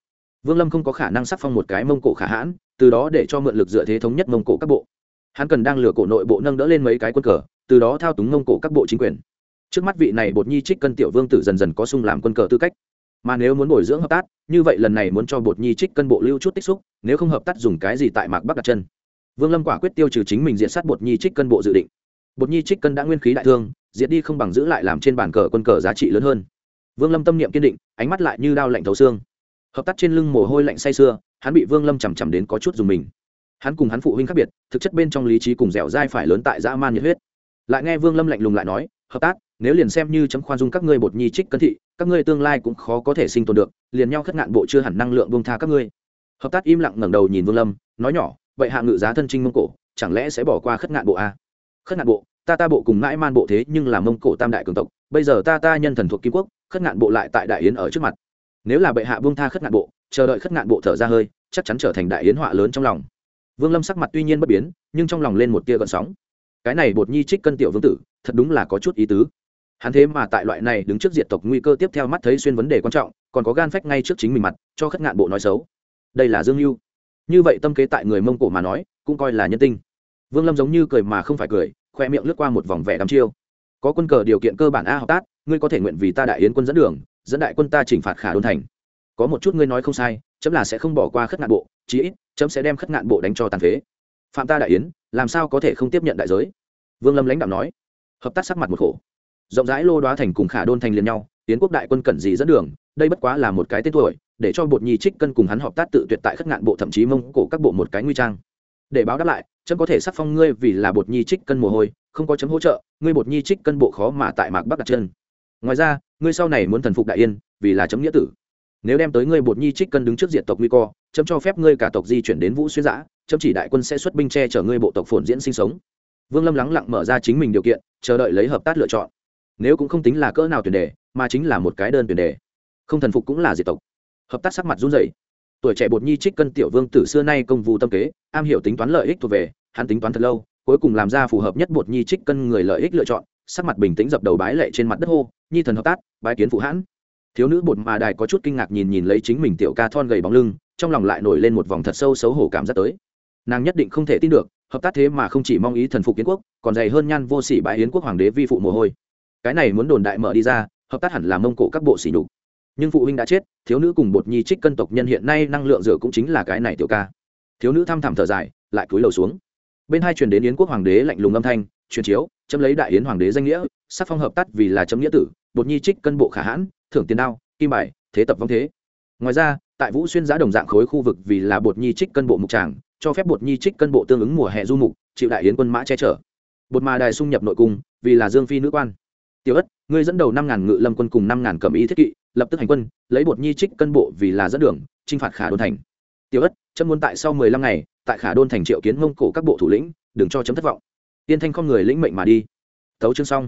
Vương lâm không có khả năng sắc phong một cái mông cổ khả hãn, từ đó để cho mượn lực dựa thế thống nhất mông cổ các bộ. Hắn cần đang lừa cổ nội bộ nâng đỡ lên mấy cái quân cờ, từ đó thao túng mông cổ các bộ chính quyền trước mắt vị này bột nhi trích cân tiểu vương tử dần dần có sung làm quân cờ tư cách. Mà nếu muốn bồi dưỡng hợp tác, như vậy lần này muốn cho bột nhi trích cân bộ lưu chút tích xúc, nếu không hợp tác dùng cái gì tại mạc bắc đặt chân. Vương lâm quả quyết tiêu trừ chính mình diện sát bột nhi trích cân bộ dự định. Bột nhi trích cân đã nguyên khí đại thương, diệt đi không bằng giữ lại làm trên bàn cờ quân cờ giá trị lớn hơn. Vương lâm tâm niệm kiên định, ánh mắt lại như đao lạnh thấu xương. Hợp tác trên lưng mồ hôi lạnh say sưa, hắn bị vương lâm chằm chằm đến có chút dùng mình. Hắn cùng hắn phụ huynh khác biệt, thực chất bên trong lý trí cùng dẻo dai phải lớn tại dã man nhiệt huyết. Lại nghe vương lâm lạnh lùng lại nói, hợp tác nếu liền xem như chấm khoan dung các ngươi bột nhi trích cân thị, các ngươi tương lai cũng khó có thể sinh tồn được, liền nhau khất ngạn bộ chưa hẳn năng lượng bông tha các ngươi. Hợp tác im lặng ngẩng đầu nhìn vương lâm, nói nhỏ, vậy hạ ngự giá thân trinh mông cổ, chẳng lẽ sẽ bỏ qua khất ngạn bộ a khất ngạn bộ, ta ta bộ cùng mãi man bộ thế nhưng là mông cổ tam đại cường tộc, bây giờ ta ta nhân thần thuộc kim quốc, khất ngạn bộ lại tại đại yến ở trước mặt. Nếu là bệ hạ buông tha khất ngạn bộ, chờ đợi khất ngạn bộ thở ra hơi, chắc chắn trở thành đại yến họa lớn trong lòng. Vương lâm sắc mặt tuy nhiên bất biến, nhưng trong lòng lên một tia gợn sóng. Cái này bột nhi trích cân tiểu vương tử, thật đúng là có chút ý tứ hắn thế mà tại loại này đứng trước diện tộc nguy cơ tiếp theo mắt thấy xuyên vấn đề quan trọng, còn có gan phách ngay trước chính mình mặt, cho khất ngạn bộ nói xấu. Đây là dương mưu như vậy tâm kế tại người mông cổ mà nói, cũng coi là nhân tinh. Vương lâm giống như cười mà không phải cười, khoe miệng lướt qua một vòng vẻ đắm chiêu. Có quân cờ điều kiện cơ bản a hợp tác ngươi có thể nguyện vì ta đại yến quân dẫn đường, dẫn đại quân ta chỉnh phạt khả đôn thành. Có một chút ngươi nói không sai, chấm là sẽ không bỏ qua khất ngạn bộ, chí ít, chấm sẽ đem khất ngạn bộ đánh cho tàn phế. Phạm ta đại yến, làm sao có thể không tiếp nhận đại giới? Vương lâm lãnh đạo nói. Hợp tác sắc mặt một khổ rộng rãi lô đoá thành cùng khả đôn thành liền nhau, tiến quốc đại quân cần gì dẫn đường, đây bất quá là một cái tên tuổi, để cho bột nhi trích cân cùng hắn họp tác tự tuyệt tại khất ngạn bộ thậm chí mông cổ các bộ một cái nguy trang. Để báo đáp lại, chấm có thể sắc phong ngươi vì là bột nhi trích cân mồ hôi, không có chấm hỗ trợ, ngươi bột nhi trích cân bộ khó mà tại mạc bắc đặt chân. Ngoài ra, ngươi sau này muốn thần phục đại yên, vì là chấm nghĩa tử. Nếu đem tới ngươi bột nhi trích cân đứng trước diện tộc nguy cơ chấm cho phép ngươi cả tộc di chuyển đến vũ xuyên giã, chấm chỉ đại quân sẽ xuất binh che chở ngươi bộ tộc phồn diễn sinh sống. Vương lâm lắng lặng mở ra chính mình điều kiện, chờ đợi lấy hợp tác lựa chọn nếu cũng không tính là cỡ nào tuyển đề, mà chính là một cái đơn tuyển đề. Không thần phục cũng là diệt tộc. Hợp tác sắc mặt run rẩy. Tuổi trẻ bột nhi trích cân tiểu vương từ xưa nay công vụ tâm kế, am hiểu tính toán lợi ích thuộc về, hắn tính toán thật lâu, cuối cùng làm ra phù hợp nhất bột nhi trích cân người lợi ích lựa chọn, sắc mặt bình tĩnh dập đầu bái lệ trên mặt đất hô, nhi thần hợp tác, bái kiến phụ hãn. Thiếu nữ bột mà đài có chút kinh ngạc nhìn nhìn lấy chính mình tiểu ca thon gầy bóng lưng, trong lòng lại nổi lên một vòng thật sâu xấu hổ cảm giác tới. Nàng nhất định không thể tin được, hợp tác thế mà không chỉ mong ý thần phục kiến quốc, còn dày hơn nhan vô sỉ bãi yến quốc hoàng đế vi phụ mồ hôi cái này muốn đồn đại mở đi ra, hợp tác hẳn là mông cổ các bộ xỉ nhục. Nhưng phụ huynh đã chết, thiếu nữ cùng bột nhi trích cân tộc nhân hiện nay năng lượng rửa cũng chính là cái này tiểu ca. Thiếu nữ thăm thẳm thở dài, lại cúi đầu xuống. Bên hai truyền đến yến quốc hoàng đế lạnh lùng âm thanh, truyền chiếu, chấm lấy đại yến hoàng đế danh nghĩa, sắc phong hợp tác vì là chấm nghĩa tử, bột nhi trích cân bộ khả hãn, thưởng tiền đao, kim bài, thế tập vong thế. Ngoài ra, tại vũ xuyên giá đồng dạng khối khu vực vì là bột nhi trích cân bộ mục tràng, cho phép bột nhi trích cân bộ tương ứng mùa hè du mục, chịu đại yến quân mã che chở. Bột mà đài xung nhập nội cung, vì là dương phi nữ quan tiểu ất, ngươi dẫn đầu năm ngàn ngự lâm quân cùng năm ngàn cầm ý thiết kỵ, lập tức hành quân, lấy bột nhi trích cân bộ vì là dẫn đường t r i n h phạt khả đôn thành. Tiểu ất, chấm muốn tại sau mười lăm ngày, tại khả đôn thành triệu kiến mông cổ các bộ thủ lĩnh, đừng cho chấm thất vọng. Tiên thanh không người lĩnh mệnh mà đi. Thấu chương xong.